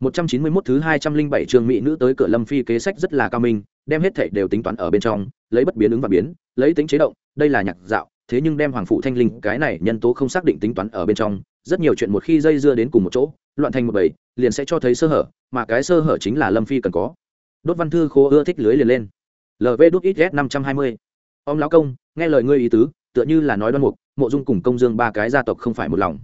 191 thứ 207 trường mỹ nữ tới cửa Lâm Phi kế sách rất là cao minh, đem hết thảy đều tính toán ở bên trong, lấy bất biến ứng và biến, lấy tính chế động, đây là nhạc dạo, thế nhưng đem hoàng phụ thanh linh cái này nhân tố không xác định tính toán ở bên trong, rất nhiều chuyện một khi dây dưa đến cùng một chỗ, loạn thành một bầy, liền sẽ cho thấy sơ hở, mà cái sơ hở chính là Lâm Phi cần có. Đốt văn thư khô ưa thích lưới liền lên. LV đút ít 520. Ông lão công, nghe lời ngươi ý tứ, tựa như là nói đoan mục, mộ dung cùng công dương ba cái gia tộc không phải một lòng.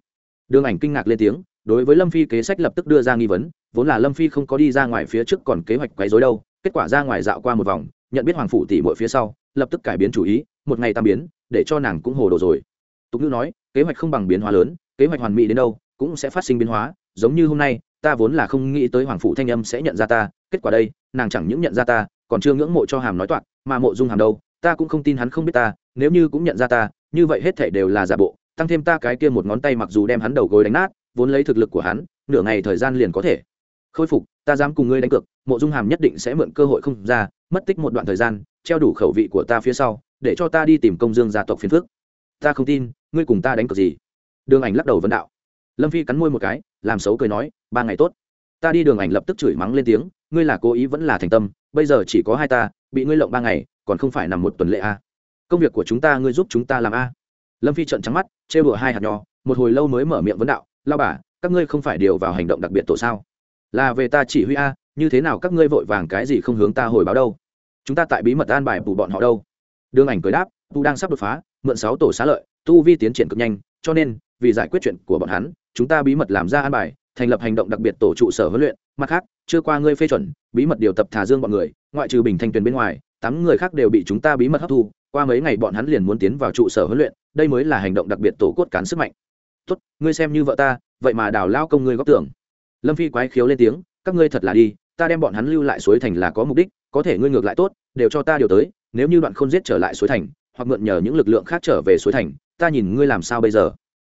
Đường ảnh kinh ngạc lên tiếng, đối với lâm phi kế sách lập tức đưa ra nghi vấn, vốn là lâm phi không có đi ra ngoài phía trước còn kế hoạch quấy dối đâu, kết quả ra ngoài dạo qua một vòng, nhận biết hoàng phủ tỷ mỗi phía sau, lập tức cải biến chủ ý, một ngày tam biến, để cho nàng cũng hồ đồ rồi. Tục ngữ nói, kế hoạch không bằng biến hóa lớn, kế hoạch hoàn mỹ đến đâu, cũng sẽ phát sinh biến hóa, giống như hôm nay, ta vốn là không nghĩ tới hoàng phủ thanh âm sẽ nhận ra ta, kết quả đây, nàng chẳng những nhận ra ta, còn chưa ngưỡng mộ cho hàm nói toạc, mà mộ dung hàm đâu, ta cũng không tin hắn không biết ta, nếu như cũng nhận ra ta, như vậy hết thể đều là giả bộ, tăng thêm ta cái kia một ngón tay mặc dù đem hắn đầu gối đánh nát vốn lấy thực lực của hắn, nửa ngày thời gian liền có thể. Khôi phục, ta dám cùng ngươi đánh cược, mộ dung hàm nhất định sẽ mượn cơ hội không ra, mất tích một đoạn thời gian, treo đủ khẩu vị của ta phía sau, để cho ta đi tìm công dương gia tộc phiền phước ta không tin, ngươi cùng ta đánh cược gì? Đường ảnh lắc đầu vấn đạo. Lâm phi cắn môi một cái, làm xấu cười nói, ba ngày tốt. Ta đi đường ảnh lập tức chửi mắng lên tiếng, ngươi là cố ý vẫn là thành tâm, bây giờ chỉ có hai ta, bị ngươi lộng ba ngày, còn không phải nằm một tuần lễ a à. công việc của chúng ta ngươi giúp chúng ta làm a à. lâm phi trận trắng mắt, trêu đùa hai hạt nhỏ, một hồi lâu mới mở miệng vấn đạo lao bà, các ngươi không phải điều vào hành động đặc biệt tổ sao? Là về ta chỉ huy a, như thế nào các ngươi vội vàng cái gì không hướng ta hồi báo đâu? Chúng ta tại bí mật an bài bù bọn họ đâu? Đương ảnh cười đáp tu đang sắp đột phá, mượn sáu tổ xá lợi, tu vi tiến triển cực nhanh, cho nên, vì giải quyết chuyện của bọn hắn, chúng ta bí mật làm ra an bài, thành lập hành động đặc biệt tổ trụ sở huấn luyện. Mặt khác, chưa qua ngươi phê chuẩn, bí mật điều tập thả dương bọn người, ngoại trừ bình thanh tuyền bên ngoài, tám người khác đều bị chúng ta bí mật hấp thu. Qua mấy ngày bọn hắn liền muốn tiến vào trụ sở huấn luyện, đây mới là hành động đặc biệt tổ cốt cán sức mạnh tốt, ngươi xem như vợ ta, vậy mà đào lao công ngươi góp tưởng. Lâm phi quái khiếu lên tiếng, các ngươi thật là đi, ta đem bọn hắn lưu lại suối thành là có mục đích, có thể ngươi ngược lại tốt, đều cho ta điều tới, nếu như đoạn không giết trở lại suối thành, hoặc mượn nhờ những lực lượng khác trở về suối thành, ta nhìn ngươi làm sao bây giờ?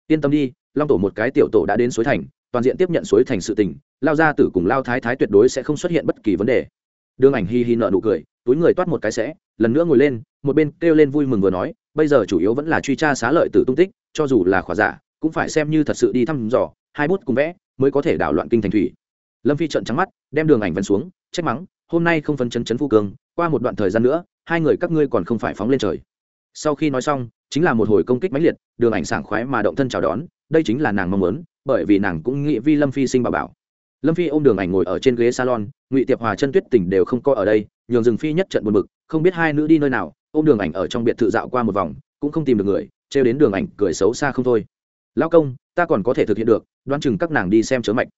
Yên tâm đi, long tổ một cái tiểu tổ đã đến suối thành, toàn diện tiếp nhận suối thành sự tình, lao ra tử cùng lao thái thái tuyệt đối sẽ không xuất hiện bất kỳ vấn đề. Đương ảnh hi hi nợ nụ cười, túi người toát một cái sẽ, lần nữa ngồi lên, một bên kêu lên vui mừng vừa nói, bây giờ chủ yếu vẫn là truy tra xá lợi tử tung tích, cho dù là khỏa giả cũng phải xem như thật sự đi thăm dò, hai bút cùng vẽ mới có thể đảo loạn kinh thành thủy. Lâm phi trận trắng mắt, đem đường ảnh vân xuống, trách mắng, hôm nay không phân chấn chấn phu cường. qua một đoạn thời gian nữa, hai người các ngươi còn không phải phóng lên trời. Sau khi nói xong, chính là một hồi công kích mãnh liệt, đường ảnh sảng khoái mà động thân chào đón, đây chính là nàng mong muốn, bởi vì nàng cũng nghĩ vi lâm phi sinh bà bảo. Lâm phi ôm đường ảnh ngồi ở trên ghế salon, ngụy tiệp hòa chân tuyết tỉnh đều không có ở đây, nhường rừng phi nhất trận buồn bực, không biết hai nữ đi nơi nào, ôm đường ảnh ở trong biệt thự dạo qua một vòng, cũng không tìm được người, trêu đến đường ảnh cười xấu xa không thôi lão công, ta còn có thể thực hiện được, đoán chừng các nàng đi xem chớ mạch.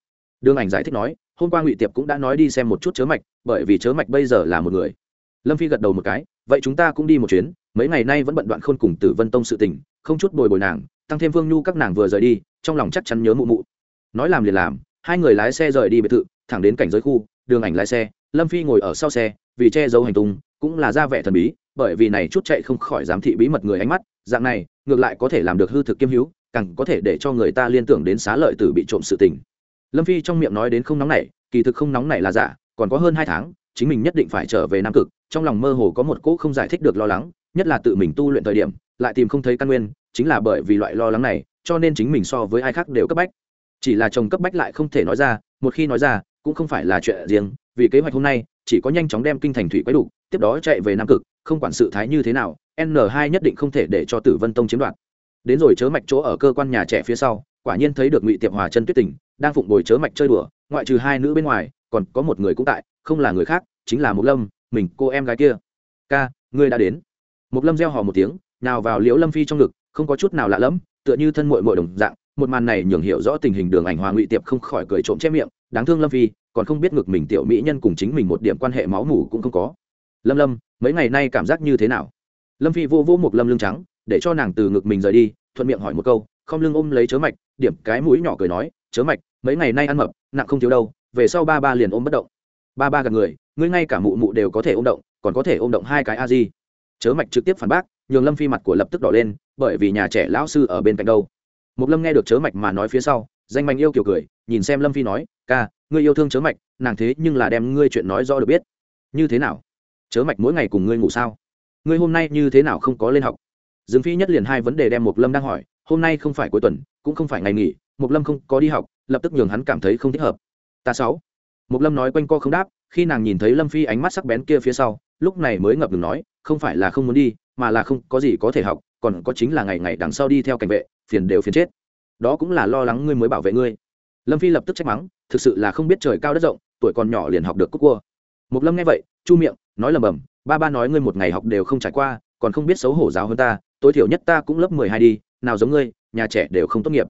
Đường ảnh giải thích nói, hôm qua ngụy tiệp cũng đã nói đi xem một chút chớ mạch, bởi vì chớ mạch bây giờ là một người. Lâm phi gật đầu một cái, vậy chúng ta cũng đi một chuyến, mấy ngày nay vẫn bận đoạn khôn cùng tử vân tông sự tình, không chút bồi bồi nàng, tăng thêm vương nhu các nàng vừa rời đi, trong lòng chắc chắn nhớ mụ mụ. Nói làm liền làm, hai người lái xe rời đi biệt thự, thẳng đến cảnh giới khu, đường ảnh lái xe, lâm phi ngồi ở sau xe, vì che giấu hành tung, cũng là ra vẻ thần bí, bởi vì này chút chạy không khỏi giám thị bí mật người ánh mắt, dạng này, ngược lại có thể làm được hư thực kiêm hữu càng có thể để cho người ta liên tưởng đến xá lợi tử bị trộm sự tình. Lâm phi trong miệng nói đến không nóng này, kỳ thực không nóng này là giả, còn có hơn hai tháng, chính mình nhất định phải trở về nam cực, trong lòng mơ hồ có một cỗ không giải thích được lo lắng, nhất là tự mình tu luyện thời điểm, lại tìm không thấy căn nguyên, chính là bởi vì loại lo lắng này, cho nên chính mình so với ai khác đều cấp bách. Chỉ là chồng cấp bách lại không thể nói ra, một khi nói ra, cũng không phải là chuyện riêng, vì kế hoạch hôm nay, chỉ có nhanh chóng đem kinh thành thủy quái đủ, tiếp đó chạy về nam cực, không quản sự thái như thế nào, n 2 nhất định không thể để cho tử vân tông chiếm đoạt đến rồi chớ mạch chỗ ở cơ quan nhà trẻ phía sau, quả nhiên thấy được ngụy tiệp hòa chân tuyết tình, đang phụng bồi chớ mạch chơi đùa, ngoại trừ hai nữ bên ngoài, còn có một người cũng tại, không là người khác, chính là mục lâm, mình, cô em gái kia. Ca, ngươi đã đến. Mục lâm reo hò một tiếng, nào vào liễu lâm phi trong ngực, không có chút nào lạ lẫm, tựa như thân mội mội đồng dạng, một màn này nhường hiểu rõ tình hình đường ảnh hòa ngụy tiệp không khỏi cười trộm che miệng, đáng thương lâm phi, còn không biết ngực mình tiểu mỹ nhân cùng chính mình một điểm quan hệ máu mủ cũng không có. Lâm lâm, mấy ngày nay cảm giác như thế nào? Lâm phi vô vô một lâm lưng trắng để cho nàng từ ngực mình rời đi, thuận miệng hỏi một câu, không lưng ôm lấy chớ mạch, điểm cái mũi nhỏ cười nói, chớ mạch, mấy ngày nay ăn mập, nặng không thiếu đâu, về sau ba ba liền ôm bất động. Ba ba gặp người, ngươi ngay cả mụ mụ đều có thể ôm động, còn có thể ôm động hai cái a di. Chớ mạch trực tiếp phản bác, nhường lâm phi mặt của lập tức đỏ lên, bởi vì nhà trẻ lão sư ở bên cạnh đâu. Một lâm nghe được chớ mạch mà nói phía sau, danh mạnh yêu kiểu cười, nhìn xem lâm phi nói, ca, ngươi yêu thương chớ mạch, nàng thế nhưng là đem ngươi chuyện nói rõ được biết. Như thế nào? Chớ mạch mỗi ngày cùng ngươi ngủ sao? Ngươi hôm nay như thế nào không có lên học? Dương phi nhất liền hai vấn đề đem một lâm đang hỏi, hôm nay không phải cuối tuần, cũng không phải ngày nghỉ một lâm không có đi học, lập tức nhường hắn cảm thấy không thích hợp. Ta sáu. Mục lâm nói quanh co không đáp, khi nàng nhìn thấy lâm phi ánh mắt sắc bén kia phía sau, lúc này mới ngập ngừng nói, không phải là không muốn đi, mà là không có gì có thể học, còn có chính là ngày ngày đằng sau đi theo cảnh vệ, phiền đều phiền chết. Đó cũng là lo lắng ngươi mới bảo vệ ngươi. Lâm phi lập tức trách mắng, thực sự là không biết trời cao đất rộng, tuổi còn nhỏ liền học được cúc cua. Mục lâm nghe vậy, chu miệng, nói lầm bầm, ba ba nói ngươi một ngày học đều không trải qua, còn không biết xấu hổ giáo hơn ta tối thiểu nhất ta cũng lớp mười hai đi, nào giống ngươi, nhà trẻ đều không tốt nghiệp.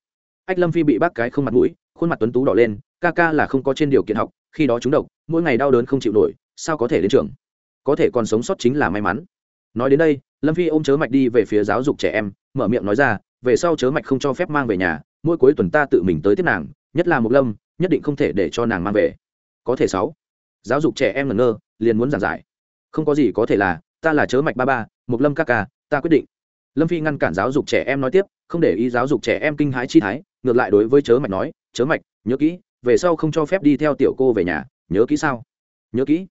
Ách lâm phi bị bác cái không mặt mũi, khuôn mặt tuấn tú đỏ lên, ca ca là không có trên điều kiện học, khi đó chúng độc, mỗi ngày đau đớn không chịu nổi, sao có thể đến trường? Có thể còn sống sót chính là may mắn. Nói đến đây, lâm phi ôm chớ mạch đi về phía giáo dục trẻ em, mở miệng nói ra, về sau chớ mạch không cho phép mang về nhà, mỗi cuối tuần ta tự mình tới tiếp nàng, nhất là Mục lâm, nhất định không thể để cho nàng mang về. Có thể sáu. Giáo dục trẻ em ngẩn ngơ, liền muốn giảng giải. Không có gì có thể là, ta là chớ mạch ba ba Mục lâm ca ca, ta quyết định lâm phi ngăn cản giáo dục trẻ em nói tiếp, không để ý giáo dục trẻ em kinh hãi chi thái, ngược lại đối với chớ mạch nói, chớ mạch, nhớ kỹ, về sau không cho phép đi theo tiểu cô về nhà, nhớ kỹ sao? Nhớ kỹ.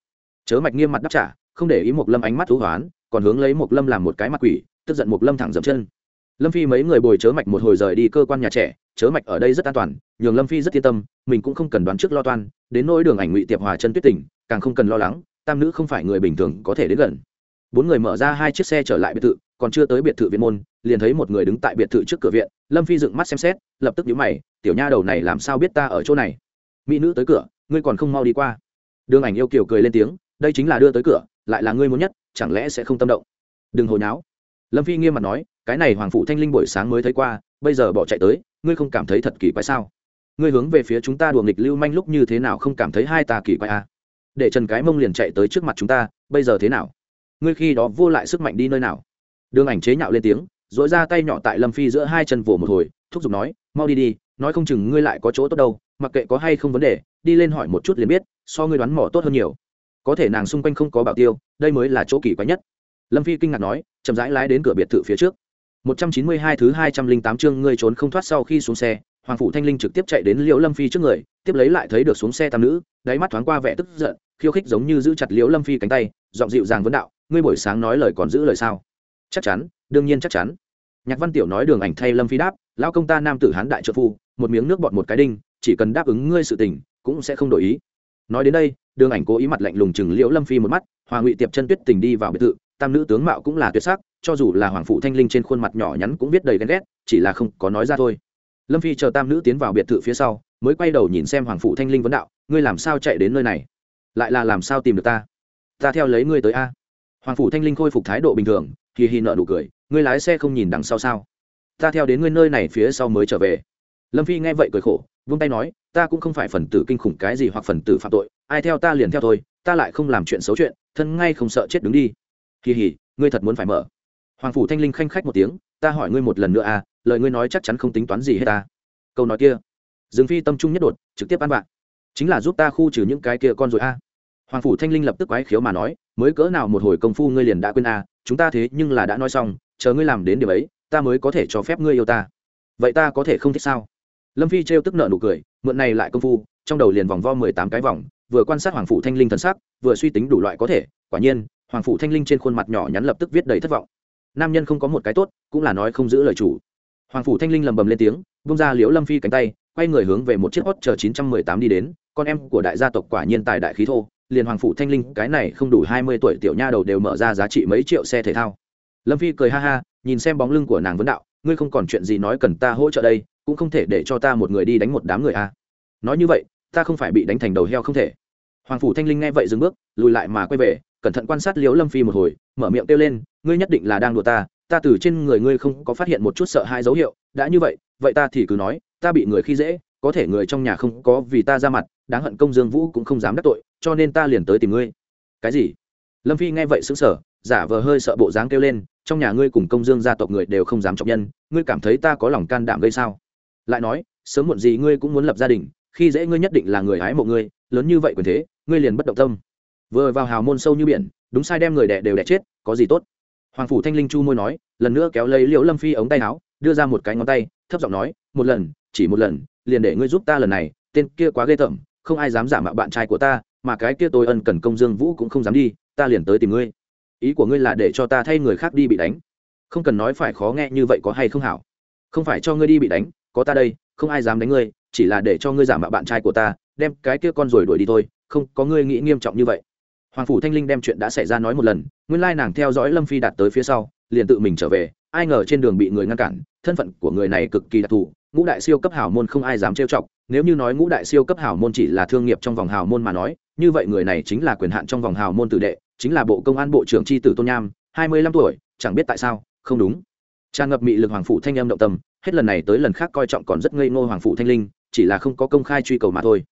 Chớ mạch nghiêm mặt đáp trả, không để ý một lâm ánh mắt thú hoán, còn hướng lấy một lâm làm một cái mặt quỷ, tức giận một lâm thẳng dậm chân. Lâm phi mấy người bồi chớ mạch một hồi rời đi cơ quan nhà trẻ, chớ mạch ở đây rất an toàn, nhường lâm phi rất yên tâm, mình cũng không cần đoán trước lo toan, đến nỗi đường ảnh ngụy tiệp hòa chân tuyết tỉnh, càng không cần lo lắng, tam nữ không phải người bình thường có thể đến gần. Bốn người mở ra hai chiếc xe trở lại biệt thự còn chưa tới biệt thự viện môn, liền thấy một người đứng tại biệt thự trước cửa viện, lâm phi dựng mắt xem xét, lập tức nhíu mày, tiểu nha đầu này làm sao biết ta ở chỗ này? Mỹ nữ tới cửa, ngươi còn không mau đi qua. Đường ảnh yêu kiều cười lên tiếng, đây chính là đưa tới cửa, lại là ngươi muốn nhất, chẳng lẽ sẽ không tâm động? Đừng hồi nháo. Lâm phi nghiêm mặt nói, cái này hoàng phụ thanh linh buổi sáng mới thấy qua, bây giờ bỏ chạy tới, ngươi không cảm thấy thật kỳ quái sao? Ngươi hướng về phía chúng ta đùa nghịch lưu manh lúc như thế nào không cảm thấy hai ta kỳ quái à? để trần cái mông liền chạy tới trước mặt chúng ta, bây giờ thế nào? Ngươi khi đó vô lại sức mạnh đi nơi nào? Đường ảnh chế nhạo lên tiếng dỗi ra tay nhỏ tại lâm phi giữa hai chân vồ một hồi, thúc giục nói, mau đi đi, nói không chừng ngươi lại có chỗ tốt đâu, mặc kệ có hay không vấn đề, đi lên hỏi một chút liền biết, so ngươi đoán mỏ tốt hơn nhiều. Có thể nàng xung quanh không có bảo tiêu, đây mới là chỗ kỳ quái nhất. Lâm phi kinh ngạc nói, chậm rãi lái đến cửa biệt thự phía trước. Một trăm chín mươi hai thứ hai trăm linh tám chương ngươi trốn không thoát sau khi xuống xe, hoàng phủ thanh linh trực tiếp chạy đến liễu lâm phi trước người, tiếp lấy lại thấy được xuống xe tam nữ, đáy mắt thoáng qua vẻ tức giận, khiêu khích giống như giữ chặt liễu lâm phi cánh tay, giọng dịu dàng vấn đạo, ngươi buổi sáng nói lời còn giữ lời sao? Chắc chắn, đương nhiên chắc chắn. Nhạc văn tiểu nói đường ảnh thay lâm phi đáp, lão công ta nam tử hán đại trợ phu, một miếng nước bọt một cái đinh, chỉ cần đáp ứng ngươi sự tình, cũng sẽ không đổi ý. Nói đến đây, đường ảnh cố ý mặt lạnh lùng chừng liễu lâm phi một mắt, hòa ngụy tiệp chân tuyết tình đi vào biệt thự, tam nữ tướng mạo cũng là tuyệt sắc, cho dù là hoàng phụ thanh linh trên khuôn mặt nhỏ nhắn cũng biết đầy ghen ghét, chỉ là không có nói ra thôi. Lâm phi chờ tam nữ tiến vào biệt thự phía sau, mới quay đầu nhìn xem hoàng phụ thanh linh vấn đạo, ngươi làm sao chạy đến nơi này? Lại là làm sao tìm được ta? Ta theo lấy ngươi tới a. Hoàng phủ thanh linh khôi phục thái độ bình thường hì hì nợ nụ cười, ngươi lái xe không nhìn đằng sau sao? Ta theo đến ngươi nơi này phía sau mới trở về. Lâm phi nghe vậy cười khổ, vung tay nói, ta cũng không phải phần tử kinh khủng cái gì hoặc phần tử phạm tội, ai theo ta liền theo thôi, ta lại không làm chuyện xấu chuyện, thân ngay không sợ chết đứng đi. Kỳ hì ngươi thật muốn phải mở? Hoàng phủ thanh linh khanh khách một tiếng, ta hỏi ngươi một lần nữa à lời ngươi nói chắc chắn không tính toán gì hết ta. Câu nói kia, dương phi tâm trung nhất đột, trực tiếp ăn bạn chính là giúp ta khu trừ những cái kia con rồi a hoàng phủ thanh linh lập tức quái khiếu mà nói, mới cỡ nào một hồi công phu ngươi liền đã quên a chúng ta thế nhưng là đã nói xong, chờ ngươi làm đến điều ấy, ta mới có thể cho phép ngươi yêu ta. Vậy ta có thể không thích sao? Lâm phi trêu tức nợ nụ cười, mượn này lại công phu, trong đầu liền vòng vo mười tám cái vòng, vừa quan sát hoàng phủ thanh linh thần sắc, vừa suy tính đủ loại có thể, quả nhiên, hoàng phủ thanh linh trên khuôn mặt nhỏ nhắn lập tức viết đầy thất vọng. Nam nhân không có một cái tốt, cũng là nói không giữ lời chủ. Hoàng phủ thanh linh lầm bầm lên tiếng bung ra liễu lâm phi cánh tay, quay người hướng về một chiếc hot chờ chín trăm mười tám đi đến, con em của đại gia tộc quả nhiên tài đại khí thô liền hoàng phủ thanh linh, cái này không đủ hai mươi tuổi tiểu nha đầu đều mở ra giá trị mấy triệu xe thể thao lâm phi cười ha ha, nhìn xem bóng lưng của nàng vấn đạo, ngươi không còn chuyện gì nói cần ta hỗ trợ đây, cũng không thể để cho ta một người đi đánh một đám người a à. nói như vậy, ta không phải bị đánh thành đầu heo không thể hoàng phủ thanh linh nghe vậy dừng bước, lùi lại mà quay về, cẩn thận quan sát liễu lâm phi một hồi, mở miệng kêu lên, ngươi nhất định là đang đùa ta ta từ trên người ngươi không có phát hiện một chút sợ hai dấu hiệu, đã như vậy vậy ta thì cứ nói, ta bị người khi dễ có thể người trong nhà không có vì ta ra mặt, đáng hận công dương vũ cũng không dám đắc tội, cho nên ta liền tới tìm ngươi. Cái gì? Lâm phi nghe vậy xứng sở giả vờ hơi sợ bộ dáng kêu lên, trong nhà ngươi cùng công dương gia tộc người đều không dám trọng nhân, ngươi cảm thấy ta có lòng can đảm gây sao? Lại nói, sớm muộn gì ngươi cũng muốn lập gia đình, khi dễ ngươi nhất định là người hái mộ ngươi, lớn như vậy quyền thế, ngươi liền bất động tâm. Vừa vào hào môn sâu như biển, đúng sai đem người đẻ đều đẻ chết, có gì tốt? Hoàng phủ thanh linh chu môi nói, lần nữa kéo lấy liễu lâm phi ống tay áo, đưa ra một cái ngón tay, thấp giọng nói, một lần, chỉ một lần liền để ngươi giúp ta lần này, tên kia quá ghê tởm, không ai dám giả mạo bạn trai của ta, mà cái kia tôi ân cần công dương vũ cũng không dám đi, ta liền tới tìm ngươi. Ý của ngươi là để cho ta thay người khác đi bị đánh. Không cần nói phải khó nghe như vậy có hay không hảo. Không phải cho ngươi đi bị đánh, có ta đây, không ai dám đánh ngươi, chỉ là để cho ngươi giả mạo bạn trai của ta, đem cái kia con rồi đuổi đi thôi, không có ngươi nghĩ nghiêm trọng như vậy. Hoàng phủ thanh linh đem chuyện đã xảy ra nói một lần, nguyên lai nàng theo dõi lâm phi đạt tới phía sau, liền tự mình trở về, ai ngờ trên đường bị người ngăn cản, thân phận của người này cực kỳ đặc thù ngũ đại siêu cấp hào môn không ai dám trêu chọc, nếu như nói ngũ đại siêu cấp hào môn chỉ là thương nghiệp trong vòng hào môn mà nói, như vậy người này chính là quyền hạn trong vòng hào môn tử đệ, chính là bộ công an bộ trưởng tri tử tôn nham, hai mươi lăm tuổi, chẳng biết tại sao, không đúng. Tràn ngập mị lực hoàng phụ thanh em động tâm, hết lần này tới lần khác coi trọng còn rất ngây ngô hoàng phụ thanh linh, chỉ là không có công khai truy cầu mà thôi.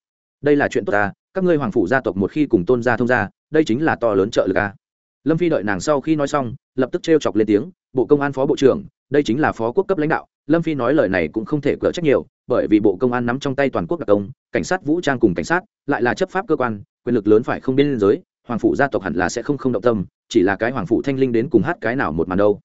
Đây là chuyện tốt ta, các ngươi hoàng phụ gia tộc một khi cùng tôn gia thông gia, đây chính là to lớn trợ lực a. Lâm phi đợi nàng sau khi nói xong, lập tức t chọc lên tiếng, bộ công an phó bộ trưởng đây chính là phó quốc cấp lãnh đạo, lâm phi nói lời này cũng không thể cửa trách nhiều, bởi vì bộ công an nắm trong tay toàn quốc đặc công, cảnh sát vũ trang cùng cảnh sát, lại là chấp pháp cơ quan, quyền lực lớn phải không biên giới, hoàng phủ gia tộc hẳn là sẽ không không động tâm, chỉ là cái hoàng phủ thanh linh đến cùng hát cái nào một màn đâu.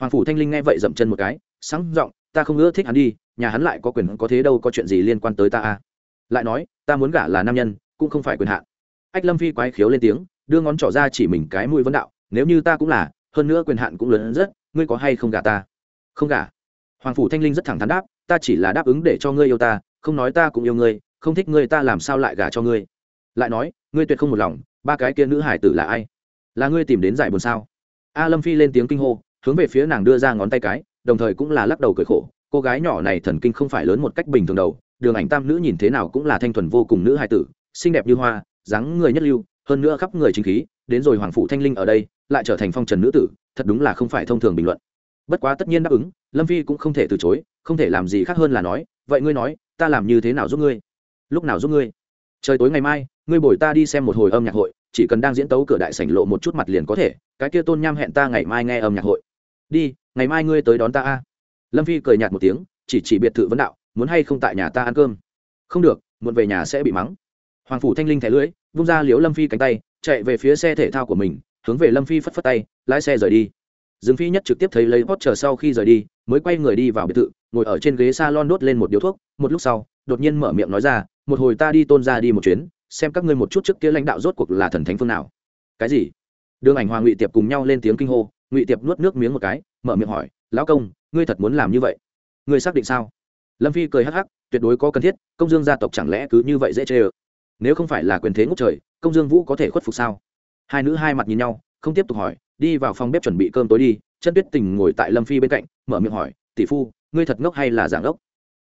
Hoàng phủ thanh linh nghe vậy dậm chân một cái, sáng giọng, ta không ưa thích hắn đi, nhà hắn lại có quyền có thế đâu có chuyện gì liên quan tới ta à. lại nói, ta muốn gả là nam nhân, cũng không phải quyền hạn. Ách lâm phi quái khiếu lên tiếng, đưa ngón trỏ ra chỉ mình cái mũi vấn đạo, nếu như ta cũng là, hơn nữa quyền hạn cũng lớn rất, ngươi có hay không gả ta? Không gả. Hoàng phủ thanh linh rất thẳng thắn đáp, ta chỉ là đáp ứng để cho ngươi yêu ta, không nói ta cũng yêu ngươi, không thích ngươi ta làm sao lại gả cho ngươi? Lại nói, ngươi tuyệt không một lòng, ba cái kia nữ hải tử là ai? Là ngươi tìm đến giải buồn sao? A lâm phi lên tiếng kinh hô, hướng về phía nàng đưa ra ngón tay cái, đồng thời cũng là lắc đầu cười khổ, cô gái nhỏ này thần kinh không phải lớn một cách bình thường đầu đường ảnh tam nữ nhìn thế nào cũng là thanh thuần vô cùng nữ hải tử, xinh đẹp như hoa, dáng người nhất lưu, hơn nữa khắp người chính khí, đến rồi hoàng phụ thanh linh ở đây, lại trở thành phong trần nữ tử, thật đúng là không phải thông thường bình luận bất quá tất nhiên đáp ứng, lâm phi cũng không thể từ chối, không thể làm gì khác hơn là nói, vậy ngươi nói, ta làm như thế nào giúp ngươi? Lúc nào giúp ngươi? Trời tối ngày mai, ngươi bồi ta đi xem một hồi âm nhạc hội, chỉ cần đang diễn tấu cửa đại sảnh lộ một chút mặt liền có thể, cái kia tôn nham hẹn ta ngày mai nghe âm nhạc hội. Đi, ngày mai ngươi tới đón ta a. Lâm phi cười nhạt một tiếng, chỉ chỉ biệt thự vấn đạo, muốn hay không tại nhà ta ăn cơm? Không được, muộn về nhà sẽ bị mắng. Hoàng phủ thanh linh thẻ lưỡi, vung ra liếu lâm phi cánh tay, chạy về phía xe thể thao của mình, hướng về lâm phi phất phất tay, lái xe rời đi dương phi nhất trực tiếp thấy lấy hót chờ sau khi rời đi, mới quay người đi vào biệt thự, ngồi ở trên ghế s a lon đốt lên một điếu thuốc. Một lúc sau, đột nhiên mở miệng nói ra, một hồi ta đi tôn ra đi một chuyến, xem các ngươi một chút trước kia lãnh đạo rốt cuộc là thần thánh phương nào. Cái gì? Đường ảnh Hoa ngụy tiệp cùng nhau lên tiếng kinh hô. Ngụy tiệp nuốt nước miếng một cái, mở miệng hỏi, lão công, ngươi thật muốn làm như vậy? Ngươi xác định sao? Lâm phi cười hắc hắc, tuyệt đối có cần thiết, công dương gia tộc chẳng lẽ cứ như vậy dễ chê ơ? Nếu không phải là quyền thế ngốc trời, công dương vũ có thể khuất phục sao? Hai nữ hai mặt nhìn nhau, không tiếp tục hỏi đi vào phòng bếp chuẩn bị cơm tối đi chân tuyết tình ngồi tại lâm phi bên cạnh, mở miệng hỏi, tỷ phu, ngươi thật ngốc hay là giảng ngốc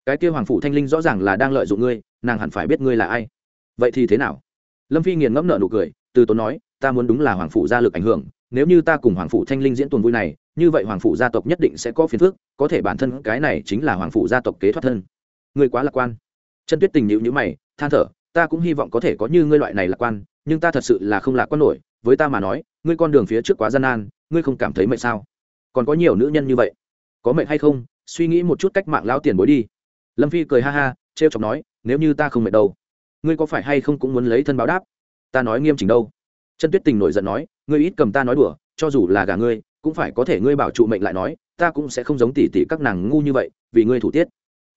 cái kia hoàng phủ thanh linh rõ ràng là đang lợi dụng ngươi, nàng hẳn phải biết ngươi là ai. Vậy thì thế nào? Lâm phi nghiền ngẫm nợ nụ cười, từ tốn nói, ta muốn đúng là hoàng phủ gia lực ảnh hưởng, nếu như ta cùng hoàng phủ thanh linh diễn tuần vui này, như vậy hoàng phủ gia tộc nhất định sẽ có phiền phức, có thể bản thân cái này chính là hoàng phủ gia tộc kế thoát thân. Ngươi quá lạc quan. Chân tuyết tình nhịu nhữ mày, than thở, ta cũng hy vọng có thể có như ngươi loại này lạc quan, nhưng ta thật sự là không lạc quan nổi với ta mà nói, ngươi con đường phía trước quá gian nan, ngươi không cảm thấy mệt sao? Còn có nhiều nữ nhân như vậy, có mệt hay không? Suy nghĩ một chút cách mạng lao tiền bối đi. Lâm phi cười ha ha t r e o chọc nói, nếu như ta không mệt đâu, ngươi có phải hay không cũng muốn lấy thân báo đáp? Ta nói nghiêm chỉnh đâu. Chân tuyết tình nổi giận nói, ngươi ít cầm ta nói đùa, cho dù là gà ngươi, cũng phải có thể ngươi bảo trụ mệnh lại nói, ta cũng sẽ không giống tỷ tỷ các nàng ngu như vậy, vì ngươi thủ tiết.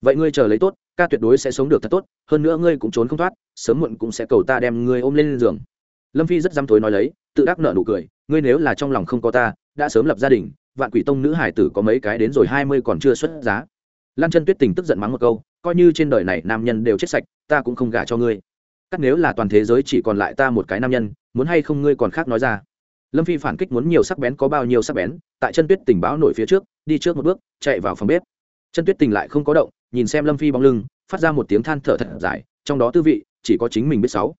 Vậy ngươi chờ lấy tốt, ca tuyệt đối sẽ sống được thật tốt, hơn nữa ngươi cũng trốn không thoát, sớm muộn cũng sẽ cầu ta đem ngươi ôm lên giường lâm phi rất dám thối nói lấy, tự đắc nợ nụ cười, ngươi nếu là trong lòng không có ta, đã sớm lập gia đình, vạn quỷ tông nữ hải tử có mấy cái đến rồi hai mươi còn chưa xuất giá. Lan chân tuyết tình tức giận mắng một câu, coi như trên đời này nam nhân đều chết sạch, ta cũng không gả cho ngươi. Cắt nếu là toàn thế giới chỉ còn lại ta một cái nam nhân, muốn hay không ngươi còn khác nói ra? Lâm phi phản kích muốn nhiều sắc bén có bao nhiêu sắc bén, tại chân tuyết tình báo nổi phía trước, đi trước một bước, chạy vào phòng bếp. Chân tuyết tình lại không có động, nhìn xem lâm phi bóng lưng, phát ra một tiếng than thở thật dài, trong đó tư vị, chỉ có chính mình biết sáu.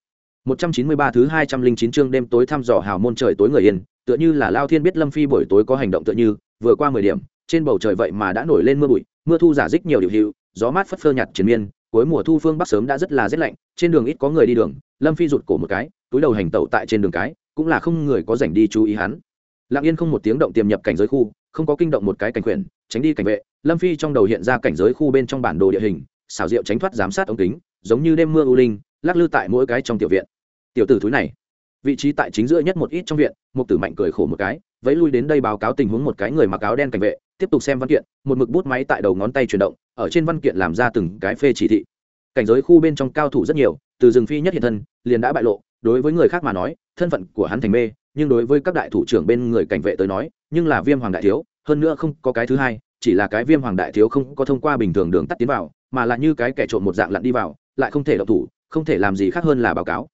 193 thứ 209 chương đêm tối thăm dò hào môn trời tối người yên, tựa như là Lao Thiên biết Lâm Phi buổi tối có hành động tựa như, vừa qua 10 điểm, trên bầu trời vậy mà đã nổi lên mưa bụi, mưa thu giả dích nhiều điều hữu, gió mát phất phơ nhạt triền miên, cuối mùa thu phương bắc sớm đã rất là rét lạnh, trên đường ít có người đi đường, Lâm Phi rụt cổ một cái, túi đầu hành tẩu tại trên đường cái, cũng là không người có rảnh đi chú ý hắn. Lặng Yên không một tiếng động tiềm nhập cảnh giới khu, không có kinh động một cái cảnh quyền, tránh đi cảnh vệ, Lâm Phi trong đầu hiện ra cảnh giới khu bên trong bản đồ địa hình, xảo diệu tránh thoát giám sát ống kính, giống như đêm mưa u linh, lắc lư tại mỗi cái trong tiểu viện tiểu tử thúi này. Vị trí tại chính giữa nhất một ít trong viện, mục tử mạnh cười khổ một cái, vẫy lui đến đây báo cáo tình huống một cái người mặc áo đen cảnh vệ, tiếp tục xem văn kiện, một mực bút máy tại đầu ngón tay chuyển động, ở trên văn kiện làm ra từng cái phê chỉ thị. Cảnh giới khu bên trong cao thủ rất nhiều, từ rừng phi nhất hiện thân, liền đã bại lộ, đối với người khác mà nói, thân phận của hắn thành mê, nhưng đối với các đại thủ trưởng bên người cảnh vệ tới nói, nhưng là viêm hoàng đại thiếu, hơn nữa không có cái thứ hai, chỉ là cái viêm hoàng đại thiếu không có thông qua bình thường đường tắt tiến vào, mà là như cái kẻ trộm một dạng lặn đi vào, lại không thể độc thủ, không thể làm gì khác hơn là báo cáo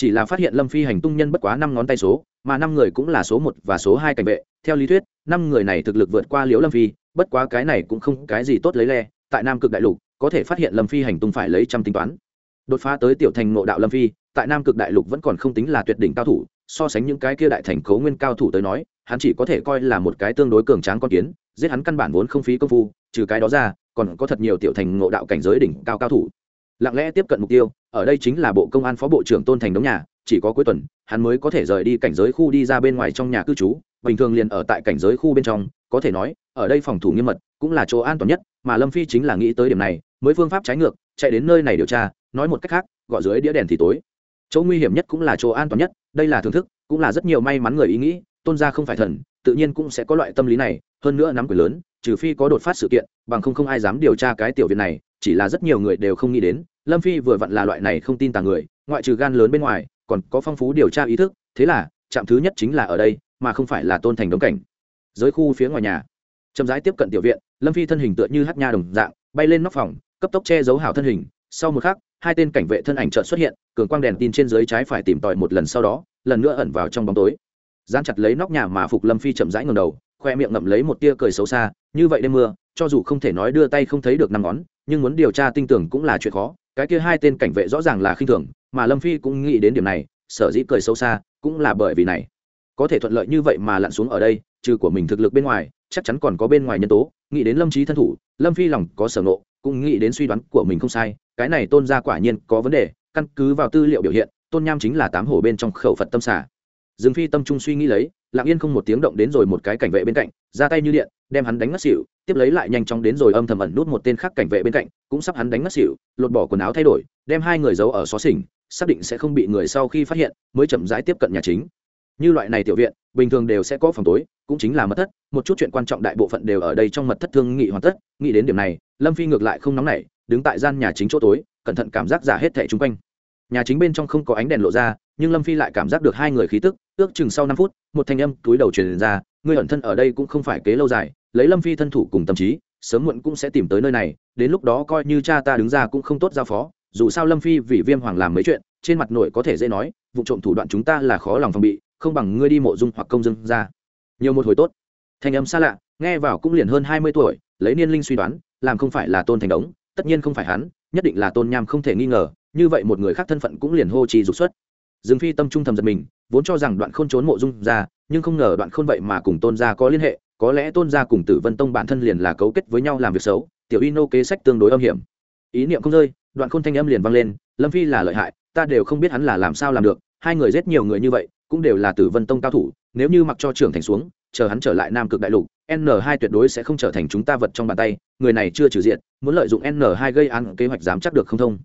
chỉ là phát hiện lâm phi hành tung nhân bất quá năm ngón tay số, mà năm người cũng là số một và số hai cảnh vệ. Theo lý thuyết, năm người này thực lực vượt qua liễu lâm phi, bất quá cái này cũng không cái gì tốt lấy le. Tại nam cực đại lục, có thể phát hiện lâm phi hành tung phải lấy trăm tính toán. Đột phá tới tiểu thành ngộ đạo lâm phi, tại nam cực đại lục vẫn còn không tính là tuyệt đỉnh cao thủ, so sánh những cái kia đại thành cấu nguyên cao thủ tới nói, hắn chỉ có thể coi là một cái tương đối cường tráng con kiến, giết hắn căn bản vốn không phí công phu, trừ cái đó ra, còn có thật nhiều tiểu thành ngộ đạo cảnh giới đỉnh cao cao thủ lặng lẽ tiếp cận mục tiêu, ở đây chính là bộ công an phó bộ trưởng tôn thành đống nhà, chỉ có cuối tuần, hắn mới có thể rời đi cảnh giới khu đi ra bên ngoài trong nhà cư trú, bình thường liền ở tại cảnh giới khu bên trong, có thể nói, ở đây phòng thủ nghiêm mật, cũng là chỗ an toàn nhất, mà lâm phi chính là nghĩ tới điểm này, mới phương pháp trái ngược, chạy đến nơi này điều tra, nói một cách khác, gọi dưới đĩa đèn thì tối. Chỗ nguy hiểm nhất cũng là chỗ an toàn nhất, đây là thưởng thức, cũng là rất nhiều may mắn người ý nghĩ, tôn gia không phải thần, tự nhiên cũng sẽ có loại tâm lý này, hơn nữa nắm quyền lớn trừ phi có đột phát sự kiện, bằng không không ai dám điều tra cái tiểu viện này, chỉ là rất nhiều người đều không nghĩ đến, lâm phi vừa vặn là loại này không tin tàng người, ngoại trừ gan lớn bên ngoài, còn có phong phú điều tra ý thức, thế là, trạm thứ nhất chính là ở đây, mà không phải là tôn thành đống cảnh. Giới khu phía ngoài nhà. Chậm rãi tiếp cận tiểu viện, lâm phi thân hình tựa như hát nha đồng dạng, bay lên nóc phòng, cấp tốc che giấu hảo thân hình. Sau một khắc, hai tên cảnh vệ thân ảnh trợn xuất hiện, cường quang đèn tin trên dưới trái phải tìm tòi một lần sau đó, lần nữa ẩn vào trong bóng tối. Dán chặt lấy nóc nhà mà phục lâm phi chậm rãi ngầm đầu khoe miệng ngậm lấy một tia cười xấu xa, như vậy đêm mưa, cho dù không thể nói đưa tay không thấy được năm ngón, nhưng muốn điều tra tinh tưởng cũng là chuyện khó, cái kia hai tên cảnh vệ rõ ràng là khinh thường, mà lâm phi cũng nghĩ đến điểm này, sở dĩ cười xấu xa cũng là bởi vì này. Có thể thuận lợi như vậy mà lặn xuống ở đây, trừ của mình thực lực bên ngoài, chắc chắn còn có bên ngoài nhân tố, nghĩ đến lâm trí thân thủ, lâm phi lòng có sở nộ cũng nghĩ đến suy đoán của mình không sai, cái này tôn ra quả nhiên có vấn đề, căn cứ vào tư liệu biểu hiện, tôn nham chính là tám hổ bên trong khẩu phật tâm xả dương phi tâm trung suy nghĩ lấy lặng yên không một tiếng động đến rồi một cái cảnh vệ bên cạnh, ra tay như điện, đem hắn đánh ngất xỉu, tiếp lấy lại nhanh chóng đến rồi âm thầm ẩn nút một tên khác cảnh vệ bên cạnh, cũng sắp hắn đánh ngất xỉu, lột bỏ quần áo thay đổi, đem hai người giấu ở xó xỉnh, xác định sẽ không bị người sau khi phát hiện, mới chậm rãi tiếp cận nhà chính. Như loại này tiểu viện, bình thường đều sẽ có phòng tối, cũng chính là mật thất, một chút chuyện quan trọng đại bộ phận đều ở đây trong mật thất thương nghị hoàn tất, nghĩ đến điểm này, lâm phi ngược lại không nóng nảy, đứng tại gian nhà chính chỗ tối, cẩn thận cảm giác giả hết thẻ chung quanh nhà chính bên trong không có ánh đèn lộ ra, nhưng lâm phi lại cảm giác được hai người khí tức, ước chừng sau năm phút, một thanh âm túi đầu truyền ra người ẩn thân ở đây cũng không phải kế lâu dài, lấy lâm phi thân thủ cùng tâm trí, sớm muộn cũng sẽ tìm tới nơi này, đến lúc đó coi như cha ta đứng ra cũng không tốt giao phó, dù sao lâm phi vì viêm hoàng làm mấy chuyện, trên mặt nội có thể dễ nói, vụ trộm thủ đoạn chúng ta là khó lòng phòng bị, không bằng ngươi đi mộ dung hoặc công dân ra. Nhiều một hồi tốt. Thanh âm xa lạ, nghe vào cũng liền hơn hai mươi tuổi, lấy niên linh suy đoán, làm không phải là tôn thành đống, tất nhiên không phải hắn nhất định là tôn nham không thể nghi ngờ, như vậy một người khác thân phận cũng liền hô trì dục xuất. Dương phi tâm trung thầm giật mình, vốn cho rằng đoạn khôn trốn mộ dung ra, nhưng không ngờ đoạn khôn vậy mà cùng tôn gia có liên hệ, có lẽ tôn gia cùng tử vân tông bản thân liền là cấu kết với nhau làm việc xấu, tiểu y nô kế sách tương đối âm hiểm. Ý niệm không rơi, đoạn khôn thanh âm liền vang lên, lâm phi là lợi hại, ta đều không biết hắn là làm sao làm được, hai người giết nhiều người như vậy, cũng đều là tử vân tông cao thủ, nếu như mặc cho trưởng thành xuống, chờ hắn trở lại nam cực đại lục n 2 tuyệt đối sẽ không trở thành chúng ta vật trong bàn tay người này chưa trừ diện muốn lợi dụng n 2 gây án kế hoạch dám chắc được không thông.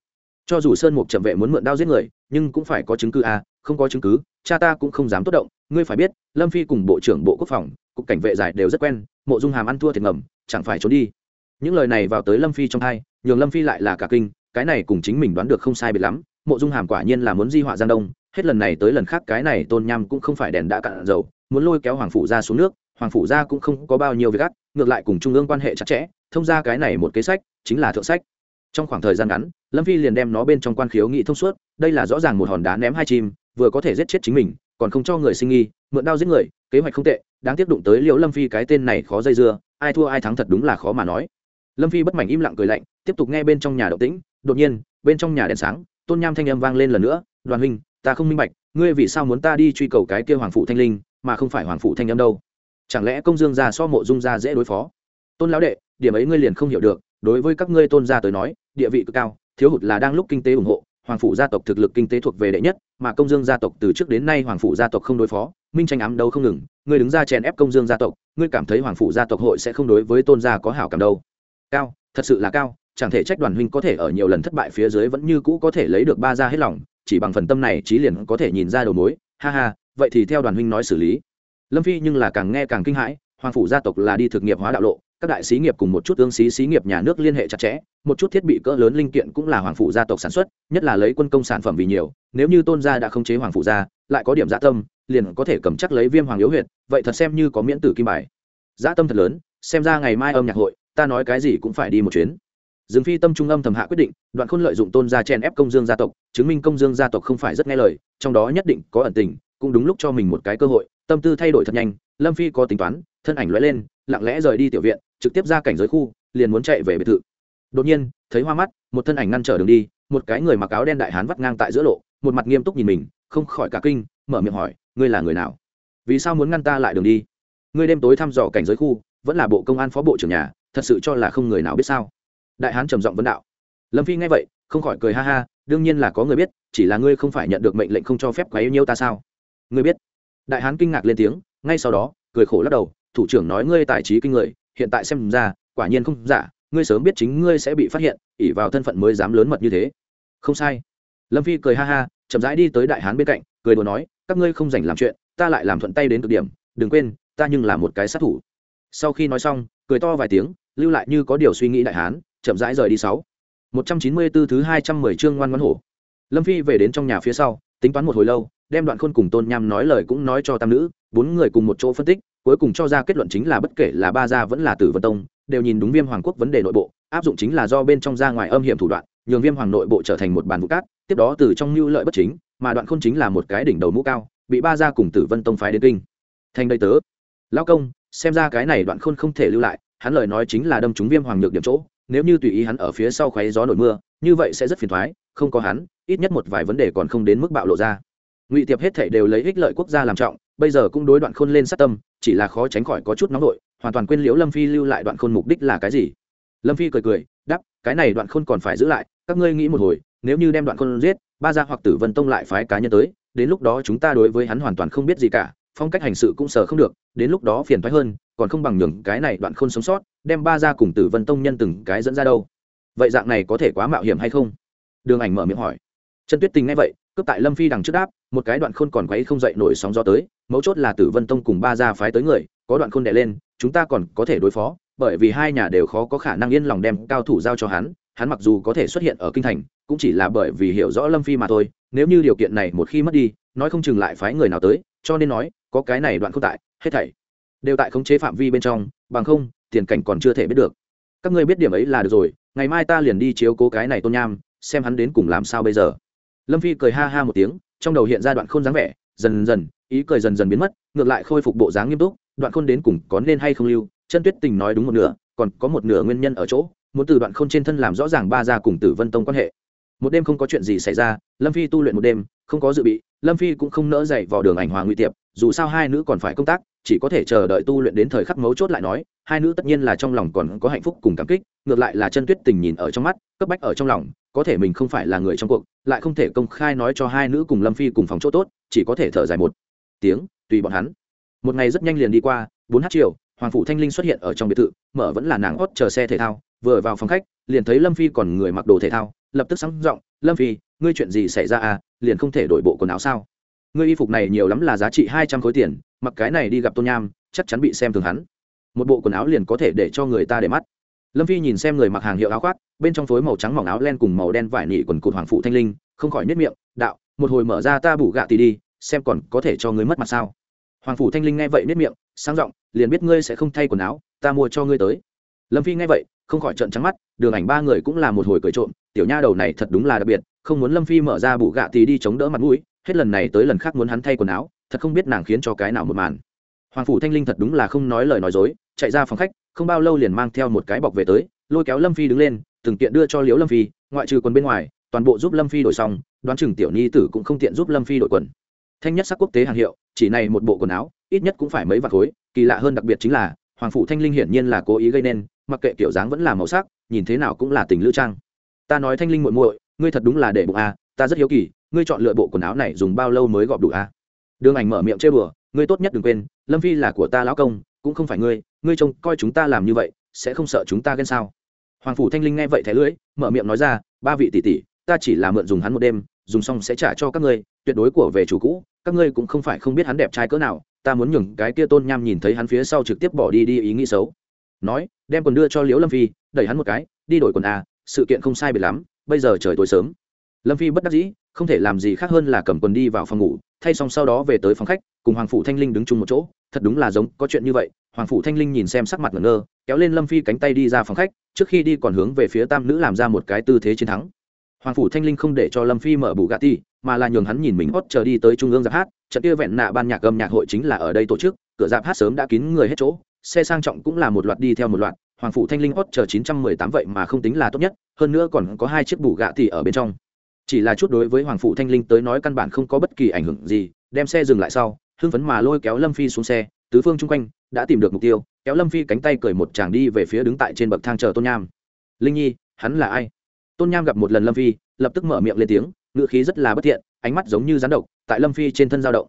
Cho dù sơn mục trầm vệ muốn mượn đao giết người nhưng cũng phải có chứng cứ a à, không có chứng cứ cha ta cũng không dám tốt động ngươi phải biết lâm phi cùng bộ trưởng bộ quốc phòng cục cảnh vệ giải đều rất quen mộ dung hàm ăn thua thiệt ngầm chẳng phải trốn đi. Những lời này vào tới lâm phi trong hai nhường lâm phi lại là cả kinh cái này cùng chính mình đoán được không sai biệt lắm mộ dung hàm quả nhiên là muốn di họa giang đông hết lần này tới lần khác cái này tôn nham cũng không phải đèn đã cạn dầu muốn lôi kéo hoàng phủ ra xuống nước hoàng phủ gia cũng không có bao nhiêu việc gắt ngược lại cùng trung ương quan hệ chặt chẽ, thông ra cái này một kế sách, chính là thượng sách. Trong khoảng thời gian ngắn, lâm phi liền đem nó bên trong quan khiếu nghị thông suốt, đây là rõ ràng một hòn đá ném hai chim, vừa có thể giết chết chính mình, còn không cho người sinh nghi, mượn đao giết người, kế hoạch không tệ, đáng tiếp đụng tới liệu lâm phi cái tên này khó dây dưa, ai thua ai thắng thật đúng là khó mà nói. Lâm phi bất mảnh im lặng cười lạnh, tiếp tục nghe bên trong nhà động tĩnh, đột nhiên, bên trong nhà đèn sáng, tôn nham thanh âm vang lên lần nữa, đoàn huynh, ta không minh bạch, ngươi vì sao muốn ta đi truy cầu cái kia hoàng phụ thanh linh, mà không phải hoàng phụ thanh âm đâu? Chẳng lẽ công dương gia so mộ dung gia dễ đối phó? Tôn lão đệ, điểm ấy ngươi liền không hiểu được. Đối với các ngươi tôn gia tới nói, địa vị cực cao, thiếu hụt là đang lúc kinh tế ủng hộ. Hoàng phủ gia tộc thực lực kinh tế thuộc về đệ nhất, mà công dương gia tộc từ trước đến nay hoàng phủ gia tộc không đối phó. Minh tranh ám đấu không ngừng, ngươi đứng ra chèn ép công dương gia tộc, ngươi cảm thấy hoàng phủ gia tộc hội sẽ không đối với tôn gia có hảo cảm đâu. Cao, thật sự là cao, chẳng thể trách đoàn huynh có thể ở nhiều lần thất bại phía dưới vẫn như cũ có thể lấy được ba gia hết lòng, chỉ bằng phần tâm này trí liền có thể nhìn ra đầu mối. Ha ha, vậy thì theo đoàn huynh nói xử lý lâm phi nhưng là càng nghe càng kinh hãi, hoàng phủ gia tộc là đi thực nghiệp hóa đạo lộ, các đại xí nghiệp cùng một chút tương xí xí nghiệp nhà nước liên hệ chặt chẽ, một chút thiết bị cỡ lớn linh kiện cũng là hoàng phủ gia tộc sản xuất, nhất là lấy quân công sản phẩm vì nhiều, nếu như tôn gia đã không chế hoàng phủ gia, lại có điểm dạ tâm, liền có thể cầm chắc lấy viêm hoàng yếu huyệt, vậy thật xem như có miễn tử kim bài. Dạ tâm thật lớn, xem ra ngày mai âm nhạc hội, ta nói cái gì cũng phải đi một chuyến. Dương phi tâm trung âm thầm hạ quyết định, đoạn khôn lợi dụng tôn gia chen ép công dương gia tộc, chứng minh công dương gia tộc không phải rất nghe lời, trong đó nhất định có ẩn tình cũng đúng lúc cho mình một cái cơ hội, tâm tư thay đổi thật nhanh, lâm phi có tính toán, thân ảnh lóe lên, lặng lẽ rời đi tiểu viện, trực tiếp ra cảnh giới khu, liền muốn chạy về biệt thự. Đột nhiên, thấy hoa mắt, một thân ảnh ngăn trở đường đi, một cái người mặc áo đen đại hán vắt ngang tại giữa lộ, một mặt nghiêm túc nhìn mình, không khỏi cả kinh, mở miệng hỏi, ngươi là người nào? Vì sao muốn ngăn ta lại đường đi? Ngươi đêm tối thăm dò cảnh giới khu, vẫn là bộ công an phó bộ trưởng nhà, thật sự cho là không người nào biết sao? Đại hán trầm giọng vấn đạo. Lâm phi nghe vậy, không khỏi cười ha ha, đương nhiên là có người biết, chỉ là ngươi không phải nhận được mệnh lệnh không cho phép quá yêu nhiêu ta sao? Ngươi biết. Đại hán kinh ngạc lên tiếng, ngay sau đó, cười khổ lắc đầu, thủ trưởng nói ngươi tài trí kinh người, hiện tại xem ra, quả nhiên không giả, ngươi sớm biết chính ngươi sẽ bị phát hiện ỉ vào thân phận mới dám lớn mật như thế. Không sai. Lâm phi cười ha ha, chậm rãi đi tới đại hán bên cạnh, cười đùa nói, các ngươi không dành làm chuyện, ta lại làm thuận tay đến cực điểm, đừng quên, ta nhưng là một cái sát thủ. Sau khi nói xong, cười to vài tiếng, lưu lại như có điều suy nghĩ đại hán, chậm rãi rời đi sáu. Một trăm chín mươi 194 thứ hai trăm mười chương ngoan ngoãn hổ. Lâm phi về đến trong nhà phía sau, tính toán một hồi lâu đem đoạn khôn cùng tôn nham nói lời cũng nói cho tam nữ, bốn người cùng một chỗ phân tích, cuối cùng cho ra kết luận chính là bất kể là ba gia vẫn là tử vân tông, đều nhìn đúng viêm hoàng quốc vấn đề nội bộ, áp dụng chính là do bên trong ra ngoài âm hiểm thủ đoạn, nhường viêm hoàng nội bộ trở thành một bàn vụ cát, tiếp đó từ trong mưu lợi bất chính, mà đoạn khôn chính là một cái đỉnh đầu mũ cao, bị ba gia cùng tử vân tông phái đến kinh. Thành đây tớ. Lao công, xem ra cái này đoạn khôn không thể lưu lại, hắn lời nói chính là đâm trúng viêm hoàng nhược điểm chỗ, nếu như tùy ý hắn ở phía sau khoáy gió nổi mưa, như vậy sẽ rất phiền thoái, không có hắn, ít nhất một vài vấn đề còn không đến mức bạo lộ ra ngụy tiệp hết thể đều lấy ích lợi quốc gia làm trọng, bây giờ cũng đối đoạn khôn lên sát tâm, chỉ là khó tránh khỏi có chút nóng nổi hoàn toàn quên liễu lâm phi lưu lại đoạn khôn mục đích là cái gì. Lâm phi cười cười đắp cái này đoạn khôn còn phải giữ lại, các ngươi nghĩ một hồi, nếu như đem đoạn khôn giết, ba gia hoặc tử vân tông lại phái cá nhân tới, đến lúc đó chúng ta đối với hắn hoàn toàn không biết gì cả, phong cách hành sự cũng sờ không được, đến lúc đó phiền thoái hơn, còn không bằng nhường cái này đoạn khôn sống sót, đem ba gia cùng tử vân tông nhân từng cái dẫn ra đâu. Vậy dạng này có thể quá mạo hiểm hay không? Đường ảnh mở miệng hỏi. Trần tuyết tình nghe vậy cướp tại lâm phi đằng trước đáp, một cái đoạn khôn còn quấy không dậy nổi sóng gió tới, mấu chốt là tử vân tông cùng ba gia phái tới người, có đoạn khôn đè lên, chúng ta còn có thể đối phó, bởi vì hai nhà đều khó có khả năng yên lòng đem cao thủ giao cho hắn hắn mặc dù có thể xuất hiện ở kinh thành, cũng chỉ là bởi vì hiểu rõ lâm phi mà thôi, nếu như điều kiện này một khi mất đi, nói không chừng lại phái người nào tới, cho nên nói, có cái này đoạn không tại, hết thảy đều tại khống chế phạm vi bên trong, bằng không, tiền cảnh còn chưa thể biết được. Các ngươi biết điểm ấy là được rồi, ngày mai ta liền đi chiếu cố cái này tôn nham, xem hắn đến cùng làm sao bây giờ lâm phi cười ha ha một tiếng, trong đầu hiện ra đoạn khôn dáng vẻ, dần dần, ý cười dần dần biến mất, ngược lại khôi phục bộ dáng nghiêm túc, đoạn khôn đến cùng có nên hay không lưu, chân tuyết tình nói đúng một nửa, còn có một nửa nguyên nhân ở chỗ, muốn từ đoạn khôn trên thân làm rõ ràng ba gia cùng tử vân tông quan hệ. Một đêm không có chuyện gì xảy ra, lâm phi tu luyện một đêm, không có dự bị, lâm phi cũng không nỡ dậy vào đường ảnh hòa nguy tiệp, dù sao hai nữ còn phải công tác, chỉ có thể chờ đợi tu luyện đến thời khắc mấu chốt lại nói, hai nữ tất nhiên là trong lòng còn có hạnh phúc cùng cảm kích, ngược lại là chân tuyết tình nhìn ở trong mắt, cấp bách ở trong lòng có thể mình không phải là người trong cuộc, lại không thể công khai nói cho hai nữ cùng lâm phi cùng phòng chỗ tốt, chỉ có thể thở dài một tiếng, tùy bọn hắn. Một ngày rất nhanh liền đi qua, bốn h chiều hoàng phủ thanh linh xuất hiện ở trong biệt thự, mở vẫn là nàng hót chờ xe thể thao, vừa vào phòng khách, liền thấy lâm phi còn người mặc đồ thể thao, lập tức sáng giọng, lâm phi, ngươi chuyện gì xảy ra à? Liền không thể đổi bộ quần áo sao? Ngươi y phục này nhiều lắm là giá trị hai trăm khối tiền, mặc cái này đi gặp tôn nham, chắc chắn bị xem thường hắn. Một bộ quần áo liền có thể để cho người ta để mắt lâm phi nhìn xem người mặc hàng hiệu áo khoác, bên trong phối màu trắng mỏng áo len cùng màu đen vải nỉ quần cụt hoàng phụ thanh linh, không khỏi nếp miệng, đạo, một hồi mở ra ta bủ gạ tì đi, xem còn có thể cho ngươi mất mặt sao. Hoàng phủ thanh linh nghe vậy nếp miệng, sang giọng, liền biết ngươi sẽ không thay quần áo, ta mua cho ngươi tới. Lâm phi nghe vậy, không khỏi trận trắng mắt, đường ảnh ba người cũng là một hồi cười trộm, tiểu nha đầu này thật đúng là đặc biệt, không muốn lâm phi mở ra bủ gạ tì đi chống đỡ mặt mũi, hết lần này tới lần khác muốn hắn thay quần áo, thật không biết nàng khiến cho cái nào một màn. Hoàng phủ thanh linh thật đúng là không nói lời nói dối chạy ra phòng khách không bao lâu liền mang theo một cái bọc về tới lôi kéo lâm phi đứng lên từng tiện đưa cho liễu lâm phi ngoại trừ quần bên ngoài toàn bộ giúp lâm phi đổi xong đoán chừng tiểu nhi tử cũng không tiện giúp lâm phi đổi quần thanh nhất sắc quốc tế hàng hiệu chỉ này một bộ quần áo ít nhất cũng phải mấy vạt khối kỳ lạ hơn đặc biệt chính là hoàng phụ thanh linh hiển nhiên là cố ý gây nên mặc kệ kiểu dáng vẫn là màu sắc nhìn thế nào cũng là tình lữ trang ta nói thanh linh muội muội ngươi thật đúng là để bụng a à, ta rất hiếu kỳ ngươi chọn lựa bộ quần áo này dùng bao lâu mới gọp đủ a à? đường ảnh mở miệng chơi bừa ngươi tốt nhất đừng quên lâm phi là của ta lão công cũng không phải ngươi ngươi trông coi chúng ta làm như vậy, sẽ không sợ chúng ta ghen sao? Hoàng phủ thanh linh nghe vậy thẻ lưỡi, mở miệng nói ra, ba vị tỷ tỷ, ta chỉ là mượn dùng hắn một đêm, dùng xong sẽ trả cho các ngươi, tuyệt đối của về chủ cũ, các ngươi cũng không phải không biết hắn đẹp trai cỡ nào, ta muốn nhường cái kia tôn nham nhìn thấy hắn phía sau trực tiếp bỏ đi đi ý nghĩ xấu. Nói, đem quần đưa cho liễu lâm phi, đẩy hắn một cái, đi đổi quần à sự kiện không sai biệt lắm, bây giờ trời tối sớm. Lâm phi bất đắc dĩ, không thể làm gì khác hơn là cầm quần đi vào phòng ngủ, thay xong sau đó về tới phòng khách, cùng hoàng phủ thanh linh đứng chung một chỗ, thật đúng là giống, có chuyện như vậy hoàng phủ thanh linh nhìn xem sắc mặt ngẩn ngơ, kéo lên lâm phi cánh tay đi ra phòng khách, trước khi đi còn hướng về phía tam nữ làm ra một cái tư thế chiến thắng. Hoàng phủ thanh linh không để cho lâm phi mở bù gà ti mà là nhường hắn nhìn mình hót chờ đi tới trung ương giáp hát, trận kia vẹn nạ ban nhạc âm nhạc hội chính là ở đây tổ chức, cửa giáp hát sớm đã kín người hết chỗ, xe sang trọng cũng là một loạt đi theo một loạt, hoàng phủ thanh linh hót chờ chín trăm mười tám vậy mà không tính là tốt nhất, hơn nữa còn có hai chiếc bù gạ thì ở bên trong. Chỉ là chút đối với hoàng phủ thanh linh tới nói căn bản không có bất kỳ ảnh hưởng gì, đem xe dừng lại sau, hưng phấn mà lôi kéo lâm phi xuống xe, tứ phương chung quanh đã tìm được mục tiêu, kéo lâm phi cánh tay cởi một chàng đi về phía đứng tại trên bậc thang chờ tôn nham. Linh nhi, hắn là ai? Tôn nham gặp một lần lâm phi, lập tức mở miệng lên tiếng ngựa khí rất là bất thiện, ánh mắt giống như rán độc, tại lâm phi trên thân dao động.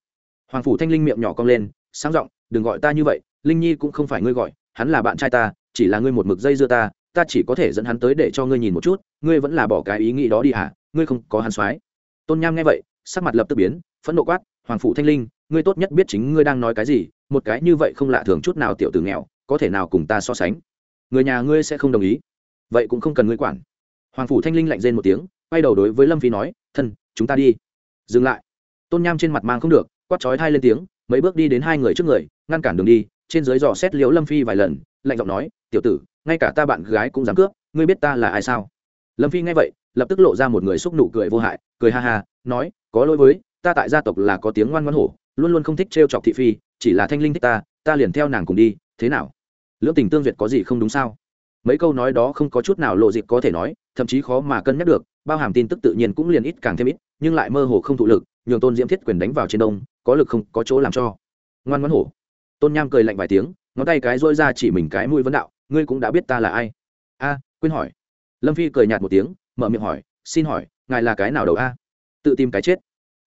Hoàng phủ thanh linh miệng nhỏ cong lên, sáng giọng, đừng gọi ta như vậy, linh nhi cũng không phải ngươi gọi, hắn là bạn trai ta, chỉ là ngươi một mực dây dưa ta ta chỉ có thể dẫn hắn tới để cho ngươi nhìn một chút, ngươi vẫn là bỏ cái ý nghĩ đó đi hả? Ngươi không có hắn soái. Tôn nham nghe vậy, sắc mặt lập tức biến, phẫn nộ quát, hoàng phủ thanh linh ngươi tốt nhất biết chính ngươi đang nói cái gì, một cái như vậy không lạ thường chút nào tiểu tử nghèo, có thể nào cùng ta so sánh? Người nhà ngươi sẽ không đồng ý. Vậy cũng không cần ngươi quản. Hoàng phủ thanh linh lạnh rên một tiếng, quay đầu đối với lâm phi nói, thân, chúng ta đi. Dừng lại. Tôn nham trên mặt mang không được, quát chói thai lên tiếng, mấy bước đi đến hai người trước người, ngăn cản đường đi, trên dưới dò xét liễu lâm phi vài lần, lạnh giọng nói, tiểu tử, ngay cả ta bạn gái cũng dám cướp, ngươi biết ta là ai sao? Lâm phi nghe vậy, lập tức lộ ra một người xúc nụ cười vô hại, cười ha ha, nói, có lỗi với, ta tại gia tộc là có tiếng ngoan ngoan hổ luôn luôn không thích t chọc thị phi, chỉ là thanh linh thích ta ta liền theo nàng cùng đi, thế nào? Lưỡng tình tương duyệt có gì không đúng sao? Mấy câu nói đó không có chút nào lộ dịp có thể nói, thậm chí khó mà cân nhắc được, bao hàm tin tức tự nhiên cũng liền ít càng thêm ít, nhưng lại mơ hồ không thụ lực, nhường tôn diễm thiết quyền đánh vào trên đông, có lực không có chỗ làm cho. Ngoan ngoãn hổ. Tôn nham cười lạnh vài tiếng, ngón tay cái dôi ra chỉ mình cái mũi vấn đạo, ngươi cũng đã biết ta là ai? A, quên hỏi. Lâm phi cười nhạt một tiếng, mở miệng hỏi, xin hỏi, ngài là cái nào đầu a? Tự tìm cái chết.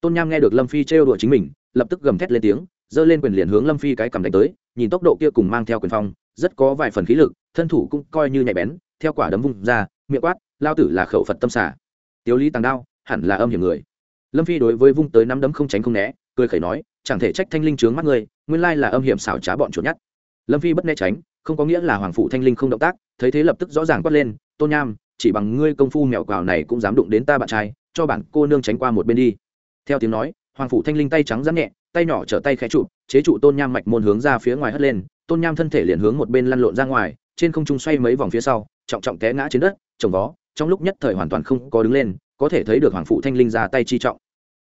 Tôn nham nghe được lâm phi trêu đùa chính mình lập tức gầm thét lên tiếng, giơ lên quyền liền hướng lâm phi cái cầm đánh tới, nhìn tốc độ kia cùng mang theo quyền phong, rất có vài phần khí lực, thân thủ cũng coi như nhạy bén, theo quả đấm vung ra, miệng quát, lao tử là khẩu phật tâm xả tiếu lý tàng đao, hẳn là âm hiểm người. Lâm phi đối với vung tới nắm đấm không tránh không né, cười khẩy nói, chẳng thể trách thanh linh trướng mắt ngươi, nguyên lai là âm hiểm xảo trá bọn chuột nhát lâm phi bất né tránh, không có nghĩa là hoàng phụ thanh linh không động tác, thấy thế lập tức rõ ràng quát lên, tôn nham, chỉ bằng ngươi công phu mèo quào này cũng dám đụng đến ta bạn trai, cho bạn cô nương tránh qua một bên đi. Theo tiếng nói hoàng phụ thanh linh tay trắng rắn nhẹ, tay nhỏ trở tay khẽ trụ chế trụ tôn nham mạch môn hướng ra phía ngoài hất lên, tôn nham thân thể liền hướng một bên lăn lộn ra ngoài, trên không trung xoay mấy vòng phía sau, trọng trọng té ngã trên đất, trồng vó, trong lúc nhất thời hoàn toàn không có đứng lên, có thể thấy được hoàng phụ thanh linh ra tay chi trọng.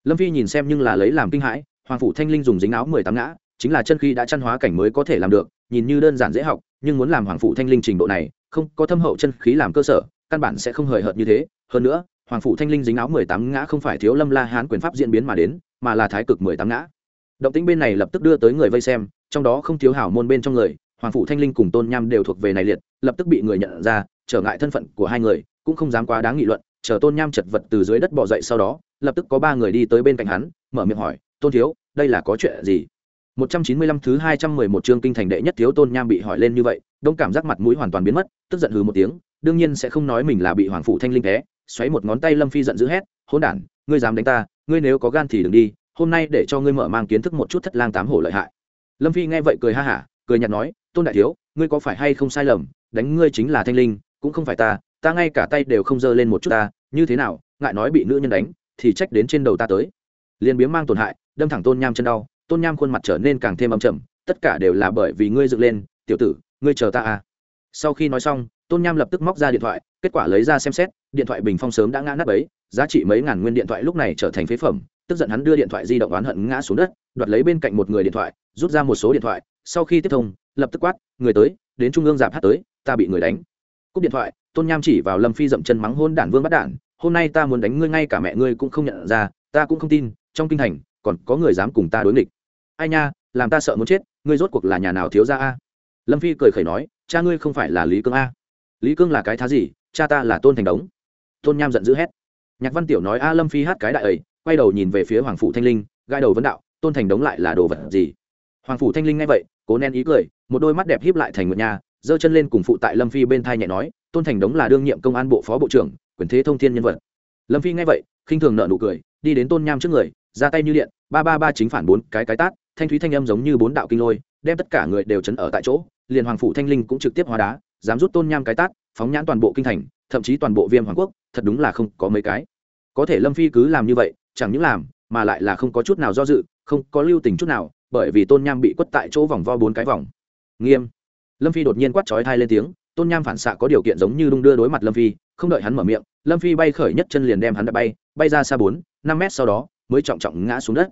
Lâm phi nhìn xem nhưng là lấy làm kinh hãi, hoàng phụ thanh linh dùng dính áo mười tám ngã, chính là chân khí đã chăn hóa cảnh mới có thể làm được, nhìn như đơn giản dễ học, nhưng muốn làm hoàng phụ thanh linh trình độ này, không có thâm hậu chân khí làm cơ sở, căn bản sẽ không hời hợt như thế. Hơn nữa, hoàng phụ thanh linh dính áo mười tám ngã không phải thiếu lâm la hán quyền pháp diễn biến mà đến mà là thái cực mười tám ngã. Động tĩnh bên này lập tức đưa tới người vây xem, trong đó không thiếu hảo môn bên trong người, hoàng phụ thanh linh cùng tôn nham đều thuộc về này liệt, lập tức bị người nhận ra, trở ngại thân phận của hai người, cũng không dám quá đáng nghị luận, chờ tôn nham chật vật từ dưới đất bỏ dậy sau đó, lập tức có ba người đi tới bên cạnh hắn, mở miệng hỏi, tôn thiếu, đây là có chuyện gì? 195 thứ 211 chương kinh thành đệ nhất thiếu tôn nham bị hỏi lên như vậy, đông cảm giác mặt mũi hoàn toàn biến mất, tức giận hừ một tiếng, đương nhiên sẽ không nói mình là bị hoàng phụ thanh linh té, xoáy một ngón tay lâm phi giận dữ hét, hỗn đản ngươi dám đánh ta, ngươi nếu có gan thì đừng đi, hôm nay để cho ngươi mở mang kiến thức một chút thất lang tám hổ lợi hại. Lâm phi nghe vậy cười ha hả, cười nhạt nói, tôn đại thiếu, ngươi có phải hay không sai lầm, đánh ngươi chính là thanh linh, cũng không phải ta ta ngay cả tay đều không giơ lên một chút ta, như thế nào, ngại nói bị nữ nhân đánh, thì trách đến trên đầu ta tới. Liền biếm mang tổn hại, đâm thẳng tôn nham chân đau, tôn nham khuôn mặt trở nên càng thêm âm trầm, tất cả đều là bởi vì ngươi dựng lên, tiểu tử, ngươi chờ ta à. Sau khi nói xong, tôn nham lập tức móc ra điện thoại, kết quả lấy ra xem xét điện thoại bình phong sớm đã ngã nắp ấy, giá trị mấy ngàn nguyên điện thoại lúc này trở thành phế phẩm, tức giận hắn đưa điện thoại di động oán hận ngã xuống đất, đoạt lấy bên cạnh một người điện thoại, rút ra một số điện thoại, sau khi tiếp thông, lập tức quát, người tới, đến trung ương giảm hát tới, ta bị người đánh. Cúp điện thoại, tôn nham chỉ vào lâm phi dậm chân mắng hôn đản vương bắt đản, hôm nay ta muốn đánh ngươi ngay cả mẹ ngươi cũng không nhận ra, ta cũng không tin, trong kinh thành, còn có người dám cùng ta đối nghịch. Ai nha, làm ta sợ muốn chết, ngươi rốt cuộc là nhà nào thiếu ra a? Lâm phi cười khẩy nói, cha ngươi không phải là lý cương a? Lý cương là cái thá gì, cha ta là tôn thành đống tôn nham giận dữ hét. Nhạc văn tiểu nói a lâm phi hát cái đại ấy, quay đầu nhìn về phía hoàng Phủ thanh linh gai đầu vấn đạo, tôn thành đống lại là đồ vật gì? Hoàng phủ thanh linh nghe vậy, cố nén ý cười, một đôi mắt đẹp híp lại thành một nhà giơ chân lên cùng phụ tại lâm phi bên thai nhẹ nói, tôn thành đống là đương nhiệm công an bộ phó bộ trưởng, quyền thế thông thiên nhân vật. Lâm phi nghe vậy, khinh thường nợ nụ cười, đi đến tôn nham trước người, ra tay như điện, ba ba ba chính phản bốn, cái cái tát, thanh thúy thanh âm giống như bốn đạo kinh lôi, đem tất cả người đều chấn ở tại chỗ, liền hoàng phủ thanh linh cũng trực tiếp hóa đá, dám rút tôn nham cái tát, phóng nhãn toàn bộ kinh thành thậm chí toàn bộ viêm hoàng quốc, thật đúng là không có mấy cái. Có thể lâm phi cứ làm như vậy, chẳng những làm, mà lại là không có chút nào do dự, không có lưu tình chút nào, bởi vì tôn nham bị quất tại chỗ vòng vo bốn cái vòng. Nghiêm. Lâm phi đột nhiên quát chói thai lên tiếng, tôn nham phản xạ có điều kiện giống như đung đưa đối mặt lâm phi, không đợi hắn mở miệng, lâm phi bay khởi nhất chân liền đem hắn đã bay bay ra xa bốn, năm mét sau đó, mới trọng trọng ngã xuống đất.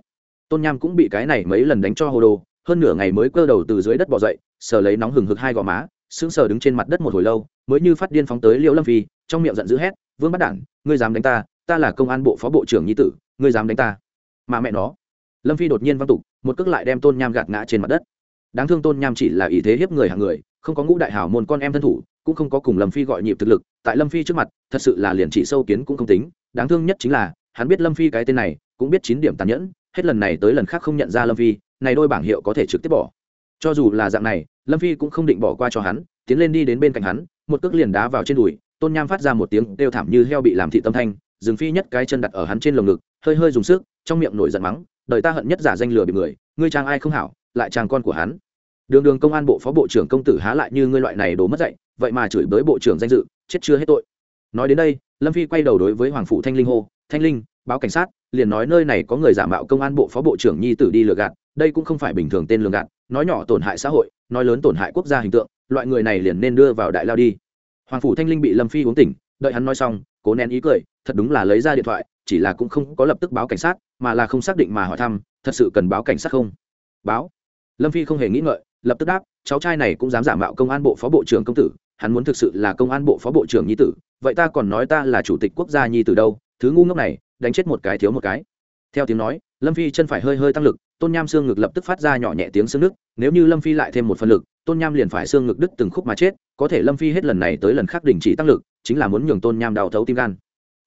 Tôn nham cũng bị cái này mấy lần đánh cho hồ đồ, hơn nửa ngày mới cơ đầu từ dưới đất bỏ dậy, sờ lấy nóng hừng hực hai gò má, sững sờ đứng trên mặt đất một hồi lâu mới như phát điên phóng tới liễu lâm phi, trong miệng giận dữ hét, vương bắt đản, ngươi dám đánh ta ta là công an bộ phó bộ trưởng nhi tử, ngươi dám đánh ta. Mà mẹ nó, lâm phi đột nhiên văng tục, một cước lại đem tôn nham gạt ngã trên mặt đất. Đáng thương tôn nham chỉ là ý thế hiếp người hàng người, không có ngũ đại hảo môn con em thân thủ, cũng không có cùng lâm phi gọi nhịp thực lực, tại lâm phi trước mặt, thật sự là liền chỉ sâu kiến cũng không tính, đáng thương nhất chính là, hắn biết lâm phi cái tên này, cũng biết chín điểm tàn nhẫn, hết lần này tới lần khác không nhận ra lâm phi, này đôi bảng hiệu có thể trực tiếp bỏ. Cho dù là dạng này, lâm phi cũng không định bỏ qua cho hắn, tiến lên đi đến bên cạnh hắn một cước liền đá vào trên đùi, tôn nham phát ra một tiếng kêu thảm như heo bị làm thị tâm thanh dừng phi nhất cái chân đặt ở hắn trên lồng ngực, hơi hơi dùng sức, trong miệng nổi giận mắng, đời ta hận nhất giả danh lừa bị người, ngươi trang ai không hảo, lại trang con của hắn. Đường đường công an bộ phó bộ trưởng công tử há lại như ngươi loại này đổ mất dạy, vậy mà chửi bới bộ trưởng danh dự, chết chưa hết tội. Nói đến đây, lâm phi quay đầu đối với hoàng phụ thanh linh hô, thanh linh, báo cảnh sát, liền nói nơi này có người giả mạo công an bộ phó bộ trưởng nhi tử đi lừa gạt, đây cũng không phải bình thường tên lừa gạt, nói nhỏ tổn hại xã hội, nói lớn tổn hại quốc gia hình tượng loại người này liền nên đưa vào đại lao đi. Hoàng phủ thanh linh bị lâm phi uống tỉnh, đợi hắn nói xong, cố nén ý cười, thật đúng là lấy ra điện thoại, chỉ là cũng không có lập tức báo cảnh sát, mà là không xác định mà hỏi thăm, thật sự cần báo cảnh sát không? Báo. Lâm phi không hề nghĩ ngợi, lập tức đáp, cháu trai này cũng dám giả mạo công an bộ phó bộ trưởng công tử, hắn muốn thực sự là công an bộ phó bộ trưởng nhi tử, vậy ta còn nói ta là chủ tịch quốc gia nhi tử đâu, thứ ngu ngốc này, đánh chết một cái thiếu một cái. Theo tiếng nói, lâm phi chân phải hơi hơi tăng lực, tôn nham xương ngực lập tức phát ra nhỏ nhẹ tiếng xương nước, nếu như lâm phi lại thêm một phần lực tôn nham liền phải xương ngực đứt từng khúc mà chết, có thể lâm phi hết lần này tới lần khác đình chỉ tăng lực, chính là muốn nhường tôn nham đào thấu tim gan.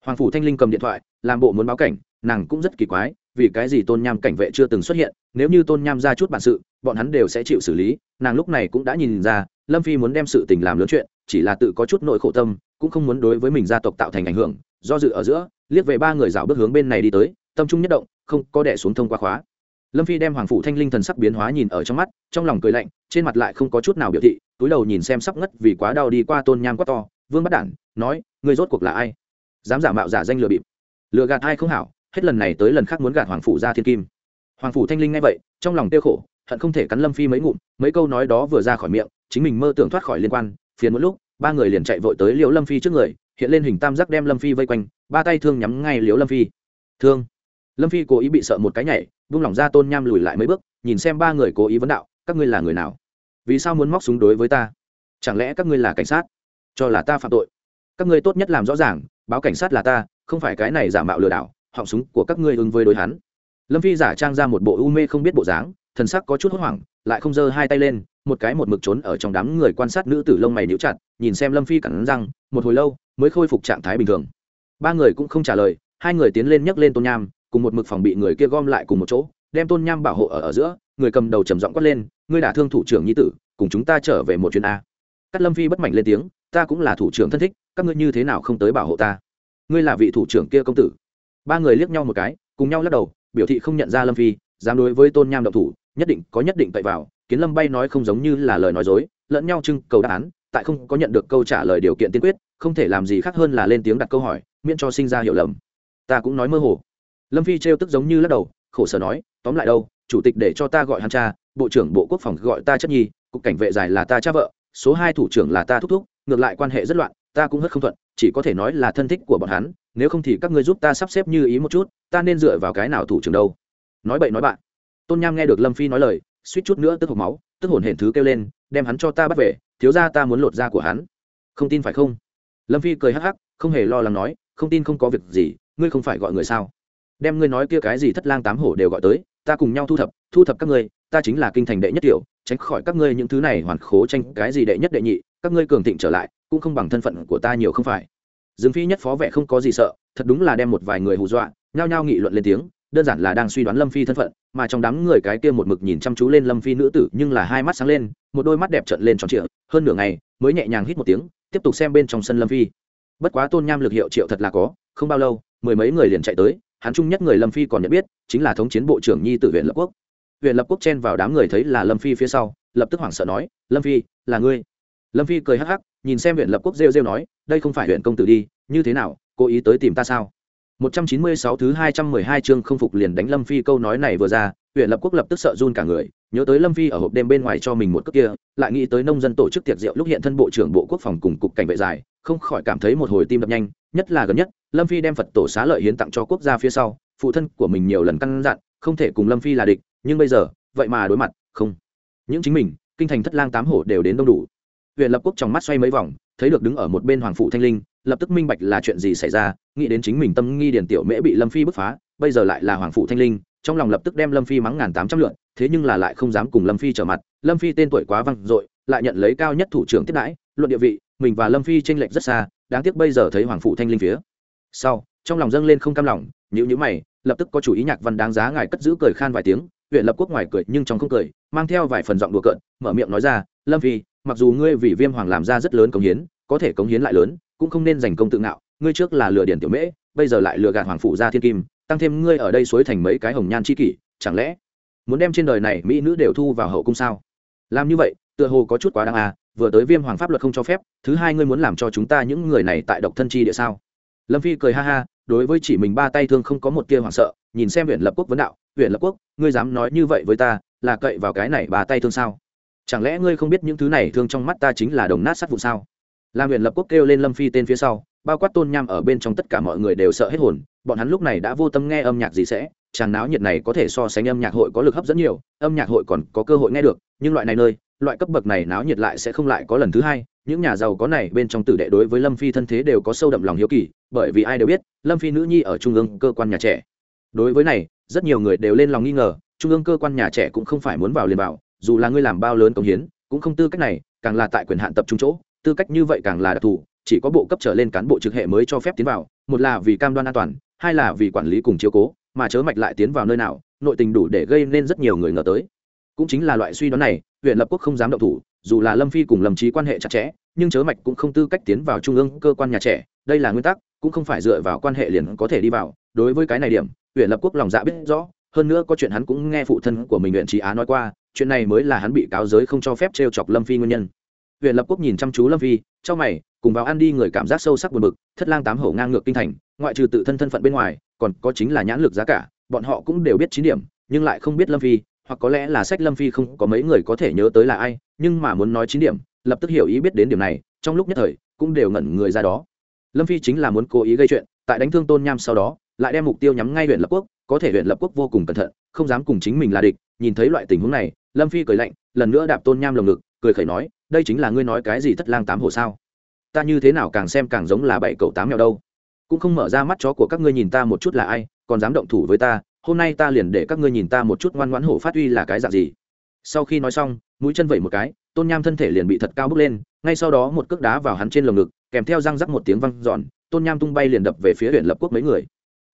Hoàng phủ thanh linh cầm điện thoại, làm bộ muốn báo cảnh, nàng cũng rất kỳ quái, vì cái gì tôn nham cảnh vệ chưa từng xuất hiện, nếu như tôn nham ra chút bản sự, bọn hắn đều sẽ chịu xử lý, nàng lúc này cũng đã nhìn ra, lâm phi muốn đem sự tình làm lớn chuyện, chỉ là tự có chút nội khổ tâm, cũng không muốn đối với mình gia tộc tạo thành ảnh hưởng, do dự ở giữa, liếc về ba người rào bước hướng bên này đi tới, tâm trung nhất động, không có đẻ xuống thông qua khóa lâm phi đem hoàng phủ thanh linh thần sắc biến hóa nhìn ở trong mắt, trong lòng cười lạnh, trên mặt lại không có chút nào biểu thị, túi đầu nhìn xem sắp ngất vì quá đau đi qua tôn nham quá to, vương bắt đản, nói người rốt cuộc là ai? Dám giả mạo giả danh lừa bịp. Lừa gạt ai không hảo, hết lần này tới lần khác muốn gạt hoàng phủ ra thiên kim. Hoàng phủ thanh linh nghe vậy, trong lòng tiêu khổ, hận không thể cắn lâm phi mấy ngụm, mấy câu nói đó vừa ra khỏi miệng, chính mình mơ tưởng thoát khỏi liên quan, phiền một lúc, ba người liền chạy vội tới liễu lâm phi trước người, hiện lên hình tam giác đem lâm phi vây quanh, ba tay thương nhắm ngay liễu lâm phi. Thương. Lâm phi cố ý bị sợ một cái nhảy vung lỏng ra tôn nham lùi lại mấy bước, nhìn xem ba người cố ý vấn đạo, các ngươi là người nào? Vì sao muốn móc súng đối với ta? Chẳng lẽ các ngươi là cảnh sát? Cho là ta phạm tội. Các ngươi tốt nhất làm rõ ràng, báo cảnh sát là ta, không phải cái này giả mạo lừa đảo, họng súng của các ngươi ứng với đối hắn. Lâm phi giả trang ra một bộ u mê không biết bộ dáng, thần sắc có chút hốt hoảng, lại không giơ hai tay lên, một cái một mực trốn ở trong đám người quan sát nữ tử lông mày níu chặt, nhìn xem lâm phi cẳng răng, một hồi lâu, mới khôi phục trạng thái bình thường. Ba người cũng không trả lời, hai người tiến lên nhấc lên tôn nham cùng một mực phòng bị người kia gom lại cùng một chỗ, đem tôn nham bảo hộ ở ở giữa, người cầm đầu trầm giọng quát lên, ngươi đả thương thủ trưởng nhi tử, cùng chúng ta trở về một chuyến a. Cắt lâm phi bất mạnh lên tiếng, ta cũng là thủ trưởng thân thích, các ngươi như thế nào không tới bảo hộ ta? Ngươi là vị thủ trưởng kia công tử. Ba người liếc nhau một cái, cùng nhau lắc đầu, biểu thị không nhận ra lâm phi, dám đối với tôn nham động thủ, nhất định, có nhất định cậy vào, kiến lâm bay nói không giống như là lời nói dối, lẫn nhau trưng cầu đáp án, tại không có nhận được câu trả lời điều kiện tiên quyết, không thể làm gì khác hơn là lên tiếng đặt câu hỏi, miễn cho sinh ra hiểu lầm. Ta cũng nói mơ hồ lâm phi trêu tức giống như lắc đầu, khổ sở nói, tóm lại đâu, chủ tịch để cho ta gọi hắn cha, bộ trưởng bộ quốc phòng gọi ta chất nhi, cục cảnh vệ dài là ta cha vợ, số hai thủ trưởng là ta thúc thúc, ngược lại quan hệ rất loạn, ta cũng hất không thuận, chỉ có thể nói là thân thích của bọn hắn, nếu không thì các ngươi giúp ta sắp xếp như ý một chút, ta nên dựa vào cái nào thủ trưởng đâu? Nói bậy nói bạn. Tôn nham nghe được lâm phi nói lời, suýt chút nữa tức hộc máu, tức hồn hển thứ kêu lên, đem hắn cho ta bắt về, thiếu ra ta muốn lột da của hắn. Không tin phải không? Lâm phi cười hắc hắc, không hề lo lắng nói, không tin không có việc gì, ngươi không phải gọi người sao? Đem ngươi nói kia cái gì thất lang tám hổ đều gọi tới, ta cùng nhau thu thập thu thập các ngươi, ta chính là kinh thành đệ nhất tiểu, tránh khỏi các ngươi những thứ này hoàn khố tranh cái gì đệ nhất đệ nhị, các ngươi cường thịnh trở lại, cũng không bằng thân phận của ta nhiều không phải. Dương phi nhất phó vẻ không có gì sợ, thật đúng là đem một vài người hù dọa, nhao nhao nghị luận lên tiếng, đơn giản là đang suy đoán lâm phi thân phận, mà trong đám người cái kia một mực nhìn chăm chú lên lâm phi nữ tử, nhưng là hai mắt sáng lên, một đôi mắt đẹp trận lên tròn trịa, hơn nửa ngày, mới nhẹ nhàng hít một tiếng, tiếp tục xem bên trong sân lâm phi. Bất quá tôn nham lực hiệu triệu thật là có, không bao lâu, mười mấy người liền chạy tới hắn chung nhất người lâm phi còn nhận biết chính là thống chiến bộ trưởng nhi tử huyện lập quốc. Huyện lập quốc chen vào đám người thấy là lâm phi phía sau lập tức hoảng sợ nói lâm phi là ngươi? Lâm phi cười hắc hắc nhìn xem huyện lập quốc rêu rêu nói đây không phải huyện công tử đi như thế nào cố ý tới tìm ta sao? 196 thứ 212 chương không phục liền đánh Lâm Phi câu nói này vừa ra, huyện lập quốc lập tức sợ run cả người, nhớ tới lâm phi ở hộp đêm bên ngoài cho mình một cước kia lại nghĩ tới nông dân tổ chức tiệc rượu lúc hiện thân bộ trưởng bộ quốc phòng cùng cục cảnh vệ dài không khỏi cảm thấy một hồi tim đập nhanh nhất là gần nhất lâm phi đem phật tổ xá lợi hiến tặng cho quốc gia phía sau phụ thân của mình nhiều lần căn dặn không thể cùng lâm phi là địch nhưng bây giờ vậy mà đối mặt không. Những chính mình kinh thành thất lang tám hổ đều đến đông đủ. Huyện lập quốc trong mắt xoay mấy vòng thấy được đứng ở một bên hoàng phụ thanh linh lập tức minh bạch là chuyện gì xảy ra nghĩ đến chính mình tâm nghi điển tiểu mễ bị lâm phi bứt phá bây giờ lại là hoàng phụ thanh linh trong lòng lập tức đem lâm phi mắng ngàn tám trăm lượn, thế nhưng là lại không dám cùng lâm phi trở mặt. Lâm phi tên tuổi quá văng dội, lại nhận lấy cao nhất thủ trưởng tiếp đãi, luận địa vị, mình và lâm phi tranh lệch rất xa, đáng tiếc bây giờ thấy hoàng phụ thanh linh phía sau, trong lòng dâng lên không cam lòng nhữ nhữ mày, lập tức có chủ ý nhạc văn đáng giá ngài cất giữ cười khan vài tiếng, huyện lập quốc ngoài cười nhưng trong không cười, mang theo vài phần giọng đùa cợt, mở miệng nói ra, lâm phi, mặc dù ngươi vì viêm hoàng làm ra rất lớn công hiến, có thể công hiến lại lớn, cũng không nên giành công tự ngạo, ngươi trước là lừa điển tiểu mễ, bây giờ lại lừa gạt hoàng phụ ra thiên kim tăng thêm ngươi ở đây suối thành mấy cái hồng nhan chi kỷ, chẳng lẽ muốn đem trên đời này mỹ nữ đều thu vào hậu cung sao? Làm như vậy, tựa hồ có chút quá đáng à vừa tới viêm hoàng pháp luật không cho phép, thứ hai ngươi muốn làm cho chúng ta những người này tại độc thân chi địa sao? Lâm phi cười ha ha, đối với chỉ mình ba tay thương không có một tia hoảng sợ, nhìn xem huyện lập quốc vấn đạo, huyện lập quốc, ngươi dám nói như vậy với ta, là cậy vào cái này ba tay thương sao? Chẳng lẽ ngươi không biết những thứ này thương trong mắt ta chính là đồng nát sát vụ sao? Làm huyện lập quốc kêu lên lâm phi tên phía sau bao quát tôn nham ở bên trong tất cả mọi người đều sợ hết hồn, bọn hắn lúc này đã vô tâm nghe âm nhạc gì sẽ, chàng náo nhiệt này có thể so sánh âm nhạc hội có lực hấp dẫn nhiều, âm nhạc hội còn có cơ hội nghe được, nhưng loại này nơi, loại cấp bậc này náo nhiệt lại sẽ không lại có lần thứ hai, những nhà giàu có này bên trong tử đệ đối với lâm phi thân thế đều có sâu đậm lòng hiếu kỳ, bởi vì ai đều biết, lâm phi nữ nhi ở trung ương cơ quan nhà trẻ. Đối với này, rất nhiều người đều lên lòng nghi ngờ, trung ương cơ quan nhà trẻ cũng không phải muốn vào liền vào, dù là ngươi làm bao lớn công hiến, cũng không tư cách này, càng là tại quyền hạn tập trung chỗ, tư cách như vậy càng là đặc thù chỉ có bộ cấp trở lên cán bộ trực hệ mới cho phép tiến vào, một là vì cam đoan an toàn, hai là vì quản lý cùng chiếu cố, mà chớ mạch lại tiến vào nơi nào, nội tình đủ để gây nên rất nhiều người ngờ tới. Cũng chính là loại suy đoán này, huyện lập quốc không dám động thủ, dù là lâm phi cùng lâm trí quan hệ chặt chẽ, nhưng chớ mạch cũng không tư cách tiến vào trung ương cơ quan nhà trẻ, đây là nguyên tắc, cũng không phải dựa vào quan hệ liền có thể đi vào. Đối với cái này điểm, huyện lập quốc lòng dạ biết rõ, hơn nữa có chuyện hắn cũng nghe phụ thân của mình huyện trí á nói qua, chuyện này mới là hắn bị cáo giới không cho phép t chọc lâm phi nguyên nhân huyện lập quốc nhìn chăm chú lâm phi trong mày, cùng vào ăn đi người cảm giác sâu sắc buồn bực, thất lang tám hổ ngang ngược kinh thành, ngoại trừ tự thân thân phận bên ngoài, còn có chính là nhãn lực giá cả, bọn họ cũng đều biết chín điểm, nhưng lại không biết lâm phi, hoặc có lẽ là sách lâm phi không có mấy người có thể nhớ tới là ai, nhưng mà muốn nói chín điểm, lập tức hiểu ý biết đến điểm này, trong lúc nhất thời, cũng đều ngẩn người ra đó. Lâm phi chính là muốn cố ý gây chuyện, tại đánh thương tôn nham sau đó, lại đem mục tiêu nhắm ngay huyện lập quốc, có thể huyện lập quốc vô cùng cẩn thận, không dám cùng chính mình là địch, nhìn thấy loại tình huống này, lâm phi cười lạnh, lần nữa đạp tôn nham lồng ngực, cười khẩy nói đây chính là ngươi nói cái gì thất lang tám hồ sao? Ta như thế nào càng xem càng giống là bảy cậu tám mèo đâu? Cũng không mở ra mắt chó của các ngươi nhìn ta một chút là ai, còn dám động thủ với ta, hôm nay ta liền để các ngươi nhìn ta một chút ngoan ngoãn hổ phát uy là cái dạng gì? Sau khi nói xong, mũi chân vẩy một cái, tôn nham thân thể liền bị thật cao bước lên, ngay sau đó một cước đá vào hắn trên lồng ngực, kèm theo răng rắc một tiếng văng giòn tôn nham tung bay liền đập về phía huyện lập quốc mấy người.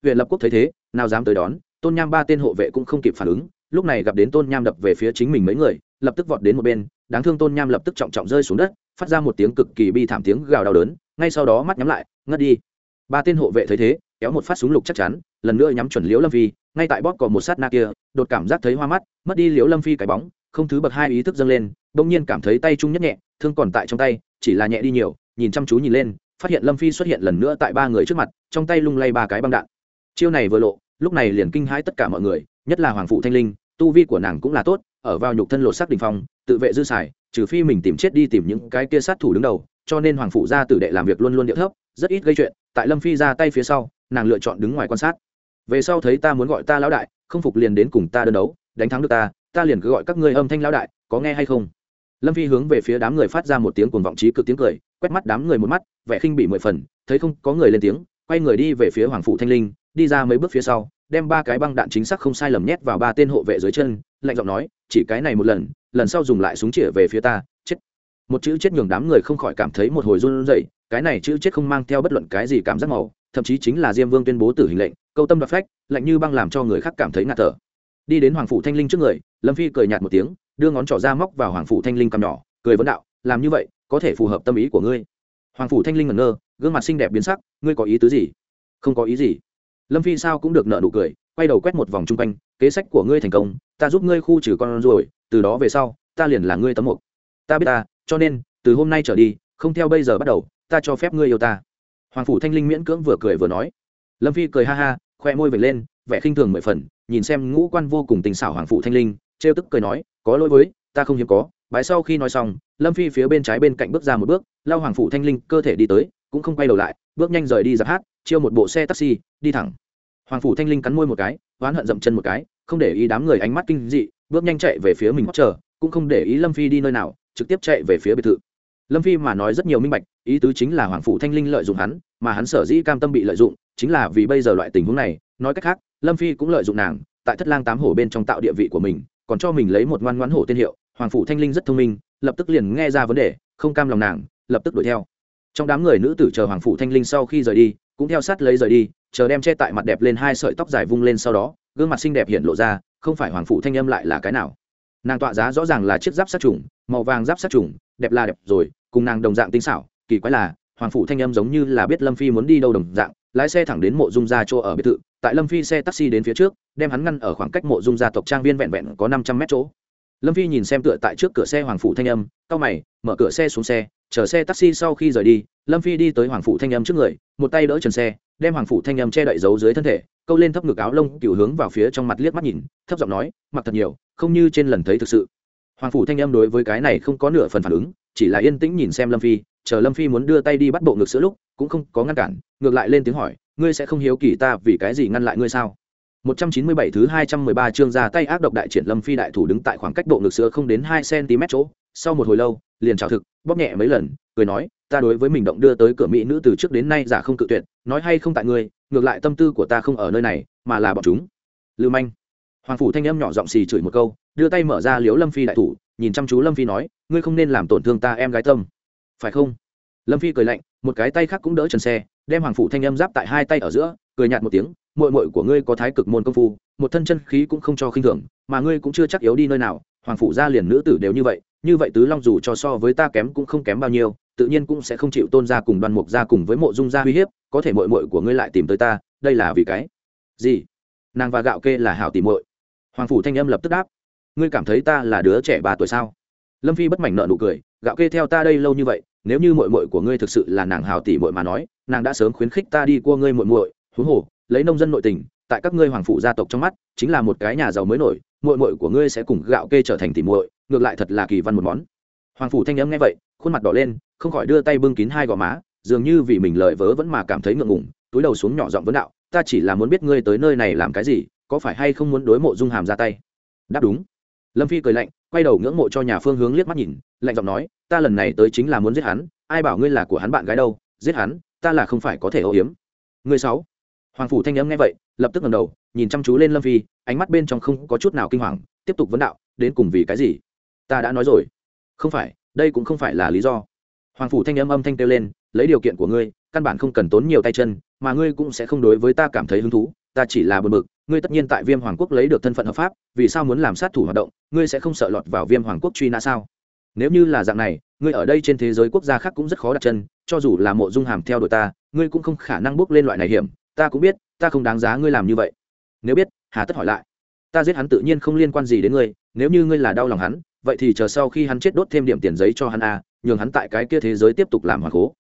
Huyện lập quốc thấy thế, nào dám tới đón, tôn nham ba tên hộ vệ cũng không kịp phản ứng, lúc này gặp đến tôn nham đập về phía chính mình mấy người, lập tức vọt đến một bên đáng thương tôn nham lập tức trọng trọng rơi xuống đất, phát ra một tiếng cực kỳ bi thảm tiếng gào đau đớn, ngay sau đó mắt nhắm lại, ngất đi. Ba tên hộ vệ thấy thế, kéo một phát súng lục chắc chắn, lần nữa nhắm chuẩn liễu lâm phi, ngay tại bóp cò một sát na kia, đột cảm giác thấy hoa mắt, mất đi liễu lâm phi cái bóng, không thứ bậc hai ý thức dâng lên, bỗng nhiên cảm thấy tay trung nhất nhẹ, thương còn tại trong tay, chỉ là nhẹ đi nhiều, nhìn chăm chú nhìn lên, phát hiện lâm phi xuất hiện lần nữa tại ba người trước mặt, trong tay lung lay ba cái băng đạn. Chiêu này vừa lộ, lúc này liền kinh hãi tất cả mọi người, nhất là hoàng phụ thanh linh, tu vi của nàng cũng là tốt ở vào nhục thân lột sắc đình phong, tự vệ dư xài, trừ phi mình tìm chết đi tìm những cái kia sát thủ đứng đầu, cho nên hoàng phụ gia tử đệ làm việc luôn luôn điệu thấp, rất ít gây chuyện, tại lâm phi ra tay phía sau, nàng lựa chọn đứng ngoài quan sát. Về sau thấy ta muốn gọi ta lão đại, không phục liền đến cùng ta đơn đấu, đánh thắng được ta ta liền cứ gọi các ngươi âm thanh lão đại, có nghe hay không? Lâm phi hướng về phía đám người phát ra một tiếng cuồng vọng trí cực tiếng cười, quét mắt đám người một mắt, vẻ khinh bị mười phần, thấy không có người lên tiếng, quay người đi về phía hoàng phụ thanh linh, đi ra mấy bước phía sau đem ba cái băng đạn chính xác không sai lầm nhét vào ba tên hộ vệ dưới chân, lạnh giọng nói, chỉ cái này một lần lần sau dùng lại súng chĩa về phía ta, chết. Một chữ chết nhường đám người không khỏi cảm thấy một hồi run rẩy, cái này chữ chết không mang theo bất luận cái gì cảm giác màu, thậm chí chính là diêm vương tuyên bố tử hình lệnh, câu tâm đoạt phách, lạnh như băng làm cho người khác cảm thấy ngạt thở. Đi đến hoàng phủ thanh linh trước người, lâm phi cười nhạt một tiếng, đưa ngón trỏ ra móc vào hoàng phủ thanh linh cầm nhỏ, cười vấn đạo, làm như vậy, có thể phù hợp tâm ý của ngươi. Hoàng phủ thanh linh ngẩn ngơ, gương mặt xinh đẹp biến sắc, ngươi có ý tứ gì? Không có ý gì lâm phi sao cũng được nợ nụ cười quay đầu quét một vòng chung quanh kế sách của ngươi thành công ta giúp ngươi khu trừ con ruồi, từ đó về sau ta liền là ngươi tấm mục. Ta biết ta cho nên từ hôm nay trở đi không theo bây giờ bắt đầu ta cho phép ngươi yêu ta. Hoàng phủ thanh linh miễn cưỡng vừa cười vừa nói. Lâm phi cười ha ha khoe môi vệt lên vẻ khinh thường mười phần nhìn xem ngũ quan vô cùng tình xảo hoàng Phủ thanh linh trêu tức cười nói có lỗi với ta không hiếm có. Bái sau khi nói xong lâm phi phía bên trái bên cạnh bước ra một bước lao hoàng phủ thanh linh cơ thể đi tới cũng không quay đầu lại bước nhanh rời đi giáp hát chiêu một bộ xe taxi đi thẳng hoàng phủ thanh linh cắn môi một cái, oán hận dậm chân một cái, không để ý đám người ánh mắt kinh dị, bước nhanh chạy về phía mình chờ, cũng không để ý lâm phi đi nơi nào, trực tiếp chạy về phía biệt thự. Lâm phi mà nói rất nhiều minh bạch, ý tứ chính là hoàng phủ thanh linh lợi dụng hắn, mà hắn sở dĩ cam tâm bị lợi dụng, chính là vì bây giờ loại tình huống này. Nói cách khác, lâm phi cũng lợi dụng nàng, tại thất lang tám hổ bên trong tạo địa vị của mình, còn cho mình lấy một ngoan ngoãn hổ tên hiệu. Hoàng phủ thanh linh rất thông minh, lập tức liền nghe ra vấn đề, không cam lòng nàng, lập tức đuổi theo. Trong đám người nữ tử chờ hoàng phủ thanh linh sau khi rời đi cũng theo sát lấy rời đi, chờ đem che tại mặt đẹp lên hai sợi tóc dài vung lên sau đó, gương mặt xinh đẹp hiện lộ ra, không phải hoàng phụ thanh âm lại là cái nào. Nàng tọa giá rõ ràng là chiếc giáp sát trùng, màu vàng giáp sát trùng, đẹp là đẹp rồi, cùng nàng đồng dạng tinh xảo, kỳ quái là, hoàng phụ thanh âm giống như là biết lâm phi muốn đi đâu đồng dạng, lái xe thẳng đến mộ dung gia chỗ ở biệt thự, tại lâm phi xe taxi đến phía trước, đem hắn ngăn ở khoảng cách mộ dung gia tộc trang viên vẹn vẹn có năm trăm mét chỗ lâm phi nhìn xem tựa tại trước cửa xe hoàng phủ thanh âm, cau mày, mở cửa xe xuống xe chở xe taxi sau khi rời đi, lâm phi đi tới hoàng phủ thanh âm trước người, một tay đỡ trần xe, đem hoàng phủ thanh âm che đậy giấu dưới thân thể, câu lên thấp ngực áo lông, cựu hướng vào phía trong mặt liếc mắt nhìn, thấp giọng nói, mặc thật nhiều, không như trên lần thấy thực sự. Hoàng phủ thanh âm đối với cái này không có nửa phần phản ứng, chỉ là yên tĩnh nhìn xem lâm phi, chờ lâm phi muốn đưa tay đi bắt bộ ngực sữa lúc, cũng không có ngăn cản, ngược lại lên tiếng hỏi, ngươi sẽ không hiếu kỳ ta vì cái gì ngăn lại ngươi sao? 197 thứ 213 chương ra tay ác độc đại triển Lâm Phi đại thủ đứng tại khoảng cách độ ngực sữa không đến 2 cm chỗ, sau một hồi lâu, liền chào thực, bóp nhẹ mấy lần, cười nói, ta đối với mình động đưa tới cửa mỹ nữ từ trước đến nay giả không cự tuyệt, nói hay không tại ngươi, ngược lại tâm tư của ta không ở nơi này, mà là bọn chúng. Lưu manh. Hoàng phủ thanh âm nhỏ giọng xì chửi một câu, đưa tay mở ra liếu Lâm Phi đại thủ, nhìn chăm chú Lâm Phi nói, ngươi không nên làm tổn thương ta em gái tâm. Phải không? Lâm Phi cười lạnh, một cái tay khác cũng đỡ trần xe, đem hoàng phủ thanh âm giáp tại hai tay ở giữa, cười nhạt một tiếng, muội muội của ngươi có thái cực môn công phu, một thân chân khí cũng không cho khinh thường, mà ngươi cũng chưa chắc yếu đi nơi nào, hoàng phủ gia liền nữ tử đều như vậy như vậy tứ long dù cho so với ta kém cũng không kém bao nhiêu, tự nhiên cũng sẽ không chịu tôn gia cùng đoan mục gia cùng với mộ dung gia uy hiếp, có thể muội muội của ngươi lại tìm tới ta, đây là vì cái gì? Nàng và gạo kê là hảo tỷ muội. Hoàng phủ thanh âm lập tức đáp. Ngươi cảm thấy ta là đứa trẻ ba tuổi sao? Lâm phi bất mảnh nợ nụ cười, gạo kê theo ta đây lâu như vậy, nếu như muội muội của ngươi thực sự là nàng hảo tỷ muội mà nói, nàng đã sớm khuyến khích ta đi cua ngươi muội muội, huống hồ lấy nông dân nội tình, tại các ngươi hoàng phụ gia tộc trong mắt, chính là một cái nhà giàu mới nổi, muội muội của ngươi sẽ cùng gạo kê trở thành tỷ muội, ngược lại thật là kỳ văn một món. Hoàng phủ thanh âm nghe vậy, khuôn mặt đỏ lên, không khỏi đưa tay bưng kín hai gò má, dường như vì mình lời vớ vẫn mà cảm thấy ngượng ngùng, túi đầu xuống nhỏ giọng vấn đạo, ta chỉ là muốn biết ngươi tới nơi này làm cái gì, có phải hay không muốn đối mộ dung hàm ra tay? Đáp đúng. Lâm phi cười lạnh, quay đầu ngưỡng mộ cho nhà phương hướng liếc mắt nhìn, lạnh giọng nói, ta lần này tới chính là muốn giết hắn, ai bảo ngươi là của hắn bạn gái đâu, giết hắn, ta là không phải có thể âu hiếm người sáu hoàng phủ thanh âm nghe vậy, lập tức ngẩng đầu, nhìn chăm chú lên lâm phi, ánh mắt bên trong không có chút nào kinh hoàng, tiếp tục vấn đạo, đến cùng vì cái gì? Ta đã nói rồi. Không phải, đây cũng không phải là lý do. Hoàng phủ thanh âm âm thanh kêu lên, lấy điều kiện của ngươi, căn bản không cần tốn nhiều tay chân, mà ngươi cũng sẽ không đối với ta cảm thấy hứng thú, ta chỉ là bờ mực ngươi tất nhiên tại viêm hoàng quốc lấy được thân phận hợp pháp, vì sao muốn làm sát thủ hoạt động, ngươi sẽ không sợ lọt vào viêm hoàng quốc truy nã sao? Nếu như là dạng này, ngươi ở đây trên thế giới quốc gia khác cũng rất khó đặt chân, cho dù là mộ dung hàm theo đuổi ta, ngươi cũng không khả năng bước lên loại này hiểm ta cũng biết ta không đáng giá ngươi làm như vậy. Nếu biết hà tất hỏi lại. Ta giết hắn tự nhiên không liên quan gì đến ngươi nếu như ngươi là đau lòng hắn vậy thì chờ sau khi hắn chết đốt thêm điểm tiền giấy cho hắn a à, nhường hắn tại cái kia thế giới tiếp tục làm hoàng cố.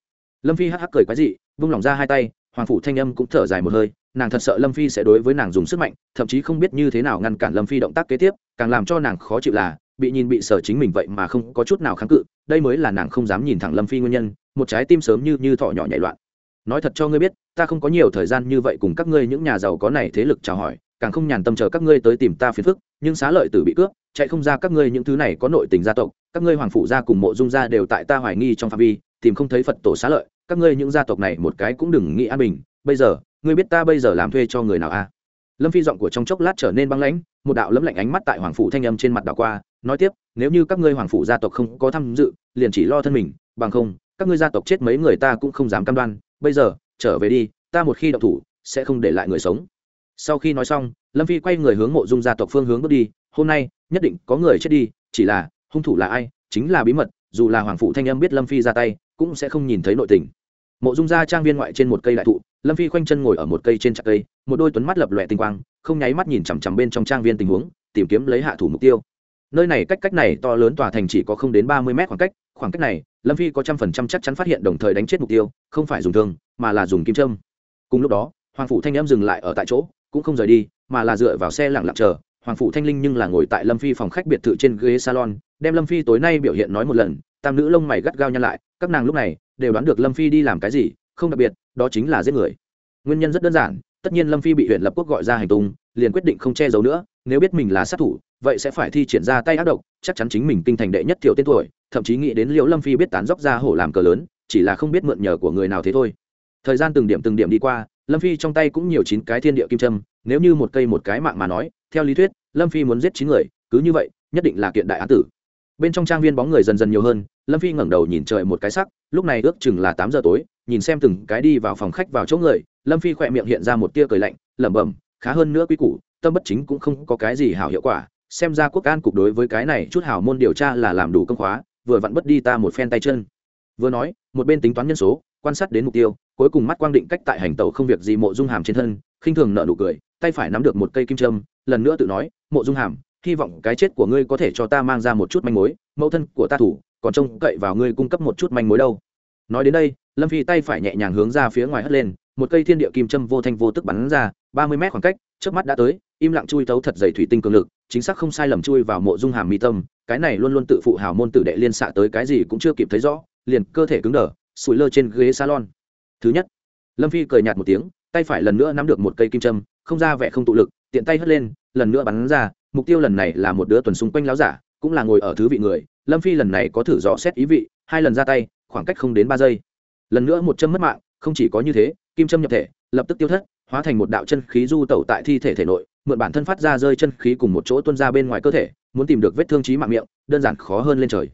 Lâm phi hắc hắc cười quái dị vung lòng ra hai tay hoàng phủ thanh âm cũng thở dài một hơi nàng thật sợ lâm phi sẽ đối với nàng dùng sức mạnh thậm chí không biết như thế nào ngăn cản lâm phi động tác kế tiếp càng làm cho nàng khó chịu là bị nhìn bị sở chính mình vậy mà không có chút nào kháng cự đây mới là nàng không dám nhìn thẳng lâm phi nguyên nhân một trái tim sớm như như thỏ nhỏ nhảy loạn nói thật cho ngươi biết, ta không có nhiều thời gian như vậy cùng các ngươi những nhà giàu có này thế lực chào hỏi, càng không nhàn tâm chờ các ngươi tới tìm ta phiền phức, nhưng xá lợi tử bị cướp, chạy không ra các ngươi những thứ này có nội tình gia tộc, các ngươi hoàng phụ gia cùng mộ dung gia đều tại ta hoài nghi trong phạm vi, tìm không thấy phật tổ xá lợi, các ngươi những gia tộc này một cái cũng đừng nghĩ an bình, bây giờ, ngươi biết ta bây giờ làm thuê cho người nào a à? lâm phi giọng của trong chốc lát trở nên băng lãnh, một đạo lấm lạnh ánh mắt tại hoàng phủ thanh âm trên mặt đảo qua, nói tiếp, nếu như các ngươi hoàng phủ gia tộc không có tham dự, liền chỉ lo thân mình, bằng không, các ngươi gia tộc chết mấy người ta cũng không dám cam đoan bây giờ, trở về đi, ta một khi đậu thủ, sẽ không để lại người sống. Sau khi nói xong, lâm phi quay người hướng mộ dung gia tộc phương hướng bước đi, hôm nay, nhất định có người chết đi, chỉ là, hung thủ là ai, chính là bí mật, dù là hoàng phụ thanh âm biết lâm phi ra tay, cũng sẽ không nhìn thấy nội tình. Mộ dung gia trang viên ngoại trên một cây đại thụ, lâm phi khoanh chân ngồi ở một cây trên trạc cây, một đôi tuấn mắt lập lòe tinh quang, không nháy mắt nhìn chằm chằm bên trong trang viên tình huống, tìm kiếm lấy hạ thủ mục tiêu nơi này cách cách này to lớn tòa thành chỉ có không đến ba mươi mét khoảng cách khoảng cách này, lâm phi có trăm phần trăm chắc chắn phát hiện đồng thời đánh chết mục tiêu, không phải dùng thương, mà là dùng kim trâm cùng lúc đó, hoàng phủ thanh em dừng lại ở tại chỗ, cũng không rời đi, mà là dựa vào xe lặng lặng chờ. Hoàng Phủ thanh linh nhưng là ngồi tại lâm phi phòng khách biệt thự trên ghế salon, đem lâm phi tối nay biểu hiện nói một lần, tam nữ lông mày gắt gao nhăn lại, các nàng lúc này đều đoán được lâm phi đi làm cái gì, không đặc biệt, đó chính là giết người. Nguyên nhân rất đơn giản tất nhiên lâm phi bị huyện lập quốc gọi ra hành tung, liền quyết định không che giấu nữa, nếu biết mình là sát thủ, vậy sẽ phải thi triển ra tay ác độc, chắc chắn chính mình kinh thành đệ nhất thiểu tên tuổi, thậm chí nghĩ đến liệu lâm phi biết tán dốc ra hổ làm cờ lớn, chỉ là không biết mượn nhờ của người nào thế thôi. Thời gian từng điểm từng điểm đi qua, lâm phi trong tay cũng nhiều chín cái thiên địa kim trâm nếu như một cây một cái mạng mà nói, theo lý thuyết, lâm phi muốn giết chín người, cứ như vậy, nhất định là kiện đại án tử. Bên trong trang viên bóng người dần dần nhiều hơn, lâm phi ngẩng đầu nhìn trời một cái sắc, lúc này ước chừng là tám giờ tối, nhìn xem từng cái đi vào phòng khách vào chỗ người lâm phi khỏe miệng hiện ra một tia cười lạnh, lẩm bẩm, khá hơn nữa quý củ, tâm bất chính cũng không có cái gì hảo hiệu quả, xem ra quốc an cục đối với cái này chút hảo môn điều tra là làm đủ công khóa, vừa vặn bất đi ta một phen tay chân. Vừa nói, một bên tính toán nhân số, quan sát đến mục tiêu, cuối cùng mắt quang định cách tại hành tàu không việc gì mộ dung hàm trên thân, khinh thường nợ nụ cười, tay phải nắm được một cây kim trâm lần nữa tự nói, mộ dung hàm, hy vọng cái chết của ngươi có thể cho ta mang ra một chút manh mối, mẫu thân của ta thủ, còn trông cậy vào ngươi cung cấp một chút manh mối đâu. Nói đến đây, lâm phi tay phải nhẹ nhàng hướng ra phía ngoài hất lên một cây thiên địa kim châm vô thanh vô tức bắn ra, ba mươi mét khoảng cách trước mắt đã tới, im lặng chui tấu thật dày thủy tinh cường lực, chính xác không sai lầm chui vào mộ dung hàm mi tâm, cái này luôn luôn tự phụ hào môn tử đệ liên xạ tới cái gì cũng chưa kịp thấy rõ, liền cơ thể cứng đờ, sủi lơ trên ghế salon. Thứ nhất, lâm phi cười nhạt một tiếng, tay phải lần nữa nắm được một cây kim châm, không ra vẻ không tụ lực, tiện tay hất lên, lần nữa bắn ra, mục tiêu lần này là một đứa tuần xung quanh láo giả, cũng là ngồi ở thứ vị người, lâm phi lần này có thử dò xét ý vị, hai lần ra tay, khoảng cách không đến ba giây. Lần nữa một châm mất mạng không chỉ có như thế, kim châm nhập thể, lập tức tiêu thất, hóa thành một đạo chân khí du tẩu tại thi thể thể nội, mượn bản thân phát ra rơi chân khí cùng một chỗ tuân ra bên ngoài cơ thể, muốn tìm được vết thương trí mạng miệng, đơn giản khó hơn lên trời.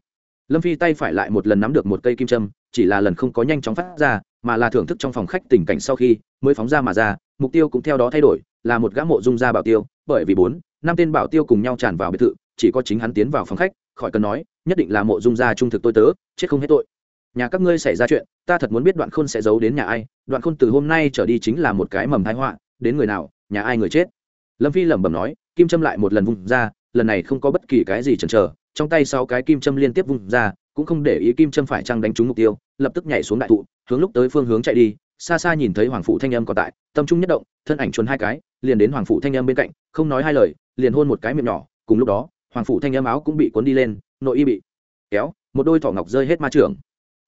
Lâm phi tay phải lại một lần nắm được một cây kim châm, chỉ là lần không có nhanh chóng phát ra, mà là thưởng thức trong phòng khách tình cảnh sau khi, mới phóng ra mà ra, mục tiêu cũng theo đó thay đổi, là một gã mộ dung ra bảo tiêu, bởi vì bốn, năm tên bảo tiêu cùng nhau tràn vào biệt thự, chỉ có chính hắn tiến vào phòng khách, khỏi cần nói, nhất định là mộ dung gia trung thực tôi tớ, chết không hết tội nhà các ngươi xảy ra chuyện, ta thật muốn biết đoạn khôn sẽ giấu đến nhà ai, đoạn khôn từ hôm nay trở đi chính là một cái mầm thái họa, đến người nào, nhà ai người chết. Lâm phi lẩm bẩm nói, kim châm lại một lần vung ra, lần này không có bất kỳ cái gì chần chờ, trong tay sau cái kim châm liên tiếp vung ra, cũng không để ý kim châm phải trăng đánh trúng mục tiêu, lập tức nhảy xuống đại thụ, hướng lúc tới phương hướng chạy đi, xa xa nhìn thấy hoàng phụ thanh âm còn tại, tâm trung nhất động, thân ảnh chuồn hai cái, liền đến hoàng phụ thanh âm bên cạnh, không nói hai lời, liền hôn một cái miệng nhỏ, cùng lúc đó, hoàng phụ thanh âm áo cũng bị cuốn đi lên, nội y bị kéo, một đôi thỏ ngọc rơi hết ma trưởng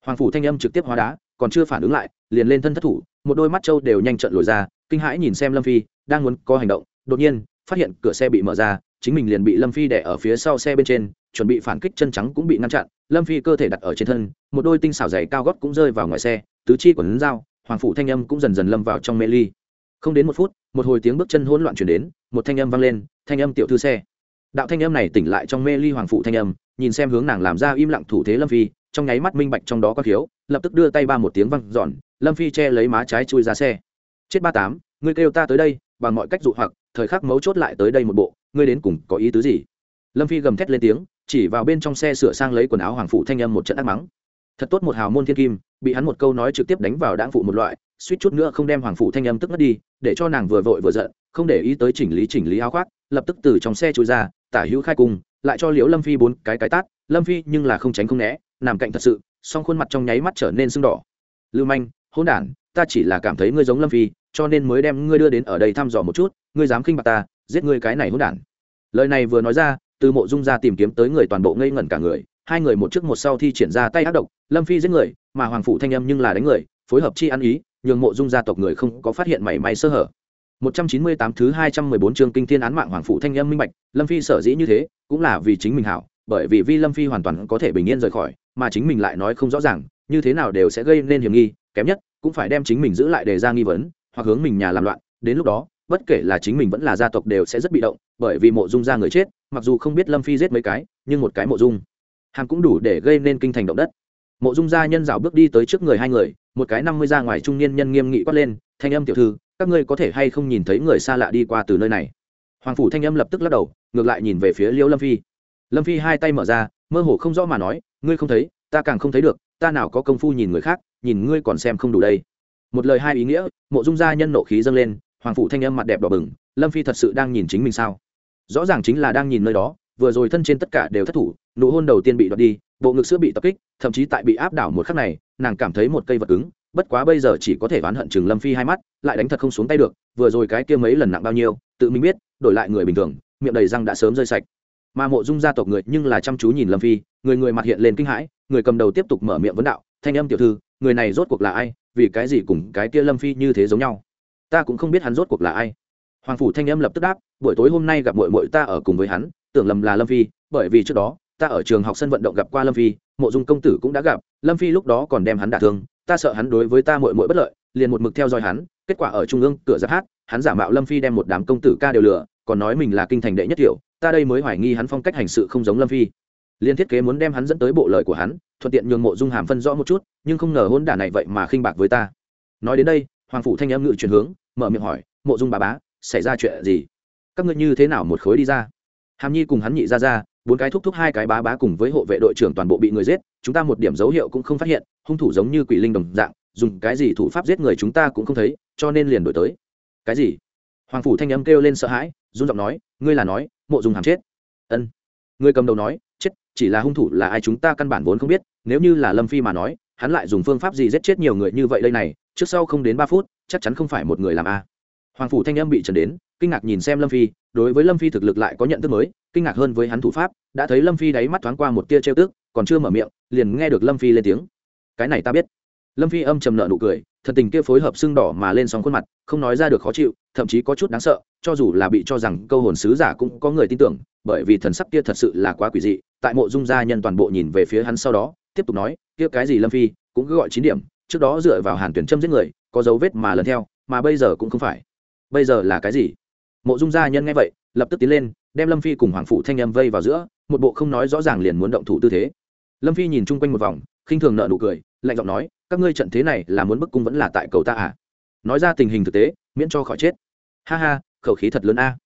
hoàng phủ thanh âm trực tiếp hóa đá, còn chưa phản ứng lại, liền lên thân thất thủ, một đôi mắt trâu đều nhanh trận lồi ra, kinh hãi nhìn xem lâm phi, đang muốn có hành động, đột nhiên, phát hiện cửa xe bị mở ra, chính mình liền bị lâm phi đẻ ở phía sau xe bên trên, chuẩn bị phản kích chân trắng cũng bị ngăn chặn, lâm phi cơ thể đặt ở trên thân, một đôi tinh xảo dày cao gót cũng rơi vào ngoài xe, tứ chi của lấn dao, hoàng phủ thanh âm cũng dần dần lâm vào trong mê ly. Không đến một phút, một hồi tiếng bước chân hỗn loạn chuyển đến, một thanh âm vang lên, thanh âm tiểu thư xe. Đạo thanh âm này tỉnh lại trong mê ly hoàng phụ thanh âm, nhìn xem hướng nàng làm ra im lặng thủ thế lâm phi trong nháy mắt minh bạch trong đó có thiếu lập tức đưa tay ba một tiếng văng giòn lâm phi che lấy má trái chui ra xe. Chết ba tám, ngươi kêu ta tới đây, bằng mọi cách dụ hoặc, thời khắc mấu chốt lại tới đây một bộ, ngươi đến cùng có ý tứ gì? Lâm phi gầm thét lên tiếng, chỉ vào bên trong xe sửa sang lấy quần áo hoàng phụ thanh âm một trận ác mắng. Thật tốt một hào môn thiên kim, bị hắn một câu nói trực tiếp đánh vào đãng phụ một loại, suýt chút nữa không đem hoàng phụ thanh âm tức mất đi, để cho nàng vừa vội vừa giận, không để ý tới chỉnh lý chỉnh lý áo khoác, lập tức từ trong xe chui ra, tả hữu khai cùng lại cho liễu lâm phi bốn cái cái tát, lâm phi nhưng là không tránh không né nằm cạnh thật sự song khuôn mặt trong nháy mắt trở nên sưng đỏ. Lưu manh hôn đản ta chỉ là cảm thấy ngươi giống lâm phi cho nên mới đem ngươi đưa đến ở đây thăm dò một chút ngươi dám khinh bạc ta giết ngươi cái này hôn đản. Lời này vừa nói ra từ mộ dung ra tìm kiếm tới người toàn bộ ngây ngẩn cả người hai người một trước một sau thi triển ra tay ác độc lâm phi giết người mà hoàng Phủ thanh âm nhưng là đánh người phối hợp chi ăn ý nhường mộ dung gia tộc người không có phát hiện mảy may sơ hở. 198 thứ 214 chương kinh thiên án mạng hoàng Phủ thanh âm minh bạch, Lâm Phi sở dĩ như thế, cũng là vì chính mình hảo, bởi vì Vi Lâm Phi hoàn toàn có thể bình yên rời khỏi, mà chính mình lại nói không rõ ràng, như thế nào đều sẽ gây nên hiểm nghi, kém nhất cũng phải đem chính mình giữ lại để ra nghi vấn, hoặc hướng mình nhà làm loạn, đến lúc đó, bất kể là chính mình vẫn là gia tộc đều sẽ rất bị động, bởi vì mộ dung gia người chết, mặc dù không biết Lâm Phi giết mấy cái, nhưng một cái mộ dung, hàng cũng đủ để gây nên kinh thành động đất. Mộ dung gia nhân dạo bước đi tới trước người hai người, một cái năm mươi ra ngoài trung niên nhân nghiêm nghị quát lên, thanh âm tiểu thư, các ngươi có thể hay không nhìn thấy người xa lạ đi qua từ nơi này hoàng phủ thanh âm lập tức lắc đầu ngược lại nhìn về phía Liễu lâm phi lâm phi hai tay mở ra, mơ hồ không rõ mà nói, ngươi không thấy, ta càng không thấy được, ta nào có công phu nhìn người khác, nhìn ngươi còn xem không đủ đây. Một lời hai ý nghĩa, mộ dung gia nhân nộ khí dâng lên, hoàng phủ thanh âm mặt đẹp đỏ bừng, lâm phi thật sự đang nhìn chính mình sao? Rõ ràng chính là đang nhìn nơi đó, vừa rồi thân trên tất cả đều thất thủ, nụ hôn đầu tiên bị đoạt đi, bộ ngực sữa bị tập kích, thậm chí tại bị áp đảo một khắc này, nàng cảm thấy một cây vật cứng, bất quá bây giờ chỉ có thể oán hận chừng lâm phi hai mắt, lại đánh thật không xuống tay được, vừa rồi cái kia mấy lần nặng bao nhiêu, tự mình biết, đổi lại người bình thường, miệng đầy răng đã sớm rơi sạch mà mộ dung gia tộc người nhưng là chăm chú nhìn lâm phi, người người mặt hiện lên kinh hãi, người cầm đầu tiếp tục mở miệng vấn đạo, thanh âm tiểu thư, người này rốt cuộc là ai? Vì cái gì cùng cái kia lâm phi như thế giống nhau? Ta cũng không biết hắn rốt cuộc là ai. Hoàng phủ thanh âm lập tức đáp, buổi tối hôm nay gặp mội mội ta ở cùng với hắn, tưởng lầm là lâm phi, bởi vì trước đó, ta ở trường học sân vận động gặp qua lâm phi, mộ dung công tử cũng đã gặp, lâm phi lúc đó còn đem hắn đả thương, ta sợ hắn đối với ta mội mội bất lợi, liền một mực theo dõi hắn, kết quả ở trung ương cửa giáp hát, hắn giả mạo lâm phi đem một đám công tử ca đều lừa, còn nói mình là kinh thành đệ nhất tiểu ta đây mới hoài nghi hắn phong cách hành sự không giống lâm phi. Liên thiết kế muốn đem hắn dẫn tới bộ lời của hắn, thuận tiện nhường mộ dung hàm phân rõ một chút, nhưng không ngờ hôn đả này vậy mà khinh bạc với ta. Nói đến đây, hoàng phủ thanh âm ngự chuyển hướng, mở miệng hỏi, mộ dung bà bá, xảy ra chuyện gì? Các ngươi như thế nào một khối đi ra? Hàm nhi cùng hắn nhị ra ra, bốn cái thúc thúc hai cái bá bá cùng với hộ vệ đội trưởng toàn bộ bị người giết, chúng ta một điểm dấu hiệu cũng không phát hiện, hung thủ giống như quỷ linh đồng dạng, dùng cái gì thủ pháp giết người chúng ta cũng không thấy, cho nên liền đổi tới. Cái gì? Hoàng phủ thanh âm kêu lên sợ hãi, run giọng nói, ngươi là nói mộ dùng hàm chết. Ân. Người cầm đầu nói, chết, chỉ là hung thủ là ai chúng ta căn bản vốn không biết, nếu như là lâm phi mà nói, hắn lại dùng phương pháp gì giết chết nhiều người như vậy đây này, trước sau không đến ba phút, chắc chắn không phải một người làm a. Hoàng phủ thanh âm bị trần đến, kinh ngạc nhìn xem lâm phi, đối với lâm phi thực lực lại có nhận thức mới, kinh ngạc hơn với hắn thủ pháp, đã thấy lâm phi đáy mắt thoáng qua một tia trêu tức, còn chưa mở miệng, liền nghe được lâm phi lên tiếng. Cái này ta biết. Lâm phi âm trầm nợ nụ cười thần tình kia phối hợp xương đỏ mà lên sóng khuôn mặt, không nói ra được khó chịu, thậm chí có chút đáng sợ, cho dù là bị cho rằng câu hồn sứ giả cũng có người tin tưởng, bởi vì thần sắc kia thật sự là quá quỷ dị, tại mộ dung gia nhân toàn bộ nhìn về phía hắn sau đó, tiếp tục nói, kia cái gì lâm phi, cũng cứ gọi chín điểm, trước đó dựa vào hàn tuyển châm giết người, có dấu vết mà lần theo, mà bây giờ cũng không phải. Bây giờ là cái gì? Mộ dung gia nhân nghe vậy, lập tức tiến lên, đem lâm phi cùng hoàng phụ thanh em vây vào giữa, một bộ không nói rõ ràng liền muốn động thủ tư thế lâm phi nhìn chung quanh một vòng, khinh thường nợ nụ cười, lạnh giọng nói, các ngươi trận thế này là muốn bức cung vẫn là tại cầu ta à? Nói ra tình hình thực tế, miễn cho khỏi chết. Ha ha, khẩu khí thật lớn a.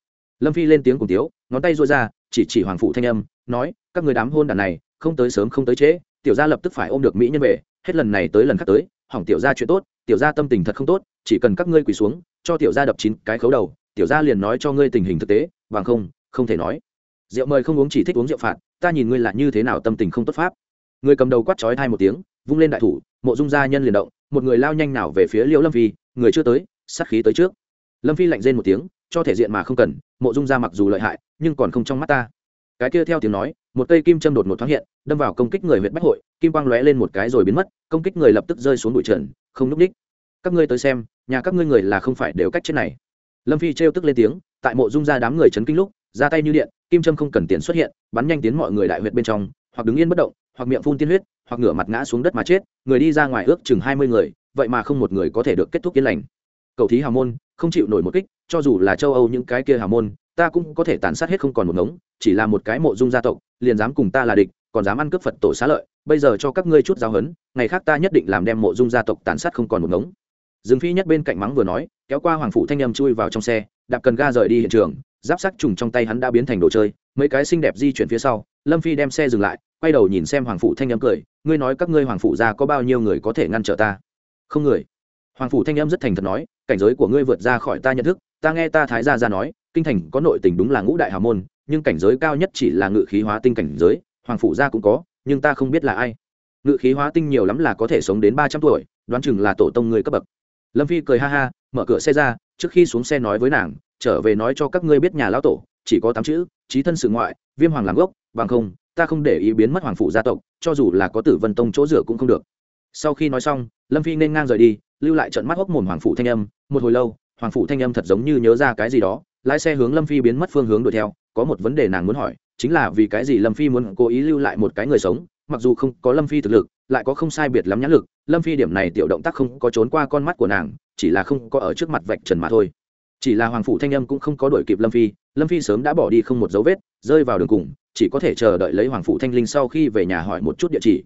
Lâm phi lên tiếng cùng tiếu, ngón tay rối ra, chỉ chỉ hoàng phụ thanh âm, nói, các người đám hôn đàn này, không tới sớm không tới trễ, tiểu gia lập tức phải ôm được mỹ nhân về, hết lần này tới lần khác tới, hỏng tiểu gia chuyện tốt, tiểu gia tâm tình thật không tốt, chỉ cần các ngươi quỳ xuống, cho tiểu gia đập chín cái khấu đầu, tiểu gia liền nói cho ngươi tình hình thực tế, bằng không không thể nói. Rượu mời không uống chỉ thích uống rượu phạt, ta nhìn ngươi là như thế nào tâm tình không tốt pháp người cầm đầu quát chói thai một tiếng, vung lên đại thủ, mộ dung gia nhân liền động, một người lao nhanh nào về phía liễu lâm phi, người chưa tới, sát khí tới trước. Lâm phi lạnh rên một tiếng, cho thể diện mà không cần, mộ dung gia mặc dù lợi hại, nhưng còn không trong mắt ta. Cái kia theo tiếng nói, một cây kim châm đột một thoáng hiện, đâm vào công kích người huyện bách hội, kim quang lóe lên một cái rồi biến mất, công kích người lập tức rơi xuống bụi trần, không núp ních các ngươi tới xem, nhà các ngươi người là không phải đều cách chết này. Lâm phi trêu tức lên tiếng, tại mộ dung ra đám người chấn kinh lúc, ra tay như điện, kim châm không cần tiền xuất hiện, bắn nhanh tiến mọi người đại huyệt bên trong, hoặc đứng yên bất động hoặc miệng phun tiên huyết, hoặc ngửa mặt ngã xuống đất mà chết, người đi ra ngoài ước chừng hai mươi người, vậy mà không một người có thể được kết thúc yên lành. Cầu thí hào môn, không chịu nổi một kích, cho dù là châu âu những cái kia hào môn, ta cũng có thể tàn sát hết không còn một ngống, chỉ là một cái mộ dung gia tộc, liền dám cùng ta là địch, còn dám ăn cướp phật tổ xá lợi, bây giờ cho các ngươi chút giáo hấn ngày khác ta nhất định làm đem mộ dung gia tộc tàn sát không còn một ngống. Dương phi nhất bên cạnh mắng vừa nói, kéo qua hoàng phụ thanh â chui vào trong xe, đạp cần ga rời đi hiện trường, giáp sắc trùng trong tay hắn đã biến thành đồ chơi, mấy cái xinh đẹp di chuyển phía sau lâm phi đem xe dừng lại, quay đầu nhìn xem hoàng phụ thanh â cười, ngươi nói các ngươi hoàng phụ ra có bao nhiêu người có thể ngăn trở ta? Không người. Hoàng phụ thanh â rất thành thật nói, cảnh giới của ngươi vượt ra khỏi ta nhận thức, ta nghe ta thái gia ra nói, kinh thành có nội tình đúng là ngũ đại hào môn, nhưng cảnh giới cao nhất chỉ là ngự khí hóa tinh cảnh giới, hoàng phụ gia cũng có, nhưng ta không biết là ai. Ngự khí hóa tinh nhiều lắm là có thể sống đến ba trăm tuổi, đoán chừng là tổ tông người cấp bậc. Lâm phi cười ha ha, mở cửa xe ra, trước khi xuống xe nói với nàng, trở về nói cho các ngươi biết nhà lão tổ, chỉ có tám chữ, trí thân sự ngoại, viêm hoàng làm gốc bằng không, ta không để ý biến mất hoàng phụ gia tộc, cho dù là có tử vân tông chỗ rửa cũng không được. Sau khi nói xong, lâm phi nên ngang rời đi, lưu lại trận mắt hốc mồm hoàng phụ thanh âm. Một hồi lâu, hoàng phụ thanh âm thật giống như nhớ ra cái gì đó, lái xe hướng lâm phi biến mất phương hướng đuổi theo. Có một vấn đề nàng muốn hỏi, chính là vì cái gì lâm phi muốn cố ý lưu lại một cái người sống, mặc dù không có lâm phi thực lực, lại có không sai biệt lắm nhãn lực, lâm phi điểm này tiểu động tác không có trốn qua con mắt của nàng, chỉ là không có ở trước mặt vạch trần mà thôi. Chỉ là hoàng phủ thanh âm cũng không có đuổi kịp lâm phi lâm phi sớm đã bỏ đi không một dấu vết, rơi vào đường cùng chỉ có thể chờ đợi lấy hoàng phủ thanh linh sau khi về nhà hỏi một chút địa chỉ.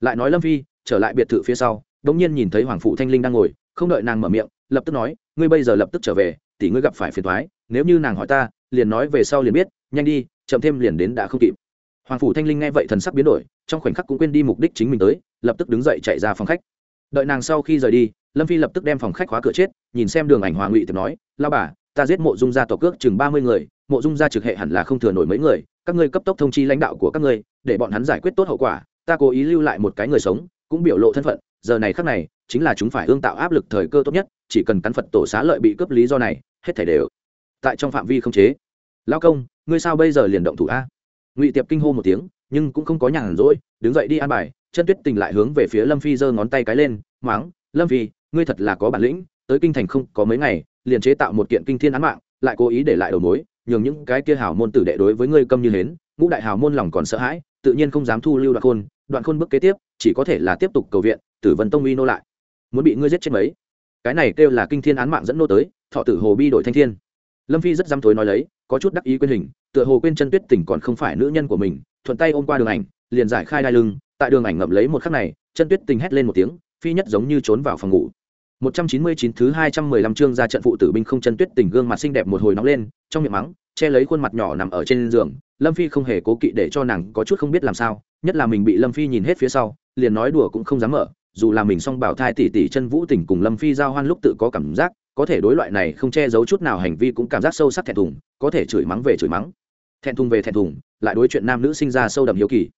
Lại nói lâm phi, trở lại biệt thự phía sau đ nhiên nhìn thấy hoàng phủ thanh linh đang ngồi, không đợi nàng mở miệng, lập tức nói, ngươi bây giờ lập tức trở về, tỷ ngươi gặp phải phiền thoái nếu như nàng hỏi ta, liền nói về sau liền biết, nhanh đi, chậm thêm liền đến đã không kịp. Hoàng phủ thanh linh nghe vậy thần sắc biến đổi, trong khoảnh khắc cũng quên đi mục đích chính mình tới, lập tức đứng dậy chạy ra phòng khách. Đợi nàng sau khi rời đi, lâm phi lập tức đem phòng khách khóa cửa chết, nhìn xem đường ảnh hòa ngụy tiệp nói lao bà, ta giết mộ dung gia tộc cước chừng ba mươi người mộ dung gia trực hệ hẳn là không thừa nổi mấy người, các ngươi cấp tốc thông chi lãnh đạo của các ngươi, để bọn hắn giải quyết tốt hậu quả, ta cố ý lưu lại một cái người sống, cũng biểu lộ thân phận, giờ này khắc này, chính là chúng phải ương tạo áp lực thời cơ tốt nhất, chỉ cần cắn phật tổ xá lợi bị cướp lý do này, hết thể đều tại trong phạm vi không chế. Lao công, ngươi sao bây giờ liền động thủ a? Ngụy tiệp kinh hô một tiếng, nhưng cũng không có nhàn rỗi, đứng dậy đi an bài, chân tuyết tình lại hướng về phía lâm phi giơ ngón tay cái lên máng lâm phi, ngươi thật là có bản lĩnh, tới kinh thành không có mấy ngày, liền chế tạo một kiện kinh thiên án mạng, lại cố ý để lại đầu mối nhường những cái kia hào môn tử đệ đối với ngươi câm như hến, ngũ đại hào môn lòng còn sợ hãi, tự nhiên không dám thu lưu đoạn khôn đoạn khôn bước kế tiếp, chỉ có thể là tiếp tục cầu viện, tử vân tông uy nô lại. Muốn bị ngươi giết chết mấy? Cái này kêu là kinh thiên án mạng dẫn nô tới, thọ tử hồ bi đổi thanh thiên. Lâm phi rất dám thối nói lấy, có chút đắc ý quên hình, tựa hồ quên chân tuyết tỉnh còn không phải nữ nhân của mình, thuận tay ôm qua đường ảnh, liền giải khai đai lưng, tại đường ảnh ngậm lấy một khắc này, chân tuyết tình hét lên một tiếng, phi nhất giống như trốn vào phòng ngủ. 199 thứ 215 chương ra trận phụ tử binh không chân tuyết tình gương mặt xinh đẹp một hồi nóng lên, trong miệng mắng, che lấy khuôn mặt nhỏ nằm ở trên giường, lâm phi không hề cố kỵ để cho nàng có chút không biết làm sao, nhất là mình bị lâm phi nhìn hết phía sau, liền nói đùa cũng không dám mở, dù là mình song bảo thai tỷ tỷ chân vũ tình cùng lâm phi giao hoan lúc tự có cảm giác, có thể đối loại này không che giấu chút nào hành vi cũng cảm giác sâu sắc thẹn thùng, có thể chửi mắng về chửi mắng. Thẹn thùng về thẹn thùng, lại đối chuyện nam nữ sinh ra sâu đậm hiếu kỳ.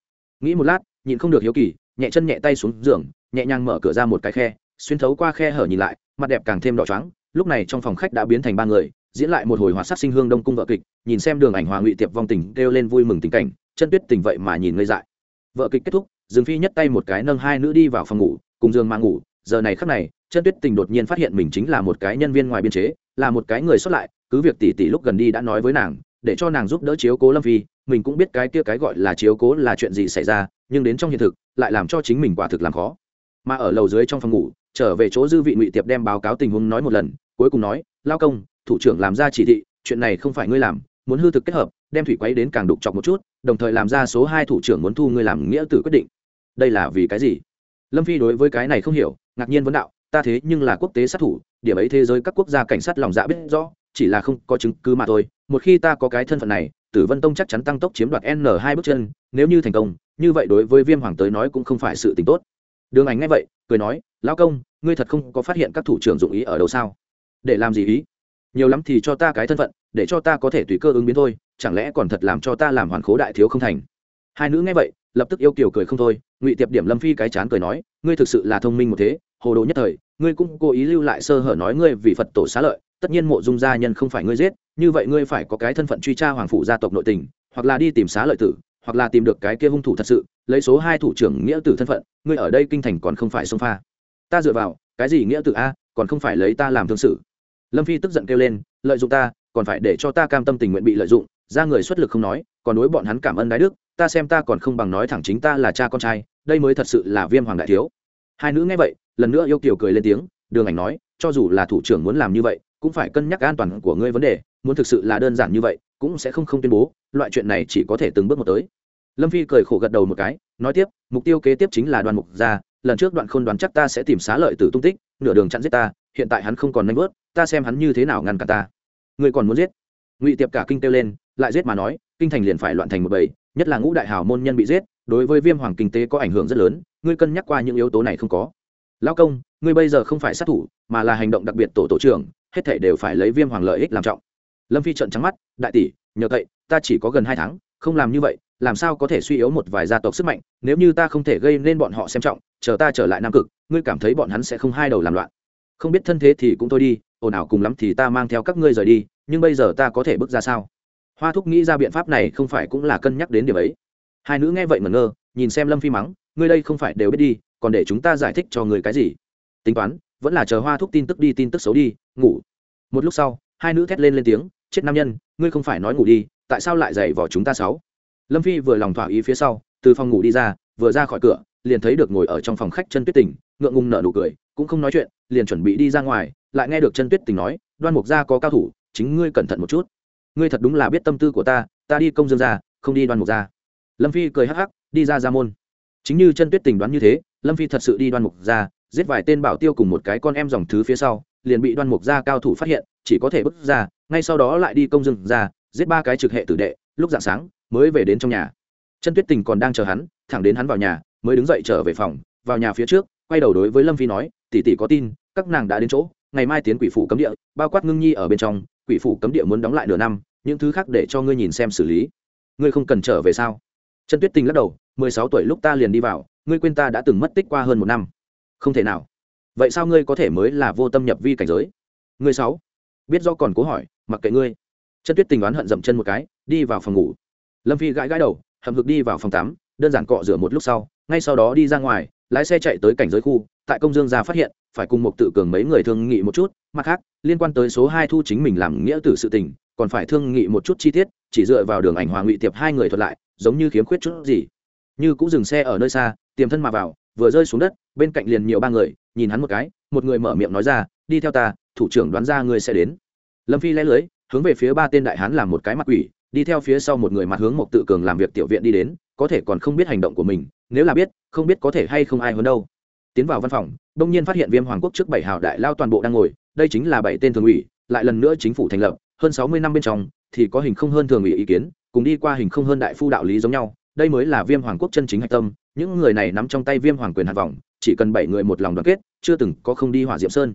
Nghĩ một lát, nhịn không được hiếu kỳ, nhẹ chân nhẹ tay xuống giường, nhẹ nhàng mở cửa ra một cái khe xuyên thấu qua khe hở nhìn lại, mặt đẹp càng thêm đỏ trắng lúc này trong phòng khách đã biến thành ba người, diễn lại một hồi hòa sát sinh hương đông cung vợ kịch, nhìn xem đường ảnh hòa ngụy tiệp vong tình kêu lên vui mừng tình cảnh, chân tuyết tình vậy mà nhìn ngây dại. Vợ kịch kết thúc, dương phi nhất tay một cái nâng hai nữ đi vào phòng ngủ, cùng dương mà ngủ. Giờ này khắc này, chân tuyết tình đột nhiên phát hiện mình chính là một cái nhân viên ngoài biên chế, là một cái người xuất lại, cứ việc tỷ tỷ lúc gần đi đã nói với nàng, để cho nàng giúp đỡ chiếu cố lâm phi, mình cũng biết cái kia cái gọi là chiếu cố là chuyện gì xảy ra, nhưng đến trong hiện thực, lại làm cho chính mình quả thực làm khó. Mà ở lầu dưới trong phòng ngủ trở về chỗ dư vị ngụy tiệp đem báo cáo tình huống nói một lần, cuối cùng nói, lao công, thủ trưởng làm ra chỉ thị, chuyện này không phải ngươi làm, muốn hư thực kết hợp, đem thủy quấy đến càng đục chọc một chút, đồng thời làm ra số hai thủ trưởng muốn thu ngươi làm nghĩa tử quyết định. Đây là vì cái gì? Lâm phi đối với cái này không hiểu, ngạc nhiên vấn đạo, ta thế nhưng là quốc tế sát thủ, điểm ấy thế giới các quốc gia cảnh sát lòng dạ biết rõ, chỉ là không có chứng cứ mà thôi, một khi ta có cái thân phận này, tử vân tông chắc chắn tăng tốc chiếm đoạt n hai bước chân, nếu như thành công, như vậy đối với viêm hoàng tới nói cũng không phải sự tình tốt đường ảnh nghe vậy, cười nói, lão công, ngươi thật không có phát hiện các thủ trưởng dụng ý ở đâu sao? Để làm gì ý? Nhiều lắm thì cho ta cái thân phận, để cho ta có thể tùy cơ ứng biến thôi, chẳng lẽ còn thật làm cho ta làm hoàn khố đại thiếu không thành? Hai nữ nghe vậy, lập tức yêu kiều cười không thôi, ngụy tiệp điểm lâm phi cái chán cười nói, ngươi thực sự là thông minh một thế, hồ đồ nhất thời, ngươi cũng cố ý lưu lại sơ hở nói ngươi vì phật tổ xá lợi, tất nhiên mộ dung gia nhân không phải ngươi giết, như vậy ngươi phải có cái thân phận truy tra hoàng phủ gia tộc nội tình, hoặc là đi tìm xá lợi tử, hoặc là tìm được cái kia hung thủ thật sự, lấy số hai thủ trưởng nghĩa tử thân phận ngươi ở đây kinh thành còn không phải sông pha. Ta dựa vào, cái gì nghĩa tự a, còn không phải lấy ta làm thương sự. Lâm phi tức giận kêu lên, lợi dụng ta, còn phải để cho ta cam tâm tình nguyện bị lợi dụng, ra người xuất lực không nói, còn đối bọn hắn cảm ơn đái đức, ta xem ta còn không bằng nói thẳng chính ta là cha con trai, đây mới thật sự là viêm hoàng đại thiếu. Hai nữ nghe vậy, lần nữa yêu kiều cười lên tiếng, đường ảnh nói, cho dù là thủ trưởng muốn làm như vậy, cũng phải cân nhắc an toàn của ngươi vấn đề, muốn thực sự là đơn giản như vậy, cũng sẽ không không tuyên bố, loại chuyện này chỉ có thể từng bước một tới. Lâm phi cười khổ gật đầu một cái nói tiếp, mục tiêu kế tiếp chính là đoàn mục gia, lần trước đoạn khôn đoán chắc ta sẽ tìm xá lợi từ tung tích, nửa đường chặn giết ta, hiện tại hắn không còn nanh vớt, ta xem hắn như thế nào ngăn cả ta. Ngươi còn muốn giết? Ngụy tiệp cả kinh kêu lên, lại giết mà nói, kinh thành liền phải loạn thành một bầy, nhất là ngũ đại hào môn nhân bị giết, đối với viêm hoàng kinh tế có ảnh hưởng rất lớn, ngươi cân nhắc qua những yếu tố này không có. Lao công, ngươi bây giờ không phải sát thủ, mà là hành động đặc biệt tổ tổ trưởng, hết thể đều phải lấy viêm hoàng lợi ích làm trọng. Lâm phi trận trắng mắt, đại tỷ, nhờ cậy, ta chỉ có gần hai tháng, không làm như vậy làm sao có thể suy yếu một vài gia tộc sức mạnh, nếu như ta không thể gây nên bọn họ xem trọng, chờ ta trở lại nam cực, ngươi cảm thấy bọn hắn sẽ không hai đầu làm loạn. Không biết thân thế thì cũng thôi đi, ồn ào cùng lắm thì ta mang theo các ngươi rời đi, nhưng bây giờ ta có thể bước ra sao? Hoa thúc nghĩ ra biện pháp này không phải cũng là cân nhắc đến điểm ấy. Hai nữ nghe vậy ngẩn ngơ, nhìn xem lâm phi mắng, ngươi đây không phải đều biết đi, còn để chúng ta giải thích cho người cái gì? Tính toán, vẫn là chờ hoa thúc tin tức đi, tin tức xấu đi, ngủ. Một lúc sau, hai nữ thét lên lên tiếng, chết nam nhân, ngươi không phải nói ngủ đi, tại sao lại dày vỏ chúng ta sáu lâm phi vừa lòng thỏa ý phía sau, từ phòng ngủ đi ra, vừa ra khỏi cửa, liền thấy được ngồi ở trong phòng khách chân tuyết tình, ngượng ngùng nở nụ cười, cũng không nói chuyện, liền chuẩn bị đi ra ngoài, lại nghe được chân tuyết tình nói, đoan mục gia có cao thủ, chính ngươi cẩn thận một chút. Ngươi thật đúng là biết tâm tư của ta ta đi công dương gia, không đi đoan mục gia. Lâm phi cười hắc hắc, đi ra ra môn. Chính như chân tuyết tình đoán như thế, lâm phi thật sự đi đoan mục gia, giết vài tên bảo tiêu cùng một cái con em dòng thứ phía sau, liền bị đoan mục gia cao thủ phát hiện, chỉ có thể bước ra, ngay sau đó lại đi công dương gia, giết ba cái trực hệ tử đệ, lúc dạng sáng mới về đến trong nhà. Chân tuyết tình còn đang chờ hắn, thẳng đến hắn vào nhà, mới đứng dậy trở về phòng, vào nhà phía trước, quay đầu đối với lâm phi nói, tỷ tỷ có tin, các nàng đã đến chỗ, ngày mai tiến quỷ phủ cấm địa, bao quát ngưng nhi ở bên trong, quỷ phủ cấm địa muốn đóng lại nửa năm, những thứ khác để cho ngươi nhìn xem xử lý. Ngươi không cần trở về sao? Chân tuyết tình lắc đầu, mười sáu tuổi lúc ta liền đi vào, ngươi quên ta đã từng mất tích qua hơn một năm. Không thể nào. Vậy sao ngươi có thể mới là vô tâm nhập vi cảnh giới? Ngươi sáu. Biết do còn cố hỏi, mặc kệ ngươi. Chân tuyết tình đoán hận dậm chân một cái, đi vào phòng ngủ lâm phi gãi gãi đầu hầm hực đi vào phòng tắm, đơn giản cọ rửa một lúc sau, ngay sau đó đi ra ngoài, lái xe chạy tới cảnh giới khu, tại công dương gia phát hiện, phải cùng một tự cường mấy người thương nghị một chút, mặt khác, liên quan tới số hai thu chính mình làm nghĩa tử sự tình, còn phải thương nghị một chút chi tiết, chỉ dựa vào đường ảnh hòa ngụy tiệp hai người thuật lại, giống như khiếm khuyết chút gì. Như cũng dừng xe ở nơi xa, tiềm thân mà vào, vừa rơi xuống đất, bên cạnh liền nhiều ba người, nhìn hắn một cái, một người mở miệng nói ra, đi theo ta, thủ trưởng đoán ra ngươi sẽ đến. Lâm phi lẽ lưới, hướng về phía ba tên đại hán làm một cái mặt quỷ đi theo phía sau một người mặt hướng một tự cường làm việc tiểu viện đi đến có thể còn không biết hành động của mình nếu là biết không biết có thể hay không ai hơn đâu. Tiến vào văn phòng đông nhiên phát hiện viêm hoàng quốc trước bảy hào đại lao toàn bộ đang ngồi đây chính là bảy tên thường ủy lại lần nữa chính phủ thành lập hơn sáu mươi năm bên trong thì có hình không hơn thường ủy ý kiến cùng đi qua hình không hơn đại phu đạo lý giống nhau đây mới là viêm hoàng quốc chân chính hạch tâm những người này nắm trong tay viêm hoàng quyền hạt vòng, chỉ cần bảy người một lòng đoàn kết chưa từng có không đi hỏa diệm sơn.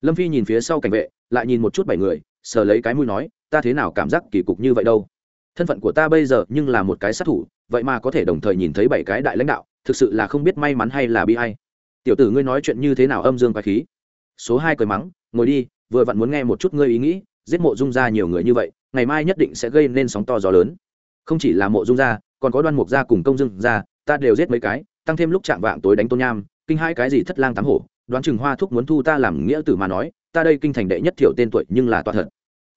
Lâm phi nhìn phía sau cảnh vệ lại nhìn một chút bảy người sờ lấy cái mũi nói ta thế nào cảm giác kỳ cục như vậy đâu? Thân phận của ta bây giờ nhưng là một cái sát thủ, vậy mà có thể đồng thời nhìn thấy bảy cái đại lãnh đạo, thực sự là không biết may mắn hay là bi hay tiểu tử ngươi nói chuyện như thế nào âm dương quái khí? Số hai cười mắng, ngồi đi, vừa vặn muốn nghe một chút ngươi ý nghĩ, giết mộ dung ra nhiều người như vậy, ngày mai nhất định sẽ gây nên sóng to gió lớn. Không chỉ là mộ dung gia, còn có đoan mục gia cùng công dương gia, ta đều giết mấy cái, tăng thêm lúc chạm vạng tối đánh tôn nham, kinh hai cái gì thất lang tám hổ, đoán chừng hoa thúc muốn thu ta làm nghĩa tử mà nói, ta đây kinh thành đệ nhất thiểu tên tuổi nhưng là toa thật.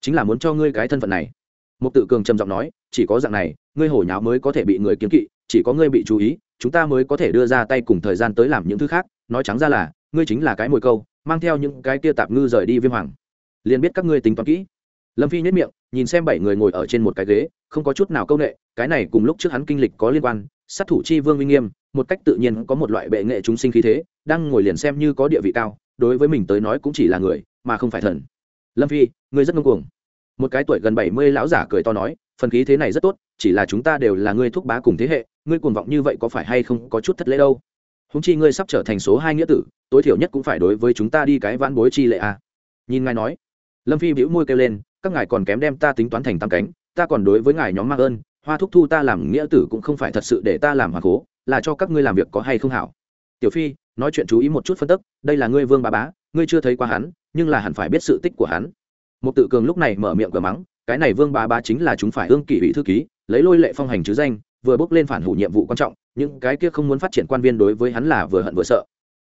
Chính là muốn cho ngươi cái thân phận này một tự cường trầm giọng nói, chỉ có dạng này, ngươi hổ nháo mới có thể bị người kiếm kỵ, chỉ có ngươi bị chú ý, chúng ta mới có thể đưa ra tay cùng thời gian tới làm những thứ khác. Nói trắng ra là, ngươi chính là cái mồi câu, mang theo những cái kia tạp ngư rời đi viêm hoàng. Liền biết các ngươi tính toán kỹ. Lâm phi nhất miệng, nhìn xem bảy người ngồi ở trên một cái ghế, không có chút nào c â u n ệ cái này cùng lúc trước hắn kinh lịch có liên quan, sát thủ chi vương uy nghiêm, một cách tự nhiên có một loại bệ nghệ chúng sinh khí thế, đang ngồi liền xem như có địa vị cao, đối với mình tới nói cũng chỉ là người, mà không phải thần. Lâm phi, ngươi rất ngông cuồng một cái tuổi gần bảy mươi lão giả cười to nói, phần khí thế này rất tốt, chỉ là chúng ta đều là ngươi thúc bá cùng thế hệ, ngươi cuồng vọng như vậy có phải hay không có chút thất lễ đâu? Húng chi ngươi sắp trở thành số hai nghĩa tử, tối thiểu nhất cũng phải đối với chúng ta đi cái vãn bối chi lệ à. nhìn ngài nói, lâm phi bĩu môi kêu lên, các ngài còn kém đem ta tính toán thành tam cánh, ta còn đối với ngài nhóm mang ơn, hoa thúc thu ta làm nghĩa tử cũng không phải thật sự để ta làm hoàng cố, là cho các ngươi làm việc có hay không hảo? Tiểu phi, nói chuyện chú ý một chút phân tức, đây là ngươi vương bá bá, ngươi chưa thấy qua hắn, nhưng là hẳn phải biết sự tích của hắn một tự cường lúc này mở miệng cờ mắng, cái này vương bá bá chính là chúng phải ương kỷ ủy thư ký, lấy lôi lệ phong hành chứ danh, vừa bước lên phản hủ nhiệm vụ quan trọng, những cái kia không muốn phát triển quan viên đối với hắn là vừa hận vừa sợ.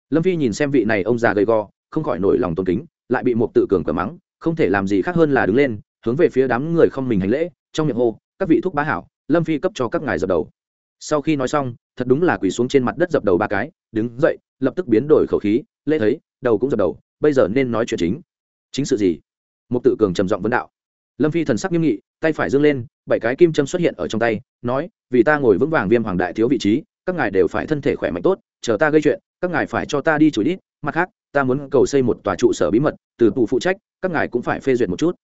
Lâm phi nhìn xem vị này ông già gầy gò, không khỏi nổi lòng tôn kính, lại bị một tự cường cờ mắng, không thể làm gì khác hơn là đứng lên, hướng về phía đám người không mình hành lễ, trong miệng hô, các vị thúc bá hảo, lâm phi cấp cho các ngài dập đầu. Sau khi nói xong, thật đúng là quỳ xuống trên mặt đất dập đầu ba cái, đứng dậy, lập tức biến đổi khẩu khí, lễ thấy, đầu cũng dập đầu, bây giờ nên nói chuyện chính. Chính sự gì? Một tự cường trầm giọng vấn đạo. Lâm phi thần sắc nghiêm nghị, tay phải dâng lên, bảy cái kim châm xuất hiện ở trong tay, nói, vì ta ngồi vững vàng viêm hoàng đại thiếu vị trí, các ngài đều phải thân thể khỏe mạnh tốt, chờ ta gây chuyện, các ngài phải cho ta đi chửi đít, mặt khác, ta muốn cầu xây một tòa trụ sở bí mật, từ tù phụ trách, các ngài cũng phải phê duyệt một chút.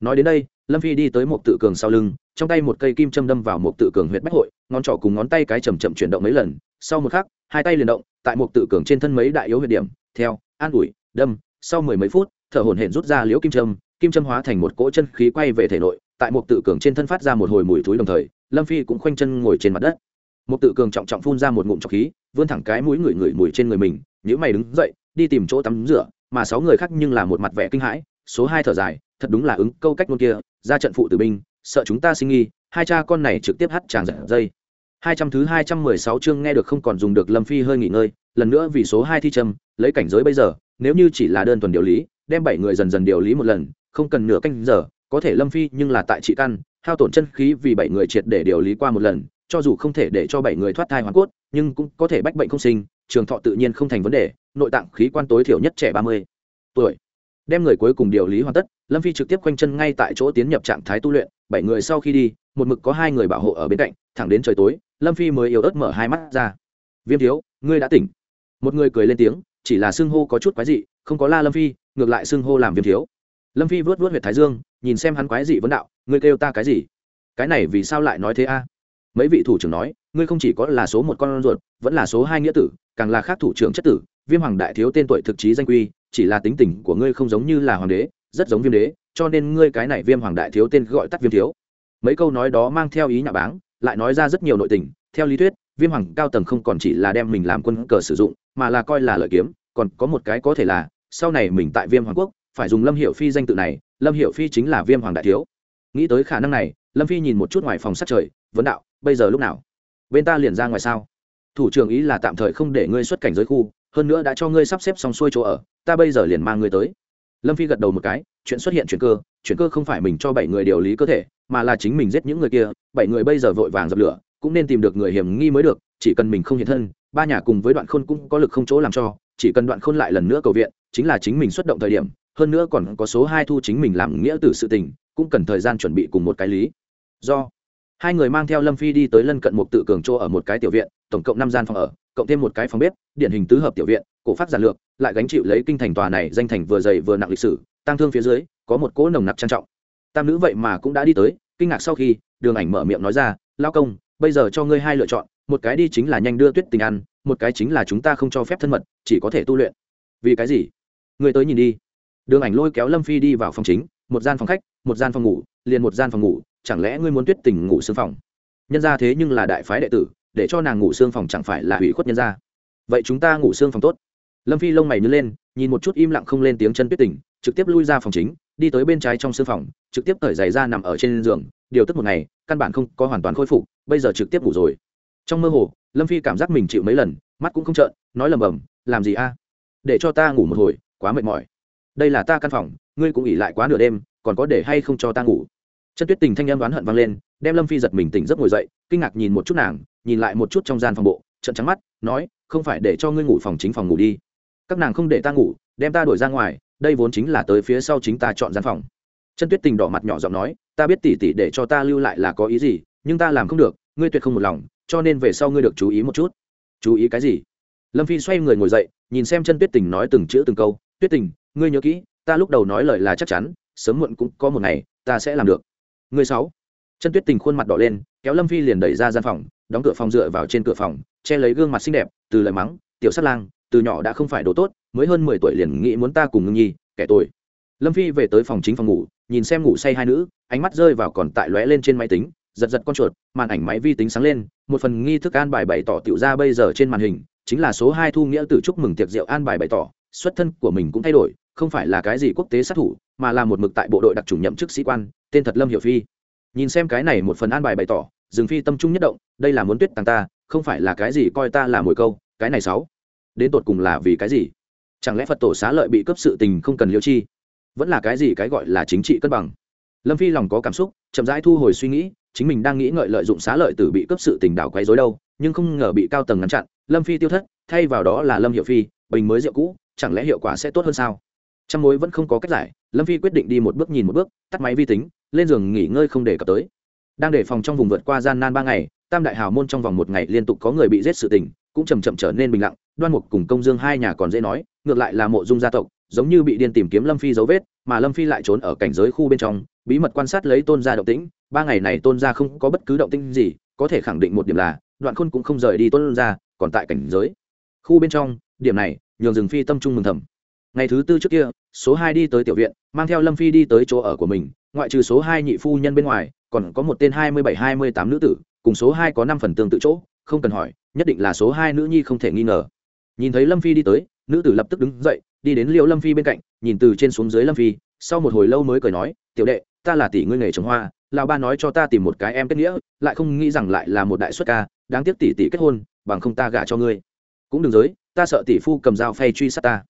Nói đến đây, lâm phi đi tới một tự cường sau lưng, trong tay một cây kim châm đâm vào một tự cường huyệt bách hội, ngón trỏ cùng ngón tay cái chầm chậm chuyển động mấy lần, sau một khắc, hai tay liền động, tại một tự cường trên thân mấy đại yếu huyệt điểm, theo, an ủi, đâm, sau mười mấy phút, thở hổn hển rút ra liễu kim châm kim châm hóa thành một cỗ chân khí quay về thể nội, tại một tự cường trên thân phát ra một hồi mùi thúi đồng thời, lâm phi cũng khoanh chân ngồi trên mặt đất. Một tự cường trọng trọng phun ra một ngụm trọc khí, vươn thẳng cái mũi ngửi ngửi mùi trên người mình nhữ mày đứng dậy, đi tìm chỗ tắm rửa, mà sáu người khác nhưng là một mặt vẻ kinh hãi, số hai thở dài, thật đúng là ứng câu cách ngôn kia, ra trận phụ tử binh, sợ chúng ta sinh nghi, hai cha con này trực tiếp hắt tràng giật dây. Hai trăm thứ hai trăm mười sáu chương nghe được không còn dùng được lâm phi hơi nghỉ ngơi, lần nữa vì số hai thi trâm lấy cảnh giới bây giờ, nếu như chỉ là đơn thuần điều lý, đem bảy người dần dần điều lý một lần không cần nửa canh giờ, có thể lâm phi nhưng là tại trị căn, hao tổn chân khí vì bảy người triệt để điều lý qua một lần, cho dù không thể để cho bảy người thoát thai hoàn cốt, nhưng cũng có thể bách bệnh không sinh, trường thọ tự nhiên không thành vấn đề, nội tạng khí quan tối thiểu nhất trẻ ba mươi tuổi. Đem người cuối cùng điều lý hoàn tất, lâm phi trực tiếp quanh chân ngay tại chỗ tiến nhập trạng thái tu luyện, bảy người sau khi đi, một mực có hai người bảo hộ ở bên cạnh, thẳng đến trời tối, lâm phi mới yếu ớt mở hai mắt ra. Viêm thiếu, ngươi đã tỉnh. Một người cười lên tiếng, chỉ là xưng hô có chút quái dị, không có la lâm phi, ngược lại xưng hô làm viêm thiếu lâm phi vớt vớt h u y ệ t thái dương, nhìn xem hắn quái dị vấn đạo, ngươi kêu ta cái gì? Cái này vì sao lại nói thế a? Mấy vị thủ trưởng nói, ngươi không chỉ có là số một con ruột, vẫn là số hai nghĩa tử, càng là khác thủ trưởng chất tử, viêm hoàng đại thiếu tên tuổi thực chí danh quy, chỉ là tính tình của ngươi không giống như là hoàng đế, rất giống viêm đế, cho nên ngươi cái này viêm hoàng đại thiếu tên gọi tắt viêm thiếu. Mấy câu nói đó mang theo ý nhà báng, lại nói ra rất nhiều nội tình. Theo lý thuyết, viêm hoàng cao tầng không còn chỉ là đem mình làm quân cờ sử dụng, mà là coi là lợi kiếm, còn có một cái có thể là, sau này mình tại viêm hoàng quốc phải dùng lâm hiệu phi danh tự này, lâm hiệu phi chính là viêm hoàng đại thiếu. Nghĩ tới khả năng này, lâm phi nhìn một chút ngoài phòng sát trời, vấn đạo, bây giờ lúc nào? Bên ta liền ra ngoài sao? Thủ trưởng ý là tạm thời không để ngươi xuất cảnh giới khu, hơn nữa đã cho ngươi sắp xếp xong xuôi chỗ ở, ta bây giờ liền mang ngươi tới. Lâm phi gật đầu một cái, chuyện xuất hiện chuyển cơ chuyển cơ không phải mình cho bảy người điều lý cơ thể, mà là chính mình giết những người kia, bảy người bây giờ vội vàng dập lửa, cũng nên tìm được người hiểm nghi mới được, chỉ cần mình không hiện thân, ba nhà cùng với đoạn khôn cũng có lực không chỗ làm cho, chỉ cần đoạn khôn lại lần nữa cầu viện, chính là chính mình xuất động thời điểm hơn nữa còn có số hai thu chính mình làm nghĩa tử sự tình, cũng cần thời gian chuẩn bị cùng một cái lý. Do, hai người mang theo lâm phi đi tới lân cận một tự cường chỗ ở một cái tiểu viện, tổng cộng năm gian phòng ở, cộng thêm một cái phòng bếp, điển hình tứ hợp tiểu viện, cổ pháp giản lược, lại gánh chịu lấy kinh thành tòa này danh thành vừa dày vừa nặng lịch sử tăng thương phía dưới, có một cỗ nồng nặc trang trọng. Tam nữ vậy mà cũng đã đi tới, kinh ngạc sau khi, đường ảnh mở miệng nói ra, lao công, bây giờ cho ngươi hai lựa chọn, một cái đi chính là nhanh đưa tuyết tình ăn, một cái chính là chúng ta không cho phép thân mật, chỉ có thể tu luyện. Vì cái gì? Ngươi tới nhìn đi đường ảnh lôi kéo lâm phi đi vào phòng chính, một gian phòng khách, một gian phòng ngủ, liền một gian phòng ngủ, chẳng lẽ ngươi muốn tuyết tình ngủ xương phòng? Nhân ra thế nhưng là đại phái đệ tử, để cho nàng ngủ xương phòng chẳng phải là hủy khuất nhân ra vậy chúng ta ngủ xương phòng tốt. Lâm phi lông mày nhớ lên, nhìn một chút im lặng không lên tiếng chân tuyết tình, trực tiếp lui ra phòng chính, đi tới bên trái trong xương phòng, trực tiếp cởi giày ra nằm ở trên giường, điều tức một ngày, căn bản không có hoàn toàn khôi phục, bây giờ trực tiếp ngủ rồi. Trong mơ hồ, lâm phi cảm giác mình chịu mấy lần, mắt cũng không trợn, nói lầm bầm, làm gì a? Để cho ta ngủ một hồi, quá mệt mỏi đây là ta căn phòng, ngươi cũng ỉ lại quá nửa đêm, còn có để hay không cho ta ngủ? Chân tuyết tình thanh em đoán hận vang lên, đem lâm phi giật mình tỉnh giấc ngồi dậy, kinh ngạc nhìn một chút nàng, nhìn lại một chút trong gian phòng bộ trận trắng mắt, nói, không phải để cho ngươi ngủ phòng chính phòng ngủ đi. Các nàng không để ta ngủ, đem ta đuổi ra ngoài, đây vốn chính là tới phía sau chính ta chọn gian phòng. Chân tuyết tình đỏ mặt nhỏ giọng nói, ta biết tỉ tỉ để cho ta lưu lại là có ý gì, nhưng ta làm không được, ngươi tuyệt không một lòng, cho nên về sau ngươi được chú ý một chút. Chú ý cái gì? Lâm phi xoay người ngồi dậy, nhìn xem chân tuyết tình nói từng chữ từng câu, tuyết tình ngươi nhớ kỹ ta lúc đầu nói lời là chắc chắn sớm muộn cũng có một ngày ta sẽ làm được Ngươi sáu. Chân Tuyết Tình khuôn mặt đỏ lên, kéo Lâm Phi liền đẩy ra gian phòng, đóng cửa phòng dựa vào trên cửa phòng, che lấy gương mặt xinh đẹp, từ lời mắng, "Tiểu sát lang, từ nhỏ đã không phải đồ tốt, mới hơn mười tuổi liền nghĩ muốn ta cùng Ngưng Nhi, kẻ tội." Lâm Phi về tới phòng chính phòng ngủ, nhìn xem ngủ say hai nữ, ánh mắt rơi vào còn tại lóe lên trên máy tính, giật giật con chuột, màn ảnh máy vi tính sáng lên, một phần nghi thức an bài bày tỏ tiểu ra bây giờ trên màn hình, chính là số hai thu nghĩa tự chúc mừng tiệc rượu an bài bày tỏ, xuất thân của mình cũng thay đổi, không phải là cái gì quốc tế sát thủ, mà là một mực tại bộ đội đặc chủ nhậm chức sĩ quan, tên thật lâm hiệu phi. Nhìn xem cái này một phần an bài bày tỏ dừng phi tâm trung nhất động đây là muốn tuyết tàng ta không phải là cái gì coi ta là mồi câu cái này sáu. Đến tột cùng là vì cái gì? Chẳng lẽ phật tổ xá lợi bị cấp sự tình không cần liêu chi? Vẫn là cái gì cái gọi là chính trị cân bằng? Lâm phi lòng có cảm xúc chậm rãi thu hồi suy nghĩ chính mình đang nghĩ ngợi lợi dụng xá lợi tử bị cấp sự tình đảo quấy dối đâu nhưng không ngờ bị cao tầng ngăn chặn lâm phi tiêu thất thay vào đó là lâm hiệu phi bình mới rượu cũ chẳng lẽ hiệu quả sẽ tốt hơn sao? Trong mối vẫn không có cách giải, lâm phi quyết định đi một bước nhìn một bước, tắt máy vi tính, lên giường nghỉ ngơi không để cập tới. Đang để phòng trong vùng vượt qua gian nan ba ngày, tam đại hào môn trong vòng một ngày liên tục có người bị giết sự tình, cũng chầm chậm trở nên bình lặng, đoan mục cùng công dương hai nhà còn dễ nói, ngược lại là mộ dung gia tộc, giống như bị điên tìm kiếm lâm phi dấu vết, mà lâm phi lại trốn ở cảnh giới khu bên trong, bí mật quan sát lấy tôn gia động tĩnh, ba ngày này tôn gia không có bất cứ động tĩnh gì, có thể khẳng định một điểm là, đoạn khôn cũng không rời đi tôn gia, còn tại cảnh giới. Khu bên trong, điểm này, nhường rừng phi tâm trung mừng thầm ngày thứ tư trước kia, số hai đi tới tiểu viện, mang theo lâm phi đi tới chỗ ở của mình, ngoại trừ số hai nhị phu nhân bên ngoài, còn có một tên hai mươi bảy, hai mươi tám nữ tử, cùng số hai có năm phần tương tự chỗ, không cần hỏi, nhất định là số hai nữ nhi không thể nghi ngờ. Nhìn thấy lâm phi đi tới, nữ tử lập tức đứng dậy, đi đến liệu lâm phi bên cạnh, nhìn từ trên xuống dưới lâm phi, sau một hồi lâu mới cười nói, tiểu đệ, ta là tỷ ngươi nghề trồng hoa, lão ba nói cho ta tìm một cái em kết nghĩa, lại không nghĩ rằng lại là một đại xuất ca, đáng tiếc tỷ tỷ kết hôn, bằng không ta gả cho ngươi. Cũng đừng giới ta sợ tỷ phu cầm dao phay truy sát ta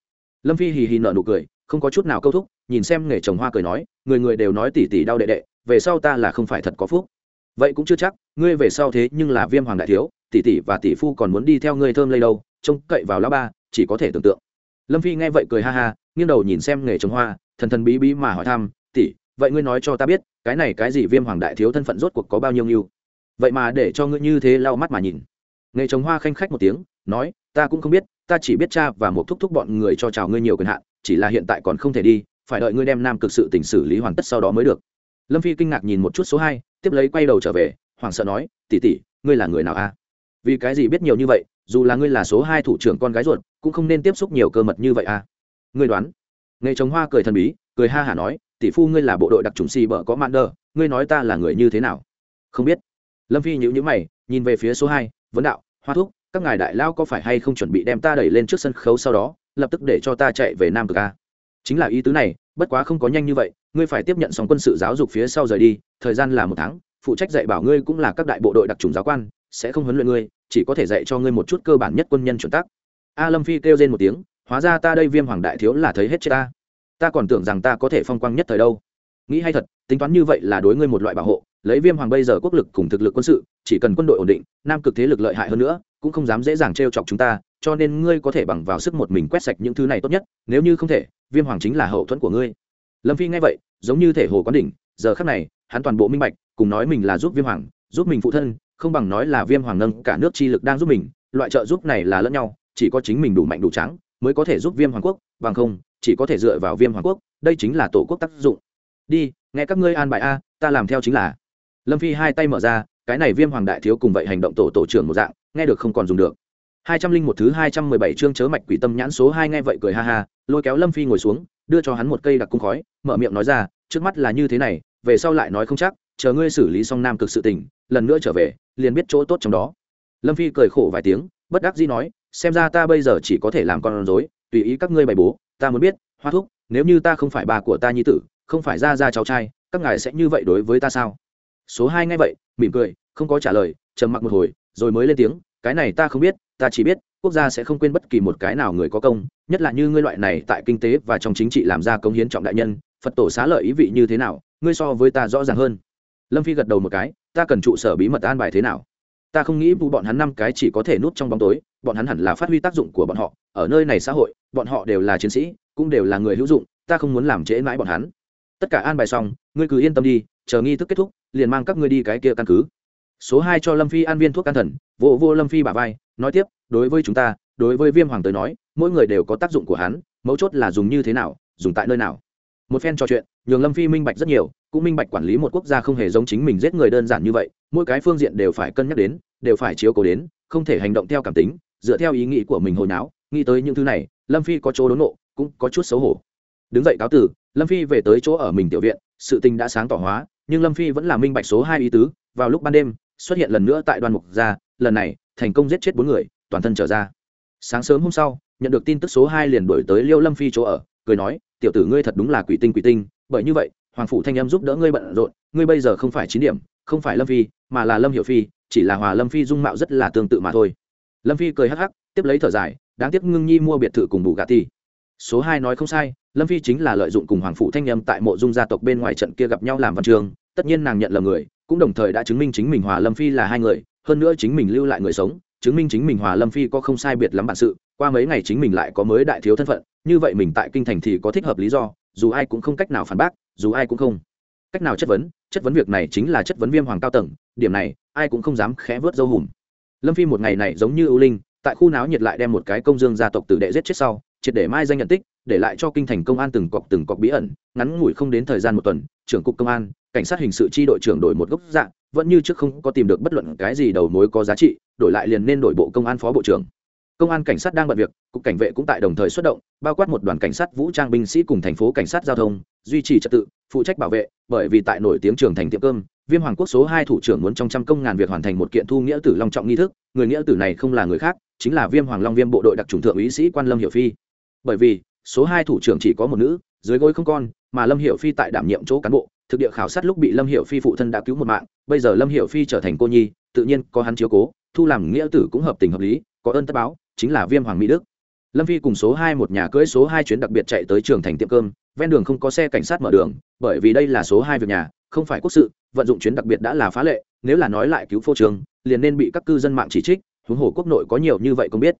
lâm phi hì hì nợ nụ cười, không có chút nào câu thúc, nhìn xem nghề trồng hoa cười nói, người người đều nói tỉ tỉ đau đệ đệ, về sau ta là không phải thật có phúc. Vậy cũng chưa chắc, ngươi về sau thế nhưng là viêm hoàng đại thiếu tỷ tỷ và tỷ phu còn muốn đi theo ngươi thơm lây đâu, trông cậy vào lá ba, chỉ có thể tưởng tượng. Lâm phi nghe vậy cười ha ha, nghiêng đầu nhìn xem nghề trồng hoa, thần thần bí bí mà hỏi thăm tỷ vậy ngươi nói cho ta biết, cái này cái gì viêm hoàng đại thiếu thân phận rốt cuộc có bao nhiêu nhiêu vậy mà để cho ngươi như thế lau mắt mà nhìn. Nghề trồng hoa khanh khách một tiếng, nói, ta cũng không biết ta chỉ biết cha và một thúc thúc bọn người cho chào ngươi nhiều quyền hạn, chỉ là hiện tại còn không thể đi, phải đợi ngươi đem nam cực sự tình xử lý hoàn tất sau đó mới được. Lâm phi kinh ngạc nhìn một chút số hai, tiếp lấy quay đầu trở về, hoảng sợ nói tỉ tỉ ngươi là người nào a? Vì cái gì biết nhiều như vậy, dù là ngươi là số hai thủ trưởng con gái ruột, cũng không nên tiếp xúc nhiều cơ mật như vậy a. Ngươi đoán? Nghề trồng hoa cười thần bí, cười ha hả nói, tỷ phu ngươi là bộ đội đặc trùng xì bở có mạn đờ, ngươi nói ta là người như thế nào? Không biết. Lâm phi nhữ nhữ mày, nhìn về phía số hai, vấn đạo, hoa thúc các ngài đại lao có phải hay không chuẩn bị đem ta đẩy lên trước sân khấu sau đó, lập tức để cho ta chạy về nam cực a? Chính là ý tứ này, bất quá không có nhanh như vậy, ngươi phải tiếp nhận xong quân sự giáo dục phía sau rời đi, thời gian là một tháng, phụ trách dạy bảo ngươi cũng là các đại bộ đội đặc trùng giáo quan, sẽ không huấn luyện ngươi, chỉ có thể dạy cho ngươi một chút cơ bản nhất quân nhân chuẩn tắc. A lâm phi kêu lên một tiếng, hóa ra ta đây viêm hoàng đại thiếu là thấy hết chết ta. Ta còn tưởng rằng ta có thể phong quang nhất thời đâu. Nghĩ hay thật, tính toán như vậy là đối ngươi một loại bảo hộ, lấy viêm hoàng bây giờ quốc lực cùng thực lực quân sự, chỉ cần quân đội ổn định, nam cực thế lực lợi hại hơn nữa cũng không dám dễ dàng trêu chọc chúng ta, cho nên ngươi có thể bằng vào sức một mình quét sạch những thứ này tốt nhất, nếu như không thể, viêm hoàng chính là hậu thuẫn của ngươi. Lâm phi nghe vậy, giống như thể hồ quán đỉnh, giờ khắc này, hắn toàn bộ minh bạch, cùng nói mình là giúp viêm hoàng, giúp mình phụ thân, không bằng nói là viêm hoàng nâng cả nước chi lực đang giúp mình, loại trợ giúp này là lẫn nhau, chỉ có chính mình đủ mạnh đủ trắng mới có thể giúp viêm hoàng quốc, bằng không, chỉ có thể dựa vào viêm hoàng quốc, đây chính là tổ quốc tác dụng. Đi, nghe các ngươi an bài a, ta làm theo chính là. Lâm phi hai tay mở ra, cái này viêm hoàng đại thiếu cùng vậy hành động tổ tổ trưởng một dạng nghe được không còn dùng được. hai trăm linh một thứ hai trăm mười bảy chương chớ mạch quỷ tâm nhãn số hai nghe vậy cười ha ha, lôi kéo lâm phi ngồi xuống, đưa cho hắn một cây đặc cung khói, mở miệng nói ra, trước mắt là như thế này, về sau lại nói không chắc, chờ ngươi xử lý xong nam cực sự tình, lần nữa trở về, liền biết chỗ tốt trong đó. Lâm phi cười khổ vài tiếng, bất đắc dĩ nói, xem ra ta bây giờ chỉ có thể làm con rối, tùy ý các ngươi bày bố, ta muốn biết, hoa thúc, nếu như ta không phải bà của ta nhi tử, không phải ra ra cháu trai, các ngài sẽ như vậy đối với ta sao? Số hai nghe vậy, mỉm cười, không có trả lời, trầm mặc một hồi rồi mới lên tiếng, cái này ta không biết, ta chỉ biết, quốc gia sẽ không quên bất kỳ một cái nào người có công, nhất là như ngươi loại này tại kinh tế và trong chính trị làm ra công hiến trọng đại nhân, phật tổ xá lợi ý vị như thế nào, ngươi so với ta rõ ràng hơn. Lâm phi gật đầu một cái, ta cần trụ sở bí mật an bài thế nào? Ta không nghĩ vụ bọn hắn năm cái chỉ có thể núp trong bóng tối, bọn hắn hẳn là phát huy tác dụng của bọn họ, ở nơi này xã hội, bọn họ đều là chiến sĩ, cũng đều là người hữu dụng, ta không muốn làm trễ mãi bọn hắn. Tất cả an bài xong, ngươi cứ yên tâm đi, chờ nghi thức kết thúc, liền mang các ngươi đi cái kia căn cứ số hai cho lâm phi an viên thuốc an thần, vô vô lâm phi bà vai, nói tiếp, đối với chúng ta, đối với viêm hoàng tới nói, mỗi người đều có tác dụng của hắn, mấu chốt là dùng như thế nào, dùng tại nơi nào. Một phen trò chuyện, nhường lâm phi minh bạch rất nhiều, cũng minh bạch quản lý một quốc gia không hề giống chính mình giết người đơn giản như vậy, mỗi cái phương diện đều phải cân nhắc đến, đều phải chiếu cố đến, không thể hành động theo cảm tính, dựa theo ý nghĩ của mình hồi não nghĩ tới những thứ này, lâm phi có chỗ đốn nộ, cũng có chút xấu hổ. Đứng dậy cáo tử, lâm phi về tới chỗ ở mình tiểu viện, sự tình đã sáng tỏ hóa, nhưng lâm phi vẫn là minh bạch số hai ý tứ, vào lúc ban đêm xuất hiện lần nữa tại đoàn mục gia, lần này, thành công giết chết bốn người, toàn thân trở ra. Sáng sớm hôm sau, nhận được tin tức số hai liền đổi tới liêu lâm phi chỗ ở, cười nói, tiểu tử ngươi thật đúng là quỷ tinh quỷ tinh, bởi như vậy, hoàng phủ thanh Em giúp đỡ ngươi bận rộn, ngươi bây giờ không phải chín điểm, không phải lâm phi, mà là lâm hiệu phi, chỉ là hòa lâm phi dung mạo rất là tương tự mà thôi. Lâm phi cười hắc hắc, tiếp lấy thở dài, đáng tiếc ngưng nhi mua biệt thự cùng bù gà ti số hai nói không sai, lâm phi chính là lợi dụng cùng hoàng Phủ thanh Em tại mộ dung gia tộc bên ngoài trận kia gặp nhau làm văn trường, tất nhiên nàng nhận là người cũng đồng thời đã chứng minh chính mình hòa lâm phi là hai người, hơn nữa chính mình lưu lại người sống, chứng minh chính mình hòa lâm phi có không sai biệt lắm bản sự, qua mấy ngày chính mình lại có mới đại thiếu thân phận, như vậy mình tại kinh thành thì có thích hợp lý do, dù ai cũng không cách nào phản bác, dù ai cũng không cách nào chất vấn chất vấn việc này chính là chất vấn viêm hoàng cao tầng, điểm này, ai cũng không dám khẽ vớt dâu hùm. Lâm phi một ngày này giống như ưu linh, tại khu náo nhiệt lại đem một cái công dương gia tộc tử đệ giết chết sau, triệt để mai danh nhận tích, để lại cho kinh thành công an từng cọc từng cọc bí ẩn, ngắn ngủi không đến thời gian một tuần, trưởng cục công an cảnh sát hình sự chi đội trưởng đổi một gốc dạng vẫn như trước không có tìm được bất luận cái gì đầu mối có giá trị, đổi lại liền nên đổi bộ công an phó bộ trưởng. Công an cảnh sát đang bận việc, cục cảnh vệ cũng tại đồng thời xuất động, bao quát một đoàn cảnh sát vũ trang binh sĩ cùng thành phố cảnh sát giao thông, duy trì trật tự, phụ trách bảo vệ, bởi vì tại nổi tiếng trường thành tiệm cơm, viêm hoàng quốc số hai thủ trưởng muốn trong trăm công ngàn việc hoàn thành một kiện thu nghĩa tử long trọng nghi thức, người nghĩa tử này không là người khác, chính là viêm hoàng long viêm bộ đội đặc trùng thượng úy sĩ quan lâm hiệu phi. Bởi vì, số hai thủ trưởng chỉ có một nữ, dưới gối không con, mà lâm hiệu phi tại đảm nhiệm chỗ cán bộ thực địa khảo sát lúc bị lâm hiệu phi phụ thân đã cứu một mạng, bây giờ lâm hiệu phi trở thành cô nhi, tự nhiên có hắn chiếu cố, thu làm nghĩa tử cũng hợp tình hợp lý, có ơn tất báo, chính là viêm hoàng mỹ đức. Lâm phi cùng số hai một nhà cưỡi số hai chuyến đặc biệt chạy tới trường thành tiệm cơm, ven đường không có xe cảnh sát mở đường, bởi vì đây là số hai việc nhà, không phải quốc sự, vận dụng chuyến đặc biệt đã là phá lệ, nếu là nói lại cứu phô trường, liền nên bị các cư dân mạng chỉ trích, huống hồ quốc nội có nhiều như vậy không biết.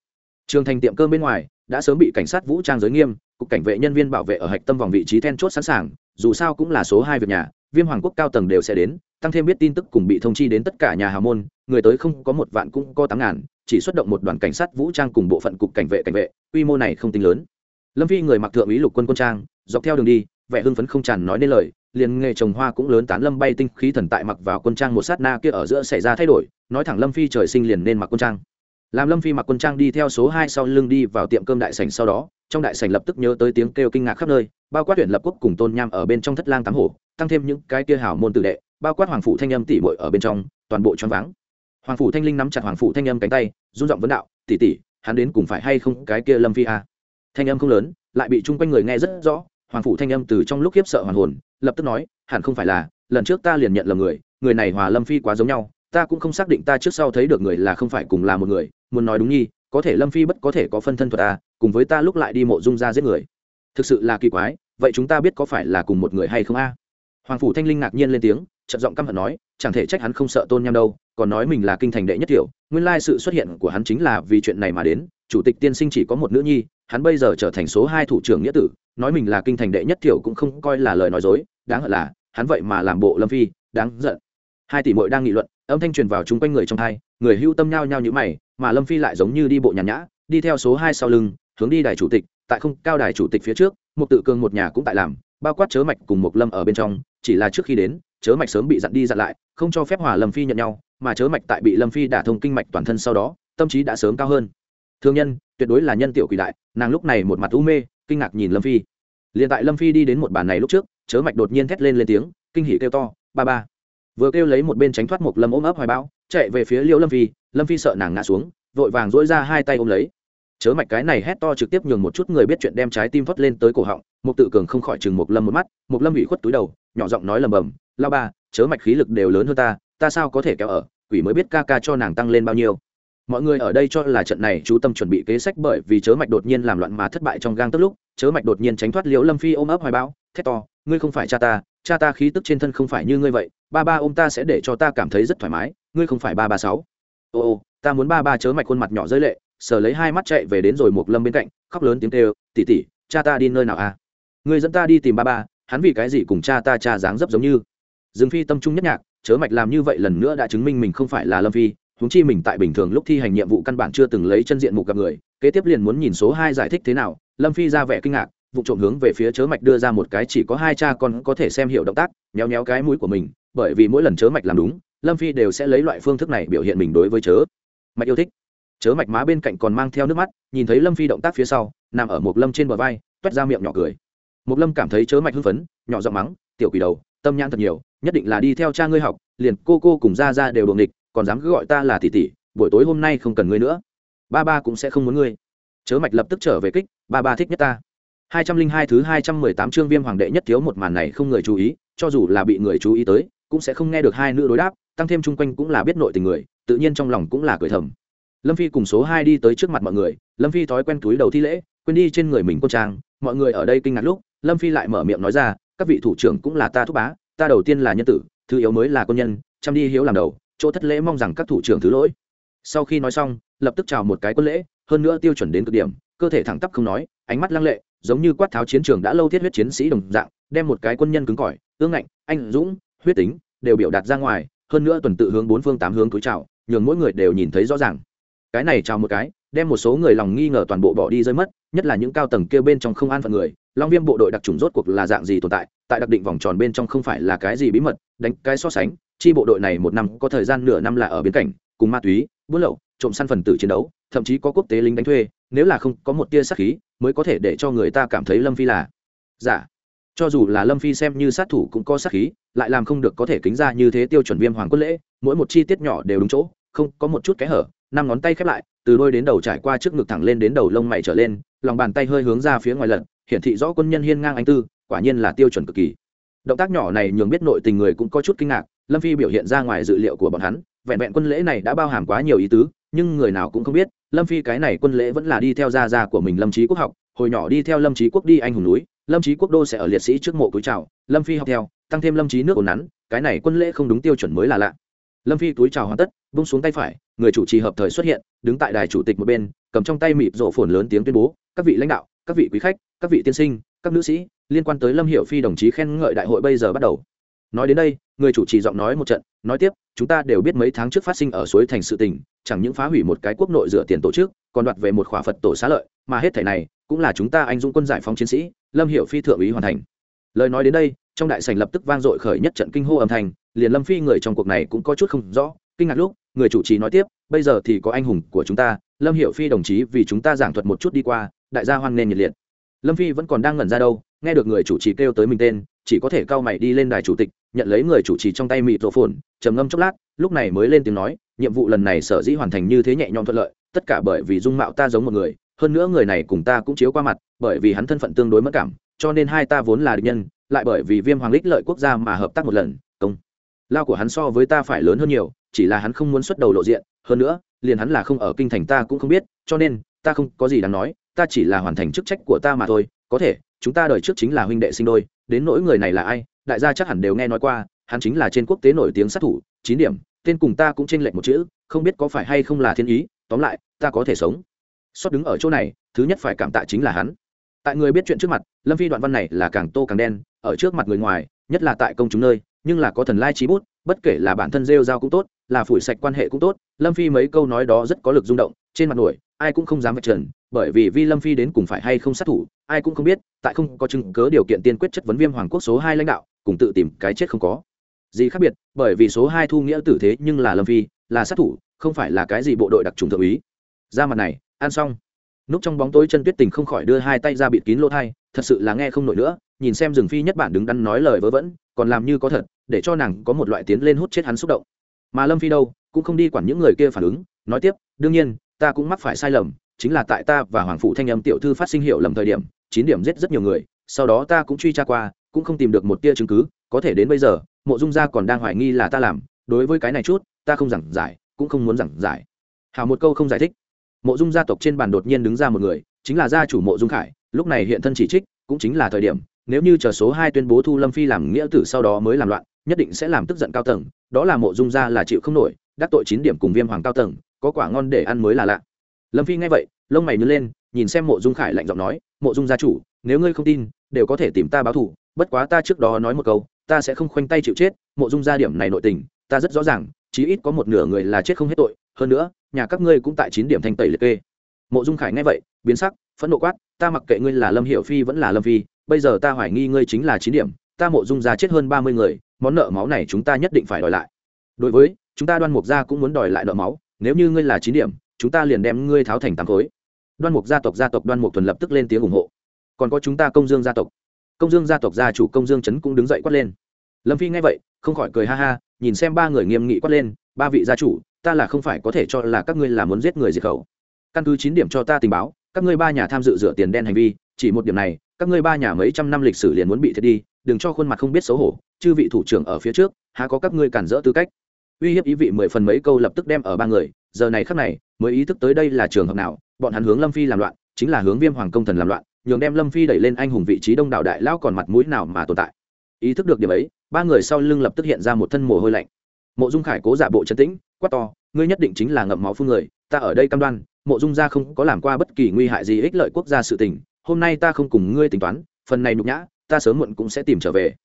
Trường thành tiệm cơm bên ngoài, đã sớm bị cảnh sát vũ trang giới nghiêm, cục cảnh vệ nhân viên bảo vệ ở hạch tâm vòng vị trí then chốt sẵn sàng dù sao cũng là số hai việc nhà, viêm hoàng quốc cao tầng đều sẽ đến, tăng thêm biết tin tức cùng bị thông chi đến tất cả nhà hào môn, người tới không có một vạn cũng có tám ngàn, chỉ xuất động một đoàn cảnh sát vũ trang cùng bộ phận cục cảnh vệ cảnh vệ, quy mô này không tính lớn. Lâm phi người mặc thượng úy lục quân quân trang, dọc theo đường đi, vẻ hưng phấn không tràn nói nên lời, liền nghề trồng hoa cũng lớn tán lâm bay tinh khí thần tại mặc vào quân trang một sát na kia ở giữa xảy ra thay đổi, nói thẳng lâm phi trời sinh liền nên mặc quân trang làm lâm phi mặc quân trang đi theo số hai sau lưng đi vào tiệm cơm đại sảnh sau đó, trong đại sảnh lập tức nhớ tới tiếng kêu kinh ngạc khắp nơi, bao quát huyện lập quốc cùng tôn nham ở bên trong thất lang tám hổ, tăng thêm những cái kia hảo môn tử đệ, bao quát hoàng phủ thanh âm tỷ muội ở bên trong, toàn bộ choáng váng. Hoàng phủ thanh linh nắm chặt hoàng phủ thanh âm cánh tay, run giọng vấn đạo, tỷ tỷ, hắn đến cùng phải hay không cái kia lâm phi a? Thanh âm không lớn, lại bị chung quanh người nghe rất rõ, hoàng phủ thanh âm từ trong lúc khiếp sợ hoàn hồn, lập tức nói, hẳn không phải là, lần trước ta liền nhận là người người này hòa lâm phi quá giống nhau ta cũng không xác định ta trước sau thấy được người là không phải cùng là một người, muốn nói đúng nhi, có thể lâm phi bất có thể có phân thân thuật ta cùng với ta lúc lại đi mộ dung ra giết người. Thực sự là kỳ quái, vậy chúng ta biết có phải là cùng một người hay không a? Hoàng phủ thanh linh ngạc nhiên lên tiếng trận giọng căm hận nói, chẳng thể trách hắn không sợ tôn nham đâu, còn nói mình là kinh thành đệ nhất tiểu, nguyên lai sự xuất hiện của hắn chính là vì chuyện này mà đến, chủ tịch tiên sinh chỉ có một nữ nhi, hắn bây giờ trở thành số hai thủ trưởng nghĩa tử, nói mình là kinh thành đệ nhất tiểu cũng không coi là lời nói dối, đáng hận là, hắn vậy mà làm bộ lâm phi, đáng giận. Hai tỷ muội đang nghị luận âm thanh truyền vào chung quanh người trong hai người hưu tâm nhao nhao như mày, mà lâm phi lại giống như đi bộ nhàn nhã, đi theo số hai sau lưng, hướng đi đài chủ tịch, tại không cao đài chủ tịch phía trước một tự cường một nhà cũng tại làm, bao quát chớ mạch cùng một lâm ở bên trong, chỉ là trước khi đến, chớ mạch sớm bị dặn đi dặn lại, không cho phép hòa lâm phi nhận nhau, mà chớ mạch tại bị lâm phi đả thông kinh mạch toàn thân sau đó, tâm trí đã sớm cao hơn. Thương nhân, tuyệt đối là nhân tiểu quỷ đại, nàng lúc này một mặt u mê, kinh ngạc nhìn lâm phi. Liền tại lâm phi đi đến một bàn này lúc trước, chớ mạch đột nhiên thét lên lên tiếng, kinh hỉ kêu to, ba ba vừa kêu lấy một bên tránh thoát một lâm ôm ấp hoài bão, chạy về phía liêu lâm phi lâm phi sợ nàng ngã xuống, vội vàng dỗi ra hai tay ôm lấy. Chớ mạch cái này hét to trực tiếp nhường một chút người biết chuyện đem trái tim phất lên tới cổ họng một tự cường không khỏi chừng một lâm một mắt một lâm bị khuất túi đầu, nhỏ giọng nói lầm bầm lao ba, chớ mạch khí lực đều lớn hơn ta ta sao có thể kéo ở, quỷ mới biết ca ca cho nàng tăng lên bao nhiêu. Mọi người ở đây cho là trận này chú tâm chuẩn bị kế sách bởi vì chớ mạch đột nhiên làm loạn mà thất bại trong gang tức lúc, chớ mạch đột nhiên tránh thoát liễu lâm phi ôm ấp hoài bão, thét to, ngươi không phải cha ta cha ta khí tức trên thân không phải như ngươi vậy, ba ba ôm ta sẽ để cho ta cảm thấy rất thoải mái, ngươi không phải ba ba sáu. Ô ô, ta muốn ba ba chớ mạch khuôn mặt nhỏ dưới lệ, sờ lấy hai mắt chạy về đến rồi một lâm bên cạnh, khóc lớn tiếng kêu tỉ tỉ cha ta đi nơi nào à? Ngươi dẫn ta đi tìm ba ba, hắn vì cái gì cùng cha ta cha dáng dấp giống như? Dương phi tâm trung nhất nhạc, chớ mạch làm như vậy lần nữa đã chứng minh mình không phải là lâm phi húng chi mình tại bình thường lúc thi hành nhiệm vụ căn bản chưa từng lấy chân diện mục gặp người, kế tiếp liền muốn nhìn số hai giải thích thế nào, lâm phi ra vẻ kinh ngạc vụ trộm hướng về phía chớ mạch đưa ra một cái chỉ có hai cha con có thể xem hiểu động tác, nhéo nhéo cái mũi của mình, bởi vì mỗi lần chớ mạch làm đúng, lâm phi đều sẽ lấy loại phương thức này biểu hiện mình đối với chớ mạch yêu thích. Chớ mạch má bên cạnh còn mang theo nước mắt, nhìn thấy lâm phi động tác phía sau, nằm ở một lâm trên bờ vai, toét ra miệng nhỏ cười. Một lâm cảm thấy chớ mạch hưng phấn, nhỏ giọng mắng, tiểu quỷ đầu, tâm nhãn thật nhiều, nhất định là đi theo cha ngươi học, liền cô cô cùng ra ra đều đuồng địch còn dám cứ gọi ta là tỷ tỷ, buổi tối hôm nay không cần ngươi nữa. Ba ba cũng sẽ không muốn ngươi. Chớ mạch lập tức trở về kích, ba ba thích nhất ta hai trăm linh hai thứ hai trăm mười tám chương viêm hoàng đệ nhất thiếu một màn này không người chú ý, cho dù là bị người chú ý tới, cũng sẽ không nghe được hai nữ đối đáp, tăng thêm chung quanh cũng là biết nội tình người, tự nhiên trong lòng cũng là cười thầm. Lâm phi cùng số hai đi tới trước mặt mọi người, lâm phi thói quen túi đầu thi lễ, quên đi trên người mình cô trang, mọi người ở đây kinh ngạc lúc, lâm phi lại mở miệng nói ra, các vị thủ trưởng cũng là ta thúc bá, ta đầu tiên là nhân tử, thứ yếu mới là quân nhân, chăm đi hiếu làm đầu, chỗ thất lễ mong rằng các thủ trưởng thứ lỗi. Sau khi nói xong, lập tức chào một cái quân lễ, hơn nữa tiêu chuẩn đến cực điểm, cơ thể thẳng tắp không nói, ánh mắt lăng lệ giống như quát tháo chiến trường đã lâu thiết huyết chiến sĩ đồng dạng, đem một cái quân nhân cứng cỏi, ương ngạnh, anh dũng, huyết tính đều biểu đạt ra ngoài, hơn nữa tuần tự hướng bốn phương tám hướng túi trào nhường mỗi người đều nhìn thấy rõ ràng. Cái này chào một cái, đem một số người lòng nghi ngờ toàn bộ bỏ đi rơi mất, nhất là những cao tầng kêu bên trong không an phận người, long viêm bộ đội đặc trùng rốt cuộc là dạng gì tồn tại tại đặc định vòng tròn bên trong không phải là cái gì bí mật, đánh cái so sánh, chi bộ đội này một năm có thời gian nửa năm là ở biến cảnh, cùng ma túy, buôn lậu, trộm săn phần tử chiến đấu, thậm chí có quốc tế lính đánh thuê nếu là không có một tia sát khí, mới có thể để cho người ta cảm thấy lâm phi là giả dạ. cho dù là lâm phi xem như sát thủ cũng có sát khí, lại làm không được có thể kính ra như thế tiêu chuẩn viêm hoàng quân lễ, mỗi một chi tiết nhỏ đều đúng chỗ, không có một chút kẽ hở, năm ngón tay khép lại, từ đôi đến đầu trải qua trước ngực thẳng lên đến đầu lông mày trở lên, lòng bàn tay hơi hướng ra phía ngoài lật, hiển thị rõ quân nhân hiên ngang anh tư, quả nhiên là tiêu chuẩn cực kỳ động tác nhỏ này nhường biết nội tình người cũng có chút kinh ngạc, lâm phi biểu hiện ra ngoài dự liệu của bọn hắn, vẹn vẹn quân lễ này đã bao hàm quá nhiều ý tứ, nhưng người nào cũng không biết lâm phi cái này quân lễ vẫn là đi theo gia gia của mình lâm trí quốc học, hồi nhỏ đi theo lâm trí quốc đi anh hùng núi, lâm trí quốc đô sẽ ở liệt sĩ trước mộ túi trào lâm phi học theo, tăng thêm lâm trí nước ồn nắn, cái này quân lễ không đúng tiêu chuẩn mới là lạ. Lâm phi túi trào hoàn tất bung xuống tay phải, người chủ trì hợp thời xuất hiện, đứng tại đài chủ tịch một bên, cầm trong tay mịp rộ phồn lớn tiếng tuyên bố, các vị lãnh đạo, các vị quý khách, các vị tiên sinh, các nữ sĩ, liên quan tới lâm hiệu phi đồng chí khen ngợi đại hội bây giờ bắt đầu. Nói đến đây người chủ trì giọng nói một trận, nói tiếp, chúng ta đều biết mấy tháng trước phát sinh ở suối thành sự tình, chẳng những phá hủy một cái quốc nội dựa tiền tổ chức, còn đoạt về một khỏa phật tổ xá lợi, mà hết thảy này, cũng là chúng ta anh dũng quân giải phóng chiến sĩ, lâm hiệu phi thượng úy hoàn thành. Lời nói đến đây, trong đại sành lập tức vang dội khởi nhất trận kinh hô âm thanh, liền lâm phi người trong cuộc này cũng có chút không rõ, kinh ngạc lúc, người chủ trì nói tiếp, bây giờ thì có anh hùng của chúng ta, lâm hiệu phi đồng chí vì chúng ta giảng thuật một chút đi qua, đại gia hoan nghênh nhiệt liệt. Lâm phi vẫn còn đang ngẩn ra đâu, nghe được người chủ trì kêu tới mình tên chỉ có thể cau mày đi lên đài chủ tịch, nhận lấy người chủ trì trong tay mịt rổ phồn trầm ngâm chốc lát, lúc này mới lên tiếng nói, nhiệm vụ lần này sở dĩ hoàn thành như thế nhẹ nhõm thuận lợi, tất cả bởi vì dung mạo ta giống một người, hơn nữa người này cùng ta cũng chiếu qua mặt, bởi vì hắn thân phận tương đối mất cảm, cho nên hai ta vốn là địch nhân, lại bởi vì viêm hoàng lích lợi quốc gia mà hợp tác một lần, công. Lao của hắn so với ta phải lớn hơn nhiều, chỉ là hắn không muốn xuất đầu lộ diện, hơn nữa, liền hắn là không ở kinh thành ta cũng không biết, cho nên, ta không có gì đáng nói, ta chỉ là hoàn thành chức trách của ta mà thôi, có thể chúng ta đời trước chính là huynh đệ sinh đôi, đến nỗi người này là ai, đại gia chắc hẳn đều nghe nói qua, hắn chính là trên quốc tế nổi tiếng sát thủ, chín điểm, tên cùng ta cũng chênh lệch một chữ, không biết có phải hay không là thiên ý, tóm lại, ta có thể sống. Xót đứng ở chỗ này, thứ nhất phải cảm tạ chính là hắn. Tại người biết chuyện trước mặt, lâm phi đoạn văn này là càng tô càng đen, ở trước mặt người ngoài, nhất là tại công chúng nơi, nhưng là có thần lai trí bút, bất kể là bản thân rêu dao cũng tốt, là phủi sạch quan hệ cũng tốt, lâm phi mấy câu nói đó rất có lực rung động, trên mặt nổi, ai cũng không dám vạch trần bởi vì vi lâm phi đến cùng phải hay không sát thủ, ai cũng không biết, tại không có chứng cớ điều kiện tiên quyết chất vấn viêm hoàng quốc số hai lãnh đạo, cùng tự tìm cái chết không có. Gì khác biệt, bởi vì số hai thu nghĩa tử thế nhưng là lâm phi, là sát thủ, không phải là cái gì bộ đội đặc trùng thượng úy. Ra mặt này, ăn xong. Núp trong bóng tối chân tuyết tình không khỏi đưa hai tay ra bịt kín lỗ thai, thật sự là nghe không nổi nữa, nhìn xem rừng phi nhất bản đứng đắn nói lời vớ vẩn, còn làm như có thật, để cho nàng có một loại tiến lên hút chết hắn xúc động. Mà lâm phi đâu, cũng không đi quản những người kia phản ứng, nói tiếp, đương nhiên ta cũng mắc phải sai lầm, chính là tại ta và hoàng phụ thanh âm tiểu thư phát sinh hiệu lầm thời điểm, chín điểm giết rất nhiều người, sau đó ta cũng truy tra qua, cũng không tìm được một tia chứng cứ, có thể đến bây giờ, mộ dung gia còn đang hoài nghi là ta làm, đối với cái này chút, ta không giảng giải, cũng không muốn giảng giải. Hào một câu không giải thích. Mộ dung gia tộc trên bàn đột nhiên đứng ra một người, chính là gia chủ mộ dung khải, lúc này hiện thân chỉ trích, cũng chính là thời điểm, nếu như chờ số hai tuyên bố thu lâm phi làm nghĩa tử sau đó mới làm loạn, nhất định sẽ làm tức giận cao tầng, đó là mộ dung gia là chịu không nổi, đắc tội chín điểm cùng viêm hoàng cao tầng có quả ngon để ăn mới là lạ. Lâm phi nghe vậy, lông mày nhớ lên, nhìn xem mộ dung khải lạnh giọng nói, mộ dung gia chủ, nếu ngươi không tin, đều có thể tìm ta báo thù, bất quá ta trước đó nói một câu, ta sẽ không khoanh tay chịu chết, mộ dung gia điểm này nội tình, ta rất rõ ràng, chí ít có một nửa người là chết không hết tội, hơn nữa, nhà các ngươi cũng tại chín điểm thanh tẩy liệt kê. Mộ dung khải nghe vậy, biến sắc, phẫn nộ quát, ta mặc kệ ngươi là lâm hiệu phi vẫn là lâm phi, bây giờ ta hoài nghi ngươi chính là chín điểm, ta mộ dung gia chết hơn ba mươi người, món nợ máu này chúng ta nhất định phải đòi lại. Đối với, chúng ta đoan mục gia cũng muốn đòi lại nợ máu nếu như ngươi là chín điểm, chúng ta liền đem ngươi tháo thành tám khối. Đoan mục gia tộc gia tộc đoan mục thuần lập tức lên tiếng ủng hộ. Còn có chúng ta công dương gia tộc. Công dương gia tộc gia chủ công dương trấn cũng đứng dậy quát lên. Lâm phi nghe vậy, không khỏi cười ha ha, nhìn xem ba người nghiêm nghị quát lên, ba vị gia chủ, ta là không phải có thể cho là các ngươi là muốn giết người diệt khẩu. Căn cứ chín điểm cho ta tình báo, các ngươi ba nhà tham dự rửa tiền đen hành vi, chỉ một điểm này, các ngươi ba nhà mấy trăm năm lịch sử liền muốn bị thiệt đi, đừng cho khuôn mặt không biết xấu hổ, chư vị thủ trưởng ở phía trước, há có các ngươi cản rỡ tư cách uy hiếp ý vị mười phần mấy câu lập tức đem ở ba người, giờ này khắc này, mới ý thức tới đây là trường hợp nào, bọn hắn hướng lâm phi làm loạn, chính là hướng viêm hoàng công thần làm loạn, nhường đem lâm phi đẩy lên anh hùng vị trí đông đảo đại lao còn mặt mũi nào mà tồn tại. Ý thức được điểm ấy, ba người sau lưng lập tức hiện ra một thân mồ hôi lạnh. Mộ dung khải cố giả bộ chân tĩnh, quát to, ngươi nhất định chính là ngậm máu phương người, ta ở đây cam đoan, mộ dung gia không có làm qua bất kỳ nguy hại gì ích lợi quốc gia sự tình, hôm nay ta không cùng ngươi tính toán, phần này nhục nhã, ta sớm muộn cũng sẽ tìm trở về.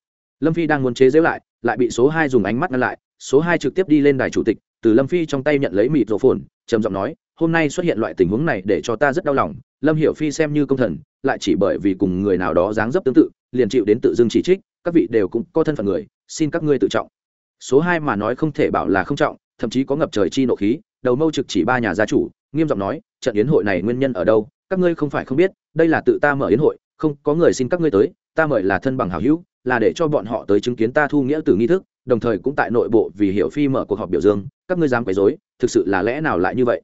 Lâm phi đang muốn chế giễu lại lại bị số hai dùng ánh mắt ngăn lại số hai trực tiếp đi lên đài chủ tịch, từ lâm phi trong tay nhận lấy mịt rổ phồn, trầm giọng nói, hôm nay xuất hiện loại tình huống này để cho ta rất đau lòng, lâm hiểu phi xem như công thần, lại chỉ bởi vì cùng người nào đó dáng dấp tương tự, liền chịu đến tự dưng chỉ trích, các vị đều cũng có thân phận người, xin các ngươi tự trọng. Số hai mà nói không thể bảo là không trọng, thậm chí có ngập trời chi nộ khí, đầu mâu trực chỉ ba nhà gia chủ, nghiêm giọng nói, trận yến hội này nguyên nhân ở đâu? Các ngươi không phải không biết, đây là tự ta mở yến hội, không có người xin các ngươi tới, ta mời là thân bằng hảo hữu, là để cho bọn họ tới chứng kiến ta thu nghĩa từ nghi thức đồng thời cũng tại nội bộ vì hiểu phi mở cuộc họp biểu dương, các ngươi dám quấy dối thực sự là lẽ nào lại như vậy?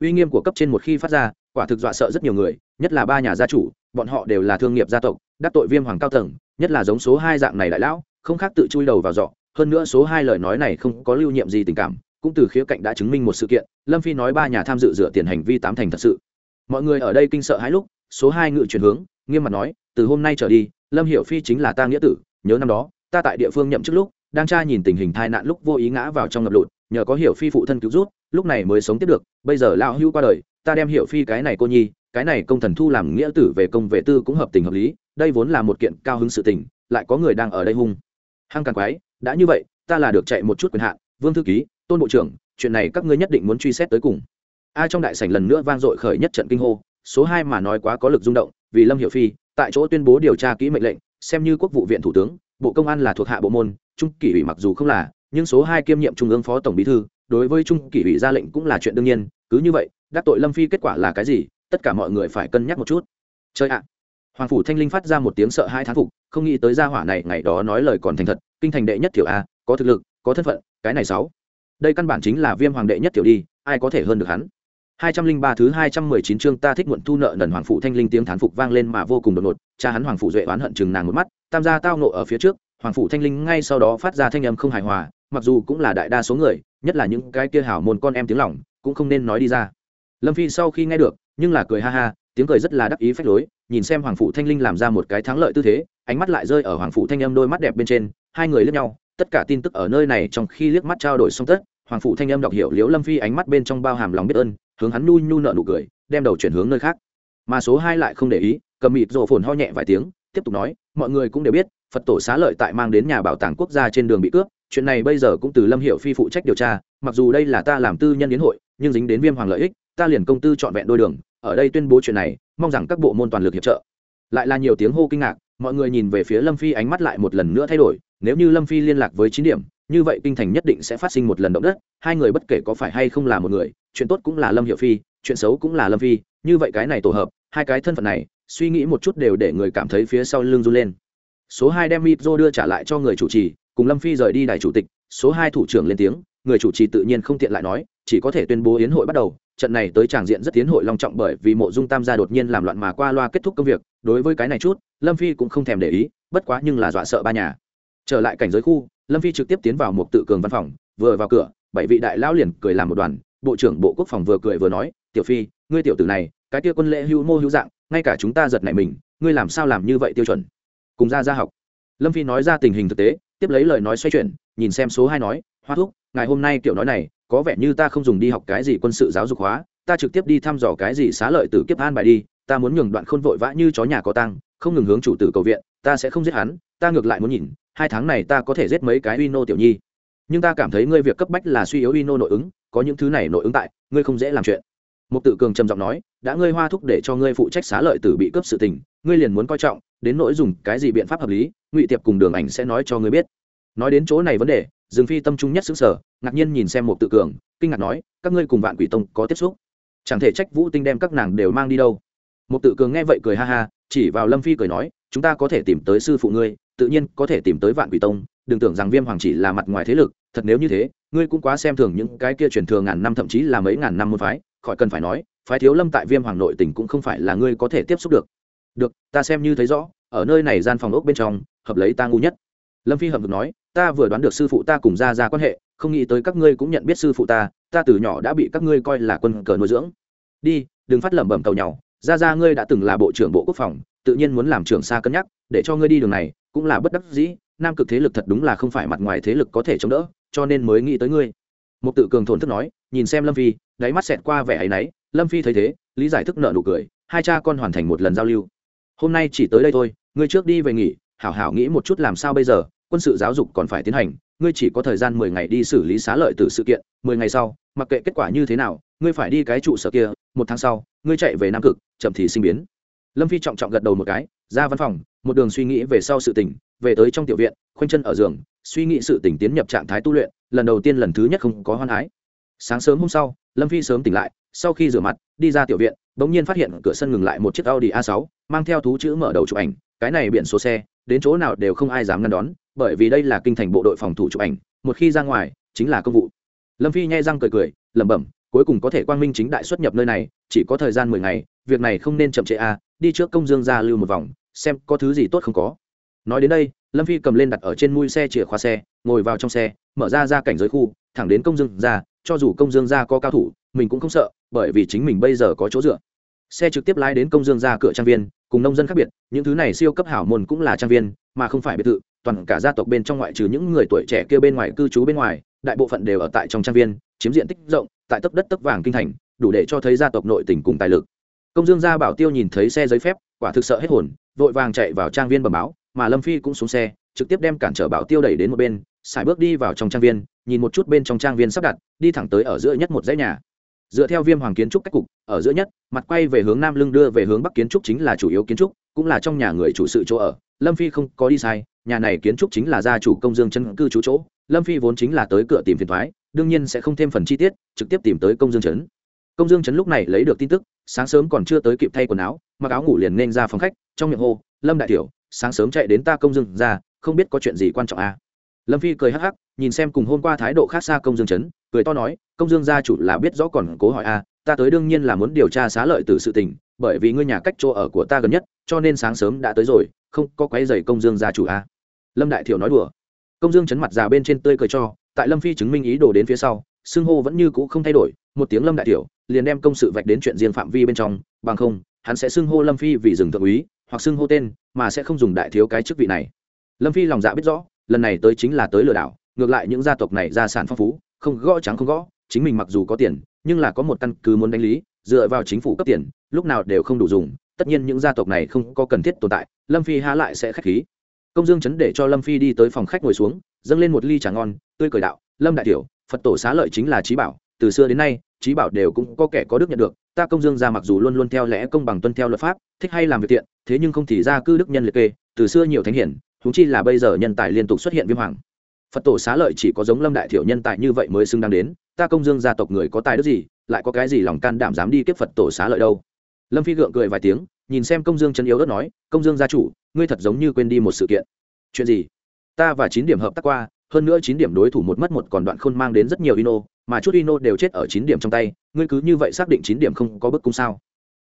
Uy nghiêm của cấp trên một khi phát ra, quả thực dọa sợ rất nhiều người, nhất là ba nhà gia chủ, bọn họ đều là thương nghiệp gia tộc, đắc tội viêm hoàng cao tầng, nhất là giống số hai dạng này đại lão, không khác tự chui đầu vào dọ hơn nữa số hai lời nói này không có lưu nhiệm gì tình cảm, cũng từ khía cạnh đã chứng minh một sự kiện, lâm phi nói ba nhà tham dự dựa tiền hành vi tám thành thật sự. Mọi người ở đây kinh sợ hãi lúc, số hai ngự chuyển hướng, nghiêm mặt nói, từ hôm nay trở đi, lâm hiểu phi chính là ta nghĩa tử, nhớ năm đó, ta tại địa phương nhậm chức lúc đang tra nhìn tình hình tai nạn lúc vô ý ngã vào trong ngập lụt, nhờ có hiểu phi phụ thân cứu rút lúc này mới sống tiếp được, bây giờ lão hữu qua đời, ta đem hiểu phi cái này cô nhi, cái này công thần thu làm nghĩa tử về công vệ tư cũng hợp tình hợp lý, đây vốn là một kiện cao hứng sự tình, lại có người đang ở đây hung. Hăng càng quái, đã như vậy, ta là được chạy một chút quyền hạn, vương thư ký, tôn bộ trưởng, chuyện này các ngươi nhất định muốn truy xét tới cùng. A trong đại sảnh lần nữa vang dội khởi nhất trận kinh hô, số hai mà nói quá có lực rung động, vì lâm hiểu phi, tại chỗ tuyên bố điều tra kỹ mệnh lệnh, xem như quốc vụ viện thủ tướng bộ công an là thuộc hạ bộ môn, trung kỷ ủy mặc dù không là, nhưng số hai kiêm nhiệm trung ương phó tổng bí thư, đối với trung kỷ ủy ra lệnh cũng là chuyện đương nhiên, cứ như vậy, đắc tội lâm phi kết quả là cái gì, tất cả mọi người phải cân nhắc một chút. Chơi ạ! Hoàng phủ thanh linh phát ra một tiếng sợ hai thán phục, không nghĩ tới gia hỏa này ngày đó nói lời còn thành thật, kinh thành đệ nhất tiểu a, có thực lực, có thân phận, cái này sáu. Đây căn bản chính là viêm hoàng đệ nhất tiểu đi, ai có thể hơn được hắn? Hai trăm linh ba thứ hai trăm mười chín chương ta thích muộn thu nợ nần hoàng phụ thanh linh tiếng thán phục vang lên mà vô cùng đột ngột, cha hắn hoàng phủ duệ oán hận chừng nàng một mắt tam gia tao nộ ở phía trước, hoàng phủ thanh linh ngay sau đó phát ra thanh âm không hài hòa, mặc dù cũng là đại đa số người, nhất là những cái kia hảo môn con em tiếng lòng, cũng không nên nói đi ra. Lâm phi sau khi nghe được, nhưng là cười ha ha, tiếng cười rất là đắc ý phách lối, nhìn xem hoàng phủ thanh linh làm ra một cái thắng lợi tư thế, ánh mắt lại rơi ở hoàng phủ thanh âm đôi mắt đẹp bên trên, hai người liếc nhau, tất cả tin tức ở nơi này trong khi liếc mắt trao đổi xong tất, hoàng phủ thanh âm đọc hiểu liễu lâm phi ánh mắt bên trong bao hàm lòng biết ơn, hướng hắn nu nhu nợ nụ cười, đem đầu chuyển hướng nơi khác. Mà số hai lại không để ý, cầm mịt rộ phồn ho nhẹ vài tiếng tiếp tục nói, mọi người cũng đều biết, phật tổ xá lợi tại mang đến nhà bảo tàng quốc gia trên đường bị cướp, chuyện này bây giờ cũng từ lâm hiệu phi phụ trách điều tra, mặc dù đây là ta làm tư nhân đến hội, nhưng dính đến viêm hoàng lợi ích, ta liền công tư trọn vẹn đôi đường, ở đây tuyên bố chuyện này, mong rằng các bộ môn toàn lực hiệp trợ. Lại là nhiều tiếng hô kinh ngạc, mọi người nhìn về phía lâm phi ánh mắt lại một lần nữa thay đổi, nếu như lâm phi liên lạc với chín điểm, như vậy kinh thành nhất định sẽ phát sinh một lần động đất, hai người bất kể có phải hay không là một người, chuyện tốt cũng là lâm hiệu phi, chuyện xấu cũng là lâm phi, như vậy cái này tổ hợp hai cái thân phận này, suy nghĩ một chút đều để người cảm thấy phía sau lưng run lên. Số hai đem mịp đưa trả lại cho người chủ trì, cùng lâm phi rời đi đài chủ tịch, số hai thủ trưởng lên tiếng, người chủ trì tự nhiên không tiện lại nói, chỉ có thể tuyên bố yến hội bắt đầu, trận này tới tràng diện rất tiến hội long trọng bởi vì mộ dung tam gia đột nhiên làm loạn mà qua loa kết thúc công việc, đối với cái này chút, lâm phi cũng không thèm để ý, bất quá nhưng là dọa sợ ba nhà. Trở lại cảnh giới khu, lâm phi trực tiếp tiến vào một tự cường văn phòng, vừa vào cửa, bảy vị đại lão liền cười làm một đoàn, bộ trưởng bộ quốc phòng vừa cười vừa nói, tiểu phi, ngươi tiểu tử này cái kia quân lễ hữu mô hữu dạng, ngay cả chúng ta giật nảy mình, ngươi làm sao làm như vậy tiêu chuẩn? Cùng ra ra học. Lâm phi nói ra tình hình thực tế, tiếp lấy lời nói xoay chuyển, nhìn xem số hai nói, hoa thúc, ngày hôm nay kiểu nói này, có vẻ như ta không dùng đi học cái gì quân sự giáo dục hóa, ta trực tiếp đi thăm dò cái gì xá lợi từ kiếp an bài đi, ta muốn nhường đoạn khôn vội vã như chó nhà có tăng không ngừng hướng chủ tử cầu viện, ta sẽ không giết hắn, ta ngược lại muốn nhìn, hai tháng này ta có thể giết mấy cái uy nô tiểu nhi. Nhưng ta cảm thấy ngươi việc cấp bách là suy yếu uy nô nội ứng, có những thứ này nội ứng tại, ngươi không dễ làm chuyện một tự cường trầm giọng nói, đã ngươi hoa thúc để cho ngươi phụ trách xá lợi tử bị cướp sự tình, ngươi liền muốn coi trọng, đến nỗi dùng cái gì biện pháp hợp lý, ngụy tiệp cùng đường ảnh sẽ nói cho ngươi biết. Nói đến chỗ này vấn đề, dương phi tâm trung nhất xứng sở ngạc nhiên nhìn xem một tự cường, kinh ngạc nói, các ngươi cùng vạn quỷ tông có tiếp xúc? Chẳng thể trách vũ tinh đem các nàng đều mang đi đâu. Một tự cường nghe vậy cười ha ha, chỉ vào lâm phi cười nói, chúng ta có thể tìm tới sư phụ ngươi, tự nhiên có thể tìm tới vạn quỷ tông, đừng tưởng rằng viêm hoàng chỉ là mặt ngoài thế lực, thật nếu như thế, ngươi cũng quá xem thường những cái kia truyền thừa ngàn năm thậm chí là mấy ngàn năm môn phái khỏi cần phải nói, phái thiếu lâm tại viêm hoàng nội tỉnh cũng không phải là ngươi có thể tiếp xúc được. Được, ta xem như thấy rõ, ở nơi này gian phòng ốc bên trong, hợp lấy ta ngu nhất. Lâm phi hậm hực nói, ta vừa đoán được sư phụ ta cùng ra ra quan hệ, không nghĩ tới các ngươi cũng nhận biết sư phụ ta ta từ nhỏ đã bị các ngươi coi là quân cờ nuôi dưỡng. Đi, đừng phát lẩm bẩm cầu nhau ra ra ngươi đã từng là bộ trưởng bộ quốc phòng, tự nhiên muốn làm trưởng xa cân nhắc, để cho ngươi đi đường này, cũng là bất đắc dĩ, nam cực thế lực thật đúng là không phải mặt ngoài thế lực có thể chống đỡ, cho nên mới nghĩ tới ngươi một tự cường thổn thức nói, nhìn xem lâm phi, đáy mắt xẹt qua vẻ ấy náy. Lâm phi thấy thế, lý giải thức nợ nụ cười, hai cha con hoàn thành một lần giao lưu. Hôm nay chỉ tới đây thôi, ngươi trước đi về nghỉ, hảo hảo nghĩ một chút làm sao bây giờ, quân sự giáo dục còn phải tiến hành, ngươi chỉ có thời gian mười ngày đi xử lý xá lợi từ sự kiện, mười ngày sau, mặc kệ kết quả như thế nào, ngươi phải đi cái trụ sở kia, một tháng sau, ngươi chạy về nam cực, chậm thì sinh biến. Lâm phi trọng trọng gật đầu một cái, ra văn phòng một đường suy nghĩ về sau sự tỉnh, về tới trong tiểu viện khoanh chân ở giường suy nghĩ sự tỉnh tiến nhập trạng thái tu luyện lần đầu tiên lần thứ nhất không có hoan ái sáng sớm hôm sau lâm phi sớm tỉnh lại sau khi rửa mặt đi ra tiểu viện bỗng nhiên phát hiện cửa sân ngừng lại một chiếc audi a 6 mang theo thú chữ mở đầu chụp ảnh cái này biển số xe đến chỗ nào đều không ai dám ngăn đón bởi vì đây là kinh thành bộ đội phòng thủ chụp ảnh một khi ra ngoài chính là công vụ. Lâm phi nhai răng cười cười lẩm bẩm cuối cùng có thể quang minh chính đại xuất nhập nơi này chỉ có thời gian mười ngày việc này không nên chậm trễ a đi trước công dương ra lưu một vòng xem có thứ gì tốt không có. Nói đến đây, lâm phi cầm lên đặt ở trên mui xe chìa khóa xe, ngồi vào trong xe, mở ra ra cảnh giới khu, thẳng đến công dương ra, cho dù công dương ra có cao thủ, mình cũng không sợ, bởi vì chính mình bây giờ có chỗ dựa. Xe trực tiếp lái đến công dương ra cửa trang viên, cùng nông dân khác biệt, những thứ này siêu cấp hảo môn cũng là trang viên, mà không phải biệt thự, toàn cả gia tộc bên trong ngoại trừ những người tuổi trẻ kia bên ngoài, cư trú bên ngoài, đại bộ phận đều ở tại trong trang viên, chiếm diện tích rộng, tại tấp đất tấp vàng kinh thành, đủ để cho thấy gia tộc nội tình cùng tài lực công dương gia bảo tiêu nhìn thấy xe giấy phép, quả thực sợ hết hồn, vội vàng chạy vào trang viên bẩm báo, mà lâm phi cũng xuống xe, trực tiếp đem cản trở bảo tiêu đẩy đến một bên xài bước đi vào trong trang viên, nhìn một chút bên trong trang viên sắp đặt, đi thẳng tới ở giữa nhất một dãy nhà. Dựa theo viêm hoàng kiến trúc cách cục, ở giữa nhất, mặt quay về hướng nam lưng đưa về hướng bắc kiến trúc chính là chủ yếu kiến trúc, cũng là trong nhà người chủ sự chỗ ở. Lâm phi không có đi sai, nhà này kiến trúc chính là gia chủ công dương chân cư trú chỗ, lâm phi vốn chính là tới cửa tìm phiền thoái, đương nhiên sẽ không thêm phần chi tiết, trực tiếp tìm tới công dương trấn. Công dương trấn lúc này lấy được tin tức sáng sớm còn chưa tới kịp thay quần áo, mặc áo ngủ liền nên ra phòng khách, trong miệng hô, lâm đại tiểu, sáng sớm chạy đến ta công dương ra, không biết có chuyện gì quan trọng à. lâm phi cười hắc hắc, nhìn xem cùng hôm qua thái độ khác xa công dương trấn cười to nói, công dương gia chủ là biết rõ còn cố hỏi a ta tới đương nhiên là muốn điều tra xá lợi từ sự tình, bởi vì ngôi nhà cách chỗ ở của ta gần nhất, cho nên sáng sớm đã tới rồi, không có quấy giày công dương gia chủ a à. lâm đại thiểu nói đùa công dương chấn mặt già bên trên tươi cười cho, tại lâm phi chứng minh ý đồ đến phía sau, xưng hô vẫn như cũ không thay đổi, một tiếng lâm đại tiểu liền đem công sự vạch đến chuyện riêng phạm vi bên trong, bằng không, hắn sẽ xưng hô lâm phi vì rừng thượng úy, hoặc xưng hô tên, mà sẽ không dùng đại thiếu cái chức vị này. Lâm phi lòng dạ biết rõ, lần này tới chính là tới lừa đảo, ngược lại những gia tộc này gia sản phong phú, không gõ trắng không gõ, chính mình mặc dù có tiền, nhưng là có một căn cứ muốn đánh lý, dựa vào chính phủ cấp tiền, lúc nào đều không đủ dùng, tất nhiên những gia tộc này không có cần thiết tồn tại, lâm phi há lại sẽ k h á c h khí. Công dương chấn để cho lâm phi đi tới phòng khách ngồi xuống, dâng lên một ly trà ngon, tươi cười đạo, lâm đại tiểu, phật tổ xá lợi chính là trí bảo, từ xưa đến nay trí bảo đều cũng có kẻ có đức nhận được, ta công dương ra mặc dù luôn luôn theo lẽ công bằng tuân theo luật pháp, thích hay làm việc tiện, thế nhưng không thì ra cư đức nhân liệt kê, từ xưa nhiều thánh hiển thú chi là bây giờ nhân tài liên tục xuất hiện viêm hoàng. Phật tổ xá lợi chỉ có giống lâm đại thiểu nhân tài như vậy mới xứng đáng đến, ta công dương gia tộc người có tài đức gì, lại có cái gì lòng can đảm dám đi tiếp phật tổ xá lợi đâu? Lâm phi gượng cười vài tiếng, nhìn xem công dương chân yếu đất nói, công dương gia chủ, ngươi thật giống như quên đi một sự kiện. Chuyện gì? Ta và chín điểm hợp tác qua hơn nữa chín điểm đối thủ một mất một còn đoạn khôn mang đến rất nhiều ino mà chút ino đều chết ở chín điểm trong tay ngươi cứ như vậy xác định chín điểm không có bức cung sao?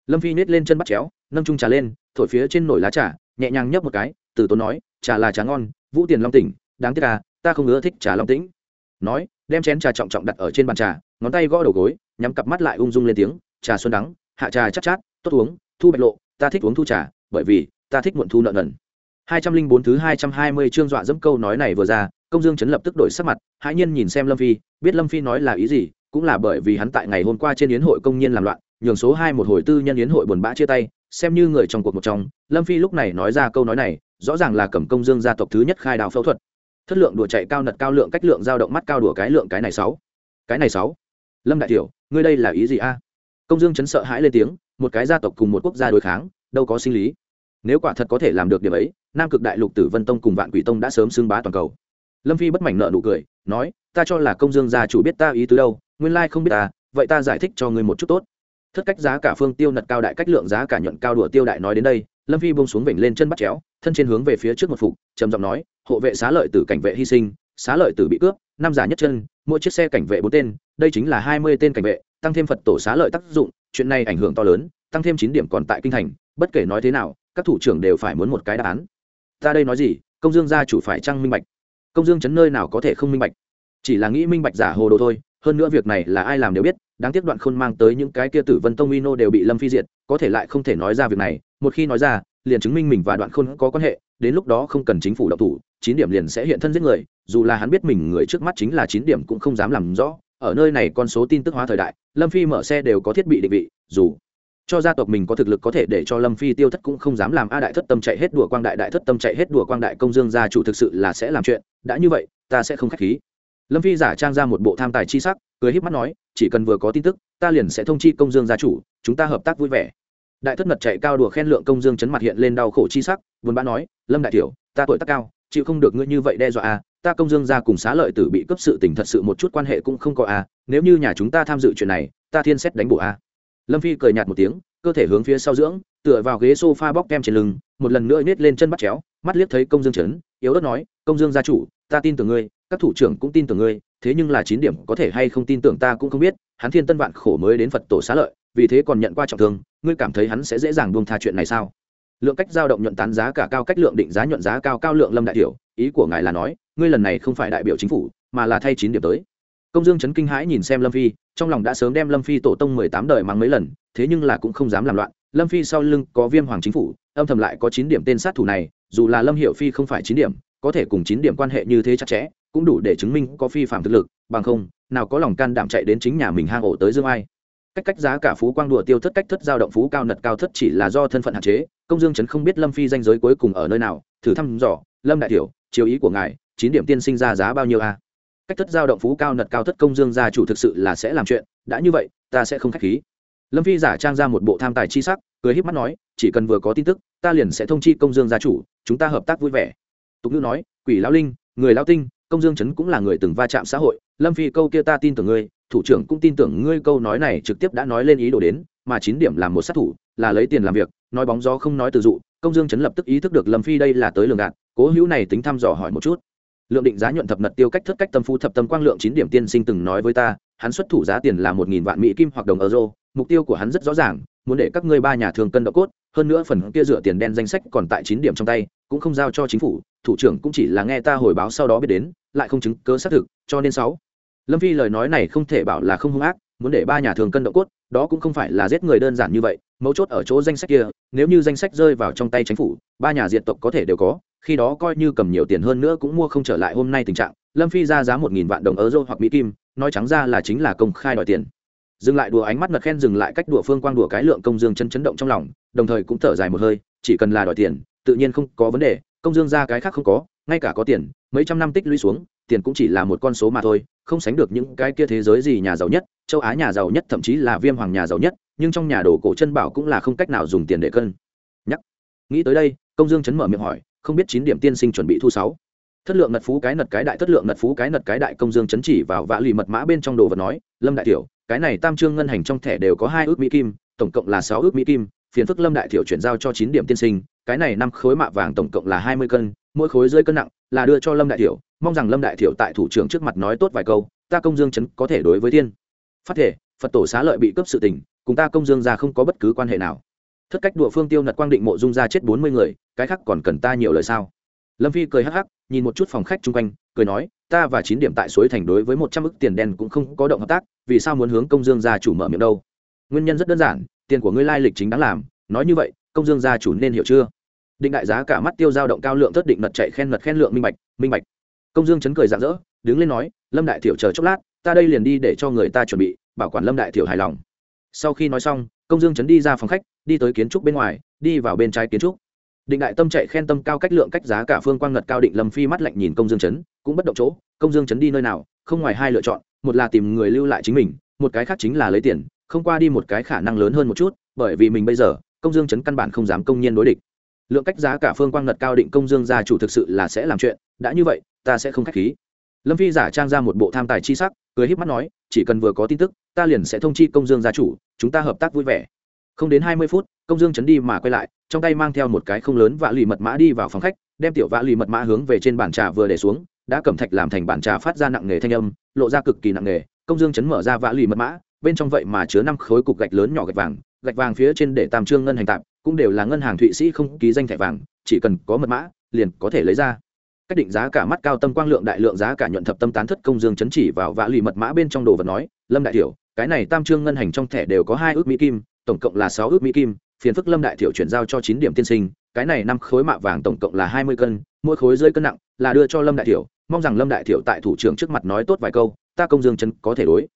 Lâm phi nết lên chân bắt chéo nâng trung trà lên thổi phía trên nổi lá trà nhẹ nhàng nhấp một cái từ tốn nói trà là trà ngon vũ tiền long tỉnh đáng tiếc à ta không ưa thích trà long tĩnh. Nói đem chén trà trọng trọng đặt ở trên bàn trà ngón tay gõ đầu gối nhắm cặp mắt lại ung dung lên tiếng trà xuân đắng hạ trà chắc chát, chát tốt uống thu bạch lộ ta thích uống thu trà bởi vì ta thích muộn thu nợ nần. Hai trăm linh bốn thứ hai trăm hai mươi chương dọa dẫm câu nói này vừa ra công dương chấn lập tức đổi sắc mặt, hãi nhiên nhìn xem lâm phi, biết lâm phi nói là ý gì, cũng là bởi vì hắn tại ngày hôm qua trên yến hội công nhiên làm loạn, nhường số hai một hồi tư nhân yến hội buồn bã chia tay, xem như người trong cuộc một trong, lâm phi lúc này nói ra câu nói này, rõ ràng là cầm công dương gia tộc thứ nhất khai đào phẫu thuật. Thất lượng đùa chạy cao nật cao lượng cách lượng dao động mắt cao đùa cái lượng cái này sáu. Cái này sáu. Lâm đại tiểu, ngươi đây là ý gì a? Công dương chấn sợ hãi lên tiếng, một cái gia tộc cùng một quốc gia đối kháng, đâu có sinh lý. Nếu quả thật có thể làm được điểm ấy, nam cực đại lục tử vân tông cùng vạn quỷ tông đã sớm xưng bá toàn cầu lâm phi bất mảnh nợ nụ cười, nói, ta cho là công dương gia chủ biết ta ý tứ đâu, nguyên lai không biết ta, vậy ta giải thích cho ngươi một chút tốt. Thất cách giá cả phương tiêu nật cao đại cách lượng giá cả nhuận cao đùa tiêu đại nói đến đây, lâm phi bông xuống vểnh lên chân bắt chéo, thân trên hướng về phía trước một phục, trầm giọng nói, hộ vệ xá lợi tử cảnh vệ hy sinh, xá lợi tử bị cướp, năm giả nhất chân, mỗi chiếc xe cảnh vệ bốn tên, đây chính là hai mươi tên cảnh vệ, tăng thêm phật tổ xá lợi tác dụng, chuyện này ảnh hưởng to lớn, tăng thêm chín điểm còn tại kinh thành, bất kể nói thế nào, các thủ trưởng đều phải muốn một cái đáp án. Ta đây nói gì, công dương gia chủ phải trăng minh bạch? Công dương chấn nơi nào có thể không minh bạch? Chỉ là nghĩ minh bạch giả hồ đồ thôi, hơn nữa việc này là ai làm đều biết, đáng tiếc đoạn khôn mang tới những cái kia tử vân tông uy nô đều bị lâm phi diệt, có thể lại không thể nói ra việc này, một khi nói ra, liền chứng minh mình và đoạn khôn có quan hệ, đến lúc đó không cần chính phủ độc thủ, chín điểm liền sẽ hiện thân giết người, dù là hắn biết mình người trước mắt chính là chín điểm cũng không dám làm rõ, ở nơi này con số tin tức hóa thời đại, lâm phi mở xe đều có thiết bị định vị, dù cho gia tộc mình có thực lực có thể để cho lâm phi tiêu thất cũng không dám làm a đại thất tâm chạy hết đùa quang đại đại thất tâm chạy hết đùa quang đại công dương gia chủ thực sự là sẽ làm chuyện. Đã như vậy, ta sẽ không k h á c h khí. Lâm phi giả trang ra một bộ tham tài chi sắc, cười h í p mắt nói, chỉ cần vừa có tin tức, ta liền sẽ thông chi công dương gia chủ, chúng ta hợp tác vui vẻ. Đại thất mật chạy cao đùa khen lượng công dương chấn mặt hiện lên đau khổ chi sắc vốn bã nói, lâm đại tiểu, ta tuổi tác cao, chịu không được ngươi như vậy đe dọa à ta công dương gia cùng xá lợi tử bị cấp sự tình thật sự một chút quan hệ cũng không có à nếu như nhà chúng ta tham dự chuyện này, ta thiên xét đánh bổ à lâm phi cười nhạt một tiếng, cơ thể hướng phía sau dưỡng, tựa vào ghế sofa bóc kem trên lưng, một lần nữa nết lên chân bắt chéo, mắt liếc thấy công dương trấn, yếu ớt nói, công dương gia chủ, ta tin tưởng ngươi, các thủ trưởng cũng tin tưởng ngươi, thế nhưng là chín điểm có thể hay không tin tưởng ta cũng không biết, hắn thiên tân vạn khổ mới đến phật tổ xá lợi, vì thế còn nhận qua trọng thương, ngươi cảm thấy hắn sẽ dễ dàng buông tha chuyện này sao? Lượng cách giao động nhuận tán giá cả cao cách lượng định giá nhuận giá cao cao lượng lâm đại tiểu, ý của ngài là nói, ngươi lần này không phải đại biểu chính phủ, mà là thay chín điểm tới công dương chấn kinh hãi nhìn xem lâm phi, trong lòng đã sớm đem lâm phi tổ tông mười tám đời mắng mấy lần, thế nhưng là cũng không dám làm loạn. Lâm phi sau lưng có viêm hoàng chính phủ, âm thầm lại có chín điểm tên sát thủ này, dù là lâm hiệu phi không phải chín điểm, có thể cùng chín điểm quan hệ như thế chặt chẽ, cũng đủ để chứng minh có phi phạm thực lực, bằng không, nào có lòng can đảm chạy đến chính nhà mình hang ổ tới dương ai. Cách cách giá cả phú quang đùa tiêu thất, cách thất giao động phú cao nật cao thất chỉ là do thân phận hạn chế, công dương chấn không biết lâm phi danh giới cuối cùng ở nơi nào, thử thăm dò, lâm đại tiểu chiếu ý của ngài, chín điểm tiên sinh ra giá bao nhiêu a? Cách thất giao động phú cao nật cao thất công dương gia chủ thực sự là sẽ làm chuyện, đã như vậy, ta sẽ không k h á c h khí. Lâm phi giả trang ra một bộ tham tài chi sắc, cười híp mắt nói, chỉ cần vừa có tin tức, ta liền sẽ thông chi công dương gia chủ, chúng ta hợp tác vui vẻ. Tục ngữ nói, quỷ lao linh, người lao tinh, công dương chấn cũng là người từng va chạm xã hội, lâm phi câu kia ta tin tưởng ngươi, thủ trưởng cũng tin tưởng ngươi câu nói này trực tiếp đã nói lên ý đồ đến, mà chín điểm làm một sát thủ, là lấy tiền làm việc, nói bóng gió không nói từ dụ, công dương chấn lập tức ý thức được lâm phi đây là tới lường gạt, cố hữu này tính thăm dò hỏi một chút lượng định giá nhuận thập nật tiêu cách thất cách tâm phu thập tâm quang lượng chín điểm tiên sinh từng nói với ta, hắn xuất thủ giá tiền là một nghìn vạn mỹ kim hoặc đồng euro, mục tiêu của hắn rất rõ ràng, muốn để các ngươi ba nhà thường cân độ cốt, hơn nữa phần kia dựa tiền đen danh sách còn tại chín điểm trong tay, cũng không giao cho chính phủ, thủ trưởng cũng chỉ là nghe ta hồi báo sau đó biết đến, lại không chứng cơ xác thực, cho nên sáu. Lâm phi lời nói này không thể bảo là không hung ác, muốn để ba nhà thường cân độ cốt, đó cũng không phải là giết người đơn giản như vậy, mấu chốt ở chỗ danh sách kia, nếu như danh sách rơi vào trong tay chính phủ, ba nhà diện tộc có thể đều có khi đó coi như cầm nhiều tiền hơn nữa cũng mua không trở lại hôm nay tình trạng, lâm phi ra giá một nghìn vạn đồng euro hoặc mỹ kim, nói trắng ra là chính là công khai đòi tiền. Dừng lại đùa ánh mắt ngật khen dừng lại cách đùa phương quang đùa cái lượng công dương chân chấn động trong lòng, đồng thời cũng thở dài một hơi, chỉ cần là đòi tiền, tự nhiên không có vấn đề, công dương ra cái khác không có, ngay cả có tiền, mấy trăm năm tích lũy xuống, tiền cũng chỉ là một con số mà thôi, không sánh được những cái kia thế giới gì nhà giàu nhất, châu á nhà giàu nhất thậm chí là viêm hoàng nhà giàu nhất, nhưng trong nhà đồ cổ chân bảo cũng là không cách nào dùng tiền để cân. Nhắc. Nghĩ tới đây, công dương chấn mở miệng hỏi không biết chín điểm tiên sinh chuẩn bị thu sáu. Thất lượng nật phú cái nật cái đại, thất lượng nật phú cái nật cái đại công dương chấn chỉ vào vã lì mật mã bên trong đồ vật nói, lâm đại tiểu, cái này tam trương ngân hành trong thẻ đều có hai ước mỹ kim, tổng cộng là sáu ước mỹ kim, phiền phức lâm đại tiểu chuyển giao cho chín điểm tiên sinh, cái này năm khối mạ vàng tổng cộng là hai mươi cân, mỗi khối rơi cân nặng là đưa cho lâm đại tiểu, mong rằng lâm đại tiểu tại thủ trưởng trước mặt nói tốt vài câu, ta công dương chấn có thể đối với tiên. Phát thể, phật tổ xá lợi bị cướp sự tình, cùng ta công dương ra không có bất cứ quan hệ nào thất cách đùa phương tiêu nật quang định mộ dung ra chết bốn mươi người, cái khác còn cần ta nhiều lời sao? Lâm phi cười hắc hắc, nhìn một chút phòng khách chung quanh, cười nói, ta và chín điểm tại suối thành đối với một trăm ức tiền đen cũng không có động hợp tác, vì sao muốn hướng công dương gia chủ mở miệng đâu? Nguyên nhân rất đơn giản, tiền của ngươi lai lịch chính đáng làm, nói như vậy, công dương gia chủ nên hiểu chưa? Định đại giá cả mắt tiêu giao động cao lượng thất định nật chạy khen nật khen lượng minh bạch minh bạch. Công dương chấn cười rạng rỡ, đứng lên nói, lâm đại thiểu chờ chốc lát, ta đây liền đi để cho người ta chuẩn bị, bảo quản lâm đại thiểu hài lòng. Sau khi nói xong công dương chấn đi ra phòng khách, đi tới kiến trúc bên ngoài, đi vào bên trái kiến trúc. Định đại tâm chạy khen tâm cao cách lượng cách giá cả phương quang ngật cao định lâm phi mắt lạnh nhìn công dương chấn cũng bất động chỗ, công dương chấn đi nơi nào? Không ngoài hai lựa chọn, một là tìm người lưu lại chính mình, một cái khác chính là lấy tiền, không qua đi một cái khả năng lớn hơn một chút, bởi vì mình bây giờ, công dương chấn căn bản không dám công nhiên đối địch. Lượng cách giá cả phương quang ngật cao định công dương gia chủ thực sự là sẽ làm chuyện, đã như vậy, ta sẽ không khách khí. Lâm phi giả trang ra một bộ tham tài chi sắc cười híp mắt nói, chỉ cần vừa có tin tức, ta liền sẽ thông chi công dương gia chủ, chúng ta hợp tác vui vẻ. Không đến hai mươi phút, công dương chấn đi mà quay lại, trong tay mang theo một cái không lớn vạ lì mật mã đi vào phòng khách, đem tiểu vạ lì mật mã hướng về trên bàn trà vừa để xuống, đã cầm thạch làm thành bàn trà phát ra nặng nghề thanh âm, lộ ra cực kỳ nặng nghề công dương chấn mở ra vạ lì mật mã, bên trong vậy mà chứa năm khối cục gạch lớn nhỏ gạch vàng gạch vàng phía trên để tam trương ngân hành tạp, cũng đều là ngân hàng thụy sĩ không ký danh thẻ vàng, chỉ cần có mật mã, liền có thể lấy ra cách định giá cả mắt cao tâm quang lượng đại lượng giá cả nhuận thập tâm tán thất công dương chấn chỉ vào vạ lì mật mã bên trong đồ vật nói, lâm đại tiểu cái này tam trương ngân hành trong thẻ đều có hai ước mỹ kim, tổng cộng là sáu ước mỹ kim, phiền phức lâm đại thiểu chuyển giao cho chín điểm tiên sinh, cái này năm khối mạ vàng tổng cộng là hai mươi cân, mỗi khối rơi cân nặng là đưa cho lâm đại thiểu, mong rằng lâm đại thiểu tại thủ trưởng trước mặt nói tốt vài câu, ta công dương chấn có thể đối.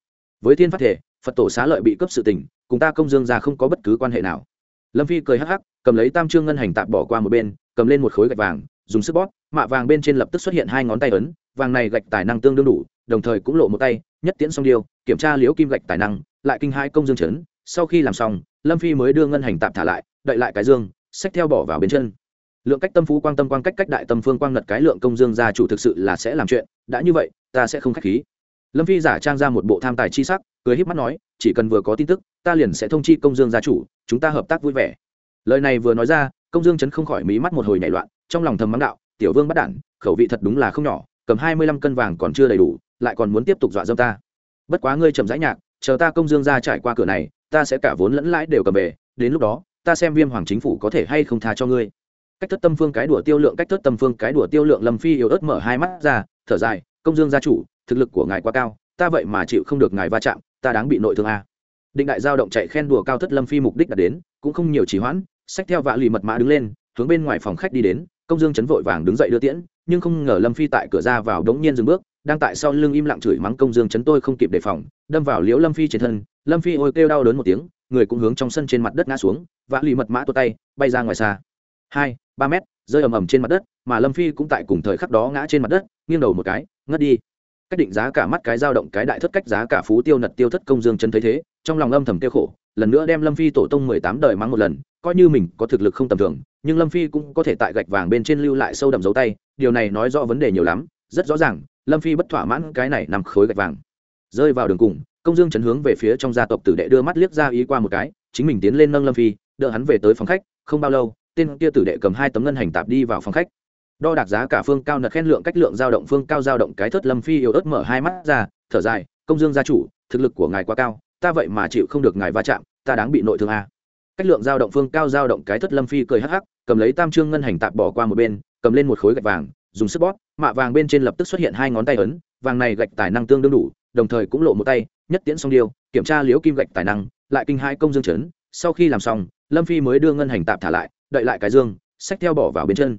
Với thiên phát thể, phật tổ xá lợi bị cấp sự tình, cùng ta công dương ra không có bất cứ quan hệ nào. Lâm phi cười hắc hắc, cầm lấy tam trương ngân hành tạm bỏ qua một bên, cầm lên một khối gạch vàng dùng sức bóp, mạ vàng bên trên lập tức xuất hiện hai ngón tay ấn, vàng này gạch tài năng tương đương đủ, đồng thời cũng lộ một tay, nhất tiễn xong điêu, kiểm tra liếu kim gạch tài năng, lại kinh hai công dương chấn, sau khi làm xong, lâm phi mới đưa ngân hành tạm thả lại, đậy lại cái dương, xách theo bỏ vào bên chân. Lượng cách tâm phú quang tâm quang cách cách đại tâm phương quang ngật cái lượng công dương gia chủ thực sự là sẽ làm chuyện, đã như vậy, ta sẽ không khách khí. Lâm phi giả trang ra một bộ tham tài chi sắc, cười híp mắt nói, chỉ cần vừa có tin tức, ta liền sẽ thông chi công dương gia chủ, chúng ta hợp tác vui vẻ. Lời này vừa nói ra, công dương chấn không khỏi mí mắt một hồi nhảy loạn trong lòng thầm mắng đạo, tiểu vương bắt đản, khẩu vị thật đúng là không nhỏ, cầm hai mươi lăm cân vàng còn chưa đầy đủ, lại còn muốn tiếp tục dọa dâm ta. Bất quá ngươi trầm rãi nhạc, chờ ta công dương ra trải qua cửa này, ta sẽ cả vốn lẫn lãi đều cầm về, đến lúc đó, ta xem viêm hoàng chính phủ có thể hay không tha cho ngươi. Cách thất tâm phương cái đùa tiêu lượng, cách thất tâm phương cái đùa tiêu lượng lâm phi yếu ớt mở hai mắt ra, thở dài, công dương gia chủ, thực lực của ngài quá cao, ta vậy mà chịu không được ngài va chạm, ta đáng bị nội thương a. Định đại giao động chạy khen đùa cao thất lâm phi mục đích đã đến, cũng không nhiều trì hoãn, xách theo vạ lì mật mã đứng lên, hướng bên ngoài phòng khách đi đến công dương chấn vội vàng đứng dậy đưa tiễn, nhưng không ngờ lâm phi tại cửa ra vào đống nhiên dừng bước, đang tại sau lưng im lặng chửi mắng công dương chấn tôi không kịp đề phòng, đâm vào liễu lâm phi trên thân, lâm phi ôi kêu đau đớn một tiếng, người cũng hướng trong sân trên mặt đất ngã xuống, vã lì mật mã tua tay, bay ra ngoài xa. Hai, ba mét, rơi ầm ầm trên mặt đất, mà lâm phi cũng tại cùng thời khắc đó ngã trên mặt đất, nghiêng đầu một cái, ngất đi. Cách định giá cả mắt cái dao động cái đại thất cách giá cả phú tiêu nật tiêu thất công dương chân thấy thế, trong lòng âm thầm tiêu khổ, lần nữa đem lâm phi tổ tông mười tám đời mắng một lần coi như mình có thực lực không tầm thường, nhưng lâm phi cũng có thể tại gạch vàng bên trên lưu lại sâu đậm dấu tay, điều này nói rõ vấn đề nhiều lắm, rất rõ ràng, lâm phi bất thỏa mãn cái này nằm khối gạch vàng. Rơi vào đường cùng, công dương chấn hướng về phía trong gia tộc tử đệ đưa mắt liếc ra ý qua một cái, chính mình tiến lên nâng lâm phi, đỡ hắn về tới phòng khách, không bao lâu, tên kia tử đệ cầm hai tấm ngân hành tạp đi vào phòng khách. Đo đạc giá cả phương cao nật khen lượng cách lượng dao động phương cao dao động cái thớt lâm phi yếu ớt mở hai mắt ra, thở dài, công dương gia chủ, thực lực của ngài quá cao, ta vậy mà chịu không được ngài va chạm, ta đáng bị nội thương a cách lượng dao động phương cao dao động cái thất lâm phi cười hắc hắc, cầm lấy tam trương ngân hành tạp bỏ qua một bên, cầm lên một khối gạch vàng, dùng sức bóp, mạ vàng bên trên lập tức xuất hiện hai ngón tay ấn, vàng này gạch tài năng tương đương đủ, đồng thời cũng lộ một tay, nhất tiễn xong điêu, kiểm tra liếu kim gạch tài năng, lại kinh hai công dương chấn, sau khi làm xong, lâm phi mới đưa ngân hành tạp thả lại, đợi lại cái dương, xách theo bỏ vào bên chân.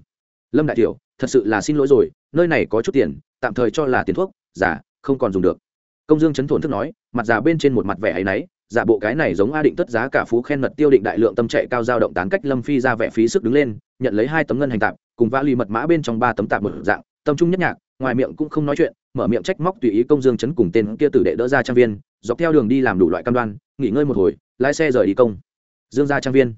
Lâm đại tiểu, thật sự là xin lỗi rồi, nơi này có chút tiền, tạm thời cho là tiền thuốc, giả, không còn dùng được. Công dương chấn thổn thức nói, mặt già bên trên một mặt vẻ ấy náy giả bộ cái này giống a định tất giá cả phú khen mật tiêu định đại lượng tâm chạy cao dao động tán cách lâm phi ra vẻ phí sức đứng lên nhận lấy hai tấm ngân hành tạp cùng vã lì mật mã bên trong ba tấm tạp một dạng tâm trung nhất nhạc ngoài miệng cũng không nói chuyện mở miệng trách móc tùy ý công dương chấn cùng tên kia tử đệ đỡ ra trang viên dọc theo đường đi làm đủ loại cam đoan nghỉ ngơi một hồi lái xe rời đi công. Dương ra trang viên.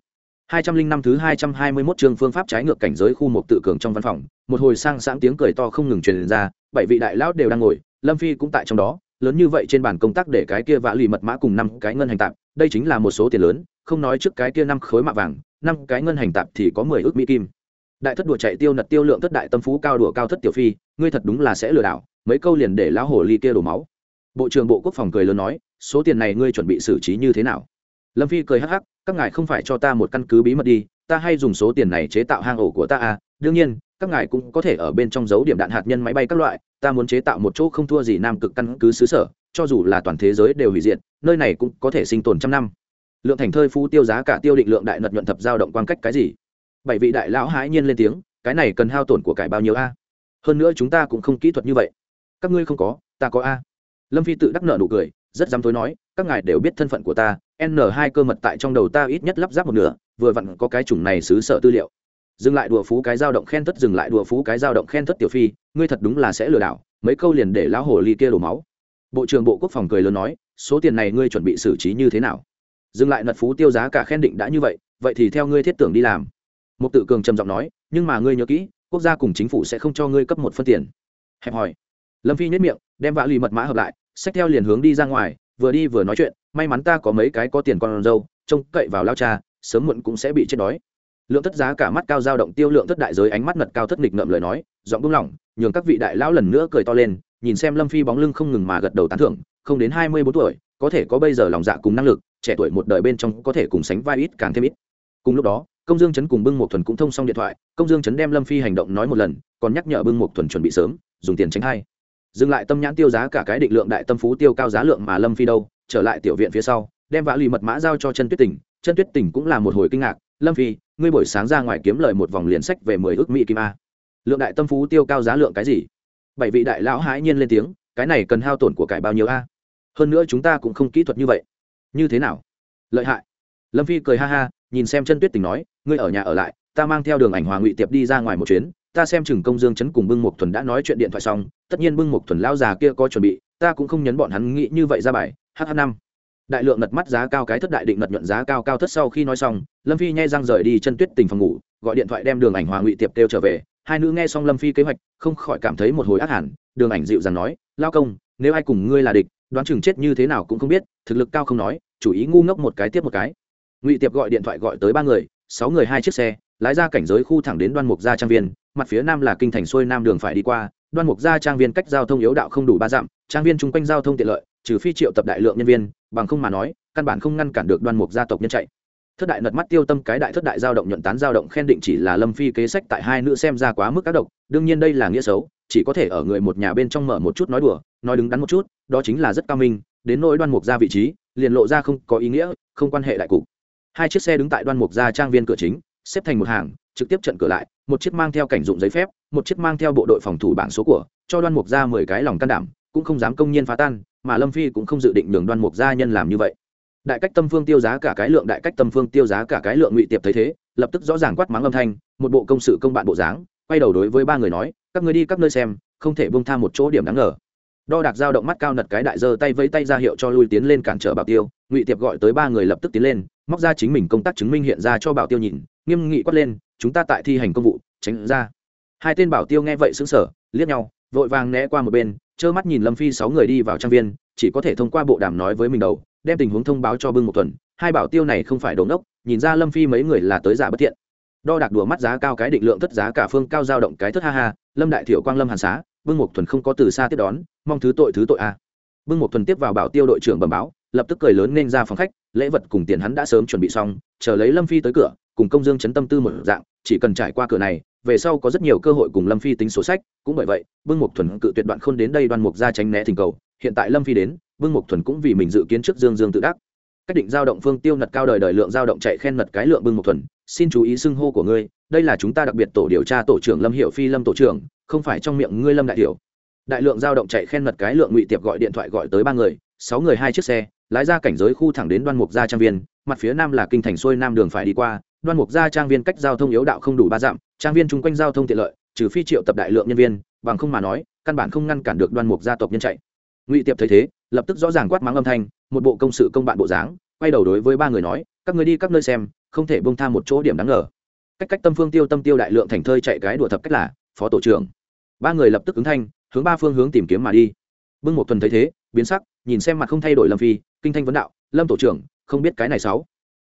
Hai trăm linh năm thứ hai trăm hai mươi 221 chương phương pháp trái ngược cảnh giới khu một tự cường trong văn phòng, một hồi sang sáng tiếng cười to không ngừng truyền ra, bảy vị đại lão đều đang ngồi, Lâm Phi cũng tại trong đó, lớn như vậy trên bàn công tác để cái kia vã lì mật mã cùng năm cái ngân hành tạm, đây chính là một số tiền lớn, không nói trước cái kia năm khối mạ vàng, năm cái ngân hành tạm thì có mười ước mỹ kim. Đại thất đùa chạy tiêu nật tiêu lượng thất đại tâm phú cao đùa cao thất tiểu phi, ngươi thật đúng là sẽ lừa đảo, mấy câu liền để lão hồ ly kia đổ máu. Bộ trưởng Bộ Quốc phòng cười lớn nói, số tiền này ngươi chuẩn bị xử trí như thế nào? Lâm Phi cười hắc hắc, các ngài không phải cho ta một căn cứ bí mật đi, ta hay dùng số tiền này chế tạo hang ổ của ta à đương nhiên các ngài cũng có thể ở bên trong giấu điểm đạn hạt nhân máy bay các loại, ta muốn chế tạo một chỗ không thua gì nam cực căn cứ xứ sở, cho dù là toàn thế giới đều hủy diệt, nơi này cũng có thể sinh tồn trăm năm. Lượng thành thơi phú tiêu giá cả tiêu định lượng đại nật nhuận thập giao động quan cách cái gì? Bảy vị đại lão hãi nhiên lên tiếng, cái này cần hao tổn của cải bao nhiêu a? Hơn nữa chúng ta cũng không kỹ thuật như vậy. Các ngươi không có, ta có a. Lâm phi tự đắc nợ nụ cười, rất dám tối nói, các ngài đều biết thân phận của ta, n hai cơ mật tại trong đầu ta ít nhất lắp ráp một nửa, vừa vặn có cái chủng này xứ sở tư liệu dừng lại đùa phú cái dao động khen thất, dừng lại đùa phú cái dao động khen thất tiểu phi, ngươi thật đúng là sẽ lừa đảo, mấy câu liền để lão hồ ly kia đổ máu. Bộ trưởng bộ quốc phòng cười lớn nói, số tiền này ngươi chuẩn bị xử trí như thế nào? Dừng lại nật phú tiêu giá cả khen định đã như vậy vậy thì theo ngươi thiết tưởng đi làm. Một tự cường trầm giọng nói, nhưng mà ngươi nhớ kỹ, quốc gia cùng chính phủ sẽ không cho ngươi cấp một phân tiền. Hẹp hỏi lâm phi nhất miệng, đem vạ lì mật mã hợp lại, xách theo liền hướng đi ra ngoài, vừa đi vừa nói chuyện, may mắn ta có mấy cái có tiền con dâu, trông cậy vào lao cha, sớm muộn cũng sẽ bị chết đói lượng thất giá cả mắt cao dao động tiêu lượng thất đại giới ánh mắt mật cao thất nghịch ngậm lời nói, giọng buông lỏng, nhường các vị đại lão lần nữa cười to lên, nhìn xem lâm phi bóng lưng không ngừng mà gật đầu tán thưởng, không đến hai mươi bốn tuổi, có thể có bây giờ lòng dạ cùng năng lực, trẻ tuổi một đời bên trong có thể cùng sánh vai ít càng thêm ít. Cùng lúc đó, công dương chấn cùng bưng một thuần cũng thông xong điện thoại, công dương chấn đem lâm phi hành động nói một lần, còn nhắc nhở bưng một thuần chuẩn bị sớm, dùng tiền tránh hay dừng lại tâm nhãn tiêu giá cả cái định lượng đại tâm phú tiêu cao giá lượng mà lâm phi đâu, trở lại tiểu viện phía sau, đem vã lì mật mã giao cho chân tuyết tỉnh chân tuyết tỉnh cũng là một hồi kinh ngạc, lâm phi ngươi buổi sáng ra ngoài kiếm lời một vòng liền sách về mười ước mỹ kim a. Lượng đại tâm phú tiêu cao giá lượng cái gì? Bảy vị đại lão hãi nhiên lên tiếng, cái này cần hao tổn của cải bao nhiêu a? Hơn nữa chúng ta cũng không kỹ thuật như vậy. Như thế nào? Lợi hại. Lâm phi cười ha ha, nhìn xem chân tuyết tình nói, ngươi ở nhà ở lại, ta mang theo đường ảnh hòa ngụy tiệp đi ra ngoài một chuyến, ta xem chừng công dương chấn cùng bưng một thuần đã nói chuyện điện thoại xong, tất nhiên bưng một thuần lao già kia có chuẩn bị, ta cũng không nhấn bọn hắn nghĩ như vậy ra bài hh năm đại lượng ngật mắt giá cao cái thất đại định ngật nhuận giá cao cao thất sau khi nói xong, lâm phi nhai răng rời đi chân tuyết tình phòng ngủ, gọi điện thoại đem đường ảnh hòa ngụy tiệp kêu trở về. Hai nữ nghe xong lâm phi kế hoạch, không khỏi cảm thấy một hồi ác hẳn. Đường ảnh dịu dàng nói, lao công, nếu ai cùng ngươi là địch, đoán chừng chết như thế nào cũng không biết, thực lực cao không nói, chủ ý ngu ngốc một cái tiếp một cái. Ngụy tiệp gọi điện thoại gọi tới ba người, sáu người hai chiếc xe, lái ra cảnh giới khu thẳng đến đoan mục gia trang viên, mặt phía nam là kinh thành xuôi nam đường phải đi qua, đoan mục gia trang viên cách giao thông yếu đạo không đủ ba dặm, trang viên chung quanh giao thông tiện lợi trừ phi triệu tập đại lượng nhân viên, bằng không mà nói, căn bản không ngăn cản được đoan mục gia tộc nhân chạy. Thất đại nật mắt tiêu tâm cái đại thất đại giao động nhuận tán giao động khen định chỉ là lâm phi kế sách tại hai nữ xem ra quá mức các độc, đương nhiên đây là nghĩa xấu, chỉ có thể ở người một nhà bên trong mở một chút nói đùa, nói đứng đắn một chút, đó chính là rất cao minh, đến nỗi đoan mục gia vị trí, liền lộ ra không có ý nghĩa, không quan hệ đại cục. Hai chiếc xe đứng tại đoan mục gia trang viên cửa chính, xếp thành một hàng, trực tiếp trận cửa lại, một chiếc mang theo cảnh dụng giấy phép, một chiếc mang theo bộ đội phòng thủ bảng số của, cho đoan mục gia mười cái lòng can đảm cũng không dám công nhiên phá tan, mà lâm phi cũng không dự định đường đoan mục gia nhân làm như vậy. Đại cách tâm phương tiêu giá cả cái lượng, đại cách tâm phương tiêu giá cả cái lượng ngụy tiệp thấy thế, lập tức rõ ràng quát mắng âm thanh, một bộ công sự công bạn bộ dáng, quay đầu đối với ba người nói, các người đi các nơi xem, không thể bông tha một chỗ điểm đáng ngờ. Đo đạc dao động mắt cao nật cái đại giơ tay vẫy tay ra hiệu cho lui tiến lên cản trở bảo tiêu, ngụy tiệp gọi tới ba người lập tức tiến lên, móc ra chính mình công tác chứng minh hiện ra cho bảo tiêu nhìn, nghiêm nghị quát lên, chúng ta tại thi hành công vụ, tránh ra. Hai tên bảo tiêu nghe vậy xứng sở liếc nhau, vội vàng né qua một bên trơ mắt nhìn lâm phi sáu người đi vào trang viên, chỉ có thể thông qua bộ đàm nói với mình đầu, đem tình huống thông báo cho bưng một tuần hai bảo tiêu này không phải đồn đốc nhìn ra lâm phi mấy người là tới giả bất thiện. Đo đạc đùa mắt giá cao cái định lượng thất giá cả phương cao dao động cái thất ha ha, lâm đại thiểu quang lâm hàn xá, bưng một tuần không có từ xa tiếp đón, mong thứ tội thứ tội a. Bưng một tuần tiếp vào bảo tiêu đội trưởng bẩm báo, lập tức cười lớn nên ra phòng khách, lễ vật cùng tiền hắn đã sớm chuẩn bị xong, chờ lấy lâm phi tới cửa, cùng công dương chấn tâm tư một dạng, chỉ cần trải qua cửa này về sau có rất nhiều cơ hội cùng lâm phi tính sổ sách, cũng bởi vậy, vương mục thuần cự tuyệt đoạn khôn đến đây đoan mục ra tránh né thỉnh cầu, hiện tại lâm phi đến, vương mục thuần cũng vì mình dự kiến trước dương dương tự đắc. Cách định giao động phương tiêu nật cao đời đời lượng giao động chạy khen nật cái lượng bưng mục thuần, xin chú ý xưng hô của ngươi, đây là chúng ta đặc biệt tổ điều tra tổ trưởng lâm hiệu phi lâm tổ trưởng, không phải trong miệng ngươi lâm đại hiểu. Đại lượng giao động chạy khen nật cái lượng ngụy tiệp gọi điện thoại gọi tới ba người, sáu người hai chiếc xe, lái ra cảnh giới khu thẳng đến đoan mục gia trang viên, mặt phía nam là kinh thành xuôi nam đường phải đi qua đoan mục gia trang viên cách giao thông yếu đạo không đủ ba dặm, trang viên chung quanh giao thông tiện lợi, trừ phi triệu tập đại lượng nhân viên, bằng không mà nói, căn bản không ngăn cản được đoan mục gia tộc nhân chạy. Ngụy tiệp thấy thế, lập tức rõ ràng quát mắng âm thanh, một bộ công sự công bạn bộ dáng, quay đầu đối với ba người nói, các người đi các nơi xem, không thể bông tha một chỗ điểm đáng ngờ. Cách cách tâm phương tiêu, tâm tiêu đại lượng thành thơi chạy cái đùa thập cách là, phó tổ trưởng. Ba người lập tức ứng thanh, hướng ba phương hướng tìm kiếm mà đi. Bưng một tuần thấy thế, biến sắc, nhìn xem mặt không thay đổi lâm phi, kinh thanh vấn đạo, lâm tổ trưởng, không biết cái này sáu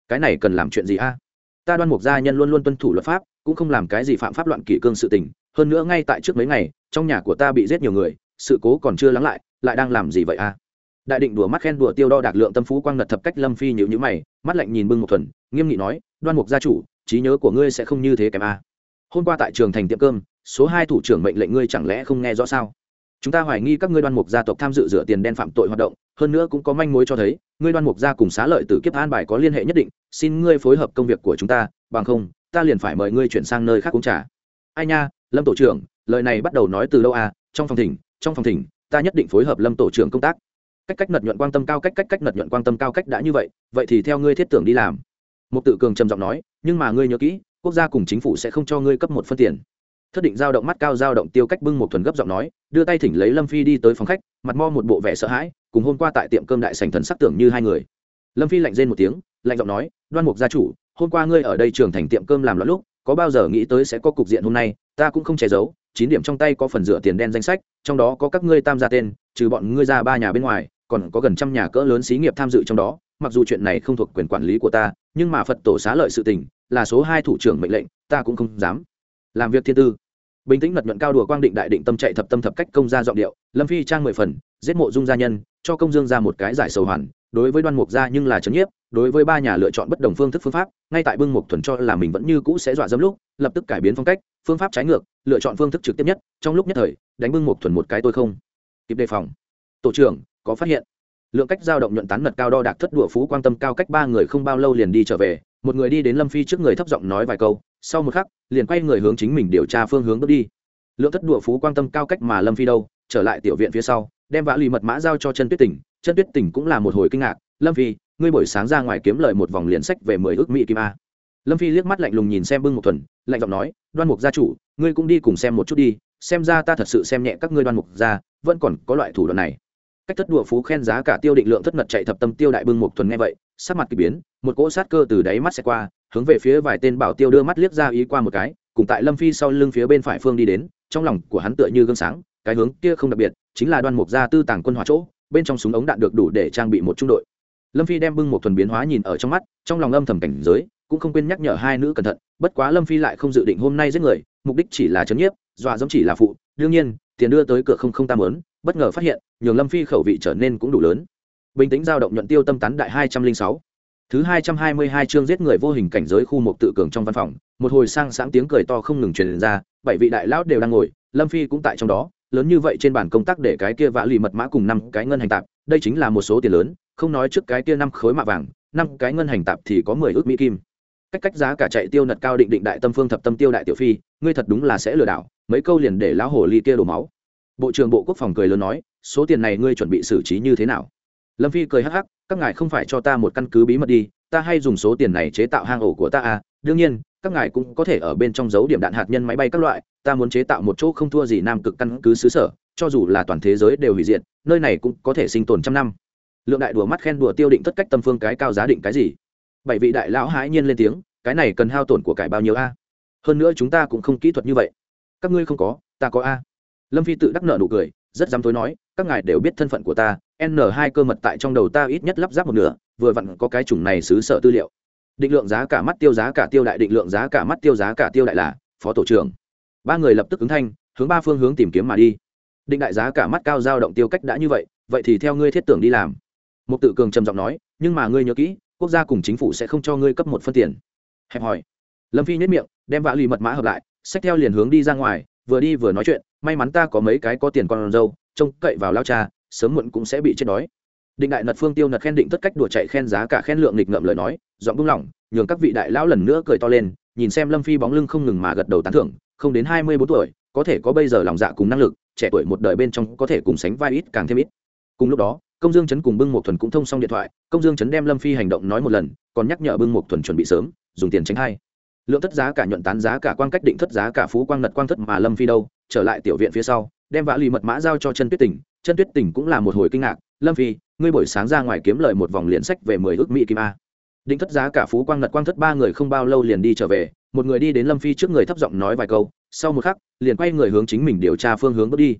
cái này cần làm chuyện gì a? Ta đoan mục gia nhân luôn luôn tuân thủ luật pháp, cũng không làm cái gì phạm pháp loạn kỷ cương sự tình. Hơn nữa ngay tại trước mấy ngày, trong nhà của ta bị giết nhiều người, sự cố còn chưa lắng lại lại đang làm gì vậy a? Đại định đùa mắt khen đùa tiêu đo đạc lượng tâm phú quang ngật thập cách lâm phi nhịu nhữ mày, mắt lạnh nhìn bưng một thuần, nghiêm nghị nói, đoan mục gia chủ, trí nhớ của ngươi sẽ không như thế kém à. hôm qua tại trường thành tiệm cơm, số hai thủ trưởng mệnh lệnh ngươi chẳng lẽ không nghe rõ sao? Chúng ta hoài nghi các ngươi đoan mục gia tộc tham dự rửa tiền đen phạm tội hoạt động, hơn nữa cũng có manh mối cho thấy, ngươi đoan mục gia cùng xá lợi từ kiếp an bài có liên hệ nhất định, xin ngươi phối hợp công việc của chúng ta, bằng không, ta liền phải mời ngươi chuyển sang nơi khác uống trả ai nha, lâm tổ trưởng, lời này bắt đầu nói từ đâu à? Trong phòng thỉnh, trong phòng thỉnh, ta nhất định phối hợp lâm tổ trưởng công tác. Cách cách nật nhuận quan tâm cao, cách cách cách nật nhuận quan tâm cao cách đã như vậy vậy thì theo ngươi thiết tưởng đi làm. Một tự cường trầm giọng nói, nhưng mà ngươi nhớ kỹ, quốc gia cùng chính phủ sẽ không cho ngươi cấp một phân tiền thất định giao động mắt cao giao động tiêu cách bưng một thuần gấp giọng nói, đưa tay thỉnh lấy lâm phi đi tới phòng khách, mặt mo một bộ vẻ sợ hãi, cùng hôm qua tại tiệm cơm đại sành thần sắc tưởng như hai người. Lâm phi lạnh rên một tiếng, lạnh giọng nói, đoan mục gia chủ, hôm qua ngươi ở đây trường thành tiệm cơm làm loạn lúc, có bao giờ nghĩ tới sẽ có cục diện hôm nay, ta cũng không che giấu, chín điểm trong tay có phần rửa tiền đen danh sách, trong đó có các ngươi tam gia tên, trừ bọn ngươi ra ba nhà bên ngoài, còn có gần trăm nhà cỡ lớn xí nghiệp tham dự trong đó, mặc dù chuyện này không thuộc quyền quản lý của ta, nhưng mà phật tổ xá lợi sự tình, là số hai thủ trưởng mệnh lệnh, ta cũng không dám. Làm việc thiên tư bình tĩnh lật nhuận cao đùa quang định đại định tâm chạy thập tâm thập cách công ra giọng điệu, lâm phi trang mười phần, giết mộ dung gia nhân, cho công dương ra một cái giải sầu hoàn, đối với đoan mục gia nhưng là trấn nhiếp, đối với ba nhà lựa chọn bất đồng phương thức phương pháp, ngay tại bưng mục thuần cho là mình vẫn như cũ sẽ dọa dẫm lúc, lập tức cải biến phong cách, phương pháp trái ngược, lựa chọn phương thức trực tiếp nhất, trong lúc nhất thời, đánh bưng mục thuần một cái tôi không. Kịp đề phòng. Tổ trưởng, có phát hiện. Lượng cách giao động nhuận tán mật cao đo đạc thất đụa phú quan tâm cao cách ba người không bao lâu liền đi trở về một người đi đến lâm phi trước người thấp giọng nói vài câu, sau một khắc, liền quay người hướng chính mình điều tra phương hướng bước đi. Lượng thất đụa phú quan tâm cao cách mà lâm phi đâu, trở lại tiểu viện phía sau, đem vã lì mật mã giao cho chân tuyết tỉnh chân tuyết tỉnh cũng là một hồi kinh ngạc, lâm phi, ngươi buổi sáng ra ngoài kiếm lời một vòng liền sách về mười ước mỹ kim a. Lâm phi liếc mắt lạnh lùng nhìn xem bưng một thuần, lạnh giọng nói, đoan mục gia chủ, ngươi cũng đi cùng xem một chút đi, xem ra ta thật sự xem nhẹ các ngươi đoan mục gia, vẫn còn có loại thủ đoạn này. Cách thất đùa phú khen giá cả tiêu định lượng thất mật chạy thập tâm tiêu đại bưng một thuần nghe vậy, sắc mặt k ỳ biến một cỗ sát cơ từ đáy mắt sẽ qua, hướng về phía vài tên bảo tiêu đưa mắt liếc ra ý qua một cái, cùng tại lâm phi sau lưng phía bên phải phương đi đến, trong lòng của hắn tựa như gương sáng, cái hướng kia không đặc biệt, chính là đoan mục gia tư tàng quân hỏa chỗ, bên trong súng ống đạn được đủ để trang bị một trung đội. Lâm phi đem bưng một thuần biến hóa nhìn ở trong mắt, trong lòng âm thầm cảnh giới, cũng không quên nhắc nhở hai nữ cẩn thận, bất quá lâm phi lại không dự định hôm nay giết người, mục đích chỉ là chấn nhiếp, dọa giống chỉ là phụ, đương nhiên, tiền đưa tới cửa không không tam lớn bất ngờ phát hiện, nhường lâm phi khẩu vị trở nên cũng đủ lớn. Bình tĩnh giao động nhuận tiêu tâm tán đại hai trăm linh sáu thứ hai trăm hai mươi hai chương giết người vô hình cảnh giới khu một tự cường trong văn phòng, một hồi sang sáng tiếng cười to không ngừng truyền ra, bảy vị đại lão đều đang ngồi, lâm phi cũng tại trong đó, lớn như vậy trên bản công tác để cái kia vã lì mật mã cùng năm cái ngân hành tạp, đây chính là một số tiền lớn, không nói trước cái kia năm khối mạ vàng, năm cái ngân hành tạp thì có mười ước mỹ kim. Cách cách giá cả chạy tiêu nật cao định định đại tâm phương thập tâm tiêu đại tiểu phi, ngươi thật đúng là sẽ lừa đảo, mấy câu liền để lão hồ ly kia đổ máu. Bộ trưởng bộ quốc phòng cười lớn nói, số tiền này ngươi chuẩn bị xử trí như thế nào? Lâm phi cười hắc hắc các ngài không phải cho ta một căn cứ bí mật đi, ta hay dùng số tiền này chế tạo hang ổ của ta à? Đương nhiên, các ngài cũng có thể ở bên trong giấu điểm đạn hạt nhân máy bay các loại, ta muốn chế tạo một chỗ không thua gì nam cực căn cứ xứ sở, cho dù là toàn thế giới đều hủy diệt, nơi này cũng có thể sinh tồn trăm năm. Lượng đại đùa mắt khen đùa tiêu định tất cách tâm phương cái cao giá định cái gì? Bảy vị đại lão hãi nhiên lên tiếng, cái này cần hao tổn của cải bao nhiêu a? Hơn nữa chúng ta cũng không kỹ thuật như vậy. Các ngươi không có, ta có a. Lâm phi tự đắc nợ nụ cười, rất dám tối nói, các ngài đều biết thân phận của ta n hai cơ mật tại trong đầu ta ít nhất lắp ráp một nửa, vừa vặn có cái chủng này xứ sở tư liệu. Định lượng giá cả mắt tiêu giá cả tiêu đại, định lượng giá cả mắt tiêu giá cả tiêu đại là phó tổ trưởng. Ba người lập tức ứng thanh, hướng ba phương hướng tìm kiếm mà đi. Định đại giá cả mắt cao dao động tiêu cách đã như vậy vậy thì theo ngươi thiết tưởng đi làm. Một tự cường trầm giọng nói, nhưng mà ngươi nhớ kỹ, quốc gia cùng chính phủ sẽ không cho ngươi cấp một phân tiền. Hẹp hỏi lâm phi nhất miệng, đem vạ lì mật mã hợp lại, xách theo liền hướng đi ra ngoài, vừa đi vừa nói chuyện, may mắn ta có mấy cái có tiền con dâu, trông cậy vào lao cha sớm muộn cũng sẽ bị chết đói. Định đại nật phương tiêu nật khen định tất cách đùa chạy khen giá cả khen lượng nghịch ngợm lời nói dọn buông lỏng, nhường các vị đại lão lần nữa cười to lên, nhìn xem lâm phi bóng lưng không ngừng mà gật đầu tán thưởng, không đến hai mươi bốn tuổi, có thể có bây giờ lòng dạ cùng năng lực, trẻ tuổi một đời bên trong có thể cùng sánh vai ít càng thêm ít. Cùng lúc đó, công dương chấn cùng bưng một thuần cũng thông xong điện thoại, công dương chấn đem lâm phi hành động nói một lần, còn nhắc nhở bưng một thuần chuẩn bị sớm, dùng tiền tránh hai. Lượng thất giá cả nhuận tán giá cả quan cách định thất giá cả phú quang nật quang thất mà lâm phi đâu, trở lại tiểu viện phía sau đem vã lì mật mã giao cho chân tuyết tỉnh, chân tuyết tỉnh cũng là một hồi kinh ngạc, lâm phi, ngươi buổi sáng ra ngoài kiếm lời một vòng liền sách về mười ước mỹ kim a. Định thất giá cả phú quang ngật quang thất ba người không bao lâu liền đi trở về, một người đi đến lâm phi trước người thấp giọng nói vài câu, sau một khắc, liền quay người hướng chính mình điều tra phương hướng bước đi.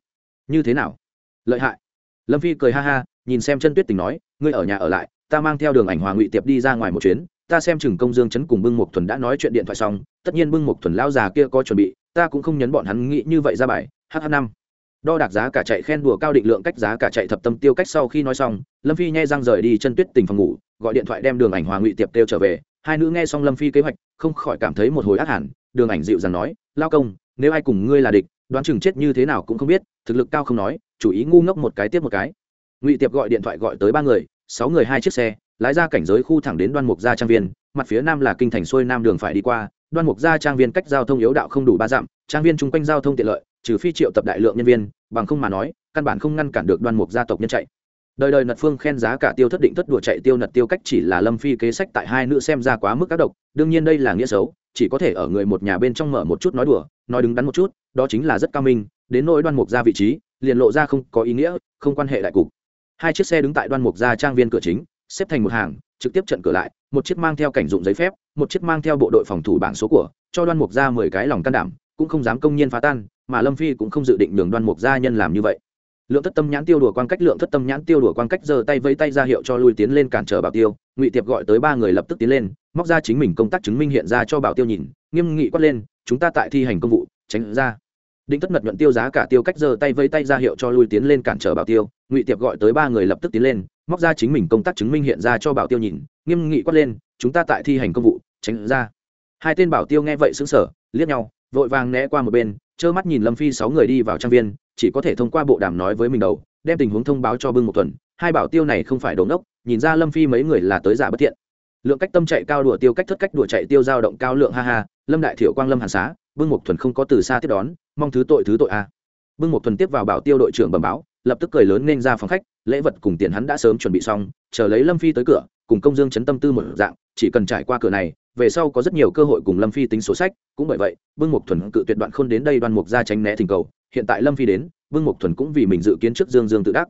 Như thế nào? Lợi hại. Lâm phi cười ha ha, nhìn xem chân tuyết tình nói, ngươi ở nhà ở lại, ta mang theo đường ảnh hòa ngụy tiệp đi ra ngoài một chuyến, ta xem chừng công dương chấn cùng bưng mục thuần đã nói chuyện điện thoại xong, tất nhiên bưng mục thuần lao già kia có chuẩn bị, ta cũng không nhấn bọn hắn nghĩ như vậy ra bài hh năm đo đạc giá cả chạy khen đùa cao định lượng cách giá cả chạy thập tâm tiêu cách sau khi nói xong, lâm phi nhai răng rời đi chân tuyết tình phòng ngủ, gọi điện thoại đem đường ảnh hòa ngụy tiệp kêu trở về. Hai nữ nghe xong lâm phi kế hoạch, không khỏi cảm thấy một hồi ác hẳn. Đường ảnh dịu dàng nói, lao công, nếu ai cùng ngươi là địch, đoán chừng chết như thế nào cũng không biết, thực lực cao không nói, chủ ý ngu ngốc một cái tiếp một cái. Ngụy tiệp gọi điện thoại gọi tới ba người, sáu người hai chiếc xe, lái ra cảnh giới khu thẳng đến đoan mục gia trang viên, mặt phía nam là kinh thành xuôi nam đường phải đi qua, đoan mục gia trang viên cách giao thông yếu đạo không đủ ba dặm, trang viên chung quanh giao thông tiện lợi trừ phi triệu tập đại lượng nhân viên, bằng không mà nói, căn bản không ngăn cản được đoan mục gia tộc nhân chạy. Đời đời nật phương khen giá cả tiêu thất định thất đùa chạy tiêu nật tiêu cách chỉ là lâm phi kế sách tại hai nữ xem ra quá mức các độc, đương nhiên đây là nghĩa xấu, chỉ có thể ở người một nhà bên trong mở một chút nói đùa, nói đứng đắn một chút, đó chính là rất cao minh, đến nỗi đoan mục gia vị trí, liền lộ ra không có ý nghĩa, không quan hệ đại cục. Hai chiếc xe đứng tại đoan mục gia trang viên cửa chính, xếp thành một hàng, trực tiếp trận cửa lại, một chiếc mang theo cảnh dụng giấy phép, một chiếc mang theo bộ đội phòng thủ bảng số của, cho đoan mục gia mười cái lòng can đảm, cũng không dám công nhiên phá tan mà lâm phi cũng không dự định đường đoan mục gia nhân làm như vậy. Lượng thất tâm nhãn tiêu đùa quan cách, lượng thất tâm nhãn tiêu đùa quan cách giơ tay vẫy tay ra hiệu cho lui tiến lên cản trở bảo tiêu. Ngụy tiệp gọi tới ba người lập tức tiến lên, móc ra chính mình công tác chứng minh hiện ra cho bảo tiêu nhìn, nghiêm nghị quát lên, chúng ta tại thi hành công vụ, tránh ra. Định thất mật nhuận tiêu giá cả tiêu cách giơ tay vẫy tay ra hiệu cho lui tiến lên cản trở bảo tiêu. Ngụy tiệp gọi tới ba người lập tức tiến lên, móc ra chính mình công tác chứng minh hiện ra cho bảo tiêu nhìn, nghiêm nghị quát lên, chúng ta tại thi hành công vụ, tránh ra. Hai tên bảo tiêu nghe vậy xứng sở liếc nhau, vội vàng né qua một bên trơ mắt nhìn lâm phi sáu người đi vào trang viên, chỉ có thể thông qua bộ đàm nói với mình đầu, đem tình huống thông báo cho bưng một tuần. Hai bảo tiêu này không phải đống ốc nhìn ra lâm phi mấy người là tới giả bất thiện. Lượng cách tâm chạy cao đùa tiêu cách thất cách đùa chạy tiêu dao động cao lượng, ha ha, lâm đại thiểu quang lâm hàn xá, bưng một thuần không có từ xa tiếp đón, mong thứ tội thứ tội a. Bưng một thuần tiếp vào bảo tiêu đội trưởng bẩm báo, lập tức cười lớn nên ra phòng khách, lễ vật cùng tiền hắn đã sớm chuẩn bị xong, chờ lấy lâm phi tới cửa, cùng công dương chấn tâm tư một dạng, chỉ cần trải qua cửa này về sau có rất nhiều cơ hội cùng lâm phi tính số sách, cũng bởi vậy bưng mục thuần cự tuyệt đoạn khôn đến đây đoan mục ra tránh né thỉnh cầu, hiện tại lâm phi đến bưng mục thuần cũng vì mình dự kiến trước dương dương tự đắc.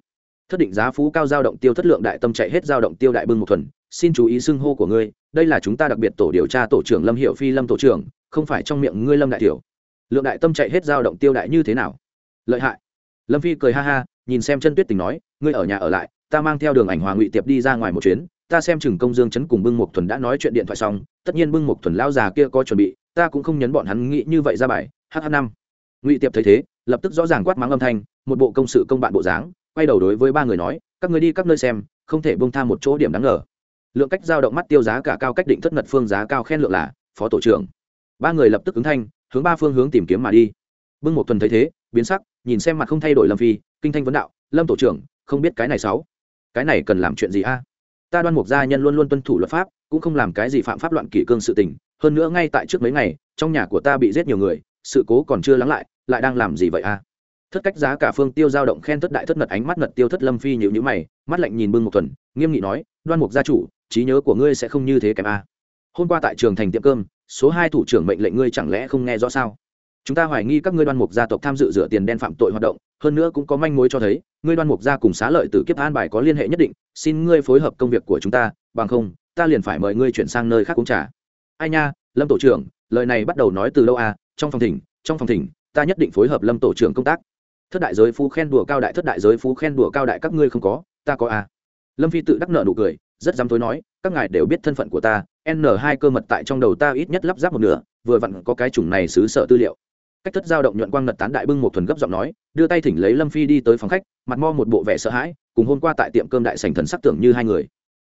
Thất định giá phú cao giao động tiêu thất lượng đại tâm chạy hết giao động tiêu đại bưng mục thuần, xin chú ý xưng hô của ngươi, đây là chúng ta đặc biệt tổ điều tra tổ trưởng lâm hiệu phi lâm tổ trưởng, không phải trong miệng ngươi lâm đại tiểu. Lượng đại tâm chạy hết giao động tiêu đại như thế nào? Lợi hại. Lâm phi cười ha ha, nhìn xem chân tuyết tình nói, ngươi ở nhà ở lại, ta mang theo đường ảnh hòa ngụy tiệp đi ra ngoài một chuyến ta xem chừng công dương chấn cùng bưng một thuần đã nói chuyện điện thoại xong, tất nhiên bưng một thuần lao già kia có chuẩn bị, ta cũng không nhấn bọn hắn nghĩ như vậy ra bài hh năm. Ngụy tiệp thấy thế, lập tức rõ ràng quát mắng âm thanh, một bộ công sự công bạn bộ dáng, quay đầu đối với ba người nói, các người đi các nơi xem, không thể bông tham một chỗ điểm đáng ngờ. Lượng cách giao động mắt tiêu giá cả cao cách định thất ngật phương giá cao khen lượng là, phó tổ trưởng. Ba người lập tức ứng thanh, hướng ba phương hướng tìm kiếm mà đi. Bưng một tuần thấy thế, biến sắc, nhìn xem mặt không thay đổi lâm phi, kinh thanh vấn đạo, lâm tổ trưởng, không biết cái này sáu cái này cần làm chuyện gì a? Ta đoan mục gia nhân luôn luôn tuân thủ luật pháp, cũng không làm cái gì phạm pháp loạn kỷ cương sự tình. Hơn nữa ngay tại trước mấy ngày, trong nhà của ta bị giết nhiều người, sự cố còn chưa lắng lại lại đang làm gì vậy a? Thất cách giá cả phương tiêu giao động khen thất đại thất mật ánh mắt mật tiêu thất lâm phi nhịu nhữ mày, mắt lạnh nhìn bưng một tuần nghiêm nghị nói, đoan mục gia chủ, trí nhớ của ngươi sẽ không như thế kèm à. hôm qua tại trường thành tiệm cơm, số hai thủ trưởng mệnh lệnh ngươi chẳng lẽ không nghe rõ sao? Chúng ta hoài nghi các ngươi đoan mục gia tộc tham dự rửa tiền đen phạm tội hoạt động, hơn nữa cũng có manh mối cho thấy, ngươi đoan mục gia cùng xá lợi từ kiếp an bài có liên hệ nhất định, xin ngươi phối hợp công việc của chúng ta, bằng không, ta liền phải mời ngươi chuyển sang nơi khác cũng trả ai nha, lâm tổ trưởng, lời này bắt đầu nói từ đâu à? Trong phòng thỉnh, trong phòng thỉnh, ta nhất định phối hợp lâm tổ trưởng công tác. Thất đại giới phú khen đùa cao đại, thất đại giới phú khen đùa cao đại các ngươi không có, ta có à? Lâm phi tự đắc nợ nụ cười, rất dám tối nói, các ngài đều biết thân phận của ta, n hai cơ mật tại trong đầu ta ít nhất lắp ráp một nửa, vừa vặn có cái chủng này xứ sở tư liệu cách thất giao động nhuận quang nật tán đại bưng một thuần gấp giọng nói, đưa tay thỉnh lấy lâm phi đi tới phòng khách, mặt mo một bộ vẻ sợ hãi, cùng hôm qua tại tiệm cơm đại sành thần sắc tưởng như hai người.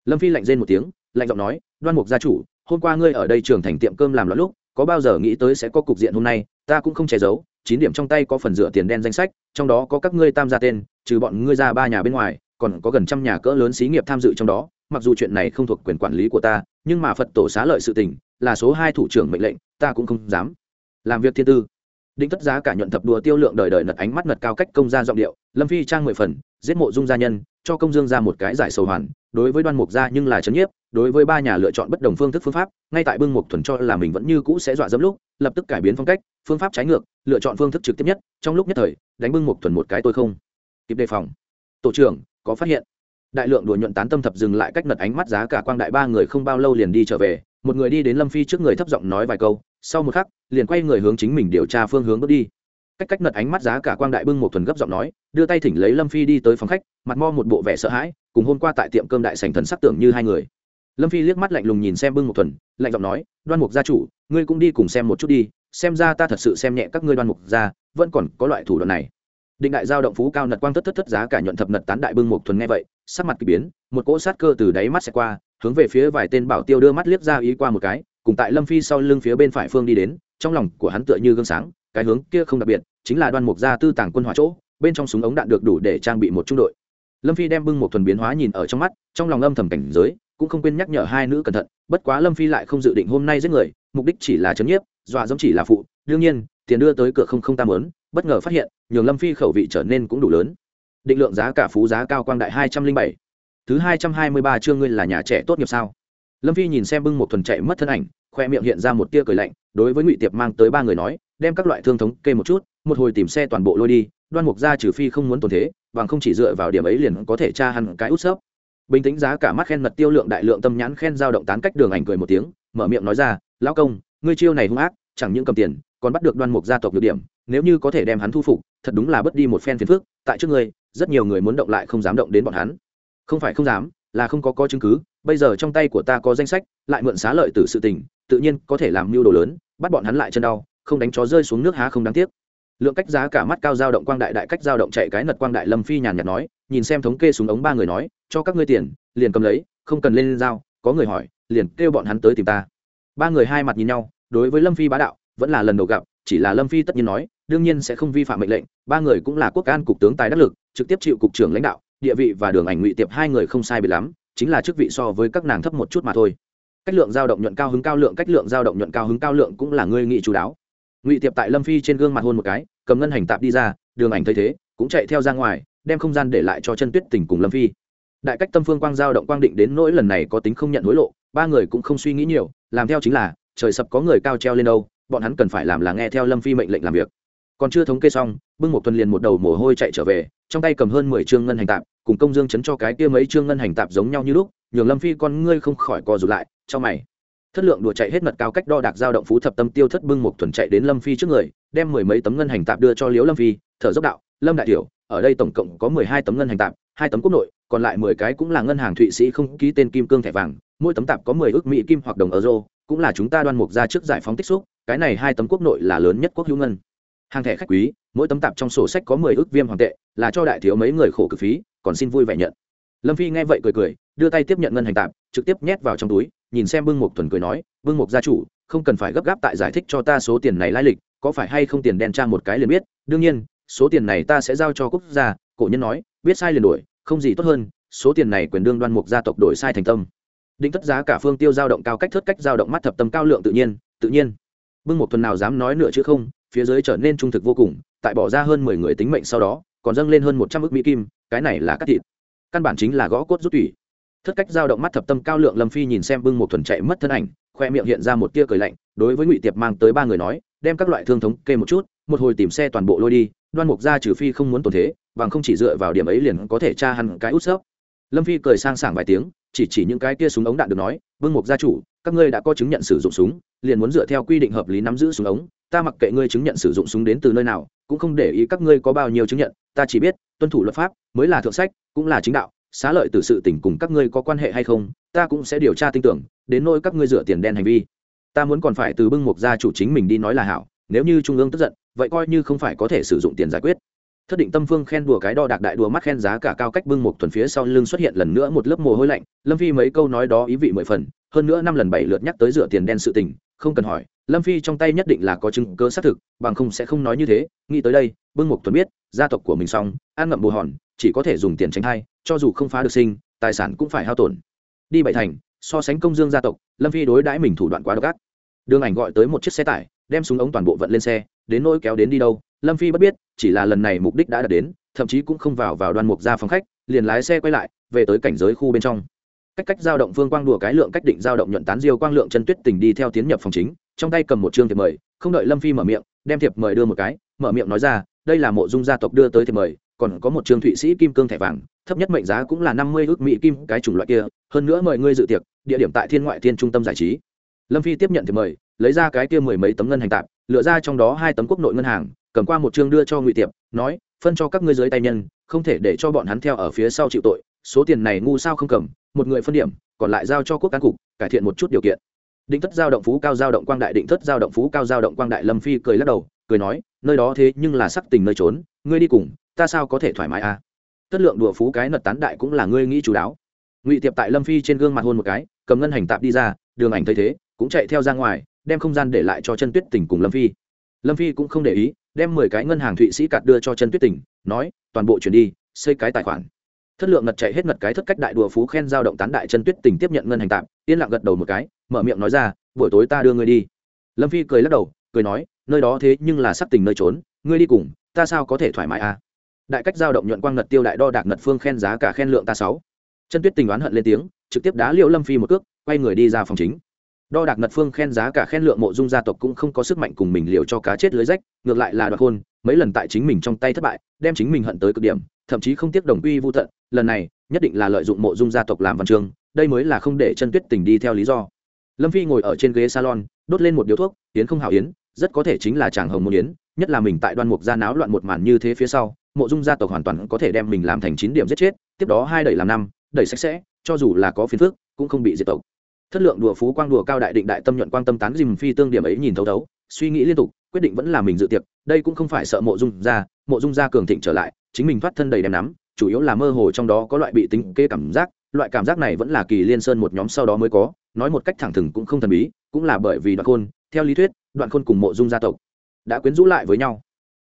Lâm phi lạnh rên một tiếng, lạnh giọng nói, đoan mục gia chủ, hôm qua ngươi ở đây trường thành tiệm cơm làm loạn lúc, có bao giờ nghĩ tới sẽ có cục diện hôm nay, ta cũng không che giấu, chín điểm trong tay có phần rửa tiền đen danh sách, trong đó có các ngươi tam gia tên, trừ bọn ngươi ra ba nhà bên ngoài, còn có gần trăm nhà cỡ lớn xí nghiệp tham dự trong đó, mặc dù chuyện này không thuộc quyền quản lý của ta, nhưng mà phật tổ xá lợi sự tình, là số hai thủ trưởng mệnh lệnh, ta cũng không dám. Làm việc thiên tư định tất giá cả nhuận thập đùa tiêu lượng đời đời nật ánh mắt nật cao cách công gia giọng điệu, lâm phi trang mười phần, giết mộ dung gia nhân, cho công dương ra một cái giải sầu hoàn, đối với đoan mục gia nhưng là trấn nhiếp, đối với ba nhà lựa chọn bất đồng phương thức phương pháp, ngay tại bưng mục thuần cho là mình vẫn như cũ sẽ dọa dẫm lúc, lập tức cải biến phong cách, phương pháp trái ngược, lựa chọn phương thức trực tiếp nhất, trong lúc nhất thời, đánh bưng mục thuần một cái tôi không. Kịp đề phòng. Tổ trưởng, có phát hiện. Đại lượng đùa nhuận tán tâm thập dừng lại cách nật ánh mắt giá cả quang đại ba người không bao lâu liền đi trở về, một người đi đến lâm phi trước người thấp giọng nói vài câu sau một khắc, liền quay người hướng chính mình điều tra phương hướng bước đi. Cách cách nật ánh mắt giá cả quang đại bưng một thuần gấp giọng nói, đưa tay thỉnh lấy lâm phi đi tới phòng khách, mặt mo một bộ vẻ sợ hãi, cùng hôm qua tại tiệm cơm đại sành thần sắc tưởng như hai người. Lâm phi liếc mắt lạnh lùng nhìn xem bưng một thuần, lạnh giọng nói, đoan mục gia chủ, ngươi cũng đi cùng xem một chút đi, xem ra ta thật sự xem nhẹ các ngươi đoan mục gia, vẫn còn có loại thủ đoạn này. Định đại giao động phú cao nật quang thất thất thất giá cả nhuận thập nật tán đại bưng một thuần nghe vậy, sắc mặt k ỳ biến, một cỗ sát cơ từ đáy mắt sẽ qua, hướng về phía vài tên bảo tiêu đưa mắt liếc ra ý qua một cái cùng tại lâm phi sau lưng phía bên phải phương đi đến, trong lòng của hắn tựa như gương sáng, cái hướng kia không đặc biệt, chính là đoan mục gia tư tàng quân hỏa chỗ, bên trong súng ống đạn được đủ để trang bị một trung đội. Lâm phi đem bưng một thuần biến hóa nhìn ở trong mắt, trong lòng âm thầm cảnh giới, cũng không quên nhắc nhở hai nữ cẩn thận, bất quá lâm phi lại không dự định hôm nay giết người, mục đích chỉ là chấn nhiếp, dọa giống chỉ là phụ, đương nhiên, tiền đưa tới cửa không không tam lớn bất ngờ phát hiện, nhường lâm phi khẩu vị trở nên cũng đủ lớn. Định lượng giá cả phú giá cao quang đại hai trăm linh bảy. Thứ hai trăm hai mươi ba chương ngươi là nhà trẻ tốt nghiệp sao? Lâm phi nhìn xem bưng một thuần chạy mất thân ảnh, khoe miệng hiện ra một tia cười lạnh, đối với ngụy tiệp mang tới ba người nói, đem các loại thương thống kê một chút, một hồi tìm xe toàn bộ lôi đi, đoan mục ra trừ phi không muốn tồn thế, bằng không chỉ dựa vào điểm ấy liền có thể tra hẳn cái út sấp. Bình tĩnh giá cả mắt khen mật tiêu lượng đại lượng tâm nhãn khen dao động tán cách đường ảnh cười một tiếng, mở miệng nói ra, lão công, ngươi chiêu này hung ác, chẳng những cầm tiền, còn bắt được đoan mục gia tộc được điểm, nếu như có thể đem hắn thu phục, thật đúng là bất đi một phen phiền phức, tại trước ngươi, rất nhiều người muốn động lại không dám động đến bọn hắn. Không phải không dám là không có có chứng cứ, bây giờ trong tay của ta có danh sách, lại mượn xá lợi từ sự tình, tự nhiên có thể làm mưu đồ lớn, bắt bọn hắn lại chân đau, không đánh chó rơi xuống nước há không đáng tiếc. Lượng cách giá cả mắt cao dao động quang đại đại cách dao động chạy cái nật quang đại lâm phi nhàn nhạt nói, nhìn xem thống kê súng ống ba người nói, cho các ngươi tiền, liền cầm lấy, không cần lên dao có người hỏi, liền kêu bọn hắn tới tìm ta. Ba người hai mặt nhìn nhau, đối với lâm phi bá đạo, vẫn là lần đầu gặp, chỉ là lâm phi tất nhiên nói, đương nhiên sẽ không vi phạm mệnh lệnh, ba người cũng là quốc an cục tướng tài đắc lực, trực tiếp chịu cục trưởng lãnh đạo địa vị và đường ảnh ngụy tiệp hai người không sai bị lắm, chính là chức vị so với các nàng thấp một chút mà thôi. Cách lượng dao động nhuận cao hứng cao lượng, cách lượng dao động nhuận cao hứng cao lượng cũng là ngươi nghị chú đáo. Ngụy tiệp tại lâm phi trên gương mặt hôn một cái, cầm ngân hành tạp đi ra, đường ảnh thấy thế, cũng chạy theo ra ngoài, đem không gian để lại cho chân tuyết tình cùng lâm phi. Đại cách tâm phương quang giao động quang định đến nỗi lần này có tính không nhận hối lộ, ba người cũng không suy nghĩ nhiều, làm theo chính là, trời sập có người cao treo lên đâu, bọn hắn cần phải làm là nghe theo lâm phi mệnh lệnh làm việc. Còn chưa thống kê xong, bưng một tuần liền một đầu mồ hôi chạy trở về, trong tay cầm hơn mười chương ngân hành tạp cùng công dương chấn cho cái kia mấy chương ngân hành tạp giống nhau như lúc, nhường lâm phi con ngươi không khỏi co rụt lại, cho mày. Thất lượng đùa chạy hết mật cao cách đo đạc giao động phú thập tâm tiêu thất bưng một thuần chạy đến lâm phi trước người, đem mười mấy tấm ngân hành tạp đưa cho liếu lâm phi, thở dốc đạo, lâm đại tiểu, ở đây tổng cộng có mười hai tấm ngân hành tạp, hai tấm quốc nội, còn lại mười cái cũng là ngân hàng thụy sĩ không ký tên kim cương thẻ vàng, mỗi tấm tạp có mười ước mỹ kim hoặc đồng euro, cũng là chúng ta đoan mục ra trước giải phóng tích xúc, cái này hai tấm quốc nội là lớn nhất quốc hữu ngân. Hàng thẻ khách quý, mỗi tấm tạp trong sổ sách có mười ước viêm hoàng tệ là cho đại thiếu mấy người khổ cực phí, còn xin vui vẻ nhận. Lâm phi nghe vậy cười cười, đưa tay tiếp nhận ngân hành tạp, trực tiếp nhét vào trong túi, nhìn xem bưng mục thuần cười nói, bưng mục gia chủ, không cần phải gấp gáp tại giải thích cho ta số tiền này lai lịch, có phải hay không tiền đen trang một cái liền biết, đương nhiên, số tiền này ta sẽ giao cho quốc gia. Cổ nhân nói, biết sai liền đổi, không gì tốt hơn, số tiền này quyền đương đoan mục gia tộc đổi sai thành tâm. Định tất giá cả phương tiêu dao động cao cách thất cách dao động mắt thập tâm cao lượng tự nhiên tự nhiên. Bưng một tuần nào dám nói nữa chứ không, phía dưới trở nên trung thực vô cùng, tại bỏ ra hơn mười người tính mệnh sau đó còn dâng lên hơn một trăm ước mỹ kim, cái này là cắt thịt. Căn bản chính là gõ cốt rút tủy. Thất cách giao động mắt thập tâm cao lượng lâm phi nhìn xem bưng một thuần chạy mất thân ảnh, khoe miệng hiện ra một tia cười lạnh, đối với ngụy tiệp mang tới ba người nói, đem các loại thương thống kê một chút, một hồi tìm xe toàn bộ lôi đi, đoan mục ra trừ phi không muốn tồn thế, bằng không chỉ dựa vào điểm ấy liền có thể tra hẳn cái út sấp lâm phi cười sang sảng vài tiếng, chỉ chỉ những cái kia súng ống đạn được nói, vương mục gia chủ, các ngươi đã có chứng nhận sử dụng súng, liền muốn dựa theo quy định hợp lý nắm giữ súng ống ta mặc kệ ngươi chứng nhận sử dụng súng đến từ nơi nào, cũng không để ý các ngươi có bao nhiêu chứng nhận, ta chỉ biết, tuân thủ luật pháp, mới là thượng sách, cũng là chính đạo, xá lợi từ sự tình cùng các ngươi có quan hệ hay không, ta cũng sẽ điều tra tin tưởng, đến nỗi các ngươi dựa tiền đen hành vi. Ta muốn còn phải từ bưng mục gia chủ chính mình đi nói là hảo, nếu như trung ương tức giận, vậy coi như không phải có thể sử dụng tiền giải quyết. Thất định tâm phương khen đùa cái đo đạc đại đùa mắt khen giá cả cao cách bưng một thuần phía sau lưng xuất hiện lần nữa một lớp mồ hôi lạnh, lâm phi mấy câu nói đó ý vị mười phần, hơn nữa năm lần bảy lượt nhắc tới dựa tiền đen sự tình không cần hỏi lâm phi trong tay nhất định là có chứng cơ xác thực bằng không sẽ không nói như thế. Nghĩ tới đây bưng Mục Tuấn biết gia tộc của mình xong ăn ngậm bù hòn chỉ có thể dùng tiền tránh thai, cho dù không phá được sinh tài sản cũng phải hao tổn. Đi bảy thành so sánh công dương gia tộc lâm phi đối đãi mình thủ đoạn quá độc ác. Đường ảnh gọi tới một chiếc xe tải đem súng ống toàn bộ vận lên xe đến nỗi kéo đến đi đâu lâm phi bất biết chỉ là lần này mục đích đã đạt đến thậm chí cũng không vào vào đoan mục ra phòng khách liền lái xe quay lại về tới cảnh giới khu bên trong cách cách giao động phương quang đùa cái lượng cách định giao động nhuận tán diêu quang lượng chân tuyết tình đi theo tiến nhập phòng chính, trong tay cầm một chương thiệp mời, không đợi lâm phi mở miệng, đem thiệp mời đưa một cái, mở miệng nói ra, đây là mộ dung gia tộc đưa tới thiệp mời, còn có một trường thụy sĩ kim cương thẻ vàng, thấp nhất mệnh giá cũng là năm mươi ước mỹ kim, cái chủng loại kia, hơn nữa mời ngươi dự tiệc, địa điểm tại thiên ngoại thiên trung tâm giải trí. Lâm phi tiếp nhận thiệp mời, lấy ra cái kia mười mấy tấm ngân hành tạp, lựa ra trong đó hai tấm quốc nội ngân hàng, cầm qua một chương đưa cho ngụy tiệp, nói, phân cho các ngươi dưới tay nhân, không thể để cho bọn hắn theo ở phía sau chịu tội, số tiền này ngu sao không cầm một người phân điểm, còn lại giao cho quốc cán cục, cải thiện một chút điều kiện. Định thất giao động phú cao giao động quang đại, định thất giao động phú cao giao động quang đại, lâm phi cười lắc đầu, cười nói, nơi đó thế nhưng là sắc tình nơi trốn, ngươi đi cùng, ta sao có thể thoải mái à? Tất lượng đùa phú cái nật tán đại cũng là ngươi nghĩ chú đáo. Ngụy tiệp tại lâm phi trên gương mặt hôn một cái, cầm ngân hành tạp đi ra, đường ảnh thấy thế, cũng chạy theo ra ngoài, đem không gian để lại cho chân tuyết tỉnh cùng lâm phi. Lâm phi cũng không để ý, đem mười cái ngân hàng thụy sĩ cạt đưa cho chân tuyết tỉnh nói, toàn bộ chuyển đi, xây cái tài khoản thất lượng ngật chạy hết ngật cái thất cách đại đùa phú khen giao động tán đại chân tuyết tình tiếp nhận ngân hành tạm, yên lặng gật đầu một cái, mở miệng nói ra, buổi tối ta đưa ngươi đi. Lâm phi cười lắc đầu, cười nói, nơi đó thế nhưng là sắc tình nơi trốn, ngươi đi cùng, ta sao có thể thoải mái à? Đại cách giao động nhuận quang ngật tiêu đại đo đạc ngật phương khen giá cả khen lượng ta sáu. Chân tuyết tình oán hận lên tiếng, trực tiếp đá liệu lâm phi một cước, quay người đi ra phòng chính. Đo đạc ngật phương khen giá cả khen lượng mộ dung gia tộc cũng không có sức mạnh cùng mình liều cho cá chết lưới rách, ngược lại là đoạt hôn, mấy lần tại chính mình trong tay thất bại, đem chính mình hận tới cực điểm thậm chí không tiếc đồng quy vô tận, lần này, nhất định là lợi dụng mộ dung gia tộc làm văn chương, đây mới là không để chân tuyết tình đi theo lý do. Lâm phi ngồi ở trên ghế salon, đốt lên một điếu thuốc, yến không hảo yến, rất có thể chính là chàng hồng môn yến, nhất là mình tại đoan mục gia náo loạn một màn như thế phía sau, mộ dung gia tộc hoàn toàn có thể đem mình làm thành chín điểm giết chết, tiếp đó hai đẩy làm năm, đẩy sạch sẽ, cho dù là có phiền phước cũng không bị diệt tộc. Thất lượng đùa phú quang đùa cao đại định đại tâm nhuận quang tâm tán dìm phi tương điểm ấy nhìn thấu thấu, suy nghĩ liên tục, quyết định vẫn là mình dự tiệc, đây cũng không phải sợ mộ dung gia, mộ dung gia cường thịnh trở lại chính mình thoát thân đầy đem nắm, chủ yếu là mơ hồ trong đó có loại bị tính kê cảm giác, loại cảm giác này vẫn là kỳ liên sơn một nhóm sau đó mới có, nói một cách thẳng thừng cũng không thần bí, cũng là bởi vì đoạn khôn, theo lý thuyết, đoạn khôn cùng mộ dung gia tộc đã quyến rũ lại với nhau.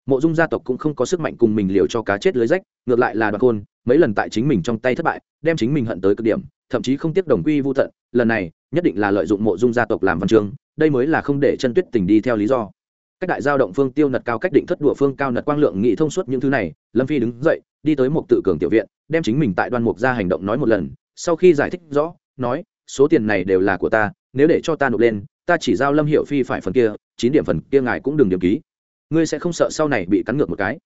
Mộ dung gia tộc cũng không có sức mạnh cùng mình liều cho cá chết lưới rách, ngược lại là đoạn khôn, mấy lần tại chính mình trong tay thất bại, đem chính mình hận tới cực điểm, thậm chí không tiếc đồng quy vô tận, lần này, nhất định là lợi dụng mộ dung gia tộc làm văn chương, đây mới là không để chân tuyết tình đi theo lý do cách đại giao động phương tiêu nật cao cách định thất đụa phương cao nật quang lượng nghị thông suốt những thứ này, lâm phi đứng dậy, đi tới một tự cường tiểu viện, đem chính mình tại đoan mục ra hành động nói một lần, sau khi giải thích rõ, nói, số tiền này đều là của ta, nếu để cho ta nộp lên, ta chỉ giao lâm hiệu phi phải phần kia, chín điểm phần kia ngài cũng đừng điểm ký. Ngươi sẽ không sợ sau này bị cắn ngược một cái.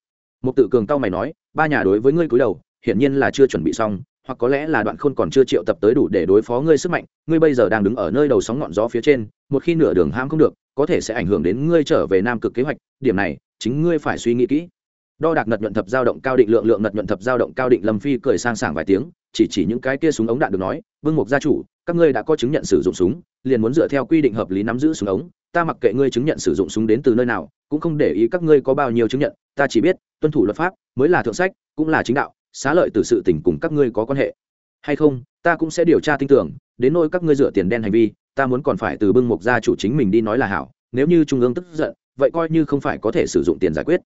Một tự cường cao mày nói, ba nhà đối với ngươi cúi đầu, hiển nhiên là chưa chuẩn bị xong, hoặc có lẽ là đoạn khôn còn chưa triệu tập tới đủ để đối phó ngươi sức mạnh, ngươi bây giờ đang đứng ở nơi đầu sóng ngọn gió phía trên, một khi nửa đường ham không được có thể sẽ ảnh hưởng đến ngươi trở về nam cực kế hoạch, điểm này, chính ngươi phải suy nghĩ kỹ. Đo đạc nật nhuận thập giao động cao định lượng lượng nật nhuận thập giao động cao định lâm phi cười sang sảng vài tiếng, chỉ chỉ những cái kia súng ống đạn được nói, vương mục gia chủ, các ngươi đã có chứng nhận sử dụng súng, liền muốn dựa theo quy định hợp lý nắm giữ súng ống, ta mặc kệ ngươi chứng nhận sử dụng súng đến từ nơi nào, cũng không để ý các ngươi có bao nhiêu chứng nhận, ta chỉ biết, tuân thủ luật pháp, mới là thượng sách, cũng là chính đạo, xá lợi từ sự tình cùng các ngươi có quan hệ. Hay không, ta cũng sẽ điều tra tin tưởng, đến nỗi các ngươi dựa tiền đen hành vi ta muốn còn phải từ bưng mục gia chủ chính mình đi nói là hảo, nếu như trung ương tức giận, vậy coi như không phải có thể sử dụng tiền giải quyết.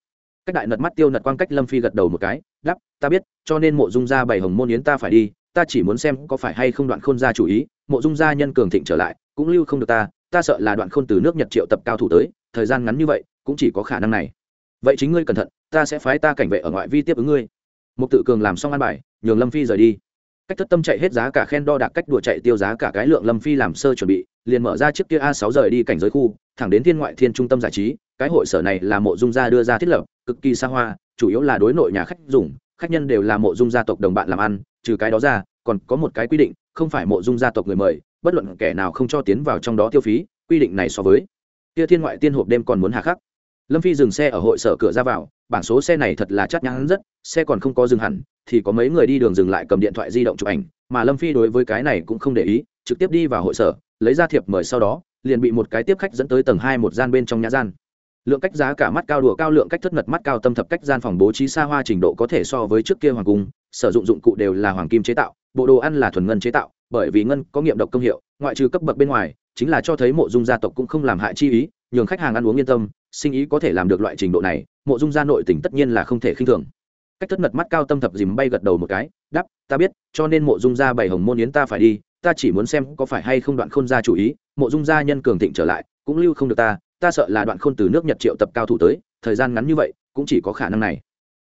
Cách đại nật mắt tiêu nật quang cách lâm phi gật đầu một cái đắp ta biết, cho nên mộ dung gia bày hồng môn yến ta phải đi, ta chỉ muốn xem có phải hay không đoạn khôn gia chủ ý, mộ dung gia nhân cường thịnh trở lại, cũng lưu không được ta ta sợ là đoạn khôn từ nước nhật triệu tập cao thủ tới, thời gian ngắn như vậy, cũng chỉ có khả năng này. Vậy chính ngươi cẩn thận, ta sẽ phái ta cảnh vệ ở ngoại vi tiếp ứng ngươi. Mục tự cường làm xong ăn bài, nhường lâm phi rời đi cách thất tâm chạy hết giá cả khen đo đạc, cách đùa chạy tiêu giá cả cái lượng lâm phi làm sơ chuẩn bị, liền mở ra chiếc kia a sáu rời đi cảnh giới khu, thẳng đến thiên ngoại thiên trung tâm giải trí. Cái hội sở này là mộ dung gia đưa ra thiết lập, cực kỳ xa hoa, chủ yếu là đối nội nhà khách dùng, khách nhân đều là mộ dung gia tộc đồng bạn làm ăn, trừ cái đó ra, còn có một cái quy định, không phải mộ dung gia tộc người mời, bất luận kẻ nào không cho tiến vào trong đó tiêu phí, quy định này so với. Kia thiên ngoại tiên hộp đêm còn muốn hạ khắc. Lâm phi dừng xe ở hội sở cửa ra vào bảng số xe này thật là chắc nhắn rất, xe còn không có dừng hẳn, thì có mấy người đi đường dừng lại cầm điện thoại di động chụp ảnh, mà lâm phi đối với cái này cũng không để ý, trực tiếp đi vào hội sở, lấy ra thiệp mời sau đó, liền bị một cái tiếp khách dẫn tới tầng hai một gian bên trong nhà gian. Lượng cách giá cả mắt cao đùa cao lượng cách thất mật mắt cao tâm thập cách gian phòng bố trí xa hoa trình độ có thể so với trước kia hoàng cung, sử dụng dụng cụ đều là hoàng kim chế tạo, bộ đồ ăn là thuần ngân chế tạo, bởi vì ngân có nghiệm độc công hiệu, ngoại trừ cấp bậc bên ngoài, chính là cho thấy mộ dung gia tộc cũng không làm hại chi ý nhường khách hàng ăn uống yên tâm, sinh ý có thể làm được loại trình độ này, mộ dung gia nội tỉnh tất nhiên là không thể khinh thường. Cách thất mật mắt cao tâm thập dìm bay gật đầu một cái đắp ta biết, cho nên mộ dung gia bảy hồng môn yến ta phải đi, ta chỉ muốn xem có phải hay không đoạn khôn gia chủ ý. Mộ dung gia nhân cường thịnh trở lại, cũng lưu không được ta ta sợ là đoạn khôn từ nước nhật triệu tập cao thủ tới, thời gian ngắn như vậy, cũng chỉ có khả năng này.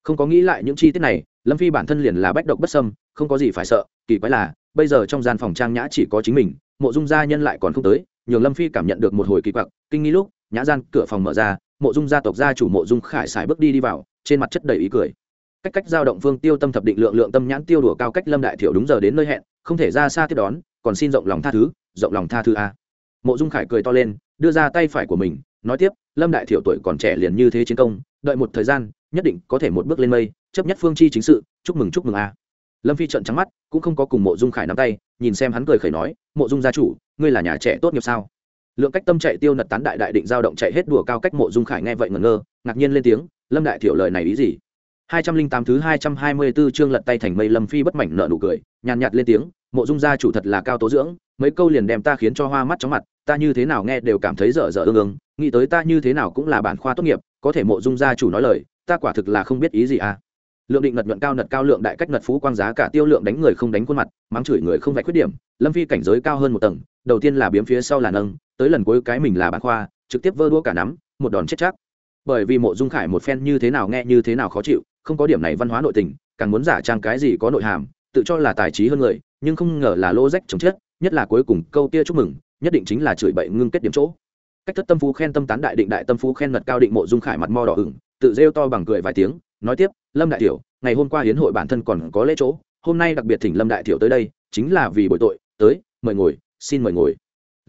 Không có nghĩ lại những chi tiết này, lâm phi bản thân liền là bách độc bất sâm không có gì phải sợ, kỳ quái là, bây giờ trong gian phòng trang nhã chỉ có chính mình, mộ dung gia nhân lại còn không tới, nhường lâm phi cảm nhận được một hồi kỳ quặc, kinh nghi lúc nhã gian cửa phòng mở ra, mộ dung gia tộc gia chủ mộ dung khải xài bước đi đi vào, trên mặt chất đầy ý cười. Cách cách giao động phương tiêu tâm thập định lượng lượng tâm nhãn tiêu đùa cao cách lâm đại thiểu đúng giờ đến nơi hẹn, không thể ra xa tiếp đón, còn xin rộng lòng tha thứ, rộng lòng tha thứ a. Mộ dung khải cười to lên, đưa ra tay phải của mình, nói tiếp, lâm đại thiểu tuổi còn trẻ liền như thế chiến công, đợi một thời gian, nhất định có thể một bước lên mây, chấp nhất phương chi chính sự, chúc mừng chúc mừng a. Lâm phi trận trắng mắt, cũng không có cùng mộ dung khải nắm tay, nhìn xem hắn cười khẩy nói, mộ dung gia chủ, ngươi là nhà trẻ tốt nghiệp sao? Lượng cách tâm chạy tiêu nật tán đại đại định giao động chạy hết đùa cao cách mộ dung khải nghe vậy ngẩn ngơ, ngạc nhiên lên tiếng, lâm đại thiểu lời này ý gì? Hai trăm linh tám thứ hai trăm hai mươi 224 chương lật tay thành mây lâm phi bất mảnh nợ nụ cười, nhàn nhạt lên tiếng, mộ dung gia chủ thật là cao tố dưỡng, mấy câu liền đem ta khiến cho hoa mắt chóng mặt, ta như thế nào nghe đều cảm thấy dở dở ương ương, nghĩ tới ta như thế nào cũng là bản khoa tốt nghiệp, có thể mộ dung gia chủ nói lời, ta quả thực là không biết ý gì à. Lượng định nật nhuận cao nật cao lượng đại cách nật phú quang giá cả tiêu lượng đánh người không đánh khuôn mặt, mắng chửi người không vạch khuyết điểm, lâm phi cảnh giới cao hơn một tầng, đầu tiên là biếm phía sau là nâng tới lần cuối cái mình là bán khoa, trực tiếp vơ đua cả nắm, một đòn chết chắc. Bởi vì mộ dung khải một phen như thế nào nghe như thế nào khó chịu, không có điểm này văn hóa nội tình, càng muốn giả trang cái gì có nội hàm, tự cho là tài trí hơn người, nhưng không ngờ là lô rách chồng chết, nhất là cuối cùng câu kia chúc mừng, nhất định chính là chửi bậy ngưng kết điểm chỗ. Cách thất tâm phú khen tâm tán đại định đại tâm phú khen mật cao định mộ dung khải mặt mo đỏ ửng, tự rêu to bằng cười vài tiếng, nói tiếp, lâm đại tiểu, ngày hôm qua hiến hội bản thân còn có lễ chỗ, hôm nay đặc biệt thỉnh lâm đại tiểu tới đây, chính là vì bội tội, tới, mời ngồi, xin mời ngồi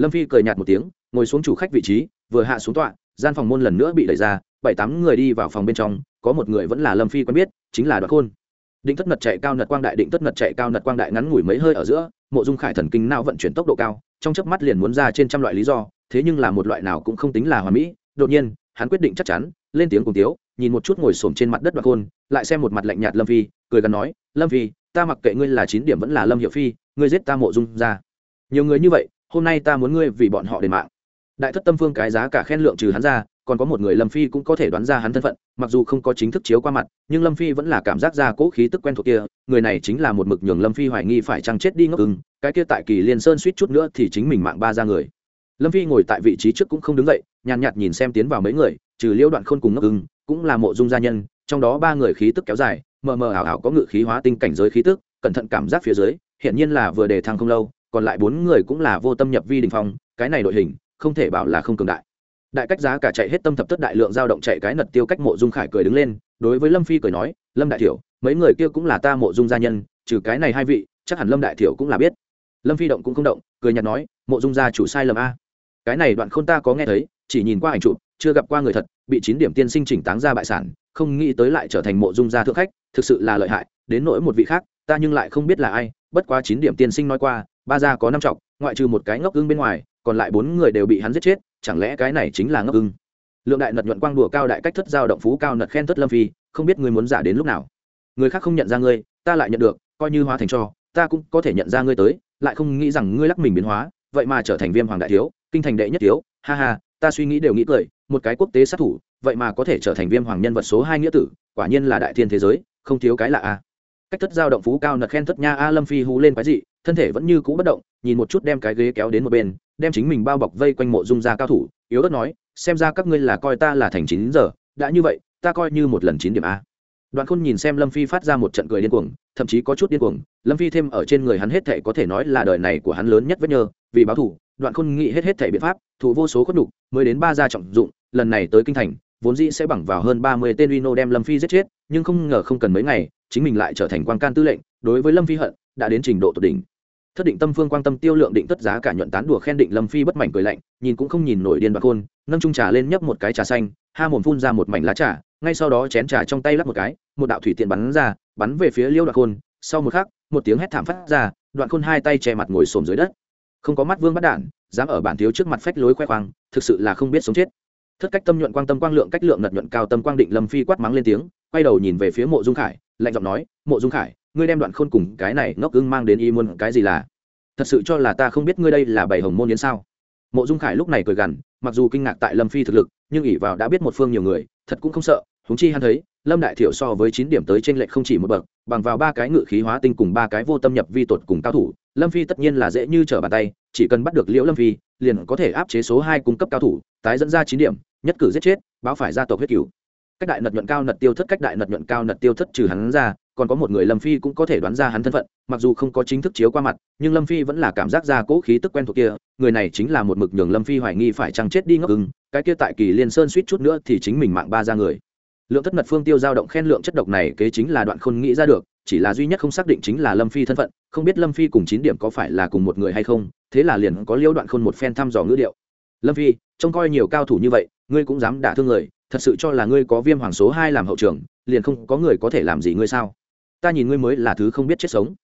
lâm phi cười nhạt một tiếng, ngồi xuống chủ khách vị trí, vừa hạ xuống tọa, gian phòng môn lần nữa bị đẩy ra, bảy tám người đi vào phòng bên trong, có một người vẫn là lâm phi quen biết, chính là đoạt khôn. Định thất nật chạy cao nật quang đại, định thất nật chạy cao nật quang đại ngắn ngủi mấy hơi ở giữa, mộ dung khải thần kinh não vận chuyển tốc độ cao, trong chớp mắt liền muốn ra trên trăm loại lý do, thế nhưng là một loại nào cũng không tính là hoàn mỹ. Đột nhiên, hắn quyết định chắc chắn, lên tiếng cùng tiếu, nhìn một chút ngồi xổm trên mặt đất đoạt khôn, lại xem một mặt lạnh nhạt lâm phi, cười gần nói, lâm phi, ta mặc kệ ngươi là chín điểm vẫn là lâm hiệu phi, ngươi giết ta mộ dung ra. Nhiều người như vậy hôm nay ta muốn ngươi vì bọn họ đền mạng. Đại thất tâm phương cái giá cả khen lượng trừ hắn ra, còn có một người lâm phi cũng có thể đoán ra hắn thân phận, mặc dù không có chính thức chiếu qua mặt, nhưng lâm phi vẫn là cảm giác ra cỗ khí tức quen thuộc kia, người này chính là một mực nhường lâm phi hoài nghi phải chăng chết đi ngốc ưng, cái kia tại kỳ liên sơn suýt chút nữa thì chính mình mạng ba ra người. Lâm phi ngồi tại vị trí trước cũng không đứng dậy, nhàn nhạt nhìn xem tiến vào mấy người, trừ liễu đoạn khôn cùng ngốc ưng, cũng là mộ dung gia nhân, trong đó ba người khí tức kéo dài, mờ mờ ảo ảo có ngự khí hóa tinh cảnh giới khí tức, cẩn thận cảm giác phía dưới hiện nhiên là vừa đề thăng không lâu còn lại bốn người cũng là vô tâm nhập vi đình phong, cái này đội hình, không thể bảo là không cường đại. Đại cách giá cả chạy hết tâm thập tất đại lượng dao động chạy cái nật tiêu cách mộ dung khải cười đứng lên, đối với lâm phi cười nói, lâm đại thiểu, mấy người kia cũng là ta mộ dung gia nhân, trừ cái này hai vị, chắc hẳn lâm đại thiểu cũng là biết. Lâm phi động cũng không động, cười nhạt nói, mộ dung gia chủ sai lầm a. Cái này đoạn khôn ta có nghe thấy, chỉ nhìn qua ảnh chụp, chưa gặp qua người thật, bị chín điểm tiên sinh chỉnh táng ra bại sản, không nghĩ tới lại trở thành mộ dung gia thượng khách, thực sự là lợi hại, đến nỗi một vị khác, ta nhưng lại không biết là ai, bất quá chín điểm tiên sinh nói qua ba gia có năm trọng, ngoại trừ một cái ngốc ưng bên ngoài, còn lại bốn người đều bị hắn giết chết, chẳng lẽ cái này chính là ngốc ưng? Lượng đại nật nhuận quang đùa cao đại cách thất giao động phú cao nật khen thất lâm phi, không biết ngươi muốn giả đến lúc nào. Người khác không nhận ra ngươi, ta lại nhận được, coi như hóa thành cho, ta cũng có thể nhận ra ngươi tới, lại không nghĩ rằng ngươi lắc mình biến hóa, vậy mà trở thành viêm hoàng đại thiếu, kinh thành đệ nhất thiếu, ha ha, ta suy nghĩ đều nghĩ cười, một cái quốc tế sát thủ, vậy mà có thể trở thành viêm hoàng nhân vật số hai nghĩa tử, quả nhiên là đại thiên thế giới, không thiếu cái lạ a cách thất giao động phú cao nật khen thất nha a lâm phi hú lên cái gì thân thể vẫn như cũ bất động nhìn một chút đem cái ghế kéo đến một bên đem chính mình bao bọc vây quanh mộ dung gia cao thủ yếu ớt nói xem ra các ngươi là coi ta là thành chín giờ đã như vậy ta coi như một lần chín điểm a. Đoạn khôn nhìn xem lâm phi phát ra một trận cười điên cuồng thậm chí có chút điên cuồng lâm phi thêm ở trên người hắn hết thể có thể nói là đời này của hắn lớn nhất vết nhơ vì báo thủ đoạn khôn nghĩ hết hết thể biện pháp thủ vô số khuất đục mới đến ba gia trọng dụng lần này tới kinh thành vốn dĩ sẽ bằng vào hơn ba mươi tên Rino đem Lâm Phi giết chết, nhưng không ngờ không cần mấy ngày, chính mình lại trở thành quan can tư lệnh, đối với Lâm Phi hận đã đến trình độ tột đỉnh. Thất định tâm phương quan tâm tiêu lượng định tất giá cả nhuận tán đùa khen định lâm phi bất mảnh cười lạnh nhìn cũng không nhìn nổi điên bạc khôn nâng trung trà lên nhấp một cái trà xanh ha mồm phun ra một mảnh lá trà ngay sau đó chén trà trong tay lắp một cái một đạo thủy tiện bắn ra bắn về phía liêu đoạn khôn sau một khắc một tiếng hét thảm phát ra đoạn khôn hai tay che mặt ngồi xổm dưới đất. Không có mắt vương bắt đản dám ở bản thiếu trước mặt phách lối khoe khoang thực sự là không biết sống chết. Thất cách tâm nhuận quang tâm quang lượng cách lượng nật nhuận cao tâm quang định lâm phi quát mắng lên tiếng quay đầu nhìn về phía mộ dung khải lạnh giọng nói, mộ dung khải, ngươi đem đoạn khôn cùng cái này ngốc ưng mang đến y muôn cái gì là? Thật sự cho là ta không biết ngươi đây là bảy hồng môn yến sao? Mộ dung khải lúc này cười gằn, mặc dù kinh ngạc tại lâm phi thực lực, nhưng ỷ vào đã biết một phương nhiều người, thật cũng không sợ húng chi hắn thấy, lâm đại thiểu so với chín điểm tới trên lệch không chỉ một bậc, bằng vào ba cái ngự khí hóa tinh cùng ba cái vô tâm nhập vi tột cùng cao thủ, lâm phi tất nhiên là dễ như trở bàn tay, chỉ cần bắt được liễu lâm phi, liền có thể áp chế số hai cung cấp cao thủ, tái dẫn ra chín điểm, nhất cử giết chết, báo phải gia tộc huyết cửu cách đại nật nhuận cao nật tiêu thất cách đại nật nhuận cao nật tiêu thất trừ hắn ra, còn có một người lâm phi cũng có thể đoán ra hắn thân phận, mặc dù không có chính thức chiếu qua mặt, nhưng lâm phi vẫn là cảm giác ra cỗ khí tức quen thuộc kia, người này chính là một mực nhường lâm phi hoài nghi phải chăng chết đi ngốc ưng, cái kia tại kỳ liên sơn suýt chút nữa thì chính mình mạng ba ra người. Lượng thất mật phương tiêu dao động khen lượng chất độc này kế chính là đoạn khôn nghĩ ra được, chỉ là duy nhất không xác định chính là lâm phi thân phận, không biết lâm phi cùng chín điểm có phải là cùng một người hay không, thế là liền có liêu đoạn khôn một phen thăm dò ngữ điệu. Lâm phi, trông coi nhiều cao thủ như vậy, ngươi cũng dám đả thương người thật sự cho là ngươi có viêm hoàng số hai làm hậu trưởng liền không có người có thể làm gì ngươi sao? Ta nhìn ngươi mới là thứ không biết chết sống.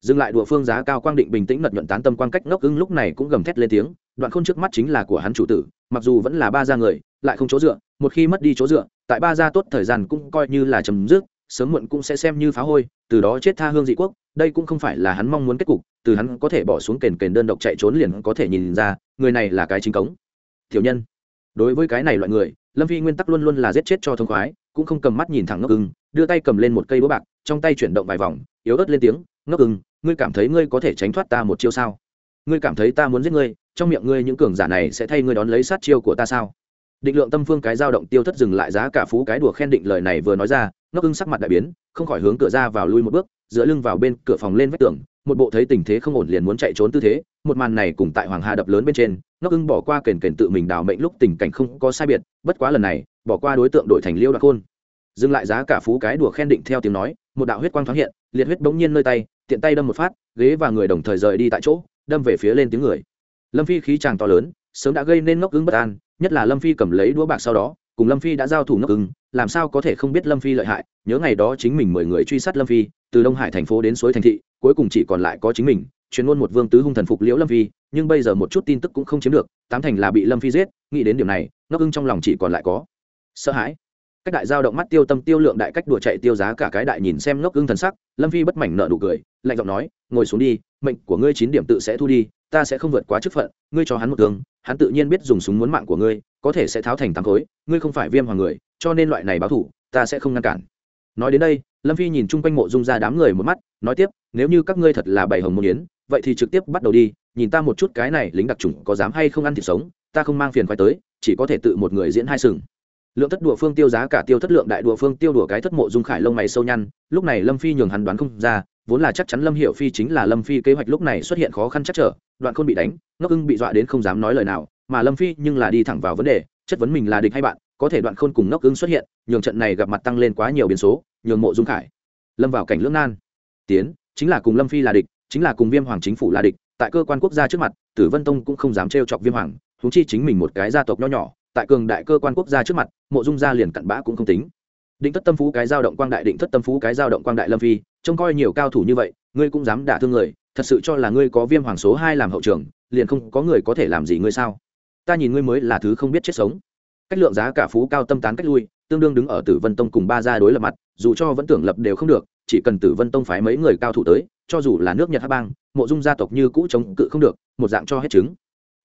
Dừng lại đùa phương giá cao quang định bình tĩnh lật nhuận tán tâm quan cách ngốc ưng lúc này cũng gầm thét lên tiếng, đoạn khôn trước mắt chính là của hắn chủ tử, mặc dù vẫn là ba gia người, lại không chỗ dựa, một khi mất đi chỗ dựa, tại ba gia tốt thời gian cũng coi như là chấm dứt, sớm muộn cũng sẽ xem như phá hôi, từ đó chết tha hương dị quốc, đây cũng không phải là hắn mong muốn kết cục, từ hắn có thể bỏ xuống kền kền đơn độc chạy trốn liền có thể nhìn ra, người này là cái chính cống. Thiểu nhân, đối với cái này loại người lâm phi nguyên tắc luôn luôn là giết chết cho thông khoái, cũng không cầm mắt nhìn thẳng ngốc ưng, đưa tay cầm lên một cây búa bạc, trong tay chuyển động vài vòng, yếu ớt lên tiếng, ngốc ưng, ngươi cảm thấy ngươi có thể tránh thoát ta một chiêu sao? Ngươi cảm thấy ta muốn giết ngươi, trong miệng ngươi những cường giả này sẽ thay ngươi đón lấy sát chiêu của ta sao? Định lượng tâm phương cái dao động tiêu thất dừng lại giá cả phú cái đùa khen định lời này vừa nói ra, ngốc ưng sắc mặt đại biến, không khỏi hướng cửa ra vào lui một bước, dựa lưng vào bên cửa phòng lên vách tường một bộ thấy tình thế không ổn liền muốn chạy trốn tư thế, một màn này cùng tại hoàng hà đập lớn bên trên nó ưng bỏ qua kền kền tự mình đào mệnh lúc tình cảnh không có sai biệt, bất quá lần này, bỏ qua đối tượng đổi thành liêu đặc khôn. Dừng lại giá cả phú cái đùa khen định theo tiếng nói, một đạo huyết quang thoáng hiện, liệt huyết bỗng nhiên nơi tay, tiện tay đâm một phát, ghế và người đồng thời rời đi tại chỗ, đâm về phía lên tiếng người. Lâm phi khí tràng to lớn, sớm đã gây nên ngốc ứng bất an, nhất là lâm phi cầm lấy đũa bạc sau đó, cùng lâm phi đã giao thủ ngốc ứng làm sao có thể không biết lâm phi lợi hại, nhớ ngày đó chính mình mười người truy sát lâm phi, từ đông hải thành phố đến suối thành thị cuối cùng chỉ còn lại có chính mình chuyên môn một vương tứ hung thần phục liễu lâm phi, nhưng bây giờ một chút tin tức cũng không chiếm được, tám thành là bị lâm phi giết, nghĩ đến điểm này, ngốc ưng trong lòng chỉ còn lại có sợ hãi. Cách đại giao động mắt tiêu tâm tiêu lượng đại cách đùa chạy tiêu giá cả cái đại nhìn xem ngốc ưng thần sắc, lâm phi bất mảnh nợ nụ cười, lạnh giọng nói, ngồi xuống đi, mệnh của ngươi chín điểm tự sẽ thu đi, ta sẽ không vượt quá chức phận, ngươi cho hắn một tướng hắn tự nhiên biết dùng súng muốn mạng của ngươi, có thể sẽ tháo thành tám khối, ngươi không phải viêm hoàng người, cho nên loại này báo thủ, ta sẽ không ngăn cản nói đến đây, lâm phi nhìn chung quanh mộ dung ra đám người một mắt, nói tiếp, nếu như các ngươi thật là bảy hồng môn yến, vậy thì trực tiếp bắt đầu đi, nhìn ta một chút cái này lính đặc trùng có dám hay không ăn thịt sống, ta không mang phiền khoái tới, chỉ có thể tự một người diễn hai sừng. Lượng thất đùa phương tiêu giá cả tiêu thất lượng đại đùa phương tiêu đùa cái thất mộ dung khải lông mày sâu nhăn, lúc này lâm phi nhường hắn đoán không ra, vốn là chắc chắn lâm hiệu phi chính là lâm phi kế hoạch lúc này xuất hiện khó khăn chắc trở, đoạn khôn bị đánh, ngốc ưng bị dọa đến không dám nói lời nào, mà lâm phi nhưng là đi thẳng vào vấn đề, chất vấn mình là địch hay bạn có thể đoạn khôn cùng ngốc ứng xuất hiện, nhường trận này gặp mặt tăng lên quá nhiều biến số, nhường mộ dung khải, lâm vào cảnh lưỡng nan. Tiến, chính là cùng lâm phi là địch, chính là cùng viêm hoàng chính phủ là địch, tại cơ quan quốc gia trước mặt, tử vân tông cũng không dám trêu chọc viêm hoàng thúng chi chính mình một cái gia tộc nho nhỏ, tại cường đại cơ quan quốc gia trước mặt, mộ dung gia liền cặn bã cũng không tính. Định thất tâm phú cái giao động quang đại, định thất tâm phú cái giao động quang đại lâm phi, trông coi nhiều cao thủ như vậy, ngươi cũng dám đả thương người, thật sự cho là ngươi có viêm hoàng số hai làm hậu trường, liền không có người có thể làm gì ngươi sao? Ta nhìn ngươi mới là thứ không biết chết sống cách lượng giá cả phú cao tâm tán cách lui, tương đương đứng ở tử vân tông cùng ba gia đối lập mặt, dù cho vẫn tưởng lập đều không được, chỉ cần tử vân tông phái mấy người cao thủ tới, cho dù là nước nhật hát bang, mộ dung gia tộc như cũ chống cự không được, một dạng cho hết chứng.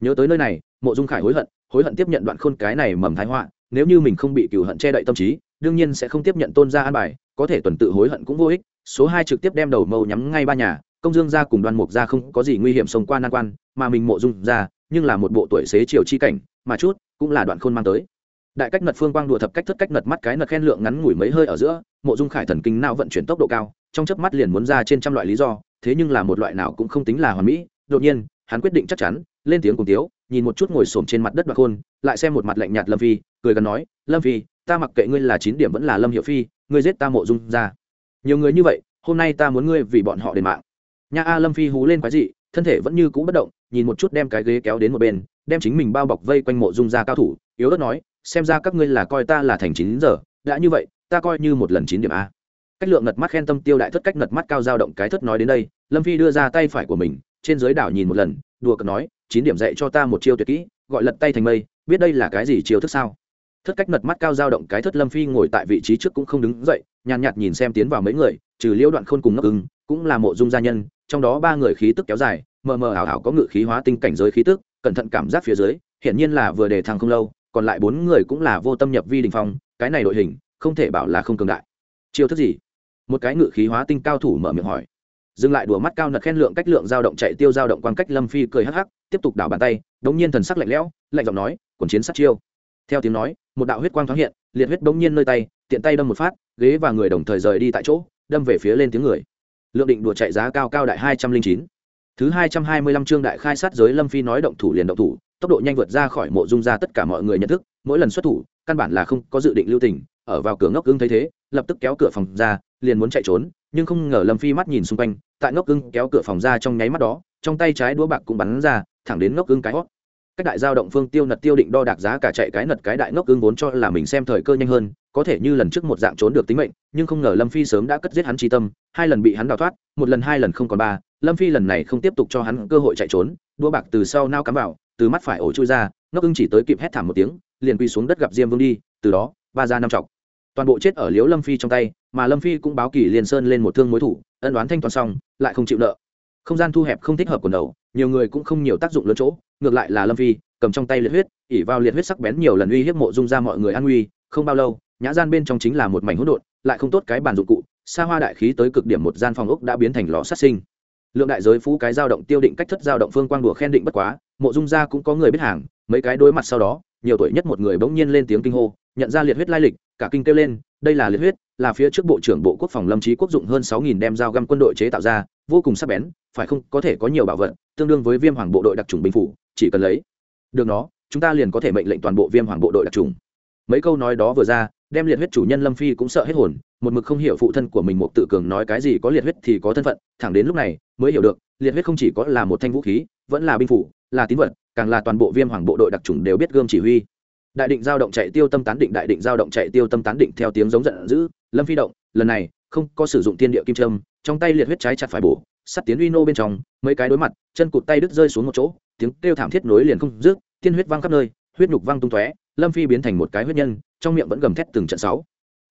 Nhớ tới nơi này, mộ dung khải hối hận hối hận tiếp nhận đoạn khôn cái này mầm thái họa, nếu như mình không bị cựu hận che đậy tâm trí, đương nhiên sẽ không tiếp nhận tôn gia an bài, có thể tuần tự hối hận cũng vô ích, số hai trực tiếp đem đầu mâu nhắm ngay ba nhà, công dương gia cùng đoàn mục gia không có gì nguy hiểm xông qua nan quan, mà mình mộ dung gia, nhưng là một bộ tuổi xế chiều chi cảnh, mà chút cũng là đoạn khôn mang tới. Đại cách nật phương quang đùa thập cách thất cách nật mắt cái nật khen lượng ngắn ngủi mấy hơi ở giữa, mộ dung khải thần kinh não vận chuyển tốc độ cao, trong chớp mắt liền muốn ra trên trăm loại lý do, thế nhưng là một loại nào cũng không tính là hoàn mỹ. Đột nhiên, hắn quyết định chắc chắn, lên tiếng cùng tiếu, nhìn một chút ngồi xổm trên mặt đất đoạn khôn, lại xem một mặt lạnh nhạt lâm phi, cười gần nói, lâm phi, ta mặc kệ ngươi là chín điểm vẫn là lâm hiệu phi, ngươi giết ta mộ dung ra. Nhiều người như vậy, hôm nay ta muốn ngươi vì bọn họ đền mạng. Nha a lâm phi hú lên quái dị, thân thể vẫn như cũ bất động, nhìn một chút đem cái ghế kéo đến một bên đem chính mình bao bọc vây quanh mộ dung gia cao thủ, yếu ớt nói, xem ra các ngươi là coi ta là thành chín giờ, đã như vậy, ta coi như một lần chín điểm a. Cách lượng ngật mắt khen tâm tiêu đại thất cách ngật mắt cao dao động cái thất nói đến đây, lâm phi đưa ra tay phải của mình, trên dưới đảo nhìn một lần, đùa cợt nói, chín điểm dạy cho ta một chiêu tuyệt kỹ, gọi lật tay thành mây, biết đây là cái gì chiêu thức sao? Thất cách ngật mắt cao dao động cái thất lâm phi ngồi tại vị trí trước cũng không đứng dậy, nhàn nhạt nhìn xem tiến vào mấy người, trừ liễu đoạn khôn cùng ngốc ưng, cũng là mộ dung gia nhân, trong đó ba người khí tức kéo dài, mờ mờ ảo ảo có ngự khí hóa tinh cảnh giới khí tức cẩn thận cảm giác phía dưới, hiển nhiên là vừa đề thăng không lâu, còn lại bốn người cũng là vô tâm nhập vi đình phong, cái này đội hình, không thể bảo là không cường đại. Chiêu thức gì? Một cái ngự khí hóa tinh cao thủ mở miệng hỏi. Dừng lại đùa mắt cao nật khen lượng cách lượng dao động chạy tiêu dao động quan cách lâm phi cười hắc hắc, tiếp tục đảo bàn tay, đống nhiên thần sắc lạnh lẽo, lạnh giọng nói quần chiến sát chiêu. Theo tiếng nói, một đạo huyết quang thoáng hiện, liệt huyết bỗng nhiên nơi tay, tiện tay đâm một phát, ghế và người đồng thời rời đi tại chỗ, đâm về phía lên tiếng người. Lượng định đùa chạy giá cao cao đại hai trăm linh chín thứ hai trăm hai mươi lăm chương đại khai sát giới lâm phi nói động thủ liền động thủ, tốc độ nhanh vượt ra khỏi mộ dung ra tất cả mọi người nhận thức, mỗi lần xuất thủ, căn bản là không có dự định lưu tình, ở vào cửa ngốc ưng thấy thế, lập tức kéo cửa phòng ra, liền muốn chạy trốn, nhưng không ngờ lâm phi mắt nhìn xung quanh, tại ngốc ưng kéo cửa phòng ra trong nháy mắt đó, trong tay trái đũa bạc cũng bắn ra, thẳng đến ngốc ưng cái hót cách đại giao động phương tiêu nật tiêu định đo đạc giá cả chạy cái nật cái đại ngốc ương vốn cho là mình xem thời cơ nhanh hơn, có thể như lần trước một dạng trốn được tính mệnh, nhưng không ngờ lâm phi sớm đã cất giết hắn tri tâm, hai lần bị hắn đào thoát, một lần hai lần không còn ba, lâm phi lần này không tiếp tục cho hắn cơ hội chạy trốn đua bạc từ sau nao cắm vào, từ mắt phải ổ chui ra, ngốc ưng chỉ tới kịp hét thảm một tiếng, liền quy xuống đất gặp diêm vương đi, từ đó, ba ra năm chọc toàn bộ chết ở liễu lâm phi trong tay, mà lâm phi cũng báo kỳ liền sơn lên một thương mối thủ, ân đoán thanh toàn xong, lại không chịu nợ. Không gian thu hẹp không thích hợp quần đầu, nhiều người cũng không nhiều tác dụng lớn chỗ ngược lại là lâm phi, cầm trong tay liệt huyết, ỉ vào liệt huyết sắc bén nhiều lần uy hiếp mộ dung ra mọi người an nguy không bao lâu, nhã gian bên trong chính là một mảnh hỗn độn, lại không tốt cái bàn dụng cụ, xa hoa đại khí tới cực điểm một gian phòng ốc đã biến thành lò sát sinh. Lượng đại giới phú cái dao động tiêu định cách thất dao động phương quang đùa khen định bất quá, mộ dung ra cũng có người biết hàng, mấy cái đối mặt sau đó, nhiều tuổi nhất một người bỗng nhiên lên tiếng kinh hô, nhận ra liệt huyết lai lịch, cả kinh kêu lên, đây là liệt huyết, là phía trước bộ trưởng bộ quốc phòng lâm trí quốc dụng hơn sáu nghìn đem dao găm quân đội chế tạo ra, vô cùng sắc bén, phải không, có thể có nhiều bảo vật, tương đương với viêm hoàng bộ đội đặc trùng binh phủ chỉ cần lấy. Được nó, chúng ta liền có thể mệnh lệnh toàn bộ viêm hoàng bộ đội đặc trùng. Mấy câu nói đó vừa ra, đem liệt huyết chủ nhân lâm phi cũng sợ hết hồn, một mực không hiểu phụ thân của mình một tự cường nói cái gì có liệt huyết thì có thân phận, thẳng đến lúc này mới hiểu được, liệt huyết không chỉ có là một thanh vũ khí, vẫn là binh phủ, là tín vật, càng là toàn bộ viêm hoàng bộ đội đặc trùng đều biết gươm chỉ huy. Đại định giao động chạy tiêu tâm tán định, đại định giao động chạy tiêu tâm tán định theo tiếng giống giận dữ, lâm phi động, lần này không có sử dụng tiên địa kim trâm trong tay liệt huyết trái chặt phải bổ sắt tiến uy nô bên trong, mấy cái đối mặt, chân cụt tay đứt rơi xuống một chỗ, tiếng kêu thảm thiết nối liền không rước tiên huyết văng khắp nơi, huyết nhục văng tung tóe, lâm phi biến thành một cái huyết nhân, trong miệng vẫn gầm thét từng trận sáu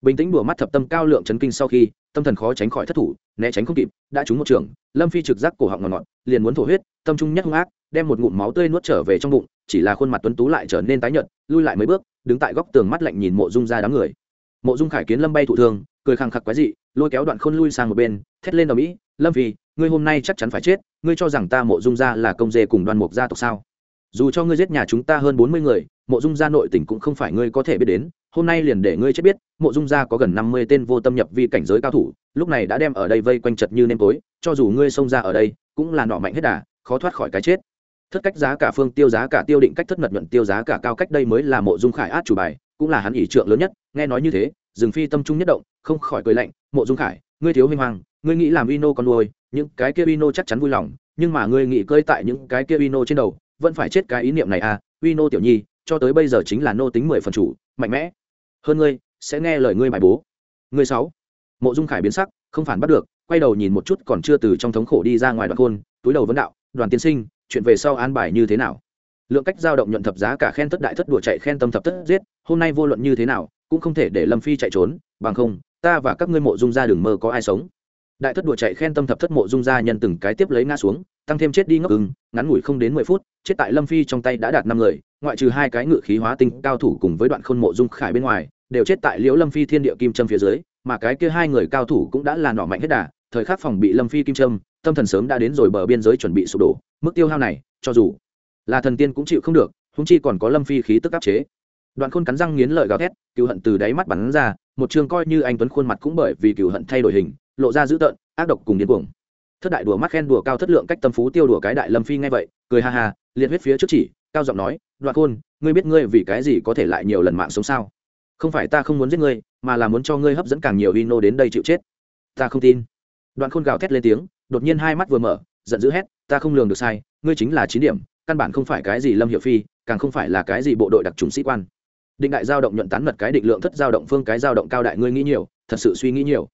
bình tĩnh đùa mắt thập tâm cao lượng chấn kinh sau khi, tâm thần khó tránh khỏi thất thủ, né tránh không kịp, đã trúng một trường, lâm phi trực giác cổ họng ngọt ngọt, liền muốn thổ huyết, tâm trung nhất hung ác, đem một ngụm máu tươi nuốt trở về trong bụng, chỉ là khuôn mặt tuấn tú lại trở nên tái nhợt, lui lại mấy bước, đứng tại góc tường mắt lạnh nhìn mộ dung ra đám người. Mộ dung khải kiến lâm bay thụ thương, cười khăng khặc quái dị, lôi kéo đoạn khôn lui sang một bên, thét lên ở mỹ lâm phi, ngươi hôm nay chắc chắn phải chết, ngươi cho rằng ta mộ dung gia là công dê cùng đoan mục gia tộc sao? Dù cho ngươi giết nhà chúng ta hơn bốn mươi người, mộ dung gia nội tỉnh cũng không phải ngươi có thể biết đến, hôm nay liền để ngươi chết biết, mộ dung gia có gần năm mươi tên vô tâm nhập vi cảnh giới cao thủ, lúc này đã đem ở đây vây quanh chật như nêm tối, cho dù ngươi xông ra ở đây, cũng là nọ mạnh hết đà, khó thoát khỏi cái chết. Thất cách giá cả phương tiêu giá cả tiêu định cách thất mật nhuận tiêu giá cả cao cách đây mới là mộ dung khải át chủ bài, cũng là hắn ỷ trượng lớn nhất, nghe nói như thế, rừng phi tâm trung nhất động, không khỏi cười lạnh, mộ dung khải, ngươi thiếu huy hoàng ngươi nghĩ làm Ino con nuôi, những cái kia Ino chắc chắn vui lòng, nhưng mà ngươi nghĩ cơi tại những cái kia Ino trên đầu, vẫn phải chết cái ý niệm này à Ino tiểu nhi, cho tới bây giờ chính là nô tính mười phần chủ, mạnh mẽ. Hơn ngươi, sẽ nghe lời ngươi bài bố. Ngươi sáu. Mộ dung khải biến sắc, không phản bắt được, quay đầu nhìn một chút còn chưa từ trong thống khổ đi ra ngoài đoạn khôn, túi đầu vấn đạo, đoàn tiên sinh, chuyện về sau an bài như thế nào? Lượng cách giao động nhuận thập giá cả khen tất đại thất đùa chạy khen tâm thập tất giết, hôm nay vô luận như thế nào, cũng không thể để lâm phi chạy trốn, bằng không, ta và các ngươi mộ dung ra đường mơ có ai sống đại thất đùa chạy khen tâm thập thất mộ dung ra nhân từng cái tiếp lấy ngã xuống, tăng thêm chết đi ngốc ưng, ngắn ngủi không đến mười phút, chết tại lâm phi trong tay đã đạt năm người, ngoại trừ hai cái ngự khí hóa tinh cao thủ cùng với đoạn khôn mộ dung khải bên ngoài, đều chết tại liễu lâm phi thiên địa kim trâm phía dưới, mà cái kia hai người cao thủ cũng đã là nỏ mạnh hết đà, thời khắc phòng bị lâm phi kim trâm tâm thần sớm đã đến rồi bờ biên giới chuẩn bị sụp đổ, mức tiêu hao này, cho dù là thần tiên cũng chịu không được húng chi còn có lâm phi khí tức áp chế. Đoạn khôn cắn răng nghiến lợi gào thét cựu hận từ đáy mắt bắn ra, một trường coi như anh tuấn khuôn mặt cũng bởi vì cựu hận thay đổi hình lộ ra dữ tợn, ác độc cùng điên cuồng. Thất đại đùa mắt khen đùa cao thất lượng cách tâm phú tiêu đùa cái đại lâm phi ngay vậy, cười ha ha, liệt huyết phía trước chỉ, cao giọng nói, đoạn khôn, ngươi biết ngươi vì cái gì có thể lại nhiều lần mạng sống sao? Không phải ta không muốn giết ngươi, mà là muốn cho ngươi hấp dẫn càng nhiều vino đến đây chịu chết. Ta không tin. Đoạn khôn gào thét lên tiếng, đột nhiên hai mắt vừa mở, giận dữ hét, ta không lường được sai, ngươi chính là chín điểm, căn bản không phải cái gì lâm hiệu phi, càng không phải là cái gì bộ đội đặc trùng sĩ quan. Định đại giao động nhuận tán mật cái định lượng thất giao động phương cái giao động cao đại ngươi nghĩ nhiều, thật sự suy nghĩ nhiều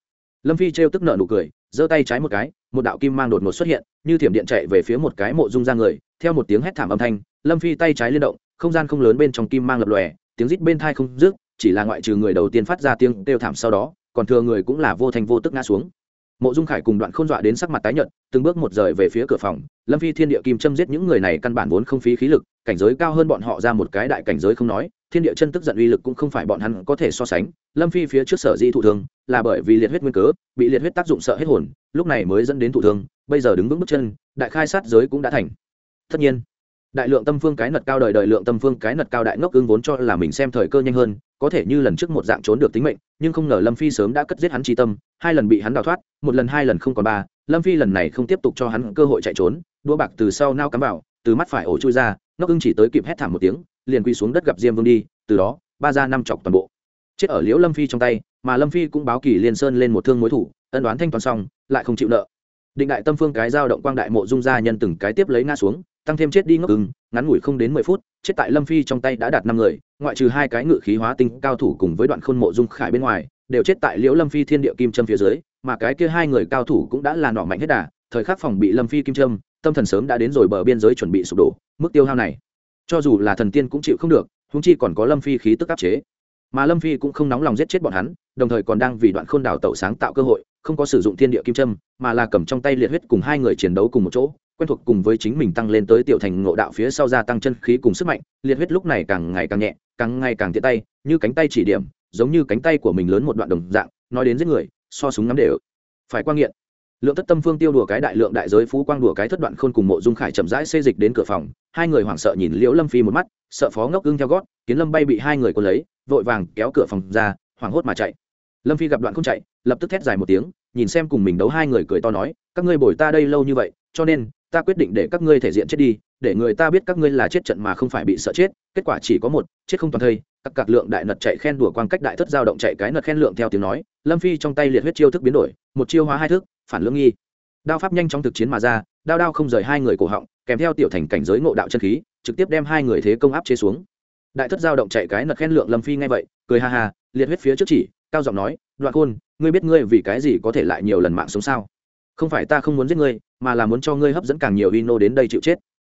lâm phi trêu tức nợ nụ cười, giơ tay trái một cái, một đạo kim mang đột ngột xuất hiện, như thiểm điện chạy về phía một cái mộ dung ra người, theo một tiếng hét thảm âm thanh, lâm phi tay trái liên động, không gian không lớn bên trong kim mang lập lòe, tiếng rít bên thai không dứt, chỉ là ngoại trừ người đầu tiên phát ra tiếng kêu thảm sau đó, còn thừa người cũng là vô thành vô tức ngã xuống mộ dung khải cùng đoạn khôn dọa đến sắc mặt tái nhợt, từng bước một rời về phía cửa phòng. Lâm phi thiên địa kim châm giết những người này căn bản vốn không phí khí lực, cảnh giới cao hơn bọn họ ra một cái đại cảnh giới không nói, thiên địa chân tức giận uy lực cũng không phải bọn hắn có thể so sánh. Lâm phi phía trước sở di thụ thương, là bởi vì liệt huyết nguyên cớ, bị liệt huyết tác dụng sợ hết hồn, lúc này mới dẫn đến thụ thương, bây giờ đứng vững bước chân, đại khai sát giới cũng đã thành. Tất nhiên đại lượng tâm phương cái nật cao đời đời lượng tâm phương cái nật cao đại ngốc ưng vốn cho là mình xem thời cơ nhanh hơn, có thể như lần trước một dạng trốn được tính mệnh, nhưng không ngờ lâm phi sớm đã cất giết hắn tri tâm, hai lần bị hắn đào thoát, một lần hai lần không còn ba, lâm phi lần này không tiếp tục cho hắn cơ hội chạy trốn đua bạc từ sau nao cắm vào, từ mắt phải ổ chui ra, ngốc ưng chỉ tới kịp hét thảm một tiếng, liền quy xuống đất gặp diêm vương đi, từ đó, ba ra năm chọc toàn bộ. Chết ở liễu lâm phi trong tay, mà lâm phi cũng báo kỳ liên sơn lên một thương mối thủ, ân đoán thanh toán xong, lại không chịu nợ. Định đại tâm phương cái giao động quang đại mộ dung gia nhân từng cái tiếp lấy ngã xuống tăng thêm chết đi ngốc ưng, ngắn ngủi không đến mười phút, chết tại lâm phi trong tay đã đạt năm người, ngoại trừ hai cái ngự khí hóa tinh cao thủ cùng với đoạn khôn mộ dung khải bên ngoài, đều chết tại liễu lâm phi thiên địa kim châm phía dưới, mà cái kia hai người cao thủ cũng đã là nọ mạnh hết đà, thời khắc phòng bị lâm phi kim châm, tâm thần sớm đã đến rồi bờ biên giới chuẩn bị sụp đổ, mức tiêu hao này, cho dù là thần tiên cũng chịu không được húng chi còn có lâm phi khí tức áp chế. Mà lâm phi cũng không nóng lòng giết chết bọn hắn, đồng thời còn đang vì đoạn khôn đào tẩu sáng tạo cơ hội, không có sử dụng thiên địa kim trâm mà là cầm trong tay liệt huyết cùng hai người chiến đấu cùng một chỗ quen thuộc cùng với chính mình tăng lên tới tiểu thành ngộ đạo phía sau gia tăng chân khí cùng sức mạnh, liệt huyết lúc này càng ngày càng nhẹ, càng ngày càng tiện tay, như cánh tay chỉ điểm, giống như cánh tay của mình lớn một đoạn đồng dạng, nói đến giết người, so súng ngắm đều. Phải quan nghiện. Lượng thất tâm phương tiêu đùa cái đại lượng đại giới phú quang đùa cái thất đoạn khôn cùng mộ dung khải chậm rãi xê dịch đến cửa phòng, hai người hoảng sợ nhìn liễu lâm phi một mắt, sợ phó ngốc ưng theo gót, kiến lâm bay bị hai người cuốn lấy, vội vàng kéo cửa phòng ra, hoảng hốt mà chạy. Lâm phi gặp đoạn không chạy, lập tức thét dài một tiếng, nhìn xem cùng mình đấu hai người cười to nói, các ngươi bồi ta đây lâu như vậy, cho nên ta quyết định để các ngươi thể diện chết đi, để người ta biết các ngươi là chết trận mà không phải bị sợ chết, kết quả chỉ có một, chết không toàn thây, các cạc lượng đại nật chạy khen đùa quang cách đại thất giao động chạy cái nật khen lượng theo tiếng nói, lâm phi trong tay liệt huyết chiêu thức biến đổi, một chiêu hóa hai thức, phản lương nghi. Đao pháp nhanh trong thực chiến mà ra, đao đao không rời hai người cổ họng, kèm theo tiểu thành cảnh giới ngộ đạo chân khí, trực tiếp đem hai người thế công áp chế xuống. Đại thất giao động chạy cái nật khen lượng lâm phi ngay vậy, cười ha ha, liệt huyết phía trước chỉ, cao giọng nói, đoạn khôn, ngươi biết ngươi vì cái gì có thể lại nhiều lần mạng sống sao? Không phải ta không muốn giết ngươi, mà là muốn cho ngươi hấp dẫn càng nhiều Ino đến đây chịu chết.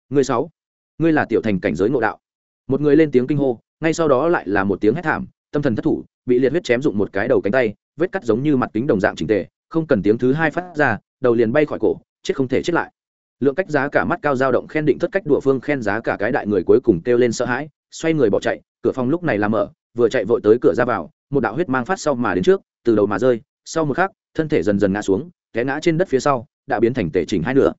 Ngươi sáu, ngươi là tiểu thành cảnh giới ngộ đạo. Một người lên tiếng kinh hô, ngay sau đó lại là một tiếng hét thảm, tâm thần thất thủ, bị liệt huyết chém dụng một cái đầu cánh tay, vết cắt giống như mặt kính đồng dạng trình tề, không cần tiếng thứ hai phát ra, đầu liền bay khỏi cổ, chết không thể chết lại. Lượng cách giá cả mắt cao dao động khen định thất cách đùa phương khen giá cả cái đại người cuối cùng kêu lên sợ hãi, xoay người bỏ chạy, cửa phòng lúc này làm mở, vừa chạy vội tới cửa ra vào, một đạo huyết mang phát sau mà đến trước, từ đầu mà rơi, sau một khắc, thân thể dần dần ngã xuống té ngã trên đất phía sau, đã biến thành tể chỉnh hai nửa.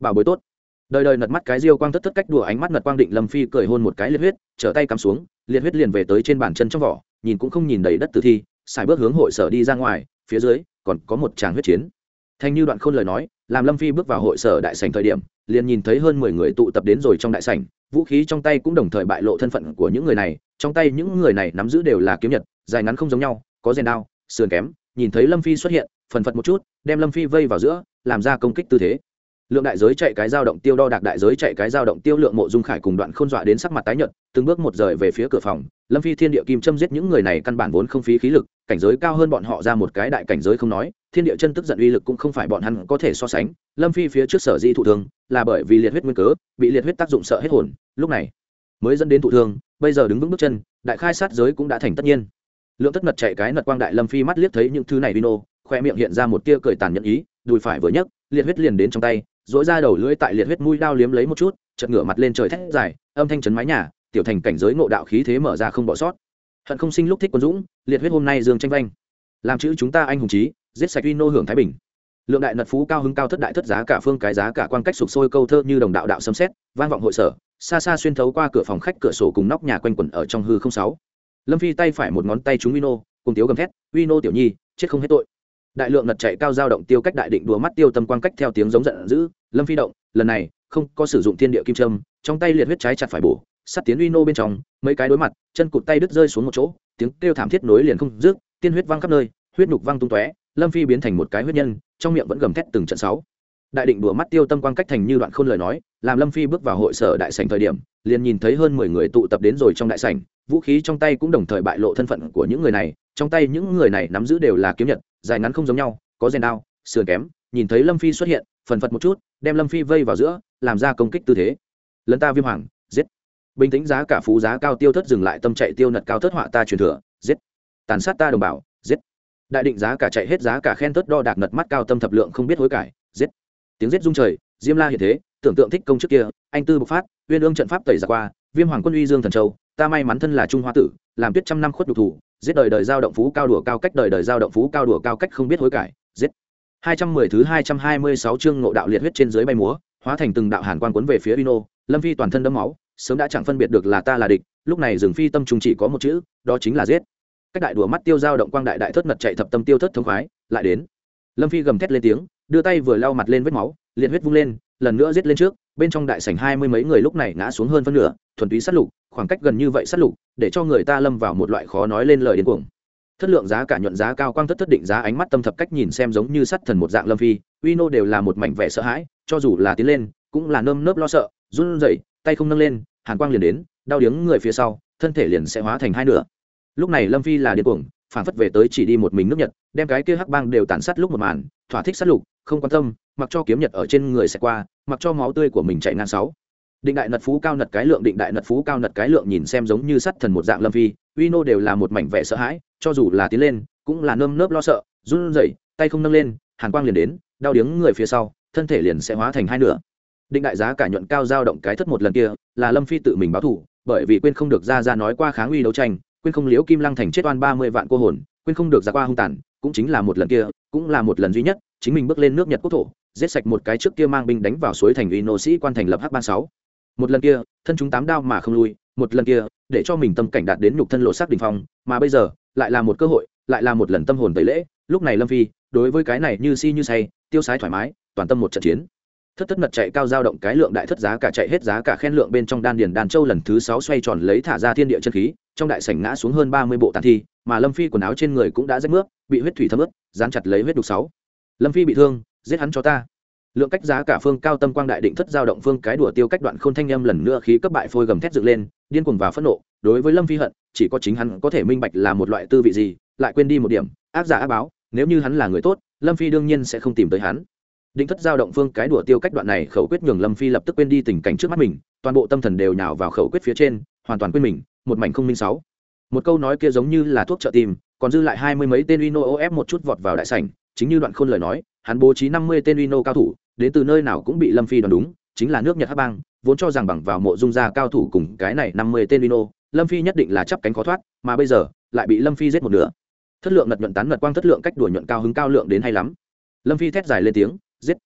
Bảo bối tốt. Đời đời nật mắt cái riêu quang thất thất cách đùa ánh mắt nật quang định lâm phi cười hôn một cái liệt huyết, trở tay cắm xuống, liệt huyết liền về tới trên bàn chân trong vỏ, nhìn cũng không nhìn đầy đất tử thi xài bước hướng hội sở đi ra ngoài, phía dưới còn có một tràng huyết chiến. Thanh như đoạn khôn lời nói, làm lâm phi bước vào hội sở đại sảnh thời điểm, liền nhìn thấy hơn mười người tụ tập đến rồi trong đại sảnh, vũ khí trong tay cũng đồng thời bại lộ thân phận của những người này, trong tay những người này nắm giữ đều là kiếm nhật, dài ngắn không giống nhau, có rèn đao, sườn kém, nhìn thấy lâm phi xuất hiện, phần phật một chút đem lâm phi vây vào giữa, làm ra công kích tư thế. Lượng đại giới chạy cái dao động tiêu đo đạc đại giới chạy cái dao động tiêu lượng mộ dung khải cùng đoạn khôn dọa đến sắc mặt tái nhợt, từng bước một rời về phía cửa phòng. Lâm phi thiên địa kim châm giết những người này căn bản vốn không phí khí lực, cảnh giới cao hơn bọn họ ra một cái đại cảnh giới không nói, thiên địa chân tức giận uy lực cũng không phải bọn hắn có thể so sánh. Lâm phi phía trước sở di thụ thương, là bởi vì liệt huyết nguyên cớ, bị liệt huyết tác dụng sợ hết hồn. Lúc này, mới dẫn đến thụ thương, bây giờ đứng vững bước chân, đại khai sát giới cũng đã thành tất nhiên. Lượng tất mật chạy cái nật quang đại lâm phi mắt liếc thấy những thứ này vino khoe miệng hiện ra một tia cười tàn nhẫn ý, đùi phải vừa nhấc, liệt huyết liền đến trong tay dỗi ra đầu lưỡi tại liệt huyết mũi đao liếm lấy một chút chật ngửa mặt lên trời thét dài, âm thanh chấn mái nhà, tiểu thành cảnh giới ngộ đạo khí thế mở ra không bỏ sót. Hận không sinh lúc thích quân dũng, liệt huyết hôm nay dương tranh vanh. Làm chữ chúng ta anh hùng trí giết sạch uy nô hưởng thái bình. Lượng đại nật phú cao hứng cao thất đại thất giá cả phương cái giá cả quan cách sụp sôi câu thơ như đồng đạo đạo sấm xét vang vọng hội sở, xa xa xuyên thấu qua cửa phòng khách cửa sổ cùng nóc nhà quanh quẩn ở trong hư không sáu. Lâm phi tay phải một ngón tay trúng uy nô, cùng tiếu gầm thét, uy nô tiểu nhi, chết không hết tội đại lượng lật chạy cao dao động tiêu cách đại định đùa mắt tiêu tâm quan cách theo tiếng giống giận dữ, lâm phi động, lần này, không có sử dụng thiên địa kim trâm trong tay liệt huyết trái chặt phải bổ, sắt tiến uy nô bên trong, mấy cái đối mặt, chân cụt tay đứt rơi xuống một chỗ, tiếng kêu thảm thiết nối liền không dứt, tiên huyết văng khắp nơi, huyết nhục văng tung tóe, lâm phi biến thành một cái huyết nhân, trong miệng vẫn gầm thét từng trận sáu đại định đùa mắt tiêu tâm quan cách thành như đoạn khôn lời nói, làm lâm phi bước vào hội sở đại sảnh thời điểm, liền nhìn thấy hơn mười người tụ tập đến rồi trong đại sảnh, vũ khí trong tay cũng đồng thời bại lộ thân phận của những người này, trong tay những người này nắm giữ đều là kiếm nhật, dài ngắn không giống nhau, có rèn đao, sườn kém, nhìn thấy lâm phi xuất hiện, phần phật một chút, đem lâm phi vây vào giữa, làm ra công kích tư thế. Lấn ta viêm hoàng, giết. Bình tĩnh giá cả phú giá cao tiêu thất dừng lại tâm chạy tiêu nật cao thất họa ta truyền thừa, giết. Tàn sát ta đồng bào, giết. Đại định giá cả chạy hết giá cả khen thất đo đạc nật mắt cao tâm thập lượng không biết hối cải tiếng giết rung trời diêm la hiện thế tưởng tượng thích công trước kia anh tư bộc phát uyên ương trận pháp tẩy ra qua viêm hoàng quân uy dương thần châu ta may mắn thân là trung hoa tử làm tuyết trăm năm khuất đục thủ giết đời đời giao động phú cao đùa cao cách đời đời giao động phú cao đùa cao cách không biết hối cải giết hai trăm mười thứ hai trăm hai mươi sáu chương ngộ đạo liệt huyết trên dưới bay múa hóa thành từng đạo hàn quan cuốn về phía Uno, Lâm Phi toàn thân đẫm máu, sớm đã chẳng phân biệt được là ta là địch, lúc này dừng phi tâm trung chỉ có một chữ, đó chính là giết. Cách đại đùa mắt tiêu dao động quang đại đại thất mật chạy thập tâm tiêu thất thống khoái, lại đến. Lâm Phi gầm thét lên tiếng, đưa tay vừa lau mặt lên vết máu, liệt huyết vung lên, lần nữa giết lên trước, bên trong đại sảnh hai mươi mấy người lúc này ngã xuống hơn phân nửa, thuần túy sát lục, khoảng cách gần như vậy sát lục, để cho người ta lâm vào một loại khó nói lên lời điên cuồng. Thất lượng giá cả nhuận giá cao quang thất thất định giá ánh mắt tâm thập cách nhìn xem giống như sắt thần một dạng lâm phi uy nô đều là một mảnh vẻ sợ hãi cho dù là tiến lên cũng là nơm nớp lo sợ run rẩy tay không nâng lên hàn quang liền đến đau điếng người phía sau thân thể liền sẽ hóa thành hai nửa. Lúc này lâm phi là điên cuồng phản phất về tới chỉ đi một mình nước nhật, đem cái kia hắc bang đều tàn sát lúc một màn, thỏa thích sát lục, không quan tâm, mặc cho kiếm nhật ở trên người sẽ qua, mặc cho máu tươi của mình chạy ngang sáu. Định đại nật phú cao nật cái lượng, định đại nật phú cao nật cái lượng nhìn xem giống như sắt thần một dạng lâm phi, uy nô đều là một mảnh vẻ sợ hãi, cho dù là tiến lên, cũng là nơm nớp lo sợ, run rẩy, tay không nâng lên, hàn quang liền đến, đau điếng người phía sau, thân thể liền sẽ hóa thành hai nửa. Định đại giá cả nhuận cao dao động cái thất một lần kia, là lâm phi tự mình báo thủ, bởi vì quên không được ra ra nói qua kháng uy đấu tranh quên không liễu kim lăng thành chết oan ba mươi vạn cô hồn, quên không được ra qua hung tàn, cũng chính là một lần kia, cũng là một lần duy nhất, chính mình bước lên nước nhật quốc thổ, giết sạch một cái trước kia mang binh đánh vào suối thành uy nô sĩ quan thành lập h ba sáu. Một lần kia, thân chúng tám đao mà không lui, một lần kia, để cho mình tâm cảnh đạt đến nhục thân lộ sắc đ ỉ n h phong, mà bây giờ, lại là một cơ hội, lại là một lần tâm hồn tẩy lễ, lúc này lâm phi, đối với cái này như si như say, tiêu sái thoải mái, toàn tâm một trận chiến. Thất thất mật chạy cao dao động cái lượng đại thất giá cả chạy hết giá cả khen lượng bên trong đan điền đàn châu lần thứ sáu xoay tròn lấy thả ra thiên địa chân khí trong đại sảnh ngã xuống hơn ba mươi bộ tàn thi, mà lâm phi quần áo trên người cũng đã rách nước bị huyết thủy thấm ướt, dán chặt lấy huyết đục sáu. Lâm phi bị thương, giết hắn cho ta. Lượng cách giá cả phương cao tâm quang đại định thất giao động phương cái đùa tiêu cách đoạn khôn thanh â lần nữa khí cấp bại phôi gầm thét dựng lên, điên cuồng và phẫn nộ, đối với lâm phi hận, chỉ có chính hắn có thể minh bạch là một loại tư vị gì, lại quên đi một điểm, ác giả ác báo, nếu như hắn là người tốt, lâm phi đương nhiên sẽ không tìm tới hắn định thất giao động phương cái đùa tiêu cách đoạn này, khẩu quyết nhường lâm phi lập tức quên đi tình cảnh trước mắt mình, toàn bộ tâm thần đều nhào vào khẩu quyết phía trên, hoàn toàn quên mình, một mảnh không minh sáu. Một câu nói kia giống như là thuốc trợ tim còn dư lại hai mươi mấy tên uno ép một chút vọt vào đại sảnh, chính như đoạn khôn lời nói, hắn bố trí năm mươi tên uno cao thủ, đến từ nơi nào cũng bị lâm phi đoán đúng, chính là nước nhật hắc bang, vốn cho rằng bằng vào mộ dung gia cao thủ cùng cái này năm mươi tên vino lâm phi nhất định là chắp cánh khó thoát, mà bây giờ, lại bị lâm phi giết một nửa. Thất lượng lật nhuận tán lật quang thất lượng cách đuổi nhuận cao hứng cao lượng đến hay lắm. Lâm phi thét dài lên tiếng giết.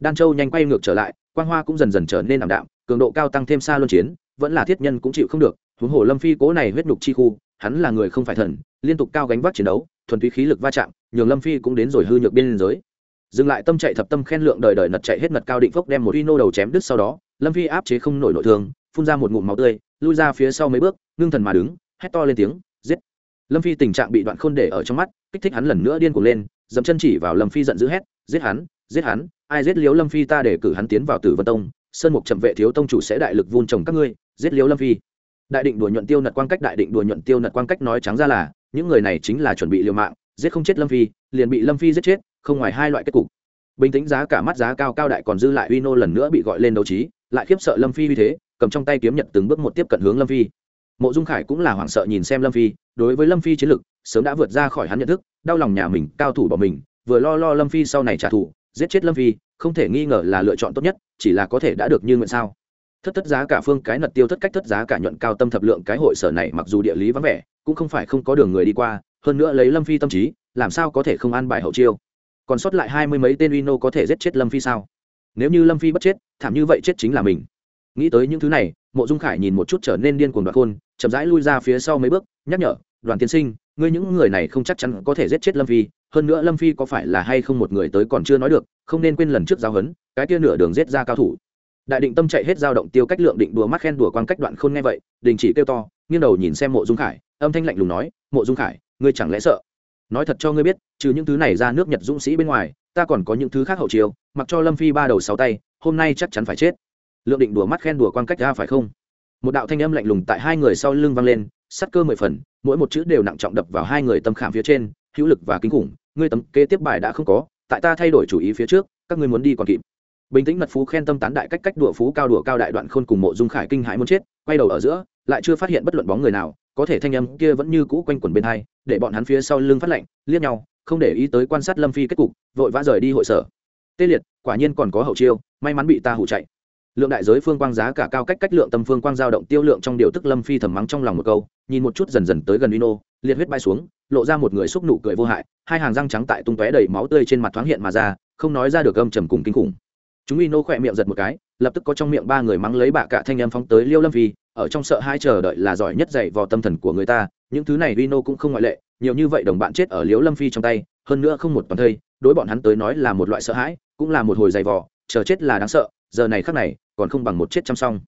Đan châu nhanh quay ngược trở lại, quang hoa cũng dần dần trở nên ảm đạm, cường độ cao tăng thêm xa luân chiến, vẫn là thiết nhân cũng chịu không được, huống hồ lâm phi cố này huyết nhục chi khu, hắn là người không phải thần, liên tục cao gánh vác chiến đấu, thuần túy khí lực va chạm, nhường lâm phi cũng đến rồi hư nhược biên giới. Dừng lại tâm chạy thập tâm khen lượng đời đời nật chạy hết nật cao định phốc đem một uy đầu chém đứt sau đó, lâm phi áp chế không nổi nội thương, phun ra một ngụm máu tươi, lui ra phía sau mấy bước, ngưng thần mà đứng, hét to lên tiếng, giết. Lâm phi tình trạng bị đoạn khôn để ở trong mắt, kích thích hắn lần nữa điên cuồng lên dậm chân chỉ vào lâm phi giận dữ hét, giết hắn giết hắn, ai giết liếu lâm phi ta để cử hắn tiến vào tử vân tông, sơn mục trầm vệ thiếu tông chủ sẽ đại lực vun trồng các ngươi, giết liếu lâm phi. Đại định đùa nhuận tiêu nật quan cách, đại định đùa nhuận tiêu nật quan cách nói trắng ra là, những người này chính là chuẩn bị liều mạng, giết không chết lâm phi, liền bị lâm phi giết chết, không ngoài hai loại kết cục. Bình tĩnh giá cả mắt giá cao cao đại còn dư lại uy nô lần nữa bị gọi lên đấu trí, lại khiếp sợ lâm phi như thế, cầm trong tay kiếm nhật từng bước một tiếp cận hướng lâm phi. Mộ dung khải cũng là hoảng sợ nhìn xem lâm phi, đối với lâm phi chiến lực sớm đã vượt ra khỏi hắn nhận thức đau lòng nhà mình cao thủ bỏ mình vừa lo lo lâm phi sau này trả thù giết chết lâm phi không thể nghi ngờ là lựa chọn tốt nhất chỉ là có thể đã được như nguyện sao thất thất giá cả phương cái nật tiêu thất cách thất giá cả nhuận cao tâm thập lượng cái hội sở này mặc dù địa lý vắng vẻ cũng không phải không có đường người đi qua hơn nữa lấy lâm phi tâm trí làm sao có thể không an bài hậu chiêu còn sót lại hai mươi mấy tên Uino có thể giết chết Lâm Phi sao? Nếu như Lâm Phi bất chết, thảm như vậy chết chính là mình. Nghĩ tới những thứ này, Mộ Dung Khải nhìn một chút trở nên điên cuồng đoạt khôn, chậm rãi lui ra phía sau mấy bước, nhắc nhở, "Đoàn tiên sinh, ngươi những người này không chắc chắn có thể giết chết Lâm Phi, hơn nữa Lâm Phi có phải là hay không một người tới còn chưa nói được, không nên quên lần trước giao hấn, cái kia nửa đường giết ra cao thủ." Đại định tâm chạy hết dao động tiêu cách lượng định đùa mắt khen đùa quan cách đoạn khôn nghe vậy, đình chỉ kêu to, nghiêng đầu nhìn xem Mộ Dung Khải, âm thanh lạnh lùng nói, "Mộ Dung Khải, ngươi chẳng lẽ sợ?" nói thật cho ngươi biết trừ những thứ này ra nước nhật dũng sĩ bên ngoài ta còn có những thứ khác hậu chiều mặc cho lâm phi ba đầu sáu tay hôm nay chắc chắn phải chết lượng định đùa mắt khen đùa quan cách ra phải không một đạo thanh âm lạnh lùng tại hai người sau lưng vang lên sắt cơ mười phần, mỗi một chữ đều nặng trọng đập vào hai người tâm khảm phía trên, hữu lực và kinh khủng, ngươi tấm kế tiếp bài đã không có, tại ta thay đổi chủ ý phía trước, các ngươi muốn đi còn kịp. Bình tĩnh mật phú khen tâm tán đại cách cách đùa phú cao đùa cao đại đoạn khôn cùng mộ dung khải kinh hãi muốn chết, quay đầu ở giữa, lại chưa phát hiện bất luận bóng người nào, có thể thanh âm kia vẫn như cũ quanh quẩn bên hai, để bọn hắn phía sau lưng phát lạnh, liếc nhau, không để ý tới quan sát lâm phi kết cục, vội vã rời đi hội sở. Tê liệt, quả nhiên còn có hậu chiêu, may mắn bị ta hủ chạy lượng đại giới phương quang giá cả cao cách cách lượng tâm phương quang giao động tiêu lượng trong điều tức lâm phi thầm mắng trong lòng một câu, nhìn một chút dần dần tới gần vino liệt huyết bay xuống, lộ ra một người xúc nụ cười vô hại, hai hàng răng trắng tại tung tóe đầy máu tươi trên mặt thoáng hiện mà ra, không nói ra được âm trầm cùng kinh khủng. Chúng vino khỏe miệng giật một cái, lập tức có trong miệng ba người mắng lấy bạ cả thanh âm phóng tới liêu lâm phi, ở trong sợ hai chờ đợi là giỏi nhất dạy vào tâm thần của người ta, những thứ này vino cũng không ngoại lệ, nhiều như vậy đồng bạn chết ở liễu lâm phi trong tay, hơn nữa không một toàn thây, đối bọn hắn tới nói là một loại sợ hãi, cũng là một hồi dày vò, chờ chết là đáng sợ giờ này khắc này, còn không bằng một chết chăm song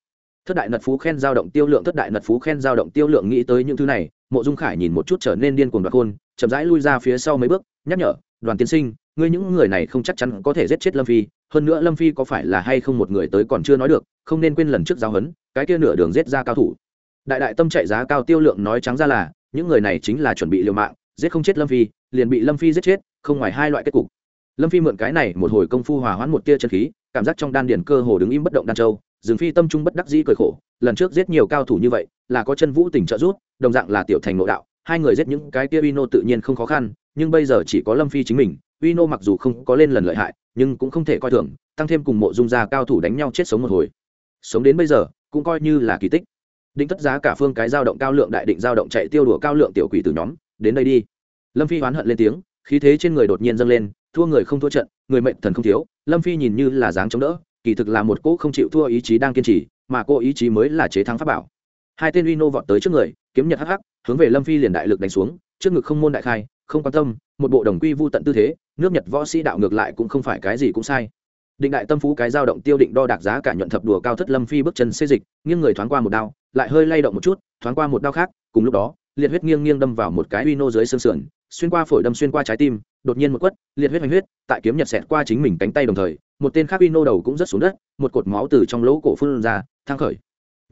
thất đại nật phú khen giao động tiêu lượng, thất đại nật phú khen giao động tiêu lượng nghĩ tới những thứ này, mộ dung khải nhìn một chút trở nên điên cuồng đoạt khôn chậm rãi lui ra phía sau mấy bước, nhắc nhở, đoàn tiên sinh, ngươi những người này không chắc chắn có thể giết chết lâm phi, hơn nữa lâm phi có phải là hay không một người tới còn chưa nói được, không nên quên lần trước giáo huấn, cái kia nửa đường giết ra cao thủ. Đại đại tâm chạy giá cao tiêu lượng nói trắng ra là, những người này chính là chuẩn bị liều mạng, giết không chết lâm phi, liền bị lâm phi giết chết, không ngoài hai loại kết cục. Lâm phi mượn cái này một hồi công phu hòa hoãn một tia chân khí cảm giác trong đan điền cơ hồ đứng im bất động đan châu dừng phi tâm trung bất đắc dĩ cười khổ, lần trước giết nhiều cao thủ như vậy, là có chân vũ tình trợ rút đồng dạng là tiểu thành nội đạo, hai người giết những cái kia uy tự nhiên không khó khăn, nhưng bây giờ chỉ có lâm phi chính mình uy mặc dù không có lên lần lợi hại, nhưng cũng không thể coi thường, tăng thêm cùng mộ dung gia cao thủ đánh nhau chết sống một hồi. Sống đến bây giờ, cũng coi như là kỳ tích. Định tất giá cả phương cái dao động cao lượng đại định dao động chạy tiêu đùa cao lượng tiểu quỷ từ nhóm, đến đây đi. Lâm phi oán hận lên tiếng, khí thế trên người đột nhiên dâng lên, thua người không thua trận, người mệnh thần không thiếu lâm phi nhìn như là dáng chống đỡ, kỳ thực là một cỗ không chịu thua ý chí đang kiên trì, mà cô ý chí mới là chế thắng pháp bảo. Hai tên uy nô vọt tới trước người, kiếm nhật hắc hắc, hướng về lâm phi liền đại lực đánh xuống, trước ngực không môn đại khai, không quan tâm, một bộ đồng quy vu tận tư thế, nước nhật võ sĩ đạo ngược lại cũng không phải cái gì cũng sai. Định đại tâm phú cái dao động tiêu định đo đạc giá cả nhuận thập đùa cao thất lâm phi bước chân xê dịch, nghiêng người thoáng qua một đao, lại hơi lay động một chút, thoáng qua một đao khác, cùng lúc đó, liệt huyết nghiêng nghiêng đâm vào một cái uy nô dưới xương sườn xuyên qua phổi đâm xuyên qua trái tim đột nhiên một quất liệt huyết hoành huyết tại kiếm nhật xẹt qua chính mình cánh tay đồng thời một tên khác uy nô đầu cũng rất xuống đất một cột máu từ trong lỗ cổ phun ra thang khởi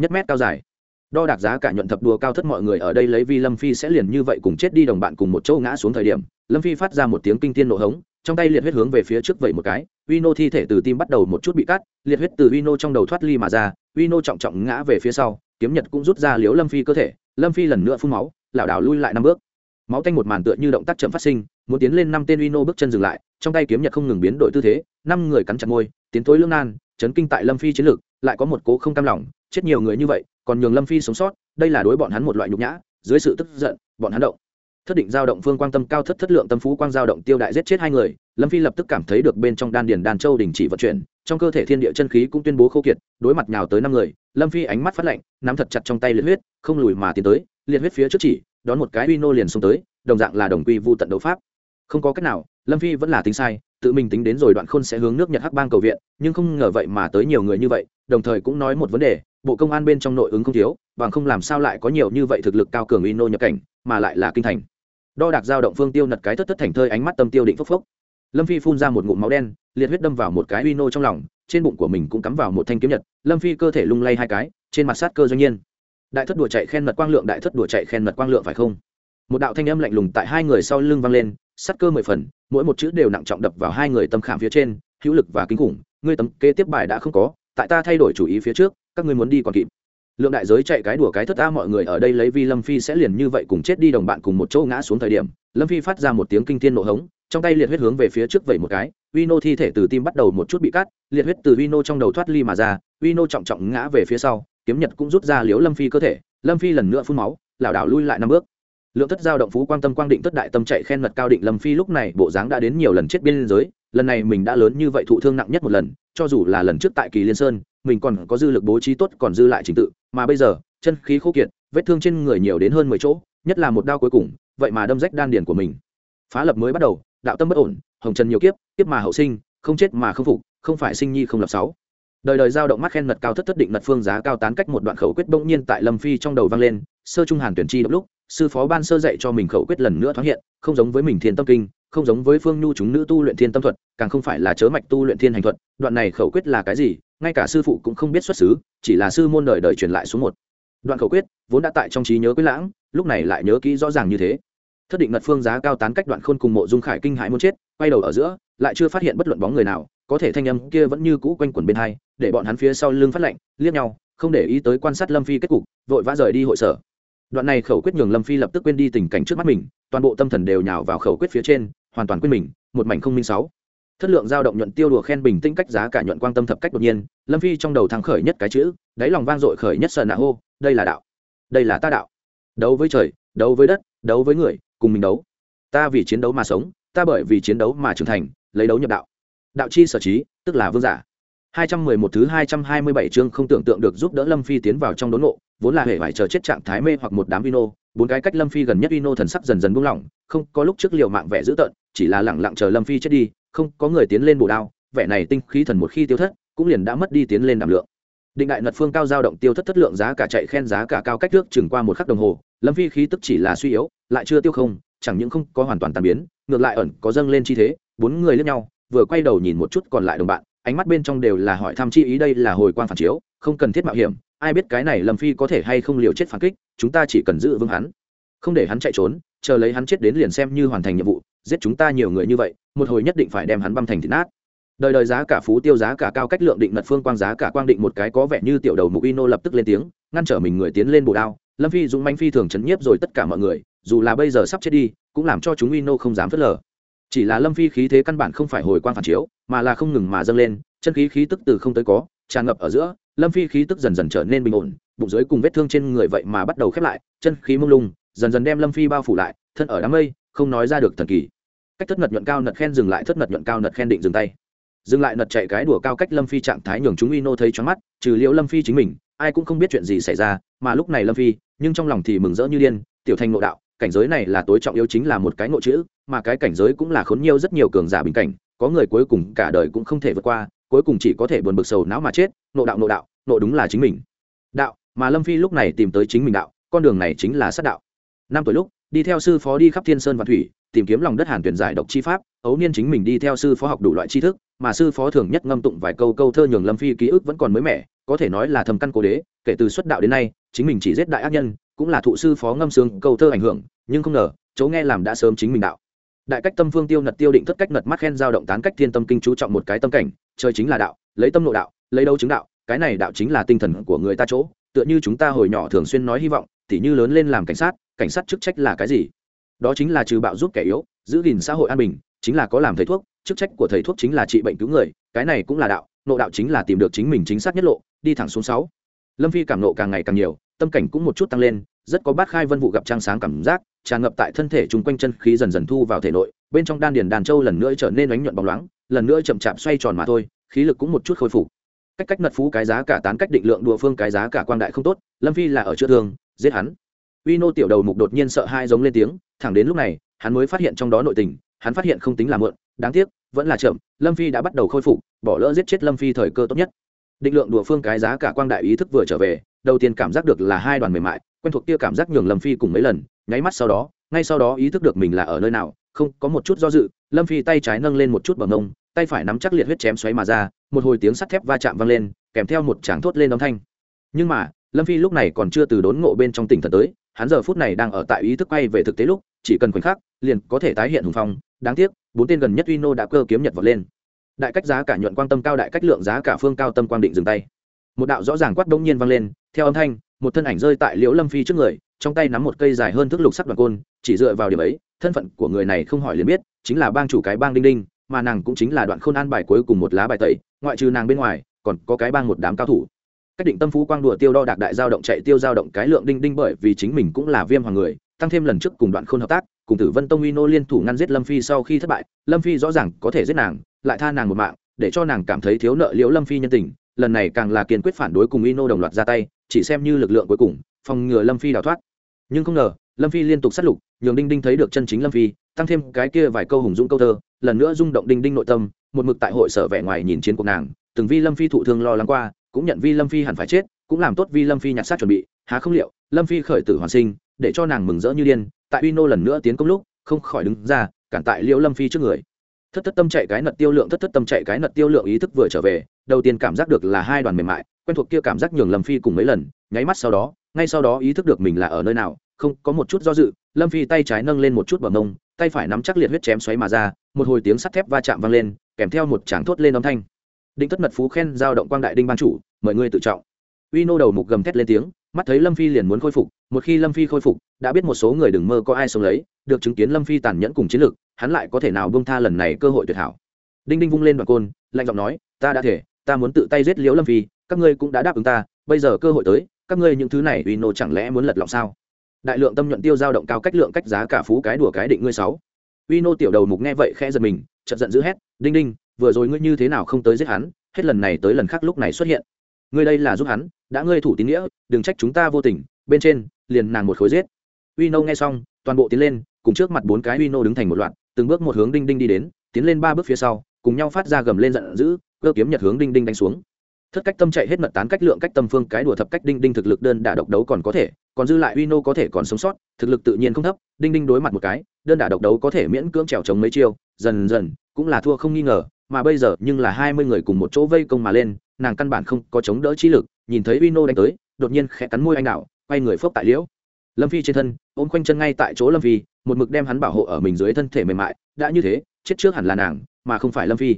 nhất mét cao dài đo đạc giá cả nhuận thập đùa cao thất mọi người ở đây lấy vi lâm phi sẽ liền như vậy cùng chết đi đồng bạn cùng một chỗ ngã xuống thời điểm lâm phi phát ra một tiếng kinh tiên nổ hống trong tay liệt huyết hướng về phía trước vậy một cái Vino thi thể từ tim bắt đầu một chút bị cắt, liệt huyết từ Vino trong đầu thoát ly mà ra, Vino trọng trọng ngã về phía sau, kiếm nhật cũng rút ra liếu Lâm Phi cơ thể, Lâm Phi lần nữa phun máu, lảo đảo lui lại năm bước. Máu tanh một màn tựa như động tác chậm phát sinh, muốn tiến lên năm tên Vino bước chân dừng lại, trong tay kiếm nhật không ngừng biến đổi tư thế, năm người cắn chặt môi, tiến tối lưỡng nan, chấn kinh tại Lâm Phi chiến lực, lại có một cố không cam lòng, chết nhiều người như vậy, còn nhường Lâm Phi sống sót, đây là đối bọn hắn một loại nhục nhã, dưới sự tức giận, bọn hắn động. Thất định giao động phương quang tâm cao thất thất lượng tâm phú quang giao động tiêu đại giết chết hai người lâm phi lập tức cảm thấy được bên trong đan điền đàn châu đình chỉ vận chuyển trong cơ thể thiên địa chân khí cũng tuyên bố khô kiệt đối mặt nhào tới năm người lâm phi ánh mắt phát lạnh nắm thật chặt trong tay liệt huyết không lùi mà tiến tới liệt huyết phía trước chỉ đón một cái uy nô liền xông tới, đồng dạng là đồng quy vu tận đấu pháp. Không có cách nào, lâm phi vẫn là tính sai, tự mình tính đến rồi đoạn khôn sẽ hướng nước nhật hắc bang cầu viện, nhưng không ngờ vậy mà tới nhiều người như vậy, đồng thời cũng nói một vấn đề, bộ công an bên trong nội ứng không thiếu, bằng không làm sao lại có nhiều như vậy thực lực cao cường uy nô nhập cảnh, mà lại là kinh thành. Đo đạc dao động phương tiêu nật cái thất thất thành thơi ánh mắt tâm tiêu định phốc phốc. Lâm phi phun ra một ngụm máu đen, liệt huyết đâm vào một cái uy nô trong lòng, trên bụng của mình cũng cắm vào một thanh kiếm nhật, lâm phi cơ thể lung lay hai cái, trên mặt sát cơ doanh nhiên đại thất đùa chạy khen mật quang lượng, đại thất đùa chạy khen mật quang lượng phải không? Một đạo thanh âm lạnh lùng tại hai người sau lưng vang lên sắt cơ mười phần, mỗi một chữ đều nặng trọng đập vào hai người tâm khảm phía trên, hữu lực và kinh khủng, ngươi tấm kế tiếp bài đã không có, tại ta thay đổi chủ ý phía trước, các ngươi muốn đi còn kịp. Lượng đại giới chạy cái đùa cái thất ta mọi người ở đây lấy vi lâm phi sẽ liền như vậy cùng chết đi đồng bạn cùng một chỗ ngã xuống thời điểm, lâm phi phát ra một tiếng kinh thiên nộ hống, trong tay liệt huyết hướng về phía trước vậy một cái vino thi thể từ tim bắt đầu một chút bị cắt, liệt huyết từ vino trong đầu thoát ly mà ra vino trọng trọng ngã về phía sau kiếm nhật cũng rút ra liếu lâm phi cơ thể, lâm phi lần nữa phun máu, lảo đảo lui lại năm bước. Lượng thất giao động phú quan tâm quang định tất đại tâm chạy khen mật cao định lâm phi lúc này bộ dáng đã đến nhiều lần chết biên giới, lần này mình đã lớn như vậy thụ thương nặng nhất một lần, cho dù là lần trước tại kỳ liên sơn, mình còn có dư lực bố trí tốt còn dư lại trình tự, mà bây giờ, chân khí khô kiệt, vết thương trên người nhiều đến hơn mười chỗ, nhất là một đao cuối cùng, vậy mà đâm rách đan điền của mình. Phá lập mới bắt đầu, đạo tâm bất ổn, hồng trần nhiều kiếp kiếp mà hậu sinh, không chết mà không phục, không phải sinh nhi không lập sáu đời đời giao động mắt khen mật cao thất thất định mật phương giá cao tán cách một đoạn khẩu quyết bỗng nhiên tại lâm phi trong đầu vang lên, sơ trung hàn tuyển chi đ lúc, sư phó ban sơ dạy cho mình khẩu quyết lần nữa thoáng hiện, không giống với mình thiên tâm kinh, không giống với phương nhu chúng nữ tu luyện thiên tâm thuật, càng không phải là chớ mạch tu luyện thiên hành thuật, đoạn này khẩu quyết là cái gì, ngay cả sư phụ cũng không biết xuất xứ, chỉ là sư môn đời đời truyền lại số một. Đoạn khẩu quyết, vốn đã tại trong trí nhớ quyết lãng, lúc này lại nhớ kỹ rõ ràng như thế. Thất định mật phương giá cao tán cách đoạn khôn cùng mộ dung khải kinh hãi muốn chết, quay đầu ở giữa, lại chưa phát hiện bất luận bóng người nào có thể thanh âm kia vẫn như cũ quanh quẩn bên hai, để bọn hắn phía sau lưng phát lạnh, liếc nhau, không để ý tới quan sát lâm phi kết cục, vội vã rời đi hội sở. Đoạn này khẩu quyết nhường lâm phi lập tức quên đi tình cảnh trước mắt mình, toàn bộ tâm thần đều nhào vào khẩu quyết phía trên, hoàn toàn quên mình, một mảnh không minh sáu. Thất lượng dao động nhuận tiêu đùa khen bình tĩnh cách giá cả nhuận quang tâm thập cách đột nhiên, lâm phi trong đầu thắng khởi nhất cái chữ, đáy lòng vang dội khởi nhất sợ nạ hô, đây là đạo. Đây là ta đạo. Đấu với trời, đấu với đất, đấu với người, cùng mình đấu. Ta vì chiến đấu mà sống, ta bởi vì chiến đấu mà trưởng thành, lấy đấu nhập đạo đạo chi sở trí tức là vương giả 211 thứ 227 chương không tưởng tượng được giúp đỡ Lâm Phi tiến vào trong đốn ngộ, vốn là hệ phải chờ chết trạng thái mê hoặc một đám vino, bốn cái cách Lâm Phi gần nhất vino thần sắc dần dần buông lỏng, không có lúc trước liều mạng vẻ dữ tợn, chỉ là lẳng lặng chờ Lâm Phi chết đi, không có người tiến lên bổ đao, vẻ này tinh khí thần một khi tiêu thất, cũng liền đã mất đi tiến lên đảm lượng. Định đại nật phương cao dao động tiêu thất thất lượng giá cả chạy khen giá cả cao cách trước chừng qua một khắc đồng hồ, Lâm Phi khí tức chỉ là suy yếu, lại chưa tiêu không, chẳng những không có hoàn toàn tan biến, ngược lại ẩn có dâng lên chi thế, bốn người liếc nhau, vừa quay đầu nhìn một chút còn lại đồng bạn, ánh mắt bên trong đều là hỏi thăm chi ý đây là hồi quang phản chiếu không cần thiết mạo hiểm ai biết cái này lâm phi có thể hay không liều chết phản kích chúng ta chỉ cần giữ vững hắn. Không để hắn chạy trốn chờ lấy hắn chết đến liền xem như hoàn thành nhiệm vụ giết chúng ta nhiều người như vậy một hồi nhất định phải đem hắn băm thành thịt nát. Đời đời giá cả phú tiêu giá cả cao cách lượng định mật phương quang giá cả quang định một cái có vẻ như tiểu đầu mục ino lập tức lên tiếng ngăn trở mình người tiến lên bồ đao lâm phi dũng manh phi thường chấn nhiếp rồi tất cả mọi người dù là bây giờ sắp chết đi cũng làm cho chúng ino không dám phớt lờ chỉ là lâm phi khí thế căn bản không phải hồi quang phản chiếu, mà là không ngừng mà dâng lên, chân khí khí tức từ không tới có, tràn ngập ở giữa, lâm phi khí tức dần dần trở nên bình ổn, bụng dưới cùng vết thương trên người vậy mà bắt đầu khép lại, chân khí mông lung, dần dần đem lâm phi bao phủ lại, thân ở đám mây, không nói ra được thần kỳ. Cách thất nật nhuận cao nật khen dừng lại, thất nật nhuận cao nật khen định dừng tay. Dừng lại nật chạy cái đùa cao cách lâm phi trạng thái nhường chúng y nô thấy choáng mắt, trừ liệu lâm phi chính mình, ai cũng không biết chuyện gì xảy ra, mà lúc này lâm phi, nhưng trong lòng thì mừng rỡ như điên, tiểu thành ngộ đạo cảnh giới này là tối trọng yếu chính là một cái ngộ chữ, mà cái cảnh giới cũng là khốn nhiều rất nhiều cường giả bình cảnh, có người cuối cùng cả đời cũng không thể vượt qua, cuối cùng chỉ có thể buồn bực sầu não mà chết, nộ đạo nộ đạo, nộ đúng là chính mình. Đạo, mà lâm phi lúc này tìm tới chính mình đạo, con đường này chính là sát đạo. Năm tuổi lúc, đi theo sư phó đi khắp thiên sơn và thủy, tìm kiếm lòng đất hàn tuyển giải độc chi pháp, ấu niên chính mình đi theo sư phó học đủ loại tri thức, mà sư phó thường nhất ngâm tụng vài câu câu thơ nhường lâm phi ký ức vẫn còn mới mẻ, có thể nói là thầm căn cố đế, kể từ xuất đạo đến nay, chính mình chỉ giết đại ác nhân cũng là thụ sư phó ngâm sướng câu thơ ảnh hưởng, nhưng không ngờ, chỗ nghe làm đã sớm chính mình đạo. Đại cách tâm phương tiêu nật tiêu định thất cách nật mắt khen giao động tán cách thiên tâm kinh chú trọng một cái tâm cảnh chơi chính là đạo, lấy tâm nội đạo, lấy đâu chứng đạo, cái này đạo chính là tinh thần của người ta chỗ, tựa như chúng ta hồi nhỏ thường xuyên nói hy vọng, tỉ như lớn lên làm cảnh sát cảnh sát chức trách là cái gì? Đó chính là trừ bạo giúp kẻ yếu, giữ gìn xã hội an bình, chính là có làm thầy thuốc, chức trách của thầy thuốc chính là trị bệnh cứu người, cái này cũng là đạo nộ đạo chính là tìm được chính mình chính xác nhất lộ, đi thẳng xuống sáu. Lâm phi cảm nộ càng ngày càng nhiều tâm cảnh cũng một chút tăng lên, rất có bát khai vân vụ gặp trang sáng cảm giác, tràn ngập tại thân thể chung quanh chân khí dần dần thu vào thể nội, bên trong đan điền đàn châu lần nữa trở nên ánh nhuận bóng loáng, lần nữa chậm chạp xoay tròn mà thôi, khí lực cũng một chút khôi phục. Cách cách nật phú cái giá cả tán cách định lượng đùa phương cái giá cả quang đại không tốt, lâm phi là ở chữa thương, giết hắn. Uy nô tiểu đầu mục đột nhiên sợ hai giống lên tiếng, thẳng đến lúc này, hắn mới phát hiện trong đó nội tình, hắn phát hiện không tính là mượn đáng tiếc, vẫn là chậm, lâm phi đã bắt đầu khôi phục, bỏ lỡ giết chết lâm phi thời cơ tốt nhất. Định lượng đùa phương cái giá cả quang đại ý thức vừa trở về đầu tiên cảm giác được là hai đoàn mềm mại, quen thuộc kia cảm giác nhường lâm phi cùng mấy lần, nháy mắt sau đó, ngay sau đó ý thức được mình là ở nơi nào, không, có một chút do dự, lâm phi tay trái nâng lên một chút bằng ngông tay phải nắm chắc liệt huyết chém xoáy mà ra, một hồi tiếng sắt thép va chạm vang lên, kèm theo một tràng thốt lên âm thanh. Nhưng mà, lâm phi lúc này còn chưa từ đốn ngộ bên trong tỉnh thần tới, hắn giờ phút này đang ở tại ý thức quay về thực tế lúc, chỉ cần khoảnh khắc, liền có thể tái hiện hùng phong, đáng tiếc, bốn tên gần nhất uy nô đã cơ kiếm nhật vọt lên. Đại cách giá cả nhuận quan tâm cao đại cách lượng giá cả phương cao tâm quang định dừng tay một đạo rõ ràng quát đông nhiên vang lên, theo âm thanh, một thân ảnh rơi tại liễu lâm phi trước người, trong tay nắm một cây dài hơn thước lục sắc đoàn côn, chỉ dựa vào điểm ấy, thân phận của người này không hỏi liền biết, chính là bang chủ cái bang đinh đinh, mà nàng cũng chính là đoạn khôn an bài cuối cùng một lá bài tẩy, ngoại trừ nàng bên ngoài, còn có cái bang một đám cao thủ. Cách định tâm phú quang đùa tiêu đo đạc đại giao động chạy tiêu giao động cái lượng đinh đinh bởi vì chính mình cũng là viêm hoàng người, tăng thêm lần trước cùng đoạn khôn hợp tác, cùng tử vân tông uy nô liên thủ ngăn giết lâm phi sau khi thất bại, lâm phi rõ ràng có thể giết nàng, lại tha nàng một mạng, để cho nàng cảm thấy thiếu nợ liễu lâm phi nhân tình lần này càng là kiên quyết phản đối cùng Ino đồng loạt ra tay, chỉ xem như lực lượng cuối cùng, phòng ngừa lâm phi đào thoát. Nhưng không ngờ, lâm phi liên tục sát lục, nhường đinh đinh thấy được chân chính lâm phi, tăng thêm cái kia vài câu hùng dũng câu thơ, lần nữa rung động đinh đinh nội tâm, một mực tại hội sở vẻ ngoài nhìn chiến cuộc nàng, từng vi lâm phi thụ thương lo lắng qua, cũng nhận vi lâm phi hẳn phải chết, cũng làm tốt vi lâm phi nhặt sát chuẩn bị, há không liệu, lâm phi khởi tử hoàn sinh, để cho nàng mừng rỡ như điên, tại uy nô lần nữa tiến công lúc, không khỏi đứng ra, cản tại liễu lâm phi trước người thất thất tâm chạy cái nật tiêu lượng, thất thất tâm chạy cái nật tiêu lượng ý thức vừa trở về, đầu tiên cảm giác được là hai đoàn mềm mại, quen thuộc kia cảm giác nhường lâm phi cùng mấy lần, nháy mắt sau đó, ngay sau đó ý thức được mình là ở nơi nào, không, có một chút do dự, lâm phi tay trái nâng lên một chút bờ mông, tay phải nắm chắc liệt huyết chém xoáy mà ra, một hồi tiếng sắt thép va chạm vang lên, kèm theo một tràng thốt lên âm thanh. Định thất mật phú khen giao động quang đại đinh ban chủ, mời ngươi tự trọng. Uy nô đầu mục gầm thét lên tiếng, mắt thấy lâm phi liền muốn khôi phục, một khi lâm phi khôi phục, đã biết một số người đừng mơ có ai sống lấy được chứng kiến lâm phi tàn nhẫn cùng chiến lược, hắn lại có thể nào bông tha lần này cơ hội tuyệt hảo? Đinh đinh vung lên đoạn côn, lạnh giọng nói, ta đã thể, ta muốn tự tay giết liễu lâm phi, các ngươi cũng đã đáp ứng ta, bây giờ cơ hội tới, các ngươi những thứ này uy nô chẳng lẽ muốn lật lọng sao? Đại lượng tâm nhuận tiêu giao động cao cách lượng cách giá cả phú cái đùa cái định ngươi sáu. Uy nô tiểu đầu mục nghe vậy khẽ giật mình, chợt giận dữ hét, đinh đinh, vừa rồi ngươi như thế nào không tới giết hắn, hết lần này tới lần khác lúc này xuất hiện. Ngươi đây là giúp hắn, đã ngươi thủ tín nghĩa, đừng trách chúng ta vô tình, bên trên, liền nàng một khối giết. Uy nô nghe xong, toàn bộ tiến lên cùng trước mặt bốn cái uy nô đứng thành một loạt, từng bước một hướng đinh đinh đi đến, tiến lên ba bước phía sau, cùng nhau phát ra gầm lên giận dữ, cơ kiếm nhật hướng đinh đinh đánh xuống. Thất cách tâm chạy hết mật tán cách lượng cách tâm phương cái đùa thập cách đinh đinh thực lực đơn đả độc đấu còn có thể, còn dư lại uy nô có thể còn sống sót, thực lực tự nhiên không thấp, đinh đinh đối mặt một cái, đơn đả độc đấu có thể miễn cưỡng trèo chống mấy chiêu, dần dần, cũng là thua không nghi ngờ, mà bây giờ nhưng là hai mươi người cùng một chỗ vây công mà lên, nàng căn bản không có chống đỡ trí lực, nhìn thấy uy nô đánh tới, đột nhiên khẽ cắn môi anh đạo, quay người phốc tại liễu lâm phi trên thân, ôm khoanh chân ngay tại chỗ lâm phi, một mực đem hắn bảo hộ ở mình dưới thân thể mềm mại, đã như thế, chết trước hẳn là nàng, mà không phải lâm phi.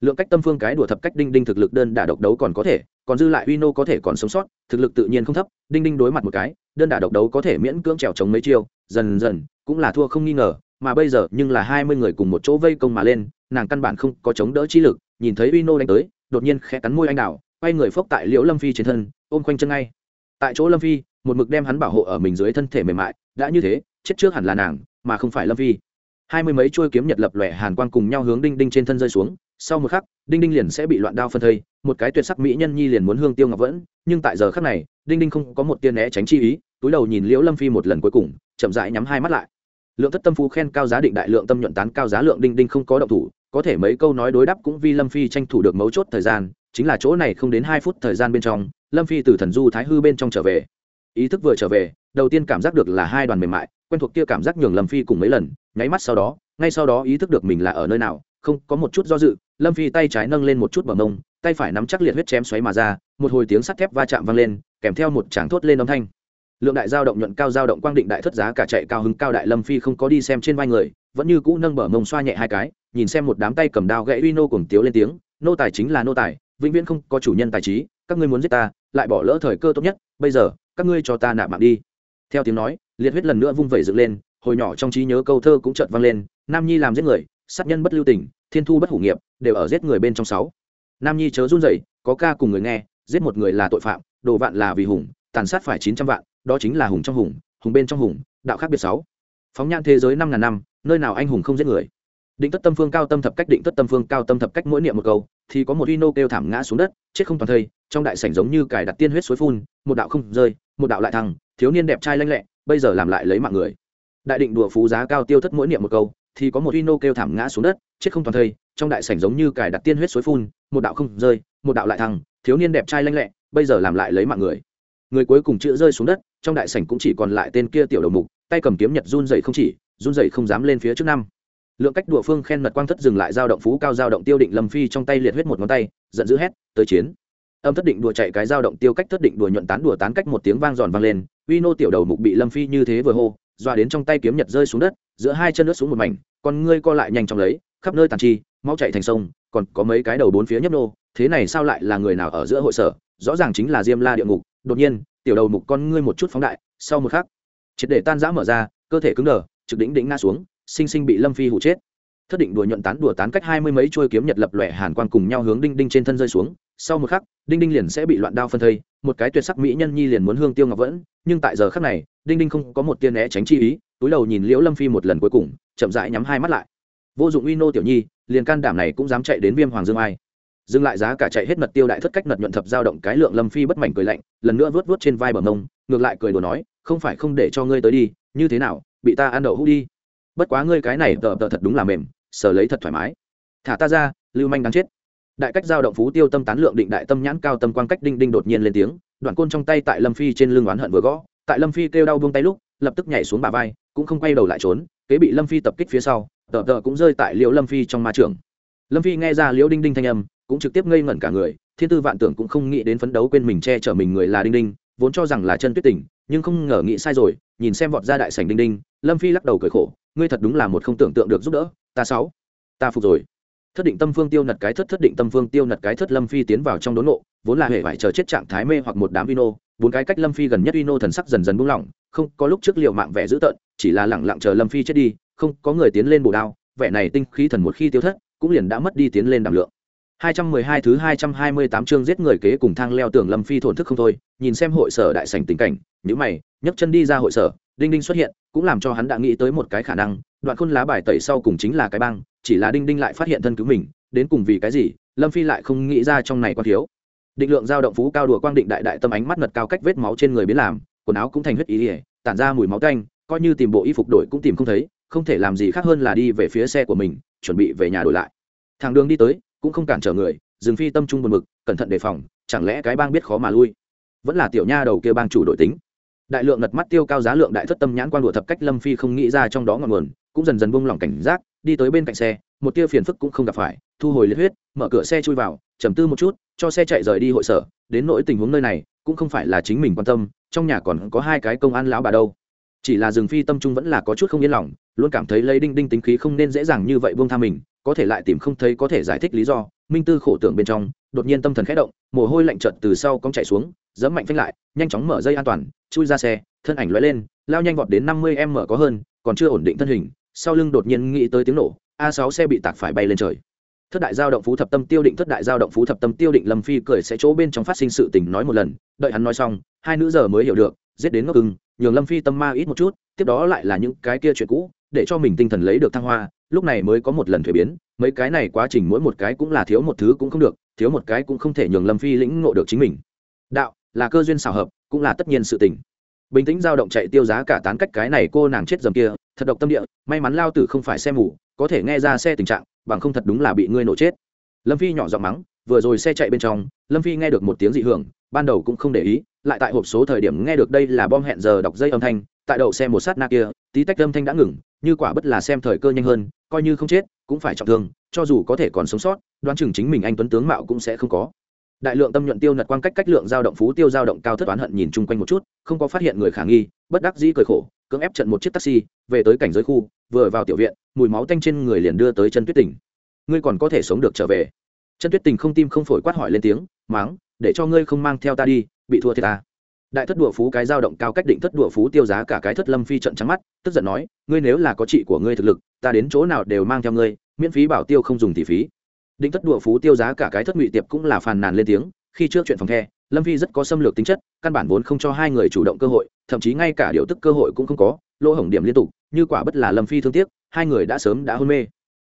Lượng cách tâm phương cái đùa thập cách đinh đinh thực lực đơn đả độc đấu còn có thể, còn dư lại uy nô có thể còn sống sót, thực lực tự nhiên không thấp, đinh đinh đối mặt một cái, đơn đả độc đấu có thể miễn cưỡng trèo chống mấy chiêu, dần dần, cũng là thua không nghi ngờ, mà bây giờ nhưng là hai mươi người cùng một chỗ vây công mà lên, nàng căn bản không có chống đỡ trí lực, nhìn thấy uy nô đánh tới, đột nhiên khẽ cắn môi anh đào, quay người phốc tại liễu lâm phi trên thân, ôm quanh chân ngay. Tại chỗ lâm phi một mực đem hắn bảo hộ ở mình dưới thân thể mềm mại, đã như thế, chết trước hẳn là nàng, mà không phải lâm phi. Hai mươi mấy chuôi kiếm nhật lập lòe hàn quang cùng nhau hướng đinh đinh trên thân rơi xuống, sau một khắc, đinh đinh liền sẽ bị loạn đao phân thây, một cái tuyệt sắc mỹ nhân nhi liền muốn hương tiêu ngọc vẫn, nhưng tại giờ khắc này, đinh đinh không có một tia né tránh chi ý, túi đầu nhìn liễu lâm phi một lần cuối cùng, chậm rãi nhắm hai mắt lại. Lượng thất tâm phú khen cao giá định đại, lượng tâm nhuận tán cao giá lượng đinh đinh không có động thủ, có thể mấy câu nói đối đáp cũng vì lâm phi tranh thủ được mấu chốt thời gian, chính là chỗ này không đến hai phút thời gian bên trong, lâm phi từ thần du thái hư bên trong trở về ý thức vừa trở về, đầu tiên cảm giác được là hai đoàn mềm mại, quen thuộc kia cảm giác nhường lâm phi cùng mấy lần, nháy mắt sau đó, ngay sau đó ý thức được mình là ở nơi nào, không, có một chút do dự, lâm phi tay trái nâng lên một chút bờ mông, tay phải nắm chắc liệt huyết chém xoáy mà ra, một hồi tiếng sắt thép va chạm vang lên, kèm theo một tràng thốt lên âm thanh. Lượng đại giao động nhuận cao giao động quang định đại thất giá cả chạy cao hứng cao đại lâm phi không có đi xem trên vai người, vẫn như cũ nâng bờ mông xoa nhẹ hai cái, nhìn xem một đám tay cầm đao gãy uy nô cùng tiếu lên tiếng, nô tài chính là nô tài, vĩnh viễn không có chủ nhân tài trí, các ngươi muốn giết ta, lại bỏ lỡ thời cơ tốt nhất, bây giờ các ngươi cho ta nạp mạng đi. Theo tiếng nói, liệt huyết lần nữa vung vẩy dựng lên, hồi nhỏ trong trí nhớ câu thơ cũng chợt vang lên, nam nhi làm giết người, sát nhân bất lưu tình, thiên thu bất hủ nghiệp, đều ở giết người bên trong sáu. Nam nhi chớ run rẩy, có ca cùng người nghe, giết một người là tội phạm, đồ vạn là vì hùng, tàn sát phải chín trăm vạn, đó chính là hùng trong hùng hùng bên trong hùng, đạo khác biệt sáu. Phóng nhãn thế giới năm ngàn năm, nơi nào anh hùng không giết người? Định tất tâm phương cao tâm thập cách, định tất tâm phương cao tâm thập cách mỗi niệm một câu, thì có một ino kêu thảm ngã xuống đất, chết không toàn thây, trong đại sảnh giống như cài đặt tiên huyết suối phun, một đạo không rơi một đạo lại thăng, thiếu niên đẹp trai lanh lẹ, bây giờ làm lại lấy mạng người. Đại định đùa phú giá cao tiêu thất mỗi niệm một câu, thì có một ino kêu thảm ngã xuống đất, chết không toàn thây, trong đại sảnh giống như cài đặt tiên huyết suối phun, một đạo không rơi, một đạo lại thăng, thiếu niên đẹp trai lanh lẹ, bây giờ làm lại lấy mạng người. Người cuối cùng chữ rơi xuống đất, trong đại sảnh cũng chỉ còn lại tên kia tiểu đầu mục, tay cầm kiếm nhật run dậy không chỉ, run dậy không dám lên phía trước năm. Lượng cách đùa phương khen mật quang thất dừng lại giao động phú cao giao động tiêu định lâm phi trong tay liệt huyết một ngón tay, giận dữ hét, tới chiến! Âm thất định đùa chạy cái dao động tiêu cách thất định đùa nhuận tán đùa tán cách một tiếng vang giòn vang lên, uy nô tiểu đầu mục bị lâm phi như thế vừa hô, doa đến trong tay kiếm nhật rơi xuống đất, giữa hai chân nước xuống một mảnh, con ngươi co lại nhanh chóng lấy, khắp nơi tàn chi, mau chạy thành sông, còn có mấy cái đầu bốn phía nhấp nô, thế này sao lại là người nào ở giữa hội sở? Rõ ràng chính là diêm la địa ngục, đột nhiên, tiểu đầu mục con ngươi một chút phóng đại, sau một khắc, triệt để tan rã mở ra, cơ thể cứng đờ, trực đỉnh đỉnh ngã xuống, sinh sinh bị lâm phi hụ chết thất định đùa nhuận tán đùa tán cách hai mươi mấy chuôi kiếm nhật lập lòe hàn quang cùng nhau hướng đinh đinh trên thân rơi xuống. Sau một khắc, đinh đinh liền sẽ bị loạn đao phân thây, một cái tuyệt sắc mỹ nhân nhi liền muốn hương tiêu ngọc vẫn, nhưng tại giờ khắc này, đinh đinh không có một tia né tránh chi ý, túi đầu nhìn liễu lâm phi một lần cuối cùng, chậm rãi nhắm hai mắt lại. Vô dụng uy nô tiểu nhi, liền can đảm này cũng dám chạy đến viêm hoàng dương ai. Dừng lại giá cả chạy hết mật tiêu đại thất cách mật nhuận thập giao động cái lượng lâm phi bất mảnh cười lạnh, lần nữa vớt vớt trên vai bờ mông, ngược lại cười đùa nói, không phải không để cho ngươi tới đi, như thế nào, bị ta ăn đậu hũ đi. Bất quá ngươi cái này tờ tờ thật đúng là mềm sờ lấy thật thoải mái. Thả ta ra, lưu manh đáng chết. Đại cách giao động phú tiêu tâm tán lượng định đại tâm nhãn cao tâm quan cách đinh đinh đột nhiên lên tiếng, đoạn côn trong tay tại lâm phi trên lưng oán hận vừa gõ, tại lâm phi kêu đau buông tay lúc, lập tức nhảy xuống bà vai, cũng không quay đầu lại trốn, kế bị lâm phi tập kích phía sau, tờ tờ cũng rơi tại liễu lâm phi trong ma trường. Lâm phi nghe ra liễu đinh đinh thanh âm, cũng trực tiếp ngây ngẩn cả người, thiên tư vạn tưởng cũng không nghĩ đến phấn đấu quên mình che chở mình người là đinh đinh, vốn cho rằng là chân tuyết tình, nhưng không ngờ nghĩ sai rồi, nhìn xem vọt ra đại sảnh đinh đinh, lâm phi lắc đầu cười khổ, ngươi thật đúng là một không tưởng tượng được giúp đỡ ta sáu ta phục rồi. Thất định tâm phương tiêu nật cái thất thất định tâm phương tiêu nật cái thất lâm phi tiến vào trong đốn nộ vốn là hệ phải chờ chết trạng thái mê hoặc một đám vino bốn cái cách lâm phi gần nhất vino thần sắc dần dần buông lỏng không có lúc trước liệu mạng vẻ dữ tợn chỉ là lẳng lặng chờ lâm phi chết đi không có người tiến lên bổ đao vẻ này tinh khí thần một khi tiêu thất cũng liền đã mất đi tiến lên đảm lượng. 212 thứ 228 chương giết người kế cùng thang leo tường Lâm Phi thổn thức không thôi, nhìn xem hội sở đại sảnh tình cảnh, nhíu mày, nhấc chân đi ra hội sở, Đinh Đinh xuất hiện, cũng làm cho hắn đã nghĩ tới một cái khả năng, đoạn khôn lá bài tẩy sau cùng chính là cái băng, chỉ là Đinh Đinh lại phát hiện thân cứu mình, đến cùng vì cái gì, Lâm Phi lại không nghĩ ra trong này có thiếu. Định lượng giao động phú cao đùa quang định đại đại tâm ánh mắt ngật cao cách vết máu trên người biến làm, quần áo cũng thành huyết ý ỉa tản ra mùi máu tanh, coi như tìm bộ y phục đổi cũng tìm không thấy, không thể làm gì khác hơn là đi về phía xe của mình, chuẩn bị về nhà đổi lại. Thằng đường đi tới, cũng không cản trở người, dừng phi tâm trung buồn mực cẩn thận đề phòng chẳng lẽ cái bang biết khó mà lui vẫn là tiểu nha đầu kia bang chủ đội tính đại lượng ngật mắt tiêu cao giá lượng đại thất tâm nhãn quan đùa thập cách lâm phi không nghĩ ra trong đó ngọn nguồn cũng dần dần buông lỏng cảnh giác, đi tới bên cạnh xe, một tia phiền phức cũng không gặp phải, thu hồi liệt huyết, mở cửa xe chui vào, trầm tư một chút, cho xe chạy rời đi hội sở, đến nỗi tình huống nơi này, cũng không phải là chính mình quan tâm, trong nhà còn có hai cái công an lão bà đâu. Chỉ là rừng phi tâm trung vẫn là có chút không yên lòng, luôn cảm thấy lấy đinh đinh tính khí không nên dễ dàng như vậy buông tha mình, có thể lại tìm không thấy có thể giải thích lý do, minh tư khổ tưởng bên trong, đột nhiên tâm thần khẽ động, mồ hôi lạnh trợt từ sau cong chạy xuống dẫm mạnh phanh lại, nhanh chóng mở dây an toàn, chui ra xe, thân ảnh lóe lên, lao nhanh vọt đến năm mươi mở có hơn, còn chưa ổn định thân hình sau lưng đột nhiên nghĩ tới tiếng nổ, a sáu xe bị tạc phải bay lên trời. Thất đại giao động phú thập tâm tiêu định, thất đại giao động phú thập tâm tiêu định lâm phi cười sẽ chỗ bên trong phát sinh sự tình nói một lần, đợi hắn nói xong, hai nữ giờ mới hiểu được, giết đến ngốc ưng, nhường lâm phi tâm ma ít một chút, tiếp đó lại là những cái kia chuyện cũ, để cho mình tinh thần lấy được thăng hoa, lúc này mới có một lần thuế biến, mấy cái này quá trình mỗi một cái cũng là thiếu một thứ cũng không được, thiếu một cái cũng không thể nhường lâm phi lĩnh ngộ được chính mình. Đạo, là cơ duyên xảo hợp, cũng là tất nhiên sự tình. Bình tĩnh dao động chạy tiêu giá cả tán cách cái này cô nàng chết dầm kia thật độc tâm địa, may mắn lao tử không phải xe mù, có thể nghe ra xe tình trạng, bằng không thật đúng là bị ngươi nổ chết. Lâm phi nhỏ giọng mắng, vừa rồi xe chạy bên trong, lâm phi nghe được một tiếng dị hưởng, ban đầu cũng không để ý, lại tại hộp số thời điểm nghe được đây là bom hẹn giờ đọc dây âm thanh, tại đậu xe một sát na kia, tí tách âm thanh đã ngừng, như quả bất là xem thời cơ nhanh hơn, coi như không chết, cũng phải trọng thương, cho dù có thể còn sống sót, đoán chừng chính mình anh tuấn tướng mạo cũng sẽ không có đại lượng tâm nhuận tiêu nật quang cách cách lượng giao động phú tiêu giao động cao thất oán hận nhìn chung quanh một chút, không có phát hiện người khả nghi, bất đắc dĩ cười khổ, cưỡng ép trận một chiếc taxi, về tới cảnh giới khu, vừa vào tiểu viện, mùi máu tanh trên người liền đưa tới chân tuyết tình. Ngươi còn có thể sống được trở về. Chân tuyết tình không tim không phổi quát hỏi lên tiếng, máng, để cho ngươi không mang theo ta đi, bị thua thì ta. Đại thất đùa phú cái dao động cao cách định thất đùa phú tiêu giá cả cái thất lâm phi trận trắng mắt, tức giận nói, ngươi nếu là có chị của ngươi thực lực, ta đến chỗ nào đều mang theo ngươi, miễn phí bảo tiêu không dùng tỷ phí định thất đùa phú tiêu giá cả cái thất ngụy tiệp cũng là phàn nàn lên tiếng, khi trước chuyện phòng the, lâm phi rất có xâm lược tính chất, căn bản vốn không cho hai người chủ động cơ hội, thậm chí ngay cả điều tức cơ hội cũng không có, lỗ hổng điểm liên tục, như quả bất là lâm phi thương tiếc, hai người đã sớm đã hôn mê.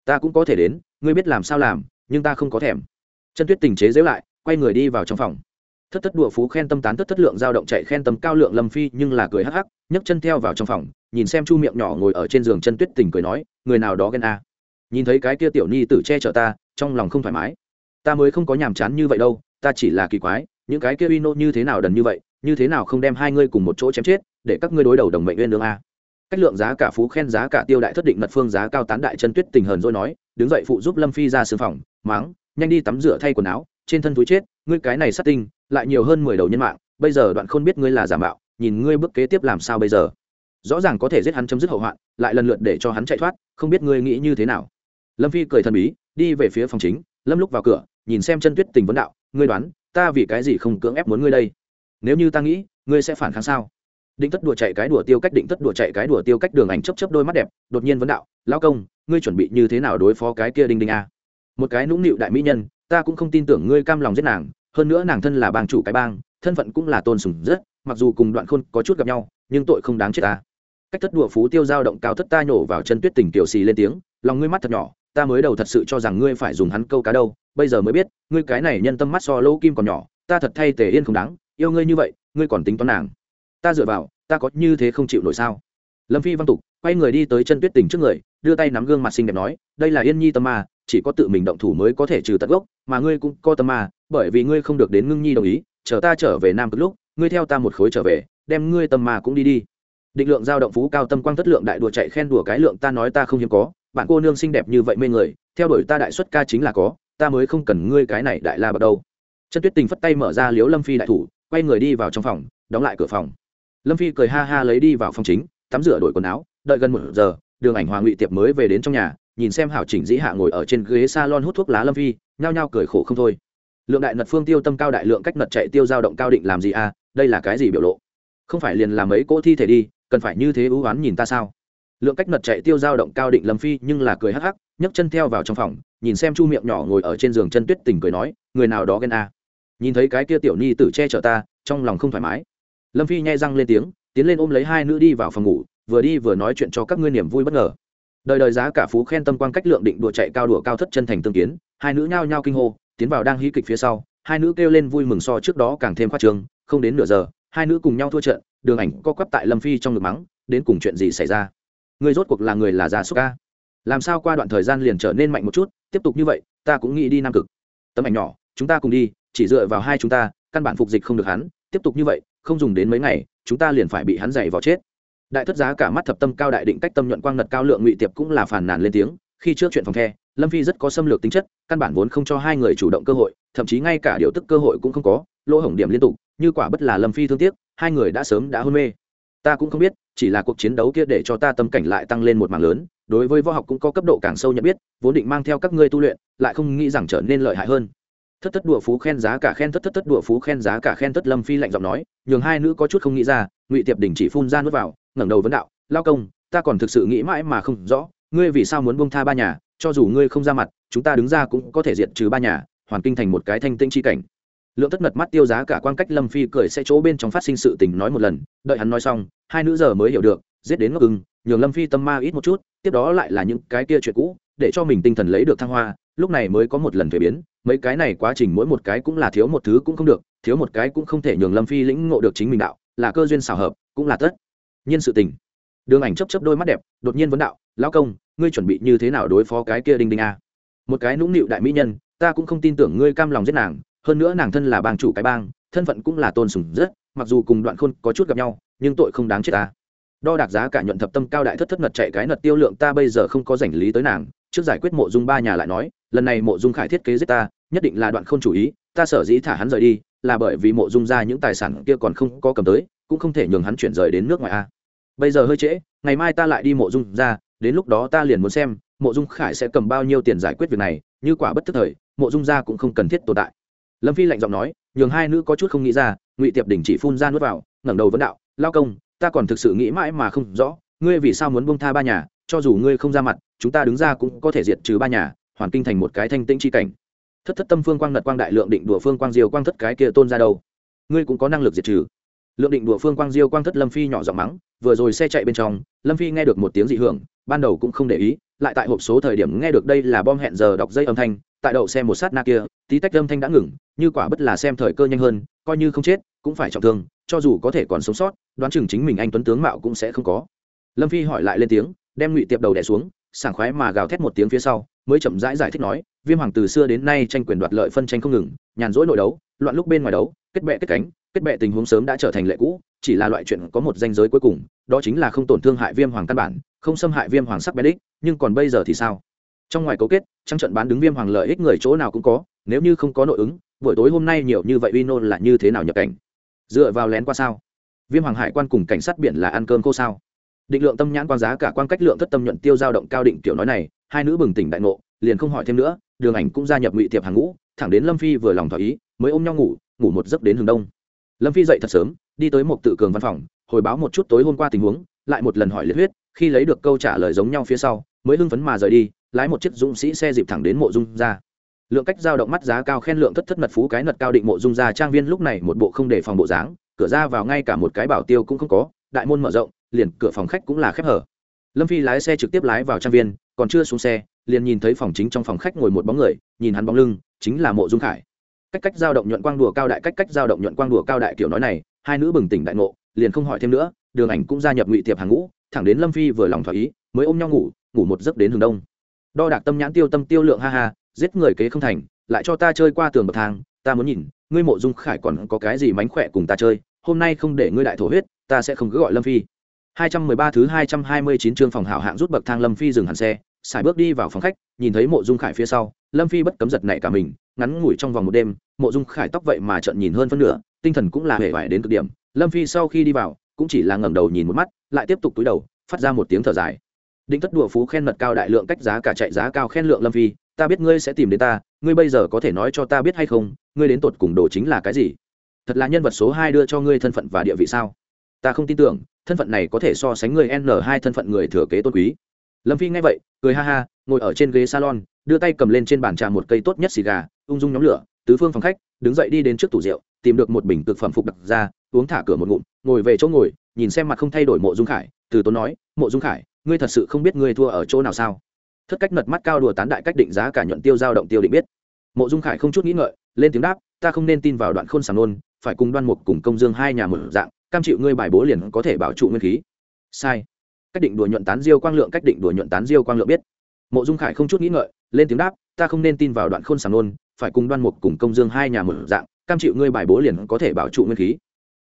Ta cũng có thể đến, ngươi biết làm sao làm, nhưng ta không có thèm. Chân tuyết tình chế dễu lại, quay người đi vào trong phòng. Thất thất đùa phú khen tâm tán thất thất lượng, dao động chạy khen tâm cao lượng, lâm phi nhưng là cười hắc hắc, nhấc chân theo vào trong phòng, nhìn xem chu miệng nhỏ ngồi ở trên giường chân tuyết tình cười nói, người nào đó ghen a? Nhìn thấy cái kia tiểu nhi tử che chở ta trong lòng không thoải mái. Ta mới không có nhàm chán như vậy đâu, ta chỉ là kỳ quái, những cái kia uy nô như thế nào đần như vậy, như thế nào không đem hai ngươi cùng một chỗ chém chết, để các ngươi đối đầu đồng mệnh nguyên lương a. Cách lượng giá cả phú khen giá cả tiêu đại thất định mật phương giá cao tán đại chân tuyết tình hờn rồi nói, đứng dậy phụ giúp lâm phi ra sương phòng, máng, nhanh đi tắm rửa thay quần áo, trên thân túi chết, ngươi cái này sát tinh, lại nhiều hơn mười đầu nhân mạng, bây giờ đoạn khôn biết ngươi là giả mạo, nhìn ngươi bước kế tiếp làm sao bây giờ. Rõ ràng có thể giết hắn chấm dứt hậu hoạn, lại lần lượt để cho hắn chạy thoát, không biết ngươi nghĩ như thế nào. Lâm phi cười thần bí đi về phía phòng chính, lâm lúc vào cửa, nhìn xem chân tuyết tình vấn đạo, ngươi đoán, ta vì cái gì không cưỡng ép muốn ngươi đây? Nếu như ta nghĩ, ngươi sẽ phản kháng sao? Định tất đùa chạy cái đùa tiêu cách, định tất đùa chạy cái đùa tiêu cách đường ảnh chấp chấp đôi mắt đẹp, đột nhiên vấn đạo lao công, ngươi chuẩn bị như thế nào đối phó cái kia đinh đinh a? Một cái nũng nịu đại mỹ nhân, ta cũng không tin tưởng ngươi cam lòng giết nàng, hơn nữa nàng thân là bang chủ cái bang, thân phận cũng là tôn sùng rất, mặc dù cùng đoạn khôn có chút gặp nhau, nhưng tội không đáng chết ta. Cách thất đùa phú tiêu giao động cao thất ta nhổ vào chân tuyết tình tiểu xì lên tiếng, lòng ngươi mắt thật nhỏ ta mới đầu thật sự cho rằng ngươi phải dùng hắn câu cá đâu, bây giờ mới biết, ngươi cái này nhân tâm mắt so lỗ kim còn nhỏ, ta thật thay tề yên không đáng, yêu ngươi như vậy, ngươi còn tính toán nàng. Ta dựa vào, ta có như thế không chịu nổi sao? Lâm phi văn tục, quay người đi tới chân tuyết tình trước người, đưa tay nắm gương mặt xinh đẹp nói, đây là yên nhi tâm ma, chỉ có tự mình động thủ mới có thể trừ tận gốc, mà ngươi cũng có tâm ma, bởi vì ngươi không được đến ngưng nhi đồng ý, chờ ta trở về nam cực lúc, ngươi theo ta một khối trở về, đem ngươi tâm ma cũng đi đi. Định lượng giao động phú cao tâm quang thất lượng đại đùa chạy khen đùa cái lượng ta nói ta không hiếm có bạn cô nương xinh đẹp như vậy mê người, theo đuổi ta đại xuất ca chính là có, ta mới không cần ngươi cái này đại la bật đâu. Chân tuyết tình phất tay mở ra liếu lâm phi đại thủ, quay người đi vào trong phòng, đóng lại cửa phòng. Lâm phi cười ha ha lấy đi vào phòng chính, tắm rửa đổi quần áo, đợi gần một giờ, đường ảnh hòa ngụy tiệp mới về đến trong nhà, nhìn xem hảo chỉnh dĩ hạ ngồi ở trên ghế salon hút thuốc lá lâm phi, nhao nhao cười khổ không thôi. Lượng đại nật phương tiêu tâm cao đại lượng cách nật chạy tiêu dao động cao định làm gì à đây là cái gì biểu lộ? Không phải liền làm ấy cỗ thi thể đi, cần phải như thế ưu oán nhìn ta sao? Lượng cách nật chạy tiêu dao động cao định lâm phi nhưng là cười hắc hắc, nhấc chân theo vào trong phòng, nhìn xem chu miệng nhỏ ngồi ở trên giường chân tuyết tình cười nói, người nào đó ghen a. À. nhìn thấy cái kia tiểu nhi tử che chở ta, trong lòng không thoải mái. Lâm phi nhai răng lên tiếng, tiến lên ôm lấy hai nữ đi vào phòng ngủ, vừa đi vừa nói chuyện cho các ngươi niềm vui bất ngờ. Đời đời giá cả phú khen tâm quan cách lượng định đùa chạy cao đùa cao thất chân thành tương kiến, hai nữ nhao nhao kinh hô, tiến vào đang hí kịch phía sau, hai nữ kêu lên vui mừng so trước đó càng thêm khoa trương, không đến nửa giờ, hai nữ cùng nhau thua trận, đường ảnh co quắp tại lâm phi trong ngực mắng, đến cùng chuyện gì xảy ra? Người rốt cuộc là người là già súc ca. Làm sao qua đoạn thời gian liền trở nên mạnh một chút, tiếp tục như vậy, ta cũng nghĩ đi nam cực. Tấm ảnh nhỏ, chúng ta cùng đi, chỉ dựa vào hai chúng ta, căn bản phục dịch không được hắn, tiếp tục như vậy, không dùng đến mấy ngày, chúng ta liền phải bị hắn dày vào chết. Đại thất giá cả mắt thập tâm cao đại định cách tâm nhuận quang ngật cao lượng ngụy tiệp cũng là phản nàn lên tiếng, khi trước chuyện phòng the lâm phi rất có xâm lược tính chất, căn bản vốn không cho hai người chủ động cơ hội, thậm chí ngay cả điều tức cơ hội cũng không có, lỗ hổng điểm liên tục, như quả bất là lâm phi thương tiếc, hai người đã sớm đã hôn mê ta cũng không biết, chỉ là cuộc chiến đấu kia để cho ta tâm cảnh lại tăng lên một mảng lớn, đối với võ học cũng có cấp độ càng sâu nhận biết, vốn định mang theo các ngươi tu luyện, lại không nghĩ rằng trở nên lợi hại hơn. Thất thất đùa phú khen giá cả khen thất thất thất đùa phú khen giá cả khen thất lâm phi lạnh giọng nói, nhường hai nữ có chút không nghĩ ra, ngụy tiệp đình chỉ phun ra nuốt vào, ngẩng đầu vấn đạo, lao công, ta còn thực sự nghĩ mãi mà không rõ, ngươi vì sao muốn bông tha ba nhà, cho dù ngươi không ra mặt, chúng ta đứng ra cũng có thể diệt trừ ba nhà, hoàn kinh thành một cái thanh tinh chi cảnh. Lượng tất mật mắt tiêu giá cả quan cách lâm phi cười sẽ chỗ bên trong phát sinh sự tình nói một lần, đợi hắn nói xong hai nữ giờ mới hiểu được, giết đến ngốc ưng, nhường lâm phi tâm ma ít một chút, tiếp đó lại là những cái kia chuyện cũ, để cho mình tinh thần lấy được thăng hoa, lúc này mới có một lần thuế biến, mấy cái này quá trình mỗi một cái cũng là thiếu một thứ cũng không được, thiếu một cái cũng không thể nhường lâm phi lĩnh ngộ được chính mình đạo, là cơ duyên xảo hợp, cũng là tất nhiên sự tình. Đường ảnh chấp chấp đôi mắt đẹp, đột nhiên vấn đạo, lão công, ngươi chuẩn bị như thế nào đối phó cái kia đinh đinh a? Một cái nũng nịu đại mỹ nhân, ta cũng không tin tưởng ngươi cam lòng giết nàng, hơn nữa nàng thân là bang chủ cái bang, thân phận cũng là tôn sùng rất mặc dù cùng đoạn khôn có chút gặp nhau, nhưng tội không đáng chết ta. Đo đạc giá cả nhuận thập tâm cao đại thất thất nật chạy cái nật tiêu lượng ta bây giờ không có rảnh lý tới nàng, trước giải quyết mộ dung ba nhà lại nói, lần này mộ dung khải thiết kế giết ta, nhất định là đoạn không chủ ý, ta sở dĩ thả hắn rời đi, là bởi vì mộ dung ra những tài sản kia còn không có cầm tới, cũng không thể nhường hắn chuyển rời đến nước ngoài a. Bây giờ hơi trễ, ngày mai ta lại đi mộ dung ra, đến lúc đó ta liền muốn xem, mộ dung khải sẽ cầm bao nhiêu tiền giải quyết việc này, như quả bất tức thời, mộ dung ra cũng không cần thiết tồn tại. Lâm phi lạnh giọng nói nhường hai nữ có chút không nghĩ ra, ngụy tiệp đình chỉ phun ra nuốt vào, ngẩng đầu vấn đạo, lao công, ta còn thực sự nghĩ mãi mà không rõ, ngươi vì sao muốn bông tha ba nhà, cho dù ngươi không ra mặt, chúng ta đứng ra cũng có thể diệt trừ ba nhà, hoàn kinh thành một cái thanh tĩnh chi cảnh. Thất thất tâm phương quang nật quang đại lượng định đùa phương quang diều quang thất cái kia tôn ra đâu? Ngươi cũng có năng lực diệt trừ. Lượng định đùa phương quang diêu quang thất lâm phi nhỏ giọng mắng, vừa rồi xe chạy bên trong, lâm phi nghe được một tiếng dị hưởng, ban đầu cũng không để ý, lại tại hộp số thời điểm nghe được đây là bom hẹn giờ đọc dây âm thanh, tại đậu xe một sát na kia tí tách âm thanh đã ngừng như quả bất là xem thời cơ nhanh hơn coi như không chết cũng phải trọng thương cho dù có thể còn sống sót đoán chừng chính mình anh tuấn tướng mạo cũng sẽ không có. Lâm phi hỏi lại lên tiếng đem ngụy tiệp đầu đẻ xuống sảng khoái mà gào thét một tiếng phía sau mới chậm rãi giải, giải thích nói viêm hoàng từ xưa đến nay tranh quyền đoạt lợi phân tranh không ngừng nhàn rỗi nội đấu loạn lúc bên ngoài đấu kết bệ kết cánh kết bệ tình huống sớm đã trở thành lệ cũ chỉ là loại chuyện có một danh giới cuối cùng đó chính là không tổn thương hại viêm hoàng căn bản không xâm hại viêm hoàng sắc bén đích, nhưng còn bây giờ thì sao? Trong ngoài cấu kết trang trận bán đứng viêm hoàng lợi ích người chỗ nào cũng có nếu như không có nội ứng, buổi tối hôm nay nhiều như vậy uy nô là như thế nào nhập cảnh? Dựa vào lén qua sao? Viêm hoàng hải quan cùng cảnh sát biển là ăn cơm cô sao? Định lượng tâm nhãn quan giá cả quan cách lượng thất tâm nhuận tiêu giao động cao định kiểu nói này, hai nữ bừng tỉnh đại ngộ, liền không hỏi thêm nữa, đường ảnh cũng gia nhập ngụy tiệp hàng ngũ, thẳng đến lâm phi vừa lòng thỏa ý, mới ôm nhau ngủ ngủ một giấc đến hướng đông. Lâm phi dậy thật sớm, đi tới một tự cường văn phòng, hồi báo một chút tối hôm qua tình huống, lại một lần hỏi liệt huyết, khi lấy được câu trả lời giống nhau phía sau, mới hưng phấn mà rời đi, lái một chiếc dũng sĩ xe dịp thẳng đến mộ dung ra lượng cách giao động mắt giá cao khen lượng thất thất mật phú cái nật cao định mộ dung ra trang viên lúc này một bộ không để phòng bộ dáng, cửa ra vào ngay cả một cái bảo tiêu cũng không có, đại môn mở rộng, liền cửa phòng khách cũng là khép hở. Lâm phi lái xe trực tiếp lái vào trang viên, còn chưa xuống xe, liền nhìn thấy phòng chính trong phòng khách ngồi một bóng người, nhìn hắn bóng lưng, chính là mộ dung khải. Cách cách giao động nhuận quang đùa cao đại, cách cách giao động nhuận quang đùa cao đại kiểu nói này, hai nữ bừng tỉnh đại ngộ, liền không hỏi thêm nữa, đường ảnh cũng gia nhập ngụy tiệp hàng ngũ, thẳng đến lâm phi vừa lòng thỏa ý, mới ôm nhau ngủ ngủ một giấc đến hướng đông. Đo đạc tâm nhãn tiêu tâm tiêu lượng ha ha giết người kế không thành, lại cho ta chơi qua tường bậc thang, ta muốn nhìn, ngươi mộ dung khải còn có cái gì mánh khỏe cùng ta chơi, hôm nay không để ngươi đại thổ huyết, ta sẽ không cứ gọi lâm phi. 213 thứ 229 chương phòng hảo hạng rút bậc thang lâm phi dừng hẳn xe, xài bước đi vào phòng khách, nhìn thấy mộ dung khải phía sau, lâm phi bất cấm giật nảy cả mình, ngắn ngủi trong vòng một đêm, mộ dung khải tóc vậy mà trận nhìn hơn phân nửa, tinh thần cũng là hề vải đến cực điểm. Lâm phi sau khi đi vào, cũng chỉ là ngẩng đầu nhìn một mắt, lại tiếp tục túi đầu, phát ra một tiếng thở dài. Định thất đùa phú khen mật cao đại lượng cách giá cả chạy giá cao khen lượng lâm phi ta biết ngươi sẽ tìm đến ta, ngươi bây giờ có thể nói cho ta biết hay không, ngươi đến tột cùng đồ chính là cái gì? Thật là nhân vật số hai đưa cho ngươi thân phận và địa vị sao? Ta không tin tưởng, thân phận này có thể so sánh người n hai thân phận người thừa kế tôn quý. Lâm phi nghe vậy, cười ha ha, ngồi ở trên ghế salon, đưa tay cầm lên trên bàn trà một cây tốt nhất xì gà, ung dung nhóm lửa, tứ phương phòng khách, đứng dậy đi đến trước tủ rượu, tìm được một bình cực phẩm phục đặc ra, uống thả cửa một ngụm, ngồi về chỗ ngồi, nhìn xem mặt không thay đổi mộ dung khải, từ tốn nói, mộ dung khải, ngươi thật sự không biết ngươi thua ở chỗ nào sao? Thất cách mật mắt cao đùa tán đại cách định giá cả nhuận tiêu giao động tiêu định biết. Mộ dung khải không chút nghĩ ngợi, lên tiếng đáp, ta không nên tin vào đoạn khôn sàng nôn, phải cùng đoan mục cùng công dương hai nhà một dạng, cam chịu ngươi bài bố liền có thể bảo trụ nguyên khí. Sai. Cách định đùa nhuận tán diêu quang lượng, cách định đùa nhuận tán diêu quang lượng biết. Mộ dung khải không chút nghĩ ngợi, lên tiếng đáp, ta không nên tin vào đoạn khôn sàng nôn, phải cùng đoan mục cùng công dương hai nhà một dạng, cam chịu ngươi bài bố liền có thể bảo trụ nguyên khí.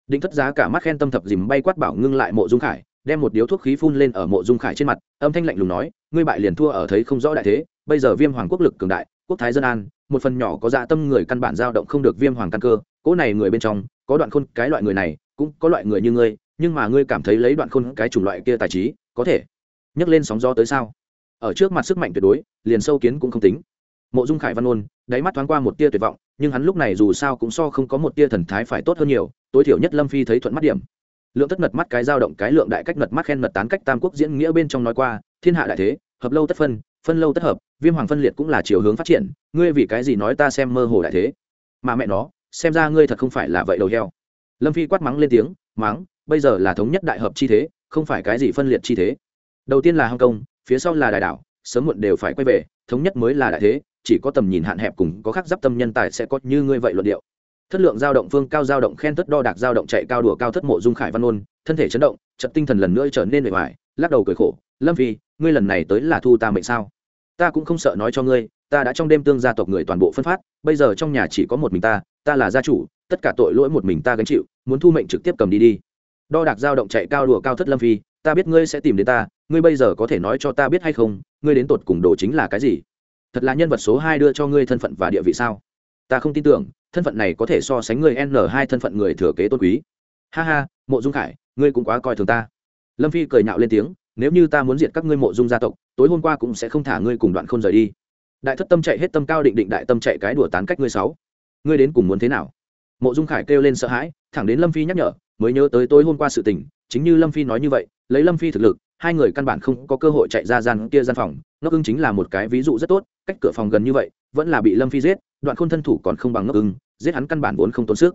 Định thất giá cả mắt khen tâm thập dìm bay quát bảo ngưng lại mộ dung khải đem một điếu thuốc khí phun lên ở mộ dung khải trên mặt, âm thanh lạnh lùng nói, ngươi bại liền thua ở thấy không rõ đại thế, bây giờ viêm hoàng quốc lực cường đại, quốc thái dân an, một phần nhỏ có dạ tâm người căn bản dao động không được viêm hoàng căn cơ, cỗ này người bên trong, có đoạn khôn cái loại người này, cũng có loại người như ngươi, nhưng mà ngươi cảm thấy lấy đoạn khôn cái chủng loại kia tài trí, có thể nhấc lên sóng gió tới sao? Ở trước mặt sức mạnh tuyệt đối, liền sâu kiến cũng không tính. Mộ dung khải văn ôn, đáy mắt thoáng qua một tia tuyệt vọng, nhưng hắn lúc này dù sao cũng so không có một tia thần thái phải tốt hơn nhiều, tối thiểu nhất lâm phi thấy thuận mắt điểm lượng tất ngật mắt cái dao động cái lượng đại cách ngật mắt khen ngật tán cách tam quốc diễn nghĩa bên trong nói qua, thiên hạ đại thế, hợp lâu tất phân phân lâu tất hợp, viêm hoàng phân liệt cũng là chiều hướng phát triển, ngươi vì cái gì nói ta xem mơ hồ đại thế? Mà mẹ nó, xem ra ngươi thật không phải là vậy đầu heo. Lâm phi quát mắng lên tiếng, mắng, bây giờ là thống nhất đại hợp chi thế, không phải cái gì phân liệt chi thế. Đầu tiên là hong kong, phía sau là đại đảo, sớm muộn đều phải quay về, thống nhất mới là đại thế, chỉ có tầm nhìn hạn hẹp cùng có khác giáp tâm nhân tài sẽ có như ngươi vậy luận điệu thất lượng giao động phương cao giao động khen thất đo đạc giao động chạy cao đùa cao thất mộ dung khải văn ôn, thân thể chấn động, chật tinh thần lần nữa trở nên bề ngoài lắc đầu cười khổ, lâm phi, ngươi lần này tới là thu ta mệnh sao? Ta cũng không sợ nói cho ngươi, ta đã trong đêm tương gia tộc người toàn bộ phân phát, bây giờ trong nhà chỉ có một mình ta ta là gia chủ, tất cả tội lỗi một mình ta gánh chịu, muốn thu mệnh trực tiếp cầm đi đi. Đo đạc giao động chạy cao đùa cao thất lâm phi, ta biết ngươi sẽ tìm đến ta, ngươi bây giờ có thể nói cho ta biết hay không, ngươi đến tột cùng đồ chính là cái gì? Thật là nhân vật số hai đưa cho ngươi thân phận và địa vị sao? Ta không tin tưởng thân phận này có thể so sánh người n hai thân phận người thừa kế tôn quý. Ha ha, mộ dung khải, ngươi cũng quá coi thường ta. Lâm phi cười nhạo lên tiếng, nếu như ta muốn diệt các ngươi mộ dung gia tộc, tối hôm qua cũng sẽ không thả ngươi cùng đoạn không rời đi. Đại thất tâm chạy hết tâm cao định định đại tâm chạy cái đùa tán cách ngươi sáu. Ngươi đến cùng muốn thế nào? Mộ dung khải kêu lên sợ hãi, thẳng đến lâm phi nhắc nhở, mới nhớ tới tối hôm qua sự tình, chính như lâm phi nói như vậy, lấy lâm phi thực lực, hai người căn bản không có cơ hội chạy ra gian kia gian phòng, ngốc ưng chính là một cái ví dụ rất tốt, cách cửa phòng gần như vậy, vẫn là bị lâm phi giết, đoạn khôn thân thủ còn không bằng ngốc ưng giết hắn căn bản vốn không tốn sức.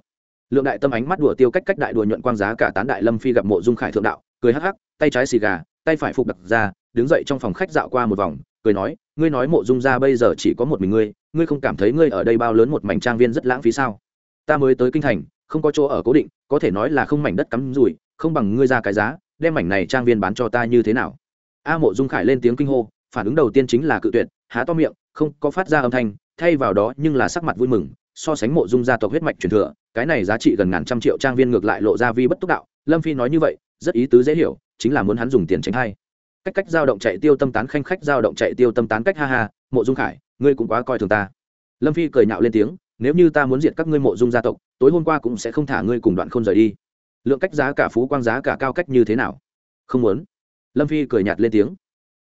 Lượng đại tâm ánh mắt đùa tiêu cách cách đại đùa nhuận quang giá cả tán đại lâm phi gặp mộ dung khải thượng đạo, cười hắc hắc, tay trái xì gà, tay phải phục đặt ra, đứng dậy trong phòng khách dạo qua một vòng, cười nói, ngươi nói mộ dung ra bây giờ chỉ có một mình ngươi ngươi không cảm thấy ngươi ở đây bao lớn một mảnh trang viên rất lãng phí sao? Ta mới tới kinh thành, không có chỗ ở cố định, có thể nói là không mảnh đất cắm rủi, không bằng ngươi ra cái giá, đem mảnh này trang viên bán cho ta như thế nào? A mộ dung khải lên tiếng kinh hô, phản ứng đầu tiên chính là cự tuyệt, há to miệng, không có phát ra âm thanh thay vào đó, nhưng là sắc mặt vui mừng, so sánh mộ dung gia tộc huyết mạch truyền thừa, cái này giá trị gần ngàn trăm triệu trang viên ngược lại lộ ra vi bất túc đạo. Lâm phi nói như vậy, rất ý tứ dễ hiểu, chính là muốn hắn dùng tiền tránh hay cách cách giao động chạy tiêu tâm tán khanh khách, giao động chạy tiêu tâm tán cách, ha ha, mộ dung khải, ngươi cũng quá coi thường ta. Lâm phi cười nhạo lên tiếng, nếu như ta muốn diệt các ngươi mộ dung gia tộc, tối hôm qua cũng sẽ không thả ngươi cùng đoạn không rời đi. Lượng cách giá cả phú quang giá cả cao cách như thế nào? Không muốn. Lâm phi cười nhạt lên tiếng.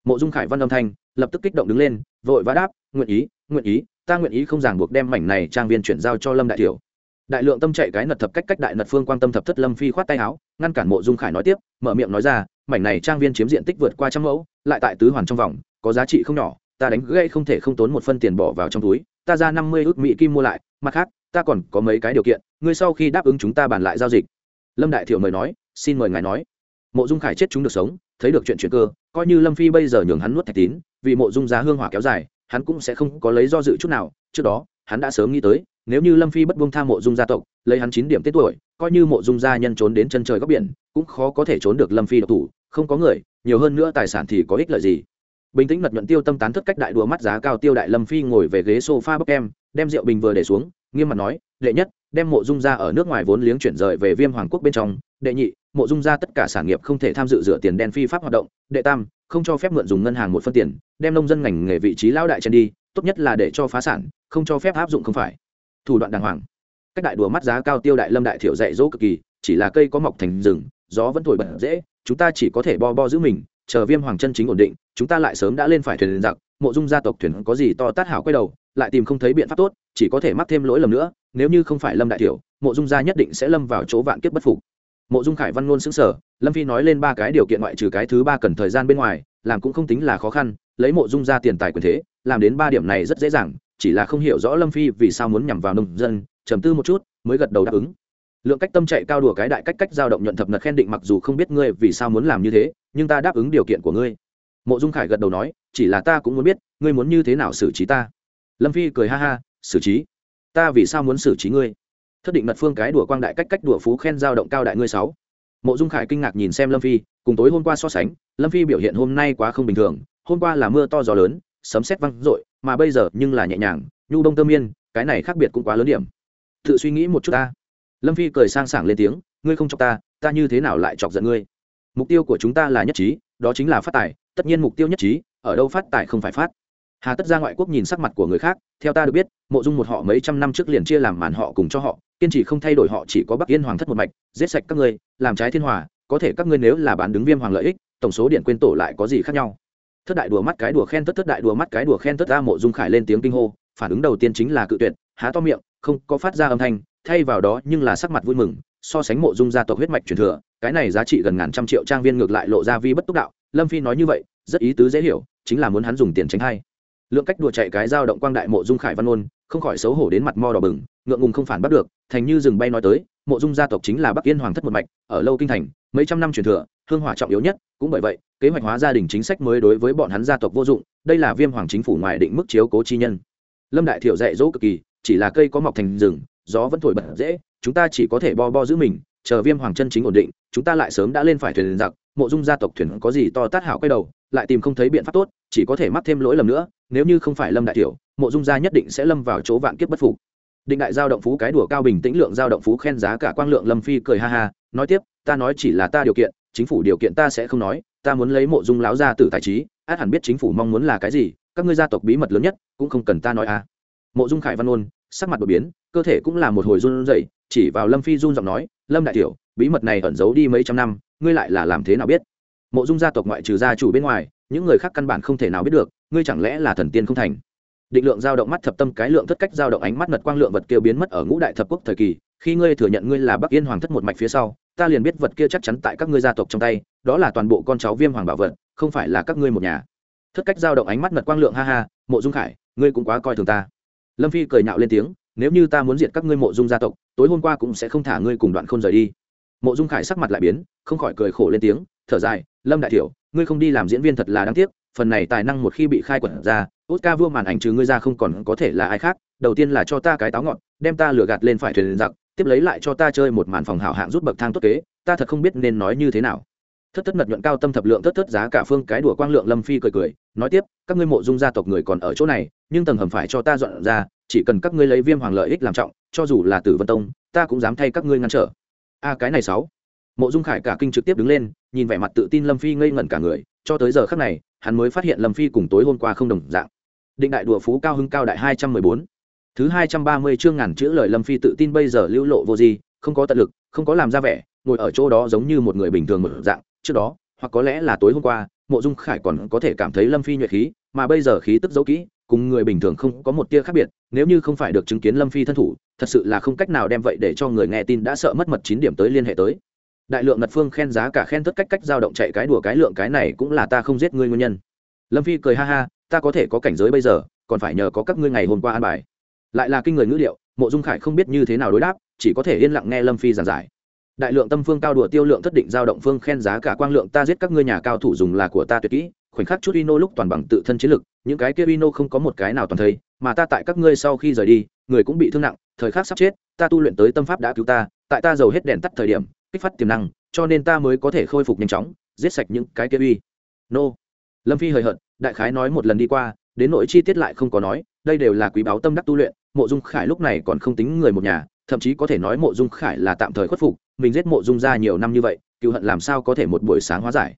Mộ dung khải văn âm thanh lập tức kích động đứng lên, vội vã đáp, nguyện ý nguyện ý ta nguyện ý không ràng buộc đem mảnh này trang viên chuyển giao cho lâm đại tiểu đại lượng tâm chạy cái nật thập cách cách đại nật phương quan tâm thập thất lâm phi khoát tay áo, ngăn cản mộ dung khải nói tiếp, mở miệng nói ra, mảnh này trang viên chiếm diện tích vượt qua trăm mẫu, lại tại tứ hoàn trong vòng, có giá trị không nhỏ, ta đánh gây không thể không tốn một phân tiền bỏ vào trong túi, ta ra năm mươi ước mỹ kim mua lại, mặt khác, ta còn có mấy cái điều kiện, ngươi sau khi đáp ứng chúng ta bàn lại giao dịch. Lâm đại thiệu mời nói, xin mời ngài nói. Mộ dung khải chết chúng được sống, thấy được chuyện chuyện cơ, coi như lâm phi bây giờ nhường hắn nuốt thạch tín, vì mộ dung giá hương hỏa kéo dài hắn cũng sẽ không có lấy do dự chút nào, trước đó, hắn đã sớm nghĩ tới, nếu như lâm phi bất buông tha mộ dung gia tộc, lấy hắn chín điểm tết tuổi, coi như mộ dung gia nhân trốn đến chân trời góc biển, cũng khó có thể trốn được lâm phi độc thủ, không có người, nhiều hơn nữa tài sản thì có ích lợi gì. Bình tĩnh mật nhuận tiêu tâm tán thất cách đại đùa mắt giá cao tiêu đại lâm phi ngồi về ghế sofa bốc em đem rượu bình vừa để xuống, nghiêm mặt nói, đệ nhất, đem mộ dung gia ở nước ngoài vốn liếng chuyển rời về viêm hoàng quốc bên trong. Đệ nhị, mộ dung gia tất cả sản nghiệp không thể tham dự rửa tiền đen phi pháp hoạt động. Đệ tam không cho phép mượn dùng ngân hàng một phân tiền, đem nông dân ngành nghề vị trí lão đại chen đi, tốt nhất là để cho phá sản, không cho phép áp dụng không phải. Thủ đoạn đàng hoàng. Cách đại đùa mắt giá cao tiêu đại lâm đại thiểu dạy dỗ cực kỳ, chỉ là cây có mọc thành rừng, gió vẫn thổi bật dễ, chúng ta chỉ có thể bo bo giữ mình, chờ viêm hoàng chân chính ổn định, chúng ta lại sớm đã lên phải thuyền giặc, mộ dung gia tộc thuyền có gì to tát hảo quay đầu, lại tìm không thấy biện pháp tốt, chỉ có thể mắc thêm lỗi lầm nữa, nếu như không phải lâm đại tiểu mộ dung gia nhất định sẽ lâm vào chỗ vạn kiếp bất phục mộ dung khải văn ngôn xứng sở, lâm phi nói lên ba cái điều kiện ngoại trừ cái thứ ba cần thời gian bên ngoài, làm cũng không tính là khó khăn, lấy mộ dung ra tiền tài quyền thế, làm đến ba điểm này rất dễ dàng, chỉ là không hiểu rõ lâm phi vì sao muốn nhằm vào nông dân, trầm tư một chút, mới gật đầu đáp ứng. Lượng cách tâm chạy cao đùa cái đại cách cách giao động nhuận thập nật khen định mặc dù không biết ngươi vì sao muốn làm như thế, nhưng ta đáp ứng điều kiện của ngươi. Mộ dung khải gật đầu nói, chỉ là ta cũng muốn biết, ngươi muốn như thế nào xử trí ta. Lâm phi cười ha ha, xử trí? Ta vì sao muốn xử trí ngươi? Thất định mật phương cái đùa quang đại cách cách đùa phú khen giao động cao đại ngươi sáu. Mộ dung khải kinh ngạc nhìn xem lâm phi, cùng tối hôm qua so sánh, lâm phi biểu hiện hôm nay quá không bình thường, hôm qua là mưa to gió lớn, sấm sét văng rội mà bây giờ nhưng là nhẹ nhàng, nhu đông tâm yên cái này khác biệt cũng quá lớn điểm. Tự suy nghĩ một chút ta. Lâm phi cười sang sảng lên tiếng, ngươi không chọc ta ta như thế nào lại chọc giận ngươi? Mục tiêu của chúng ta là nhất trí, đó chính là phát tài, tất nhiên mục tiêu nhất trí, ở đâu phát tài không phải phát. Hà tất ra ngoại quốc nhìn sắc mặt của người khác, theo ta được biết, mộ dung một họ mấy trăm năm trước liền chia làm màn họ cùng cho họ kiên trì không thay đổi họ chỉ có bắc yên hoàng thất một mạch, giết sạch các ngươi, làm trái thiên hòa, có thể các ngươi nếu là bán đứng viêm hoàng lợi ích, tổng số điện quên tổ lại có gì khác nhau? Thất đại đùa mắt cái đùa khen thất thất đại đùa mắt cái đùa khen thất, a mộ dung khải lên tiếng kinh hô, phản ứng đầu tiên chính là cự tuyệt, há to miệng, không có phát ra âm thanh, thay vào đó nhưng là sắc mặt vui mừng, so sánh mộ dung gia tộc huyết mạch truyền thừa, cái này giá trị gần ngàn trăm triệu trang viên ngược lại lộ ra vi bất túc đạo, lâm phi nói như vậy, rất ý tứ dễ hiểu, chính là muốn hắn dùng tiền tránh hay lượng cách đùa chạy cái dao động quang đại mộ dung khải văn ôn không khỏi xấu hổ đến mặt mo đỏ bừng, ngượng ngùng không phản bắt được thành như rừng bay nói tới, mộ dung gia tộc chính là bắc yên hoàng thất một mạch, ở lâu kinh thành, mấy trăm năm truyền thừa, hương hỏa trọng yếu nhất, cũng bởi vậy, kế hoạch hóa gia đình chính sách mới đối với bọn hắn gia tộc vô dụng, đây là viêm hoàng chính phủ ngoài định mức chiếu cố chi nhân. Lâm đại thiệu dạy dỗ cực kỳ, chỉ là cây có mọc thành rừng, gió vẫn thổi bật dễ, chúng ta chỉ có thể bo bo giữ mình, chờ viêm hoàng chân chính ổn định, chúng ta lại sớm đã lên phải thuyền giặc, mộ dung gia tộc thuyền có gì to tát hảo quay đầu, lại tìm không thấy biện pháp tốt, chỉ có thể mắc thêm lỗi lầm nữa, nếu như không phải lâm đại tiểu mộ dung gia nhất định sẽ lâm vào chỗ vạn kiếp bất phục định đại giao động phú cái đùa cao bình tĩnh lượng giao động phú khen giá cả quang lượng lâm phi cười ha ha, nói tiếp, ta nói chỉ là ta điều kiện, chính phủ điều kiện ta sẽ không nói, ta muốn lấy mộ dung láo ra từ tài trí, át hẳn biết chính phủ mong muốn là cái gì, các ngươi gia tộc bí mật lớn nhất, cũng không cần ta nói à mộ dung khải văn ôn, sắc mặt đột biến, cơ thể cũng là một hồi run rẩy, chỉ vào lâm phi run giọng nói, lâm đại tiểu, bí mật này ẩn giấu đi mấy trăm năm, ngươi lại là làm thế nào biết? Mộ dung gia tộc ngoại trừ gia chủ bên ngoài, những người khác căn bản không thể nào biết được, ngươi chẳng lẽ là thần tiên không thành? Định lượng dao động mắt thập tâm cái lượng thất cách dao động ánh mắt mật quang lượng vật kia biến mất ở ngũ đại thập quốc thời kỳ, khi ngươi thừa nhận ngươi là bắc yên hoàng thất một mạch phía sau, ta liền biết vật kia chắc chắn tại các ngươi gia tộc trong tay, đó là toàn bộ con cháu viêm hoàng bảo vật, không phải là các ngươi một nhà. Thất cách dao động ánh mắt mật quang lượng, ha ha, mộ dung khải, ngươi cũng quá coi thường ta. Lâm phi cười nhạo lên tiếng, nếu như ta muốn diệt các ngươi mộ dung gia tộc, tối hôm qua cũng sẽ không thả ngươi cùng đoạn không rời đi. Mộ dung khải sắc mặt lại biến, không khỏi cười khổ lên tiếng, thở dài, lâm đại thiểu, ngươi không đi làm diễn viên thật là đáng tiếc, phần này tài năng một khi bị khai quật ra Oscar vua màn ảnh trừ ngươi ra không còn có thể là ai khác, đầu tiên là cho ta cái táo ngọn, đem ta lừa gạt lên phải thuyền giặc, tiếp lấy lại cho ta chơi một màn phòng hảo hạng rút bậc thang tốt kế, ta thật không biết nên nói như thế nào. Thất thất mật nhuận cao tâm thập lượng thất thất giá cả phương cái đùa quang lượng Lâm Phi cười cười, nói tiếp, các ngươi mộ dung gia tộc người còn ở chỗ này, nhưng tầng hầm phải cho ta dọn ra, chỉ cần các ngươi lấy Viêm Hoàng lợi ích làm trọng, cho dù là Tử Vân Tông, ta cũng dám thay các ngươi ngăn trở. A cái này sáu. Mộ Dung Khải cả kinh trực tiếp đứng lên, nhìn vẻ mặt tự tin Lâm Phi ngây ngẩn cả người, cho tới giờ khắc này, hắn mới phát hiện Lâm Phi cùng tối hôm qua không đồng dạng định đại đùa phú cao hưng cao đại hai trăm mười bốn. Thứ hai trăm ba mươi chương ngàn chữ lời lâm phi tự tin bây giờ lưu lộ vô gì không có tận lực, không có làm ra vẻ, ngồi ở chỗ đó giống như một người bình thường một dạng. Trước đó, hoặc có lẽ là tối hôm qua, mộ dung khải còn có thể cảm thấy lâm phi nhuệ khí, mà bây giờ khí tức giấu kỹ, cùng người bình thường không có một tia khác biệt. Nếu như không phải được chứng kiến lâm phi thân thủ, thật sự là không cách nào đem vậy để cho người nghe tin đã sợ mất mật chín điểm tới liên hệ tới. Đại lượng ngật phương khen giá cả khen tất cách cách dao động chạy cái đùa cái lượng cái này cũng là ta không giết ngươi nguyên nhân. Lâm phi cười ha ha ta có thể có cảnh giới bây giờ, còn phải nhờ có các ngươi ngày hôm qua an bài. Lại là kinh người ngữ liệu mộ dung khải không biết như thế nào đối đáp, chỉ có thể yên lặng nghe lâm phi giảng giải. Đại lượng tâm phương cao đùa tiêu lượng thất định giao động phương khen giá cả quang lượng ta giết các ngươi nhà cao thủ dùng là của ta tuyệt kỹ, khoảnh khắc chút ino lúc toàn bằng tự thân chiến lực, những cái kia ino không có một cái nào toàn thấy, mà ta tại các ngươi sau khi rời đi, người cũng bị thương nặng, thời khắc sắp chết, ta tu luyện tới tâm pháp đã cứu ta, tại ta giàu hết đèn tắt thời điểm, kích phát tiềm năng, cho nên ta mới có thể khôi phục nhanh chóng, giết sạch những cái kia uy. Nô lâm phi hời hợt, đại khái nói một lần đi qua, đến nỗi chi tiết lại không có nói, đây đều là quý báu tâm đắc tu luyện, mộ dung khải lúc này còn không tính người một nhà, thậm chí có thể nói mộ dung khải là tạm thời khuất phục, mình giết mộ dung ra nhiều năm như vậy cựu hận làm sao có thể một buổi sáng hóa giải.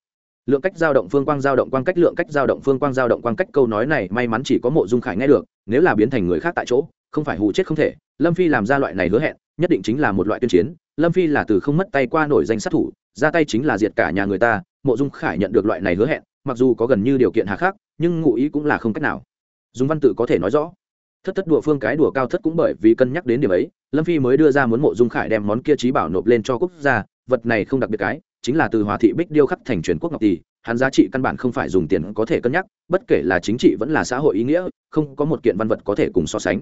Lượng cách giao động phương quang giao động quang cách, lượng cách giao động phương quang giao động quang cách, câu nói này may mắn chỉ có mộ dung khải nghe được, nếu là biến thành người khác tại chỗ, không phải hù chết không thể, lâm phi làm ra loại này hứa hẹn, nhất định chính là một loại tuyên chiến, lâm phi là từ không mất tay qua nổi danh sát thủ, ra tay chính là diệt cả nhà người ta, mộ dung khải nhận được loại này hứa hẹn mặc dù có gần như điều kiện hà khắc, nhưng ngụ ý cũng là không cách nào. Dùng văn tự có thể nói rõ. Thất thất đùa phương cái đùa cao thất cũng bởi vì cân nhắc đến điểm ấy, lâm phi mới đưa ra muốn mộ dung khải đem món kia trí bảo nộp lên cho quốc gia, vật này không đặc biệt cái, chính là từ hòa thị bích điêu khắc thành truyền quốc ngọc tỷ, hắn giá trị căn bản không phải dùng tiền có thể cân nhắc, bất kể là chính trị vẫn là xã hội ý nghĩa, không có một kiện văn vật có thể cùng so sánh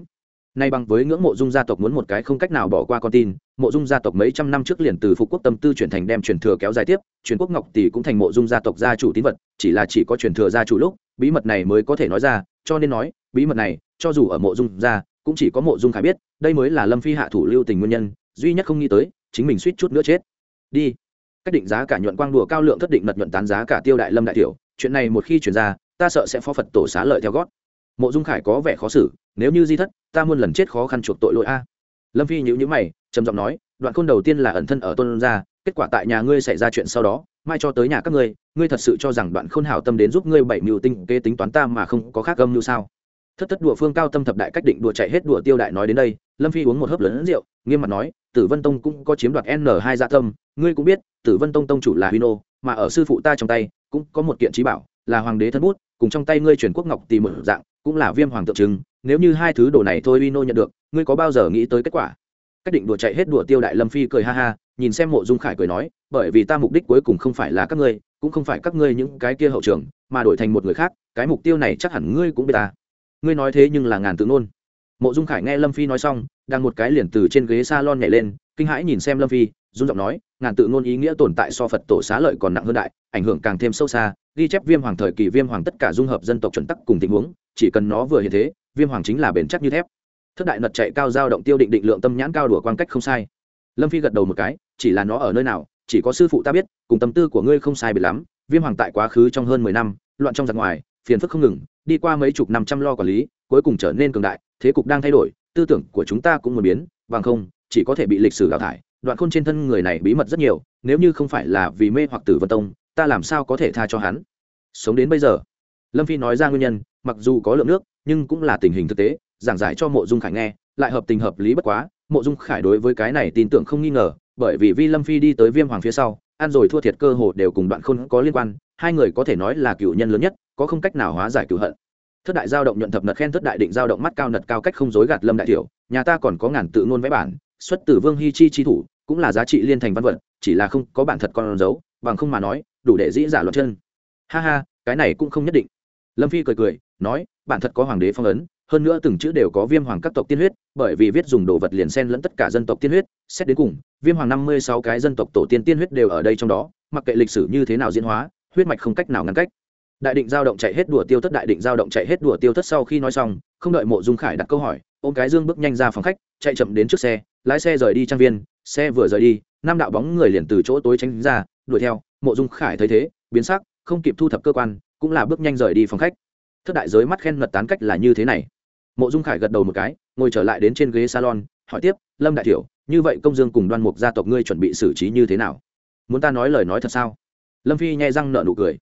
nay bằng với ngưỡng mộ dung gia tộc muốn một cái không cách nào bỏ qua con tin, mộ dung gia tộc mấy trăm năm trước liền từ phục quốc tâm tư chuyển thành đem truyền thừa kéo dài tiếp, truyền quốc ngọc tỷ cũng thành mộ dung gia tộc gia chủ tín vật, chỉ là chỉ có truyền thừa gia chủ lúc, bí mật này mới có thể nói ra, cho nên nói, bí mật này, cho dù ở mộ dung gia, cũng chỉ có mộ dung khải biết, đây mới là lâm phi hạ thủ lưu tình nguyên nhân, duy nhất không nghĩ tới, chính mình suýt chút nữa chết. Đi. Cách định giá cả nhuận quang đùa cao lượng thất định mật nhuận tán giá cả tiêu đại lâm đại tiểu, chuyện này một khi chuyển ra, ta sợ sẽ phó phật tổ xá lợi theo gót mộ dung khải có vẻ khó xử, nếu như di thất, ta muôn lần chết khó khăn chuộc tội lỗi a. Lâm phi nhữ nhữ mày, trầm giọng nói, đoạn khôn đầu tiên là ẩn thân ở tôn gia, kết quả tại nhà ngươi xảy ra chuyện sau đó, mai cho tới nhà các ngươi ngươi thật sự cho rằng đoạn khôn hảo tâm đến giúp ngươi bảy mưu tinh kê tính toán ta mà không có khác gâm như sao? Thất thất đùa phương cao tâm thập đại cách định đùa chạy hết đùa tiêu đại nói đến đây, lâm phi uống một hớp lớn rượu, nghiêm mặt nói, tử vân tông cũng có chiếm đoạt n hai gia dạ tâm, ngươi cũng biết, tử vân tông tông chủ là huy nô, mà ở sư phụ ta trong tay, cũng có một kiện trí bảo, là hoàng đế thân bút, cùng trong tay ngươi truyền quốc ngọc tìm một dạng cũng là viêm hoàng tượng trưng, nếu như hai thứ đồ này thôi huy nô nhận được, ngươi có bao giờ nghĩ tới kết quả? Cách định đùa chạy hết đùa tiêu đại lâm phi cười ha ha, nhìn xem mộ dung khải cười nói, bởi vì ta mục đích cuối cùng không phải là các ngươi, cũng không phải các ngươi những cái kia hậu trường, mà đổi thành một người khác, cái mục tiêu này chắc hẳn ngươi cũng biết ta. Ngươi nói thế nhưng là ngàn tự nôn mộ dung khải nghe lâm phi nói xong, đang một cái liền từ trên ghế s a lon nhảy lên, kinh hãi nhìn xem lâm phi dung giọng nói ngàn tự ngôn ý nghĩa tồn tại so phật tổ xá lợi còn nặng hơn đại, ảnh hưởng càng thêm sâu xa, ghi chép viêm hoàng thời kỳ viêm hoàng tất cả dung hợp dân tộc chuẩn tắc cùng tình huống, chỉ cần nó vừa hiện thế, viêm hoàng chính là bền chắc như thép. Thất đại nật chạy cao giao động tiêu định định lượng tâm nhãn cao đùa quan cách không sai. Lâm phi gật đầu một cái, chỉ là nó ở nơi nào, chỉ có sư phụ ta biết, cùng tâm tư của ngươi không sai biệt lắm, viêm hoàng tại quá khứ trong hơn mười năm, loạn trong giặc ngoài, phiền phức không ngừng, đi qua mấy chục năm trăm lo quản lý, cuối cùng trở nên cường đại, thế cục đang thay đổi, tư tưởng của chúng ta cũng muốn biến, bằng không, chỉ có thể bị lịch sử đào thải đoạn khôn trên thân người này bí mật rất nhiều, nếu như không phải là vì mê hoặc tử vân tông, ta làm sao có thể tha cho hắn? Sống đến bây giờ, lâm phi nói ra nguyên nhân, mặc dù có lượng nước, nhưng cũng là tình hình thực tế, giảng giải cho mộ dung khải nghe, lại hợp tình hợp lý bất quá, mộ dung khải đối với cái này tin tưởng không nghi ngờ, bởi vì vi lâm phi đi tới viêm hoàng phía sau, ăn rồi thua thiệt cơ hồ đều cùng đoạn khôn có liên quan, hai người có thể nói là cựu nhân lớn nhất, có không cách nào hóa giải cựu hận. Thất đại giao động nhuận thập nật khen thất đại định giao động mắt cao nật cao cách không dối gạt lâm đại tiểu, nhà ta còn có ngàn tự ngôn vẽ bản xuất từ vương hy chi chi thủ, cũng là giá trị liên thành văn vật, chỉ là không có bản thật con dấu, bằng không mà nói, đủ để dĩ giả luật chân. Ha ha, cái này cũng không nhất định. Lâm phi cười cười, nói, bản thật có hoàng đế phong ấn, hơn nữa từng chữ đều có viêm hoàng các tộc tiên huyết, bởi vì viết dùng đồ vật liền xen lẫn tất cả dân tộc tiên huyết, xét đến cùng, viêm hoàng năm mươi sáu cái dân tộc tổ tiên tiên huyết đều ở đây trong đó, mặc kệ lịch sử như thế nào diễn hóa, huyết mạch không cách nào ngăn cách. Đại định giao động chạy hết đùa tiêu thất, đại định giao động chạy hết đùa tiêu thất sau khi nói xong, không đợi mộ dung khải đặt câu hỏi, ôm cái dương bước nhanh ra phòng khách, chạy chậm đến trước xe lái xe rời đi trang viên, xe vừa rời đi, năm đạo bóng người liền từ chỗ tối tránh ra, đuổi theo. Mộ dung khải thấy thế, biến sắc, không kịp thu thập cơ quan, cũng là bước nhanh rời đi phòng khách. Thất đại giới mắt khen ngật tán cách là như thế này. Mộ dung khải gật đầu một cái, ngồi trở lại đến trên ghế salon, hỏi tiếp, lâm đại thiểu như vậy công dương cùng đoan mục gia tộc ngươi chuẩn bị xử trí như thế nào? Muốn ta nói lời nói thật sao? Lâm phi nhai răng nợ nụ cười.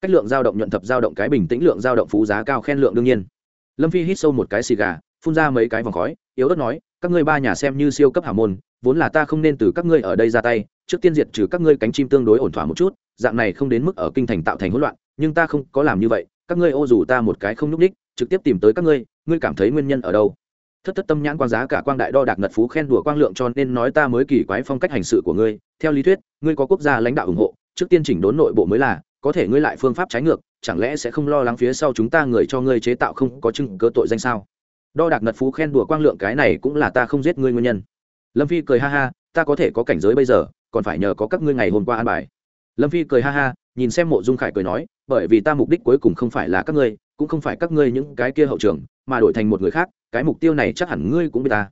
Cách lượng dao động nhuận thập dao động cái bình tĩnh lượng dao động phú giá cao khen lượng đương nhiên. Lâm phi hít sâu một cái xì gà, phun ra mấy cái vòng khói, yếu ớt nói các ngươi ba nhà xem như siêu cấp hảo môn, vốn là ta không nên từ các ngươi ở đây ra tay, trước tiên diệt trừ các ngươi cánh chim tương đối ổn thỏa một chút, dạng này không đến mức ở kinh thành tạo thành hỗn loạn, nhưng ta không có làm như vậy, các ngươi ô dù ta một cái không nhúc ních trực tiếp tìm tới các ngươi ngươi cảm thấy nguyên nhân ở đâu? Thất thất tâm nhãn quan giá cả quang đại đo đạc ngật phú khen đùa quang lượng cho nên nói ta mới kỳ quái phong cách hành sự của ngươi, theo lý thuyết, ngươi có quốc gia lãnh đạo ủng hộ, trước tiên chỉnh đốn nội bộ mới là, có thể ngươi lại phương pháp trái ngược, chẳng lẽ sẽ không lo lắng phía sau chúng ta người cho ngươi chế tạo không có chứng cớ tội danh sao? Đo đạc ngật phú khen đùa quang lượng cái này cũng là ta không giết ngươi nguyên nhân. Lâm phi cười ha ha, ta có thể có cảnh giới bây giờ, còn phải nhờ có các ngươi ngày hôm qua an bài. Lâm phi cười ha ha, nhìn xem mộ dung khải cười nói, bởi vì ta mục đích cuối cùng không phải là các ngươi, cũng không phải các ngươi những cái kia hậu trường, mà đổi thành một người khác, cái mục tiêu này chắc hẳn ngươi cũng biết ta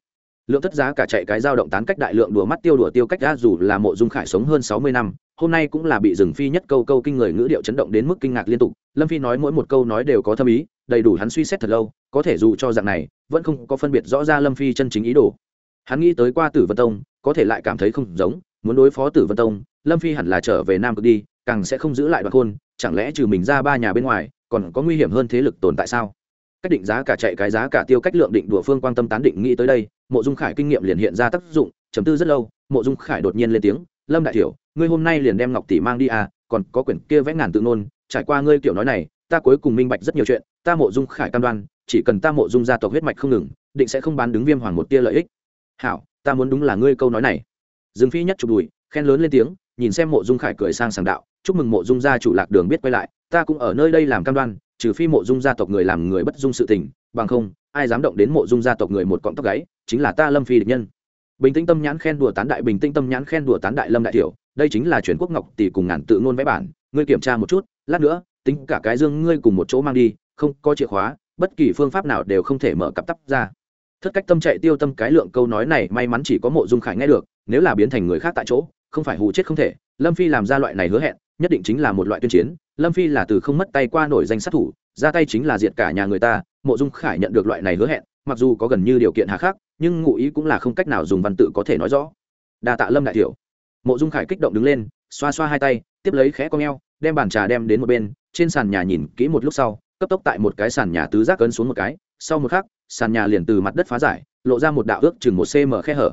lượng thất giá cả chạy cái dao động tán cách đại lượng đùa mắt tiêu đùa tiêu cách ra, dù là mộ dung khải sống hơn sáu mươi năm, hôm nay cũng là bị rừng phi nhất câu câu kinh người ngữ điệu chấn động đến mức kinh ngạc liên tục. Lâm phi nói mỗi một câu nói đều có thâm ý, đầy đủ hắn suy xét thật lâu, có thể dù cho dạng này, vẫn không có phân biệt rõ ra lâm phi chân chính ý đồ. Hắn nghĩ tới qua tử vân tông, có thể lại cảm thấy không giống, muốn đối phó tử vân tông, lâm phi hẳn là trở về nam cực đi, càng sẽ không giữ lại đoạn khôn, chẳng lẽ trừ mình ra ba nhà bên ngoài, còn có nguy hiểm hơn thế lực tồn tại sao? Cách định giá cả chạy cái giá cả tiêu cách lượng định đùa phương quan tâm tán định nghĩ tới đây mộ dung khải kinh nghiệm liền hiện ra tác dụng chấm tư rất lâu mộ dung khải đột nhiên lên tiếng lâm đại thiểu ngươi hôm nay liền đem ngọc tỷ mang đi à còn có quyển kia vẽ ngàn tự ngôn, trải qua ngươi kiểu nói này ta cuối cùng minh bạch rất nhiều chuyện ta mộ dung khải cam đoan chỉ cần ta mộ dung gia tộc huyết mạch không ngừng định sẽ không bán đứng viêm hoàng một tia lợi ích. Hảo ta muốn đúng là ngươi câu nói này. Dương phi nhất chụp đùi khen lớn lên tiếng nhìn xem mộ dung khải cười sang sàng đạo chúc mừng mộ dung gia chủ lạc đường biết quay lại ta cũng ở nơi đây làm cam đoan trừ phi mộ dung gia tộc người làm người bất dung sự tình, bằng không, ai dám động đến mộ dung gia tộc người một cọng tóc gáy, chính là ta lâm phi địch nhân. Bình tĩnh tâm nhãn khen đùa tán đại, bình tĩnh tâm nhãn khen đùa tán đại lâm đại thiểu đây chính là chuyển quốc ngọc tỷ cùng ngàn tự ngôn vẽ bản, ngươi kiểm tra một chút, lát nữa, tính cả cái dương ngươi cùng một chỗ mang đi, không có chìa khóa, bất kỳ phương pháp nào đều không thể mở cặp tắp ra. Thất cách tâm chạy tiêu tâm cái lượng câu nói này may mắn chỉ có mộ dung khải nghe được, nếu là biến thành người khác tại chỗ, không phải hù chết không thể, lâm phi làm ra loại này hứa hẹn, nhất định chính là một loại tuyên chiến lâm phi là từ không mất tay qua nổi danh sát thủ, ra tay chính là diệt cả nhà người ta, mộ dung khải nhận được loại này hứa hẹn, mặc dù có gần như điều kiện hà khắc, nhưng ngụ ý cũng là không cách nào dùng văn tự có thể nói rõ. Đa tạ lâm đại thiểu mộ dung khải kích động đứng lên, xoa xoa hai tay, tiếp lấy khẽ con g đem bàn trà đem đến một bên, trên sàn nhà nhìn kỹ một lúc sau, cấp tốc tại một cái sàn nhà tứ giác cấn xuống một cái, sau một khắc, sàn nhà liền từ mặt đất phá giải, lộ ra một đạo ước chừng một cm khe hở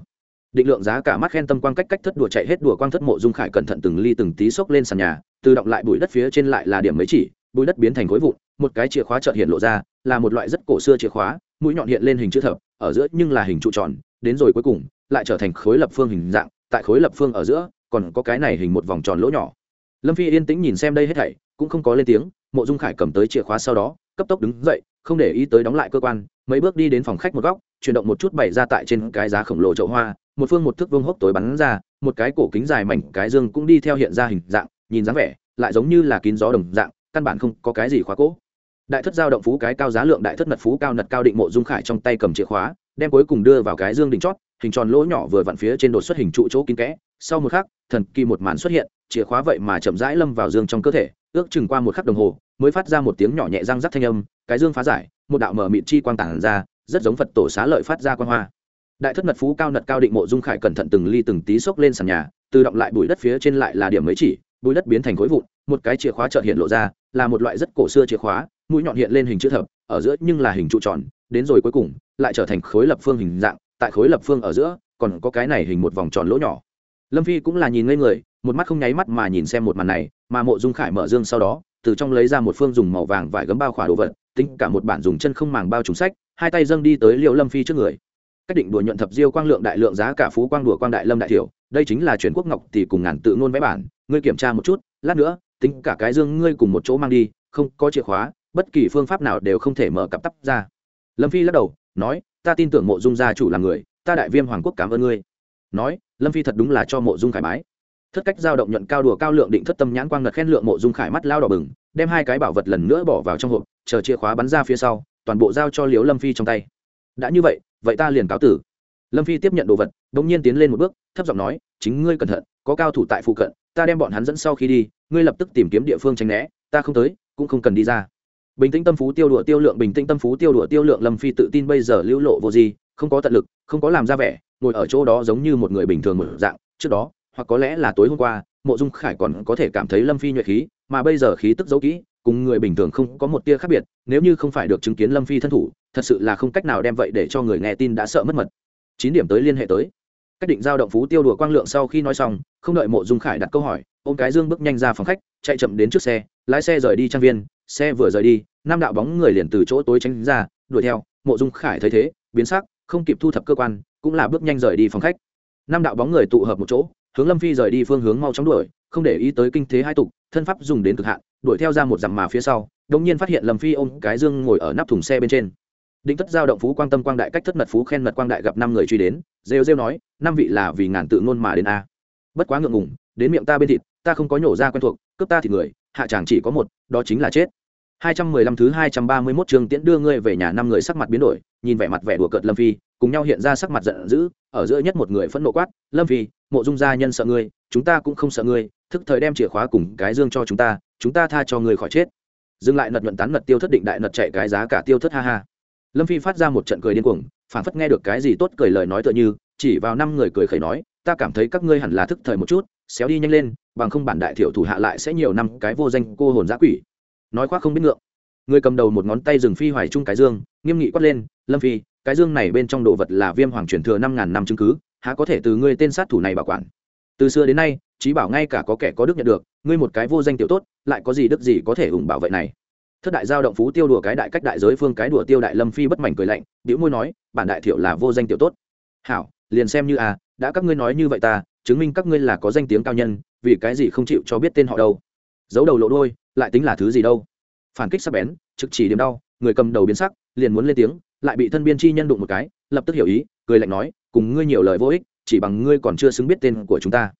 định lượng giá cả mắt khen tâm quang cách cách thất đùa chạy hết đùa quang thất mộ dung khải cẩn thận từng ly từng tí xốc lên sàn nhà tự động lại bụi đất phía trên lại là điểm mấy chỉ, bụi đất biến thành khối vụn, một cái chìa khóa chợt hiện lộ ra, là một loại rất cổ xưa chìa khóa, mũi nhọn hiện lên hình chữ thập, ở giữa nhưng là hình trụ tròn, đến rồi cuối cùng, lại trở thành khối lập phương hình dạng, tại khối lập phương ở giữa, còn có cái này hình một vòng tròn lỗ nhỏ. Lâm phi yên tĩnh nhìn xem đây hết thảy, cũng không có lên tiếng, mộ dung khải cầm tới chìa khóa sau đó, cấp tốc đứng dậy, không để ý tới đóng lại cơ quan, mấy bước đi đến phòng khách một góc, chuyển động một chút bày ra tại trên cái giá khổng lồ chậu hoa một phương một thước vương hốc tối bắn ra, một cái cổ kính dài mảnh cái dương cũng đi theo hiện ra hình dạng, nhìn dáng vẻ, lại giống như là kín gió đồng dạng, căn bản không có cái gì khóa cỗ đại thất giao động phú cái cao giá lượng đại thất mật phú cao nật cao định mộ dung khải trong tay cầm chìa khóa, đem cuối cùng đưa vào cái dương đỉnh chót, hình tròn lỗ nhỏ vừa vặn phía trên đột xuất hình trụ chỗ kín kẽ. Sau một khắc, thần kỳ một màn xuất hiện, chìa khóa vậy mà chậm rãi lâm vào dương trong cơ thể, ước chừng qua một khắc đồng hồ, mới phát ra một tiếng nhỏ nhẹ răng rắc thanh âm, cái dương phá giải, một đạo mở mịt chi quang tản ra, rất giống phật tổ xá lợi phát ra quan hoa đại thất mật phú cao nật cao định mộ dung khải cẩn thận từng ly từng tí xốc lên sàn nhà tự động lại bụi đất phía trên lại là điểm mấy chỉ, bụi đất biến thành khối vụn, một cái chìa khóa chợt hiện lộ ra, là một loại rất cổ xưa chìa khóa, mũi nhọn hiện lên hình chữ thập, ở giữa nhưng là hình trụ tròn, đến rồi cuối cùng, lại trở thành khối lập phương hình dạng, tại khối lập phương ở giữa, còn có cái này hình một vòng tròn lỗ nhỏ. Lâm phi cũng là nhìn ngây người, một mắt không nháy mắt mà nhìn xem một màn này, mà mộ dung khải mở dương sau đó, từ trong lấy ra một phương dùng màu vàng vải gấm bao khỏa đồ vật, tính cả một bản dùng chân không màng bao trùng sách, hai tay dâng đi tới liệu lâm phi trước người cách định đùa nhuận thập diêu quang lượng đại lượng giá cả phú quang đùa quang đại lâm đại thiểu, đây chính là truyền quốc ngọc thì cùng ngàn tự ngôn vẽ bản, ngươi kiểm tra một chút, lát nữa, tính cả cái dương ngươi cùng một chỗ mang đi, không có chìa khóa, bất kỳ phương pháp nào đều không thể mở cặp tắp ra. Lâm phi lắc đầu, nói, ta tin tưởng mộ dung gia chủ là người, ta đại viêm hoàng quốc cảm ơn ngươi. Nói, lâm phi thật đúng là cho mộ dung khải mái thất cách giao động nhuận cao đùa cao lượng định thất tâm nhãn quang ngật khen lượng mộ dung khải mắt lao đỏ bừng, đem hai cái bảo vật lần nữa bỏ vào trong hộp, chờ chìa khóa bắn ra phía sau, toàn bộ giao cho liếu lâm phi trong tay. Đã như vậy vậy ta liền cáo tử. Lâm phi tiếp nhận đồ vật đ ỗ n g nhiên tiến lên một bước, thấp giọng nói, chính ngươi cẩn thận, có cao thủ tại phụ cận, ta đem bọn hắn dẫn sau khi đi, ngươi lập tức tìm kiếm địa phương tránh né, ta không tới, cũng không cần đi ra. Bình tĩnh tâm phú tiêu đụa tiêu lượng, bình tĩnh tâm phú tiêu đụa tiêu lượng, lâm phi tự tin bây giờ lưu lộ vô gì không có tận lực, không có làm ra vẻ, ngồi ở chỗ đó giống như một người bình thường một dạng, trước đó, hoặc có lẽ là tối hôm qua, mộ dung khải còn có thể cảm thấy lâm phi nhuệ khí, mà bây giờ khí tức giấu kỹ, cùng người bình thường không có một tia khác biệt nếu như không phải được chứng kiến lâm phi thân thủ, thật sự là không cách nào đem vậy để cho người nghe tin đã sợ mất mật. Chín điểm tới liên hệ tới. Cách định giao động phú tiêu đùa quang lượng sau khi nói xong, không đợi mộ dung khải đặt câu hỏi, ôm cái dương bước nhanh ra phòng khách, chạy chậm đến trước xe, lái xe rời đi trang viên, xe vừa rời đi Nam đạo bóng người liền từ chỗ tối tránh ra, đuổi theo. Mộ dung khải thấy thế, biến sắc, không kịp thu thập cơ quan, cũng là bước nhanh rời đi phòng khách. Nam đạo bóng người tụ hợp một chỗ, hướng lâm phi rời đi phương hướng mau chóng đuổi, không để ý tới kinh thế hai tục, thân pháp dùng đến cực hạn đuổi theo ra một dặm mà phía sau đột nhiên phát hiện lâm phi ôm cái dương ngồi ở nắp thùng xe bên trên. Định tất giao động phú quang tâm quang đại cách thất mật phú khen mật quang đại gặp năm người truy đến rêu rêu nói năm vị là vì ngàn tự ngôn mà đến a. Bất quá ngượng ngùng đến miệng ta bên thịt ta không có nhổ ra quen thuộc cướp ta thì người hạ chàng chỉ có một đó chính là chết. 215 thứ 231 trường tiễn đưa ngươi về nhà năm người sắc mặt biến đổi, nhìn vẻ mặt vẻ đùa cợt Lâm Phi, cùng nhau hiện ra sắc mặt giận dữ, ở giữa nhất một người phẫn nộ quát, "Lâm Phi, Mộ Dung gia nhân sợ ngươi, chúng ta cũng không sợ ngươi, thức thời đem chìa khóa cùng cái dương cho chúng ta, chúng ta tha cho ngươi khỏi chết." Dừng lại nật nhuận tán nật tiêu thất định đại nật chạy cái giá cả tiêu thất ha ha. Lâm Phi phát ra một trận cười điên cuồng, phản phất nghe được cái gì tốt cười lời nói tựa như, chỉ vào năm người cười khẩy nói, "Ta cảm thấy các ngươi hẳn là thức thời một chút, xéo đi nhanh lên, bằng không bản đại thiểu thủ hạ lại sẽ nhiều năm cái vô danh cô hồn dã quỷ." Nói khoác không biết ngượng người cầm đầu một ngón tay rừng phi hoài chung cái dương nghiêm nghị quát lên lâm phi cái dương này bên trong đồ vật là viêm hoàng truyền thừa năm ngàn năm chứng cứ há có thể từ ngươi tên sát thủ này bảo quản từ xưa đến nay trí bảo ngay cả có kẻ có đức nhận được ngươi một cái vô danh tiểu tốt, lại có gì đức gì có thể ủng bảo vệ này? Thất đại giao động phú tiêu đùa cái đại cách đại giới phương cái đùa tiêu đại lâm phi bất mảnh cười lạnh biểu môi nói, bản đại thiệu là vô danh tiểu tốt. Hảo, liền xem như à đã các ngươi nói như vậy ta, chứng minh các ngươi là có danh tiếng cao nhân, vì cái gì không chịu cho biết tên họ đâu? Giấu đầu lộ đôi lại tính là thứ gì đâu? Phản kích sắc bén, trực chỉ điểm đau, người cầm đầu biến sắc, liền muốn lên tiếng, lại bị thân biên chi nhân đụng một cái, lập tức hiểu ý, cười lạnh nói, cùng ngươi nhiều lời vô ích, chỉ bằng ngươi còn chưa xứng biết tên của chúng ta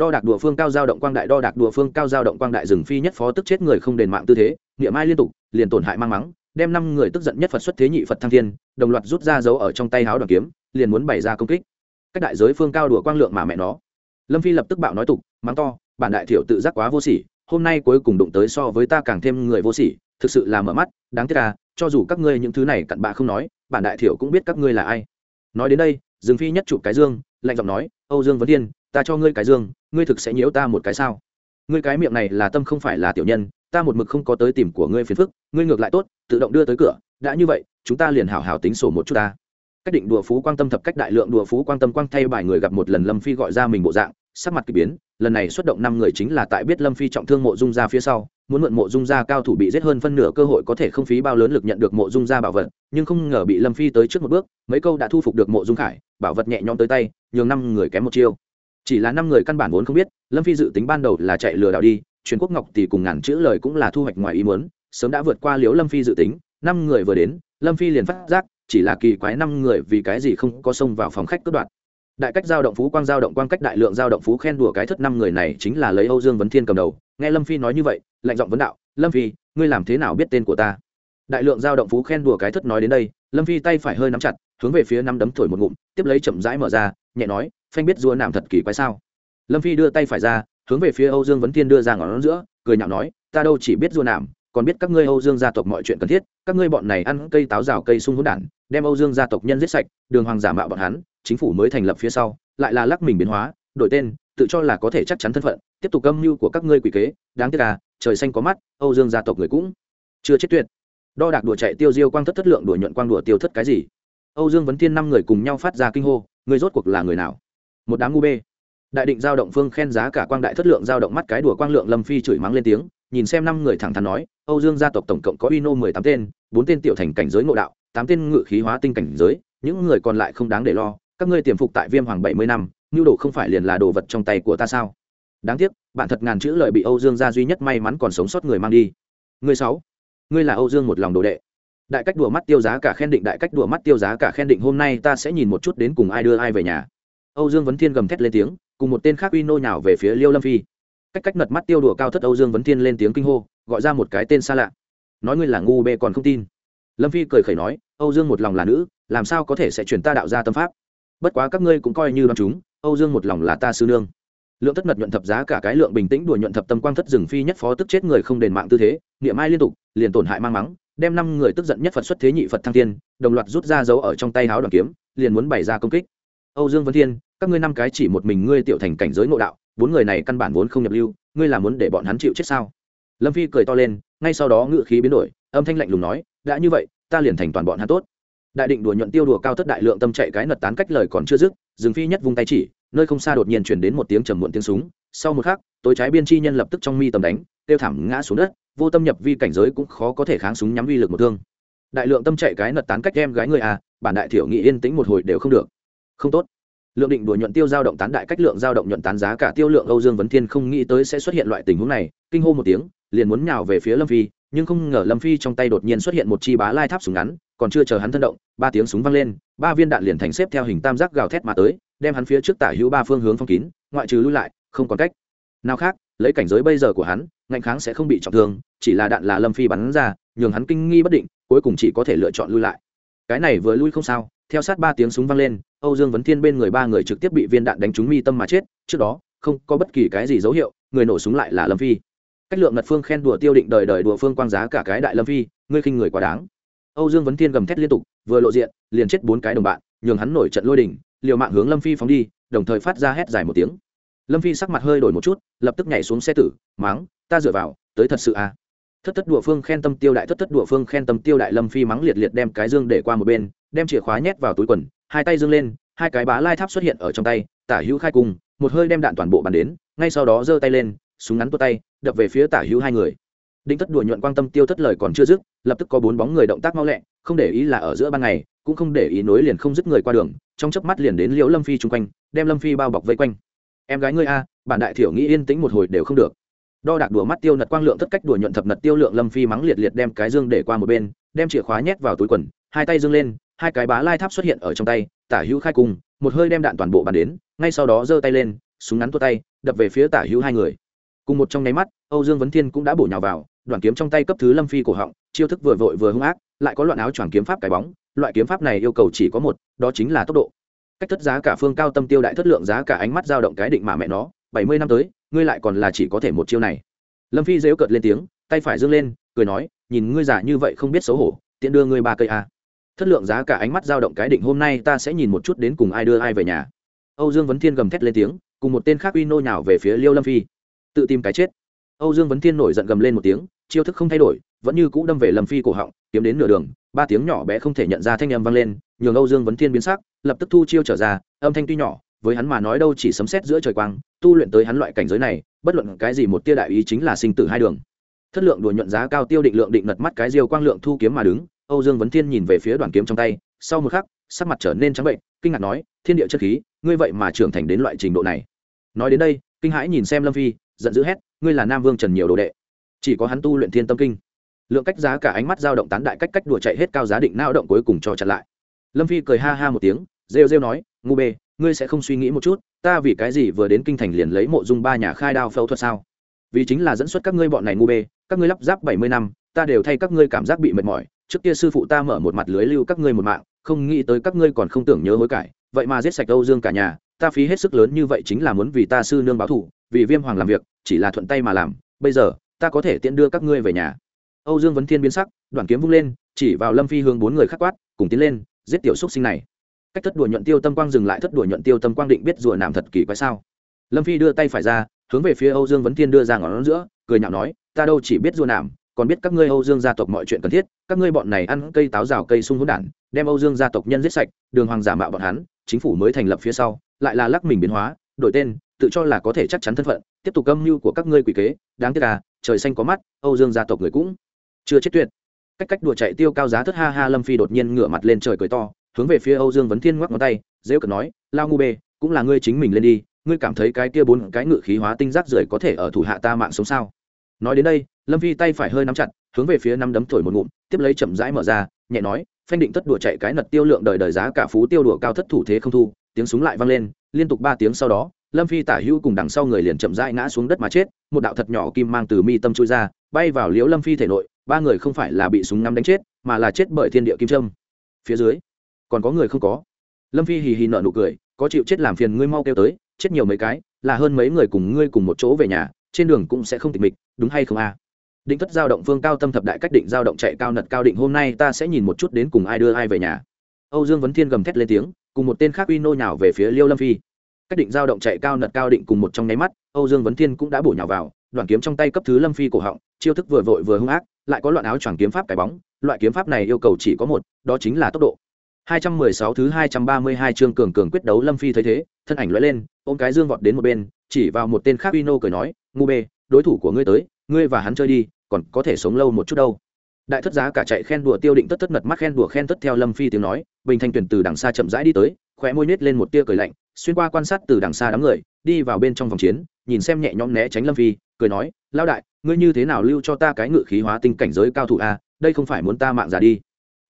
đo đạc đùa phương cao giao động quang đại, đo đạc đùa phương cao giao động quang đại rừng phi nhất phó tức chết người không đền mạng tư thế, niệm ai liên tục, liền tổn hại mang mắng, đem năm người tức giận nhất phật xuất thế nhị phật thăng thiên, đồng loạt rút ra dấu ở trong tay háo đoàn kiếm, liền muốn bày ra công kích. Cách đại giới phương cao đùa quang lượng mà mẹ nó. Lâm phi lập tức bạo nói tục, mắng to, bản đại thiểu tự giác quá vô sỉ, hôm nay cuối cùng đụng tới so với ta càng thêm người vô sỉ, thực sự là mở mắt, đáng tiếc à cho dù các ngươi những thứ này cặn bạ không nói, bản đại thiểu cũng biết các ngươi là ai. Nói đến đây dương phi nhất chụp cái dương, lạnh giọng nói, âu dương vấn thiên ta cho ngươi cái dương, ngươi thực sẽ nhiễu ta một cái sao? Ngươi cái miệng này là tâm không phải là tiểu nhân, ta một mực không có tới tìm của ngươi phiền phức, ngươi ngược lại tốt, tự động đưa tới cửa, đã như vậy, chúng ta liền hảo hảo tính sổ một chút ta. Cách định đùa phú quan tâm thập cách đại lượng đùa phú quan tâm quang thay bài người gặp một lần lâm phi gọi ra mình bộ dạng, sắc mặt k ỳ biến, lần này xuất động năm người chính là tại biết lâm phi trọng thương mộ dung ra phía sau, muốn mượn mộ dung ra cao thủ bị giết hơn phân nửa cơ hội có thể không phí bao lớn lực nhận được mộ dung ra bảo vật, nhưng không ngờ bị lâm phi tới trước một bước, mấy câu đã thu phục được mộ dung khải, bảo vật nhẹ nhõm tới tay, nhường năm người kém một chiêu chỉ là năm người căn bản vốn không biết, lâm phi dự tính ban đầu là chạy lừa đảo đi, truyền quốc ngọc tỷ cùng ngàn chữ lời cũng là thu hoạch ngoài ý muốn, sớm đã vượt qua liếu lâm phi dự tính, năm người vừa đến, lâm phi liền phát giác, chỉ là kỳ quái năm người vì cái gì không có xông vào phòng khách cướp đoạt. Đại cách giao động phú quang giao động quang cách đại lượng giao động phú khen đùa cái thất năm người này chính là lấy âu dương vấn thiên cầm đầu, nghe lâm phi nói như vậy, lạnh giọng vấn đạo, lâm phi, ngươi làm thế nào biết tên của ta? Đại lượng giao động phú khen đùa cái thất nói đến đây, lâm phi tay phải hơi nắm chặt, hướng về phía năm đấm thổi một ngụm, tiếp lấy chậm rãi mở ra, nhẹ nói phanh biết rùa nạm thật kỳ quái sao? Lâm phi đưa tay phải ra, hướng về phía âu dương vấn thiên đưa ra ngón giữa, cười nhạo nói, ta đâu chỉ biết rùa nạm, còn biết các ngươi âu dương gia tộc mọi chuyện cần thiết, các ngươi bọn này ăn cây táo rào cây sung hỗn đản, đem âu dương gia tộc nhân giết sạch, đường hoàng giả mạo bọn hắn, chính phủ mới thành lập phía sau, lại là lắc mình biến hóa, đổi tên, tự cho là có thể chắc chắn thân phận, tiếp tục âm mưu của các ngươi quỷ kế, đáng tiếc à trời xanh có mắt, âu dương gia tộc người cũng chưa chết tuyệt. Đo đạc đùa chạy tiêu diêu quang thất thất lượng đùa nhuận quang đùa tiêu thất cái gì? Âu dương vấn thiên năm người cùng nhau phát ra kinh hô người rốt cuộc là người nào? Một đám ngu bê. Đại định giao động phương khen giá cả quang đại thất lượng giao động mắt cái đùa quang lượng lâm phi chửi mắng lên tiếng, nhìn xem năm người thẳng thắn nói, âu dương gia tộc tổng cộng có uy nô mười tám tên, bốn tên tiểu thành cảnh giới ngộ đạo, tám tên ngự khí hóa tinh cảnh giới, những người còn lại không đáng để lo, các ngươi tiềm phục tại viêm hoàng bảy mươi năm, nhu đồ không phải liền là đồ vật trong tay của ta sao? Đáng tiếc, bạn thật ngàn chữ lợi bị âu dương gia duy nhất may mắn còn sống sót người mang đi. Người sáu, ngươi là âu dương một lòng đồ đệ. Đại cách đùa mắt tiêu giá cả khen định, đại cách đùa mắt tiêu giá cả khen định, hôm nay ta sẽ nhìn một chút đến cùng ai đưa ai về nhà âu dương vấn thiên gầm thét lên tiếng, cùng một tên khác uy nô nhào về phía liêu lâm phi. Cách cách nật mắt tiêu đùa cao thất âu dương vấn thiên lên tiếng kinh hô, gọi ra một cái tên xa lạ. Nói ngươi là ngu bê còn không tin. Lâm phi cười khẩy nói, âu dương một lòng là nữ, làm sao có thể sẽ chuyển ta đạo ra tâm pháp? Bất quá các ngươi cũng coi như đ o á n chúng, âu dương một lòng là ta sư nương. Lượng tất mật nhuận thập giá cả cái lượng bình tĩnh đùa nhuận thập tâm quang thất rừng phi nhất phó tức chết người không đền mạng tư thế, niệm ai liên tục, liền tổn hại mang mắng, đem năm người tức giận nhất phật xuất thế nhị phật thăng thiên, đồng loạt rút ra dấu ở trong tay háo đoàn kiếm, liền muốn bày ra công kích âu dương vân thiên, các ngươi năm cái chỉ một mình ngươi tiểu thành cảnh giới ngộ đạo, bốn người này căn bản vốn không nhập lưu, ngươi là muốn để bọn hắn chịu chết sao? Lâm phi cười to lên, ngay sau đó ngự khí biến đổi, âm thanh lạnh lùng nói, đã như vậy, ta liền thành toàn bọn hắn tốt. Đại định đùa nhuận tiêu đùa cao thất đại lượng tâm chạy cái nật tán cách lời còn chưa dứt dừng phi nhất vung tay chỉ, nơi không xa đột nhiên chuyển đến một tiếng trầm muộn tiếng súng, sau một khắc, tối trái biên chi nhân lập tức trong mi tầm đánh, tiêu thảm ngã xuống đất, vô tâm nhập vi cảnh giới cũng khó có thể kháng súng nhắm vi lực một thương. Đại lượng tâm chạy cái nật tán cách em gái người à bản đại thiểu nghị yên tĩnh một hồi đều không được không tốt. Lượng định đùa nhuận tiêu giao động tán đại cách lượng giao động nhuận tán giá cả tiêu lượng âu dương vấn thiên không nghĩ tới sẽ xuất hiện loại tình huống này, kinh hô một tiếng, liền muốn nhào về phía lâm phi, nhưng không ngờ lâm phi trong tay đột nhiên xuất hiện một chi bá lai tháp súng ngắn, còn chưa chờ hắn thân động, ba tiếng súng vang lên, ba viên đạn liền thành xếp theo hình tam giác gào thét mà tới, đem hắn phía trước tả hữu ba phương hướng phong kín, ngoại trừ lui lại, không còn cách. Nào khác, lấy cảnh giới bây giờ của hắn, ngạnh kháng sẽ không bị trọng thương, chỉ là đạn là lâm phi bắn ra, nhường hắn kinh nghi bất định, cuối cùng chỉ có thể lựa chọn lui lại. Cái này vừa lui không sao theo sát ba tiếng súng vang lên, âu dương vấn thiên bên người ba người trực tiếp bị viên đạn đánh trúng mi tâm mà chết. Trước đó, không có bất kỳ cái gì dấu hiệu, người nổ súng lại là lâm phi. Cách lượng ngật phương khen đùa tiêu định đời đời đùa phương quang giá cả cái đại lâm phi, ngươi khinh người quá đáng. Âu dương vấn thiên gầm thét liên tục, vừa lộ diện, liền chết bốn cái đồng bạn, nhường hắn nổi trận lôi đình, liều mạng hướng lâm phi phóng đi, đồng thời phát ra hét dài một tiếng. Lâm phi sắc mặt hơi đổi một chút, lập tức nhảy xuống xe tử mắng ta dựa vào, tới thật sự à? Thất thất đùa phương khen tâm tiêu đại, thất thất đùa phương khen tâm tiêu đại, lâm phi mắng liệt liệt đem cái dương để qua một bên, đem chìa khóa nhét vào túi quần, hai tay dương lên, hai cái bá lai tháp xuất hiện ở trong tay, tả hữu khai cung, một hơi đem đạn toàn bộ bắn đến, ngay sau đó giơ tay lên, súng ngắn tuột tay, đập về phía tả hữu hai người. Định thất đùa nhuận quan tâm tiêu thất lời còn chưa dứt, lập tức có bốn bóng người động tác mau lẹ, không để ý là ở giữa ban ngày, cũng không để ý nối liền không dứt người qua đường, trong chớp mắt liền đến liễu lâm phi chung quanh, đem lâm phi bao bọc vây quanh. Em gái ngươi a, bản đại thiểu nghĩ yên tĩnh một hồi đều không được đo đạc đùa mắt tiêu nật quang lượng thất cách đùa nhuận thập nật tiêu lượng lâm phi mắng liệt liệt đem cái dương để qua một bên, đem chìa khóa nhét vào túi quần, hai tay dương lên, hai cái bá lai tháp xuất hiện ở trong tay, tả hữu khai cùng một hơi đem đạn toàn bộ bàn đến, ngay sau đó giơ tay lên, súng ngắn tua tay, đập về phía tả hữu hai người. Cùng một trong nháy mắt, âu dương vấn thiên cũng đã bổ nhào vào đoàn kiếm trong tay cấp thứ lâm phi cổ họng, chiêu thức vừa vội vừa hung ác, lại có loạn áo choàng kiếm pháp cái bóng, loại kiếm pháp này yêu cầu chỉ có một, đó chính là tốc độ. Cách thất giá cả phương cao tâm tiêu đại thất lượng giá cả ánh mắt dao động cái định mà mẹ nó bảy mươi năm tới, ngươi lại còn là chỉ có thể một chiêu này. Lâm phi dếu cợt lên tiếng, tay phải dương lên, cười nói, nhìn ngươi giả như vậy không biết xấu hổ, tiện đưa ngươi ba cây a. Thất lượng giá cả ánh mắt dao động cái định hôm nay ta sẽ nhìn một chút đến cùng ai đưa ai về nhà. Âu dương vấn thiên gầm thét lên tiếng, cùng một tên khác uy nô nhào về phía liêu lâm phi. Tự tìm cái chết. Âu dương vấn thiên nổi giận gầm lên một tiếng, chiêu thức không thay đổi, vẫn như cũ đâm về lâm phi cổ họng, kiếm đến nửa đường, ba tiếng nhỏ bé không thể nhận ra thanh âm vang lên, nhường âu dương vấn thiên biến sắc, lập tức thu chiêu trở ra, âm thanh tuy nhỏ, với hắn mà nói đâu chỉ sấm sét giữa trời quang tu luyện tới hắn loại cảnh giới này, bất luận cái gì một tia đại ý chính là sinh tử hai đường. Thất lượng đùa nhuận giá cao tiêu định lượng định lật mắt cái diều quang lượng thu kiếm mà đứng, âu dương vấn thiên nhìn về phía đoàn kiếm trong tay, sau một khắc, sắc mặt trở nên trắng bệnh, kinh ngạc nói, thiên địa chất khí, ngươi vậy mà trưởng thành đến loại trình độ này. Nói đến đây, kinh hãi nhìn xem lâm phi, giận dữ hét, ngươi là nam vương trần nhiều đồ đệ. Chỉ có hắn tu luyện thiên tâm kinh. Lượng cách giá cả ánh mắt dao động tán đại cách cách đùa chạy hết cao giá định nao động cuối cùng cho chặn lại. Lâm phi cười ha ha một tiếng, rêu rêu nói, ngu bê, ngươi sẽ không suy nghĩ một chút ta vì cái gì vừa đến kinh thành liền lấy mộ dung ba nhà khai đao phẫu thuật sao? Vì chính là dẫn xuất các ngươi bọn này ngu bê, các ngươi lắp ráp bảy mươi năm, ta đều thay các ngươi cảm giác bị mệt mỏi. Trước kia sư phụ ta mở một mặt lưới lưu các ngươi một mạng, không nghĩ tới các ngươi còn không tưởng nhớ hối cải. Vậy mà giết sạch âu dương cả nhà, ta phí hết sức lớn như vậy chính là muốn vì ta sư nương báo thù, vì viêm hoàng làm việc, chỉ là thuận tay mà làm. Bây giờ, ta có thể tiện đưa các ngươi về nhà. Âu dương vấn thiên biến sắc đoàn kiếm vung lên, chỉ vào lâm phi hướng bốn người khắc quát, cùng tiến lên, giết tiểu xúc sinh này cách thất đùa nhuận tiêu tâm quang dừng lại thất đùa nhuận tiêu tâm quang định biết rùa nàm thật kỳ quái sao? Lâm phi đưa tay phải ra, hướng về phía âu dương vấn thiên đưa ra ngón giữa, cười nhạo nói, ta đâu chỉ biết rùa nàm còn biết các ngươi âu dương gia tộc mọi chuyện cần thiết, các ngươi bọn này ăn cây táo rào cây sung hỗn đản, đem âu dương gia tộc nhân giết sạch, đường hoàng giả mạo bọn hắn, chính phủ mới thành lập phía sau, lại là lắc mình biến hóa, đổi tên, tự cho là có thể chắc chắn thân phận, tiếp tục âm mưu của các ngươi quỷ kế, đáng tiếc là trời xanh có mắt, âu dương gia tộc người cũng chưa chết tuyệt. Cách cách đùa chạy tiêu cao giá thất ha ha, lâm phi đột nhiên ngửa mặt lên trời cười to hướng về phía âu dương vấn thiên ngoắc ngón tay dễ cợt nói, lao ngu bê, cũng là ngươi chính mình lên đi, ngươi cảm thấy cái kia bốn cái ngự khí hóa tinh rác rưởi có thể ở thủ hạ ta mạng sống sao? Nói đến đây, lâm Vi tay phải hơi nắm chặt, hướng về phía năm đấm thổi một ngụm, tiếp lấy chậm rãi mở ra, nhẹ nói, phanh định tất đùa chạy cái nật tiêu lượng đời đời giá cả phú tiêu đùa cao thất thủ thế không thu, tiếng súng lại vang lên, liên tục ba tiếng sau đó, lâm phi tả hữu cùng đằng sau người liền chậm rãi ngã xuống đất mà chết, một đạo thật nhỏ kim mang từ mi tâm chui ra, bay vào liễu lâm phi thể nội, ba người không phải là bị súng ngắm đánh chết, mà là chết bởi thiên địa kim trâm phía dưới còn có người không có. Lâm phi hì hì nợ nụ cười, có chịu chết làm phiền ngươi mau kêu tới, chết nhiều mấy cái, là hơn mấy người cùng ngươi cùng một chỗ về nhà, trên đường cũng sẽ không tịch mịch, đúng hay không a? Định thất giao động phương cao tâm thập đại cách định giao động chạy cao nật cao định, hôm nay ta sẽ nhìn một chút đến cùng ai đưa ai về nhà. Âu dương vấn thiên gầm thét lên tiếng, cùng một tên khác uy nô nhào về phía liêu lâm phi. Cách định giao động chạy cao nật cao định cùng một trong nháy mắt, âu dương vấn thiên cũng đã bổ nhào vào đoàn kiếm trong tay cấp thứ lâm phi cổ họng, chiêu thức vừa vội vừa hung ác, lại có loạn áo choàng kiếm pháp cái bóng, loại kiếm pháp này yêu cầu chỉ có một, đó chính là tốc độ. 216 thứ 232 chương cường cường quyết đấu Lâm Phi thấy thế, thân ảnh lóe lên, ôm cái dương vọt đến một bên, chỉ vào một tên khác vino cười nói, "Ngu bê, đối thủ của ngươi tới, ngươi và hắn chơi đi, còn có thể sống lâu một chút đâu." Đại thất giá cả chạy khen đùa tiêu định tất tất mật mắt khen đùa khen tất theo Lâm Phi tiếng nói, Bình Thanh tuyển từ đằng xa chậm rãi đi tới, khóe môi nhếch lên một tia cười lạnh, xuyên qua quan sát từ đằng xa đám người, đi vào bên trong vòng chiến, nhìn xem nhẹ nhõm né tránh Lâm Phi, cười nói, "Lão đại, ngươi như thế nào lưu cho ta cái ngự khí hóa tinh cảnh giới cao thủ a, đây không phải muốn ta mạng giả đi."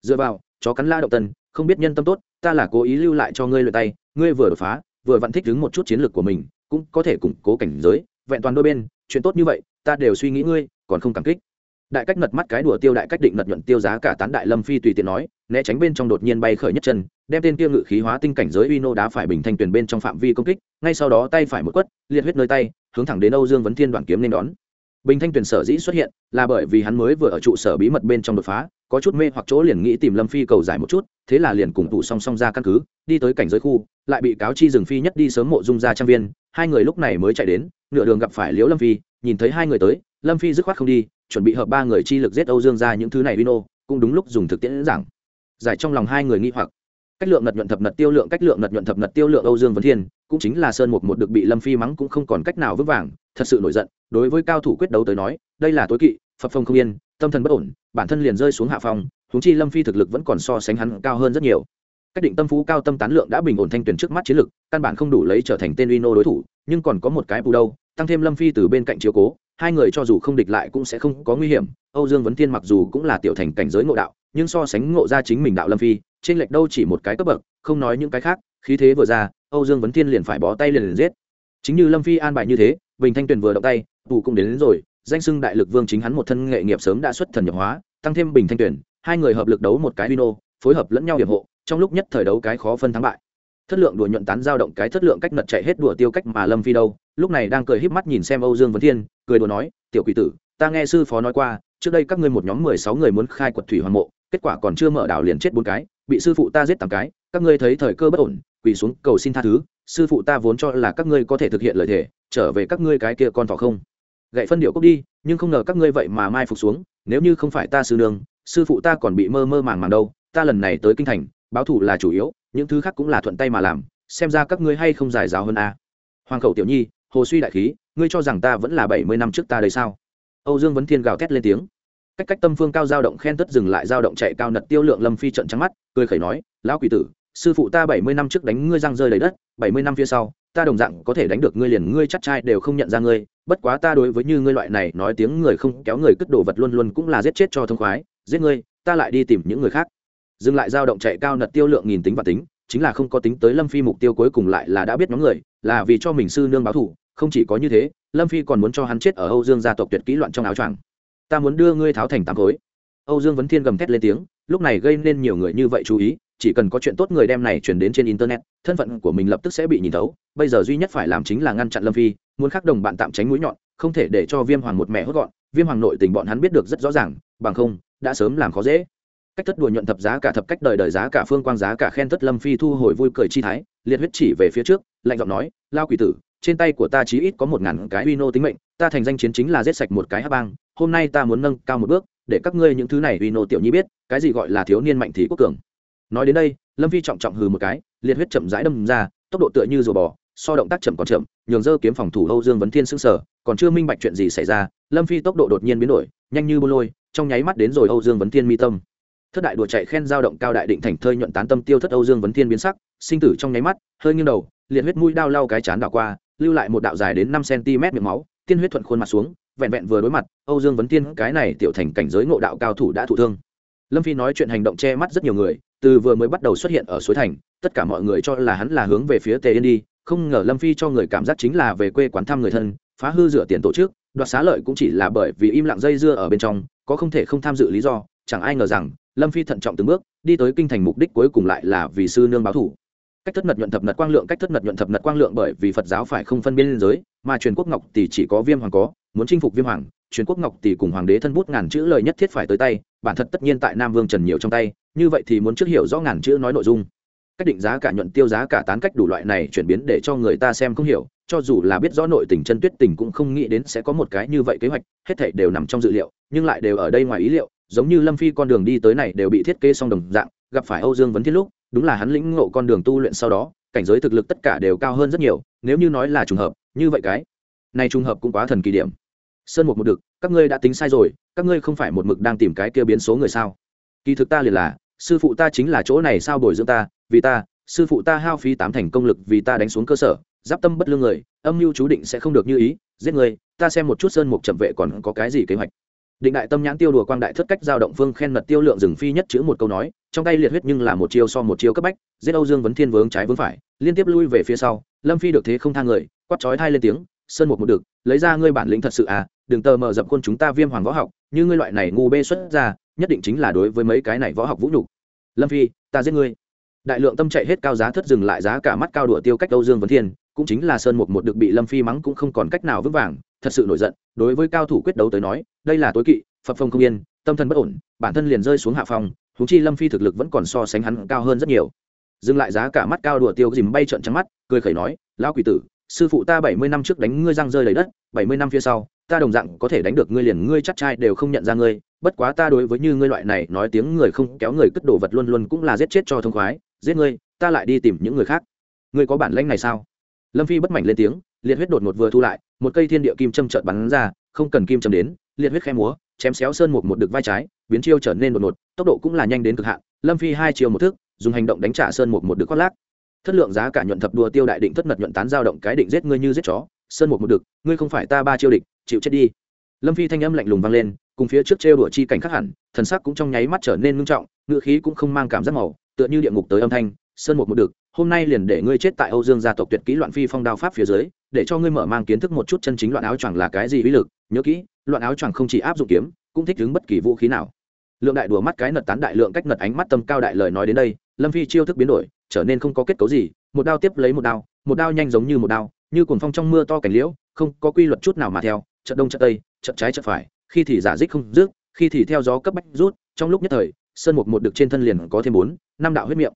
Dựa vào, chó cắn la động tân, không biết nhân tâm tốt, ta là cố ý lưu lại cho ngươi luyện tay, ngươi vừa đột phá, vừa vặn thích đứng một chút chiến lược của mình, cũng có thể củng cố cảnh giới, vẹn toàn đôi bên, chuyện tốt như vậy, ta đều suy nghĩ ngươi, còn không cảm kích. Đại cách ngật mắt cái đùa tiêu đại cách định ngật nhuận tiêu giá cả tán đại lâm phi tùy tiện nói, né tránh bên trong đột nhiên bay khởi nhất chân, đem tên tiêu ngự khí hóa tinh cảnh giới uy nô đá phải bình thanh tuyển bên trong phạm vi công kích, ngay sau đó tay phải một quất, liệt huyết nơi tay, hướng thẳng đến âu dương vấn thiên đoàn kiếm nên đón bình thanh tuyển sở dĩ xuất hiện là bởi vì hắn mới vừa ở trụ sở bí mật bên trong đột phá, có chút mê hoặc chỗ liền nghĩ tìm lâm phi cầu giải một chút, thế là liền cùng tụ song song ra căn cứ, đi tới cảnh giới khu, lại bị cáo chi rừng phi nhất đi sớm mộ dung ra trang viên, hai người lúc này mới chạy đến, nửa đường gặp phải liễu lâm phi, nhìn thấy hai người tới, lâm phi dứt khoát không đi, chuẩn bị hợp ba người chi lực giết âu dương ra những thứ này vino, cũng đúng lúc dùng thực tiễn giảng. Giải trong lòng hai người nghi hoặc. Cách lượng nật nhuận thập nật tiêu lượng, cách lượng nật nhuận thập nật tiêu lượng âu dương vấn thiên cũng chính là sơn mục một được bị lâm phi mắng cũng không còn cách nào vững vàng, thật sự nổi giận, đối với cao thủ quyết đấu tới nói, đây là tối kỵ, phập phong không yên, tâm thần bất ổn, bản thân liền rơi xuống hạ phòng húng chi lâm phi thực lực vẫn còn so sánh hắn cao hơn rất nhiều. Cách định tâm phú cao tâm tán lượng đã bình ổn thanh tuyển trước mắt chiến lực, căn bản không đủ lấy trở thành tên uy nô đối thủ, nhưng còn có một cái bù đâu, tăng thêm lâm phi từ bên cạnh chiếu cố, hai người cho dù không địch lại cũng sẽ không có nguy hiểm. Âu dương vấn thiên mặc dù cũng là tiểu thành cảnh giới ngộ đạo, nhưng so sánh ngộ ra chính mình đạo lâm phi, trên lệch đâu chỉ một cái cấp bậc, không nói những cái khác, khí thế vừa ra âu dương vấn thiên liền phải bó tay liền, liền giết. Chính như lâm phi an bài như thế bình thanh tuyền vừa động tay tù cũng đến, đến rồi danh xưng đại lực vương chính hắn một thân nghệ nghiệp sớm đã xuất thần nhập hóa tăng thêm bình thanh tuyển hai người hợp lực đấu một cái vino phối hợp lẫn nhau hiệp hộ trong lúc nhất thời đấu cái khó phân thắng bại. Thất lượng đùa nhuận tán giao động cái thất lượng cách nật chạy hết đùa tiêu cách mà lâm phi đâu lúc này đang cười híp mắt nhìn xem âu dương vấn thiên cười đùa nói tiểu quỷ tử ta nghe sư phó nói qua trước đây các ngươi một nhóm mười sáu người muốn khai quật thủy hoàng mộ kết quả còn chưa mở đảo liền chết bốn cái bị sư phụ ta giết tám cái các ngươi thấy thời cơ bất ổn quỳ xuống cầu xin tha thứ, sư phụ ta vốn cho là các ngươi có thể thực hiện lời thề, trở về các ngươi cái kia con thỏ không? Gậy phân điệu cốc đi, nhưng không ngờ các ngươi vậy mà mai phục xuống, nếu như không phải ta sư nương, sư phụ ta còn bị mơ mơ màng màng đâu, ta lần này tới kinh thành, báo thủ là chủ yếu, những thứ khác cũng là thuận tay mà làm, xem ra các ngươi hay không giải giáo hơn a. Hoàng khẩu tiểu nhi, hồ suy đại khí, ngươi cho rằng ta vẫn là bảy mươi năm trước ta đây sao? Âu dương vấn thiên gào thét lên tiếng. Cách cách tâm phương cao dao động khen tất dừng lại dao động chạy cao nật tiêu lượng lâm phi trận trắng mắt, cười khẩy nói, lão quỷ tử sư phụ ta bảy mươi năm trước đánh ngươi răng rơi đầy đất, bảy mươi năm phía sau, ta đồng dạng có thể đánh được ngươi liền ngươi chắc trai đều không nhận ra ngươi, bất quá ta đối với như ngươi loại này nói tiếng người không kéo người cất đồ vật luôn luôn cũng là giết chết cho thông khoái, giết ngươi, ta lại đi tìm những người khác. Dừng lại dao động chạy cao nật tiêu lượng nghìn tính và tính, chính là không có tính tới lâm phi mục tiêu cuối cùng lại là đã biết nhóm người, là vì cho mình sư nương báo thủ không chỉ có như thế, lâm phi còn muốn cho hắn chết ở âu dương gia tộc tuyệt kỹ loạn trong áo choàng. Ta muốn đưa ngươi tháo thành tám khối. Âu dương vấn thiên gầm thét lên tiếng lúc này gây nên nhiều người như vậy chú ý, chỉ cần có chuyện tốt người đem này chuyển đến trên internet, thân phận của mình lập tức sẽ bị nhìn thấu. Bây giờ duy nhất phải làm chính là ngăn chặn lâm phi, muốn khắc đồng bạn tạm tránh mũi nhọn, không thể để cho viêm hoàng một mẹ hốt gọn. Viêm hoàng nội tình bọn hắn biết được rất rõ ràng, bằng không, đã sớm làm khó dễ. Cách thất đùa nhuận thập giá cả thập cách đời đời giá cả phương quang giá cả khen thất lâm phi thu hồi vui cười chi thái, liệt huyết chỉ về phía trước, lạnh giọng nói, lao quỷ tử, trên tay của ta chí ít có một ngàn cái uy nô tính mệnh, ta thành danh chiến chính là giết sạch một cái hát bang, hôm nay ta muốn nâng cao một bước để các ngươi những thứ này uy nô tiểu nhi biết, cái gì gọi là thiếu niên mạnh thì quốc cường. Nói đến đây, lâm Vi trọng trọng hừ một cái, liệt huyết chậm rãi đâm ra, tốc độ tựa như rùa bò, so động tác chậm còn chậm, nhường dơ kiếm phòng thủ âu dương vấn thiên s ư n g sở còn chưa minh bạch chuyện gì xảy ra, lâm phi tốc độ đột nhiên biến đổi, nhanh như bô lôi, trong nháy mắt đến rồi âu dương vấn thiên mi tâm. Thất đại đùa chạy khen giao động cao đại định thành thơi nhuận tán tâm tiêu thất âu dương vấn thiên biến sắc, sinh tử trong nháy mắt, hơi nghiêng đầu, liệt huyết mũi đao lau cái chán đảo qua, lưu lại một đạo dài đến năm cm miệng máu, tiên huyết thuận khuôn mặt xuống vẹn vẹn vừa đối mặt, âu dương vấn thiên cái này tiểu thành cảnh giới ngộ đạo cao thủ đã thụ thương. Lâm phi nói chuyện hành động che mắt rất nhiều người, từ vừa mới bắt đầu xuất hiện ở suối thành, tất cả mọi người cho là hắn là hướng về phía tề yên đi, không ngờ lâm phi cho người cảm giác chính là về quê quán thăm người thân, phá hư rửa tiền tổ chức, đoạt xá lợi cũng chỉ là bởi vì im lặng dây dưa ở bên trong, có không thể không tham dự lý do, chẳng ai ngờ rằng, lâm phi thận trọng từng bước, đi tới kinh thành mục đích cuối cùng lại là vì sư nương báo thủ. Cách thất mật nhuận thập nật quang lượng, cách thất mật nhuận thập nật quang lượng bởi vì phật giáo phải không phân biên giới, mà truyền quốc ngọc thì chỉ có viêm hoàng có muốn chinh phục viêm hoàng, truyền quốc ngọc tỷ cùng hoàng đế thân bút ngàn chữ lời nhất thiết phải tới tay, bản thật tất nhiên tại nam vương trần nhiều trong tay, như vậy thì muốn trước hiểu rõ ngàn chữ nói nội dung. Cách định giá cả nhuận tiêu giá cả tán cách đủ loại này chuyển biến để cho người ta xem không hiểu, cho dù là biết rõ nội tình chân tuyết tình cũng không nghĩ đến sẽ có một cái như vậy kế hoạch, hết thảy đều nằm trong dự liệu, nhưng lại đều ở đây ngoài ý liệu, giống như lâm phi con đường đi tới này đều bị thiết kế xong đồng dạng, gặp phải âu dương vấn thiết lúc, đúng là hắn lĩnh ngộ con đường tu luyện sau đó, cảnh giới thực lực tất cả đều cao hơn rất nhiều, nếu như nói là trùng hợp, như vậy cái nay trùng hợp cũng quá thần kỳ điểm. Sơn một một đực các ngươi đã tính sai rồi, các ngươi không phải một mực đang tìm cái kia biến số người sao? Kỳ thực ta liền là, sư phụ ta chính là chỗ này sao bồi dưỡng ta, vì ta, sư phụ ta hao phí tám thành công lực vì ta đánh xuống cơ sở, giáp tâm bất lương người, âm mưu chú định sẽ không được như ý, giết người, ta xem một chút sơn mục chậm vệ còn có cái gì kế hoạch. Định đại tâm nhãn tiêu đùa quang đại thất cách giao động phương khen mật tiêu lượng rừng phi nhất chữ một câu nói, trong tay liệt huyết nhưng là một chiêu so một chiêu cấp bách, giết âu dương vấn thiên vướng trái vướng phải, liên tiếp lui về phía sau, lâm phi được thế không thang người, quát chói thai lên tiếng sơn một một được lấy ra ngươi bản lĩnh thật sự à đừng tờ mờ dập quân chúng ta viêm hoàng võ học, như ngươi loại này ngu bê xuất ra, nhất định chính là đối với mấy cái này võ học vũ nhục. Lâm phi, ta giết ngươi. Đại lượng tâm chạy hết cao giá thất dừng lại giá cả mắt cao đùa tiêu cách âu dương vấn thiên, cũng chính là sơn một một được bị lâm phi mắng cũng không còn cách nào vững vàng, thật sự nổi giận, đối với cao thủ quyết đấu tới nói, đây là tối kỵ, phập phong không yên, tâm thần bất ổn, bản thân liền rơi xuống hạ phòng thú chi lâm phi thực lực vẫn còn so sánh hắn cao hơn rất nhiều. Dừng lại giá cả mắt cao đùa tiêu dìm bay trận trắng mắt, cười khẩy nói, lão quỷ tử sư phụ ta bảy mươi năm trước đánh ngươi răng rơi lấy đất, bảy mươi năm phía sau, ta đồng dạng có thể đánh được ngươi liền ngươi chắc trai đều không nhận ra ngươi, bất quá ta đối với như ngươi loại này nói tiếng người không kéo người cất đồ vật luôn luôn cũng là giết chết cho thông khoái, giết ngươi, ta lại đi tìm những người khác. Ngươi có bản lãnh này sao? Lâm phi bất mảnh lên tiếng, liệt huyết đột ngột vừa thu lại, một cây thiên địa kim châm trợn bắn ra, không cần kim châm đến, liệt huyết khe múa, chém xéo sơn một một đực vai trái, biến chiêu trở nên đột ngột, tốc độ cũng là nhanh đến cực hạn, lâm phi hai chiều một thước dùng hành động đánh trả sơn một một đực khoác lác thất lượng giá cả nhuận thập đùa tiêu đại định thất mật nhuận tán giao động cái định giết ngươi như giết chó, sơn một một đực, ngươi không phải ta ba chiêu địch, chịu chết đi. Lâm phi thanh âm lạnh lùng vang lên, cùng phía trước trêu đùa chi cảnh khắc hẳn, thần sắc cũng trong nháy mắt trở nên ngưng trọng ngựa khí cũng không mang cảm giác màu, tựa như địa ngục tới âm thanh, sơn một một đực, hôm nay liền để ngươi chết tại âu dương gia tộc tuyệt kỹ loạn phi phong đao pháp phía dưới, để cho ngươi mở mang kiến thức một chút chân chính loạn áo choàng là cái gì uy lực, nhớ kỹ, loạn áo choàng không chỉ áp dụng kiếm, cũng thích ứng bất kỳ vũ khí nào. Lượng đại đùa mắt cái nật tán đại lượng cách nật ánh mắt tâm cao đại lời nói đến đây, lâm phi chiêu thức biến đổi trở nên không có kết cấu gì một đao tiếp lấy một đao một đao nhanh giống như một đao như cuồng phong trong mưa to cảnh liễu không có quy luật chút nào mà theo trận đông trận tây trận trái trận phải khi thì giả dích không rước, khi thì theo gió cấp bách rút trong lúc nhất thời sơn mục một được trên thân liền có thêm bốn năm đạo huyết miệng.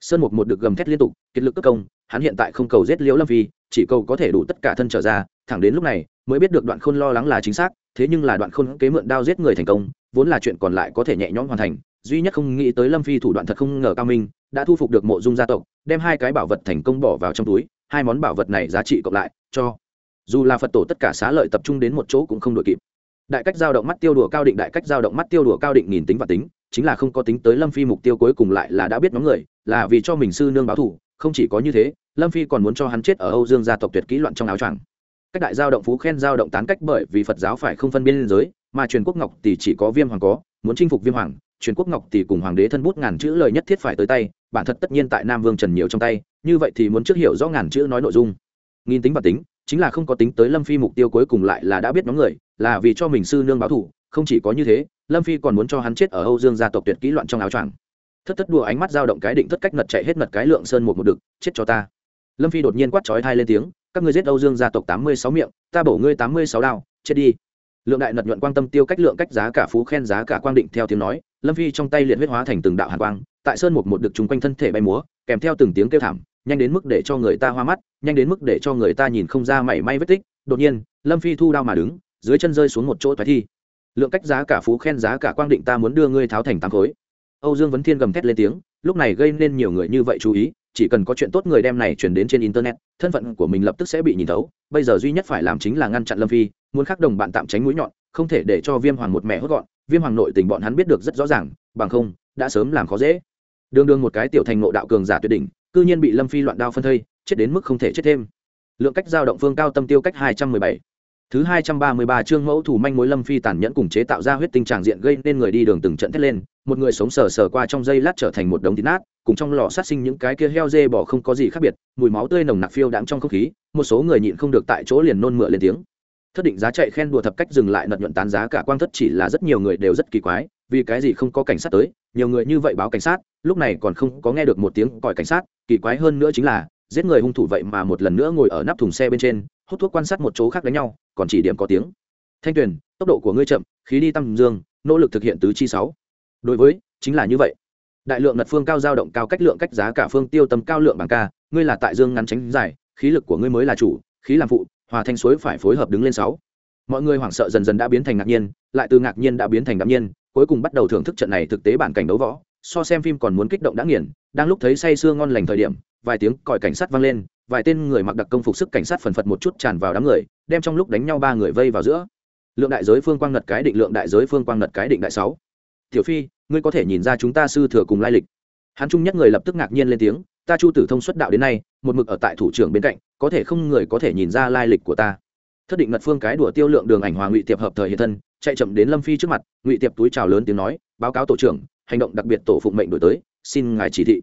Sơn mục một được gầm thét liên tục kiệt lực cấp công hắn hiện tại không cầu giết liễu lâm phi chỉ cầu có thể đủ tất cả thân trở ra thẳng đến lúc này mới biết được đoạn khôn lo lắng là chính xác thế nhưng là đoạn khôn kế mượn đao giết người thành công vốn là chuyện còn lại có thể nhẹ nhõm hoàn thành duy nhất không nghĩ tới lâm phi thủ đoạn thật không ngờ cao minh đã thu phục được mộ dung gia tộc, đem hai cái bảo vật thành công bỏ vào trong túi, hai món bảo vật này giá trị cộng lại, cho dù là phật tổ tất cả xá lợi tập trung đến một chỗ cũng không đội kịp. Đại cách giao động mắt tiêu đùa cao định, đại cách giao động mắt tiêu đùa cao định nghìn tính và tính, chính là không có tính tới lâm phi mục tiêu cuối cùng lại là đã biết nhóm người, là vì cho mình sư nương báo thủ không chỉ có như thế, lâm phi còn muốn cho hắn chết ở âu dương gia tộc tuyệt kỹ loạn trong áo choàng. Cách đại giao động phú khen giao động tán cách bởi vì phật giáo phải không phân biên giới, mà truyền quốc ngọc thì chỉ có viêm hoàng có, muốn chinh phục viêm hoàng truyền quốc ngọc tỷ cùng hoàng đế thân bút ngàn chữ lời nhất thiết phải tới tay, bản thật tất nhiên tại nam vương trần nhiều trong tay, như vậy thì muốn trước hiểu rõ ngàn chữ nói nội dung. Nghìn tính và tính, chính là không có tính tới lâm phi mục tiêu cuối cùng lại là đã biết nhóm người, là vì cho mình sư nương báo thủ, không chỉ có như thế, lâm phi còn muốn cho hắn chết ở âu dương gia tộc tuyệt kỹ loạn trong áo choàng. Thất thất đùa ánh mắt dao động cái định thất cách ngật chạy hết ngật cái lượng sơn một một đực, chết cho ta. Lâm phi đột nhiên quát chói thai lên tiếng, các ngươi giết âu dương gia tộc tám mươi sáu miệng, ta bổ ngươi tám mươi sáu đao, chết đi. Lượng đại nật nhuận quan tâm tiêu cách lượng cách giá cả phú khen giá cả quang định theo tiếng nói lâm phi trong tay liệt huyết hóa thành từng đạo hàn quang, tại sơn một một được chúng quanh thân thể bay múa, kèm theo từng tiếng kêu thảm, nhanh đến mức để cho người ta hoa mắt, nhanh đến mức để cho người ta nhìn không ra mảy may vết tích. Đột nhiên, lâm phi thu đao mà đứng, dưới chân rơi xuống một chỗ thoái thi. Lượng cách giá cả phú khen giá cả quang định ta muốn đưa ngươi tháo thành tám khối. Âu dương vấn thiên gầm thét lên tiếng, lúc này gây nên nhiều người như vậy chú ý, chỉ cần có chuyện tốt người đem này chuyển đến trên internet, thân phận của mình lập tức sẽ bị nhìn thấu. Bây giờ duy nhất phải làm chính là ngăn chặn lâm phi, muốn khắc đồng bạn tạm tránh mũi nhọn, không thể để cho viêm hoàng một mẹ hốt gọn viêm hoàng nội tình bọn hắn biết được rất rõ ràng, bằng không, đã sớm làm khó dễ. Đương đương một cái tiểu thành nội đạo cường giả tuyệt đỉnh, cư nhiên bị lâm phi loạn đao phân thây, chết đến mức không thể chết thêm. Lượng cách giao động phương cao tâm tiêu cách hai trăm mười bảy. Thứ hai trăm ba mươi ba chương mẫu thủ manh mối lâm phi tàn nhẫn cùng chế tạo ra huyết tinh tràng diện gây nên người đi đường từng trận thét lên, một người sống sờ sờ qua trong dây lát trở thành một đống thịt nát, cùng trong lò sát sinh những cái kia heo dê bỏ không có gì khác biệt, mùi máu tươi nồng nặc phiêu đạm trong không khí, một số người nhịn không được tại chỗ liền nôn mửa lên tiếng thất định giá chạy khen đùa thập cách dừng lại nật nhuận tán giá cả quang thất chỉ là rất nhiều người đều rất kỳ quái, vì cái gì không có cảnh sát tới, nhiều người như vậy báo cảnh sát, lúc này còn không có nghe được một tiếng còi cảnh sát, kỳ quái hơn nữa chính là, giết người hung thủ vậy mà một lần nữa ngồi ở nắp thùng xe bên trên, hút thuốc quan sát một chỗ khác đánh nhau, còn chỉ điểm có tiếng. Thanh tuyền, tốc độ của ngươi chậm, khí đi tăng dương, nỗ lực thực hiện tứ chi sáu. Đối với, chính là như vậy. Đại lượng nật phương cao dao động cao cách lượng cách giá cả phương tiêu tầm cao lượng bằng ca, ngươi là tại dương ngắn tránh giải khí lực của ngươi mới là chủ, khí làm phụ hòa thanh suối phải phối hợp đứng lên sáu. Mọi người hoảng sợ dần dần đã biến thành ngạc nhiên, lại từ ngạc nhiên đã biến thành ngạc nhiên, cuối cùng bắt đầu thưởng thức trận này thực tế bản cảnh đấu võ. So xem phim còn muốn kích động đã nghiền, đang lúc thấy say sưa ngon lành thời điểm, vài tiếng còi cảnh sát vang lên, vài tên người mặc đặc công phục sức cảnh sát phần phật một chút tràn vào đám người, đem trong lúc đánh nhau ba người vây vào giữa. Lượng đại giới phương quang ngật cái định lượng đại giới phương quang ngật cái định đại sáu. Tiểu phi, ngươi có thể nhìn ra chúng ta sư thừa cùng lai lịch. Hắn trung nhất người lập tức ngạc nhiên lên tiếng ta chu tử thông xuất đạo đến nay, một mực ở tại thủ trưởng bên cạnh, có thể không người có thể nhìn ra lai lịch của ta. Thất định ngật phương cái đùa tiêu lượng đường ảnh hòa ngụy tiệp hợp thời hiện thân, chạy chậm đến lâm phi trước mặt, ngụy tiệp túi chào lớn tiếng nói, báo cáo tổ trưởng, hành động đặc biệt tổ phụng mệnh đổi tới, xin ngài chỉ thị.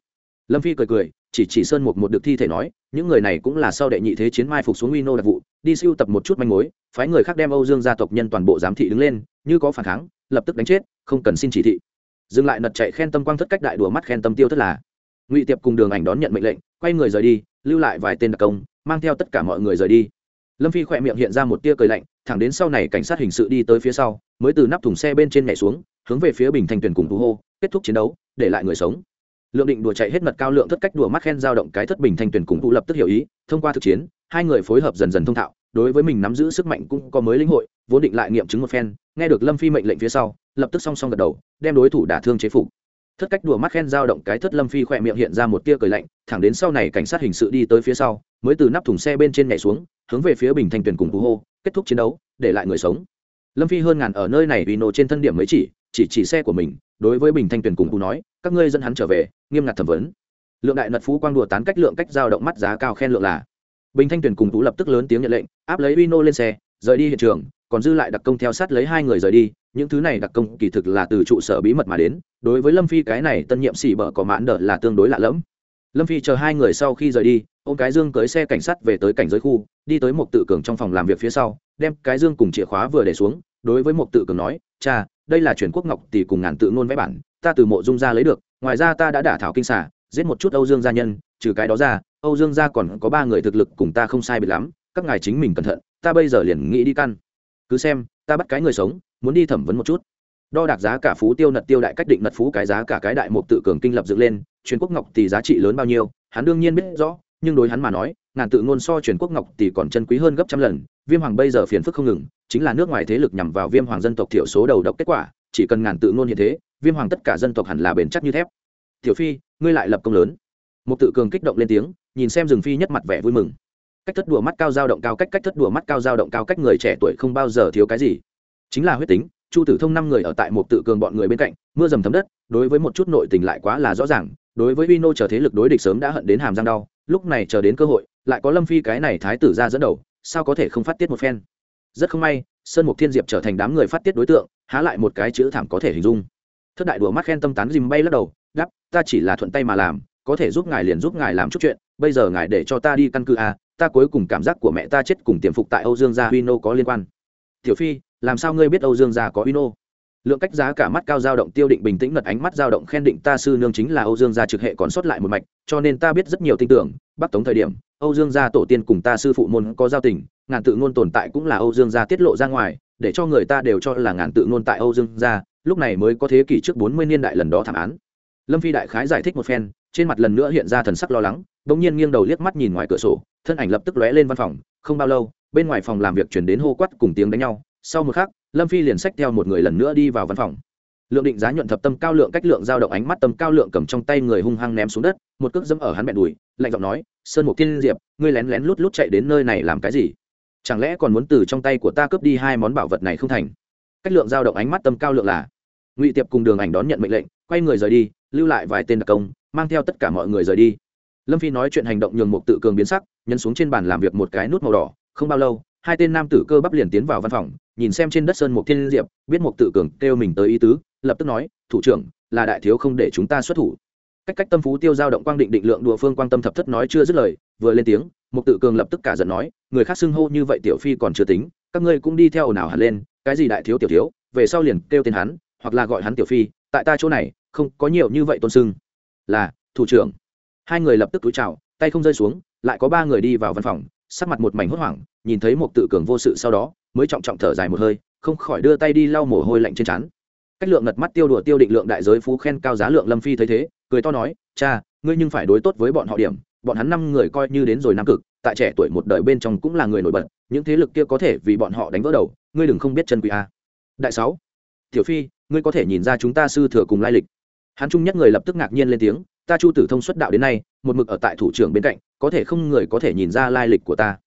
Lâm phi cười cười, chỉ chỉ sơn một một được thi thể nói, những người này cũng là sau đệ nhị thế chiến mai phục xuống uy nô đặc vụ, đi siêu tập một chút manh mối, phái người khác đem âu dương gia tộc nhân toàn bộ giám thị đứng lên, như có phản kháng, lập tức đánh chết, không cần xin chỉ thị. Dừng lại nật chạy khen tâm quang thất cách đại đùa mắt khen tâm tiêu thất là ngụy tiệp cùng đường ảnh đón nhận mệnh lệnh, quay người rời đi, lưu lại vài tên đặc công, mang theo tất cả mọi người rời đi. Lâm phi khỏe miệng hiện ra một tia cười lạnh, thẳng đến sau này cảnh sát hình sự đi tới phía sau, mới từ nắp thùng xe bên trên nhảy xuống, hướng về phía bình Thanh Tuyền cùng thú hô, kết thúc chiến đấu, để lại người sống. Lượng định đùa chạy hết mật cao lượng thất cách đùa mắt khen dao động cái thất bình Thanh Tuyền cùng thú lập tức hiểu ý, thông qua thực chiến, hai người phối hợp dần dần thông thạo, đối với mình nắm giữ sức mạnh cũng có mới lĩnh hội, vốn định lại nghiệm chứng một phen, nghe được lâm phi mệnh lệnh phía sau, lập tức song song gật đầu, đem đối thủ đả thương chế phục thất cách đùa mắt khen dao động cái thất lâm phi khỏe miệng hiện ra một tia cười lạnh, thẳng đến sau này cảnh sát hình sự đi tới phía sau, mới từ nắp thùng xe bên trên nhảy xuống, hướng về phía bình thanh tuyền cùng phú hô, kết thúc chiến đấu, để lại người sống. Lâm phi hơn ngàn ở nơi này vì nổ trên thân điểm mới chỉ chỉ chỉ xe của mình, đối với bình thanh tuyền cùng phú nói, các ngươi dẫn hắn trở về, nghiêm ngặt thẩm vấn. Lượng đại nật phú quang đùa tán cách lượng cách giao động mắt giá cao khen lượng là. Bình thanh tuyền cùng tú lập tức lớn tiếng nhận lệnh, áp lấy uy nô lên xe, rời đi hiện trường còn dư lại đặc công theo sát lấy hai người rời đi, những thứ này đặc công kỳ thực là từ trụ sở bí mật mà đến, đối với lâm phi cái này tân nhiệm xỉ bở có mãn đợt là tương đối lạ lẫm. Lâm phi chờ hai người sau khi rời đi ô cái dương cưới xe cảnh sát về tới cảnh giới khu, đi tới một tự cường trong phòng làm việc phía sau, đem cái dương cùng chìa khóa vừa để xuống, đối với một tự cường nói, cha, đây là chuyển quốc ngọc tỷ cùng ngàn tự ngôn vẽ bản, ta từ mộ dung ra lấy được, ngoài ra ta đã đả thảo kinh xả giết một chút âu dương gia nhân, trừ cái đó ra, âu dương gia còn có ba người thực lực cùng ta không sai biệt lắm, các ngài chính mình cẩn thận, ta bây giờ liền nghĩ đi căn cứ xem, ta bắt cái người sống, muốn đi thẩm vấn một chút. Đo đạc giá cả phú tiêu nật tiêu đại cách định nật phú cái giá cả cái đại mục tự cường kinh lập dựng lên, truyền quốc ngọc thì giá trị lớn bao nhiêu, hắn đương nhiên biết rõ, nhưng đối hắn mà nói, ngàn tự ngôn so truyền quốc ngọc thì còn chân quý hơn gấp trăm lần, viêm hoàng bây giờ phiền phức không ngừng, chính là nước ngoài thế lực nhằm vào viêm hoàng dân tộc thiểu số đầu độc kết quả, chỉ cần ngàn tự ngôn hiện thế, viêm hoàng tất cả dân tộc hẳn là bền chắc như thép. Tiểu phi, ngươi lại lập công lớn. Một tự cường kích động lên tiếng, nhìn xem rừng phi nhất mặt vẻ vui mừng cách thất đùa mắt cao dao động cao cách cách thất đùa mắt cao dao động cao cách người trẻ tuổi không bao giờ thiếu cái gì. Chính là huyết tính, chu tử thông năm người ở tại một tự cường bọn người bên cạnh, mưa dầm thấm đất, đối với một chút nội tình lại quá là rõ ràng, đối với vino chờ thế lực đối địch sớm đã hận đến hàm răng đau, lúc này chờ đến cơ hội, lại có lâm phi cái này thái tử ra dẫn đầu, sao có thể không phát tiết một phen? Rất không may, sơn mục thiên diệp trở thành đám người phát tiết đối tượng, há lại một cái chữ thảm có thể hình dung. Thất đại đùa mắt khen tâm tán dìm bay lắc đầu đắp ta chỉ là thuận tay mà làm, có thể giúp ngài liền giúp ngài làm chút chuyện, bây giờ ngài để cho ta đi căn cứ à ta cuối cùng cảm giác của mẹ ta chết cùng tiềm phục tại âu dương gia huy nô có liên quan. Tiểu phi, làm sao ngươi biết âu dương gia có huy nô? Lượng cách giá cả mắt cao dao động tiêu định bình tĩnh ngật ánh mắt dao động khen định ta sư nương chính là âu dương gia trực hệ còn sót lại một mạch, cho nên ta biết rất nhiều tin tưởng bắc tống thời điểm, âu dương gia tổ tiên cùng ta sư phụ môn có giao tình, ngàn tự ngôn tồn tại cũng là âu dương gia tiết lộ ra ngoài, để cho người ta đều cho là ngàn tự ngôn tại âu dương gia, lúc này mới có thế kỷ trước bốn mươi niên đại lần đó thảm án. Lâm phi đại khái giải thích một phen, trên mặt lần nữa hiện ra thần sắc lo lắng bỗng nhiên nghiêng đầu liếc mắt nhìn ngoài cửa sổ, thân ảnh lập tức lóe lên văn phòng, không bao lâu, bên ngoài phòng làm việc chuyển đến hô quát cùng tiếng đánh nhau. Sau một khắc, lâm phi liền xách theo một người lần nữa đi vào văn phòng. Lượng định giá nhuận thập tâm cao lượng cách lượng giao động ánh mắt tâm cao lượng cầm trong tay người hung hăng ném xuống đất, một cước dẫm ở hắn bẹn đùi, lạnh giọng nói, sơn mục thiên diệp, ngươi lén lén lút lút chạy đến nơi này làm cái gì? Chẳng lẽ còn muốn từ trong tay của ta cướp đi hai món bảo vật này không thành? Cách lượng giao động ánh mắt tâm cao lượng là, ngụy tiệp cùng đường ảnh đón nhận mệnh lệnh, quay người rời đi, lưu lại vài tên đặc công, mang theo tất cả mọi người rời đi lâm phi nói chuyện hành động nhường một tự cường biến sắc, nhấn xuống trên bàn làm việc một cái nút màu đỏ, không bao lâu, hai tên nam tử cơ bắp liền tiến vào văn phòng, nhìn xem trên đất sơn một thiên diệp, biết một tự cường kêu mình tới ý tứ, lập tức nói, thủ trưởng, là đại thiếu không để chúng ta xuất thủ. Cách cách tâm phú tiêu giao động quang định định lượng đùa phương quan tâm thập thất nói chưa dứt lời, vừa lên tiếng một tự cường lập tức cả giận nói, người khác xưng hô như vậy tiểu phi còn chưa tính, các ngươi cũng đi theo ồn ào hẳn lên, cái gì đại thiếu tiểu thiếu, về sau liền kêu tên hắn, hoặc là gọi hắn tiểu phi, tại ta chỗ này, không có nhiều như vậy tôn sưng là, thủ trưởng hai người lập tức túi chào, tay không rơi xuống, lại có ba người đi vào văn phòng, sắc mặt một mảnh hốt hoảng, nhìn thấy một tự cường vô sự sau đó, mới trọng trọng thở dài một hơi, không khỏi đưa tay đi lau mồ hôi lạnh trên trán. Cách lượng ngật mắt tiêu đùa tiêu định lượng đại giới phú khen cao giá lượng lâm phi thấy thế, cười to nói, cha, ngươi nhưng phải đối tốt với bọn họ điểm, bọn hắn năm người coi như đến rồi nam cực, tại trẻ tuổi một đời bên trong cũng là người nổi bật, những thế lực kia có thể vì bọn họ đánh vỡ đầu, ngươi đừng không biết chân quỷ a. Đại sáu, tiểu phi, ngươi có thể nhìn ra chúng ta sư thừa cùng lai lịch. Hắn trung nhất người lập tức ngạc nhiên lên tiếng ta chu tử thông xuất đạo đến nay, một mực ở tại thủ trưởng bên cạnh, có thể không người có thể nhìn ra lai lịch của ta.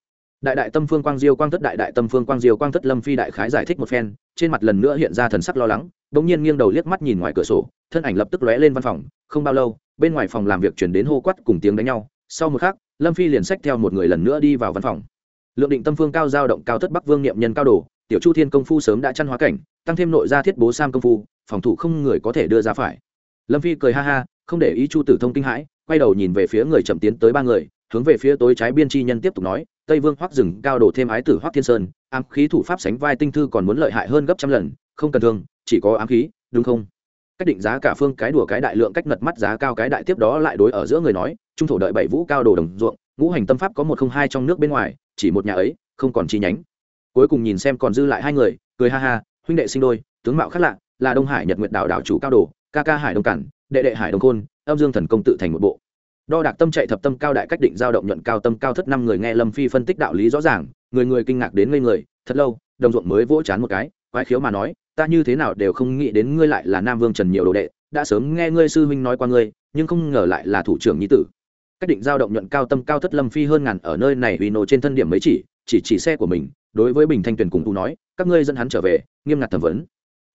Đại đại tâm phương quang diêu quang thất đại đại tâm phương quang diêu quang thất lâm phi đại khái giải thích một phen, trên mặt lần nữa hiện ra thần sắc lo lắng bỗng nhiên nghiêng đầu liếc mắt nhìn ngoài cửa sổ, thân ảnh lập tức lóe lên văn phòng, không bao lâu, bên ngoài phòng làm việc chuyển đến hô quát cùng tiếng đánh nhau, sau một khắc, lâm phi liền xách theo một người lần nữa đi vào văn phòng. Lượng định tâm phương cao giao động cao thất bắc vương niệm nhân cao đồ, tiểu chu thiên công phu sớm đã chăn hóa cảnh, tăng thêm nội gia thiết bố sam công phu, phòng thủ không người có thể đưa ra phải. Lâm phi cười ha ha không để ý chu tử thông kinh hãi, quay đầu nhìn về phía người chậm tiến tới ba người, hướng về phía tối trái biên chi nhân tiếp tục nói, tây vương hoắc rừng cao đổ thêm ái tử hoắc thiên sơn, ám khí thủ pháp sánh vai tinh thư còn muốn lợi hại hơn gấp trăm lần, không cần thương, chỉ có ám khí, đúng không? Cách định giá cả phương cái đùa cái đại lượng cách ngật mắt giá cao cái đại tiếp đó lại đối ở giữa người nói, trung thổ đợi bảy vũ cao đồ đồng ruộng, ngũ hành tâm pháp có một không hai trong nước bên ngoài, chỉ một nhà ấy, không còn chi nhánh. Cuối cùng nhìn xem còn dư lại hai người, cười ha ha, huynh đệ sinh đôi, tướng mạo khác lạ, là đông hải nhật nguyệt đảo đảo chủ cao đồ, ca ca hải đông cản đệ đệ hải đông khôn, âm dương thần công tự thành một bộ. Đo đạc tâm chạy thập tâm cao đại cách định giao động nhuận cao tâm cao thất năm người nghe lâm phi phân tích đạo lý rõ ràng, người người kinh ngạc đến ngây người, thật lâu, đồng ruộng mới vỗ chán một cái, quái khiếu mà nói, ta như thế nào đều không nghĩ đến ngươi lại là nam vương trần nhiều đồ đệ, đã sớm nghe ngươi sư huynh nói qua ngươi, nhưng không ngờ lại là thủ trưởng nhi tử. Cách định giao động nhuận cao tâm cao thất lâm phi hơn ngàn ở nơi này vì nổ trên thân điểm mấy chỉ chỉ chỉ xe của mình, đối với bình thanh tuyền cùng tu nói, các ngươi dẫn hắn trở về, nghiêm ngặt thẩm vấn.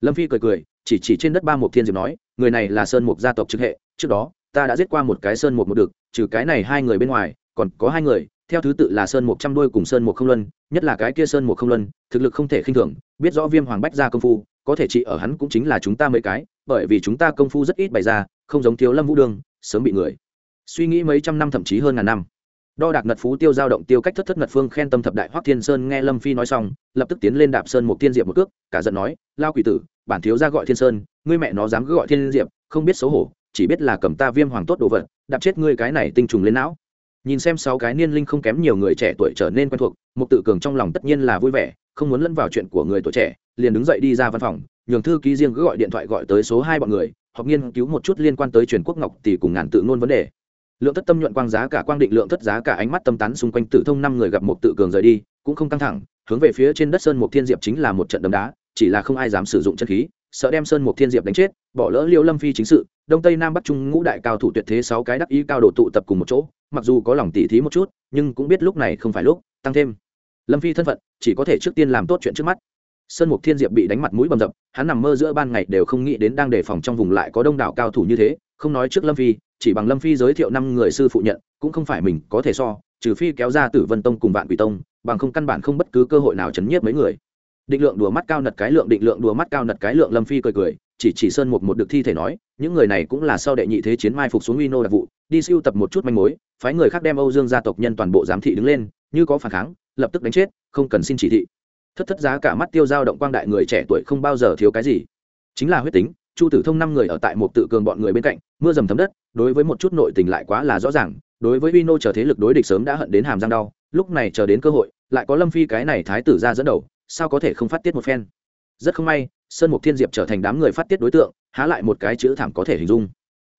Lâm phi cười cười, chỉ chỉ trên đất ba mục thiên diệp nói người này là sơn mục gia tộc trực hệ, trước đó, ta đã giết qua một cái sơn mục một được trừ cái này hai người bên ngoài, còn có hai người, theo thứ tự là sơn mục trăm đuôi cùng sơn mục không luân, nhất là cái kia sơn mục không luân, thực lực không thể khinh thường, biết rõ viêm hoàng bách ra công phu, có thể trị ở hắn cũng chính là chúng ta mấy cái, bởi vì chúng ta công phu rất ít bày ra, không giống thiếu lâm vũ đương sớm bị người. Suy nghĩ mấy trăm năm thậm chí hơn ngàn năm đo đạc ngật phú tiêu giao động tiêu cách thất thất ngật phương khen tâm thập đại hoắc thiên sơn nghe lâm phi nói xong, lập tức tiến lên đạp sơn một thiên diệp một cước, cả giận nói, lao quỷ tử, bản thiếu ra gọi thiên sơn, ngươi mẹ nó dám cứ gọi thiên diệp, không biết xấu hổ, chỉ biết là cầm ta viêm hoàng tốt đồ vật, đạp chết ngươi cái này tinh trùng lên não. Nhìn xem sáu cái niên linh không kém nhiều người trẻ tuổi trở nên quen thuộc, mục tự cường trong lòng tất nhiên là vui vẻ, không muốn lẫn vào chuyện của người tuổi trẻ, liền đứng dậy đi ra văn phòng, nhường thư ký riêng cứ gọi điện thoại gọi tới số hai bọn người hoặc nghiên cứu một chút liên quan tới truyền quốc ngọc tỷ cùng ngàn tự ngôn vấn đề lượng thất tâm nhuận quang giá cả quang định lượng thất giá cả ánh mắt tâm tán xung quanh tử thông năm người gặp một tự cường rời đi, cũng không căng thẳng, hướng về phía trên đất sơn một thiên diệp chính là một trận đấm đá, chỉ là không ai dám sử dụng chân khí, sợ đem sơn một thiên diệp đánh chết, bỏ lỡ liêu lâm phi chính sự, đông tây nam bắc trung ngũ đại cao thủ tuyệt thế sáu cái đắc ý cao độ tụ tập cùng một chỗ, mặc dù có lòng tỉ thí một chút, nhưng cũng biết lúc này không phải lúc, tăng thêm. Lâm phi thân phận, chỉ có thể trước tiên làm tốt chuyện trước mắt. Sơn mục thiên diệp bị đánh mặt mũi bầm dập, hắn nằm mơ giữa ban ngày đều không nghĩ đến đang đề phòng trong vùng lại có đông đảo cao thủ như thế không nói trước lâm phi, chỉ bằng lâm phi giới thiệu năm người sư phụ nhận, cũng không phải mình có thể so, trừ phi kéo ra tử vân tông cùng vạn quỷ tông, bằng không căn bản không bất cứ cơ hội nào chấn nhiếp mấy người. Định lượng đùa mắt cao nật cái lượng, định lượng đùa mắt cao nật cái lượng, lâm phi cười cười, chỉ chỉ sơn một một được thi thể nói, những người này cũng là sau đệ nhị thế chiến mai phục xuống uy nô đặc vụ, đi siêu tập một chút manh mối, phái người khác đem âu dương gia tộc nhân toàn bộ giám thị đứng lên, như có phản kháng, lập tức đánh chết, không cần xin chỉ thị. Thất thất giá cả mắt tiêu dao động quang đại người trẻ tuổi không bao giờ thiếu cái gì. Chính là huyết tính chu tử thông năm người ở tại một tự cường bọn người bên cạnh, mưa dầm thấm đất, đối với một chút nội tình lại quá là rõ ràng, đối với vino chờ thế lực đối địch sớm đã hận đến hàm răng đau, lúc này chờ đến cơ hội, lại có lâm phi cái này thái tử ra dẫn đầu, sao có thể không phát tiết một phen? Rất không may, sơn mục thiên diệp trở thành đám người phát tiết đối tượng, há lại một cái chữ thảm có thể hình dung.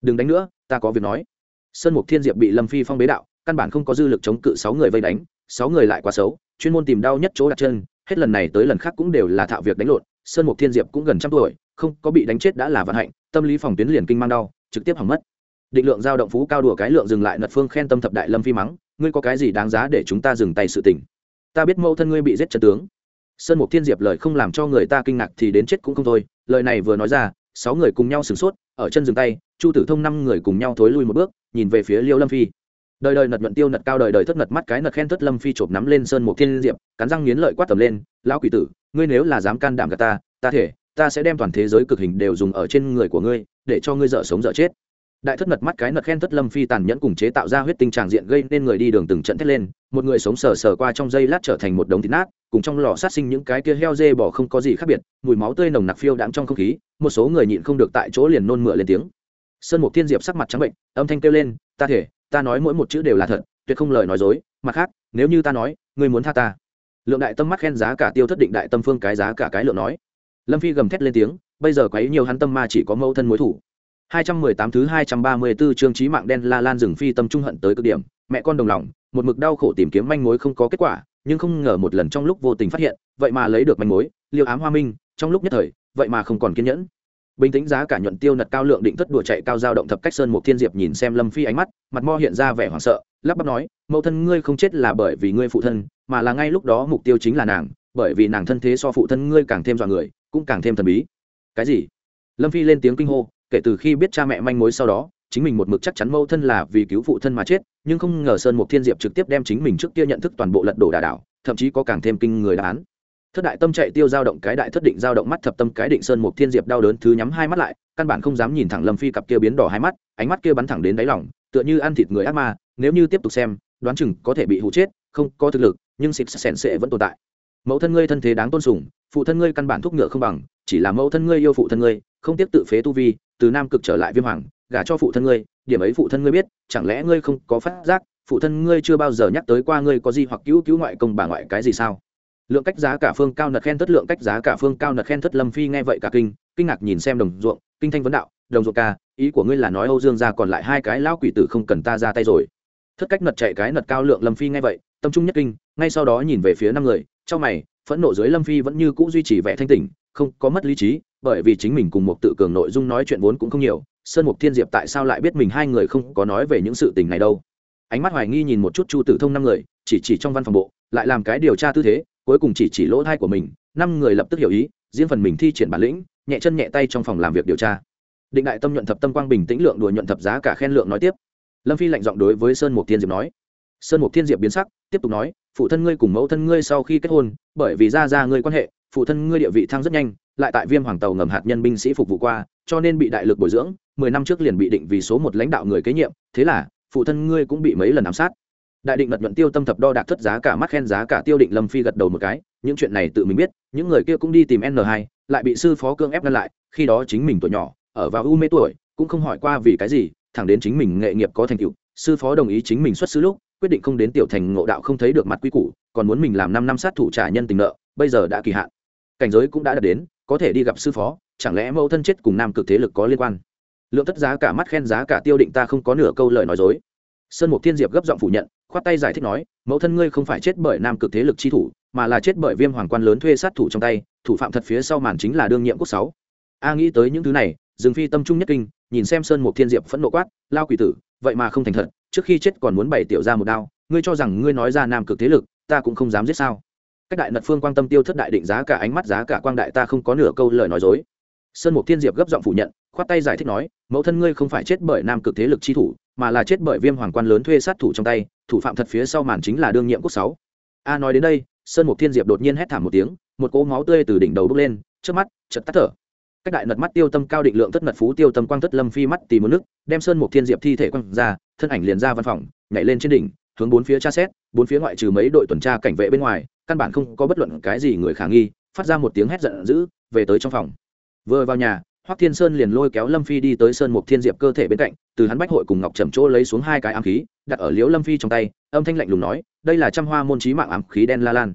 Đừng đánh nữa, ta có việc nói. Sơn mục thiên diệp bị lâm phi phong bế đạo, căn bản không có dư lực chống cự sáu người vây đánh, sáu người lại quá xấu, chuyên môn tìm đau nhất chỗ đặt chân, hết lần này tới lần khác cũng đều là thạo việc đánh lộn, sơn mục thiên diệp cũng gần trăm tuổi không có bị đánh chết đã là vận hạnh, tâm lý phòng tuyến liền kinh mang đau, trực tiếp hỏng mất. Định lượng giao động phú cao đùa cái lượng dừng lại nật phương khen tâm thập đại lâm phi mắng, ngươi có cái gì đáng giá để chúng ta dừng tay sự tình? Ta biết mâu thân ngươi bị giết trận tướng. Sơn mục thiên diệp lời không làm cho người ta kinh ngạc thì đến chết cũng không thôi, lời này vừa nói ra, sáu người cùng nhau sửng sốt, ở chân dừng tay, chu tử thông năm người cùng nhau thối lui một bước, nhìn về phía liêu lâm phi. Đời đời nật nhuận tiêu nật cao đời đời thất nật mắt cái nật khen thất lâm phi chộp nắm lên sơn mục thiên diệp, cắn răng nghiến lợi quát tầm lên, lão quỷ tử, ngươi nếu là dám can đảm cả ta ta thể ta sẽ đem toàn thế giới cực hình đều dùng ở trên người của ngươi, để cho ngươi dở sống dở chết. Đại thất nật mắt cái nật khen thất lâm phi tàn nhẫn cùng chế tạo ra huyết tinh tràng diện gây nên người đi đường từng trận thét lên, một người sống sờ sờ qua trong dây lát trở thành một đống thịt nát, cùng trong lò sát sinh những cái kia heo dê bỏ không có gì khác biệt, mùi máu tươi nồng nặc phiêu đãng trong không khí, một số người nhịn không được tại chỗ liền nôn mửa lên tiếng. Sơn mục thiên diệp sắc mặt trắng bệnh, âm thanh kêu lên, ta thể, ta nói mỗi một chữ đều là thật, tuyệt không lời nói dối, mặt khác, nếu như ta nói, ngươi muốn tha ta. Lượng đại tâm mắt khen giá cả tiêu thất định đại tâm phương cái giá cả cái lượng nói lâm phi gầm thét lên tiếng, bây giờ quấy nhiều hắn tâm ma chỉ có mâu thân mối thủ. 218 thứ 234 chương chí mạng đen la lan rừng phi tâm trung hận tới cực điểm, mẹ con đồng lòng, một mực đau khổ tìm kiếm manh mối không có kết quả, nhưng không ngờ một lần trong lúc vô tình phát hiện, vậy mà lấy được manh mối, liêu ám hoa minh, trong lúc nhất thời, vậy mà không còn kiên nhẫn. Bình tĩnh giá cả nhuận tiêu nật cao lượng định thất đùa chạy cao dao động thập cách sơn một thiên diệp nhìn xem lâm phi ánh mắt, mặt mo hiện ra vẻ hoảng sợ, lắp bắp nói, mẫu thân ngươi không chết là bởi vì ngươi phụ thân, mà là ngay lúc đó mục tiêu chính là nàng, bởi vì nàng thân thế so phụ thân ngươi càng thêm dọa người cũng càng thêm thần bí. Cái gì? Lâm phi lên tiếng kinh hô, kể từ khi biết cha mẹ manh mối sau đó, chính mình một mực chắc chắn mẫu thân là vì cứu phụ thân mà chết, nhưng không ngờ sơn mục thiên diệp trực tiếp đem chính mình trước kia nhận thức toàn bộ lật đổ đà đảo, thậm chí có càng thêm kinh người đáp án. Thất đại tâm chạy tiêu dao động cái đại thất định dao động mắt thập tâm cái định sơn mục thiên diệp đau đớn thứ nhắm hai mắt lại, căn bản không dám nhìn thẳng lâm phi cặp kia biến đỏ hai mắt, ánh mắt kia bắn thẳng đến đáy lòng, tựa như ăn thịt người ác ma, nếu như tiếp tục xem, đoán chừng có thể bị hụ chết, không có thực lực, nhưng xịt sẻn sệ vẫn tồn tại. Mẫu thân ngươi thân thế đáng tôn sùng phụ thân ngươi căn bản thúc ngựa không bằng, chỉ là mẫu thân ngươi yêu phụ thân ngươi, không tiếp tự phế tu vi, từ nam cực trở lại viêm hoàng, gả cho phụ thân ngươi, điểm ấy phụ thân ngươi biết, chẳng lẽ ngươi không có phát giác, phụ thân ngươi chưa bao giờ nhắc tới qua ngươi có gì hoặc cứu cứu ngoại công bà ngoại cái gì sao? Lượng cách giá cả phương cao nật khen thất, lượng cách giá cả phương cao nật khen thất lâm phi nghe vậy cả kinh kinh ngạc nhìn xem đồng ruộng, kinh thanh vấn đạo, đồng ruộng ca, ý của ngươi là nói âu dương ra còn lại hai cái lão quỷ tử không cần ta ra tay rồi. Thất cách nật chạy cái nật cao lượng lâm phi nghe vậy, tâm trung nhất kinh, ngay sau đó nhìn về phía năm người trong mày phẫn nộ dưới lâm phi vẫn như cũ duy trì vẻ thanh tỉnh, không có mất lý trí, bởi vì chính mình cùng một tự cường nội dung nói chuyện vốn cũng không nhiều, sơn mục thiên diệp tại sao lại biết mình hai người không có nói về những sự tình này đâu? Ánh mắt hoài nghi nhìn một chút chu tử thông năm người, chỉ chỉ trong văn phòng bộ, lại làm cái điều tra tư thế, cuối cùng chỉ chỉ lỗ thai của mình, năm người lập tức hiểu ý, riêng phần mình thi triển bản lĩnh, nhẹ chân nhẹ tay trong phòng làm việc điều tra. Định đại tâm nhuận thập tâm quang bình tĩnh lượng đùa nhuận thập giá cả khen lượng nói tiếp. Lâm phi lạnh giọng đối với sơn mục thiên diệp nói sơn mục thiên diệp biến sắc, tiếp tục nói, phụ thân ngươi cùng mẫu thân ngươi sau khi kết hôn, bởi vì ra ra ngươi quan hệ, phụ thân ngươi địa vị thăng rất nhanh, lại tại viêm hoàng tàu ngầm hạt nhân binh sĩ phục vụ qua, cho nên bị đại lực bồi dưỡng, mười năm trước liền bị định vì số một lãnh đạo người kế nhiệm, thế là, phụ thân ngươi cũng bị mấy lần ám sát. Đại định ngật nhuận tiêu tâm thập đo đạc thất giá cả mắt khen giá cả tiêu định lâm phi gật đầu một cái, những chuyện này tự mình biết, những người kia cũng đi tìm n 2 lại bị sư phó cương ép ngăn lại, khi đó chính mình tuổi nhỏ, ở vào u mê tuổi, cũng không hỏi qua vì cái gì, thẳng đến chính mình nghệ nghiệp có thành tựu, sư phó đồng ý chính mình xuất xứ lúc quyết định không đến tiểu thành ngộ đạo không thấy được mặt quy củ, còn muốn mình làm năm năm sát thủ trả nhân tình nợ, bây giờ đã kỳ hạn. Cảnh giới cũng đã đạt đến, có thể đi gặp sư phó, chẳng lẽ mẫu thân chết cùng nam cực thế lực có liên quan? Lượng tất giá cả mắt khen giá cả tiêu định ta không có nửa câu lời nói dối. Sơn mục thiên diệp gấp giọng phủ nhận, khoát tay giải thích nói, mẫu thân ngươi không phải chết bởi nam cực thế lực chi thủ, mà là chết bởi viêm hoàng quan lớn thuê sát thủ trong tay, thủ phạm thật phía sau màn chính là đương nhiệm quốc sáu. A nghĩ tới những thứ này Dừng phi tâm trung nhất kinh, nhìn xem sơn mục thiên diệp phẫn nộ quát, lao quỷ tử vậy mà không thành thật, trước khi chết còn muốn bày tiểu ra một đao, ngươi cho rằng ngươi nói ra nam cực thế lực, ta cũng không dám giết sao? Cách đại nật phương quan tâm tiêu thất đại định giá cả ánh mắt giá cả quang đại ta không có nửa câu lời nói dối. Sơn mục thiên diệp gấp giọng phủ nhận, khoát tay giải thích nói, mẫu thân ngươi không phải chết bởi nam cực thế lực chi thủ, mà là chết bởi viêm hoàng quan lớn thuê sát thủ trong tay, thủ phạm thật phía sau màn chính là đương nhiệm quốc sáu. A à, nói đến đây, sơn mục thiên diệp đột nhiên hét thảm một tiếng, một cỗ máu tươi từ đỉnh đầu bốc lên, trước mắt chật tắt thở cách đại nật mắt tiêu tâm cao định lượng thất nật phú tiêu tâm quang thất lâm phi mắt tìm một nước, đem sơn mục thiên diệp thi thể quăng ra, thân ảnh liền ra văn phòng, nhảy lên trên đỉnh, hướng bốn phía tra xét, bốn phía ngoại trừ mấy đội tuần tra cảnh vệ bên ngoài, căn bản không có bất luận cái gì người khả nghi, phát ra một tiếng hét giận dữ, về tới trong phòng. Vừa vào nhà, hoắc thiên sơn liền lôi kéo lâm phi đi tới sơn mục thiên diệp cơ thể bên cạnh, từ hắn bách hội cùng ngọc trầm chỗ lấy xuống hai cái ám khí, đặt ở liễu lâm phi trong tay, âm thanh lạnh lùng nói, đây là trăm hoa môn trí mạng ám khí đen la lan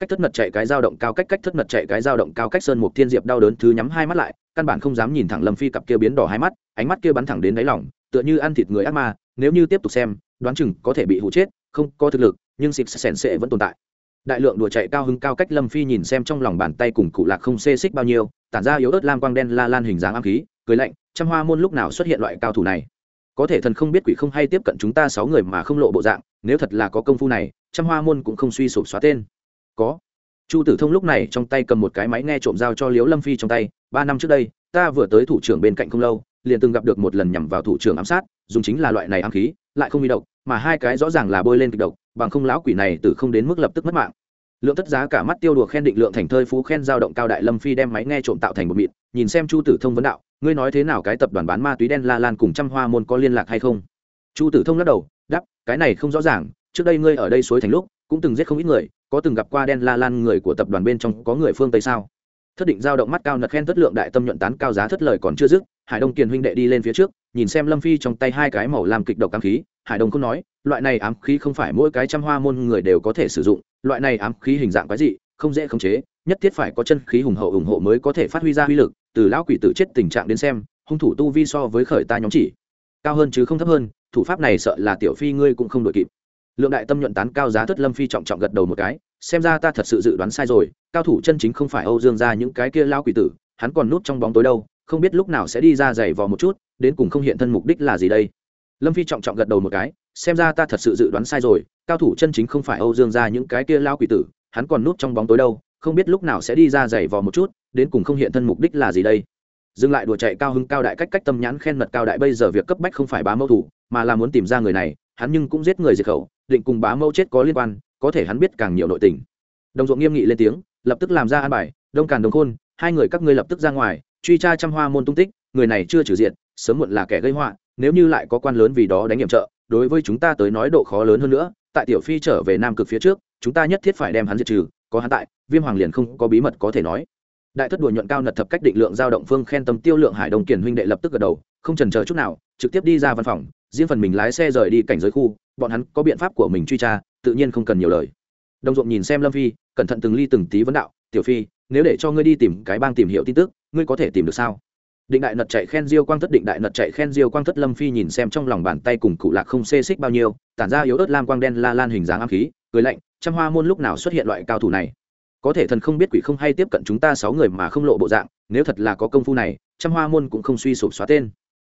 cách thất mật chạy cái dao động cao cách cách thất mật chạy cái dao động cao cách sơn mục thiên diệp đau đớn thứ nhắm hai mắt lại, căn bản không dám nhìn thẳng lâm phi cặp kia biến đỏ hai mắt, ánh mắt kia bắn thẳng đến đáy lòng, tựa như ăn thịt người ác ma, nếu như tiếp tục xem, đoán chừng có thể bị hụ chết, không có thực lực, nhưng xịt sèn sệ vẫn tồn tại. Đại lượng đùa chạy cao hứng cao cách lâm phi nhìn xem trong lòng bàn tay cùng cụ lạc không xê xích bao nhiêu, tản ra yếu ớt lam quang đen la lan hình dáng ám khí, cười lạnh, trăm hoa môn lúc nào xuất hiện loại cao thủ này? Có thể thần không biết quỷ không hay tiếp cận chúng ta sáu người mà không lộ bộ dạng, nếu thật là có công phu này, trăm hoa môn cũng không suy sụp xóa tên có. Chu tử thông lúc này trong tay cầm một cái máy nghe trộm dao cho liếu lâm phi trong tay, ba năm trước đây, ta vừa tới thủ trưởng bên cạnh không lâu, liền từng gặp được một lần nhằm vào thủ trưởng ám sát, dùng chính là loại này ám khí, lại không bị độc mà hai cái rõ ràng là bôi lên kịch độc, bằng không lão quỷ này từ không đến mức lập tức mất mạng. Lượng tất giá cả mắt tiêu đùa khen định lượng thành thơi phú khen giao động cao đại lâm phi đem máy nghe trộm tạo thành một mịn, nhìn xem chu tử thông vấn đạo, ngươi nói thế nào cái tập đoàn bán ma túy đen la lan cùng trăm hoa môn có liên lạc hay không? Chu tử thông lắc đầu đắp cái này không rõ ràng, trước đây ngươi ở đây suối thành lúc cũng từng giết không ít người, có từng gặp qua đen la lan người của tập đoàn bên trong có người phương tây sao? Thất định giao động mắt cao, nật khen thất lượng đại tâm nhuận tán cao giá thất lời còn chưa dứt, hải đông kiền huynh đệ đi lên phía trước, nhìn xem lâm phi trong tay hai cái màu làm kịch độc ám khí. Hải đông không nói, loại này ám khí không phải mỗi cái trăm hoa môn người đều có thể sử dụng, loại này ám khí hình dạng quái dị, không dễ khống chế, nhất thiết phải có chân khí hùng hậu ủng hộ mới có thể phát huy ra uy lực, từ lão quỷ tử chết tình trạng đến xem, hung thủ tu vi so với khởi ta nhóm chỉ cao hơn chứ không thấp hơn, thủ pháp này sợ là tiểu phi ngươi cũng không đội kịp lượng đại tâm nhuận tán cao giá thất lâm phi trọng trọng gật đầu một cái, xem ra ta thật sự dự đoán sai rồi, cao thủ chân chính không phải âu dương ra những cái kia lao quỷ tử, hắn còn núp trong bóng tối đâu, không biết lúc nào sẽ đi ra giày vò một chút, đến cùng không hiện thân mục đích là gì đây. Lâm phi trọng trọng gật đầu một cái, xem ra ta thật sự dự đoán sai rồi, cao thủ chân chính không phải âu dương ra những cái kia lao quỷ tử, hắn còn núp trong bóng tối đâu, không biết lúc nào sẽ đi ra giày vò một chút, đến cùng không hiện thân mục đích là gì đây. Dừng lại đùa chạy cao hưng cao đại cách cách tâm nhãn khen mật cao đại bây giờ việc cấp bách không phải bá mâu thủ, mà là muốn tìm ra người này, hắn nhưng cũng giết người diệt khẩu định cùng bá mâu chết có liên quan, có thể hắn biết càng nhiều nội tình. Đồng ruộng nghiêm nghị lên tiếng, lập tức làm ra an bài, đông càn đồng khôn, hai người các ngươi lập tức ra ngoài, truy tra trăm hoa môn tung tích, người này chưa trừ diện sớm muộn là kẻ gây họa, nếu như lại có quan lớn vì đó đánh hiểm trợ, đối với chúng ta tới nói độ khó lớn hơn nữa, tại tiểu phi trở về nam cực phía trước, chúng ta nhất thiết phải đem hắn diệt trừ, có hắn tại, viêm hoàng liền không có bí mật có thể nói. Đại thất đùa nhuận cao nật thập cách định lượng giao động phương khen tâm tiêu lượng hải đồng kiển huynh đệ lập tức gật đầu, không trần chờ chút nào, trực tiếp đi ra văn phòng, riêng phần mình lái xe rời đi cảnh giới khu bọn hắn có biện pháp của mình truy tra, tự nhiên không cần nhiều lời. Đồng ruộng nhìn xem lâm phi, cẩn thận từng ly từng tí vấn đạo, tiểu phi, nếu để cho ngươi đi tìm cái bang tìm hiểu tin tức, ngươi có thể tìm được sao? Định đại nật chạy khen diêu quang thất, định đại nật chạy khen diêu quang thất, lâm phi nhìn xem trong lòng bàn tay cùng cụ lạc không xê xích bao nhiêu, tản ra yếu ớt lam quang đen la lan hình dáng ám khí, cười lạnh, trăm hoa môn lúc nào xuất hiện loại cao thủ này? Có thể thần không biết quỷ không hay tiếp cận chúng ta sáu người mà không lộ bộ dạng, nếu thật là có công phu này, trăm hoa môn cũng không suy sụp xóa tên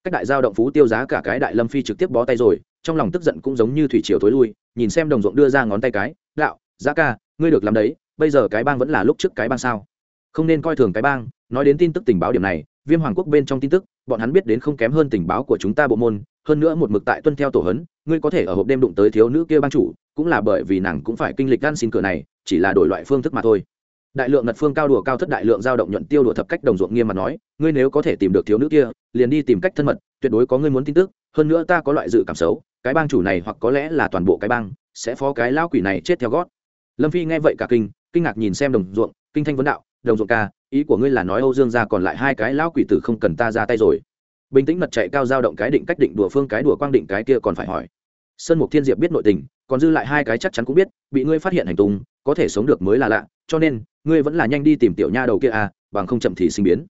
cách đại giao động phú tiêu giá cả cái đại lâm phi trực tiếp bó tay rồi, trong lòng tức giận cũng giống như thủy triều thối lui, nhìn xem đồng ruộng đưa ra ngón tay cái đạo giá ca, ngươi được làm đấy, bây giờ cái bang vẫn là lúc trước cái bang sao? Không nên coi thường cái bang, nói đến tin tức tình báo điểm này, viêm hoàng quốc bên trong tin tức, bọn hắn biết đến không kém hơn tình báo của chúng ta bộ môn, hơn nữa một mực tại tuân theo tổ hấn, ngươi có thể ở hộp đêm đụng tới thiếu nữ kia bang chủ, cũng là bởi vì nàng cũng phải kinh lịch gan xin cửa này, chỉ là đổi loại phương thức mà thôi đại lượng ngật phương cao đùa cao thất đại lượng giao động nhuận tiêu đùa thập cách đồng ruộng nghiêm mà nói, ngươi nếu có thể tìm được thiếu nữ kia, liền đi tìm cách thân mật, tuyệt đối có ngươi muốn tin tức, hơn nữa ta có loại dự cảm xấu, cái bang chủ này hoặc có lẽ là toàn bộ cái bang sẽ phó cái lao quỷ này chết theo gót. Lâm phi nghe vậy cả kinh kinh ngạc nhìn xem đồng ruộng, kinh thanh vấn đạo, đồng ruộng ca, ý của ngươi là nói âu dương ra còn lại hai cái lao quỷ tử không cần ta ra tay rồi. Bình tĩnh mật chạy cao giao động cái định cách định đùa phương cái đùa quang định cái kia còn phải hỏi. Sơn mục thiên diệp biết nội tình, còn dư lại hai cái chắc chắn cũng biết, bị ngươi phát hiện hành tung, có thể sống được mới là lạ, cho nên ngươi vẫn là nhanh đi tìm tiểu nha đầu kia à bằng không chậm thì sinh biến.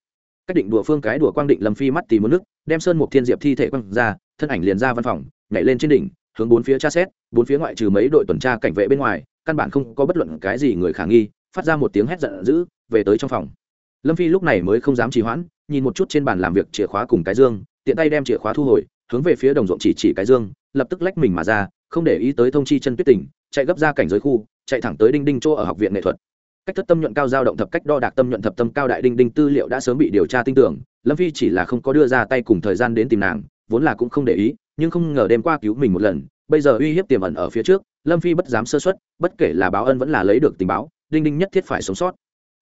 Cách định đùa phương cái đùa quang định lâm phi mắt tìm muốn nước, đem sơn một thiên diệp thi thể quăng ra, thân ảnh liền ra văn phòng, nhảy lên trên đỉnh, hướng bốn phía tra xét, bốn phía ngoại trừ mấy đội tuần tra cảnh vệ bên ngoài, căn bản không có bất luận cái gì người khả nghi, phát ra một tiếng hét giận dữ, về tới trong phòng. Lâm phi lúc này mới không dám trì hoãn, nhìn một chút trên bàn làm việc chìa khóa cùng cái dương, tiện tay đem chìa khóa thu hồi, hướng về phía đồng ruộng chỉ chỉ cái dương, lập tức lách mình mà ra, không để ý tới thông chi chân tuyết tỉnh chạy gấp ra cảnh giới khu, chạy thẳng tới đinh đinh chỗ ở học viện nghệ thuật cách thất tâm nhuận cao dao động thập cách đo đạc tâm nhuận thập tâm cao đại đinh đinh tư liệu đã sớm bị điều tra tin tưởng, lâm phi chỉ là không có đưa ra tay cùng thời gian đến tìm nàng, vốn là cũng không để ý, nhưng không ngờ đêm qua cứu mình một lần, bây giờ uy hiếp tiềm ẩn ở phía trước, lâm phi bất dám sơ xuất bất kể là báo ân vẫn là lấy được tình báo, đinh đinh nhất thiết phải sống sót.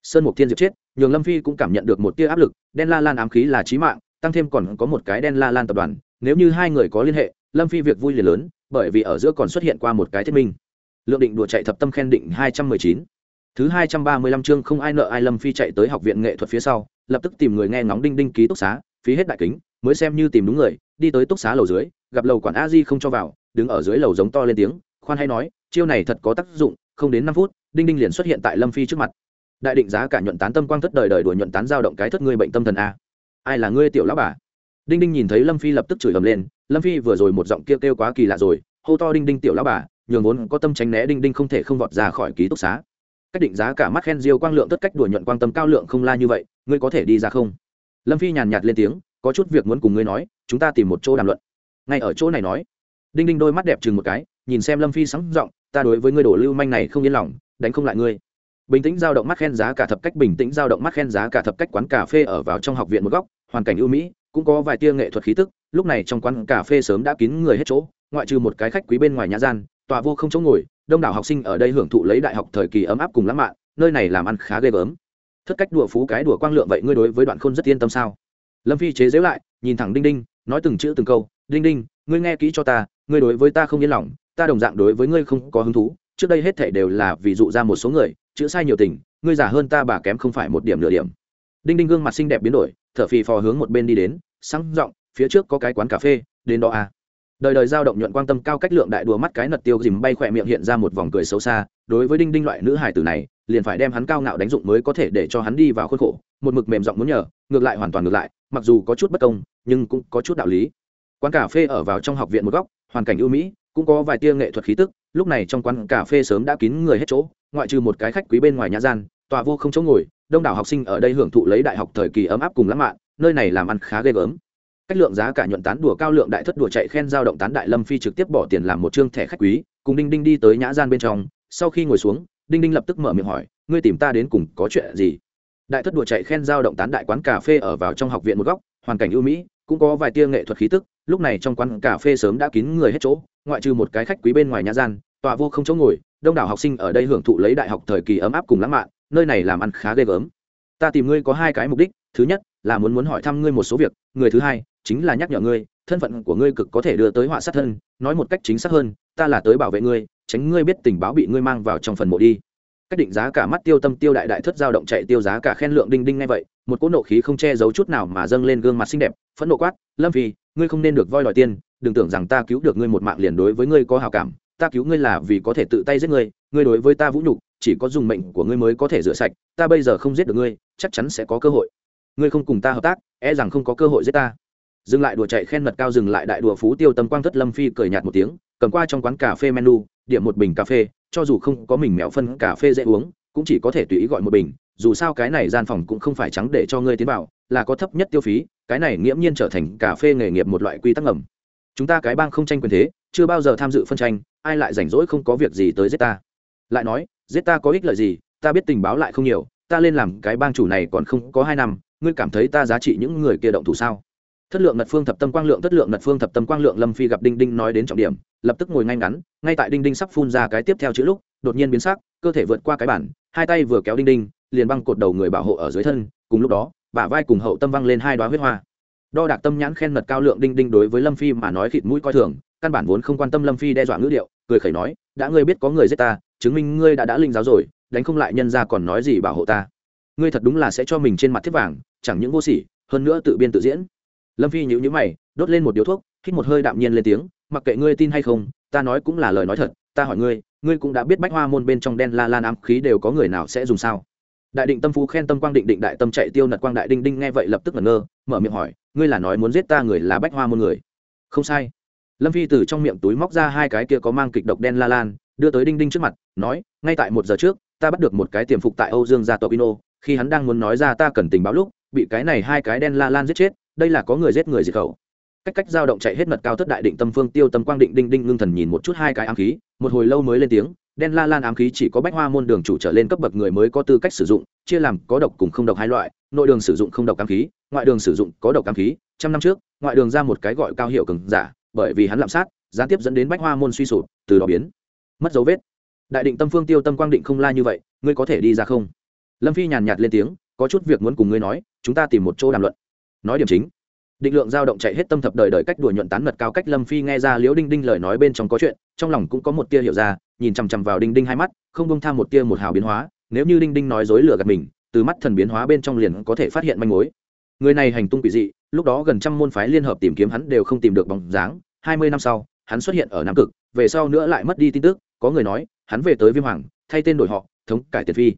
Sơn mục thiên diệp chết, nhường lâm phi cũng cảm nhận được một tia áp lực, đen la lan ám khí là trí mạng, tăng thêm còn có một cái đen la lan tập đoàn, nếu như hai người có liên hệ, lâm phi việc vui liền lớn, bởi vì ở giữa còn xuất hiện qua một cái thiết minh. Lượng định đùa chạy thập tâm khen định hai trăm mười chín thứ hai trăm ba mươi lăm chương không ai nợ ai lâm phi chạy tới học viện nghệ thuật phía sau, lập tức tìm người nghe ngóng đinh đinh ký túc xá, phí hết đại kính, mới xem như tìm đúng người, đi tới túc xá lầu dưới, gặp lầu quản a di không cho vào, đứng ở dưới lầu giống to lên tiếng, khoan hay nói, chiêu này thật có tác dụng, không đến năm phút, đinh đinh liền xuất hiện tại lâm phi trước mặt. Đại định giá cả nhuận tán tâm quang thất đời đời đuổi nhuận tán dao động cái thất ngươi bệnh tâm thần a. Ai là ngươi tiểu lão bà? Đinh đinh nhìn thấy lâm phi lập tức chửi ầm lên, lâm phi vừa rồi một giọng kêu kêu quá kỳ lạ rồi, hô to đinh đinh tiểu lão bà, nhường vốn có tâm tránh né đinh đinh không thể không vọt ra khỏi ký túc xá cách định giá cả mắt khen diêu quang lượng tất cách đuổi nhuận quang tâm cao lượng không la như vậy, ngươi có thể đi ra không? Lâm phi nhàn nhạt lên tiếng, có chút việc muốn cùng ngươi nói, chúng ta tìm một chỗ đàm luận. Ngay ở chỗ này nói, đinh đinh đôi mắt đẹp chừng một cái, nhìn xem lâm phi sáng giọng, ta đối với ngươi đổ lưu manh này không yên lòng, đánh không lại ngươi. Bình tĩnh giao động mắt khen giá cả thập cách bình tĩnh giao động mắt khen giá cả thập cách quán cà phê ở vào trong học viện một góc, hoàn cảnh ưu mỹ, cũng có vài tia nghệ thuật khí tức, lúc này trong quán cà phê sớm đã kín người hết chỗ, ngoại trừ một cái khách quý bên ngoài nhà gian tòa vô không chỗ ngồi, đông đảo học sinh ở đây hưởng thụ lấy đại học thời kỳ ấm áp cùng lãng mạn, nơi này làm ăn khá ghê gớm. Thất cách đùa phú cái đùa quang lượng vậy ngươi đối với đoạn khôn rất yên tâm sao? Lâm phi chế giễu lại, nhìn thẳng đinh đinh, nói từng chữ từng câu, đinh đinh, ngươi nghe kỹ cho ta, ngươi đối với ta không yên lòng, ta đồng dạng đối với ngươi không có hứng thú, trước đây hết thể đều là ví dụ ra một số người, chữ sai nhiều tình, ngươi giả hơn ta bà kém không phải một điểm nửa điểm. Đinh đinh gương mặt xinh đẹp biến đổi, thở phì phò hướng một bên đi đến, sáng r phía trước có cái quán cà phê, đến đó à đời đời giao động nhuận quan tâm cao cách lượng đại đùa mắt cái nật tiêu dìm bay khỏe miệng hiện ra một vòng cười xấu xa, đối với đinh đinh loại nữ hải tử này, liền phải đem hắn cao ngạo đánh dụng mới có thể để cho hắn đi vào khuôn khổ, một mực mềm giọng muốn nhờ, ngược lại hoàn toàn ngược lại, mặc dù có chút bất công, nhưng cũng có chút đạo lý. Quán cà phê ở vào trong học viện một góc, hoàn cảnh ưu mỹ, cũng có vài tia nghệ thuật khí tức, lúc này trong quán cà phê sớm đã kín người hết chỗ, ngoại trừ một cái khách quý bên ngoài nhà gian, tòa vô không chỗ ngồi, đông đảo học sinh ở đây hưởng thụ lấy đại học thời kỳ ấm áp cùng lãng mạn, nơi này làm ăn khá ghê gớm cách lượng giá cả nhuận tán đùa cao lượng đại thất đùa chạy khen giao động tán đại lâm phi trực tiếp bỏ tiền làm một chương thẻ khách quý, cùng đinh đinh đi tới nhã gian bên trong. Sau khi ngồi xuống, đinh đinh lập tức mở miệng hỏi, ngươi tìm ta đến cùng có chuyện gì? Đại thất đùa chạy khen giao động tán đại quán cà phê ở vào trong học viện một góc, hoàn cảnh ưu mỹ, cũng có vài tia nghệ thuật khí tức. Lúc này trong quán cà phê sớm đã kín người hết chỗ, ngoại trừ một cái khách quý bên ngoài nhã gian tòa vô không chỗ ngồi, đông đảo học sinh ở đây hưởng thụ lấy đại học thời kỳ ấm áp cùng lãng mạn, nơi này làm ăn khá ghê gớm. Ta tìm ngươi có hai cái mục đích, thứ nhất là muốn muốn hỏi thăm ngươi một số việc, người thứ hai chính là nhắc nhở ngươi, thân phận của ngươi cực có thể đưa tới họa sát thân, nói một cách chính xác hơn, ta là tới bảo vệ ngươi, tránh ngươi biết tình báo bị ngươi mang vào trong phần mộ đi. Cách định giá cả mắt tiêu tâm tiêu đại đại thất dao động chạy tiêu giá cả khen lượng đinh đinh ngay vậy, một cỗ nộ khí không che giấu chút nào mà dâng lên gương mặt xinh đẹp, phẫn nộ quát, lâm phi, ngươi không nên được voi đòi tiên đừng tưởng rằng ta cứu được ngươi một mạng liền đối với ngươi có hào cảm, ta cứu ngươi là vì có thể tự tay giết ngươi ngươi đối với ta vũ nhục, chỉ có dùng mệnh của ngươi mới có thể rửa sạch, ta bây giờ không giết được ngươi, chắc chắn sẽ có cơ hội. Ngươi không cùng ta hợp tác e rằng không có cơ hội giết ta dừng lại đùa chạy khen mật cao dừng lại đại đùa phú tiêu tâm quang thất lâm phi cười nhạt một tiếng, cầm qua trong quán cà phê menu, điểm một bình cà phê, cho dù không có mình mèo phân cà phê dễ uống, cũng chỉ có thể tùy ý gọi một bình, dù sao cái này gian phòng cũng không phải trắng để cho ngươi tiến vào, là có thấp nhất tiêu phí, cái này nghiễm nhiên trở thành cà phê nghề nghiệp một loại quy tắc ngầm. Chúng ta cái bang không tranh quyền thế, chưa bao giờ tham dự phân tranh, ai lại rảnh rỗi không có việc gì tới giết ta? Lại nói, giết ta có ích lợi gì, ta biết tình báo lại không nhiều, ta lên làm cái bang chủ này còn không có hai năm, ngươi cảm thấy ta giá trị những người kia động thủ sao? Thất lượng ngật phương thập tâm quang lượng, thất lượng ngật phương thập tâm quang lượng, lâm phi gặp đinh đinh nói đến trọng điểm, lập tức ngồi ngay ngắn, ngay tại đinh đinh sắp phun ra cái tiếp theo chữ lúc, đột nhiên biến sắc, cơ thể vượt qua cái bản, hai tay vừa kéo đinh đinh, liền băng cột đầu người bảo hộ ở dưới thân, cùng lúc đó, bả vai cùng hậu tâm văng lên hai đoá huyết hoa. Đo đạc tâm nhãn khen mật cao lượng đinh đinh đối với lâm phi mà nói khịt mũi coi thường, căn bản vốn không quan tâm lâm phi đe dọa ngữ điệu, cười khẩy nói, đã ngươi biết có người giết ta, chứng minh ngươi đã đã linh giáo rồi, đánh không lại nhân ra còn nói gì bảo hộ ta. Ngươi thật đúng là sẽ cho mình trên mặt thiết vàng, chẳng những vô sỉ, hơn nữa tự biên tự diễn lâm phi nhữ nhữ mày, đốt lên một điếu thuốc, hít một hơi đạm nhiên lên tiếng, mặc kệ ngươi tin hay không, ta nói cũng là lời nói thật, ta hỏi ngươi ngươi cũng đã biết bách hoa môn bên trong đen la lan ám khí đều có người nào sẽ dùng sao? Đại định tâm phú khen tâm quang định định đại tâm chạy tiêu nật quang đại đinh đinh nghe vậy lập tức ngẩn ngơ, mở miệng hỏi, ngươi là nói muốn giết ta người là bách hoa môn người? Không sai. Lâm phi từ trong miệng túi móc ra hai cái kia có mang kịch độc đen la lan, đưa tới đinh đinh trước mặt, nói, ngay tại một giờ trước, ta bắt được một cái tiềm phục tại âu dương gia tộc ino, khi hắn đang muốn nói ra ta cần tình báo lúc, bị cái này hai cái đen la lan giết chết đây là có người giết người diệt khẩu. Cách cách dao động chạy hết mật cao thất đại định tâm phương tiêu tâm quang định đinh đinh ngưng thần nhìn một chút hai cái ám khí, một hồi lâu mới lên tiếng, đen la lan ám khí chỉ có bách hoa môn đường chủ trở lên cấp bậc người mới có tư cách sử dụng, chia làm có độc cùng không độc hai loại, nội đường sử dụng không độc ám khí, ngoại đường sử dụng có độc ám khí, trăm năm trước, ngoại đường ra một cái gọi cao hiệu cường giả, bởi vì hắn lạm sát, gián tiếp dẫn đến bách hoa môn suy sụp, từ đó biến mất dấu vết. Đại định tâm phương tiêu tâm quang định không la như vậy, ngươi có thể đi ra không? Lâm phi nhàn nhạt lên tiếng, có chút việc muốn cùng ngươi nói, chúng ta tìm một chỗ đàm luận nói điểm chính. Định lượng dao động chạy hết tâm thập đời đời cách đùa nhuận tán mật cao cách lâm phi nghe ra liễu đinh đinh lời nói bên trong có chuyện, trong lòng cũng có một tia hiểu ra, nhìn chằm chằm vào đinh đinh hai mắt, không bông tham một tia một hào biến hóa, nếu như đinh đinh nói dối lừa gạt mình, từ mắt thần biến hóa bên trong liền có thể phát hiện manh mối. Người này hành tung quỷ dị, lúc đó gần trăm môn phái liên hợp tìm kiếm hắn đều không tìm được bóng dáng, hai mươi năm sau, hắn xuất hiện ở nam cực, về sau nữa lại mất đi tin tức, có người nói, hắn về tới viêm hoàng, thay tên đổi họ, thống cải tiền phi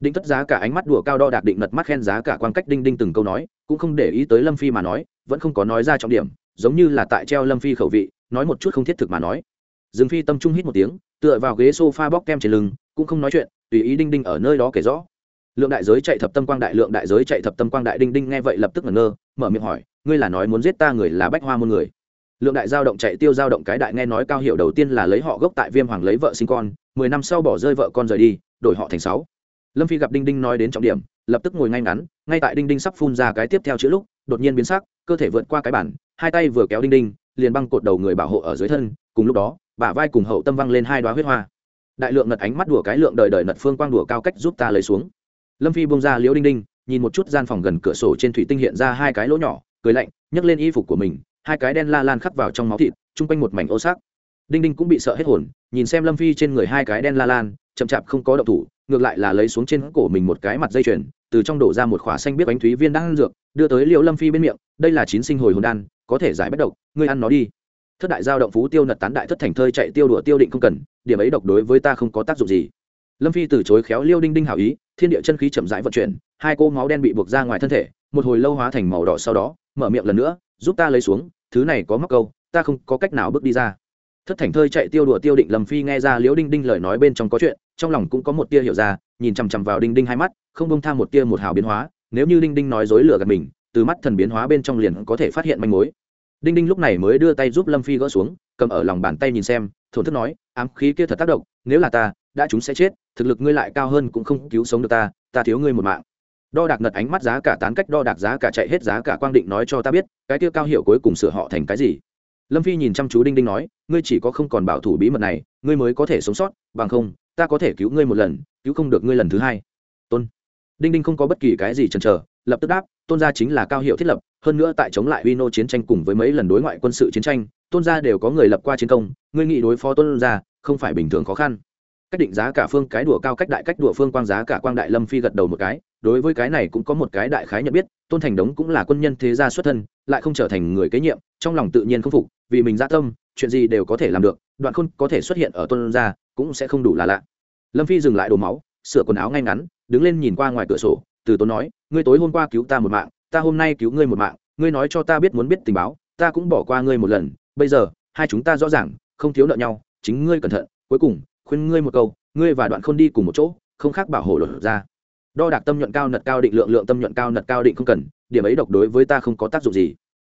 định tất giá cả ánh mắt đùa cao đo đạc định mật mắt khen giá cả quan cách đinh đinh từng câu nói, cũng không để ý tới lâm phi mà nói, vẫn không có nói ra trọng điểm, giống như là tại treo lâm phi khẩu vị, nói một chút không thiết thực mà nói. Dương phi tâm trung hít một tiếng, tựa vào ghế s o f a bóc kem trên lưng, cũng không nói chuyện, tùy ý đinh đinh ở nơi đó kể rõ. Lượng đại giới chạy thập tâm quang đại, lượng đại giới chạy thập tâm quang đại, đinh đinh nghe vậy lập tức ngẩn ngơ, mở miệng hỏi, ngươi là nói muốn giết ta người là bách hoa môn người? Lượng đại giao động chạy tiêu giao động cái đại nghe nói cao hiệu đầu tiên là lấy họ gốc tại viêm hoàng lấy vợ sinh con, mười năm sau bỏ rơi vợ con rời đi, đổi họ thành sáu lâm phi gặp đinh đinh nói đến trọng điểm, lập tức ngồi ngay ngắn, ngay tại đinh đinh sắp phun ra cái tiếp theo chữ lúc, đột nhiên biến sắc, cơ thể vượt qua cái bản hai tay vừa kéo đinh đinh, liền băng cột đầu người bảo hộ ở dưới thân, cùng lúc đó, bả vai cùng hậu tâm văng lên hai đoá huyết hoa. Đại lượng nật ánh mắt đùa cái lượng đời đời nật phương quang đùa cao cách giúp ta lấy xuống. Lâm phi bông ra liễu đinh đinh, nhìn một chút gian phòng gần cửa sổ trên thủy tinh hiện ra hai cái lỗ nhỏ, cười lạnh, nhấc lên y phục của mình, hai cái đen la lan khắc vào trong máu thịt, chung quanh một mảnh ô sắc. Đinh đinh cũng bị sợ hết hồn, nhìn xem lâm phi trên người hai cái đen la lan, chậm chạp không có động thủ ngược lại là lấy xuống trên cổ mình một cái mặt dây chuyền, từ trong đổ ra một khỏa xanh biết bánh thúy viên đang ăn dược, đưa tới liệu lâm phi bên miệng, đây là chín sinh hồi hồn đan, có thể giải bất độc, ngươi ăn nó đi. Thất đại giao động phú tiêu nật tán đại thất thành thơi chạy tiêu đùa tiêu định không cần, điểm ấy độc đối với ta không có tác dụng gì. Lâm phi từ chối khéo liêu đinh đinh hảo ý, thiên địa chân khí chậm rãi vận chuyển, hai cô máu đen bị buộc ra ngoài thân thể, một hồi lâu hóa thành màu đỏ sau đó, mở miệng lần nữa, giúp ta lấy xuống, thứ này có mắc câu, ta không có cách nào bước đi ra thất thành thơi chạy tiêu đùa tiêu định lâm phi nghe ra liễu đinh đinh lời nói bên trong có chuyện, trong lòng cũng có một tia hiểu ra, nhìn chằm chằm vào đinh đinh hai mắt, không bông tham một tia một hào biến hóa, nếu như đinh đinh nói dối lừa gạt mình, từ mắt thần biến hóa bên trong liền có thể phát hiện manh mối. Đinh đinh lúc này mới đưa tay giúp lâm phi gỡ xuống, cầm ở lòng bàn tay nhìn xem, thổn thức nói, ám khí kia thật tác động, nếu là ta, đã chúng sẽ chết, thực lực ngươi lại cao hơn cũng không cứu sống được ta ta thiếu ngươi một mạng. Đo đạc nật ánh mắt giá cả tán cách, đo đạc giá cả chạy hết, giá cả quang định nói cho ta biết, cái kia cao hiệu cuối cùng sửa họ thành cái gì? Lâm phi nhìn chăm chú đinh đinh nói, ngươi chỉ có không còn bảo thủ bí mật này, ngươi mới có thể sống sót, bằng không, ta có thể cứu ngươi một lần, cứu không được ngươi lần thứ hai. Tôn. Đinh đinh không có bất kỳ cái gì chần chờ, lập tức đáp, tôn gia chính là cao hiệu thiết lập, hơn nữa tại chống lại Vino chiến tranh cùng với mấy lần đối ngoại quân sự chiến tranh, tôn gia đều có người lập qua chiến công, ngươi nghĩ đối phó tôn gia không phải bình thường khó khăn cách định giá cả phương cái đùa cao cách đại cách đùa phương quang giá cả quang đại lâm phi gật đầu một cái, đối với cái này cũng có một cái đại khái nhận biết, tôn thành đống cũng là quân nhân thế gia xuất thân, lại không trở thành người kế nhiệm, trong lòng tự nhiên không phục, vì mình gia tâm, chuyện gì đều có thể làm được, đoạn khôn có thể xuất hiện ở tôn gia, cũng sẽ không đủ là lạ. Lâm phi dừng lại đổ máu, sửa quần áo ngay ngắn, đứng lên nhìn qua ngoài cửa sổ, từ tốn nói, ngươi tối hôm qua cứu ta một mạng, ta hôm nay cứu ngươi một mạng, ngươi nói cho ta biết muốn biết tình báo, ta cũng bỏ qua ngươi một lần, bây giờ, hai chúng ta rõ ràng, không thiếu nợ nhau, chính ngươi cẩn thận, cuối cùng khuyên ngươi một câu, ngươi và đoạn khôn đi cùng một chỗ, không khác bảo hộ lột ra. Đo đạc tâm nhuận cao nật cao định lượng lượng tâm nhuận cao nật cao định không cần, điểm ấy độc đối với ta không có tác dụng gì.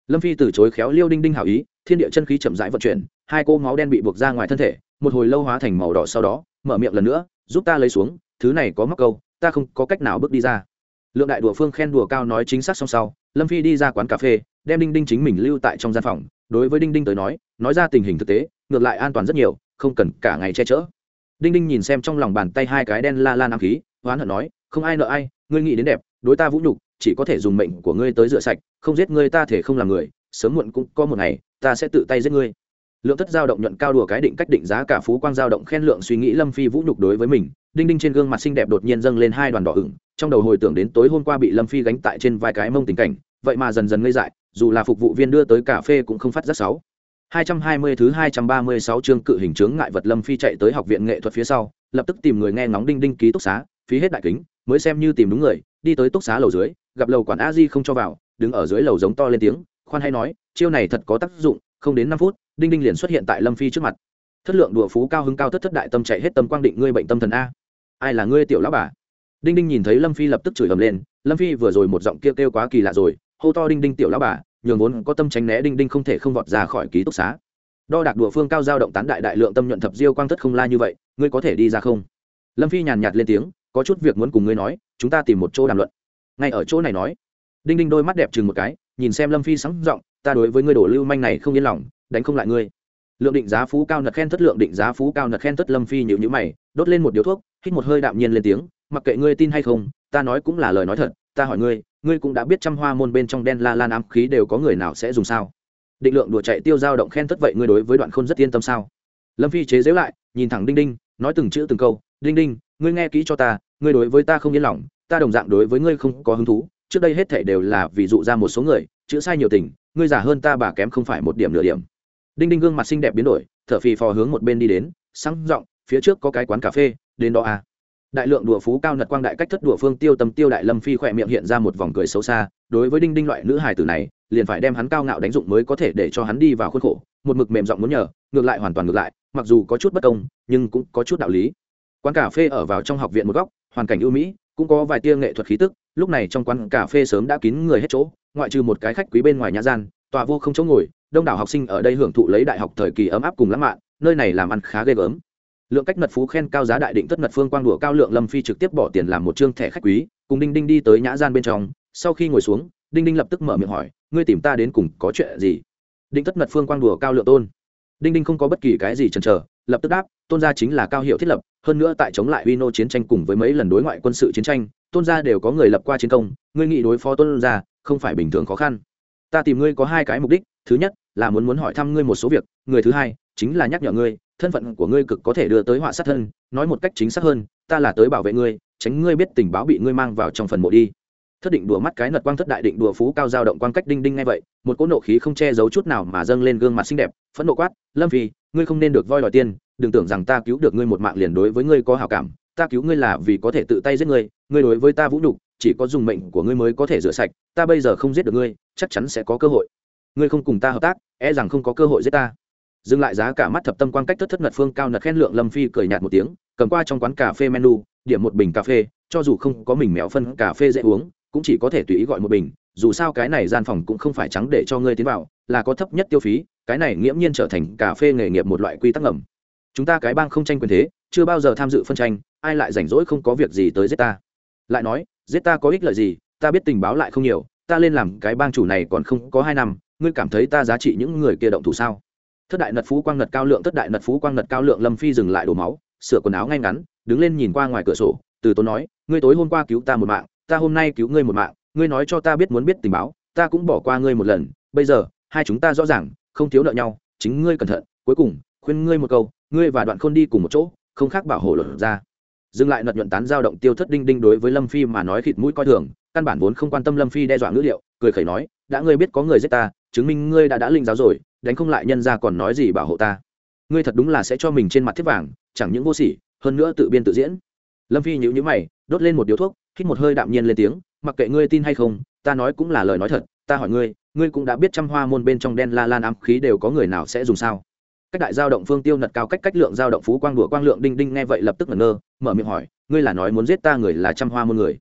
Lâm phi từ chối khéo liêu đinh đinh hảo ý, thiên địa chân khí chậm rãi vận chuyển, hai cô máu đen bị buộc ra ngoài thân thể, một hồi lâu hóa thành màu đỏ sau đó, mở miệng lần nữa, giúp ta lấy xuống, thứ này có móc câu, ta không có cách nào bước đi ra. Lượng đại đùa phương khen đùa cao nói chính xác song sau, lâm phi đi ra quán cà phê, đem đinh đinh chính mình lưu tại trong gian phòng. Đối với đinh đinh tới nói nói ra tình hình thực tế, ngược lại an toàn rất nhiều, không cần cả ngày che chở đinh đinh nhìn xem trong lòng bàn tay hai cái đen la la ám khí oán hận nói, không ai nợ ai, ngươi nghĩ đến đẹp, đối ta vũ nhục, chỉ có thể dùng mệnh của ngươi tới rửa sạch, không giết ngươi ta thể không làm người, sớm muộn cũng có một ngày, ta sẽ tự tay giết ngươi. Lượng thất giao động nhuận cao đùa cái định cách định giá cả phú quang giao động khen lượng suy nghĩ lâm phi vũ nhục đối với mình, đinh đinh trên gương mặt xinh đẹp đột nhiên dâng lên hai đoàn đỏ ửng, trong đầu hồi tưởng đến tối hôm qua bị lâm phi gánh tại trên vai cái mông tình cảnh, vậy mà dần dần ngây dại, dù là phục vụ viên đưa tới cà phê cũng không phát giác sáu 220 thứ 236 chương cự hình chướng ngại vật Lâm Phi chạy tới học viện nghệ thuật phía sau, lập tức tìm người nghe ngóng đinh đinh ký túc xá, phí hết đại kính, mới xem như tìm đúng người, đi tới túc xá lầu dưới, gặp lầu quản A Di không cho vào, đứng ở dưới lầu giống to lên tiếng, khoan hay nói, chiêu này thật có tác dụng, không đến 5 phút, đinh đinh liền xuất hiện tại Lâm Phi trước mặt. Thất lượng đùa phú cao hứng cao thất thất đại tâm chạy hết tâm quang định ngươi bệnh tâm thần a. Ai là ngươi tiểu lão bà? Đinh đinh nhìn thấy Lâm Phi lập tức chửi ầm lên, Lâm Phi vừa rồi một giọng kêu kêu quá kỳ lạ rồi, hô to đinh đinh tiểu lão bà, nhường vốn có tâm tránh né đinh đinh không thể không vọt ra khỏi ký túc xá. Đo đạc đùa phương cao giao động tán đại đại lượng tâm nhuận thập diêu quang thất không la như vậy, ngươi có thể đi ra không? Lâm phi nhàn nhạt lên tiếng, có chút việc muốn cùng ngươi nói, chúng ta tìm một chỗ đàm luận. Ngay ở chỗ này nói, đinh đinh đôi mắt đẹp chừng một cái, nhìn xem lâm phi sáng giọng, ta đối với ngươi đổ lưu manh này không yên lòng, đánh không lại ngươi. Lượng định giá phú cao nật khen thất, lượng định giá phú cao nật khen thất, lâm phi nhịu nhữ mày, đốt lên một điếu thuốc, hít một hơi đạm nhiên lên tiếng, mặc kệ ngươi tin hay không, ta nói cũng là lời nói thật, ta hỏi ngươi ngươi cũng đã biết trăm hoa môn bên trong đen la lan ám khí đều có người nào sẽ dùng sao? Định lượng đùa chạy tiêu dao động khen tất vậy ngươi đối với đoạn khôn rất yên tâm sao? Lâm phi chế giễu lại, nhìn thẳng đinh đinh, nói từng chữ từng câu, đinh đinh, ngươi nghe kỹ cho ta, ngươi đối với ta không yên lòng, ta đồng dạng đối với ngươi không có hứng thú, trước đây hết thể đều là ví dụ ra một số người, chữ sai nhiều tình, ngươi giả hơn ta bà kém không phải một điểm nửa điểm. Đinh đinh gương mặt xinh đẹp biến đổi, thở phì phò hướng một bên đi đến sáng giọng, phía trước có cái quán cà phê, đến đó à đại lượng đùa phú cao nật quang đại cách thất đùa phương tiêu tâm tiêu đại lâm phi khỏe miệng hiện ra một vòng cười xấu xa, đối với đinh đinh loại nữ hài tử này, liền phải đem hắn cao ngạo đánh dụng mới có thể để cho hắn đi vào khuôn khổ, một mực mềm giọng muốn nhờ, ngược lại hoàn toàn ngược lại, mặc dù có chút bất công, nhưng cũng có chút đạo lý. Quán cà phê ở vào trong học viện một góc, hoàn cảnh ưu mỹ, cũng có vài tia nghệ thuật khí tức, lúc này trong quán cà phê sớm đã kín người hết chỗ, ngoại trừ một cái khách quý bên ngoài nhà gian, tòa vô không chỗ ngồi, đông đảo học sinh ở đây hưởng thụ lấy đại học thời kỳ ấm áp cùng lãng mạn, nơi này làm ăn khá ghê gớm lượng cách nật phú khen cao giá đại định tất nật phương quang đùa cao lượng lâm phi trực tiếp bỏ tiền làm một chương thẻ khách quý, cùng đinh đinh đi tới nhã gian bên trong. Sau khi ngồi xuống, đinh đinh lập tức mở miệng hỏi, ngươi tìm ta đến cùng có chuyện gì? Định tất nật phương quang đùa cao lượng tôn. Đinh đinh không có bất kỳ cái gì chần chờ, lập tức đáp, tôn gia chính là cao hiệu thiết lập, hơn nữa tại chống lại uy nô chiến tranh cùng với mấy lần đối ngoại quân sự chiến tranh, tôn gia đều có người lập qua chiến công, ngươi nghị đối phó tôn gia không phải bình thường khó khăn. Ta tìm ngươi có hai cái mục đích, thứ nhất là muốn muốn hỏi thăm ngươi một số việc, người thứ hai chính là nhắc nhở ngươi thân phận của ngươi cực có thể đưa tới họa sát thân, nói một cách chính xác hơn, ta là tới bảo vệ ngươi, tránh ngươi biết tình báo bị ngươi mang vào trong phần mộ đi. Thất định đùa mắt cái nật quang thất đại định đùa phú cao dao động quang cách đinh đinh ngay vậy, một cỗ nộ khí không che giấu chút nào mà dâng lên gương mặt xinh đẹp, phẫn nộ quát, lâm phi, ngươi không nên được voi đòi tiên đừng tưởng rằng ta cứu được ngươi một mạng liền đối với ngươi có hảo cảm, ta cứu ngươi là vì có thể tự tay giết ngươi ngươi đối với ta vũ nhục, chỉ có dùng mệnh của ngươi mới có thể rửa sạch, ta bây giờ không giết được ngươi, chắc chắn sẽ có cơ hội. Ngươi không cùng ta hợp tác e rằng không có cơ hội giết ta dừng lại giá cả mắt thập tâm quan cách thất thất ngật phương cao nật khen lượng lâm phi cười nhạt một tiếng, cầm qua trong quán cà phê menu, điểm một bình cà phê, cho dù không có mình mèo phân cà phê dễ uống, cũng chỉ có thể tùy ý gọi một bình. Dù sao cái này gian phòng cũng không phải trắng để cho ngươi tiến vào, là có thấp nhất tiêu phí, cái này nghiễm nhiên trở thành cà phê nghề nghiệp một loại quy tắc ngầm. Chúng ta cái bang không tranh quyền thế, chưa bao giờ tham dự phân tranh, ai lại rảnh rỗi không có việc gì tới giết ta? Lại nói, giết ta có ích lợi gì, ta biết tình báo lại không nhiều, ta lên làm cái bang chủ này còn không có hai năm, ngươi cảm thấy ta giá trị những người kia động thủ sao? Thất đại nật phú quang nật cao lượng, thất đại nật phú quang nật cao lượng, lâm phi dừng lại đổ máu, sửa quần áo ngay ngắn, đứng lên nhìn qua ngoài cửa sổ, từ tốn nói, ngươi tối hôm qua cứu ta một mạng, ta hôm nay cứu ngươi một mạng, ngươi nói cho ta biết muốn biết tình báo, ta cũng bỏ qua ngươi một lần, bây giờ, hai chúng ta rõ ràng, không thiếu nợ nhau, chính ngươi cẩn thận, cuối cùng, khuyên ngươi một câu, ngươi và đoạn khôn đi cùng một chỗ, không khác bảo hộ luật ra. Dừng lại nật nhuận tán giao động tiêu thất đinh đinh đối với lâm phi mà nói khịt mũi coi thường, căn bản vốn không quan tâm lâm phi đe dọa ngữ liệu, cười khẩy nói, đã ngươi biết có người giết ta chứng minh ngươi đã đã linh giáo rồi, đánh không lại nhân ra còn nói gì bảo hộ ta. Ngươi thật đúng là sẽ cho mình trên mặt thiết vàng, chẳng những vô sỉ, hơn nữa tự biên tự diễn. Lâm phi nhữ nhữ mày, đốt lên một điếu thuốc, hít một hơi đạm nhiên lên tiếng, mặc kệ ngươi tin hay không, ta nói cũng là lời nói thật, ta hỏi ngươi ngươi cũng đã biết trăm hoa môn bên trong đen la lan ám khí đều có người nào sẽ dùng sao? Cách đại giao động phương tiêu nật cao cách cách lượng giao động phú quang đùa quang lượng đinh đinh nghe vậy lập tức ngẩn ngơ, mở miệng hỏi, ngươi là nói muốn giết ta người là trăm hoa môn người?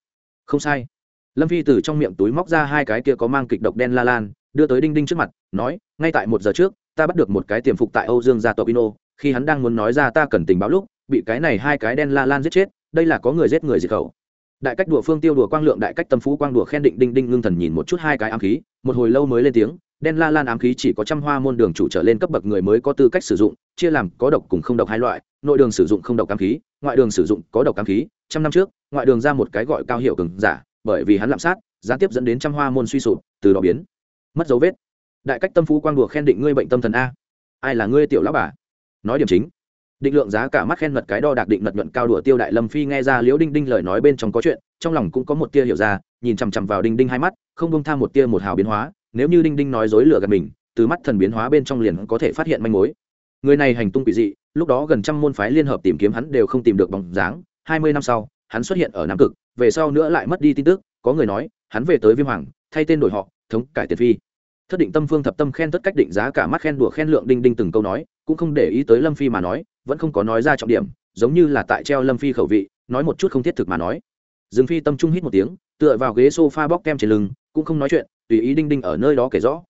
Không sai. Lâm phi từ trong miệng túi móc ra hai cái kia có mang kịch độc đen la lan đưa tới đinh đinh trước mặt, nói, ngay tại một giờ trước, ta bắt được một cái tiềm phục tại âu dương gia tộc ino, khi hắn đang muốn nói ra ta cần tình báo lúc, bị cái này hai cái đen la lan giết chết, đây là có người giết người diệt khẩu. Đại cách đùa phương tiêu đùa quang lượng, đại cách tâm phú quang đùa khen định đinh đinh ngưng thần nhìn một chút hai cái ám khí, một hồi lâu mới lên tiếng, đen la lan ám khí chỉ có trăm hoa môn đường chủ trở lên cấp bậc người mới có tư cách sử dụng, chia làm có độc cùng không độc hai loại, nội đường sử dụng không độc ám khí, ngoại đường sử dụng có độc ám khí, trăm năm trước, ngoại đường ra một cái gọi cao hiệu cường giả, bởi vì hắn lạm sát, gián tiếp dẫn đến trăm hoa môn suy sụp, từ đó biến mất dấu vết. Đại cách tâm phú quang đùa khen định ngươi bệnh tâm thần a. Ai là ngươi tiểu lão bà? Nói điểm chính. Định lượng giá cả mắt khen mật cái đo đạc định mật nhuận cao đùa tiêu đại lâm phi nghe ra liễu đinh đinh lời nói bên trong có chuyện, trong lòng cũng có một tia hiểu ra, nhìn chằm chằm vào đinh đinh hai mắt, không bông tham một tia một hào biến hóa, nếu như đinh đinh nói dối lừa gạt mình, từ mắt thần biến hóa bên trong liền có thể phát hiện manh mối. Người này hành tung quỷ dị, lúc đó gần trăm môn phái liên hợp tìm kiếm hắn đều không tìm được bóng dáng, hai mươi năm sau, hắn xuất hiện ở nam cực, về sau nữa lại mất đi tin tức, có người nói, hắn về tới viêm hoàng thay tên đổi họ, thống cải tiền phi. Thất định tâm phương thập tâm khen tất cách định giá cả mắt khen đùa khen lượng đinh đinh từng câu nói, cũng không để ý tới lâm phi mà nói, vẫn không có nói ra trọng điểm, giống như là tại treo lâm phi khẩu vị, nói một chút không thiết thực mà nói. Dương phi tâm trung hít một tiếng, tựa vào ghế s o f a bóc kem trên lưng, cũng không nói chuyện, tùy ý đinh đinh ở nơi đó kể rõ.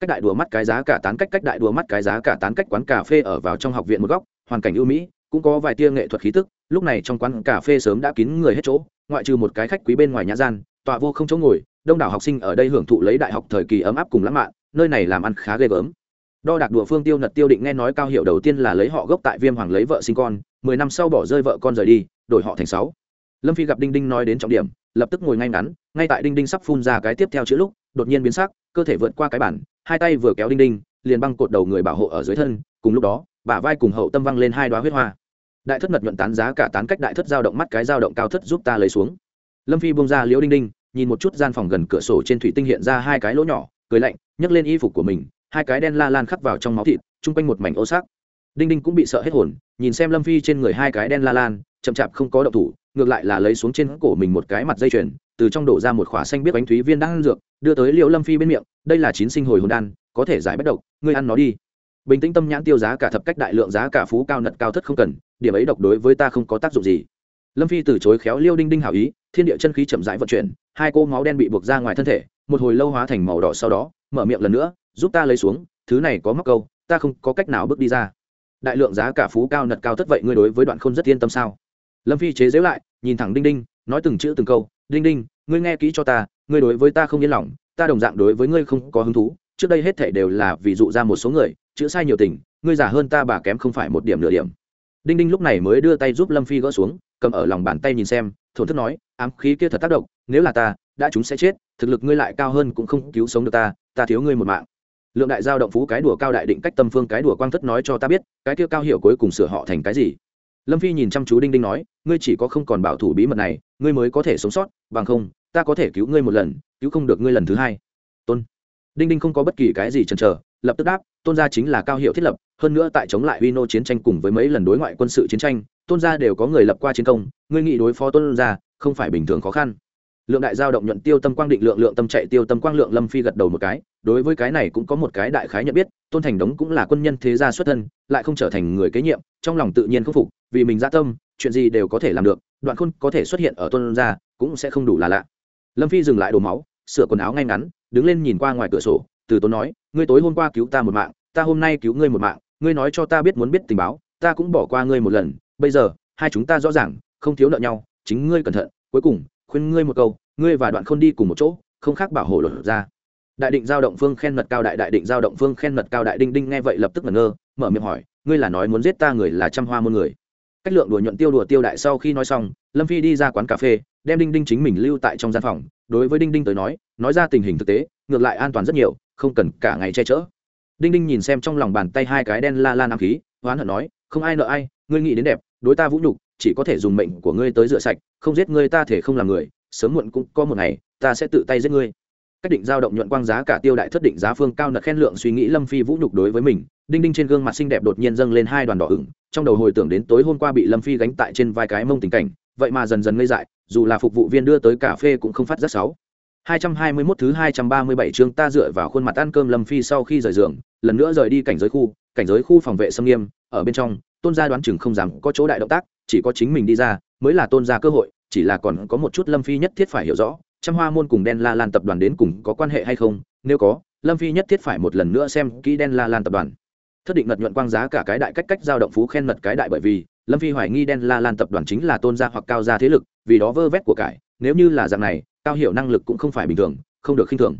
Cách đại đùa mắt cái giá cả tán cách cách đại đùa mắt cái giá cả tán cách quán cà phê ở vào trong học viện một góc, hoàn cảnh ưu mỹ, cũng có vài tia nghệ thuật khí tức, lúc này trong quán cà phê sớm đã kín người hết chỗ, ngoại trừ một cái khách quý bên ngoài nhã gian, tọa vô không chỗ ngồi đông đảo học sinh ở đây hưởng thụ lấy đại học thời kỳ ấm áp cùng lãng mạn, nơi này làm ăn khá ghê gớm. Đo đạc đùa phương tiêu nật tiêu định nghe nói cao hiệu đầu tiên là lấy họ gốc tại viêm hoàng lấy vợ sinh con, mười năm sau bỏ rơi vợ con rời đi, đổi họ thành sáu. Lâm phi gặp đinh đinh nói đến trọng điểm, lập tức ngồi ngay ngắn, ngay tại đinh đinh sắp phun ra cái tiếp theo chữ lúc, đột nhiên biến sắc, cơ thể vượt qua cái bản, hai tay vừa kéo đinh đinh, liền băng cột đầu người bảo hộ ở dưới thân, cùng lúc đó, bả vai cùng hậu tâm văng lên hai đoá huyết hoa. Đại thất mật nhuận tán giá cả tán cách đại thất giao động mắt cái giao động cao thất giúp ta lấy xuống. Lâm phi bông ra liễu đinh đinh nhìn một chút gian phòng gần cửa sổ trên thủy tinh hiện ra hai cái lỗ nhỏ, cười lạnh, nhấc lên y phục của mình, hai cái đen la lan khắc vào trong máu thịt, chung quanh một mảnh ô sắc. Đinh đinh cũng bị sợ hết hồn, nhìn xem lâm phi trên người hai cái đen la lan, chậm chạp không có động thủ, ngược lại là lấy xuống trên cổ mình một cái mặt dây chuyền, từ trong đổ ra một khỏa xanh biết bánh thúy viên đang ăn dược, đưa tới liệu lâm phi bên miệng, đây là chín sinh hồi hồn đan, có thể giải bất độc, ngươi ăn nó đi. Bình tĩnh tâm nhãn tiêu giá cả thập cách đại lượng giá cả phú cao nật cao thất không cần, điểm ấy độc đối với ta không có tác dụng gì. Lâm phi từ chối khéo liêu đinh đinh hảo ý, thiên địa chân khí chậm rãi vận chuyển hai cô máu đen bị buộc ra ngoài thân thể, một hồi lâu hóa thành màu đỏ sau đó, mở miệng lần nữa, giúp ta lấy xuống, thứ này có mắc câu, ta không có cách nào bước đi ra. Đại lượng giá cả phú cao nật cao thất vậy ngươi đối với đoạn không rất yên tâm sao? Lâm phi chế giễu lại, nhìn thẳng đinh đinh, nói từng chữ từng câu, đinh đinh, ngươi nghe kỹ cho ta, ngươi đối với ta không yên lòng, ta đồng dạng đối với ngươi không có hứng thú, trước đây hết thể đều là ví dụ ra một số người, chữ sai nhiều tình, ngươi giả hơn ta bà kém không phải một điểm nửa điểm đinh đinh lúc này mới đưa tay giúp lâm phi gỡ xuống, cầm ở lòng bàn tay nhìn xem, thổn thức nói, ám khí kia thật tác động, nếu là ta, đã chúng sẽ chết, thực lực ngươi lại cao hơn cũng không cứu sống được ta ta thiếu ngươi một mạng. Lượng đại giao động phú cái đùa cao đại định cách tâm phương cái đùa quang thất nói cho ta biết, cái kia cao hiệu cuối cùng sửa họ thành cái gì? Lâm phi nhìn chăm chú đinh đinh nói, ngươi chỉ có không còn bảo thủ bí mật này, ngươi mới có thể sống sót, bằng không, ta có thể cứu ngươi một lần, cứu không được ngươi lần thứ hai. Tôn. Đinh đinh không có bất kỳ cái gì chần chờ lập tức đáp, tôn gia chính là cao hiệu thiết lập, hơn nữa tại chống lại Vino chiến tranh cùng với mấy lần đối ngoại quân sự chiến tranh, tôn gia đều có người lập qua chiến công, ngươi nghị đối phó tôn gia không phải bình thường khó khăn. Lượng đại giao động nhuận tiêu tâm quang định, lượng lượng tâm chạy tiêu tâm quang, lượng lâm phi gật đầu một cái, đối với cái này cũng có một cái đại khái nhận biết, tôn thành đống cũng là quân nhân thế gia xuất thân, lại không trở thành người kế nhiệm, trong lòng tự nhiên khâm phục, vì mình gia tâm, chuyện gì đều có thể làm được, đoạn khôn có thể xuất hiện ở tôn gia cũng sẽ không đủ là lạ. Lâm phi dừng lại đổ máu, sửa quần áo ngay ngắn, đứng lên nhìn qua ngoài cửa sổ từ tốn nói, ngươi tối hôm qua cứu ta một mạng, ta hôm nay cứu ngươi một mạng, ngươi nói cho ta biết muốn biết tình báo, ta cũng bỏ qua ngươi một lần, bây giờ, hai chúng ta rõ ràng, không thiếu nợ nhau, chính ngươi cẩn thận, cuối cùng, khuyên ngươi một câu, ngươi và đoạn khôn đi cùng một chỗ, không khác bảo hộ lột ra. Đại định giao động phương khen mật cao đại đại định giao động phương khen mật cao đại đinh đinh nghe vậy lập tức ngẩn ngơ, mở miệng hỏi, ngươi là nói muốn giết ta người là trăm hoa muôn người? Cách lượng đùa nhuận tiêu đùa tiêu đại sau khi nói xong, lâm phi đi ra quán cà phê, đem đinh đinh chính mình lưu tại trong gian phòng, đối với đinh đinh tới nói nói ra tình hình thực tế, ngược lại an toàn rất nhiều không cần cả ngày che chở. Đinh đinh nhìn xem trong lòng bàn tay hai cái đen la la nam khí, hoán hận nói, không ai nợ ai, ngươi nghĩ đến đẹp, đối ta vũ nhục, chỉ có thể dùng mệnh của ngươi tới rửa sạch, không giết ngươi ta thể không làm người, sớm muộn cũng có một ngày, ta sẽ tự tay giết ngươi. Cách định giao động nhuận quang giá cả tiêu đại thất định giá phương cao nợ khen lượng suy nghĩ lâm phi vũ nhục đối với mình, đinh đinh trên gương mặt xinh đẹp đột nhiên dâng lên hai đoàn đỏ ửng, trong đầu hồi tưởng đến tối hôm qua bị lâm phi gánh tại trên vai cái mông tình cảnh, vậy mà dần dần ngây dại, dù là phục vụ viên đưa tới cà phê cũng không phát rất sáu 221 thứ 237 chương ta dựa vào khuôn mặt ăn cơm Lâm Phi sau khi rời giường, lần nữa rời đi cảnh giới khu, cảnh giới khu phòng vệ sâm nghiêm, ở bên trong, Tôn gia đoán chừng không dám có chỗ đại động tác, chỉ có chính mình đi ra, mới là Tôn gia cơ hội, chỉ là còn có một chút lâm phi nhất thiết phải hiểu rõ trăm hoa môn cùng đen la lan tập đoàn đến cùng có quan hệ hay không nếu có lâm phi nhất thiết phải một lần nữa xem kỹ đen la lan tập đoàn. Thất định ngật nhuận quang giá cả cái đại cách cách giao động phú khen mật cái đại bởi vì lâm phi hoài nghi đen la lan tập đoàn chính là tôn gia hoặc cao gia thế lực vì đó vơ vét của cải nếu như là dạng này, cao hiệu năng lực cũng không phải bình thường, không được khinh thường.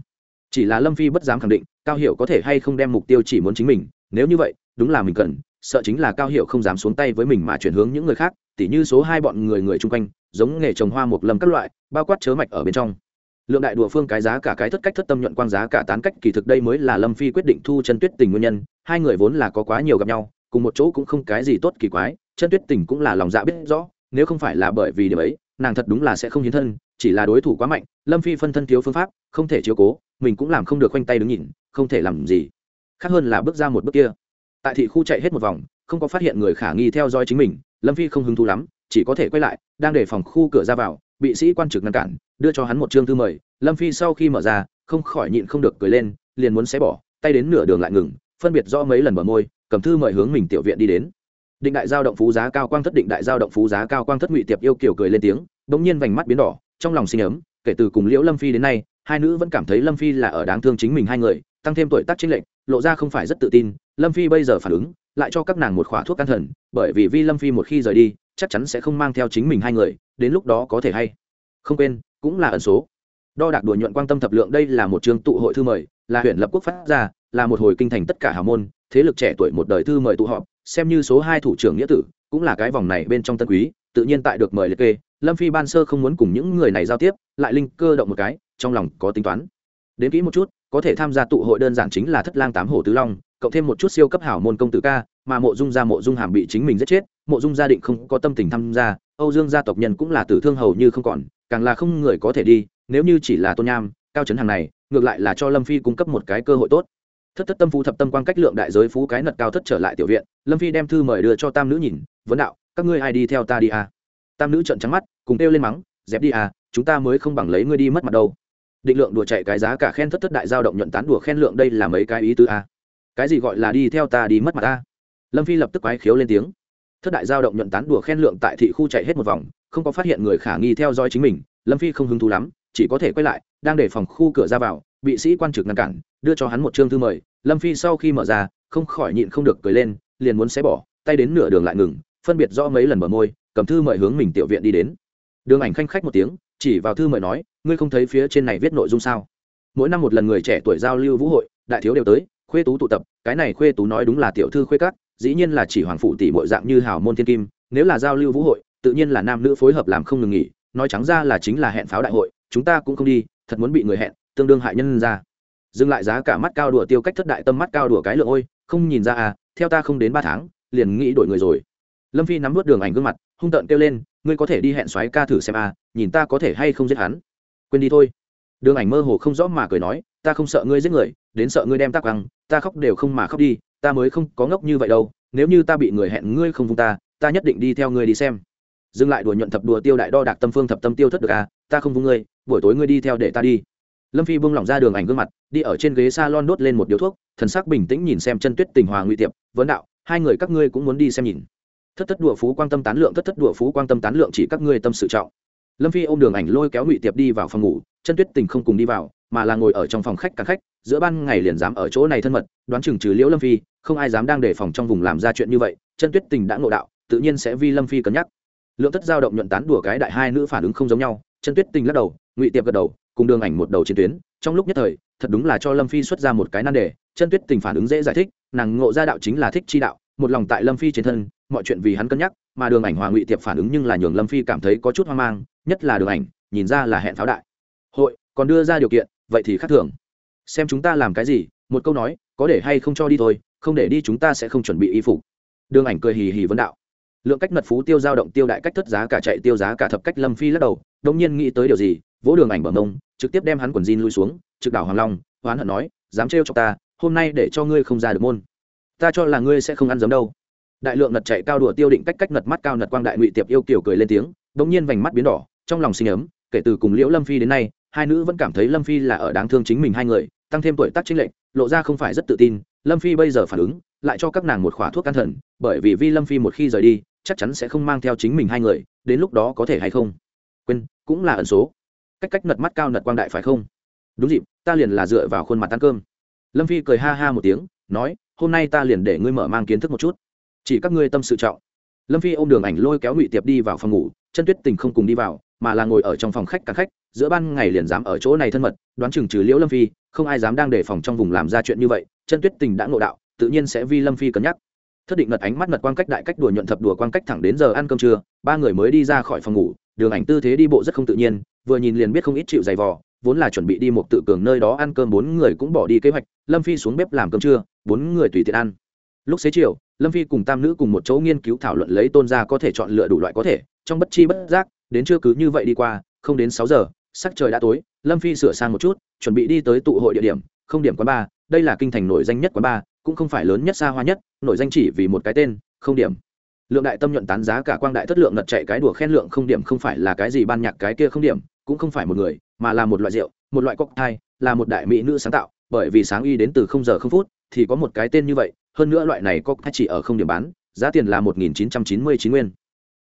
Chỉ là lâm phi bất dám khẳng định, cao hiệu có thể hay không đem mục tiêu chỉ muốn chính mình. Nếu như vậy, đúng là mình cần, sợ chính là cao hiệu không dám xuống tay với mình mà chuyển hướng những người khác, tỉ như số hai bọn người người chung quanh, giống nghề trồng hoa mộc lâm các loại, bao quát chớ mạch ở bên trong. Lượng đại đùa phương cái giá cả cái thất cách thất tâm nhuận quang giá cả tán cách, kỳ thực đây mới là lâm phi quyết định thu chân tuyết tình nguyên nhân. Hai người vốn là có quá nhiều gặp nhau, cùng một chỗ cũng không cái gì tốt kỳ quái, chân tuyết tình cũng là lòng dạ biết rõ, nếu không phải là bởi vì điều ấy nàng thật đúng là sẽ không hiến thân, chỉ là đối thủ quá mạnh, lâm phi phân thân thiếu phương pháp, không thể chiếu cố, mình cũng làm không được khoanh tay đứng nhìn, không thể làm gì. Khác hơn là bước ra một bước kia. Tại thị khu chạy hết một vòng, không có phát hiện người khả nghi theo dõi chính mình, lâm phi không hứng thú lắm, chỉ có thể quay lại, đang để phòng khu cửa ra vào, bị sĩ quan trực ngăn cản, đưa cho hắn một chương thư mời. Lâm phi sau khi mở ra, không khỏi nhịn không được cười lên, liền muốn xé bỏ, tay đến nửa đường lại ngừng, phân biệt do mấy lần mở môi, cầm thư mời hướng mình tiểu viện đi đến định đại giao động phú giá cao quang thất định đại giao động phú giá cao quang thất ngụy tiệp yêu kiểu cười lên tiếng, bỗng nhiên vành mắt biến đỏ, trong lòng sinh ấm, kể từ cùng liễu lâm phi đến nay, hai nữ vẫn cảm thấy lâm phi là ở đáng thương chính mình hai người, tăng thêm tuổi tác chính lệnh lộ ra không phải rất tự tin, lâm phi bây giờ phản ứng, lại cho các nàng một khóa thuốc can thần, bởi vì vi lâm phi một khi rời đi, chắc chắn sẽ không mang theo chính mình hai người, đến lúc đó có thể hay không quên, cũng là ẩn số. Đo đạc đùa nhuận quan tâm thập lượng đây là một trường tụ hội thư mời, là huyện lập quốc phát ra là một hồi kinh thành tất cả hào môn, thế lực trẻ tuổi một đời thư mời tụ họp, xem như số hai thủ trưởng nghĩa tử, cũng là cái vòng này bên trong tân quý, tự nhiên tại được mời liệt kê, lâm phi ban sơ không muốn cùng những người này giao tiếp, lại linh cơ động một cái, trong lòng có tính toán. Đến kỹ một chút, có thể tham gia tụ hội đơn giản chính là thất lang tám hổ tứ long, cộng thêm một chút siêu cấp hảo môn công tử ca, mà mộ dung gia mộ dung hàm bị chính mình giết chết, mộ dung gia định không có tâm tình tham gia, âu dương gia tộc nhân cũng là tử thương hầu như không còn, càng là không người có thể đi, nếu như chỉ là tôn nham, cao trấn hàng này, ngược lại là cho lâm phi cung cấp một cái cơ hội tốt thất thất tâm phú thập tâm quan cách lượng đại giới phú cái nật cao thất trở lại tiểu viện, lâm phi đem thư mời đưa cho tam nữ nhìn, vấn đạo, các ngươi ai đi theo ta đi à? tam nữ trợn trắng mắt, cùng kêu lên mắng, dẹp đi à chúng ta mới không bằng lấy ngươi đi mất mặt đâu định lượng đùa chạy cái giá cả khen thất thất đại giao động nhuận tán đùa khen lượng đây là mấy cái ý tứ à? cái gì gọi là đi theo ta đi mất mặt ta lâm phi lập tức quái khiếu lên tiếng thất đại giao động nhuận tán đùa khen lượng tại thị khu chạy hết một vòng, không có phát hiện người khả nghi theo dõi chính mình, lâm phi không hứng thú lắm, chỉ có thể quay lại, đang để phòng khu cửa ra vào, bị sĩ quan trực ngăn cản đưa cho hắn một chương thư mời lâm phi sau khi mở ra không khỏi nhịn không được cười lên liền muốn xé bỏ tay đến nửa đường lại ngừng phân biệt rõ mấy lần mở môi cầm thư mời hướng mình tiểu viện đi đến. Đường ảnh khanh khách một tiếng chỉ vào thư mời nói ngươi không thấy phía trên này viết nội dung sao? Mỗi năm một lần người trẻ tuổi giao lưu vũ hội đại thiếu đều tới khuê tú tụ tập cái này khuê tú nói đúng là tiểu thư khuê cát, dĩ nhiên là chỉ hoàng phụ tỷ bội dạng như hào môn thiên kim nếu là giao lưu vũ hội tự nhiên là nam nữ phối hợp làm không ngừng nghỉ nói trắng ra là chính là hẹn pháo đại hội chúng ta cũng không đi thật muốn bị người hẹn tương đương hại nhân ra dừng lại giá cả mắt cao đùa tiêu cách thất đại tâm mắt cao đùa cái lượng ôi, không nhìn ra à theo ta không đến ba tháng, liền nghĩ đổi người rồi. Lâm phi nắm vớt đường ảnh gương mặt, hung tợn kêu lên, ngươi có thể đi hẹn xoáy ca thử xem à nhìn ta có thể hay không giết hắn. Quên đi thôi. Đường ảnh mơ hồ không rõ mà cười nói, ta không sợ ngươi giết người, đến sợ ngươi đem ta quăng, ta khóc đều không mà khóc đi, ta mới không có ngốc như vậy đâu, nếu như ta bị người hẹn ngươi không vung ta ta nhất định đi theo ngươi đi xem. Dừng lại đùa nhuận thập đùa tiêu đại đo đạc tâm phương thập tâm tiêu thất được à ta không vung ngươi, buổi tối ngươi đi theo để ta đi lâm phi buông lỏng ra đường ảnh gương mặt, đi ở trên ghế s a lon đốt lên một điếu thuốc, thần sắc bình tĩnh nhìn xem chân tuyết tình hòa ngụy tiệp, vấn đạo, hai người các ngươi cũng muốn đi xem nhìn. Thất thất đùa phú quan tâm tán lượng, thất thất đùa phú quan tâm tán lượng chỉ các ngươi tâm sự trọng. Lâm phi ôm đường ảnh lôi kéo ngụy tiệp đi vào phòng ngủ, chân tuyết tình không cùng đi vào, mà là ngồi ở trong phòng khách cả khách, giữa ban ngày liền dám ở chỗ này thân mật, đoán chừng trừ liễu lâm phi, không ai dám đang đề phòng trong vùng làm ra chuyện như vậy, chân tuyết tình đã ngộ đạo, tự nhiên sẽ vi lâm phi cân nhắc. Lượng thất giao động nhuận tán đùa cái đại hai nữ phản ứng không giống nhau, chân tuyết tình lắc đầu, ngụy tiệp gật đầu cùng đường ảnh một đầu chiến tuyến, trong lúc nhất thời, thật đúng là cho lâm phi xuất ra một cái nan đề, chân tuyết tình phản ứng dễ giải thích, nàng ngộ ra đạo chính là thích chi đạo, một lòng tại lâm phi trên thân, mọi chuyện vì hắn cân nhắc, mà đường ảnh hòa ngụy tiệp phản ứng nhưng là nhường lâm phi cảm thấy có chút hoang mang, nhất là đường ảnh, nhìn ra là hẹn pháo đại. Hội, còn đưa ra điều kiện, vậy thì khác thường. Xem chúng ta làm cái gì, một câu nói, có để hay không cho đi thôi, không để đi chúng ta sẽ không chuẩn bị y phục. Đường ảnh cười hì hì vấn đạo. Lượng cách mật phú tiêu giao động tiêu đại cách thất giá cả chạy tiêu giá cả thập cách lâm phi lắc đầu đông nhiên nghĩ tới điều gì vỗ đường ảnh bờ mông, trực tiếp đem hắn quần jean lui xuống, trực đảo hoàng long hoán hận nói, dám trêu cho ta, hôm nay để cho ngươi không ra được môn. Ta cho là ngươi sẽ không ăn giấm đâu. Đại lượng nật chạy cao đùa tiêu định cách cách nật mắt cao nật quang đại ngụy tiệp yêu kiểu cười lên tiếng, bỗng nhiên vành mắt biến đỏ, trong lòng sinh ấm, kể từ cùng liễu lâm phi đến nay, hai nữ vẫn cảm thấy lâm phi là ở đáng thương chính mình hai người, tăng thêm tuổi tác chính lệnh lộ ra không phải rất tự tin, lâm phi bây giờ phản ứng, lại cho các nàng một khóa thuốc can thần, bởi vì vi lâm phi một khi rời đi, chắc chắn sẽ không mang theo chính mình hai người, đến lúc đó có thể hay không. Quên, cũng là ẩn số cách cách nật mắt cao nật quang đại phải không? Đúng dịp, ta liền là dựa vào khuôn mặt ăn cơm. Lâm phi cười ha ha một tiếng, nói, hôm nay ta liền để ngươi mở mang kiến thức một chút. Chỉ các ngươi tâm sự trọng. Lâm phi ôm đường ảnh lôi kéo ngụy tiệp đi vào phòng ngủ, chân tuyết tình không cùng đi vào, mà là ngồi ở trong phòng khách cả khách, giữa ban ngày liền dám ở chỗ này thân mật, đoán chừng trừ liễu lâm phi, không ai dám đang đề phòng trong vùng làm ra chuyện như vậy, chân tuyết tình đã ngộ đạo, tự nhiên sẽ vi lâm phi cân nhắc. Thất định ngật ánh mắt ngật quan cách đại cách đùa nhuận thập đùa quan cách thẳng đến giờ ăn cơm trưa, ba người mới đi ra khỏi phòng ngủ, đường ảnh tư thế đi bộ rất không tự nhiên vừa nhìn liền biết không ít chịu dày vò, vốn là chuẩn bị đi một tự cường nơi đó ăn cơm, bốn người cũng bỏ đi kế hoạch, lâm phi xuống bếp làm cơm trưa, bốn người tùy tiện ăn. Lúc xế chiều, lâm phi cùng tam nữ cùng một chỗ nghiên cứu thảo luận lấy tôn gia có thể chọn lựa đủ loại có thể, trong bất chi bất giác, đến trưa cứ như vậy đi qua, không đến sáu giờ, sắc trời đã tối, lâm phi sửa sang một chút, chuẩn bị đi tới tụ hội địa điểm, không điểm quán ba đây là kinh thành nổi danh nhất quán ba cũng không phải lớn nhất, xa hoa nhất, nổi danh chỉ vì một cái tên, không điểm. Lượng đại tâm nhuận tán giá cả quang đại thất lượng lật chạy cái đùa khen lượng không điểm không phải là cái gì ban nhạc cái kia không điểm cũng không phải một người, mà là một loại rượu, một loại cocktail, là một đại mỹ nữ sáng tạo. Bởi vì sáng y đến từ không giờ không phút, thì có một cái tên như vậy, hơn nữa loại này cocktail chỉ ở không điểm bán, giá tiền là một nghìn chín trăm chín mươi chín nguyên.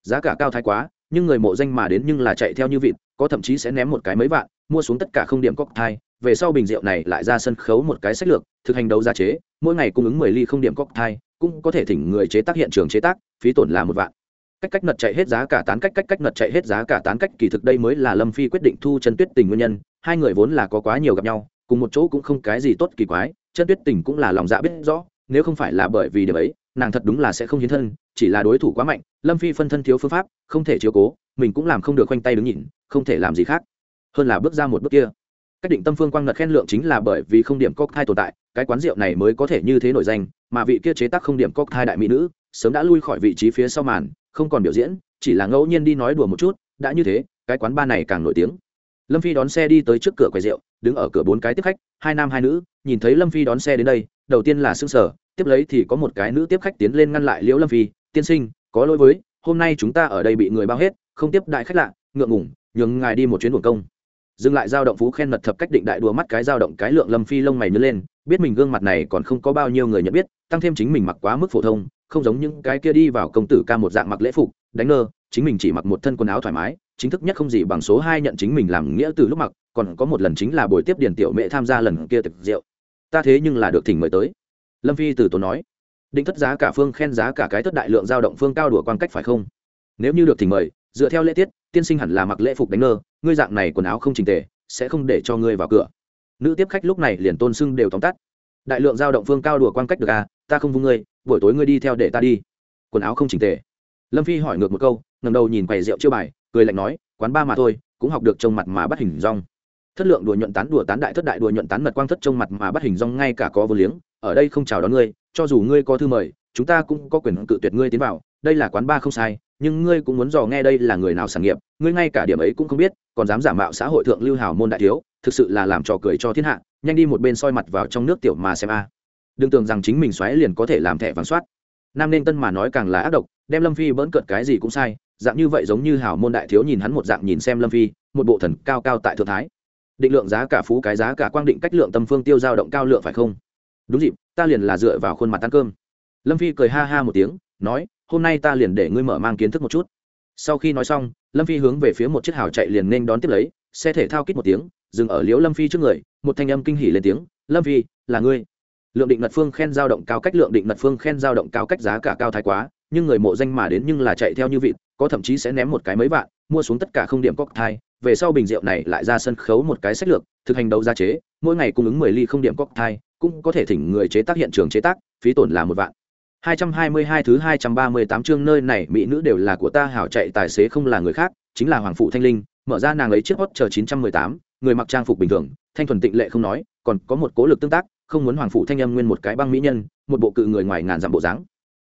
Giá cả cao thái quá, nhưng người mộ danh mà đến nhưng là chạy theo như vịt, có thậm chí sẽ ném một cái mấy vạn, mua xuống tất cả không điểm cocktail. Về sau bình rượu này lại ra sân khấu một cái sách lược, thực hành đấu giá chế, mỗi ngày cung ứng mười ly không điểm cocktail, cũng có thể thỉnh người chế tác hiện trường chế tác, phí tổn là một vạn cách cách nật chạy hết giá cả tán cách cách cách nật chạy hết giá cả tán cách, kỳ thực đây mới là lâm phi quyết định thu chân tuyết tình nguyên nhân. Hai người vốn là có quá nhiều gặp nhau, cùng một chỗ cũng không cái gì tốt kỳ quái, chân tuyết tình cũng là lòng dạ biết rõ, nếu không phải là bởi vì điều ấy, nàng thật đúng là sẽ không hiến thân, chỉ là đối thủ quá mạnh, lâm phi phân thân thiếu phương pháp, không thể chiếu cố, mình cũng làm không được khoanh tay đứng nhìn, không thể làm gì khác. Hơn là bước ra một bước kia. Cách định tâm phương quang ngật khen lượng chính là bởi vì không điểm cốc thai tồn tại, cái quán rượu này mới có thể như thế nổi danh, mà vị kia chế tác không điểm cốc thai đại mỹ nữ, sớm đã lui khỏi vị trí phía sau màn không còn biểu diễn, chỉ là ngẫu nhiên đi nói đùa một chút, đã như thế, cái quán ba này càng nổi tiếng. Lâm phi đón xe đi tới trước cửa quầy rượu, đứng ở cửa bốn cái tiếp khách, hai nam hai nữ, nhìn thấy lâm phi đón xe đến đây, đầu tiên là xương sở tiếp lấy thì có một cái nữ tiếp khách tiến lên ngăn lại liễu lâm phi, tiên sinh, có lỗi với, hôm nay chúng ta ở đây bị người bao hết, không tiếp đại khách lạ, ngượng ngủng nhường ngài đi một chuyến buồng công dừng lại giao động phú khen mật thập cách định đại đùa mắt cái giao động cái lượng lâm phi lông mày nhớ lên, biết mình gương mặt này còn không có bao nhiêu người nhận biết, tăng thêm chính mình mặc quá mức phổ thông, không giống những cái kia đi vào công tử ca một dạng mặc lễ phục, đánh ngơ chính mình chỉ mặc một thân quần áo thoải mái, chính thức nhất không gì bằng số hai nhận chính mình làm nghĩa từ lúc mặc, còn có một lần chính là buổi tiếp điển tiểu mẹ tham gia lần kia thực rượu. Ta thế nhưng là được thỉnh mời tới. Lâm phi từ tốn nói. Định thất giá cả phương khen giá cả cái thất đại lượng giao động phương cao đùa quan cách phải không? Nếu như được thỉnh mời, dựa theo lễ tiết tiên sinh hẳn là mặc lễ phục đánh ngơ, ngươi dạng này quần áo không trình tề, sẽ không để cho ngươi vào cửa. Nữ tiếp khách lúc này liền tôn sưng đều tóm tắt. Đại lượng giao động phương cao đùa quan cách được à ta không vung ngươi, buổi tối ngươi đi theo để ta đi. Quần áo không trình tề. Lâm phi hỏi ngược một câu ngầm đầu nhìn quầy rượu chưa bài, cười lạnh nói, quán ba mà thôi, cũng học được trông mặt mà bắt hình rong. Thất lượng đùa nhuận tán đùa tán đại thất đại đùa nhuận tán mật quang thất trông mặt mà bắt hình rong ngay cả có vô liếng, ở đây không chào đón ngươi, cho dù ngươi có thư mời, chúng ta cũng có quyền cự tuyệt ngươi tiến vào, đây là quán ba không sai nhưng ngươi cũng muốn dò nghe đây là người nào sản nghiệp, ngươi ngay cả điểm ấy cũng không biết, còn dám giả mạo xã hội thượng lưu hào môn đại thiếu, thực sự là làm trò cười cho thiên hạ, nhanh đi một bên soi mặt vào trong nước tiểu mà xem a. À. Đừng tưởng rằng chính mình xoáy liền có thể làm thẻ vàng soát. Nam nên tân mà nói càng là ác độc, đem lâm phi bỡn cợt cái gì cũng sai, dạng như vậy giống như hào môn đại thiếu nhìn hắn một dạng nhìn xem lâm phi, một bộ thần cao cao tại thượng thái. Định lượng giá cả phú cái giá cả quang định cách lượng tâm phương tiêu dao động cao lượng phải không? Đúng dịp, ta liền là dựa vào khuôn mặt ăn cơm. Lâm phi cười ha ha một tiếng, nói hôm nay ta liền để ngươi mở mang kiến thức một chút. Sau khi nói xong, lâm phi hướng về phía một chiếc hào chạy liền nên đón tiếp lấy, xe thể thao kít một tiếng, dừng ở liễu lâm phi trước người, một thanh âm kinh hỉ lên tiếng, lâm phi, là ngươi. Lượng định mật phương khen giao động cao cách, lượng định mật phương khen giao động cao cách giá cả cao thái quá, nhưng người mộ danh mà đến nhưng là chạy theo như vịt, có thậm chí sẽ ném một cái mấy vạn, mua xuống tất cả không điểm cocktail về sau bình rượu này lại ra sân khấu một cái sách lược, thực hành đấu giá chế, mỗi ngày cung ứng mười ly không điểm cocktail cũng có thể thỉnh người chế tác hiện trường chế tác, phí tổn là một vạn. 222 thứ 238 chương nơi này mỹ nữ đều là của ta hảo chạy tài xế không là người khác, chính là Hoàng phụ Thanh Linh, mở ra nàng lấy chiếc hot chờ 918, người mặc trang phục bình thường, thanh thuần tịnh lệ không nói, còn có một cố lực tương tác, không muốn Hoàng phụ Thanh âm nguyên một cái băng mỹ nhân, một bộ cự người ngoài ngàn dặm bộ dáng.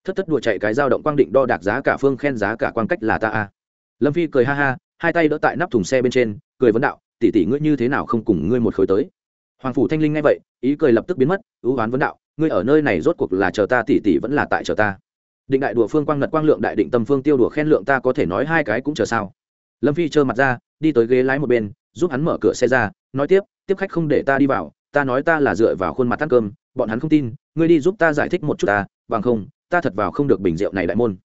Thất thất đùa chạy cái dao động quang định đo đạc giá cả phương khen giá cả quan cách là ta a. Lâm Phi cười ha ha, hai tay đỡ tại nắp thùng xe bên trên, cười vấn đạo, tỷ tỷ ngươi như thế nào không cùng ngươi một khối tới. Hoàng phủ Thanh Linh nghe vậy, ý cười lập tức biến mất, ưu hoán vấn đạo, ngươi ở nơi này rốt cuộc là chờ ta, tỷ tỷ vẫn là tại chờ ta. Định đại đùa phương quang ngật quang lượng đại định tâm phương tiêu đùa khen lượng ta có thể nói hai cái cũng chờ sao? Lâm phi trơ mặt ra, đi tới ghế lái một bên, giúp hắn mở cửa xe ra, nói tiếp tiếp khách không để ta đi vào, ta nói ta là dựa vào khuôn mặt ăn cơm, bọn hắn không tin, ngươi đi giúp ta giải thích một chút ta, bằng không, ta thật vào không được bình rượu này đại môn.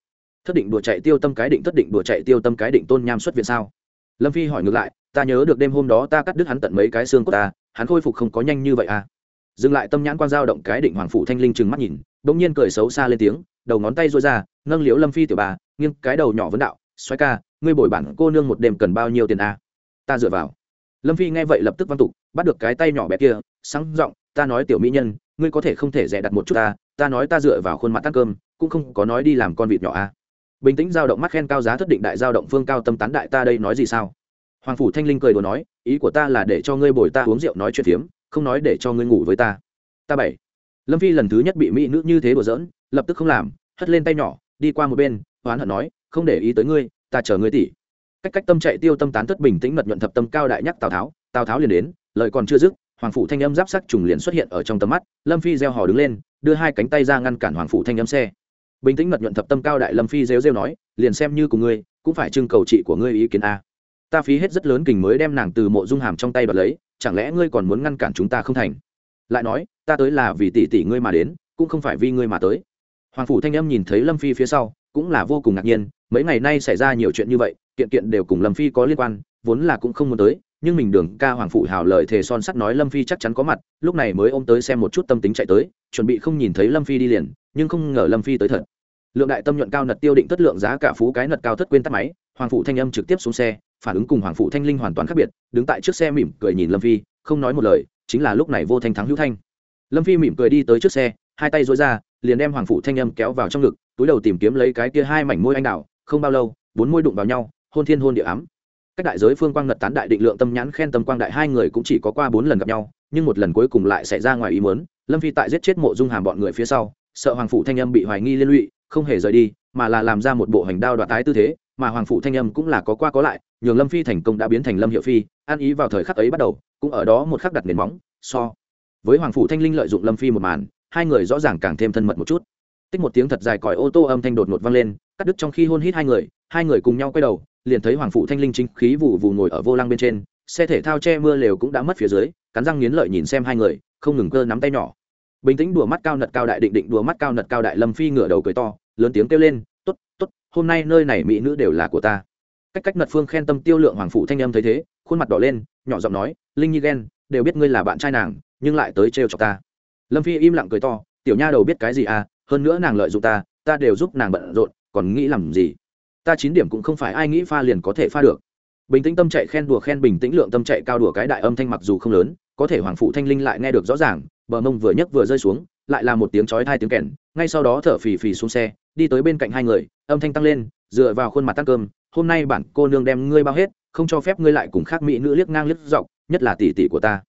Thất định đùa chạy tiêu tâm cái định, thất định đùa chạy tiêu tâm cái định tôn nham xuất viện sao? Lâm phi hỏi ngược lại, ta nhớ được đêm hôm đó ta cắt đứt hắn tận mấy cái xương của ta, hắn khôi phục không có nhanh như vậy à? Dừng lại tâm nhãn quan dao động cái định hoàng phủ thanh linh trừng mắt nhìn, bỗng nhiên cười xấu xa lên tiếng, đầu ngón tay rối ra, nâng liễu lâm phi tiểu bà, nghiêng cái đầu nhỏ vấn đạo xoay ca, ngươi bồi bản cô nương một đêm cần bao nhiêu tiền à? ta dựa vào lâm phi nghe vậy lập tức văn tục, bắt được cái tay nhỏ bé kia, sáng giọng, ta nói tiểu mỹ nhân, ngươi có thể không thể rẻ đặt một chút ta ta nói ta dựa vào khuôn mặt tắt cơm, cũng không có nói đi làm con vịt nhỏ à. bình tĩnh giao động mắt khen cao giá thất định đại giao động phương cao tâm tán đại ta đây nói gì sao hoàng phủ thanh linh cười đùa nói, ý của ta là để cho ngươi bồi ta uống rượu nói chuyện phiếm không nói để cho ngươi ngủ với ta. Ta bảy. Lâm phi lần thứ nhất bị mỹ nữ như thế đùa giỡn, lập tức không làm, hất lên tay nhỏ, đi qua một bên, oán hận nói, không để ý tới ngươi, ta chờ ngươi tỉ. Cách cách tâm chạy tiêu tâm tán thất bình tĩnh mật nhuận thập tâm cao đại nhắc tào tháo tào tháo liền đến, lời còn chưa dứt, hoàng phủ thanh âm giáp sắc trùng liền xuất hiện ở trong tầm mắt, lâm phi gieo hò đứng lên, đưa hai cánh tay ra ngăn cản hoàng phủ thanh âm xe. Bình tĩnh mật nhuận thập tâm cao đại lâm phi rêu rêu nói, liền xem như của ngươi, cũng phải trưng cầu trị của ngươi ý kiến a. Ta phí hết rất lớn kình mới đem nàng từ mộ dung hàm trong tay bật lấy chẳng lẽ ngươi còn muốn ngăn cản chúng ta không thành? Lại nói, ta tới là vì tỷ tỷ ngươi mà đến, cũng không phải vì ngươi mà tới. Hoàng phủ thanh âm nhìn thấy lâm phi phía sau, cũng là vô cùng ngạc nhiên, mấy ngày nay xảy ra nhiều chuyện như vậy, kiện kiện đều cùng lâm phi có liên quan, vốn là cũng không muốn tới, nhưng mình đường ca hoàng phủ hào lời thề son sắt nói lâm phi chắc chắn có mặt, lúc này mới ôm tới xem một chút tâm tính chạy tới, chuẩn bị không nhìn thấy lâm phi đi liền, nhưng không ngờ lâm phi tới thật. Lượng đại tâm nhuận cao nật tiêu định tất lượng giá cả phú cái nật cao thất quên tắt máy, hoàng phụ thanh âm trực tiếp xuống xe phản ứng cùng hoàng phụ thanh linh hoàn toàn khác biệt, đứng tại trước xe mỉm cười nhìn lâm phi, không nói một lời, chính là lúc này vô thanh thắng hữu thanh. Lâm phi mỉm cười đi tới trước xe, hai tay dối ra, liền đem hoàng phụ thanh âm kéo vào trong ngực, túi đầu tìm kiếm lấy cái kia hai mảnh môi anh đào, không bao lâu, bốn môi đụng vào nhau, hôn thiên hôn địa ám. Cách đại giới phương quang ngật tán đại định lượng tâm nhãn khen tâm quang đại, hai người cũng chỉ có qua bốn lần gặp nhau, nhưng một lần cuối cùng lại xảy ra ngoài ý muốn, lâm phi tại giết chết mộ dung hàm bọn người phía sau, sợ hoàng phụ thanh âm bị hoài nghi liên lụy, không hề rời đi, mà là làm ra một bộ hành đao đoạt tái tư thế, mà hoàng phụ thanh âm cũng là có qua có lại nhường lâm phi thành công đã biến thành lâm hiệu phi, an ý vào thời khắc ấy bắt đầu, cũng ở đó một khắc đặt nền móng, so. Với hoàng Phủ thanh linh lợi dụng lâm phi một màn, hai người rõ ràng càng thêm thân mật một chút. Tích một tiếng thật dài còi ô tô âm thanh đột ngột vang lên, cắt đứt trong khi hôn hít hai người hai người cùng nhau quay đầu, liền thấy hoàng Phủ thanh linh chính khí vụ vụ ngồi ở vô lăng bên trên, xe thể thao che mưa lều cũng đã mất phía dưới, cắn răng nghiến lợi nhìn xem hai người, không ngừng cơ nắm tay nhỏ. Bình tĩnh đùa mắt cao nật cao đại định định đùa mắt cao nật cao đại lâm phi ngửa đầu cười to, lớn tiếng kêu lên t ố t t ố t hôm nay nơi này mỹ nữ đều là của ta cách cách nật phương khen tâm tiêu lượng hoàng phụ thanh âm thấy thế, khuôn mặt đỏ lên, nhỏ giọng nói, linh nhi ghen, đều biết ngươi là bạn trai nàng, nhưng lại tới trêu chọc ta. Lâm phi im lặng cười to, tiểu nha đầu biết cái gì à hơn nữa nàng lợi dụng ta ta đều giúp nàng bận rộn, còn nghĩ làm gì? Ta chín điểm cũng không phải ai nghĩ pha liền có thể pha được. Bình tĩnh tâm chạy khen đùa khen bình tĩnh lượng tâm chạy cao đùa cái đại âm thanh mặc dù không lớn, có thể hoàng phụ thanh linh lại nghe được rõ ràng, bờ mông vừa nhấc vừa rơi xuống, lại là một tiếng chói hai tiếng kèn, ngay sau đó thở phì phì xuống xe, đi tới bên cạnh hai người, âm thanh tăng lên, dựa vào khuôn mặt tăng cơm hôm nay bản cô nương đem ngươi bao hết, không cho phép ngươi lại cùng khác mỹ nữ liếc ngang liếc dọc, nhất là tỷ tỷ của ta.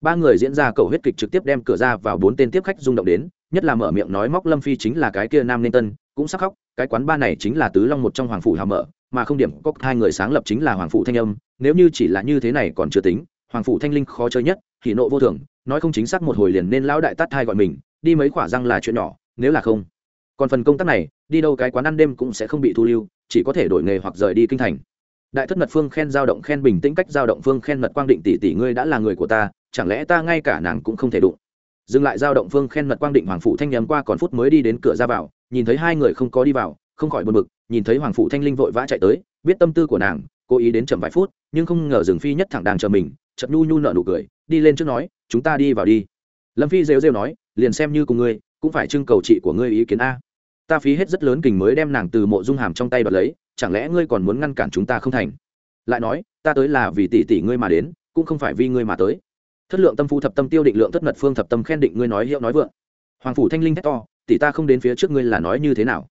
Ba người diễn ra cầu huyết kịch trực tiếp đem cửa ra vào bốn tên tiếp khách rung động đến, nhất là mở miệng nói móc lâm phi chính là cái kia nam nên tân, cũng sắc khóc, cái quán ba này chính là tứ long một trong hoàng phủ hào mở, mà không điểm có hai người sáng lập chính là hoàng phủ thanh âm, nếu như chỉ là như thế này còn chưa tính, hoàng phủ thanh linh khó chơi nhất thì nộ vô thường, nói không chính xác một hồi liền nên lão đại tát thai gọi mình, đi mấy khỏa răng là chuyện nhỏ, nếu là không, còn phần công tác này, đi đâu cái quán ăn đêm cũng sẽ không bị thu lưu chỉ có thể đổi nghề hoặc rời đi kinh thành. Đại thất mật phương khen giao động khen bình tĩnh cách giao động phương khen mật quang định tỷ tỷ ngươi đã là người của ta, chẳng lẽ ta ngay cả nàng cũng không thể đụng? Dừng lại giao động phương khen mật quang định hoàng phụ thanh nhầm qua còn phút mới đi đến cửa ra vào, nhìn thấy hai người không có đi vào, không khỏi buồn bực, nhìn thấy hoàng phụ thanh linh vội vã chạy tới, biết tâm tư của nàng, cố ý đến chậm vài phút, nhưng không ngờ rừng phi nhất thẳng đang chờ mình chậm nhu nhu nợ nụ cười, đi lên trước nói, chúng ta đi vào đi. Lâm phi rêu rêu nói, liền xem như cùng ngươi, cũng phải trưng cầu chị của ngươi ý kiến a ta phí hết rất lớn kình mới đem nàng từ mộ dung hàm trong tay bật lấy, chẳng lẽ ngươi còn muốn ngăn cản chúng ta không thành? Lại nói, ta tới là vì tỷ tỷ ngươi mà đến, cũng không phải vì ngươi mà tới. Thất lượng tâm phu thập tâm tiêu định lượng thất mật phương thập tâm khen định ngươi nói hiệu nói vượng. Hoàng phủ thanh linh thét to, tỷ ta không đến phía trước ngươi là nói như thế nào?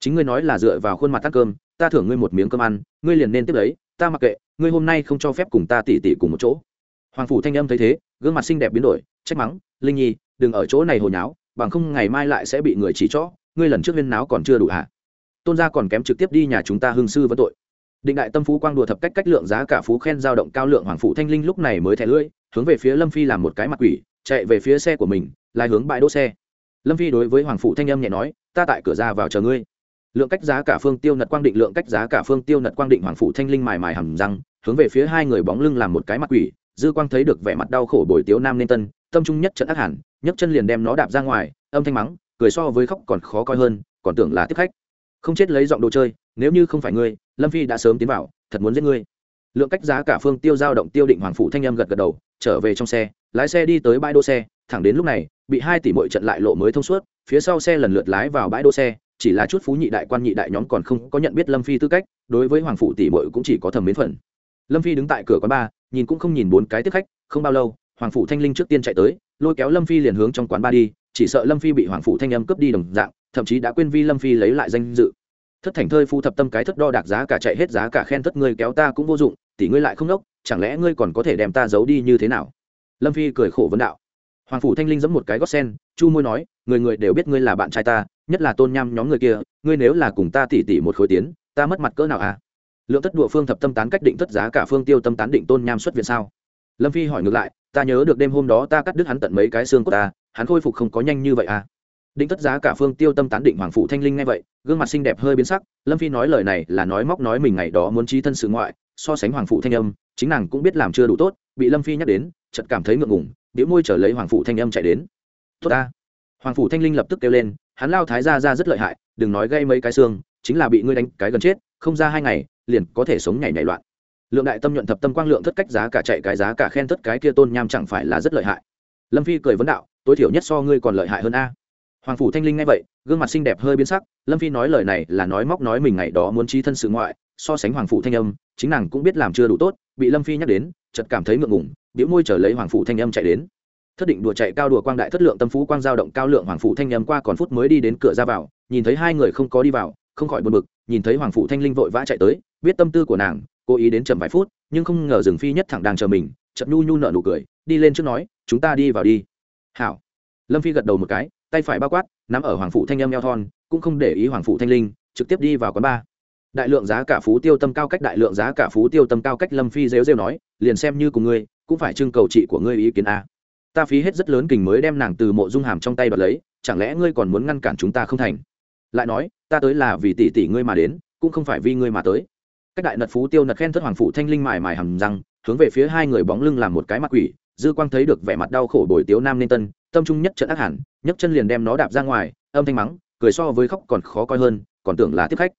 Chính ngươi nói là dựa vào khuôn mặt ăn cơm, ta thưởng ngươi một miếng cơm ăn, ngươi liền nên tiếp đấy ta mặc kệ, ngươi hôm nay không cho phép cùng ta tỷ tỷ cùng một chỗ. Hoàng phủ thanh âm thấy thế, gương mặt xinh đẹp biến đổi, trách mắng, linh nhi, đừng ở chỗ này hồi nháo, bằng không ngày mai lại sẽ bị người chỉ cho ngươi lần trước viên náo còn chưa đủ hả? Tôn gia còn kém trực tiếp đi nhà chúng ta hương sư vẫn tội. Định đại tâm phú quang đùa thập cách cách lượng giá cả phú khen giao động cao lượng hoàng phụ thanh linh lúc này mới thẻ lưỡi, hướng về phía lâm phi làm một cái mặt quỷ, chạy về phía xe của mình lại hướng bãi đỗ xe. Lâm phi đối với hoàng phụ thanh âm nhẹ nói, ta tại cửa ra vào chờ ngươi. Lượng cách giá cả phương tiêu nật quang định, lượng cách giá cả phương tiêu nật quang định, hoàng phụ thanh linh mài mài hầm răng, hướng về phía hai người bóng lưng làm một cái mặt quỷ, dư quang thấy được vẻ mặt đau khổ bồi tiếu nam nên tân, tâm trung nhất trận ác hẳn, nhấc chân liền đem nó đạp ra ngoài, âm thanh mắng cười so với khóc còn khó coi hơn còn tưởng là tiếp khách. Không chết lấy giọng đồ chơi nếu như không phải ngươi lâm phi đã sớm tiến vào thật muốn giết ngươi. Lượng cách giá cả phương tiêu giao động tiêu định hoàng phủ thanh âm gật gật đầu trở về trong xe lái xe đi tới bãi đỗ xe thẳng đến lúc này bị hai tỷ mỗi trận lại lộ mới thông suốt phía sau xe lần lượt lái vào bãi đỗ xe chỉ là chút phú nhị đại quan nhị đại nhóm còn không có nhận biết lâm phi tư cách đối với hoàng phủ tỷ bội cũng chỉ có thầm mến phần. Lâm phi đứng tại cửa quán ba, nhìn cũng không nhìn bốn cái tiếp khách không bao lâu hoàng phủ thanh linh trước tiên chạy tới lôi kéo lâm phi liền hướng trong quán ba đi chỉ sợ lâm phi bị hoàng phủ thanh âm cướp đi đồng dạng, thậm chí đã quên vi lâm phi lấy lại danh dự. Thất thành thơi phu thập tâm cái thất đo đạc giá cả chạy hết giá cả khen thất ngươi kéo ta cũng vô dụng, tỷ ngươi lại không đốc chẳng lẽ ngươi còn có thể đem ta giấu đi như thế nào? Lâm phi cười khổ vấn đạo. Hoàng phủ thanh linh giẫm một cái gót sen, chu môi nói, người người đều biết ngươi là bạn trai ta, nhất là tôn nham nhóm người kia, ngươi nếu là cùng ta tỉ tỉ một khối tiến, ta mất mặt cỡ nào à? Lượng tất đụa phương thập tâm tán cách định tất giá cả phương tiêu tâm tán định tôn nham xuất viện sao? Lâm phi hỏi ngược lại, ta nhớ được đêm hôm đó ta cắt đứt hắn tận mấy cái xương của ta hắn khôi phục không có nhanh như vậy à. Định tất giá cả phương tiêu tâm tán định hoàng phụ thanh linh ngay vậy, gương mặt xinh đẹp hơi biến sắc, lâm phi nói lời này là nói móc nói mình ngày đó muốn trí thân sự ngoại, so sánh hoàng phụ thanh âm, chính nàng cũng biết làm chưa đủ tốt, bị lâm phi nhắc đến, chợt cảm thấy ngượng ngùng biểu môi trở lấy hoàng phụ thanh âm chạy đến. Tốt ta. Hoàng phủ thanh linh lập tức kêu lên, hắn lao thái ra ra rất lợi hại, đừng nói gây mấy cái xương, chính là bị ngươi đánh cái gần chết, không ra hai ngày, liền có thể sống nhảy nhảy loạn. Lượng đại tâm nhuận thập tâm quang lượng thất cách giá cả chạy cái giá cả khen tất cái kia tôn nham chẳng phải là rất lợi hại. Lâm phi cười vấn đạo tối thiểu nhất so ngươi còn lợi hại hơn a. Hoàng phủ thanh linh nghe vậy, gương mặt xinh đẹp hơi biến sắc, lâm phi nói lời này là nói móc nói mình ngày đó muốn trí thân sự ngoại, so sánh hoàng phủ thanh âm, chính nàng cũng biết làm chưa đủ tốt, bị lâm phi nhắc đến, chợt cảm thấy ngượng ngùng biểu môi trở lấy hoàng phủ thanh âm chạy đến. Thất định đùa chạy cao đùa quang đại thất lượng tâm phú quang giao động cao lượng hoàng phủ thanh Âm qua còn phút mới đi đến cửa ra vào, nhìn thấy hai người không có đi vào, không khỏi buồn bực, nhìn thấy hoàng phủ thanh linh vội vã chạy tới, biết tâm tư của nàng, cố ý đến chậm vài phút, nhưng không ngờ rừng phi nhất thẳng đang chờ mình chậm nhu nhu nợ nụ cười, đi lên trước nói, chúng ta đi vào đi hảo. Lâm phi gật đầu một cái, tay phải bao quát, nắm ở hoàng phụ thanh âm eo thon, cũng không để ý hoàng phụ thanh linh, trực tiếp đi vào quán ba đại lượng giá cả phú tiêu tâm cao cách, đại lượng giá cả phú tiêu tâm cao cách, lâm phi rêu rêu nói, liền xem như cùng ngươi, cũng phải trưng cầu chị của ngươi ý kiến a. Ta phí hết rất lớn kình mới đem nàng từ mộ dung hàm trong tay đoạt lấy, chẳng lẽ ngươi còn muốn ngăn cản chúng ta không thành? Lại nói, ta tới là vì tỷ tỷ ngươi mà đến, cũng không phải vì ngươi mà tới. Các đại nật phú tiêu nật khen thất hoàng phụ thanh linh mài mài hầm răng, hướng về phía hai người bóng lưng làm một cái mặt quỷ dư quang thấy được vẻ mặt đau khổ bồi tiếu nam nên tân, tâm trung nhất trận ác hẳn, nhấc chân liền đem nó đạp ra ngoài, âm thanh mắng, cười so với khóc còn khó coi hơn, còn tưởng là tiếp khách.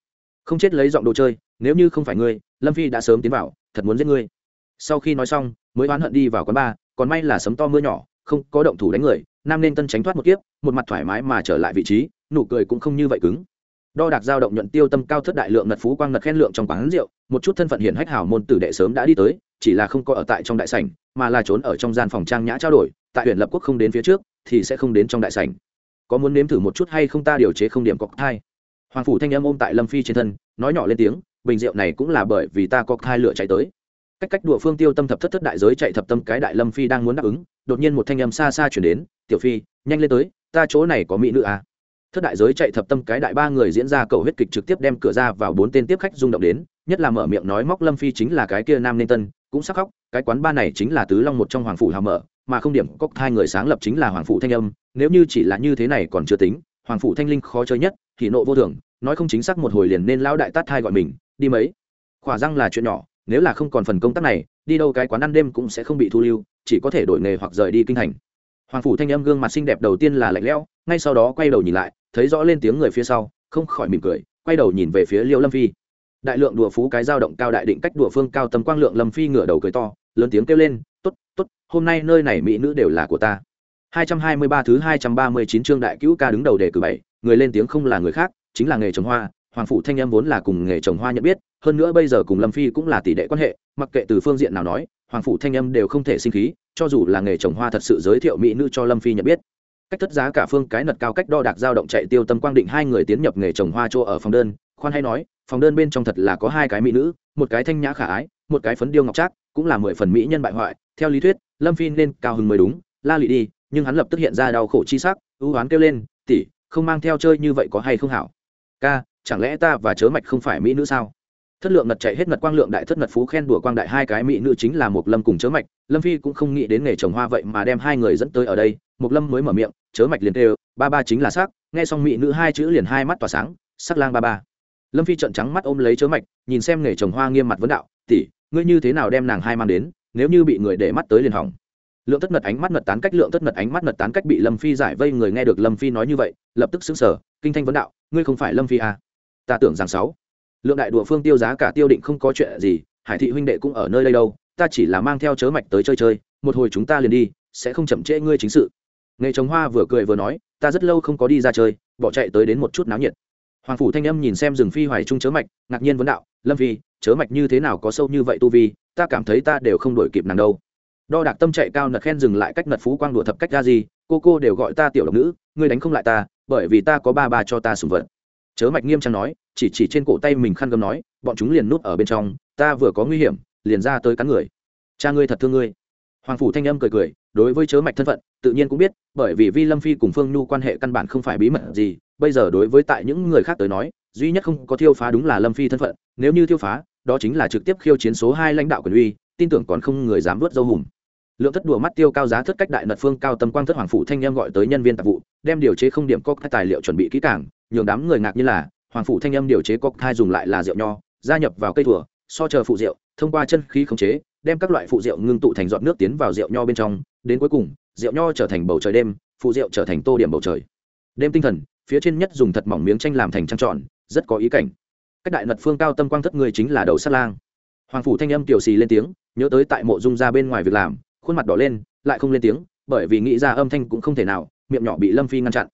Không chết lấy giọng đồ chơi, nếu như không phải ngươi, lâm phi đã sớm tiến vào, thật muốn giết ngươi. Sau khi nói xong, mới oán hận đi vào quán bar còn may là sấm to mưa nhỏ, không có động thủ đánh người, nam nên tân tránh thoát một kiếp, một mặt thoải mái mà trở lại vị trí, nụ cười cũng không như vậy cứng đo đạc giao động nhuận tiêu tâm cao thất đại lượng ngật phú quang ngật khen lượng trong quán rượu, một chút thân phận hiển hách hảo môn tử đệ sớm đã đi tới, chỉ là không có ở tại trong đại sảnh, mà là trốn ở trong gian phòng trang nhã trao đổi, tại huyện lập quốc không đến phía trước, thì sẽ không đến trong đại sảnh. Có muốn nếm thử một chút hay không ta điều chế không điểm cọc thai. Hoàng phủ thanh âm ôm tại lâm phi trên thân, nói nhỏ lên tiếng, bình rượu này cũng là bởi vì ta cọc thai lửa chạy tới. Cách cách đùa phương tiêu tâm thập thất thất đại giới chạy thập tâm cái đại lâm phi đang muốn đáp ứng, đột nhiên một thanh âm xa xa chuyển đến, tiểu phi, nhanh lên tới, ta chỗ này có mỹ nữ à thất đại giới chạy thập tâm cái đại ba người diễn ra cầu huyết kịch trực tiếp đem cửa ra vào bốn tên tiếp khách rung động đến, nhất là mở miệng nói móc lâm phi chính là cái kia nam nên tân, cũng sắc khóc, cái quán ba này chính là tứ long một trong hoàng phủ hào mở, mà không điểm cốc hai người sáng lập chính là hoàng phủ thanh âm, nếu như chỉ là như thế này còn chưa tính, hoàng phủ thanh linh khó chơi nhất, thì nộ vô thường, nói không chính xác một hồi liền nên lão đại tát thai gọi mình, đi mấy? Khỏa răng là chuyện nhỏ, nếu là không còn phần công tác này, đi đâu cái quán ăn đêm cũng sẽ không bị thu lưu, chỉ có thể đổi nghề hoặc rời đi kinh thành hoàng phủ thanh âm gương mặt xinh đẹp đầu tiên là lạnh lẽo, ngay sau đó quay đầu nhìn lại, thấy rõ lên tiếng người phía sau, không khỏi mỉm cười, quay đầu nhìn về phía liêu lâm phi. Đại lượng đùa phú cái dao động cao đại định cách đùa phương cao tầm quang lượng lâm phi ngửa đầu cười to, lớn tiếng kêu lên t ố t t ố t hôm nay nơi này mỹ nữ đều là của ta. 223 thứ 239 chương đại cứu ca đứng đầu đề cử bảy, người lên tiếng không là người khác, chính là nghề trồng hoa. Hoàng phủ thanh em vốn là cùng nghề trồng hoa nhận biết, hơn nữa bây giờ cùng lâm phi cũng là tỷ đệ quan hệ, mặc kệ từ phương diện nào nói hoàng phủ thanh âm đều không thể sinh khí, cho dù là nghề trồng hoa thật sự giới thiệu mỹ nữ cho lâm phi nhận biết. Cách thất giá cả phương cái nật cao cách đo đạc dao động chạy tiêu tâm quang định hai người tiến nhập nghề trồng hoa chỗ ở phòng đơn. Khoan hay nói, phòng đơn bên trong thật là có hai cái mỹ nữ, một cái thanh nhã khả ái, một cái phấn điêu ngọc trác, cũng là mười phần mỹ nhân bại hoại. Theo lý thuyết, lâm phi nên cao hứng mới đúng, la lị đi, nhưng hắn lập tức hiện ra đau khổ chi sắc, ưu oán kêu lên, tỷ, không mang theo chơi như vậy có hay không hảo? Ca, chẳng lẽ ta và chớ mạch không phải mỹ nữ sao? Thất lượng ngật chạy hết ngật quang lượng đại thất ngật phú khen đùa quang đại hai cái mỹ nữ chính là một lâm cùng chớ mạch. Lâm phi cũng không nghĩ đến nghề trồng hoa vậy mà đem hai người dẫn tới ở đây. Một lâm mới mở miệng, chớ mạch liền tê ba ba chính là sắc nghe xong mỹ nữ hai chữ liền hai mắt tỏa sáng, sắc lang ba ba. Lâm phi trận trắng mắt ôm lấy chớ mạch, nhìn xem nghề trồng hoa nghiêm mặt vấn đạo, tỷ, ngươi như thế nào đem nàng hai mang đến, nếu như bị người để mắt tới liền hỏng. Lượng thất ngật ánh mắt ngật tán cách, lượng thất ngật ánh mắt ngật tán cách bị lâm phi giải vây người nghe được lâm phi nói như vậy, lập tức xứng sở kinh thanh vấn đạo, ngươi không phải lâm phi à? ta tưởng rằng sáu lượng đại đùa phương tiêu giá cả tiêu định không có chuyện gì, hải thị huynh đệ cũng ở nơi đây đâu, ta chỉ là mang theo chớ mạch tới chơi chơi, một hồi chúng ta liền đi, sẽ không chậm trễ ngươi chính sự. Nghề trồng hoa vừa cười vừa nói, ta rất lâu không có đi ra chơi, bỏ chạy tới đến một chút náo nhiệt. Hoàng phủ thanh âm nhìn xem rừng phi hoài trung chớ mạch, ngạc nhiên vấn đạo, lâm phi, chớ mạch như thế nào có sâu như vậy tu vi, ta cảm thấy ta đều không đổi kịp nàng đâu. Đo đạc tâm chạy cao nật khen dừng lại cách nật phú quang đùa thập cách ra gì, cô cô đều gọi ta tiểu độc nữ, ngươi đánh không lại ta, bởi vì ta có ba ba cho ta sùng vật chớ mạch nghiêm trang nói, chỉ chỉ trên cổ tay mình khăn gấm nói, bọn chúng liền núp ở bên trong, ta vừa có nguy hiểm, liền ra tới cắn người. Cha ngươi thật thương ngươi. Hoàng phủ thanh âm cười cười, đối với chớ mạch thân phận, tự nhiên cũng biết, bởi vì vi lâm phi cùng phương nhu quan hệ căn bản không phải bí mật gì, bây giờ đối với tại những người khác tới nói, duy nhất không có thiêu phá đúng là lâm phi thân phận, nếu như thiêu phá, đó chính là trực tiếp khiêu chiến số hai lãnh đạo quyền uy, tin tưởng còn không người dám vớt dâu hùm lượng thất đùa mắt tiêu cao giá thất cách đại nật phương cao tâm quang thất hoàng phủ thanh em gọi tới nhân viên tạp vụ, đem điều chế không điểm cóc tài liệu chuẩn bị kỹ càng, nhường đám người ngạc như là, hoàng phủ thanh em điều chế cóc thai dùng lại là rượu nho, gia nhập vào cây thùa, so chờ phụ rượu, thông qua chân khí khống chế, đem các loại phụ rượu ngưng tụ thành giọt nước tiến vào rượu nho bên trong, đến cuối cùng, rượu nho trở thành bầu trời đêm, phụ rượu trở thành tô điểm bầu trời. Đêm tinh thần, phía trên nhất dùng thật mỏng miếng tranh làm thành trăng tròn, rất có ý cảnh. Cách đại nật phương cao tâm quang thất người chính là đầu sát lang. Hoàng phủ thanh âm tiểu xì lên tiếng, nhớ tới tại mộ dung ra bên ngoài việc làm khuôn mặt đỏ lên, lại không lên tiếng, bởi vì nghĩ ra âm thanh cũng không thể nào, miệng nhỏ bị lâm phi ngăn chặn.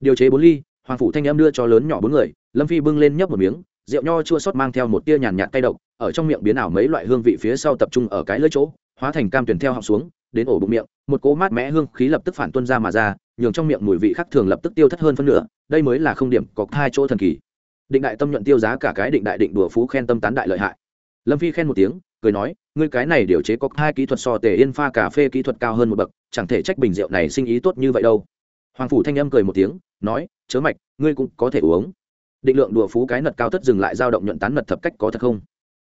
Điều chế bốn ly, hoàng phủ thanh âm đưa cho lớn nhỏ bốn người, lâm phi bưng lên nhấp một miếng, rượu nho chua sót mang theo một tia nhàn nhạt cay độc, ở trong miệng biến ảo mấy loại hương vị phía sau tập trung ở cái lưỡi chỗ, hóa thành cam tuyển theo họng xuống, đến ổ bụng miệng, một cỗ mát mẽ hương khí lập tức phản tuân ra mà ra, nhường trong miệng mùi vị khác thường lập tức tiêu thất hơn phân nửa, đây mới là không điểm có hai chỗ thần kỳ. Định đại tâm nhuận tiêu giá cả cái định đại định đùa phú khen tâm tán đại lợi hại. Lâm phi khen một tiếng cười nói, ngươi cái này điều chế có hai kỹ thuật so tề yên pha cà phê kỹ thuật cao hơn một bậc, chẳng thể trách bình rượu này sinh ý tốt như vậy đâu. Hoàng phủ thanh âm cười một tiếng, nói, chớ mạch, ngươi cũng có thể uống. Định lượng đùa phú cái nật cao thất dừng lại dao động nhuận tán mật thập cách có thật không?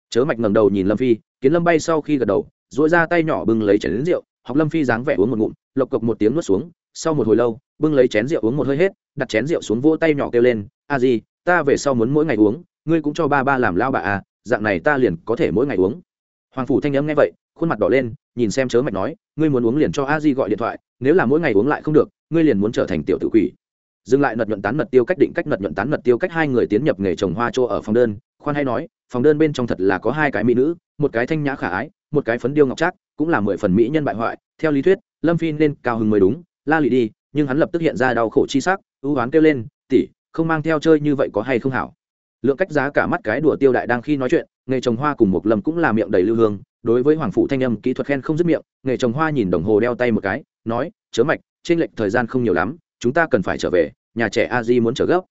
Chớ mạch ngẩng đầu nhìn lâm phi, kiến lâm bay sau khi gật đầu dỗi ra tay nhỏ bưng lấy chén đến rượu, học lâm phi dáng vẻ uống một ngụm, lộc cộc một tiếng nuốt xuống, sau một hồi lâu, bưng lấy chén rượu uống một hơi hết, đặt chén rượu xuống vỗ tay nhỏ kêu lên, a gì ta về sau muốn mỗi ngày uống, ngươi cũng cho ba ba làm lao bà à dạng này ta liền có thể mỗi ngày uống hoàng phủ thanh âm nghe vậy, khuôn mặt đỏ lên, nhìn xem chớ mạch nói, ngươi muốn uống liền cho a di gọi điện thoại, nếu là mỗi ngày uống lại không được, ngươi liền muốn trở thành tiểu tự quỷ. Dừng lại nật nhuận tán nật tiêu cách định cách nật nhuận tán nật tiêu cách hai người tiến nhập nghề trồng hoa chỗ ở phòng đơn. Khoan hay nói, phòng đơn bên trong thật là có hai cái mỹ nữ, một cái thanh nhã khả ái, một cái phấn điêu ngọc trác, cũng là mười phần mỹ nhân bại hoại. Theo lý thuyết, lâm phi nên cao hứng mới đúng, la lì đi, nhưng hắn lập tức hiện ra đau khổ chi sắc, ưu oán kêu lên tỉ không mang theo chơi như vậy có hay không hảo? Lượng cách giá cả mắt cái đùa tiêu đại đang khi nói chuyện nghề trồng hoa cùng một lâm cũng là miệng đầy lưu hương, đối với hoàng phụ thanh âm kỹ thuật khen không dứt miệng, nghề trồng hoa nhìn đồng hồ đeo tay một cái, nói, chớ mạch trên lệch thời gian không nhiều lắm, chúng ta cần phải trở về, nhà trẻ a di muốn trở gấp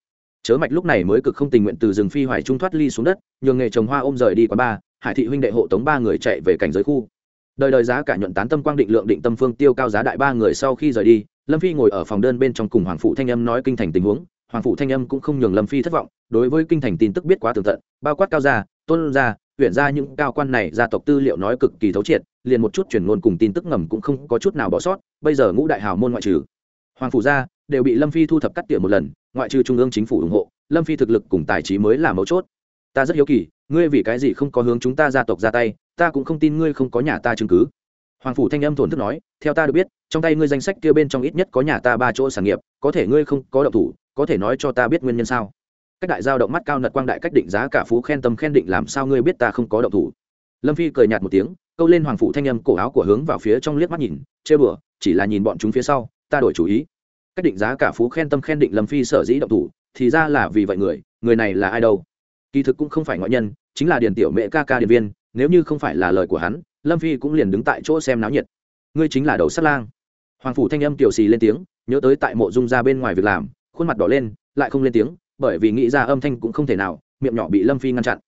chớ mạch lúc này mới cực không tình nguyện từ rừng phi hoài trung thoát ly xuống đất, nhường nghề trồng hoa ôm rời đi quán ba hải thị huynh đệ hộ tống ba người chạy về cảnh giới khu. Đời đời giá cả nhuận tán tâm quang định lượng định tâm phương tiêu cao giá đại ba người sau khi rời đi, lâm phi ngồi ở phòng đơn bên trong cùng hoàng phụ thanh âm nói kinh thành tình huống. Hoàng phụ thanh âm cũng không nhường lâm phi thất vọng, đối với kinh thành tin tức biết quá tường tận, bao quát cao gia tôn gia huyện ra những cao quan này gia tộc tư liệu nói cực kỳ thấu triệt, liền một chút chuyển ngôn cùng tin tức ngầm cũng không có chút nào bỏ sót, bây giờ ngũ đại hào môn ngoại trừ hoàng phủ gia đều bị lâm phi thu thập cắt tỉa một lần, ngoại trừ trung ương chính phủ ủng hộ, lâm phi thực lực cùng tài trí mới là mấu chốt. Ta rất hiếu kỳ, ngươi vì cái gì không có hướng chúng ta gia tộc ra tay, ta cũng không tin ngươi không có nhà ta chứng cứ. Hoàng phủ thanh âm thổn thức nói, theo ta được biết, trong tay ngươi danh sách kia bên trong ít nhất có nhà ta ba chỗ sản nghiệp, có thể ngươi không có động thủ, có thể nói cho ta biết nguyên nhân sao? Cách đại giao động mắt cao nật quang đại cách định giá cả phú khen tâm khen định làm sao ngươi biết ta không có động thủ. Lâm phi cười nhạt một tiếng, câu lên hoàng phủ thanh âm cổ áo của hướng vào phía trong liếc mắt nhìn, chê bừa, chỉ là nhìn bọn chúng phía sau, ta đổi chủ ý. Cách định giá cả phú khen tâm khen định lâm phi sở dĩ động thủ, thì ra là vì vậy người người này là ai đâu? Kỳ thực cũng không phải ngoại nhân, chính là điền tiểu mẹ ca ca điện viên, nếu như không phải là lời của hắn, lâm phi cũng liền đứng tại chỗ xem náo nhiệt. Ngươi chính là đầu sắt lang. Hoàng phủ thanh âm tiểu xì lên tiếng, nhớ tới tại mộ dung ra bên ngoài việc làm, khuôn mặt đỏ lên, lại không lên tiếng bởi vì nghĩ ra âm thanh cũng không thể nào, miệng nhỏ bị lâm phi ngăn chặn.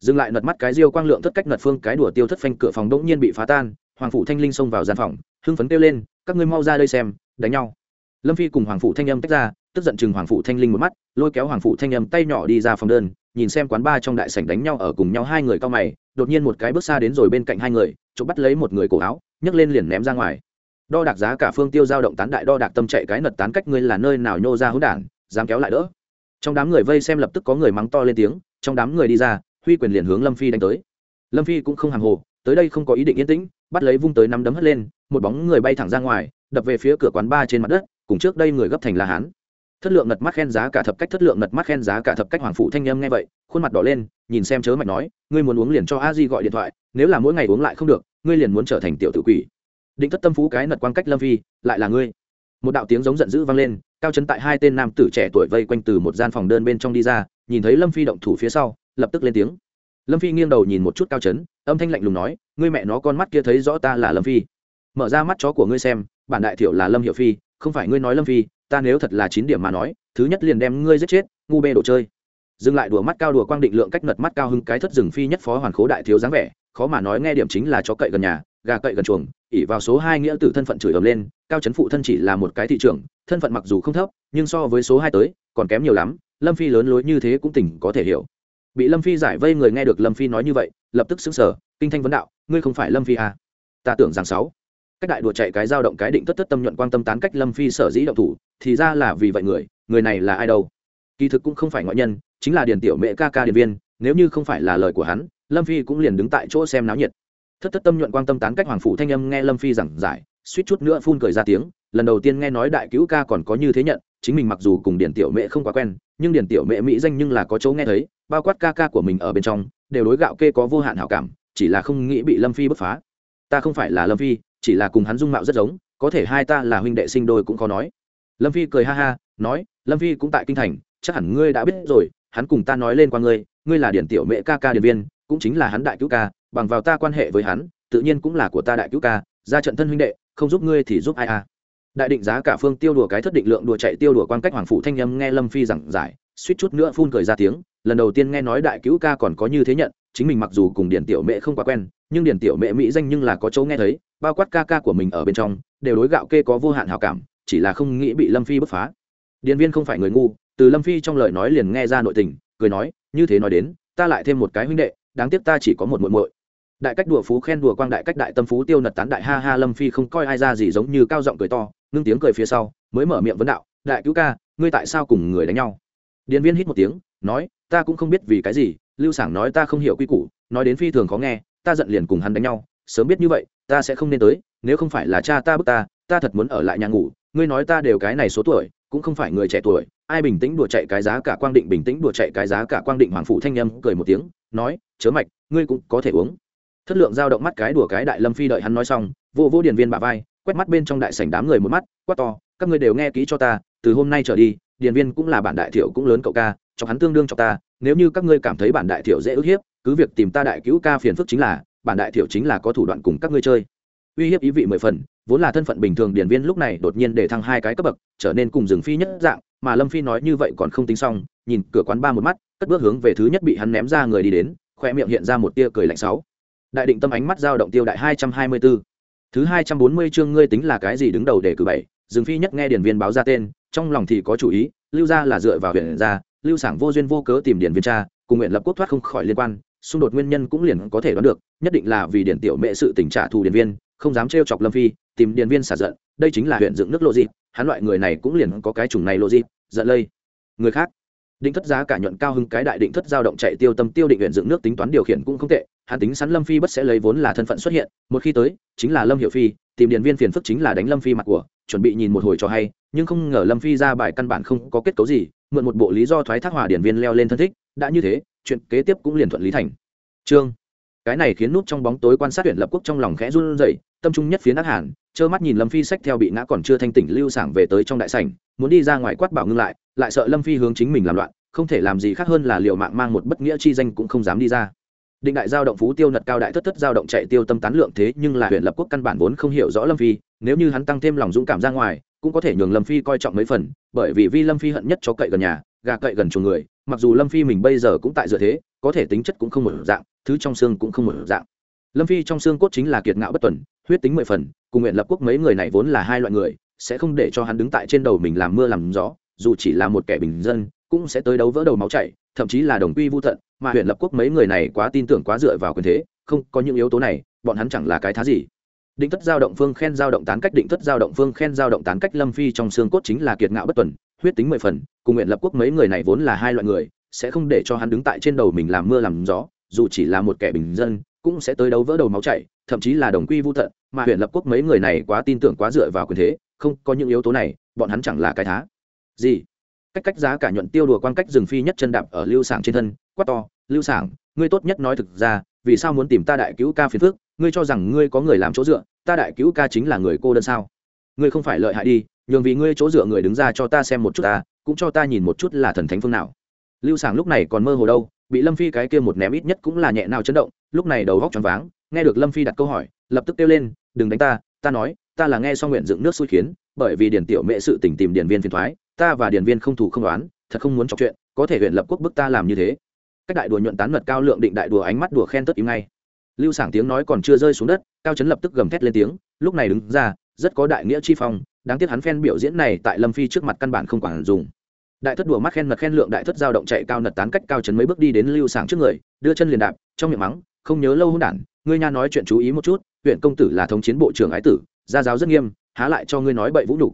Dừng lại nật mắt cái riêu quang lượng thất cách nật phương, cái đùa tiêu thất phanh cửa phòng đỗng nhiên bị phá tan, hoàng phủ thanh linh xông vào gian phòng, hưng phấn kêu lên, các ngươi mau ra đây xem, đánh nhau. Lâm phi cùng hoàng phủ thanh âm tách ra, tức giận chừng hoàng phủ thanh linh một mắt, lôi kéo hoàng phủ thanh âm tay nhỏ đi ra phòng đơn, nhìn xem quán ba trong đại sảnh đánh nhau ở cùng nhau hai người cao mày, đột nhiên một cái bước xa đến rồi bên cạnh hai người, chụp bắt lấy một người cổ áo, nhấc lên liền ném ra ngoài. Đo đạc giá cả phương tiêu giao động tán đại, đo đạc tâm chạy cái nật tán cách ngươi là nơi nào nhô ra hữu đản, dám kéo lại đỡ trong đám người vây xem lập tức có người mắng to lên tiếng, trong đám người đi ra, huy quyền liền hướng lâm phi đánh tới. Lâm phi cũng không hàng hồ, tới đây không có ý định yên tĩnh, bắt lấy vung tới nắm đấm hất lên, một bóng người bay thẳng ra ngoài, đập về phía cửa quán ba trên mặt đất, cùng trước đây người gấp thành la hán. Thất lượng ngật mắt khen giá cả thập cách, thất lượng ngật mắt khen giá cả thập cách hoàng phụ thanh âm nghe vậy, khuôn mặt đỏ lên, nhìn xem chớ mạch nói, ngươi muốn uống liền cho a di gọi điện thoại, nếu là mỗi ngày uống lại không được, ngươi liền muốn trở thành tiểu tự quỷ. Định thất tâm phú cái nật quan cách lâm phi, lại là ngươi. Một đạo tiếng giống giận dữ vang lên cao chấn tại hai tên nam tử trẻ tuổi vây quanh từ một gian phòng đơn bên trong đi ra, nhìn thấy lâm phi động thủ phía sau, lập tức lên tiếng. Lâm phi nghiêng đầu nhìn một chút cao chấn, âm thanh lạnh lùng nói, ngươi mẹ nó con mắt kia thấy rõ ta là lâm phi. Mở ra mắt chó của ngươi xem, bản đại thiểu là lâm hiệu phi, không phải ngươi nói lâm phi, ta nếu thật là chín điểm mà nói, thứ nhất liền đem ngươi giết chết, ngu bê đồ chơi. Dừng lại đùa mắt cao đùa quang định lượng cách ngật mắt cao hưng cái thất rừng phi nhất phó hoàn khố đại thiếu dáng vẻ, khó mà nói nghe điểm chính là chó cậy gần nhà, gà cậy gần chuồng ỉ vào số hai nghĩa tử thân phận chửi ầm lên, cao chấn phụ thân chỉ là một cái thị trường thân phận mặc dù không thấp, nhưng so với số hai tới, còn kém nhiều lắm, lâm phi lớn lối như thế cũng tỉnh có thể hiểu. Bị lâm phi giải vây người nghe được lâm phi nói như vậy, lập tức xứng sở kinh thanh vấn đạo, ngươi không phải lâm phi à? ta tưởng rằng sáu. Cách đại đùa chạy cái dao động cái định tất tất tâm nhuận quan tâm tán cách lâm phi sở dĩ động thủ, thì ra là vì vậy người người này là ai đâu? Kỳ thực cũng không phải ngoại nhân, chính là điền tiểu mẹ ca ca Điền viên, nếu như không phải là lời của hắn, lâm phi cũng liền đứng tại chỗ xem náo nhiệt thất thất tâm nhuận quan tâm tán cách hoàng phủ thanh âm nghe lâm phi giảng giải, suýt chút nữa phun cười ra tiếng, lần đầu tiên nghe nói đại cứu ca còn có như thế nhận, chính mình mặc dù cùng điển tiểu mẹ không quá quen, nhưng điển tiểu mẹ mỹ danh nhưng là có chỗ nghe thấy, bao quát ca ca của mình ở bên trong, đều đối gạo kê có vô hạn hảo cảm, chỉ là không nghĩ bị lâm phi bứt phá. Ta không phải là lâm phi, chỉ là cùng hắn dung mạo rất giống, có thể hai ta là huynh đệ sinh đôi cũng khó nói. Lâm phi cười ha ha, nói, lâm phi cũng tại kinh thành, chắc hẳn ngươi đã biết rồi, hắn cùng ta nói lên qua ngươi ngươi là điển tiểu mẹ ca ca điện viên, cũng chính là hắn đại cứu ca bằng vào ta quan hệ với hắn, tự nhiên cũng là của ta đại cứu ca, ra trận thân huynh đệ, không giúp ngươi thì giúp ai à? Đại định giá cả phương tiêu đùa cái thất định lượng đùa chạy tiêu đùa quan cách hoàng phủ thanh nhâm nghe lâm phi giảng giải, suýt chút nữa phun cười ra tiếng, lần đầu tiên nghe nói đại cứu ca còn có như thế nhận, chính mình mặc dù cùng điển tiểu mẹ không quá quen, nhưng điển tiểu mẹ mỹ danh nhưng là có chỗ nghe thấy, bao quát ca ca của mình ở bên trong, đều đối gạo kê có vô hạn hào cảm, chỉ là không nghĩ bị lâm phi bứt phá. Điện viên không phải người ngu, từ lâm phi trong lời nói liền nghe ra nội tình, cười nói, như thế nói đến, ta lại thêm một cái huynh đệ, đáng tiếc ta chỉ có một muội muội đại cách đùa phú khen đùa quang đại cách đại tâm phú tiêu nật tán đại ha ha lâm phi không coi ai ra gì giống như cao giọng cười to, ngưng tiếng cười phía sau, mới mở miệng vấn đạo, đại cứu ca, ngươi tại sao cùng người đánh nhau? Điện viên hít một tiếng, nói, ta cũng không biết vì cái gì, lưu sảng nói ta không hiểu quy củ, nói đến phi thường khó nghe, ta giận liền cùng hắn đánh nhau, sớm biết như vậy, ta sẽ không nên tới, nếu không phải là cha ta bức ta ta thật muốn ở lại nhà ngủ, ngươi nói ta đều cái này số tuổi, cũng không phải người trẻ tuổi, ai bình tĩnh đùa chạy cái giá cả quang định bình tĩnh đùa chạy cái giá cả quang định hoàng phụ thanh âm cười một tiếng, nói, chớ mạch, ngươi cũng có thể uống thất lượng giao động mắt cái đùa cái đại lâm phi đợi hắn nói xong, vô vô điền viên bà vai, quét mắt bên trong đại sảnh đám người một mắt, quát to, các ngươi đều nghe kỹ cho ta, từ hôm nay trở đi, điền viên cũng là bản đại thiểu cũng lớn cậu ca, cho hắn tương đương cho ta, nếu như các ngươi cảm thấy bản đại thiểu dễ ức hiếp, cứ việc tìm ta đại cứu ca phiền phức chính là, bản đại thiểu chính là có thủ đoạn cùng các ngươi chơi. Uy hiếp ý vị mười phần, vốn là thân phận bình thường điển viên lúc này đột nhiên để thăng hai cái cấp bậc, trở nên cùng rừng phi nhất dạng, mà lâm phi nói như vậy còn không tính xong, nhìn cửa quán ba một mắt, cất bước hướng về thứ nhất bị hắn ném ra người đi đến khoe miệng hiện ra một tia cười lạnh sáu đại định tâm ánh mắt giao động tiêu đại hai trăm hai mươi 224. thứ hai trăm bốn mươi chương ngươi tính là cái gì đứng đầu để cử bảy, dương phi nhất nghe điển viên báo ra tên, trong lòng thì có chủ ý, lưu gia là dựa vào huyện gia lưu sảng vô duyên vô cớ tìm điển viên cha cùng nguyện lập quốc thoát không khỏi liên quan, xung đột nguyên nhân cũng liền có thể đoán được, nhất định là vì điển tiểu mẹ sự tình trả thù điển viên, không dám trêu chọc lâm phi, tìm điển viên xả giận, đây chính là huyện dựng nước lộ dịp, hắn loại người này cũng liền có cái chủng này lộ dịp, giận lây người khác định thất giá cả nhuận cao hưng cái đại định thất giao động chạy tiêu tâm tiêu định huyện dựng nước tính toán điều khiển cũng không tệ, hắn tính sẵn lâm phi bất sẽ lấy vốn là thân phận xuất hiện, một khi tới, chính là lâm hiệu phi, tìm điện viên phiền phức chính là đánh lâm phi mặt của, chuẩn bị nhìn một hồi cho hay, nhưng không ngờ lâm phi ra bài căn bản không có kết cấu gì, mượn một bộ lý do thoái thác hòa điện viên leo lên thân thích, đã như thế, chuyện kế tiếp cũng liền thuận lý thành. Trương cái này khiến nút trong bóng tối quan sát tuyển lập quốc trong lòng khẽ run rẩy, tâm trung nhất phía nát hàn, trơ mắt nhìn lâm phi sách theo bị ngã còn chưa thanh tỉnh lưu sảng về tới trong đại sảnh, muốn đi ra ngoài quát bảo ngưng lại lại sợ lâm phi hướng chính mình làm loạn, không thể làm gì khác hơn là liều mạng mang một bất nghĩa chi danh cũng không dám đi ra. Định đại giao động phú tiêu nật cao đại thất thất giao động chạy tiêu tâm tán lượng thế, nhưng là huyện lập quốc căn bản vốn không hiểu rõ lâm phi, nếu như hắn tăng thêm lòng dũng cảm ra ngoài, cũng có thể nhường lâm phi coi trọng mấy phần, bởi vì vi lâm phi hận nhất cho cậy gần nhà, gà cậy gần chuồng người, mặc dù lâm phi mình bây giờ cũng tại dựa thế, có thể tính chất cũng không một dạng, thứ trong xương cũng không một dạng. Lâm phi trong xương cốt chính là kiệt ngạo bất tuần, huyết tính mười phần, cùng nguyện lập quốc mấy người này vốn là hai loại người, sẽ không để cho hắn đứng tại trên đầu mình làm mưa làm gió dù chỉ là một kẻ bình dân, cũng sẽ tới đấu vỡ đầu máu chảy, thậm chí là đồng quy vô tận, mà huyện lập quốc mấy người này quá tin tưởng quá dựa vào quyền thế, không, có những yếu tố này, bọn hắn chẳng là cái thá gì. Định thất giao động phương khen giao động tán cách, định thất giao động phương khen giao động tán cách lâm phi trong xương cốt chính là kiệt ngạo bất tuần, huyết tính mười phần, cùng nguyện lập quốc mấy người này vốn là hai loại người, sẽ không để cho hắn đứng tại trên đầu mình làm mưa làm gió, dù chỉ là một kẻ bình dân, cũng sẽ tới đấu vỡ đầu máu chảy, thậm chí là đồng quy vô tận, mà huyện lập quốc mấy người này quá tin tưởng quá dựa vào quyền thế, không, có những yếu tố này, bọn hắn chẳng là cái thá gì? Cách cách giá cả nhuận tiêu đùa quan cách rừng phi nhất chân đạp ở lưu sảng trên thân, quát to, lưu sảng, ngươi tốt nhất nói thực ra, vì sao muốn tìm ta đại cứu ca phiền phước ngươi cho rằng ngươi có người làm chỗ dựa, ta đại cứu ca chính là người cô đơn sao? Ngươi không phải lợi hại đi, nhường vì ngươi chỗ dựa người đứng ra cho ta xem một chút ta, cũng cho ta nhìn một chút là thần thánh phương nào. Lưu sảng lúc này còn mơ hồ đâu, bị lâm phi cái kia một ném ít nhất cũng là nhẹ nào chấn động, lúc này đầu góc choáng váng, nghe được lâm phi đặt câu hỏi, lập tức kêu lên, đừng đánh ta ta nói, ta là nghe xong nguyện dựng nước xui khiến, bởi vì điển tiểu mẹ sự tỉnh tìm điển viên phiền thoái ta và điển viên không thủ không đoán, thật không muốn trò chuyện, có thể huyện lập quốc bức ta làm như thế. Cách đại đùa nhuận tán mật cao lượng định đại đùa ánh mắt đùa khen tất im ngay. Lưu sảng tiếng nói còn chưa rơi xuống đất, cao chấn lập tức gầm thét lên tiếng, lúc này đứng ra, rất có đại nghĩa chi phong, đáng tiếc hắn phen biểu diễn này tại lâm phi trước mặt căn bản không quản dùng. Đại thất đùa mắt khen mật khen lượng đại thất giao động chạy cao nật tán cách cao chấn mấy bước đi đến lưu sảng trước người, đưa chân liền đạp, trong miệng mắng, không nhớ lâu hôn đản, ngươi nha nói chuyện chú ý một chút, huyện công tử là thống chiến bộ trưởng ái tử, gia giáo rất nghiêm, há lại cho ngươi nói bậy vũ nhục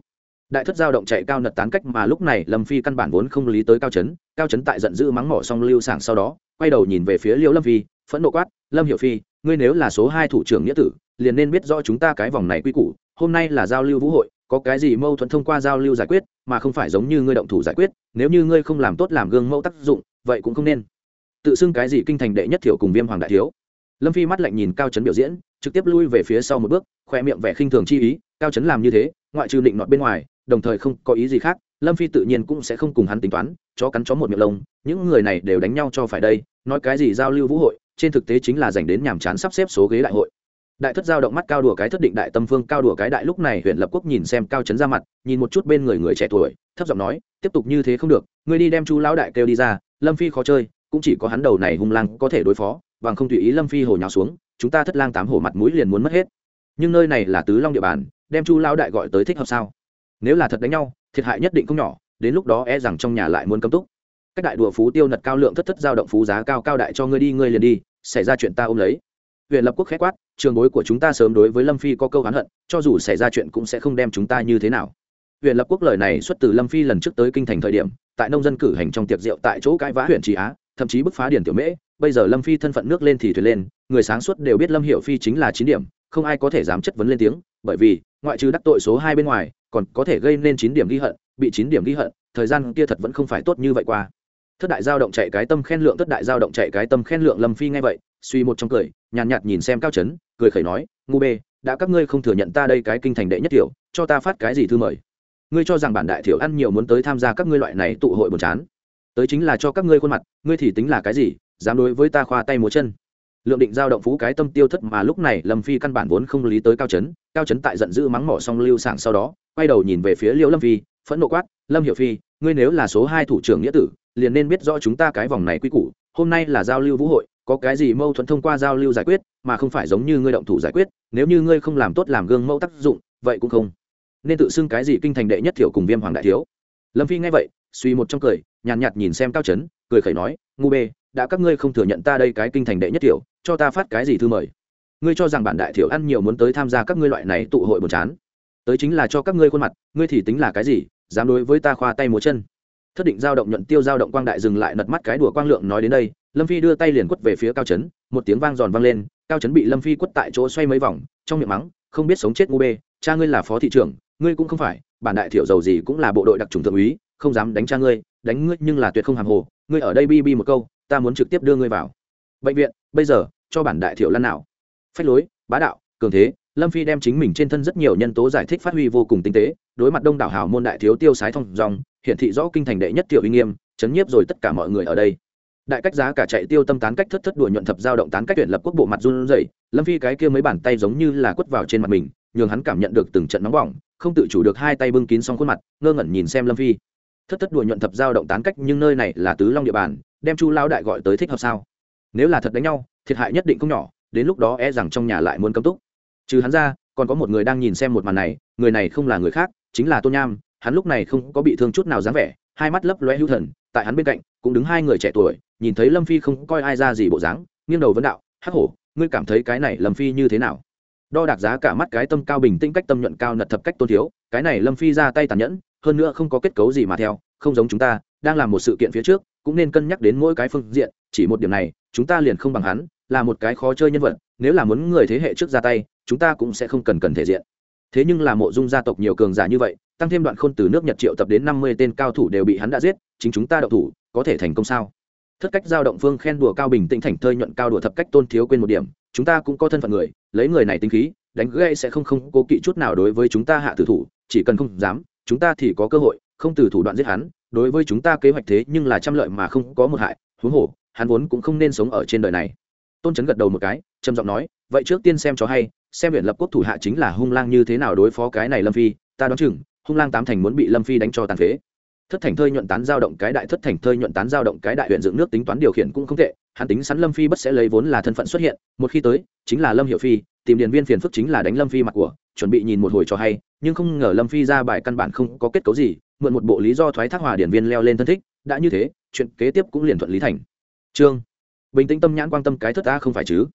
đại thất giao động chạy cao nật tán cách mà lúc này lâm phi căn bản vốn không lý tới cao chấn. Cao chấn tại giận dữ mắng mỏ xong lưu sảng sau đó, quay đầu nhìn về phía liêu lâm phi, phẫn nộ quát, lâm hiệu phi, ngươi nếu là số hai thủ trưởng nghĩa tử, liền nên biết rõ chúng ta cái vòng này quy củ, hôm nay là giao lưu vũ hội, có cái gì mâu thuẫn thông qua giao lưu giải quyết, mà không phải giống như ngươi động thủ giải quyết, nếu như ngươi không làm tốt làm gương mẫu tác dụng, vậy cũng không nên. Tự xưng cái gì kinh thành đệ nhất thiểu cùng viêm hoàng đại thiếu. Lâm phi mắt lạnh nhìn cao trấn biểu diễn, trực tiếp lui về phía sau một bước, khoe miệng vẻ khinh thường chi ý, cao trấn làm như thế, ngoại trừ định nọt bên ngoài đồng thời không có ý gì khác, lâm phi tự nhiên cũng sẽ không cùng hắn tính toán, chó cắn chó một miệng lông, những người này đều đánh nhau cho phải đây, nói cái gì giao lưu vũ hội, trên thực tế chính là dành đến nhàm chán sắp xếp số ghế đại hội. Đại thất giao động mắt cao đùa cái thất định đại tâm phương cao đùa cái đại lúc này huyện lập quốc nhìn xem cao trấn ra mặt, nhìn một chút bên người người trẻ tuổi, thấp giọng nói, tiếp tục như thế không được, ngươi đi đem chu lão đại kêu đi ra, lâm phi khó chơi, cũng chỉ có hắn đầu này hung lang có thể đối phó, bằng không tùy ý lâm phi hồ nhào xuống, chúng ta thất lang tám hổ mặt mũi liền muốn mất hết. Nhưng nơi này là tứ long địa bàn, đem chu lão đại gọi tới thích hợp sao? Nếu là thật đánh nhau, thiệt hại nhất định không nhỏ, đến lúc đó e rằng trong nhà lại muốn cấm túc. Cách đại đùa phú tiêu nật cao lượng thất thất giao động phú giá cao cao đại cho ngươi đi, ngươi liền đi, xảy ra chuyện ta ôm lấy. Huyện lập quốc khẽ quát, trường bối của chúng ta sớm đối với lâm phi có câu hắn hận, cho dù xảy ra chuyện cũng sẽ không đem chúng ta như thế nào. Huyện lập quốc lời này xuất từ lâm phi lần trước tới kinh thành thời điểm, tại nông dân cử hành trong tiệc rượu tại chỗ cãi vã huyện trì á, thậm chí bức phá điển tiểu mễ. Bây giờ lâm phi thân phận nước lên thì thuyền lên, người sáng suốt đều biết lâm hiệu phi chính là chín điểm, không ai có thể dám chất vấn lên tiếng, bởi vì, ngoại trừ đắc tội số hai bên ngoài còn có thể gây nên chín điểm ghi hận bị chín điểm ghi hận thời gian kia thật vẫn không phải tốt như vậy qua. Thất đại giao động chạy cái tâm khen lượng thất đại giao động chạy cái tâm khen lượng lâm phi ngay vậy suy một trong cười nhàn nhạt, nhạt nhìn xem cao trấn cười khẩy nói ngu bê đã các ngươi không thừa nhận ta đây cái kinh thành đệ nhất tiểu cho ta phát cái gì thư mời? Ngươi cho rằng bản đại thiểu ăn nhiều muốn tới tham gia các ngươi loại này tụ hội buồn chán. Tới chính là cho các ngươi khuôn mặt ngươi thì tính là cái gì dám đối với ta khoa tay múa chân? Lượng định giao động phú cái tâm tiêu thất mà lúc này lâm phi căn bản vốn không lý tới cao trấn cao trấn tại giận dữ mắng mỏ xong lưu sảng sau đó quay đầu nhìn về phía liễu lâm phi phẫn nộ quát lâm hiểu phi ngươi nếu là số hai thủ trưởng nghĩa tử liền nên biết rõ chúng ta cái vòng này quy củ hôm nay là giao lưu vũ hội có cái gì mâu thuẫn thông qua giao lưu giải quyết mà không phải giống như ngươi động thủ giải quyết nếu như ngươi không làm tốt làm gương mẫu tác dụng vậy cũng không nên tự xưng cái gì kinh thành đệ nhất thiểu cùng viêm hoàng đại thiếu. Lâm phi nghe vậy suy một trong cười nhàn nhạt, nhạt nhìn xem cao trấn cười khẩy nói ngu bê đã các ngươi không thừa nhận ta đây cái kinh thành đệ nhất thiểu cho ta phát cái gì thư mời? Ngươi cho rằng bản đại thiểu ăn nhiều muốn tới tham gia các ngươi loại này tụ hội buồn chán tới chính là cho các ngươi khuôn mặt, ngươi thì tính là cái gì, dám đối với ta khoa tay múa chân? Thất định giao động nhuận tiêu giao động quang đại dừng lại nật mắt cái đùa quang lượng nói đến đây, lâm phi đưa tay liền quất về phía cao trấn một tiếng vang giòn vang lên, cao trấn bị lâm phi quất tại chỗ xoay mấy vòng, trong miệng mắng, không biết sống chết ngu bê, cha ngươi là phó thị trưởng, ngươi cũng không phải, bản đại thiểu dầu gì cũng là bộ đội đặc trùng thượng úy, không dám đánh cha ngươi, đánh ngươi nhưng là tuyệt không hàng hồ, ngươi ở đây bi bi một câu, ta muốn trực tiếp đưa ngươi vào. Bệnh viện, bây giờ, cho bản đại thiểu lăn nào. Phách lối, bá đạo, cường thế lâm phi đem chính mình trên thân rất nhiều nhân tố giải thích phát huy vô cùng tinh tế, đối mặt đông đảo hào môn đại thiếu tiêu sái thông dòng, hiển thị rõ kinh thành đệ nhất tiểu uy nghiêm, chấn nhiếp rồi tất cả mọi người ở đây. Đại cách giá cả chạy tiêu tâm tán cách thất thất đùa nhuận thập giao động tán cách tuyển lập quốc bộ mặt run rẩy, lâm phi cái kia mấy bàn tay giống như là quất vào trên mặt mình, nhường hắn cảm nhận được từng trận nóng bỏng, không tự chủ được hai tay bưng kín xong khuôn mặt, ngơ ngẩn nhìn xem lâm phi. Thất thất đùa nhuận thập giao động tán cách nhưng nơi này là tứ long địa bàn, đem chu lao đại gọi tới thích hợp sao? Nếu là thật đánh nhau, thiệt hại nhất định không nhỏ, đến lúc đó e rằng trong nhà lại muốn cấm túc trừ hắn ra, còn có một người đang nhìn xem một màn này, người này không là người khác, chính là tôn nham, hắn lúc này không có bị thương chút nào dáng vẻ, hai mắt lấp loe hữu thần, tại hắn bên cạnh, cũng đứng hai người trẻ tuổi, nhìn thấy lâm phi không coi ai ra gì bộ dáng, nghiêng đầu vấn đạo, hắc hổ, ngươi cảm thấy cái này lâm phi như thế nào? Đo đạc giá cả mắt cái tâm cao bình tĩnh cách tâm nhuận cao nật thập cách tôn thiếu, cái này lâm phi ra tay tàn nhẫn, hơn nữa không có kết cấu gì mà theo, không giống chúng ta, đang làm một sự kiện phía trước, cũng nên cân nhắc đến mỗi cái phương diện, chỉ một điểm này, chúng ta liền không bằng hắn, là một cái khó chơi nhân vật, nếu là muốn người thế hệ trước ra tay chúng ta cũng sẽ không cần cần thể diện. Thế nhưng là mộ dung gia tộc nhiều cường giả như vậy, tăng thêm đoạn khôn từ nước nhật triệu tập đến năm mươi tên cao thủ đều bị hắn đã giết, chính chúng ta đậu thủ, có thể thành công sao? Thất cách giao động phương khen đùa cao bình tĩnh thành thơi nhuận cao đùa thập cách tôn thiếu quên một điểm, chúng ta cũng có thân phận người, lấy người này tính khí, đánh gây sẽ không không cố kỵ chút nào đối với chúng ta hạ tử thủ, chỉ cần không dám, chúng ta thì có cơ hội, không từ thủ đoạn giết hắn, đối với chúng ta kế hoạch thế nhưng là trăm lợi mà không có một hại, huống hồ, hắn vốn cũng không nên sống ở trên đời này. Tôn trấn gật đầu một cái, trầm giọng nói vậy trước tiên xem cho hay, xem huyện lập quốc thủ hạ chính là hung lang như thế nào đối phó cái này lâm phi, ta đoán chừng, hung lang tám thành muốn bị lâm phi đánh cho tàn phế. Thất thành thơi nhuận tán giao động cái đại, thất thành thơi nhuận tán giao động cái đại huyện dựng nước tính toán điều khiển cũng không tệ, hắn tính sẵn lâm phi bất sẽ lấy vốn là thân phận xuất hiện, một khi tới, chính là lâm hiệu phi, tìm điện viên phiền phức chính là đánh lâm phi mặt của, chuẩn bị nhìn một hồi cho hay, nhưng không ngờ lâm phi ra bài căn bản không có kết cấu gì, mượn một bộ lý do thoái thác hòa điển viên leo lên thân thích, đã như thế, chuyện kế tiếp cũng liền thuận lý thành. Trương bình tĩnh tâm nhãn quan tâm cái thất ta không phải chứ?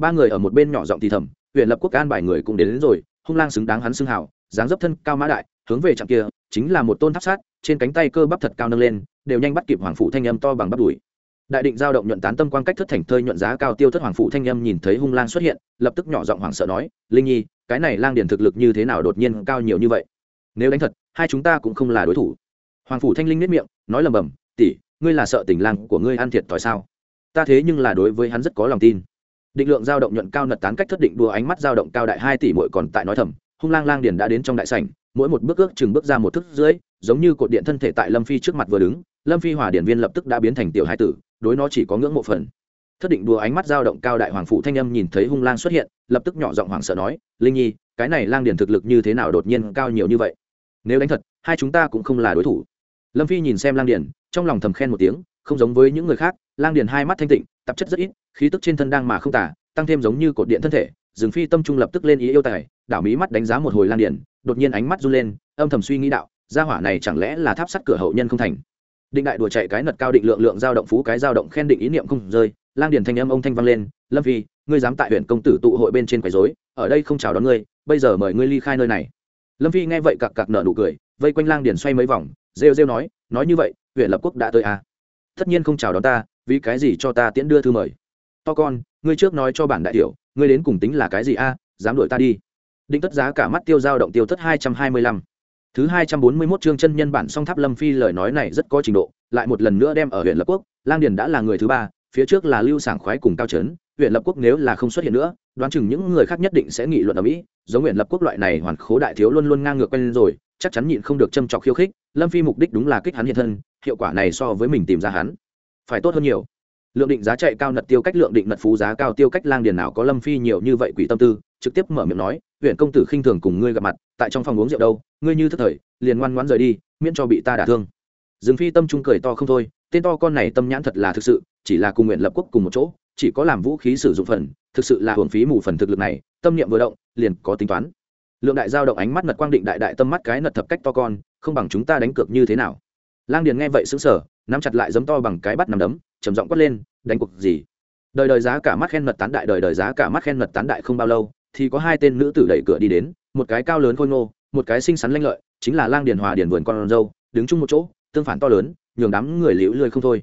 Ba người ở một bên nhỏ giọng thì thầm huyện lập quốc an bài người cũng đến, đến rồi hung lang xứng đáng hắn xưng hào dáng dấp thân cao mã đại hướng về trạm kia chính là một tôn tháp sát trên cánh tay cơ bắp thật cao nâng lên đều nhanh bắt kịp hoàng phụ thanh âm to bằng bắp đùi. Đại định giao động nhuận tán tâm quan cách thất thành thơi nhuận giá cao tiêu thất hoàng phụ thanh âm nhìn thấy hung lang xuất hiện lập tức nhỏ giọng hoảng sợ nói linh nhi cái này lang điển thực lực như thế nào đột nhiên cao nhiều như vậy? Nếu đánh thật hai chúng ta cũng không là đối thủ. Hoàng phủ thanh linh nếp miệng nói lầm bầm tỷ ngươi là sợ tình lang của ngươi ăn thiệt thòi sao? Ta thế nhưng là đối với hắn rất có lòng tin định lượng giao động nhuận cao nật tán cách thất định đùa ánh mắt giao động cao đại hai tỷ mỗi còn tại nói thầm, hung lang lang điền đã đến trong đại sảnh, mỗi một bước ước chừng bước ra một thức dưới, giống như cột điện thân thể tại lâm phi trước mặt vừa đứng, lâm phi hòa điển viên lập tức đã biến thành tiểu hai tử, đối nó chỉ có ngưỡng mộ phần. Thất định đùa ánh mắt giao động cao đại hoàng phụ thanh âm nhìn thấy hung lang xuất hiện, lập tức nhỏ giọng hoảng sợ nói, linh nhi, cái này lang điền thực lực như thế nào đột nhiên cao nhiều như vậy? Nếu đánh thật, hai chúng ta cũng không là đối thủ. Lâm phi nhìn xem lang điền, trong lòng thầm khen một tiếng, không giống với những người khác, lang điền hai mắt thanh tịnh, tạp chất rất ít khí tức trên thân đang mà không tả, tăng thêm giống như cột điện thân thể rừng phi tâm trung lập tức lên ý yêu tài, đảo mí mắt đánh giá một hồi lang điển đột nhiên ánh mắt run lên, âm thầm suy nghĩ đạo, gia hỏa này chẳng lẽ là tháp sắt cửa hậu nhân không thành? Định đại đùa chạy cái nật cao định lượng lượng giao động phú cái giao động khen định ý niệm không rơi, lang điển thanh âm ông thanh vang lên, lâm phi, ngươi dám tại huyện công tử tụ hội bên trên quấy rối, ở đây không chào đón ngươi, bây giờ mời ngươi ly khai nơi này. Lâm phi nghe vậy cặc cặc nở nụ cười, vây quanh lang điển xoay mấy vòng, rêu rêu nói nói như vậy, huyện lập quốc đã tới à. tất nhiên không chào đón ta, vì cái gì cho ta tiễn đưa thư mời? To con, ngươi trước nói cho bản đại tiểu, ngươi đến cùng tính là cái gì a, dám đuổi ta đi. Định tất giá cả mắt tiêu dao động tiêu thất hai trăm hai mươi lăm. Thứ hai trăm bốn mươi mốt chương chân nhân bản song tháp lâm phi lời nói này rất có trình độ, lại một lần nữa đem ở huyện lập quốc, lang điền đã là người thứ ba, phía trước là lưu sảng khoái cùng cao trấn, huyện lập quốc nếu là không xuất hiện nữa, đoán chừng những người khác nhất định sẽ nghị luận ở mỹ, giống huyện lập quốc loại này hoàn khố đại thiếu luôn luôn ngang ngược quen rồi, chắc chắn nhịn không được châm trọc khiêu khích, lâm phi mục đích đúng là kích hắn hiện thân, hiệu quả này so với mình tìm ra hắn phải tốt hơn nhiều lượng định giá chạy cao nật tiêu cách lượng định nật phú giá cao tiêu cách lang điền nào có lâm phi nhiều như vậy quỷ tâm tư, trực tiếp mở miệng nói, huyện công tử khinh thường cùng ngươi gặp mặt, tại trong phòng uống rượu đâu, ngươi như thức thời, liền ngoan ngoãn rời đi, miễn cho bị ta đả thương. Dương phi tâm trung cười to không thôi, tên to con này tâm nhãn thật là thực sự, chỉ là cùng nguyện lập quốc cùng một chỗ, chỉ có làm vũ khí sử dụng phần, thực sự là hưởng phí mù phần thực lực này, tâm niệm vừa động, liền có tính toán. Lượng đại giao động ánh mắt nật quang định đại đại tâm mắt cái nật thập cách to con, không bằng chúng ta đánh cược như thế nào. Lang điền nghe vậy sững sờ, nắm chặt lại giấm to bằng cái bắt nằm đấm trầm giọng quát lên, đánh cuộc gì? Đời đời giá cả mắt khen mật tán đại, đời đời giá cả mắt khen mật tán đại không bao lâu, thì có hai tên nữ tử đẩy cửa đi đến, một cái cao lớn khôi ngô, một cái xinh xắn lanh lợi, chính là lang điền hòa điền vườn con dâu, đứng chung một chỗ, tương phản to lớn, nhường đám người liễu lười không thôi.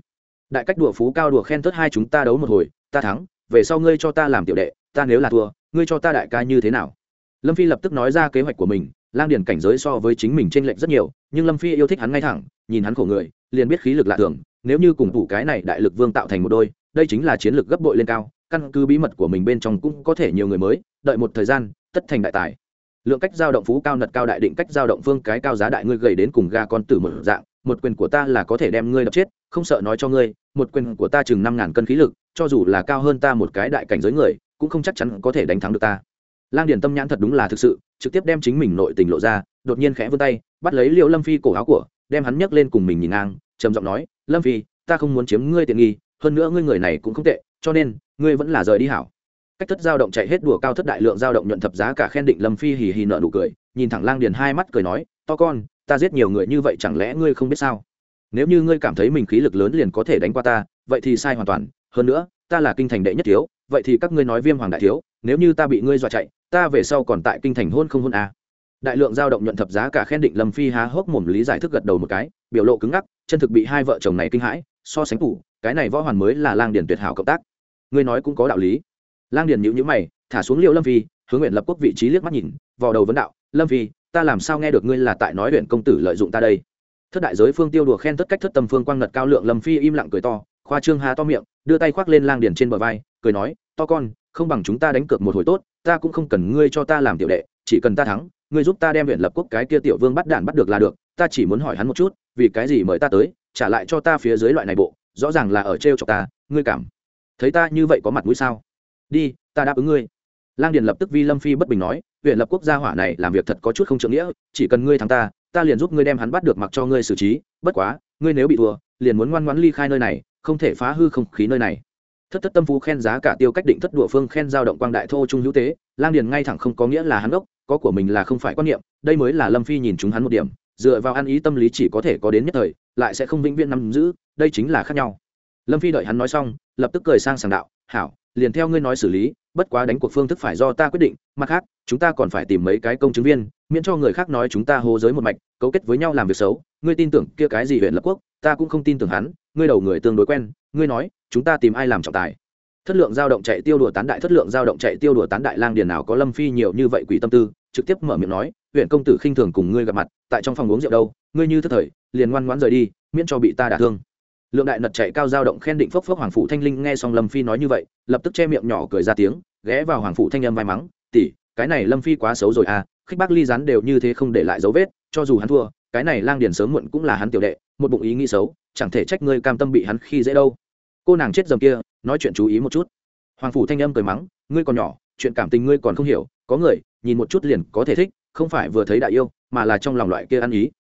Đại cách đùa phú cao đùa khen thất hai chúng ta đấu một hồi, ta thắng, về sau ngươi cho ta làm tiểu đệ, ta nếu là thua, ngươi cho ta đại ca như thế nào? Lâm phi lập tức nói ra kế hoạch của mình lang điền cảnh giới so với chính mình trên lệnh lệch rất nhiều, nhưng lâm phi yêu thích hắn ngay thẳng, nhìn hắn khổ người, liền biết khí lực lạ thường, nếu như cùng thủ cái này đại lực vương tạo thành một đôi, đây chính là chiến lược gấp bội lên cao, căn cứ bí mật của mình bên trong cũng có thể nhiều người mới, đợi một thời gian, tất thành đại tài. Lượng cách giao động phú cao nật cao đại định cách giao động phương cái cao giá đại ngươi gầy đến cùng ga con tử một dạng, một quyền của ta là có thể đem ngươi đập chết, không sợ nói cho ngươi, một quyền của ta chừng năm ngàn cân khí lực, cho dù là cao hơn ta một cái đại cảnh giới người, cũng không chắc chắn có thể đánh thắng được ta lang điền tâm nhãn thật đúng là thực sự, trực tiếp đem chính mình nội tình lộ ra, đột nhiên khẽ vươn tay, bắt lấy liệu lâm phi cổ áo của, đem hắn nhấc lên cùng mình nhìn ngang, trầm giọng nói, lâm phi, ta không muốn chiếm ngươi tiện nghi, hơn nữa ngươi người này cũng không tệ, cho nên, ngươi vẫn là rời đi hảo. Cách thất giao động chạy hết đùa cao thất đại lượng giao động nhuận thập giá cả khen định lâm phi hì hì nợ nụ cười, nhìn thẳng lang điền hai mắt cười nói, to con, ta giết nhiều người như vậy chẳng lẽ ngươi không biết sao? Nếu như ngươi cảm thấy mình khí lực lớn liền có thể đánh qua ta, vậy thì sai hoàn toàn, hơn nữa ta là kinh thành đệ nhất thiếu, vậy thì các ngươi nói viêm hoàng đại thiếu, nếu như ta bị ngươi dọa chạy, ta về sau còn tại kinh thành hôn không hôn à. đại lượng giao động nhuận thập giá cả khen định lâm phi há hốc mồm lý giải thức gật đầu một cái, biểu lộ cứng ngắc, chân thực bị hai vợ chồng này kinh hãi, so sánh phủ cái này võ hoàn mới là lang điền tuyệt hảo cộng tác. Ngươi nói cũng có đạo lý. Lang điền nhữ nhữ mày, thả xuống liệu lâm phi, hướng nguyện lập quốc vị trí liếc mắt nhìn vào đầu vấn đạo, lâm phi, ta làm sao nghe được ngươi là tại nói huyện công tử lợi dụng ta đây? Thất đại giới phương tiêu đùa khen tất cách thất tầm phương quang ngật cao lượng lâm phi im lặng cười to khoa trương hà to miệng, đưa tay khoác lên lang điền trên bờ vai, cười nói, to con, không bằng chúng ta đánh cược một hồi tốt, ta cũng không cần ngươi cho ta làm tiểu đệ, chỉ cần ta thắng, ngươi giúp ta đem huyện lập quốc cái kia tiểu vương bắt đạn bắt được là được, ta chỉ muốn hỏi hắn một chút, vì cái gì mời ta tới, trả lại cho ta phía dưới loại này bộ, rõ ràng là ở t r e o chọc ta, ngươi cảm thấy ta như vậy có mặt mũi sao? Đi, ta đáp ứng ngươi. Lang điền lập tức vi lâm phi bất bình nói, huyện lập quốc gia hỏa này làm việc thật có chút không trượng nghĩa, chỉ cần ngươi thắng ta ta liền giúp ngươi đem hắn bắt được mặc cho ngươi xử trí, bất quá, ngươi nếu bị thua, liền muốn ngoan ngoãn ly khai nơi này không thể phá hư không khí nơi này. Thất thất tâm phú khen giá cả tiêu cách định thất đùa phương khen giao động quang đại thô trung hữu tế, lang điền ngay thẳng không có nghĩa là hắn ốc, có của mình là không phải quan niệm, đây mới là lâm phi nhìn chúng hắn một điểm, dựa vào ăn ý tâm lý chỉ có thể có đến nhất thời, lại sẽ không vĩnh viễn nắm giữ, đây chính là khác nhau. Lâm phi đợi hắn nói xong, lập tức cười sang sàng đạo, hảo, liền theo ngươi nói xử lý, bất quá đánh cuộc phương thức phải do ta quyết định, mặt khác, chúng ta còn phải tìm mấy cái công chứng viên, miễn cho người khác nói chúng ta hô giới một mạch, cấu kết với nhau làm việc xấu, ngươi tin tưởng kia cái gì huyện lập quốc ta cũng không tin tưởng hắn ngươi đầu người tương đối quen ngươi nói chúng ta tìm ai làm trọng tài? Thất lượng giao động chạy tiêu đùa tán đại thất lượng giao động chạy tiêu đùa tán đại lang điền nào có lâm phi nhiều như vậy quỷ tâm tư trực tiếp mở miệng nói huyện công tử khinh thường cùng ngươi gặp mặt tại trong phòng uống rượu đâu ngươi như thất thời liền ngoan ngoãn rời đi miễn cho bị ta đả thương. Lượng đại nật chạy cao giao động khen định phốc phốc hoàng phụ thanh linh nghe xong lâm phi nói như vậy lập tức che miệng nhỏ cười ra tiếng ghé vào hoàng phụ thanh âm vai mắng tỷ, cái này lâm phi quá xấu rồi à khích bác ly rắn đều như thế không để lại dấu vết cho dù hắn thua cái này lang điền sớm muộn cũng là hắn tiểu đệ một bụng ý nghĩ xấu, chẳng thể trách ngươi cam tâm bị hắn khi dễ đâu. Cô nàng chết dầm kia, nói chuyện chú ý một chút. Hoàng phủ thanh âm cười mắng, ngươi còn nhỏ, chuyện cảm tình ngươi còn không hiểu, có người, nhìn một chút liền có thể thích, không phải vừa thấy đại yêu, mà là trong lòng loại kia ăn ý.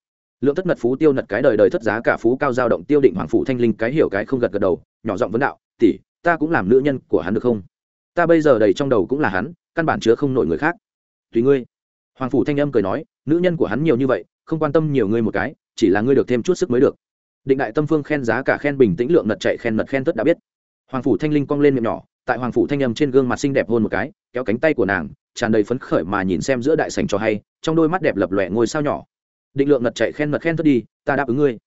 Lượng tất mật phú tiêu nật cái đời đời thất giá cả phú cao dao động tiêu định hoàng phủ thanh linh cái hiểu cái không gật gật đầu, nhỏ giọng vấn đạo, tỷ, ta cũng làm nữ nhân của hắn được không? Ta bây giờ đầy trong đầu cũng là hắn, căn bản chứa không nổi người khác. Tùy ngươi. Hoàng phủ thanh âm cười nói, nữ nhân của hắn nhiều như vậy, không quan tâm nhiều ngươi một cái chỉ là ngươi được thêm chút sức mới được. Định đại tâm phương khen giá cả khen bình tĩnh lượng nật chạy khen nật khen tất đã biết. Hoàng phủ thanh linh cong lên miệng nhỏ, tại hoàng phủ thanh âm trên gương mặt xinh đẹp hôn một cái, kéo cánh tay của nàng, tràn đầy phấn khởi mà nhìn xem giữa đại sành cho hay, trong đôi mắt đẹp lập lòe ngôi sao nhỏ. Định lượng ngật chạy khen mật khen thất đi, ta đáp ứng ngươi.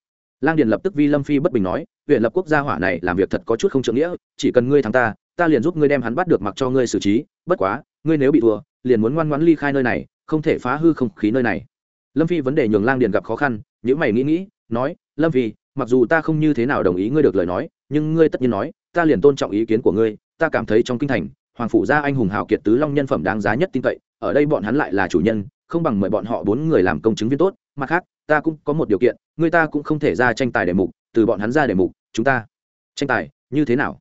Lang điền lập tức vi lâm phi bất bình nói, huyện lập quốc gia hỏa này làm việc thật có chút không trượng nghĩa, chỉ cần ngươi thắng ta ta liền giúp ngươi đem hắn bắt được mặc cho ngươi xử trí, bất quá, ngươi nếu bị thua, liền muốn ngoan ngoãn ly khai nơi này, không thể phá hư không khí nơi này lâm phi vấn đề nhường lang điền gặp khó khăn những mày nghĩ nghĩ, nói, lâm phi, mặc dù ta không như thế nào đồng ý ngươi được lời nói, nhưng ngươi tất nhiên nói, ta liền tôn trọng ý kiến của ngươi, ta cảm thấy trong kinh thành, hoàng phủ gia anh hùng hào kiệt tứ long nhân phẩm đáng giá nhất tin cậy, ở đây bọn hắn lại là chủ nhân, không bằng mời bọn họ bốn người làm công chứng viên tốt, mặt khác, ta cũng có một điều kiện người ta cũng không thể ra tranh tài đề mục, từ bọn hắn ra đề mục, chúng ta tranh tài, như thế nào?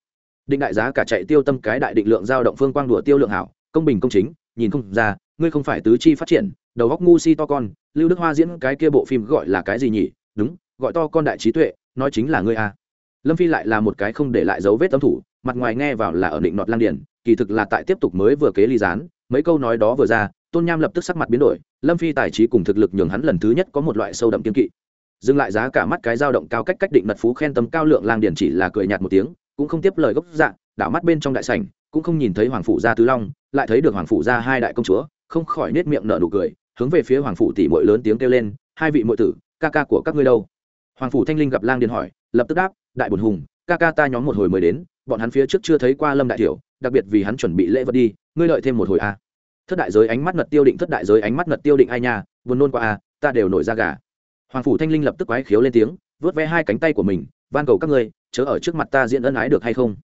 Định đại giá cả chạy tiêu tâm cái đại định lượng giao động phương quang đùa tiêu lượng hảo, công bình công chính, nhìn không ra, ngươi không phải tứ chi phát triển đầu góc ngu si to con, lưu đức hoa diễn cái kia bộ phim gọi là cái gì nhỉ? Đúng, gọi to con đại trí tuệ, nói chính là ngươi a. Lâm phi lại là một cái không để lại dấu vết tâm thủ, mặt ngoài nghe vào là ở định nọt lang điển kỳ thực là tại tiếp tục mới vừa kế ly gián, mấy câu nói đó vừa ra, tôn nham lập tức sắc mặt biến đổi, lâm phi tài trí cùng thực lực nhường hắn lần thứ nhất có một loại sâu đậm kiên kỵ. Dừng lại giá cả mắt cái dao động cao cách cách định mật phú khen tấm cao lượng lang điển chỉ là cười nhạt một tiếng, cũng không tiếp lời gốc dạng đảo mắt bên trong đại sảnh, cũng không nhìn thấy hoàng phủ gia tứ long, lại thấy được hoàng phủ gia hai đại công chúa không khỏi nết miệng nở nụ cười hướng về phía hoàng phủ tỷ muội lớn tiếng kêu lên hai vị muội tử ca ca của các ngươi đâu? Hoàng phủ thanh linh gặp lang điền hỏi lập tức đáp đại bổn hùng ca ca ta nhóm một hồi mới đến bọn hắn phía trước chưa thấy qua lâm đại tiểu đặc biệt vì hắn chuẩn bị lễ vật đi ngươi lợi thêm một hồi a à. thất đại giới ánh mắt ngật tiêu định thất đại giới ánh mắt ngật tiêu định ai nha buồn nôn qua a à, ta đều nổi ra gà. Hoàng phủ thanh linh lập tức quái khiếu lên tiếng vớt ve hai cánh tay của mình van cầu các ngươi chớ ở trước mặt ta diễn ân ái được hay không?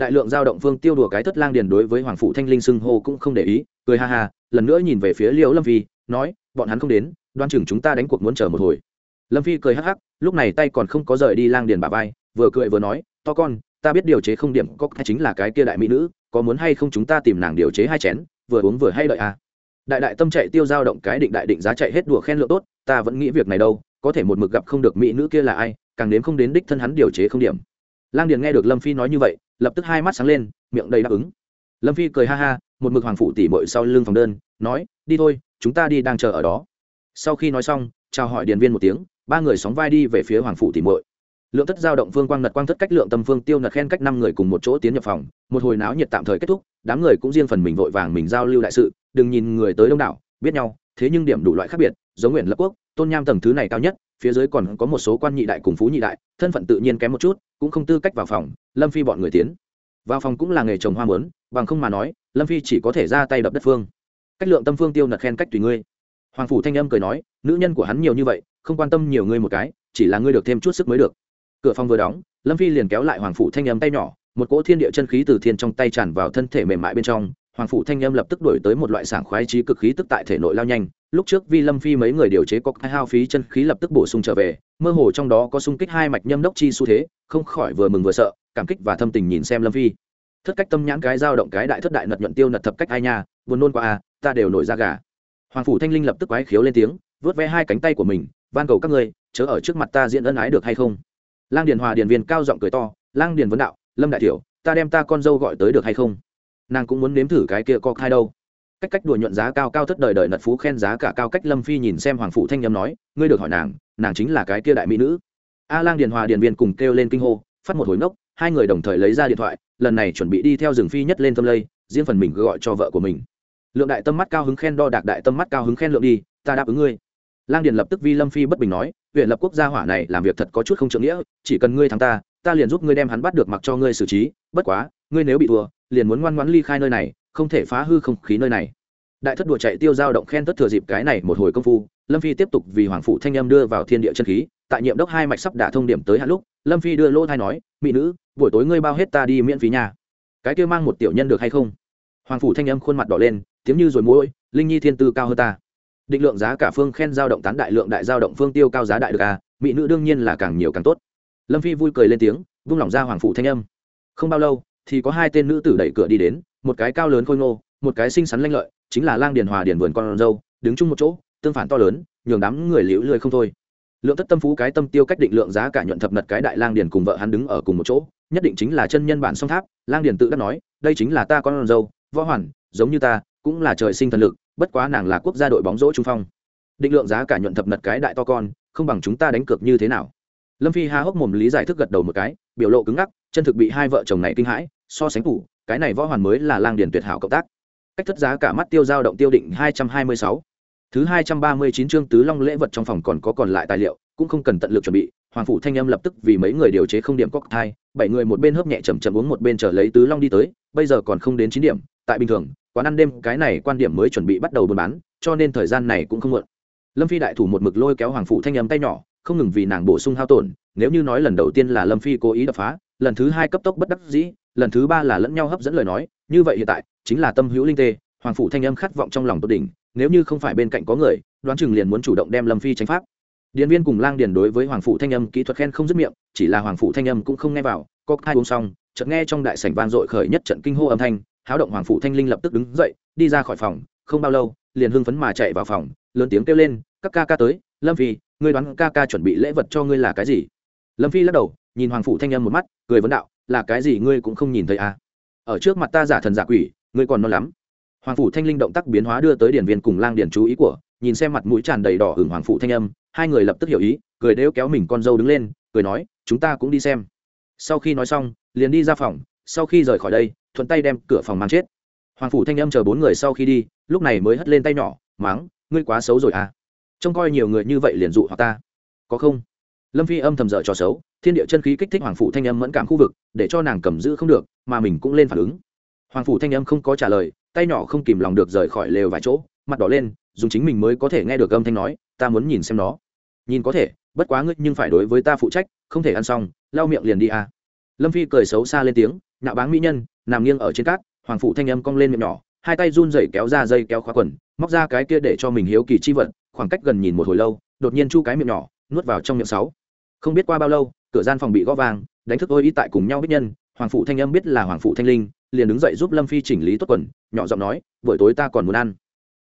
Đại lượng giao động phương tiêu đùa cái thất lang điền đối với hoàng phụ thanh linh xưng hô cũng không để ý, cười ha ha, lần nữa nhìn về phía liễu lâm phi, nói, bọn hắn không đến, đoan chừng chúng ta đánh cuộc muốn chờ một hồi. Lâm phi cười hắc hắc, lúc này tay còn không có rời đi lang điền bà vai, vừa cười vừa nói, to con, ta biết điều chế không điểm có cái chính là cái kia đại mỹ nữ, có muốn hay không chúng ta tìm nàng điều chế hai chén, vừa uống vừa hay đợi à. Đại đại tâm chạy tiêu dao động cái định đại định giá chạy hết đùa khen lượng tốt, ta vẫn nghĩ việc này đâu, có thể một mực gặp không được mỹ nữ kia là ai, càng đến không đến đích thân hắn điều chế không điểm. Lang điền nghe được lâm phi nói như vậy lập tức hai mắt sáng lên, miệng đầy đáp ứng. Lâm phi cười ha ha, một mực hoàng phủ tỉ bội sau lưng phòng đơn, nói, đi thôi, chúng ta đi đang chờ ở đó. Sau khi nói xong, chào hỏi điền viên một tiếng, ba người sóng vai đi về phía hoàng phủ tỉ bội lượng thất giao động phương quang nật quang thất cách lượng tâm phương tiêu nật khen cách năm người cùng một chỗ tiến nhập phòng, một hồi náo nhiệt tạm thời kết thúc, đám người cũng riêng phần mình vội vàng mình giao lưu đại sự, đừng nhìn người tới đông đảo, biết nhau, thế nhưng điểm đủ loại khác biệt, giống nguyện lập quốc, tôn nham tầng thứ này cao nhất, phía dưới còn có một số quan nhị đại cùng phú nhị đại, thân phận tự nhiên kém một chút cũng không tư cách vào phòng, lâm phi bọn người tiến. Vào phòng cũng là nghề trồng hoa mướn bằng không mà nói, lâm phi chỉ có thể ra tay đập đất phương. Cách lượng tâm phương tiêu nật khen cách tùy ngươi. Hoàng phủ thanh âm cười nói, nữ nhân của hắn nhiều như vậy, không quan tâm nhiều ngươi một cái, chỉ là ngươi được thêm chút sức mới được. Cửa phòng vừa đóng, lâm phi liền kéo lại hoàng phủ thanh âm tay nhỏ, một cỗ thiên địa chân khí từ thiên trong tay tràn vào thân thể mềm mại bên trong hoàng phủ thanh âm lập tức đổi tới một loại sảng khoái trí cực khí tức tại thể nội lao nhanh. Lúc trước vi lâm phi mấy người điều chế có hai hao phí chân khí lập tức bổ sung trở về mơ hồ trong đó có sung kích hai mạch nhâm đốc chi xu thế không khỏi vừa mừng vừa sợ cảm kích và thâm tình nhìn xem lâm phi. Thất cách tâm nhãn cái dao động cái đại thất đại nật nhuận tiêu nật thập cách ai nha buồn nôn qua à, ta đều nổi ra gà. Hoàng phủ thanh linh lập tức quái khiếu lên tiếng vớt ve hai cánh tay của mình van cầu các ngươi chớ ở trước mặt ta diễn ân ái được hay không? Lang điền hòa điền viên cao giọng cười to lang điền vấn đạo lâm đại tiểu ta đem ta con dâu gọi tới được hay không? Nàng cũng muốn nếm thử cái kia có khai đâu. Cách cách đùa nhuận giá cao cao thất đời đời nật phú khen giá cả cao cách lâm phi nhìn xem hoàng phụ thanh nhâm nói, ngươi được hỏi nàng nàng chính là cái kia đại mỹ nữ. A lang điền hòa điền viên cùng kêu lên kinh hô, phát một hồi ngốc, hai người đồng thời lấy ra điện thoại, lần này chuẩn bị đi theo rừng phi nhất lên tâm lây, riêng phần mình gọi cho vợ của mình. Lượng đại tâm mắt cao hứng khen đo đạc đại tâm mắt cao hứng khen lượng đi, ta đáp ứng ngươi. Lang điền lập tức vi lâm phi bất bình nói, huyện lập quốc gia hỏa này làm việc thật có chút không trượng nghĩa, chỉ cần ngươi thắng ta ta liền giúp ngươi đem hắn bắt được mặc cho ngươi xử trí, bất quá ngươi nếu bị thua, liền muốn ngoan ngoãn ly khai nơi này, không thể phá hư không khí nơi này. Đại thất đùa chạy tiêu dao động khen tất thừa dịp cái này một hồi công phu, lâm phi tiếp tục vì hoàng phụ thanh âm đưa vào thiên địa chân khí, tại nhiệm đốc hai mạch sắp đả thông điểm tới hạn lúc, lâm phi đưa lỗ thai nói, mỹ nữ, buổi tối ngươi bao hết ta đi miễn phí nhà cái kia mang một tiểu nhân được hay không? Hoàng phủ thanh âm khuôn mặt đỏ lên, tiếng như rồi mũi linh nhi thiên tư cao hơn ta. Định lượng giá cả phương khen giao động tán đại lượng đại giao động phương tiêu cao giá đại được à mỹ nữ đương nhiên là càng nhiều càng tốt. Lâm phi vui cười lên tiếng, vung lỏng ra hoàng phủ thanh âm. Không bao lâu thì có hai tên nữ tử đẩy cửa đi đến, một cái cao lớn khôi ngô, một cái xinh xắn lanh lợi, chính là lang điền hòa điền vườn con dâu, đứng chung một chỗ, tương phản to lớn, nhường đám người liễu lười không thôi. Lượng tất tâm phú cái tâm tiêu cách định lượng giá cả nhuận thập nật cái đại lang điền cùng vợ hắn đứng ở cùng một chỗ, nhất định chính là chân nhân bản song tháp, lang điền tự đắc nói, đây chính là ta con dâu, võ hoàn, giống như ta, cũng là trời sinh thần lực, bất quá nàng là quốc gia đội bóng rỗ trung phong. Định lượng giá cả nhuận thập nật cái đại to con, không bằng chúng ta đánh cược như thế nào? Lâm phi há hốc mồm lý giải thức gật đầu một cái, biểu lộ cứng ngắc, chân thực bị hai vợ chồng này kinh hãi so sánh phủ, cái này võ hoàn mới là lang điền tuyệt hảo cộng tác. Cách thất giá cả mắt tiêu giao động tiêu định hai trăm hai mươi sáu. Thứ hai trăm ba mươi chín chương tứ long lễ vật trong phòng còn có còn lại tài liệu, cũng không cần tận lực chuẩn bị, hoàng phủ thanh âm lập tức vì mấy người điều chế không điểm cóc thai, bảy người một bên hớp nhẹ chầm chầm uống một bên chờ lấy tứ long đi tới, bây giờ còn không đến chín điểm, tại bình thường, quán ăn đêm cái này quan điểm mới chuẩn bị bắt đầu buôn bán, cho nên thời gian này cũng không muộn. Lâm phi đại thủ một mực lôi kéo hoàng phủ thanh âm tay nhỏ, không ngừng vì nàng bổ sung hao tổn, nếu như nói lần đầu tiên là lâm phi cố ý đập phá, lần thứ hai cấp tốc bất đắc dĩ lần thứ ba là lẫn nhau hấp dẫn lời nói, như vậy hiện tại, chính là tâm hữu linh tê, hoàng phủ thanh âm khát vọng trong lòng tốt đỉnh, nếu như không phải bên cạnh có người, đoán chừng liền muốn chủ động đem lâm phi tránh pháp. Điện viên cùng lang điền đối với hoàng phủ thanh âm kỹ thuật khen không dứt miệng, chỉ là hoàng phủ thanh âm cũng không nghe vào, có hai uống xong, chợt nghe trong đại sảnh vang dội khởi nhất trận kinh hô âm thanh, háo động hoàng phủ thanh linh lập tức đứng dậy, đi ra khỏi phòng, không bao lâu, liền hưng phấn mà chạy vào phòng, lớn tiếng kêu lên, các ca ca tới, lâm phi, ngươi đoán ca ca chuẩn bị lễ vật cho ngươi là cái gì? Lâm phi lắc đầu, nhìn hoàng phủ thanh âm một mắt, cười vấn đạo là cái gì ngươi cũng không nhìn thấy à? Ở trước mặt ta giả thần giả quỷ, ngươi còn non lắm. Hoàng phủ thanh linh động tác biến hóa đưa tới điển viên cùng lang điển chú ý của, nhìn xem mặt mũi tràn đầy đỏ hửng hoàng phủ thanh âm, hai người lập tức hiểu ý, cười đeo kéo mình con dâu đứng lên, cười nói, chúng ta cũng đi xem. Sau khi nói xong, liền đi ra phòng, sau khi rời khỏi đây, thuận tay đem cửa phòng mang chết. Hoàng phủ thanh âm chờ bốn người sau khi đi, lúc này mới hất lên tay nhỏ, máng, ngươi quá xấu rồi à? Trông coi nhiều người như vậy liền dụ hoặc ta. Có không? Lâm phi âm thầm dở trò xấu thiên địa chân khí kích thích hoàng phủ thanh âm mẫn cảm khu vực, để cho nàng cầm giữ không được, mà mình cũng lên phản ứng. Hoàng phủ thanh âm không có trả lời, tay nhỏ không kìm lòng được rời khỏi lều vài chỗ, mặt đỏ lên, dùng chính mình mới có thể nghe được âm thanh nói, ta muốn nhìn xem nó. Nhìn có thể, bất quá ngươi nhưng phải đối với ta phụ trách, không thể ăn xong, lau miệng liền đi à. lâm phi cười xấu xa lên tiếng, nạo báng mỹ nhân, nằm nghiêng ở trên cát. Hoàng phụ thanh âm cong lên miệng nhỏ, hai tay run rẩy kéo ra dây kéo khóa quần, móc ra cái kia để cho mình hiếu kỳ chi vật, khoảng cách gần nhìn một hồi lâu, đột nhiên chu cái miệng nhỏ, nuốt vào trong miệng sáu. Không biết qua bao lâu cửa gian phòng bị gõ vàng đánh thức ôi y tại cùng nhau biết nhân, hoàng phụ thanh âm biết là hoàng phụ thanh linh, liền đứng dậy giúp lâm phi chỉnh lý tốt quần, nhỏ giọng nói, buổi tối ta còn muốn ăn.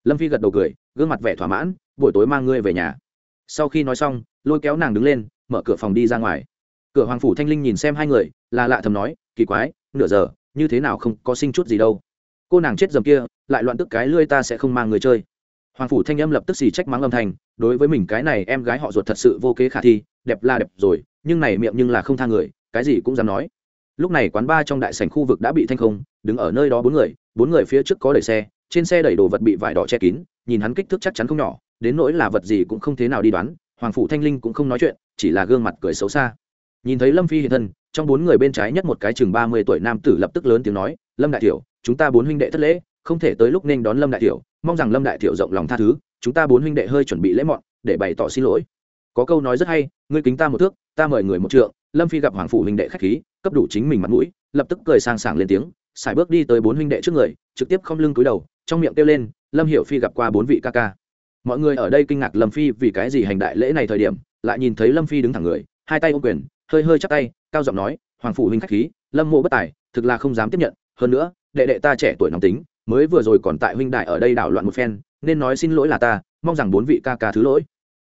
Lâm phi gật đầu cười, gương mặt vẻ thỏa mãn, buổi tối mang ngươi về nhà. Sau khi nói xong, lôi kéo nàng đứng lên, mở cửa phòng đi ra ngoài. Cửa hoàng phủ thanh linh nhìn xem hai người, là lạ thầm nói, kỳ quái, nửa giờ, như thế nào không có sinh chút gì đâu. Cô nàng chết dầm kia, lại loạn tức cái lươi ta sẽ không mang người chơi. Hoàng phủ thanh âm lập tức xì trách mắng âm thanh, đối với mình cái này em gái họ ruột thật sự vô kế khả thi, đẹp là đẹp rồi nhưng này miệng nhưng là không tha người, cái gì cũng dám nói. Lúc này quán ba trong đại sảnh khu vực đã bị thanh không, đứng ở nơi đó bốn người bốn người phía trước có đẩy xe, trên xe đẩy đồ vật bị vải đỏ che kín, nhìn hắn kích thước chắc chắn không nhỏ, đến nỗi là vật gì cũng không thế nào đi đoán, hoàng phủ thanh linh cũng không nói chuyện, chỉ là gương mặt cười xấu xa. Nhìn thấy lâm phi hiện thân, trong bốn người bên trái nhất một cái chừng ba mươi tuổi nam tử lập tức lớn tiếng nói, lâm đại tiểu, chúng ta bốn huynh đệ thất lễ, không thể tới lúc nên đón lâm đại tiểu, mong rằng lâm đại tiểu rộng lòng tha thứ, chúng ta bốn huynh đệ hơi chuẩn bị lễ mọn, để bày tỏ xin lỗi. Có câu nói rất hay ngươi kính ta một thước, ta mời người một trượng. Lâm phi gặp hoàng phủ huynh đệ khách khí, cấp đủ chính mình mặt mũi, lập tức cười sang sảng lên tiếng, xài bước đi tới bốn huynh đệ trước người, trực tiếp không lưng cúi đầu, trong miệng kêu lên, lâm hiểu phi gặp qua bốn vị ca ca. Mọi người ở đây kinh ngạc lâm phi vì cái gì hành đại lễ này thời điểm, lại nhìn thấy lâm phi đứng thẳng người, hai tay ô quyền, hơi hơi chắp tay, cao giọng nói, hoàng phủ huynh khách khí, lâm mộ bất tài, thực là không dám tiếp nhận, hơn nữa, đệ đệ ta trẻ tuổi nóng tính, mới vừa rồi còn tại huynh đại ở đây đảo loạn một phen, nên nói xin lỗi là ta, mong rằng bốn vị ca ca thứ lỗi.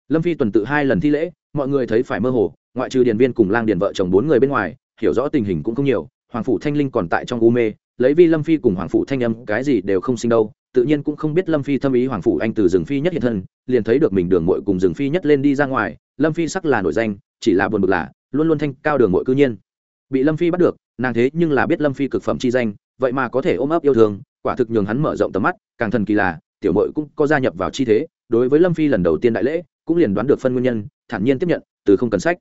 Lâm phi tuần tự hai lần thi lễ mọi người thấy phải mơ hồ, ngoại trừ điền viên cùng lang điền vợ chồng bốn người bên ngoài, hiểu rõ tình hình cũng không nhiều, hoàng phủ thanh linh còn tại trong u mê, lấy vi lâm phi cùng hoàng phủ thanh âm cái gì đều không sinh đâu, tự nhiên cũng không biết lâm phi thâm ý hoàng phủ anh từ rừng phi nhất hiện thân, liền thấy được mình đường mội cùng rừng phi nhất lên đi ra ngoài, lâm phi sắc là nổi danh, chỉ là buồn bực là, luôn luôn thanh cao đường mội cư nhiên. Bị lâm phi bắt được, nàng thế nhưng là biết lâm phi cực phẩm chi danh, vậy mà có thể ôm ấp yêu thương, quả thực nhường hắn mở rộng tầm mắt, càng thần kỳ là, tiểu mội cũng có gia nhập vào chi thế, đối với lâm phi lần đầu tiên đại lễ cũng liền đoán được phân nguyên nhân, thản nhiên tiếp nhận, từ không cần sách.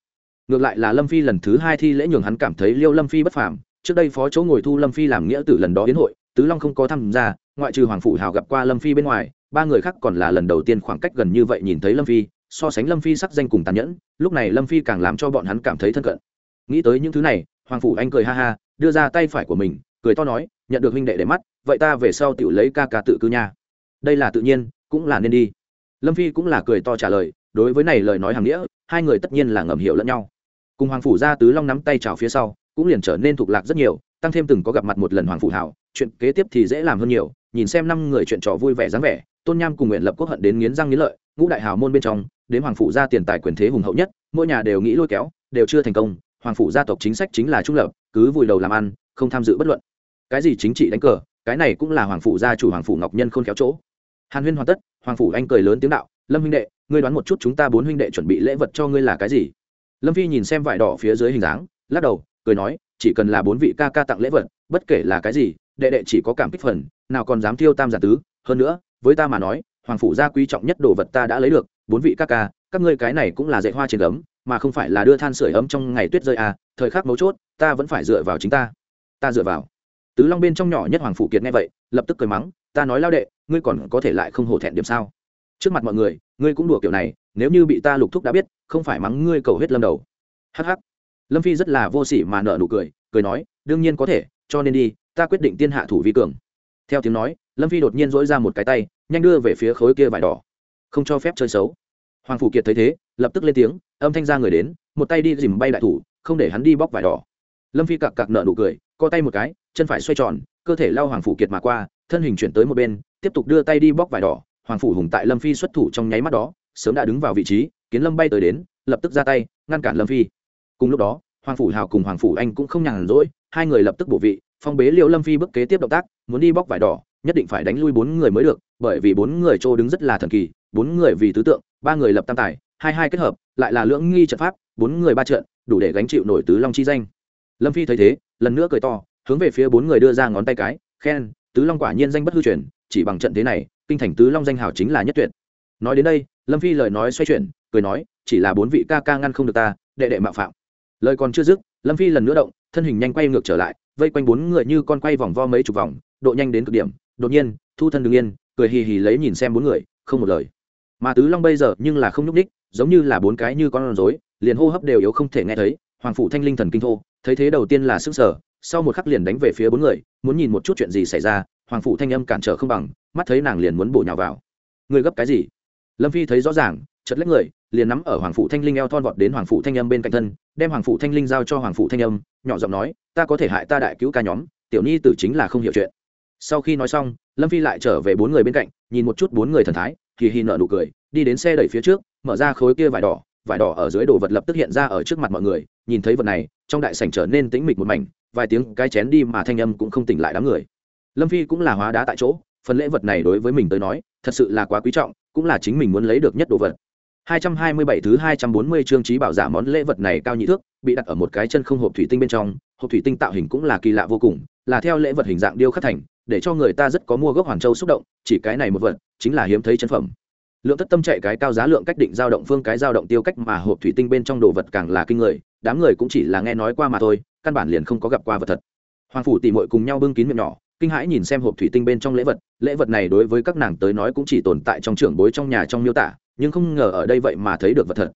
Ngược lại là lâm phi lần thứ hai thi lễ nhường hắn cảm thấy liêu lâm phi bất phàm. Trước đây phó chỗ ngồi thu lâm phi làm nghĩa tử lần đó đến hội, tứ long không có tham gia, ngoại trừ hoàng phụ hào gặp qua lâm phi bên ngoài, ba người khác còn là lần đầu tiên khoảng cách gần như vậy nhìn thấy lâm phi, so sánh lâm phi sắc danh cùng tàn nhẫn, lúc này lâm phi càng làm cho bọn hắn cảm thấy thân cận. Nghĩ tới những thứ này, hoàng phủ anh cười ha ha, đưa ra tay phải của mình, cười to nói, nhận được huynh đệ để mắt, vậy ta về sau tự lấy ca ca tự cư nha. Đây là tự nhiên, cũng là nên đi. Lâm phi cũng là cười to trả lời đối với này lời nói hàng nghĩa, hai người tất nhiên là ngầm hiểu lẫn nhau. Cùng hoàng phủ ra tứ long nắm tay chào phía sau, cũng liền trở nên thuộc lạc rất nhiều, tăng thêm từng có gặp mặt một lần hoàng phủ hảo, chuyện kế tiếp thì dễ làm hơn nhiều, nhìn xem năm người chuyện trò vui vẻ dáng vẻ, tôn nham cùng nguyện lập quốc hận đến nghiến răng nghiến lợi, ngũ đại hào môn bên trong, đến hoàng phủ gia tiền tài quyền thế hùng hậu nhất, mỗi nhà đều nghĩ lôi kéo, đều chưa thành công, hoàng phủ gia tộc chính sách chính là trung lập, cứ vùi đầu làm ăn, không tham dự bất luận. Cái gì chính trị đánh cờ, cái này cũng là hoàng phủ gia chủ hoàng phủ ngọc nhân khôn khéo chỗ. Hàn huyên hoàn tất, hoàng phủ anh cười lớn tiếng đạo lâm huynh đệ, ngươi đoán một chút chúng ta bốn huynh đệ chuẩn bị lễ vật cho ngươi là cái gì? Lâm phi nhìn xem vải đỏ phía dưới hình dáng, lắc đầu, cười nói, chỉ cần là bốn vị ca ca tặng lễ vật, bất kể là cái gì, đệ đệ chỉ có cảm kích phần, nào còn dám thiêu tam giả tứ. Hơn nữa, với ta mà nói, hoàng phủ gia quý trọng nhất đồ vật ta đã lấy được, bốn vị ca ca, các ngươi cái này cũng là dạy hoa trên ấm mà không phải là đưa than sửa ấm trong ngày tuyết rơi à thời khắc mấu chốt, ta vẫn phải dựa vào chính ta. Ta dựa vào. Tứ long bên trong nhỏ nhất hoàng phủ kiệt nghe vậy, lập tức cười mắng, ta nói lao đệ, ngươi còn có thể lại không hổ thẹn điểm sao? Trước mặt mọi người, ngươi cũng đùa kiểu này, nếu như bị ta lục thúc đã biết, không phải mắng ngươi cầu hết lâm đầu. Hh lâm phi rất là vô sỉ mà nợ nụ cười cười nói, đương nhiên có thể, cho nên đi, ta quyết định tiên hạ thủ vi cường. Theo tiếng nói, lâm phi đột nhiên dỗi ra một cái tay, nhanh đưa về phía khối kia vải đỏ. Không cho phép chơi xấu. Hoàng phủ kiệt thấy thế, lập tức lên tiếng, âm thanh ra người đến, một tay đi dìm bay đại thủ, không để hắn đi bóc vải đỏ. Lâm phi cặc cặc nợ nụ cười, co tay một cái, chân phải xoay tròn, cơ thể lao hoàng phủ kiệt mà qua, thân hình chuyển tới một bên, tiếp tục đưa tay đi bóc vải đỏ hoàng phủ hùng tại lâm phi xuất thủ trong nháy mắt đó, sớm đã đứng vào vị trí, kiến lâm bay tới đến, lập tức ra tay, ngăn cản lâm phi. Cùng lúc đó, hoàng phủ hào cùng hoàng phủ anh cũng không nhàn rỗi, hai người lập tức bổ vị, phong bế liệu lâm phi bước kế tiếp động tác, muốn đi bóc vải đỏ, nhất định phải đánh lui bốn người mới được, bởi vì bốn người trô đứng rất là thần kỳ, bốn người vì tứ tượng, ba người lập tam tài, hai hai kết hợp, lại là lưỡng nghi trận pháp, bốn người ba trận, đủ để gánh chịu nổi tứ long chi danh. Lâm phi thấy thế, lần nữa cười to, hướng về phía bốn người đưa ra ngón tay cái, khen, tứ long quả nhiên danh bất hư truyền, chỉ bằng trận thế này kinh thành tứ long danh hào chính là nhất tuyệt. Nói đến đây, lâm phi lời nói xoay chuyển, cười nói, chỉ là bốn vị ca ca ngăn không được ta, đệ đệ mạo phạm. Lời còn chưa dứt, lâm phi lần nữa động, thân hình nhanh quay ngược trở lại, vây quanh bốn người như con quay vòng vo mấy chục vòng, độ nhanh đến cực điểm, đột nhiên, thu thân đ ứ n g yên, cười hì hì lấy nhìn xem bốn người, không một lời. Mà tứ long bây giờ nhưng là không nhúc ních giống như là bốn cái như con rối, liền hô hấp đều yếu không thể nghe thấy, hoàng phủ thanh linh thần kinh thô, thấy thế đầu tiên là sức sở, sau một khắc liền đánh về phía bốn người, muốn nhìn một chút chuyện gì xảy ra hoàng phủ thanh âm cản trở không bằng, mắt thấy nàng liền muốn bổ nhào vào. Người gấp cái gì? Lâm phi thấy rõ ràng chật lấy người, liền nắm ở hoàng phủ thanh linh eo thon vọt đến hoàng phủ thanh âm bên cạnh thân, đem hoàng phủ thanh linh giao cho hoàng phủ thanh âm, nhỏ giọng nói, ta có thể hại ta đại cứu ca nhóm, tiểu nhi tử chính là không hiểu chuyện. Sau khi nói xong, lâm phi lại trở về bốn người bên cạnh, nhìn một chút bốn người thần thái kỳ hi nợ nụ cười, đi đến xe đẩy phía trước, mở ra khối kia vải đỏ vải đỏ ở dưới đồ vật lập tức hiện ra ở trước mặt mọi người, nhìn thấy vật này, trong đại sảnh trở nên tĩnh mịch một mảnh, vài tiếng cái chén đi mà thanh âm cũng không tỉnh lại đám người lâm phi cũng là hóa đá tại chỗ phần lễ vật này đối với mình tới nói thật sự là quá quý trọng cũng là chính mình muốn lấy được nhất đồ vật 227 thứ 240 chương trí bảo giả món lễ vật này cao nhị thước, bị đặt ở một cái chân không hộp thủy tinh bên trong, hộp thủy tinh tạo hình cũng là kỳ lạ vô cùng, là theo lễ vật hình dạng điêu khắc thành, để cho người ta rất có mua gốc hoàn châu xúc động, chỉ cái này một vật, chính là hiếm thấy chân phẩm. Lượng tất tâm chạy cái cao giá lượng cách định dao động phương cái dao động tiêu cách mà hộp thủy tinh bên trong đồ vật càng là kinh người, đám người cũng chỉ là nghe nói qua mà thôi, căn bản liền không có gặp qua vật thật. Hoàng phủ tỷ muội cùng nhau bưng kín miệng nhỏ, kinh hãi nhìn xem hộp thủy tinh bên trong lễ vật, lễ vật này đối với các nàng tới nói cũng chỉ tồn tại trong trưởng bối trong nhà trong miêu tả, nhưng không ngờ ở đây vậy mà thấy được vật thật.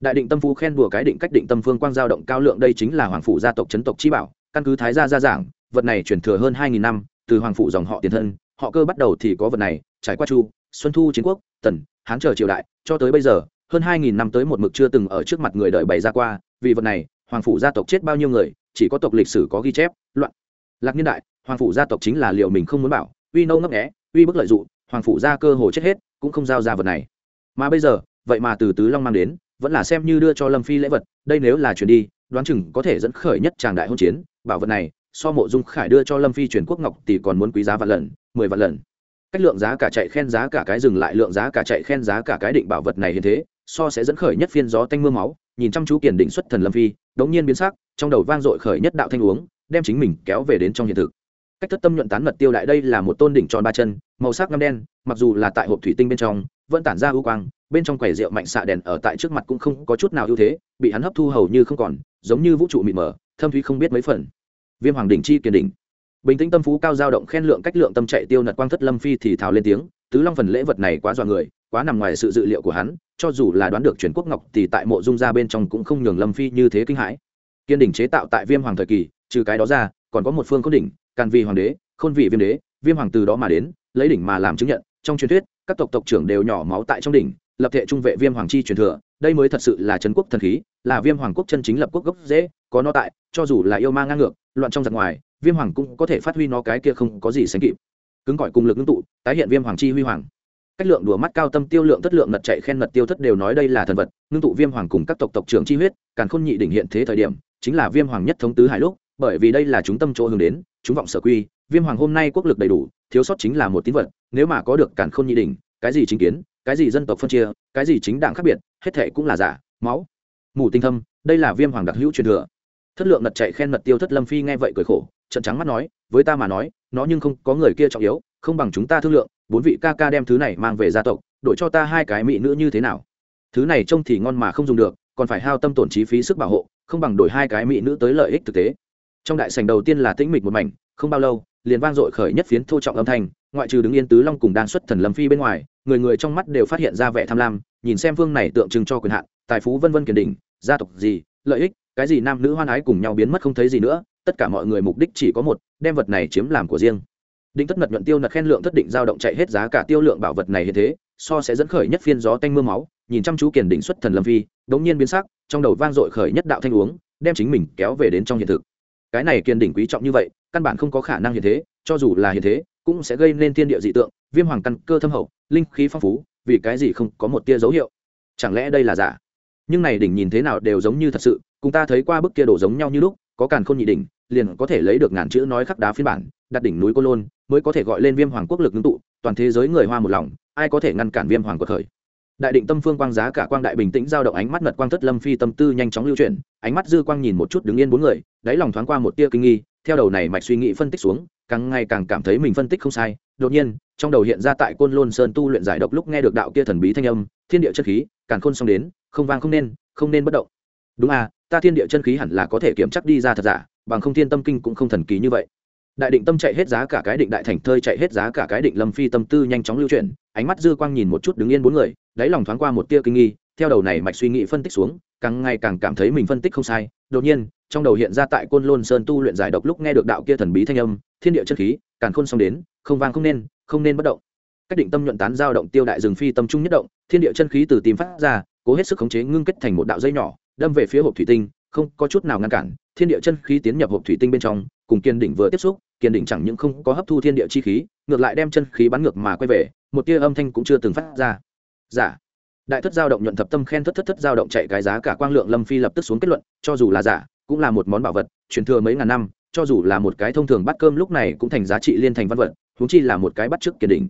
Đại định tâm phú khen đùa cái định cách định tâm phương quang giao động cao lượng đây chính là hoàng phủ gia tộc chấn tộc chi bảo căn cứ thái gia gia giảng vật này chuyển thừa hơn hai nghìn năm từ hoàng phủ dòng họ tiền thân họ cơ bắt đầu thì có vật này trải qua chu xuân thu chiến quốc tần hán chờ triều đại cho tới bây giờ hơn hai nghìn năm tới một mực chưa từng ở trước mặt người đời bày ra qua vì vật này hoàng phủ gia tộc chết bao nhiêu người chỉ có tộc lịch sử có ghi chép loạn. Lạc niên đại hoàng phủ gia tộc chính là liệu mình không muốn bảo, uy nâu ngấp nghẽ uy bức lợi dụng hoàng phủ gia cơ hồ chết hết, cũng không giao ra vật này. Mà bây giờ, vậy mà từ tứ long mang đến, vẫn là xem như đưa cho lâm phi lễ vật, đây nếu là chuyển đi, đoán chừng có thể dẫn khởi nhất tràng đại hôn chiến, bảo vật này, so mộ dung khải đưa cho lâm phi truyền quốc ngọc thì còn muốn quý giá vạn lần, mười vạn lần. Cách lượng giá cả chạy khen giá cả cái dừng lại, lượng giá cả chạy khen giá cả cái định bảo vật này hiện thế, so sẽ dẫn khởi nhất phiên gió tanh mưa máu, nhìn chăm chú kiển định xuất thần lâm phi, đống nhiên biến sắc, trong đầu vang dội khởi nhất đạo thanh uống, đem chính mình kéo về đến trong hiện thực cách thất tâm nhuận tán mật tiêu đại đây là một tôn đỉnh tròn ba chân, màu sắc ngăm đen, mặc dù là tại hộp thủy tinh bên trong, vẫn tản ra ưu quang, bên trong quầy rượu mạnh xạ đèn ở tại trước mặt cũng không có chút nào ưu thế, bị hắn hấp thu hầu như không còn, giống như vũ trụ mịt mờ, thâm thúy không biết mấy phần. Viêm hoàng đỉnh chi kiền đỉnh. Bình tĩnh tâm phú cao dao động khen lượng cách lượng tâm chạy tiêu nật quang thất lâm phi thì thào lên tiếng, tứ long phần lễ vật này quá dọa người, quá nằm ngoài sự dự liệu của hắn, cho dù là đoán được truyền quốc ngọc thì tại mộ dung ra bên trong cũng không nhường lâm phi như thế kinh hãi. Kiên đỉnh chế tạo tại viêm hoàng thời kỳ, trừ cái đó ra còn có một phương khôn đỉnh, càn vì hoàng đế, khôn vị viêm đế, viêm hoàng từ đó mà đến, lấy đỉnh mà làm chứng nhận. Trong truyền thuyết, các tộc tộc trưởng đều nhỏ máu tại trong đỉnh, lập thể trung vệ viêm hoàng chi truyền thừa. Đây mới thật sự là trấn quốc thần khí, là viêm hoàng quốc chân chính lập quốc gốc dễ có nó tại, cho dù là yêu ma ngang ngược, loạn trong giặc ngoài, viêm hoàng cũng có thể phát huy nó cái kia không có gì sánh kịp. Cứng cỏi cùng lực ngưng tụ, tái hiện viêm hoàng chi huy hoàng. Cách lượng đùa mắt cao tâm tiêu lượng thất lượng nật chạy khen mật tiêu thất đều nói đây là thần vật, ngưng tụ viêm hoàng cùng các tộc tộc trưởng chi huyết, càn khôn nhị đỉnh hiện thế thời điểm, chính là viêm hoàng nhất thống tứ hải lúc bởi vì đây là chúng tâm chỗ hướng đến, chúng vọng sở quy, viêm hoàng hôm nay quốc lực đầy đủ, thiếu sót chính là một tín vật, nếu mà có được cản khôn nhị đỉnh, cái gì chính kiến, cái gì dân tộc phân chia, cái gì chính đảng khác biệt, hết thệ cũng là giả, máu. Mù tinh thâm, đây là viêm hoàng đặc hữu truyền thừa. Thất lượng nật chạy khen mật tiêu thất lâm phi nghe vậy cười khổ trận trắng mắt nói, với ta mà nói, nó nhưng không có người kia trọng yếu, không bằng chúng ta thương lượng, bốn vị ca ca đem thứ này mang về gia tộc, đổi cho ta hai cái mỹ nữ như thế nào. Thứ này trông thì ngon mà không dùng được, còn phải hao tâm tổn chi phí sức bảo hộ, không bằng đổi hai cái mỹ nữ tới lợi ích thực tế trong đại sảnh đầu tiên là tĩnh mịch một mảnh, không bao lâu, liền vang dội khởi nhất phiến thô trọng âm thanh, ngoại trừ đứng yên tứ long cùng đang xuất thần lâm phi bên ngoài, người người trong mắt đều phát hiện ra vẻ tham lam, nhìn xem vương này tượng trưng cho quyền hạn, tài phú vân vân kiền đỉnh gia tộc gì, lợi ích, cái gì nam nữ hoan ái cùng nhau biến mất không thấy gì nữa, tất cả mọi người mục đích chỉ có một, đem vật này chiếm làm của riêng. Định tất mật nhuận tiêu nật khen lượng thất định giao động chạy hết giá cả tiêu lượng bảo vật này hiện thế, so sẽ dẫn khởi nhất phiên gió tanh mưa máu, nhìn chăm chú kiền đỉnh xuất thần lâm phi, đống nhiên biến sắc, trong đầu vang dội khởi nhất đạo thanh uống, đem chính mình kéo về đến trong hiện thực cái này kiên đỉnh quý trọng như vậy, căn bản không có khả năng hiện thế, cho dù là hiện thế, cũng sẽ gây nên thiên địa dị tượng, viêm hoàng căn cơ thâm hậu, linh khí phong phú, vì cái gì không có một tia dấu hiệu? Chẳng lẽ đây là giả? Nhưng này đỉnh nhìn thế nào đều giống như thật sự, cùng ta thấy qua bức kia đổ giống nhau như lúc, có càn khôn nhị đỉnh, liền có thể lấy được ngàn chữ nói khắc đá phiên bản, đặt đỉnh núi cô lôn, mới có thể gọi lên viêm hoàng quốc lực ngưng tụ, toàn thế giới người hoa một lòng, ai có thể ngăn cản viêm hoàng của thời? Đại định tâm phương quang giá cả quang đại bình tĩnh giao động ánh mắt mật quang thất lâm phi tâm tư nhanh chóng lưu chuyển, ánh mắt dư quang nhìn một chút đứng yên bốn người, đáy lòng thoáng qua một tia kinh nghi, theo đầu này mạch suy nghĩ phân tích xuống, càng ngày càng cảm thấy mình phân tích không sai. Đột nhiên, trong đầu hiện ra tại côn lôn sơn tu luyện giải độc lúc nghe được đạo kia thần bí thanh âm, thiên địa chân khí càng khôn xong đến, không vang không nên không nên bất động. Đúng à ta thiên địa chân khí hẳn là có thể kiểm chắc đi ra thật giả, bằng không thiên tâm kinh cũng không thần kỳ như vậy đại định tâm chạy hết giá cả cái định đại thành thơi chạy hết giá cả cái định lâm phi tâm tư nhanh chóng lưu chuyển, ánh mắt dư quang nhìn một chút đứng yên bốn người, đáy lòng thoáng qua một tia kinh nghi, theo đầu này mạch suy nghĩ phân tích xuống, càng ngày càng cảm thấy mình phân tích không sai. Đột nhiên, trong đầu hiện ra tại côn lôn sơn tu luyện giải độc lúc nghe được đạo kia thần bí thanh âm, thiên địa chân khí càng khôn xong đến, không vang không nên không nên bất động. Cách định tâm nhuận tán giao động tiêu đại rừng phi tâm trung nhất động, thiên địa chân khí từ tìm phát ra, cố hết sức khống chế ngưng kết thành một đạo dây nhỏ, đâm về phía hộp thủy tinh, không có chút nào ngăn cản, thiên địa chân khí tiến nhập hộp thủy tinh bên trong, cùng kiên đỉnh vừa tiếp xúc Kiền đỉnh chẳng những không có hấp thu thiên địa chi khí, ngược lại đem chân khí bắn ngược mà quay về, một tia âm thanh cũng chưa từng phát ra. Giả đại thất giao động nhuận thập tâm khen thất thất thất giao động chạy cái giá cả quang lượng lâm phi lập tức xuống kết luận, cho dù là giả, cũng là một món bảo vật, truyền thừa mấy ngàn năm, cho dù là một cái thông thường bắt cơm lúc này cũng thành giá trị liên thành văn vật, huống chi là một cái bắt trước Kiền đỉnh.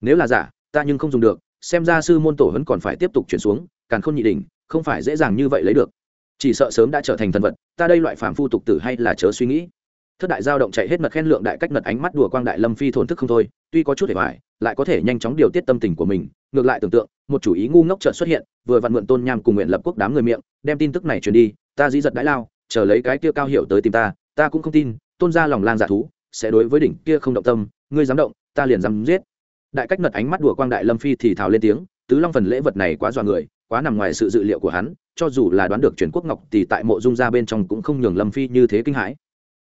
Nếu là giả, ta nhưng không dùng được, xem ra sư môn tổ vẫn còn phải tiếp tục chuyển xuống, càng không nhị đỉnh, không phải dễ dàng như vậy lấy được. Chỉ sợ sớm đã trở thành thần vật, ta đây loại phàm phu tục tử hay là chớ suy nghĩ thất đại giao động chạy hết mật khen lượng đại cách mật ánh mắt đùa quang đại lâm phi thổn thức không thôi, tuy có chút hề hoài, lại có thể nhanh chóng điều tiết tâm tình của mình. Ngược lại tưởng tượng, một chủ ý ngu ngốc chợt xuất hiện, vừa vặn mượn tôn nham cùng nguyện lập quốc đám người miệng, đem tin tức này truyền đi. Ta dĩ giật đãi lao, chờ lấy cái kia cao hiểu tới tìm ta ta cũng không tin, tôn ra lòng lang giả thú, sẽ đối với đỉnh kia không động tâm, ngươi dám động, ta liền dám giết. Đại cách mật ánh mắt đùa quang đại lâm phi thì thào lên tiếng, tứ long phần lễ vật này quá dọa người, quá nằm ngoài sự dự liệu của hắn, cho dù là đoán được truyền quốc ngọc thì tại mộ dung ra bên trong cũng không nhường lâm phi như thế kinh hãi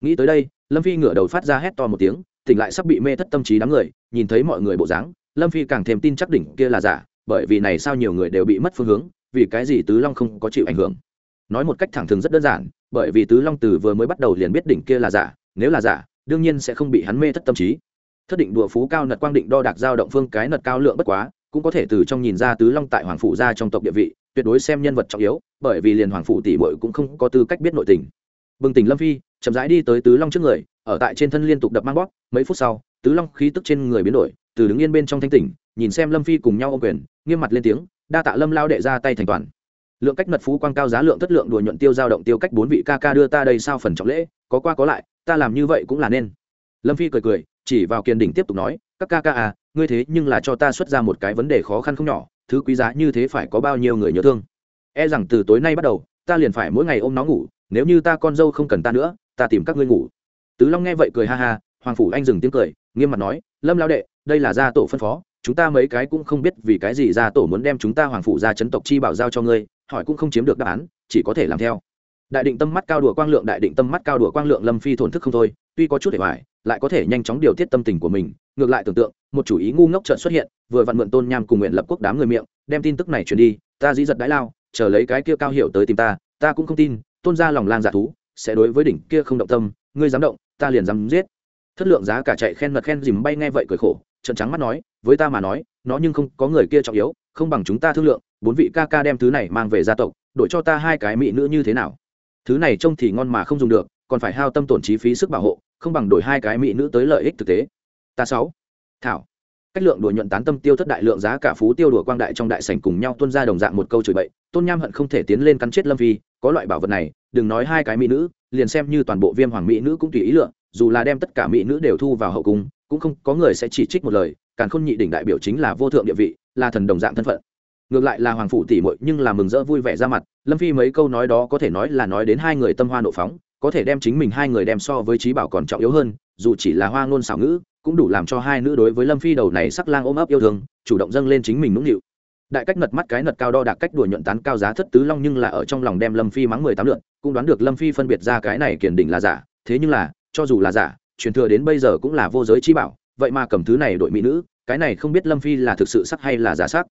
nghĩ tới đây, lâm phi ngửa đầu phát ra hét to một tiếng, tỉnh lại sắp bị mê thất tâm trí đám người, nhìn thấy mọi người bộ dáng, lâm phi càng thêm tin chắc đỉnh kia là giả, bởi vì này sao nhiều người đều bị mất phương hướng, vì cái gì tứ long không có chịu ảnh hưởng. Nói một cách thẳng thừng rất đơn giản, bởi vì tứ long từ vừa mới bắt đầu liền biết đỉnh kia là giả, nếu là giả, đương nhiên sẽ không bị hắn mê thất tâm trí. Thất định đùa phú cao nật quang định đo đạc giao động phương cái nật cao lượng bất quá, cũng có thể từ trong nhìn ra tứ long tại hoàng phủ gia trong tộc địa vị, tuyệt đối xem nhân vật trọng yếu, bởi vì liền hoàng phủ tỷ bội cũng không có tư cách biết nội tình. Bừng tỉnh lâm phi chậm rãi đi tới tứ long trước người, ở tại trên thân liên tục đập mang bóp, mấy phút sau, tứ long khí tức trên người biến đổi, từ đứng yên bên trong thanh tỉnh, nhìn xem lâm phi cùng nhau ô quyền, nghiêm mặt lên tiếng, đa tạ lâm lao đệ ra tay thành toàn. Lượng cách mật phú quang cao giá lượng thất lượng đùa nhuận tiêu giao động tiêu cách bốn vị ca ca đưa ta đây sao phần trọng lễ, có qua có lại, ta làm như vậy cũng là nên. Lâm phi cười cười, chỉ vào kiên đỉnh tiếp tục nói, các ca ca à ngươi thế nhưng là cho ta xuất ra một cái vấn đề khó khăn không nhỏ, thứ quý giá như thế phải có bao nhiêu người nhớ thương? E rằng từ tối nay bắt đầu, ta liền phải mỗi ngày ôm nó ngủ, nếu như ta con dâu không cần ta nữa ta tìm các ngươi ngủ. Tứ long nghe vậy cười ha ha, hoàng phủ anh dừng tiếng cười, nghiêm mặt nói, lâm lao đệ, đây là gia tổ phân phó, chúng ta mấy cái cũng không biết vì cái gì gia tổ muốn đem chúng ta hoàng phủ ra chấn tộc chi bảo giao cho ngươi, hỏi cũng không chiếm được đáp án, chỉ có thể làm theo. Đại định tâm mắt cao đùa quang lượng, đại định tâm mắt cao đùa quang lượng lâm phi thổn thức không thôi, tuy có chút để hoài lại có thể nhanh chóng điều tiết tâm tình của mình, ngược lại tưởng tượng, một chủ ý ngu ngốc trợn xuất hiện, vừa vặn mượn tôn nham cùng nguyện lập quốc đám người miệng, đem tin tức này truyền đi, ta dĩ giật đái lao, chờ lấy cái kia cao hiểu tới tìm ta ta cũng không tin, tôn ra lòng lang giả thú sẽ đối với đỉnh kia không động tâm, ngươi dám động, ta liền dám giết. Thất lượng giá cả chạy khen mật khen dìm bay nghe vậy cười khổ trận trắng mắt nói, với ta mà nói, nó nhưng không có người kia trọng yếu, không bằng chúng ta thương lượng, bốn vị ca ca đem thứ này mang về gia tộc, đổi cho ta hai cái mỹ nữ như thế nào. Thứ này trông thì ngon mà không dùng được, còn phải hao tâm tổn chi phí sức bảo hộ, không bằng đổi hai cái mỹ nữ tới lợi ích thực tế. Ta sáu. Thảo cách lượng đùa nhuận tán tâm tiêu thất đại lượng giá cả phú tiêu đùa quang đại trong đại sảnh cùng nhau tuôn ra đồng dạng một câu chửi bậy, tôn nham hận không thể tiến lên cắn chết lâm phi, có loại bảo vật này, đừng nói hai cái mỹ nữ, liền xem như toàn bộ viêm hoàng mỹ nữ cũng tùy ý lựa, dù là đem tất cả mỹ nữ đều thu vào hậu cung, cũng không có người sẽ chỉ trích một lời càng khôn nhị đỉnh đại biểu chính là vô thượng địa vị, là thần đồng dạng thân phận. Ngược lại là hoàng phủ tỷ muội nhưng là mừng rỡ vui vẻ ra mặt, lâm phi mấy câu nói đó có thể nói là nói đến hai người tâm hoa nộ phóng, có thể đem chính mình hai người đem so với trí bảo còn trọng yếu hơn, dù chỉ là hoa ngôn xảo ngữ cũng đủ làm cho hai nữ đối với lâm phi đầu này sắc lang ôm ấp yêu thương, chủ động dâng lên chính mình nũng nịu. Đại cách nật mắt cái nật cao đo đạc cách đùa nhuận tán cao giá thất tứ long nhưng là ở trong lòng đem lâm phi mắng mười tám lượn, cũng đoán được lâm phi phân biệt ra cái này kiển đỉnh là giả, thế nhưng là, cho dù là giả, truyền thừa đến bây giờ cũng là vô giới chi bảo, vậy mà cầm thứ này đội mỹ nữ, cái này không biết lâm phi là thực sự sắc hay là giả sắc.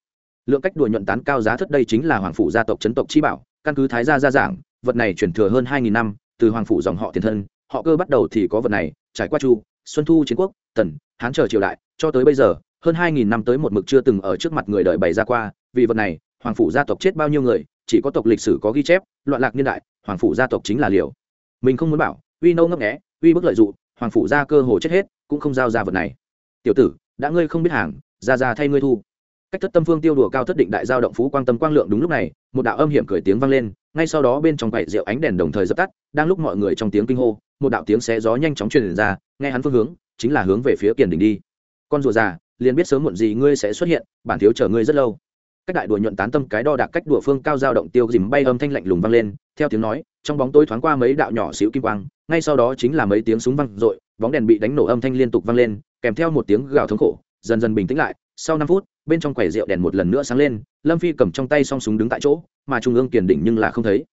Lượng cách đùa nhuận tán cao giá thất đây chính là hoàng phủ gia tộc chấn tộc chi bảo, căn cứ thái gia gia giảng, vật này truyền thừa hơn hai nghìn năm, từ hoàng phủ dòng họ tiền thân, họ cơ bắt đầu thì có vật này, trải qua chu, xuân thu chiến quốc tần hán chờ triều đại, cho tới bây giờ, hơn hai nghìn năm tới một mực chưa từng ở trước mặt người đời bày ra qua, vì vật này, hoàng phủ gia tộc chết bao nhiêu người, chỉ có tộc lịch sử có ghi chép, loạn lạc niên đại, hoàng phủ gia tộc chính là liều. Mình không muốn bảo, uy nâu ngấp nghé, uy bức lợi dụng hoàng phủ gia cơ hồ chết hết, cũng không giao ra vật này. Tiểu tử, đã ngươi không biết hàng, ra ra thay ngươi thu. Cách thất tâm phương tiêu đùa cao thất định đại giao động phú quang tâm quang lượng đúng lúc này, một đạo âm hiểm cười tiếng vang lên, ngay sau đó bên trong quậy rượu ánh đèn đồng thời dập tắt, đang lúc mọi người trong tiếng kinh hô, một đạo tiếng xé gió nhanh chóng truyền ra, nghe hắn phương hướng chính là hướng về phía kiền đỉnh đi. Con rùa già, liền biết sớm muộn gì ngươi sẽ xuất hiện, bản thiếu chờ ngươi rất lâu. Cách đại đùa nhuận tán tâm cái đo đạc cách đùa phương cao giao động tiêu dìm bay âm thanh lạnh lùng vang lên, theo tiếng nói, trong bóng tối thoáng qua mấy đạo nhỏ xíu kim quang, ngay sau đó chính là mấy tiếng súng vang i bóng đèn bị đánh nổ âm thanh liên tục vang lên, kèm theo một tiếng gào thống khổ, dần dần bình tĩnh lại, sau năm phút, bên trong quầy rượu đèn một lần nữa sáng lên, lâm phi cầm trong tay song súng đứng tại chỗ, mà trung ương kiền đỉnh nhưng là không thấy.